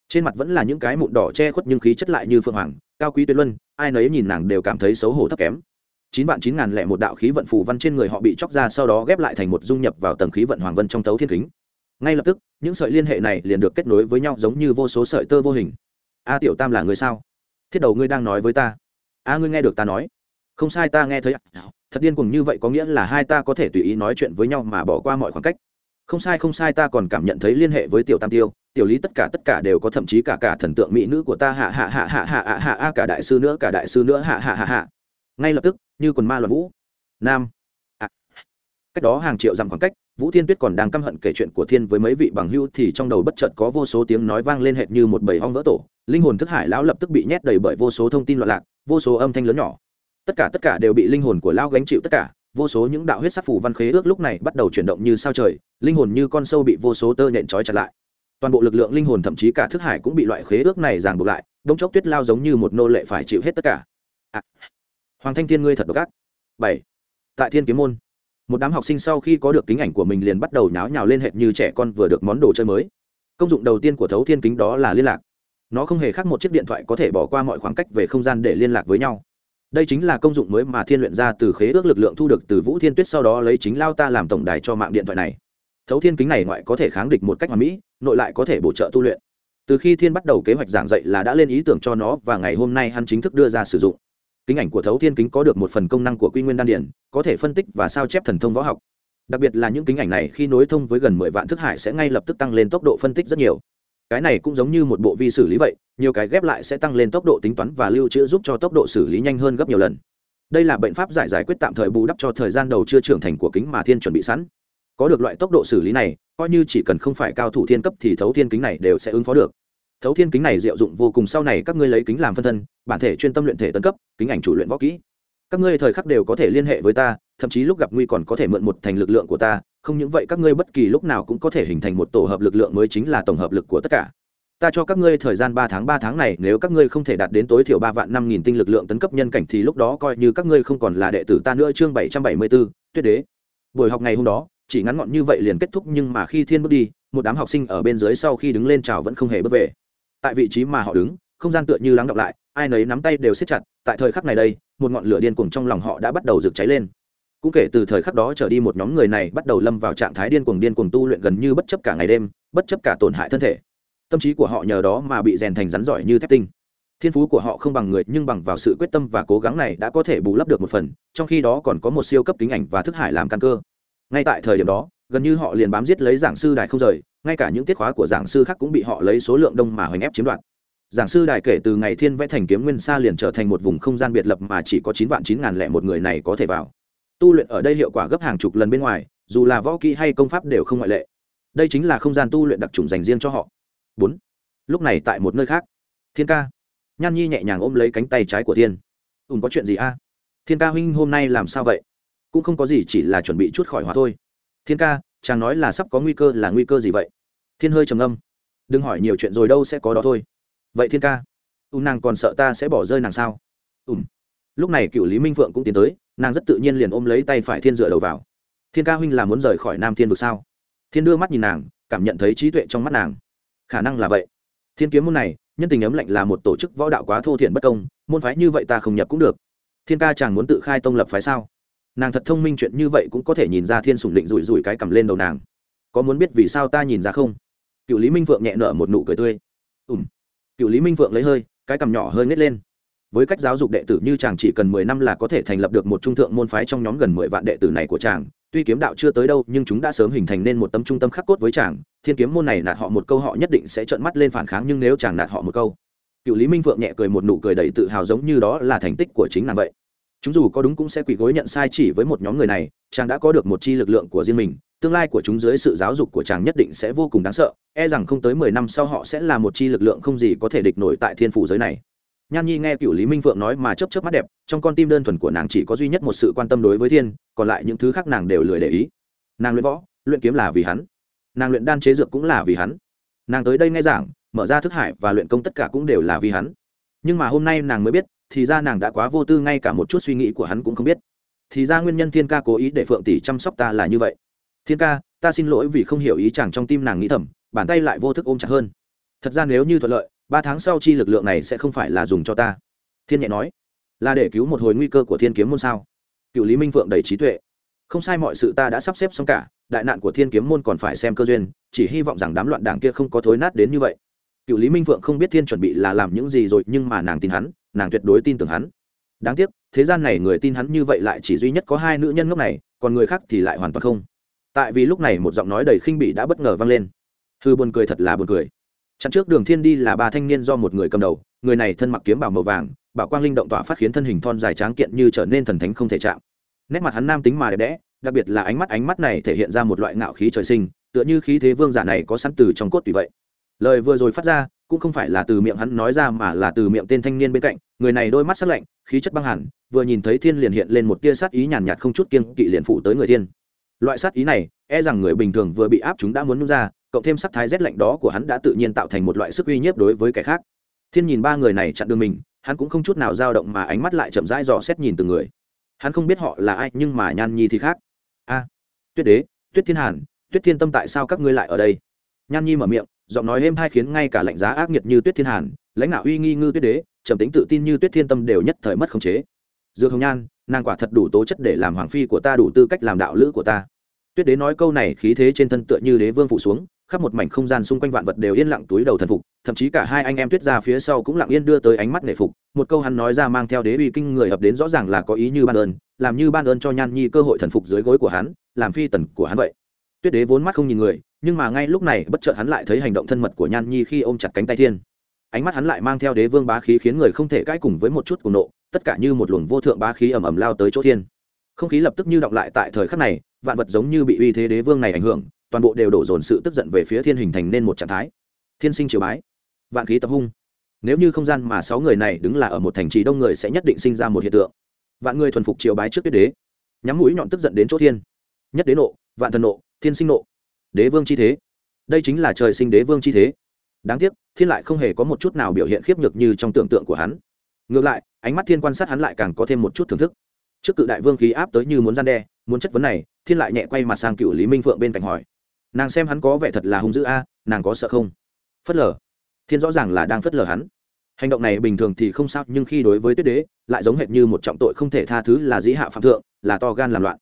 Trên mặt vẫn là những cái mụn đỏ che khuất nhưng khí chất lại như phượng hoàng, cao quý tuyệt luân, ai nấy nhìn nàng đều cảm thấy xấu hổ thấp kém chín vạn chín ngàn lẻ một đạo khí vận phù văn trên người họ bị chóc ra, sau đó ghép lại thành một dung nhập vào tầng khí vận hoàng vân trong tấu thiên kính. Ngay lập tức, những sợi liên hệ này liền được kết nối với nhau giống như vô số sợi tơ vô hình. A tiểu tam là người sao? Thiết đầu ngươi đang nói với ta. A ngươi nghe được ta nói. Không sai, ta nghe thấy thật điên cuồng như vậy có nghĩa là hai ta có thể tùy ý nói chuyện với nhau mà bỏ qua mọi khoảng cách. Không sai không sai, ta còn cảm nhận thấy liên hệ với tiểu tam tiêu. Tiểu lý tất cả tất cả đều có thậm chí cả cả thần tượng mỹ nữ của ta. Hạ hạ hạ hạ hạ hạ hạ, cả đại sư nữa, cả đại sư nữa. Hạ hạ hạ hạ. Ngay lập tức như quần ma loạn vũ. Nam. À. cách đó hàng triệu dặm khoảng cách, vũ thiên tuyết còn đang căm hận kể chuyện của thiên với mấy vị bằng hưu thì trong đầu bất chợt có vô số tiếng nói vang lên hệt như một bầy hong vỡ tổ. Linh hồn thức hải lão lập tức bị nhét đầy bởi vô số thông tin loạn lạc, vô số âm thanh lớn nhỏ. Tất cả tất cả đều bị linh hồn của lão gánh chịu tất cả. Vô số những đạo huyết sắc phủ văn khế ước lúc này bắt đầu chuyển động như sao trời, linh hồn như con sâu bị vô số tơ nhện trói chặt lại. Toàn bộ lực lượng linh hồn thậm chí cả thức hải cũng bị loại khế ước này ràng buộc lại đông chốc tuyết lao giống như một nô lệ phải chịu hết tất cả. À hoàng thanh thiên ngươi thật độc ác. Bảy. Tại thiên kiếm môn, một đám học sinh sau khi có được kính ảnh của mình liền bắt đầu nháo nhào lên hệt như trẻ con vừa được món đồ chơi mới. Công dụng đầu tiên của thấu thiên kính đó là liên lạc. Nó không hề khác một chiếc điện thoại có thể bỏ qua mọi khoảng cách về không gian để liên lạc với nhau. Đây chính là công dụng mới mà thiên luyện ra từ khế ước lực lượng thu được từ vũ thiên tuyết sau đó lấy chính lao ta làm tổng đài cho mạng điện thoại này. Thấu thiên kính này ngoại có thể kháng địch một cách hoàn mỹ, nội lại có thể bổ trợ tu luyện. Từ khi thiên bắt đầu kế hoạch giảng dạy là đã lên ý tưởng cho nó và ngày hôm nay hắn chính thức đưa ra sử dụng kính ảnh của thấu thiên kính có được một phần công năng của quy nguyên đan điển có thể phân tích và sao chép thần thông võ học. Đặc biệt là những kính ảnh này khi nối thông với gần mười vạn thức hải sẽ ngay lập tức tăng lên tốc độ phân tích rất nhiều. Cái này cũng giống như một bộ vi xử lý vậy, nhiều cái ghép lại sẽ tăng lên tốc độ tính toán và lưu trữ giúp cho tốc độ xử lý nhanh hơn gấp nhiều lần. Đây là bệnh pháp giải giải quyết tạm thời bù đắp cho thời gian đầu chưa trưởng thành của kính mà thiên chuẩn bị sẵn. Có được loại tốc độ xử lý này, coi như chỉ cần không phải cao thủ thiên cấp thì thấu thiên kính này đều sẽ ứng phó được thấu thiên kính này diệu dụng vô cùng, sau này các ngươi lấy kính làm phân thân, bản thể chuyên tâm luyện thể tân cấp, kính ảnh chủ luyện võ kỹ. Các ngươi thời khắc đều có thể liên hệ với ta, thậm chí lúc gặp nguy còn có thể mượn một thành lực lượng của ta, không những vậy các ngươi bất kỳ lúc nào cũng có thể hình thành một tổ hợp lực lượng mới chính là tổng hợp lực của tất cả. Ta cho các ngươi thời gian ba tháng ba tháng này nếu các ngươi không thể đạt đến tối thiểu ba vạn năm nghìn tinh lực lượng tấn cấp nhân cảnh thì lúc đó coi như các ngươi không còn là đệ tử ta nữa. Chương bảy trăm bảy mươi bốn tuyết đế. Buổi học ngày hôm đó, chỉ ngắn gọn như vậy liền kết thúc nhưng mà khi thiên bước đi, một đám học sinh ở bên dưới sau khi đứng lên chào vẫn không hề bước về tại vị trí mà họ đứng, không gian tựa như lắng đọng lại, ai nấy nắm tay đều siết chặt, tại thời khắc này đây, một ngọn lửa điên cuồng trong lòng họ đã bắt đầu rực cháy lên. Cũng kể từ thời khắc đó trở đi một nhóm người này bắt đầu lâm vào trạng thái điên cuồng điên cuồng tu luyện gần như bất chấp cả ngày đêm, bất chấp cả tổn hại thân thể. Tâm trí của họ nhờ đó mà bị rèn thành rắn giỏi như thép tinh. Thiên phú của họ không bằng người, nhưng bằng vào sự quyết tâm và cố gắng này đã có thể bù lấp được một phần, trong khi đó còn có một siêu cấp kính ảnh và thức hải làm căn cơ. Ngay tại thời điểm đó, gần như họ liền bám giết lấy giảng sư đài không rời ngay cả những tiết khóa của giảng sư khác cũng bị họ lấy số lượng đông mà hoành ép chiếm đoạt. Giảng sư đài kể từ ngày thiên vẽ thành kiếm nguyên sa liền trở thành một vùng không gian biệt lập mà chỉ có chín vạn chín ngàn lẻ một người này có thể vào. Tu luyện ở đây hiệu quả gấp hàng chục lần bên ngoài, dù là võ kỹ hay công pháp đều không ngoại lệ. Đây chính là không gian tu luyện đặc trùng dành riêng cho họ. Bốn. Lúc này tại một nơi khác. Thiên ca. Nhan nhi nhẹ nhàng ôm lấy cánh tay trái của thiên. Ùn có chuyện gì a? Thiên ca huynh, hôm nay làm sao vậy? Cũng không có gì, chỉ là chuẩn bị chút khỏi hóa thôi. Thiên ca chàng nói là sắp có nguy cơ là nguy cơ gì vậy? Thiên hơi trầm âm đừng hỏi nhiều chuyện rồi đâu sẽ có đó thôi. Vậy thiên ca ùn nàng còn sợ ta sẽ bỏ rơi nàng sao? Ùn lúc này cựu lý minh phượng cũng tiến tới, nàng rất tự nhiên liền ôm lấy tay phải thiên dựa đầu vào. Thiên ca huynh là muốn rời khỏi nam thiên vực sao? Thiên đưa mắt nhìn nàng, cảm nhận thấy trí tuệ trong mắt nàng. Khả năng là vậy. Thiên kiếm môn này, nhân tình ấm lạnh là một tổ chức võ đạo quá thô thiện bất công, môn phái như vậy ta không nhập cũng được. Thiên ca chàng muốn tự khai tông lập phái sao? Nàng thật thông minh chuyện như vậy cũng có thể nhìn ra thiên sủng định rủi rủi cái cầm lên đầu nàng. Có muốn biết vì sao ta nhìn ra không? Cựu lý minh phượng nhẹ nở một nụ cười tươi. Ùm cựu lý minh phượng lấy hơi, cái cầm nhỏ hơi nhét lên. Với cách giáo dục đệ tử như chàng chỉ cần mười năm là có thể thành lập được một trung thượng môn phái trong nhóm gần mười vạn đệ tử này của chàng. Tuy kiếm đạo chưa tới đâu, nhưng chúng đã sớm hình thành nên một tấm trung tâm khắc cốt với chàng. Thiên kiếm môn này nạt họ một câu họ nhất định sẽ trợn mắt lên phản kháng, nhưng nếu chàng nạt họ một câu, cựu lý minh phượng nhẹ cười một nụ cười đầy tự hào giống như đó là thành tích của chính nàng vậy chúng dù có đúng cũng sẽ quỳ gối nhận sai chỉ với một nhóm người này, chàng đã có được một chi lực lượng của riêng mình, tương lai của chúng dưới sự giáo dục của chàng nhất định sẽ vô cùng đáng sợ e rằng không tới mười năm sau họ sẽ là một chi lực lượng không gì có thể địch nổi tại thiên phủ giới này. Nhan nhi nghe cựu lý minh phượng nói mà chấp chấp mắt đẹp, trong con tim đơn thuần của nàng chỉ có duy nhất một sự quan tâm đối với thiên, còn lại những thứ khác nàng đều lười để ý. Nàng luyện võ, luyện kiếm là vì hắn. Nàng luyện đan chế dược cũng là vì hắn. Nàng tới đây nghe giảng, mở ra thức hải và luyện công tất cả cũng đều là vì hắn. Nhưng mà hôm nay nàng mới biết thì ra nàng đã quá vô tư, ngay cả một chút suy nghĩ của hắn cũng không biết. Thì ra nguyên nhân thiên ca cố ý để phượng tỷ chăm sóc ta là như vậy. Thiên ca, ta xin lỗi vì không hiểu ý chàng trong tim nàng nghĩ thầm, bàn tay lại vô thức ôm chặt hơn. Thật ra nếu như thuận lợi, ba tháng sau chi lực lượng này sẽ không phải là dùng cho ta. Thiên nhẹ nói, là để cứu một hồi nguy cơ của thiên kiếm môn sao? Cựu lý minh phượng đầy trí tuệ. Không sai mọi sự ta đã sắp xếp xong cả, đại nạn của thiên kiếm môn còn phải xem cơ duyên, chỉ hy vọng rằng đám loạn đảng kia không có thối nát đến như vậy cựu lý minh phượng không biết thiên chuẩn bị là làm những gì rồi, nhưng mà nàng tin hắn, nàng tuyệt đối tin tưởng hắn. Đáng tiếc, thế gian này người tin hắn như vậy lại chỉ duy nhất có hai nữ nhân ngốc này, còn người khác thì lại hoàn toàn không. Tại vì lúc này một giọng nói đầy khinh bị đã bất ngờ vang lên. Hư buồn cười thật là buồn cười. Chặn trước đường thiên đi là ba thanh niên do một người cầm đầu, người này thân mặc kiếm bảo màu vàng, bảo quang linh động tỏa phát khiến thân hình thon dài tráng kiện như trở nên thần thánh không thể chạm. Nét mặt hắn nam tính mà đẹp đẽ, đặc biệt là ánh mắt ánh mắt này thể hiện ra một loại ngạo khí trời sinh, tựa như khí thế vương giả này có sẵn từ trong cốt tùy vậy lời vừa rồi phát ra, cũng không phải là từ miệng hắn nói ra mà là từ miệng tên thanh niên bên cạnh, người này đôi mắt sắc lạnh, khí chất băng hẳn, vừa nhìn thấy thiên liền hiện lên một tia sát ý nhàn nhạt không chút kiên kỵ liền phụ tới người thiên. Loại sát ý này e rằng người bình thường vừa bị áp chúng đã muốn nung ra, cộng thêm sắc thái rét lạnh đó của hắn đã tự nhiên tạo thành một loại sức uy nhiếp đối với kẻ khác. Thiên nhìn ba người này chặn đường mình, hắn cũng không chút nào dao động mà ánh mắt lại chậm rãi dò xét nhìn từng người. Hắn không biết họ là ai, nhưng mà nhan nhi thì khác. A, tuyết đế, tuyết thiên hàn, tuyết thiên tâm tại sao các ngươi lại ở đây? Nhan nhi mở miệng giọng nói êm hai khiến ngay cả lạnh giá ác nghiệt như tuyết thiên hàn, lãnh đạo uy nghi ngư tuyết đế, trầm tính tự tin như tuyết thiên tâm đều nhất thời mất khống chế. Dược hồng nhan, nàng quả thật đủ tố chất để làm hoàng phi của ta đủ tư cách làm đạo lữ của ta. Tuyết đế nói câu này khí thế trên thân tựa như đế vương phụ xuống, khắp một mảnh không gian xung quanh vạn vật đều yên lặng túi đầu thần phục, thậm chí cả hai anh em tuyết ra phía sau cũng lặng yên đưa tới ánh mắt nể phục. Một câu hắn nói ra mang theo đế uy kinh người hợp đến rõ ràng là có ý như ban ơn, làm như ban ơn cho nhan nhi cơ hội thần phục dưới gối của hắn, làm phi tần của hắn vậy. Tuyết đế vốn mắt không nhìn người nhưng mà ngay lúc này bất chợt hắn lại thấy hành động thân mật của nhan nhi khi ôm chặt cánh tay thiên. Ánh mắt hắn lại mang theo đế vương bá khí khiến người không thể cãi cùng với một chút cùng nộ, tất cả như một luồng vô thượng bá khí ầm ầm lao tới chỗ thiên. Không khí lập tức như động lại tại thời khắc này, vạn vật giống như bị uy thế đế vương này ảnh hưởng, toàn bộ đều đổ dồn sự tức giận về phía thiên hình thành nên một trạng thái. Thiên sinh triều bái, vạn khí tập hung. Nếu như không gian mà sáu người này đứng là ở một thành trì đông người sẽ nhất định sinh ra một hiện tượng. Vạn người thuần phục triều bái trước tuyết đế. Nhắm mũi nhọn tức giận đến chỗ thiên. Nhất đế nộ, vạn thần nộ, thiên sinh nộ đế vương chi thế. Đây chính là trời sinh đế vương chi thế. Đáng tiếc, thiên lại không hề có một chút nào biểu hiện khiếp nhược như trong tưởng tượng của hắn. Ngược lại, ánh mắt thiên quan sát hắn lại càng có thêm một chút thưởng thức. Trước cự đại vương khí áp tới như muốn gian đe, muốn chất vấn này, thiên lại nhẹ quay mặt sang cựu lý minh phượng bên cạnh hỏi. Nàng xem hắn có vẻ thật là hung dữ a, nàng có sợ không? Phớt lờ. Thiên rõ ràng là đang phớt lờ hắn. Hành động này bình thường thì không sao, nhưng khi đối với tuyết đế, lại giống hệt như một trọng tội không thể tha thứ là dĩ hạ phạm thượng, là to gan làm loạn.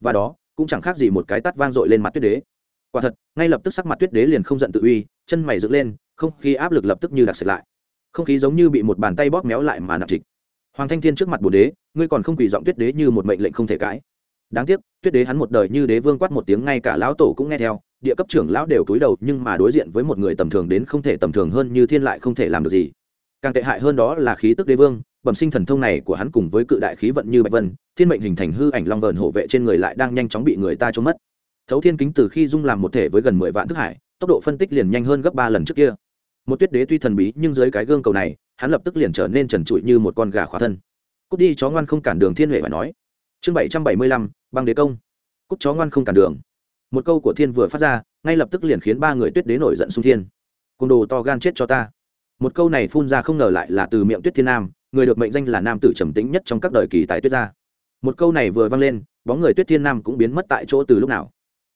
Và đó, cũng chẳng khác gì một cái tắt vang dội lên mặt tuyết đế quả thật, ngay lập tức sắc mặt tuyết đế liền không giận tự uy, chân mày dựng lên, không khí áp lực lập tức như đặc sệt lại. Không khí giống như bị một bàn tay bóp méo lại mà nặng trịch. Hoàng thanh thiên trước mặt bồ đế, ngươi còn không quỳ giọng tuyết đế như một mệnh lệnh không thể cãi. Đáng tiếc, tuyết đế hắn một đời như đế vương quát một tiếng ngay cả lão tổ cũng nghe theo, địa cấp trưởng lão đều cúi đầu nhưng mà đối diện với một người tầm thường đến không thể tầm thường hơn như thiên lại không thể làm được gì. Càng tệ hại hơn đó là khí tức đế vương, bẩm sinh thần thông này của hắn cùng với cự đại khí vận như bạch vân, thiên mệnh hình thành hư ảnh long vờn hộ vệ trên người lại đang nhanh chóng bị người ta trốn mất thấu thiên kính từ khi dung làm một thể với gần mười vạn thức hải, tốc độ phân tích liền nhanh hơn gấp ba lần trước kia. Một tuyết đế tuy thần bí, nhưng dưới cái gương cầu này, hắn lập tức liền trở nên trần trụi như một con gà khóa thân. Cút đi, chó ngoan không cản đường thiên huệ và nói. Chương bảy trăm bảy mươi lăm, băng đế công. Cút, chó ngoan không cản đường. Một câu của thiên vừa phát ra, ngay lập tức liền khiến ba người tuyết đế nổi giận xung thiên. Côn đồ to gan chết cho ta. Một câu này phun ra không ngờ lại là từ miệng tuyết thiên nam, người được mệnh danh là nam tử trầm tĩnh nhất trong các đời kỳ tài tuyết gia. Một câu này vừa vang lên, bóng người tuyết thiên nam cũng biến mất tại chỗ từ lúc nào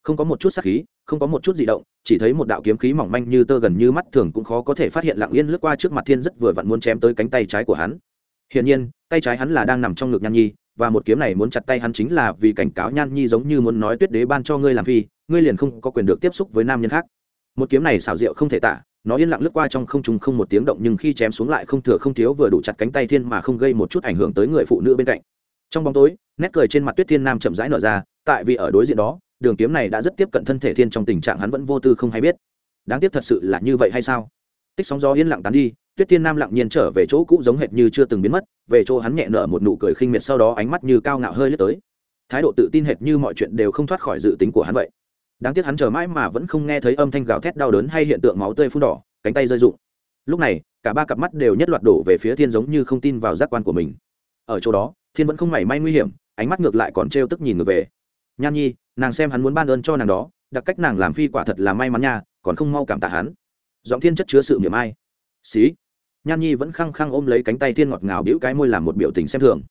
không có một chút sát khí, không có một chút di động, chỉ thấy một đạo kiếm khí mỏng manh như tơ gần như mắt thường cũng khó có thể phát hiện lặng yên lướt qua trước mặt thiên rất vừa vặn muốn chém tới cánh tay trái của hắn. Hiển nhiên, tay trái hắn là đang nằm trong ngực nhan nhi, và một kiếm này muốn chặt tay hắn chính là vì cảnh cáo nhan nhi giống như muốn nói tuyết đế ban cho ngươi làm phi, ngươi liền không có quyền được tiếp xúc với nam nhân khác. Một kiếm này xảo diệu không thể tả, nó yên lặng lướt qua trong không trùng không một tiếng động nhưng khi chém xuống lại không thừa không thiếu vừa đủ chặt cánh tay thiên mà không gây một chút ảnh hưởng tới người phụ nữ bên cạnh. Trong bóng tối, nét cười trên mặt tuyết thiên nam chậm rãi nở ra, tại vì ở đối diện đó đường kiếm này đã rất tiếp cận thân thể thiên trong tình trạng hắn vẫn vô tư không hay biết. Đáng tiếc thật sự là như vậy hay sao? Tích sóng gió yên lặng tán đi, tuyết thiên nam lặng nhiên trở về chỗ cũ giống hệt như chưa từng biến mất, về chỗ hắn nhẹ nở một nụ cười khinh miệt sau đó ánh mắt như cao ngạo hơi lướt tới. Thái độ tự tin hệt như mọi chuyện đều không thoát khỏi dự tính của hắn vậy. Đáng tiếc hắn chờ mãi mà vẫn không nghe thấy âm thanh gào thét đau đớn hay hiện tượng máu tươi phun đỏ, cánh tay rơi rụng. Lúc này, cả ba cặp mắt đều nhất loạt đổ về phía thiên giống như không tin vào giác quan của mình. Ở chỗ đó, thiên vẫn không mảy may nguy hiểm, ánh mắt ngược lại còn trêu tức nhìn ngược về. Nhan nhi nàng xem hắn muốn ban ơn cho nàng đó, đặc cách nàng làm phi quả thật là may mắn nha, còn không mau cảm tạ hắn. Giọng thiên chất chứa sự miệng ai. Xí. Nhan nhi vẫn khăng khăng ôm lấy cánh tay thiên ngọt ngào bĩu cái môi làm một biểu tình xem thường.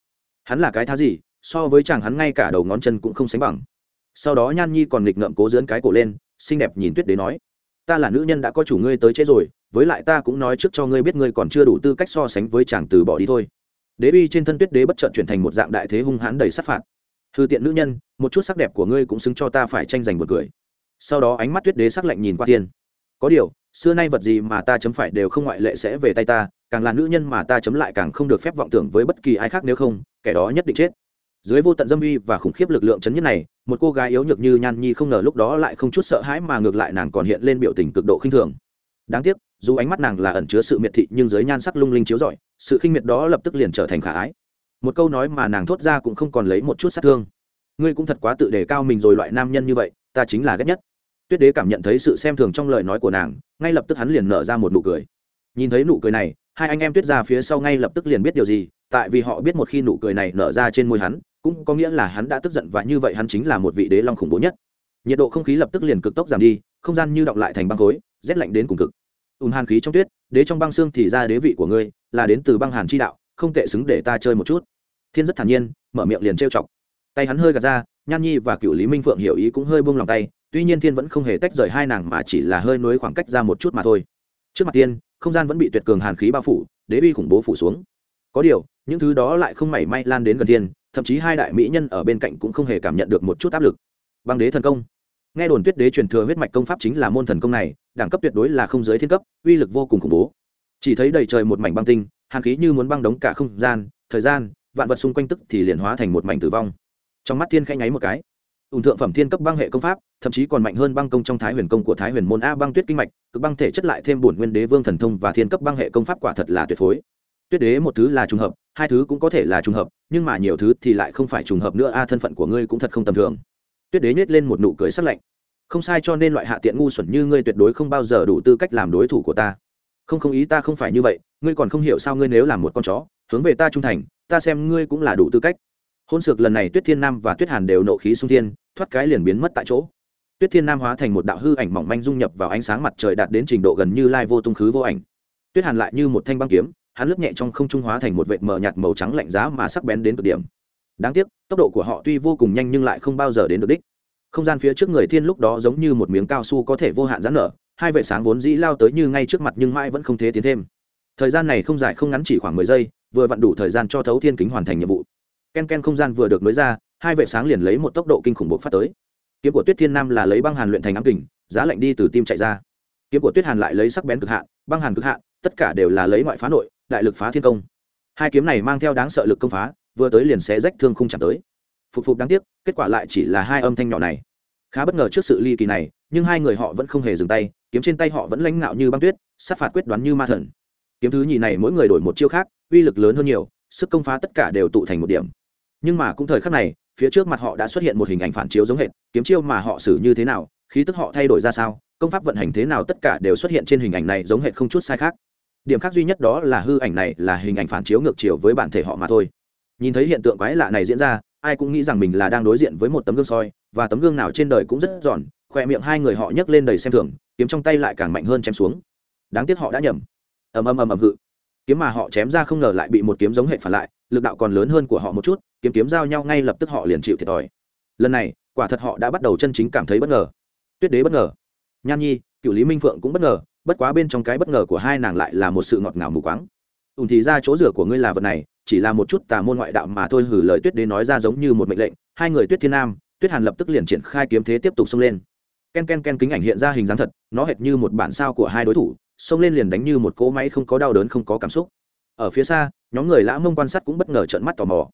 Hắn là cái thá gì, so với chàng hắn ngay cả đầu ngón chân cũng không sánh bằng. Sau đó nhan nhi còn nghịch ngợm cố dưỡn cái cổ lên, xinh đẹp nhìn tuyết đế nói. Ta là nữ nhân đã có chủ ngươi tới chế rồi, với lại ta cũng nói trước cho ngươi biết ngươi còn chưa đủ tư cách so sánh với chàng từ bỏ đi thôi. Đế uy trên thân tuyết đế bất chợt chuyển thành một dạng đại thế hung hãn đầy sát phạt hư tiện nữ nhân, một chút sắc đẹp của ngươi cũng xứng cho ta phải tranh giành một cười. Sau đó ánh mắt tuyết đế sắc lạnh nhìn qua thiên. Có điều, xưa nay vật gì mà ta chấm phải đều không ngoại lệ sẽ về tay ta, càng là nữ nhân mà ta chấm lại càng không được phép vọng tưởng với bất kỳ ai khác nếu không, kẻ đó nhất định chết. Dưới vô tận dâm uy và khủng khiếp lực lượng chấn nhất này, một cô gái yếu nhược như nhan nhi không ngờ lúc đó lại không chút sợ hãi mà ngược lại nàng còn hiện lên biểu tình cực độ khinh thường. Đáng tiếc, dù ánh mắt nàng là ẩn chứa sự miệt thị nhưng dưới nhan sắc lung linh chiếu rọi, sự khinh miệt đó lập tức liền trở thành khả ái một câu nói mà nàng thốt ra cũng không còn lấy một chút sát thương. Ngươi cũng thật quá tự đề cao mình rồi loại nam nhân như vậy, ta chính là ghét nhất. Tuyết đế cảm nhận thấy sự xem thường trong lời nói của nàng, ngay lập tức hắn liền nở ra một nụ cười. Nhìn thấy nụ cười này, hai anh em tuyết ra phía sau ngay lập tức liền biết điều gì, tại vì họ biết một khi nụ cười này nở ra trên môi hắn, cũng có nghĩa là hắn đã tức giận và như vậy hắn chính là một vị đế long khủng bố nhất. Nhiệt độ không khí lập tức liền cực tốc giảm đi, không gian như đọng lại thành băng khối, rét lạnh đến cùng cực. Ùn hàn khí trong tuyết, đế trong băng xương thì ra đế vị của ngươi, là đến từ băng hàn chi đạo không tệ xứng để ta chơi một chút. Thiên rất thản nhiên, mở miệng liền trêu chọc. Tay hắn hơi gạt ra, nhan nhi và cựu lý minh phượng hiểu ý cũng hơi buông lòng tay, tuy nhiên thiên vẫn không hề tách rời hai nàng mà chỉ là hơi nối khoảng cách ra một chút mà thôi. Trước mặt tiên không gian vẫn bị tuyệt cường hàn khí bao phủ, đế uy khủng bố phủ xuống. Có điều, những thứ đó lại không mảy may lan đến gần thiên, thậm chí hai đại mỹ nhân ở bên cạnh cũng không hề cảm nhận được một chút áp lực. Băng đế thần công. Nghe đồn tuyết đế truyền thừa huyết mạch công pháp chính là môn thần công này, đẳng cấp tuyệt đối là không giới thiên cấp, uy lực vô cùng khủng bố. Chỉ thấy đầy trời một mảnh băng tinh hàn khí như muốn băng đóng cả không gian, thời gian, vạn vật xung quanh tức thì liền hóa thành một mảnh tử vong. Trong mắt thiên khẽ nháy một cái. Ủng thượng phẩm thiên cấp băng hệ công pháp, thậm chí còn mạnh hơn băng công trong thái huyền công của thái huyền môn a băng tuyết kinh mạch, cực băng thể chất lại thêm bổn nguyên đế vương thần thông và thiên cấp băng hệ công pháp quả thật là tuyệt phối. Tuyết đế một thứ là trùng hợp, hai thứ cũng có thể là trùng hợp, nhưng mà nhiều thứ thì lại không phải trùng hợp nữa a thân phận của ngươi cũng thật không tầm thường. Tuyết đế nhét lên một nụ cười sắc lạnh. Không sai cho nên loại hạ tiện ngu xuẩn như ngươi tuyệt đối không bao giờ đủ tư cách làm đối thủ của ta không không ý ta không phải như vậy, ngươi còn không hiểu sao ngươi nếu làm một con chó, hướng về ta trung thành, ta xem ngươi cũng là đủ tư cách. Hôn sược lần này tuyết thiên nam và tuyết hàn đều nộ khí sung thiên, thoát cái liền biến mất tại chỗ. Tuyết thiên nam hóa thành một đạo hư ảnh mỏng manh dung nhập vào ánh sáng mặt trời đạt đến trình độ gần như lai vô tung khứ vô ảnh. Tuyết hàn lại như một thanh băng kiếm, hắn lướt nhẹ trong không trung hóa thành một vệt mờ nhạt màu trắng lạnh giá mà sắc bén đến cực điểm. Đáng tiếc, tốc độ của họ tuy vô cùng nhanh nhưng lại không bao giờ đến được đích. Không gian phía trước người thiên lúc đó giống như một miếng cao su có thể vô hạn giãn nở hai vệ sáng vốn dĩ lao tới như ngay trước mặt nhưng mãi vẫn không thể tiến thêm. Thời gian này không dài không ngắn chỉ khoảng mười giây, vừa vặn đủ thời gian cho thấu thiên kính hoàn thành nhiệm vụ. Ken ken không gian vừa được nối ra, hai vệ sáng liền lấy một tốc độ kinh khủng bộc phát tới. Kiếm của tuyết thiên nam là lấy băng hàn luyện thành ám kình, giá lạnh đi từ tim chạy ra. Kiếm của tuyết hàn lại lấy sắc bén cực hạn, băng hàn cực hạn, tất cả đều là lấy ngoại phá nội, đại lực phá thiên công. Hai kiếm này mang theo đáng sợ lực công phá, vừa tới liền sẽ rách thương không chạm tới. Phục phục đáng tiếc, kết quả lại chỉ là hai âm thanh nhỏ này. Khá bất ngờ trước sự ly kỳ này, nhưng hai người họ vẫn không hề dừng tay kiếm trên tay họ vẫn lãnh ngạo như băng tuyết, sát phạt quyết đoán như ma thần. Kiếm thứ nhì này mỗi người đổi một chiêu khác, uy lực lớn hơn nhiều, sức công phá tất cả đều tụ thành một điểm. Nhưng mà cũng thời khắc này, phía trước mặt họ đã xuất hiện một hình ảnh phản chiếu giống hệt, kiếm chiêu mà họ xử như thế nào, khí tức họ thay đổi ra sao, công pháp vận hành thế nào tất cả đều xuất hiện trên hình ảnh này giống hệt không chút sai khác. Điểm khác duy nhất đó là hư ảnh này là hình ảnh phản chiếu ngược chiều với bản thể họ mà thôi. Nhìn thấy hiện tượng quái lạ này diễn ra, ai cũng nghĩ rằng mình là đang đối diện với một tấm gương soi, và tấm gương nào trên đời cũng rất giòn, khoe miệng hai người họ nhấc lên đầy xem thường kiếm trong tay lại càng mạnh hơn chém xuống. Đáng tiếc họ đã nhầm. Ầm ầm ầm ầm, hự. Kiếm mà họ chém ra không ngờ lại bị một kiếm giống hệ phản lại, lực đạo còn lớn hơn của họ một chút, kiếm kiếm giao nhau ngay lập tức họ liền chịu thiệt thòi. Lần này, quả thật họ đã bắt đầu chân chính cảm thấy bất ngờ. Tuyết đế bất ngờ. Nhan nhi, cựu lý minh phượng cũng bất ngờ, bất quá bên trong cái bất ngờ của hai nàng lại là một sự ngọt ngào mù quáng. Ùn thì ra chỗ rửa của ngươi là vật này, chỉ là một chút tà môn ngoại đạo mà thôi, hử lời tuyết đế nói ra giống như một mệnh lệnh, hai người tuyết thiên nam, tuyết hàn lập tức liền triển khai kiếm thế tiếp tục xông lên ken ken ken kính ảnh hiện ra hình dáng thật, nó hệt như một bản sao của hai đối thủ, xông lên liền đánh như một cỗ máy không có đau đớn không có cảm xúc. Ở phía xa, nhóm người lã mông quan sát cũng bất ngờ trợn mắt tò mò.